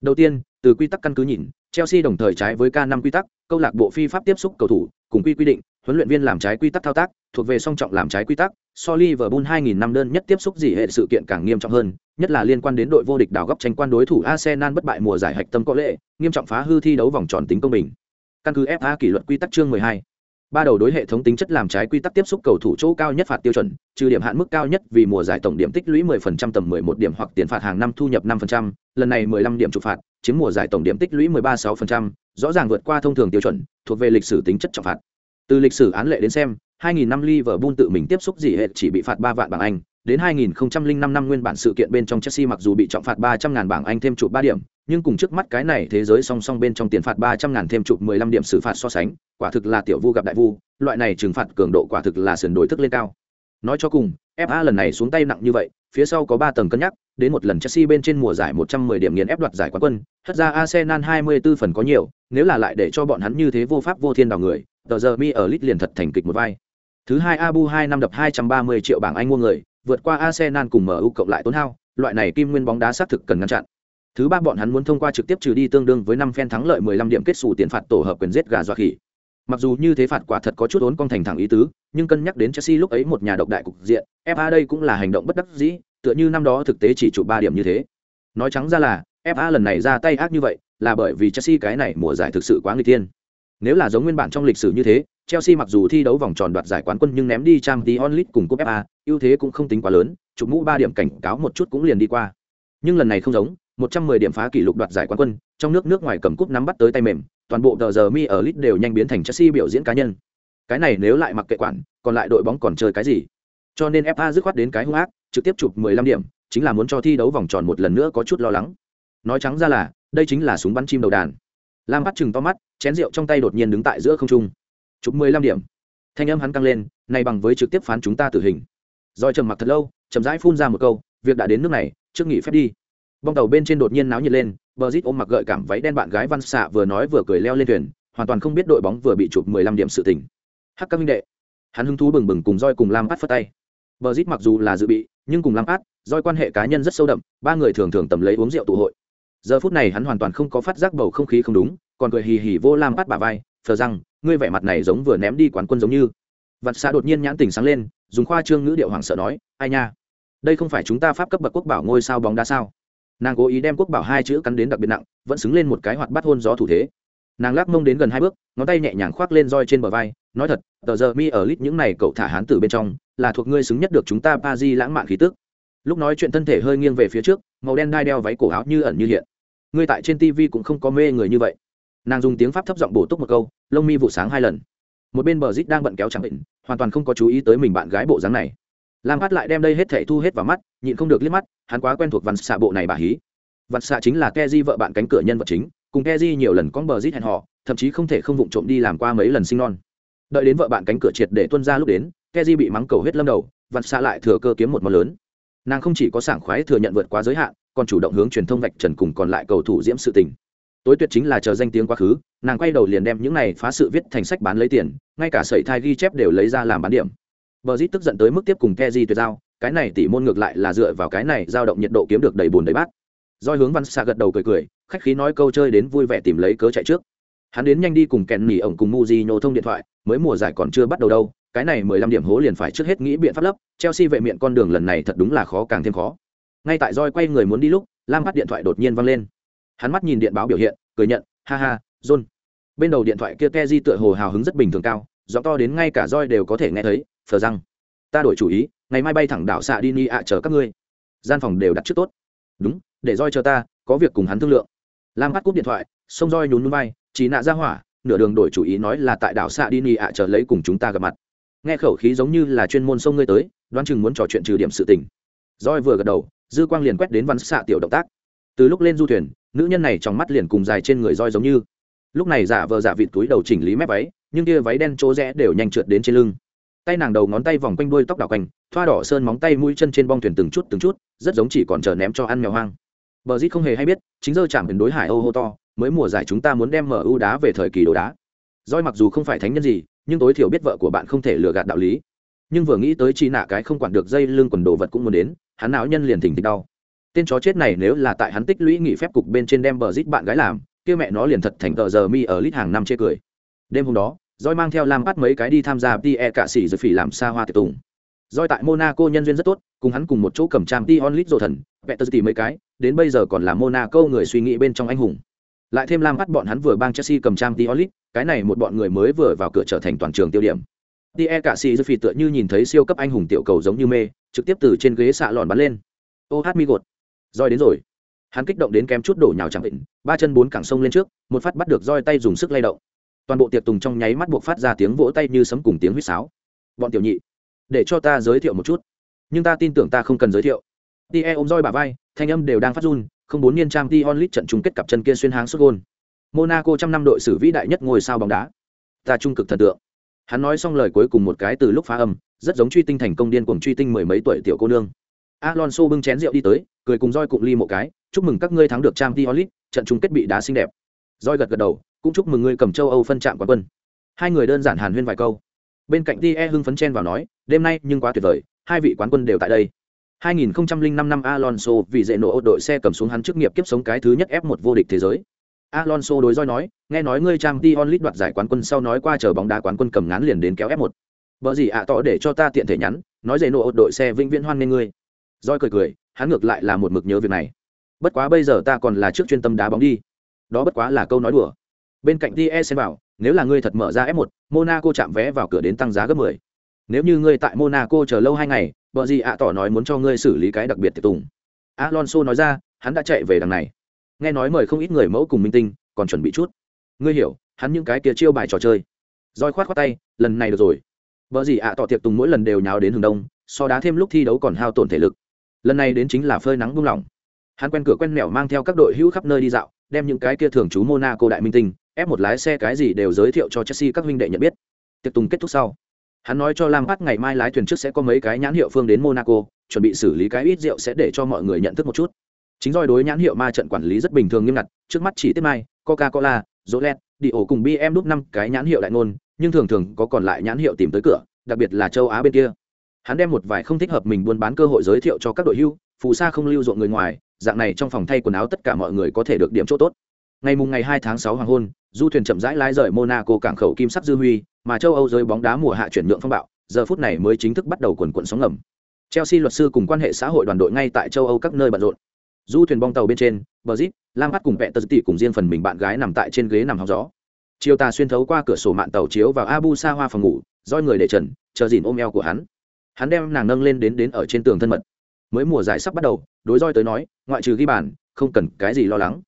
Đầu tiên, từ quy tắc căn cứ nhìn, chelsea đồng thời trái với k năm quy tắc, câu lạc bộ phi pháp tiếp xúc cầu thủ, cùng quy quy định, huấn luyện viên làm trái quy tắc thao tác, thuộc về song trọng làm trái quy tắc, so liverpool 2000 năm đơn nhất tiếp xúc gì hệ sự kiện càng nghiêm trọng hơn, nhất là liên quan đến đội vô địch đảo góc tranh quan đối thủ arsenal bất bại mùa giải hạch tâm có lệ, nghiêm trọng phá hư thi đấu vòng tròn tính công bình căn cứ fa kỷ luật quy tắc chương 12 ba đầu đối hệ thống tính chất làm trái quy tắc tiếp xúc cầu thủ chỗ cao nhất phạt tiêu chuẩn trừ điểm hạn mức cao nhất vì mùa giải tổng điểm tích lũy 10% tầm 11 điểm hoặc tiền phạt hàng năm thu nhập 5%, lần này 15 điểm trục phạt chiếm mùa giải tổng điểm tích lũy 13,6%, rõ ràng vượt qua thông thường tiêu chuẩn thuộc về lịch sử tính chất trọng phạt. Từ lịch sử án lệ đến xem 2000 năm Liverpool tự mình tiếp xúc gì hệ chỉ bị phạt 3 vạn bảng Anh, đến 2005 năm nguyên bản sự kiện bên trong Chelsea mặc dù bị trọng phạt 300 ngàn bảng Anh thêm chụp 3 điểm, nhưng cùng trước mắt cái này thế giới song song bên trong tiền phạt 300 ngàn thêm chụp 15 điểm xử phạt so sánh, quả thực là tiểu vu gặp đại vu, loại này trừng phạt cường độ quả thực là sườn đổi thức lên cao. Nói cho cùng, FA lần này xuống tay nặng như vậy, phía sau có 3 tầng cân nhắc, đến một lần Chelsea bên trên mùa giải 110 điểm nghiền ép đoạt giải quán quân, thật ra Arsenal 24 phần có nhiều, nếu là lại để cho bọn hắn như thế vô pháp vô thiên đào người, giờ mi ở lit liền thật thành kịch một vai. Thứ hai Abu 2 năm đập 230 triệu bảng Anh mua người, vượt qua Arsenal cùng MU cộng lại tốn hao, loại này kim nguyên bóng đá xác thực cần ngăn chặn. Thứ ba bọn hắn muốn thông qua trực tiếp trừ đi tương đương với 5 phen thắng lợi 15 điểm kết sủ tiền phạt tổ hợp quyền giết gà dọa khỉ. Mặc dù như thế phạt quả thật có chút uốn con thành thẳng ý tứ, nhưng cân nhắc đến Chelsea lúc ấy một nhà độc đại cục diện, FA đây cũng là hành động bất đắc dĩ, tựa như năm đó thực tế chỉ chụp 3 điểm như thế. Nói trắng ra là, FA lần này ra tay ác như vậy, là bởi vì Chelsea cái này mùa giải thực sự quá nguy tiên. Nếu là giống nguyên bản trong lịch sử như thế, Chelsea mặc dù thi đấu vòng tròn đoạt giải quán quân nhưng ném đi Champions League cùng cúp FA, ưu thế cũng không tính quá lớn, chụp mũ 3 điểm cảnh cáo một chút cũng liền đi qua. Nhưng lần này không giống, 110 điểm phá kỷ lục đoạt giải quán quân, trong nước nước ngoài cầm cúp nắm bắt tới tay mềm, toàn bộ tờ giờ mi ở lit đều nhanh biến thành Chelsea biểu diễn cá nhân. Cái này nếu lại mặc kệ quản, còn lại đội bóng còn chơi cái gì? Cho nên FA dứt khoát đến cái hung ác, trực tiếp chụp 15 điểm, chính là muốn cho thi đấu vòng tròn một lần nữa có chút lo lắng. Nói trắng ra là, đây chính là súng bắn chim đầu đàn. Lam bắt chừng to mắt, chén rượu trong tay đột nhiên đứng tại giữa không trung. Chụp 15 điểm. Thanh âm hắn căng lên, này bằng với trực tiếp phán chúng ta tử hình. Rồi trầm mặc thật lâu, chậm rãi phun ra một câu, việc đã đến nước này, trước nghỉ phép đi. Bong tàu bên trên đột nhiên náo nhiệt lên bờ rít ôm mặc gợi cảm váy đen bạn gái văn xạ vừa nói vừa cười leo lên thuyền hoàn toàn không biết đội bóng vừa bị chụp mười lăm điểm sự tình. Hắc các minh đệ. Hắn hứng thú bừng bừng cùng roi cùng lam át phất tay. Bờ rít mặc dù là dự bị nhưng cùng lam át roi quan hệ cá nhân rất sâu đậm ba người thường thường tầm lấy uống rượu tụ hội. Giờ phút này hắn hoàn toàn không có phát giác bầu không khí không đúng còn cười hì hì vô lam át bả vai phờ rằng, ngươi vẻ mặt này giống vừa ném đi quán quân giống như. Vặt xạ đột nhiên nhãn tình sáng lên, dùng khoa trương ngữ điệu hoảng sợ nói, ai nha? Đây không phải chúng ta pháp cấp bậc quốc bảo ngôi sao bóng đá sao? Nàng cố ý đem quốc bảo hai chữ cắn đến đặc biệt nặng, vẫn xứng lên một cái hoạt bắt hôn gió thủ thế. Nàng lắc mông đến gần hai bước, ngón tay nhẹ nhàng khoác lên roi trên bờ vai, nói thật, tờ giờ mi ở lít những này cậu thả hán từ bên trong, là thuộc ngươi xứng nhất được chúng ta pa di lãng mạn khí tức. Lúc nói chuyện thân thể hơi nghiêng về phía trước, màu đen đai đeo váy cổ áo như ẩn như hiện. Ngươi tại trên tv cũng không có mê người như vậy nàng dùng tiếng pháp thấp giọng bổ túc một câu lông mi vụ sáng hai lần một bên bờ rít đang bận kéo chẳng định hoàn toàn không có chú ý tới mình bạn gái bộ dáng này lam phát lại đem đây hết thảy thu hết vào mắt nhịn không được liếc mắt hắn quá quen thuộc văn xạ bộ này bà hí văn xạ chính là keji vợ bạn cánh cửa nhân vật chính cùng keji nhiều lần con bờ rít hẹn họ thậm chí không thể không vụng trộm đi làm qua mấy lần sinh non đợi đến vợ bạn cánh cửa triệt để tuân ra lúc đến keji bị mắng cầu huyết lâm đầu văn xạ lại thừa cơ kiếm một món lớn nàng không chỉ có sảng khoái thừa nhận vượt quá giới hạn còn chủ động hướng truyền thông vạch trần cùng còn lại cầu thủ diễm sự tình tối tuyệt chính là chờ danh tiếng quá khứ nàng quay đầu liền đem những này phá sự viết thành sách bán lấy tiền ngay cả sợi thai ghi chép đều lấy ra làm bán điểm Bờ Dít tức giận tới mức tiếp cùng Keji tuyệt giao, cái này tỷ môn ngược lại là dựa vào cái này dao động nhiệt độ kiếm được đầy buồn đầy bát. Doi hướng Văn xạ gật đầu cười cười, khách khí nói câu chơi đến vui vẻ tìm lấy cớ chạy trước. Hắn đến nhanh đi cùng kèn nỉ ổng cùng Mujinho thông điện thoại, mới mùa giải còn chưa bắt đầu đâu, cái này 15 điểm hố liền phải trước hết nghĩ biện pháp lấp, Chelsea vệ miệng con đường lần này thật đúng là khó càng thêm khó. Ngay tại Doi quay người muốn đi lúc, Lam bắt điện thoại đột nhiên vang lên. Hắn mắt nhìn điện báo biểu hiện, cười nhận, ha ha, John. Bên đầu điện thoại kia Keji tựa hồ hào hứng rất bình thường cao, gió to đến ngay cả roi đều có thể nghe thấy, phờ răng ta đổi chủ ý ngày mai bay thẳng đảo xạ đi ni ạ chờ các ngươi. Gian phòng đều đặt trước tốt. Đúng để roi chờ ta có việc cùng hắn thương lượng. Lam bắt cúp điện thoại xông roi nhún núi bay chỉ nạ ra hỏa nửa đường đổi chủ ý nói là tại đảo xạ đi ni ạ chờ lấy cùng chúng ta gặp mặt. Nghe khẩu khí giống như là chuyên môn sông ngươi tới đoán chừng muốn trò chuyện trừ điểm sự tình. Roi vừa gật đầu dư quang liền quét đến văn xạ tiểu động tác. Từ lúc lên du thuyền nữ nhân này trong mắt liền cùng dài trên người roi giống như. Lúc này giả vờ giả vịt túi đầu chỉnh lý mép váy, nhưng kia váy đen chỗ rẽ đều nhanh trượt đến trên lưng. Tay nàng đầu ngón tay vòng quanh đuôi tóc đảo quanh, thoa đỏ sơn móng tay mũi chân trên bong thuyền từng chút từng chút, rất giống chỉ còn chờ ném cho ăn mèo hoang. Bờ dít không hề hay biết, chính giờ chạm đến đối hải âu hô to, mới mùa giải chúng ta muốn đem mở ưu đá về thời kỳ đồ đá. Roi mặc dù không phải thánh nhân gì, nhưng tối thiểu biết vợ của bạn không thể lừa gạt đạo lý. Nhưng vừa nghĩ tới chi nạ cái không quản được dây lưng quần đồ vật cũng muốn đến, hắn não nhân liền thỉnh thịch đau tên chó chết này nếu là tại hắn tích lũy nghỉ phép cục bên trên đem bờ rít bạn gái làm, kia mẹ nó liền thật thành tờ giờ mi ở lít hàng năm chê cười. Đêm hôm đó roi mang theo lam bắt mấy cái đi tham gia tie cả xỉ rồi phỉ làm xa hoa tiệc tùng. Roi tại monaco nhân duyên rất tốt, cùng hắn cùng một chỗ cầm trang t onlit rộ thần vẹn tờ tỉ mấy cái, đến bây giờ còn là monaco người suy nghĩ bên trong anh hùng. Lại thêm lam bắt bọn hắn vừa bang chelsea cầm trang t onlit cái này một bọn người mới vừa vào cửa trở thành toàn trường tiêu điểm. Tie cả xỉ rồi phỉ tựa như nhìn thấy siêu cấp anh hùng tiểu cầu giống như mê, trực tiếp từ trên ghế xạ lòn bắn lên. Ô hát mi gột roi đến rồi. Hắn kích động đến kém chút đổ nhào chẳng định ba chân bốn cẳng sông lên trước, một phát bắt được roi tay dùng sức lay động. Toàn bộ tiệc tùng trong nháy mắt buộc phát ra tiếng vỗ tay như sấm cùng tiếng huýt sáo. Bọn tiểu nhị, để cho ta giới thiệu một chút. Nhưng ta tin tưởng ta không cần giới thiệu. Tie ôm roi bà vai, thanh âm đều đang phát run, không bốn niên trang ti onlit trận chung kết cặp chân kia xuyên háng xuất gôn. Monaco trăm năm đội sử vĩ đại nhất ngôi sao bóng đá. Ta trung cực thần tượng. Hắn nói xong lời cuối cùng một cái từ lúc phá âm, rất giống truy tinh thành công điên cuồng truy tinh mười mấy tuổi tiểu cô nương alonso bưng chén rượu đi tới cười cùng Joy cụng ly một cái chúc mừng các ngươi thắng được Champions League, trận chung kết bị đá xinh đẹp Joy gật gật đầu cũng chúc mừng ngươi cầm châu âu phân trạm quán quân hai người đơn giản hàn huyên vài câu bên cạnh tie hưng phấn chen vào nói đêm nay nhưng quá tuyệt vời hai vị quán quân đều tại đây 2005 năm Alonso vì dễ nổ đội xe cầm xuống hắn chức nghiệp kiếp sống cái thứ nhất F1 vô địch thế giới. Alonso đối roi nói, nghe nói ngươi Champions League đoạt giải quán quân sau nói qua chờ bóng đá quán quân cầm ngán liền đến kéo F1. Bở gì ạ à tỏ để cho ta tiện thể nhắn, nói dễ nổ đội xe vĩnh viễn hoan nghênh ngươi. Roi cười cười, hắn ngược lại là một mực nhớ việc này. Bất quá bây giờ ta còn là trước chuyên tâm đá bóng đi. Đó bất quá là câu nói đùa. Bên cạnh tie xem bảo nếu là ngươi thật mở ra f 1 monaco chạm vé vào cửa đến tăng giá gấp 10. nếu như ngươi tại monaco chờ lâu hai ngày vợ gì ạ tỏ nói muốn cho ngươi xử lý cái đặc biệt tiệc tùng. Alonso nói ra hắn đã chạy về đằng này. Nghe nói mời không ít người mẫu cùng minh tinh còn chuẩn bị chút. Ngươi hiểu hắn những cái kia chiêu bài trò chơi. Roi khoát khoát tay lần này được rồi. Vợ gì ạ tỏ tiệc tùng mỗi lần đều nhào đến hướng đông so đá thêm lúc thi đấu còn hao tổn thể lực lần này đến chính là phơi nắng buông lỏng hắn quen cửa quen mẻo mang theo các đội hữu khắp nơi đi dạo đem những cái kia thường trú monaco đại minh tinh ép một lái xe cái gì đều giới thiệu cho Chelsea các huynh đệ nhận biết. Tiệc tùng kết thúc sau, hắn nói cho Lam bắt ngày mai lái thuyền trước sẽ có mấy cái nhãn hiệu phương đến Monaco, chuẩn bị xử lý cái ít rượu sẽ để cho mọi người nhận thức một chút. Chính doi đối nhãn hiệu ma trận quản lý rất bình thường nghiêm ngặt, trước mắt chỉ tiếp mai, Coca-Cola, Rolet, đi ổ cùng BM đúc năm cái nhãn hiệu đại ngôn, nhưng thường thường có còn lại nhãn hiệu tìm tới cửa, đặc biệt là châu Á bên kia. Hắn đem một vài không thích hợp mình buôn bán cơ hội giới thiệu cho các đội hưu, phù sa không lưu ruộng người ngoài, dạng này trong phòng thay quần áo tất cả mọi người có thể được điểm chỗ tốt. Ngày mùng ngày 2 tháng 6 hoàng hôn, du thuyền chậm rãi lái rời monaco cảng khẩu kim sắc dư huy mà châu âu giới bóng đá mùa hạ chuyển nhượng phong bạo giờ phút này mới chính thức bắt đầu quần quận sóng ngầm. Chelsea luật sư cùng quan hệ xã hội đoàn đội ngay tại châu âu các nơi bận rộn. Du thuyền bong tàu bên trên bờ zip lam bắt cùng vẹ tờ tỷ cùng riêng phần mình bạn gái nằm tại trên ghế nằm hóng gió. Chiều tà xuyên thấu qua cửa sổ mạng tàu chiếu vào abu sa hoa phòng ngủ roi người để trần chờ dìn ôm eo của hắn hắn đem nàng nâng lên đến đến ở trên tường thân mật. Mới mùa giải sắp bắt đầu, đối roi tới nói, ngoại trừ ghi bàn, không cần cái gì lo lắng.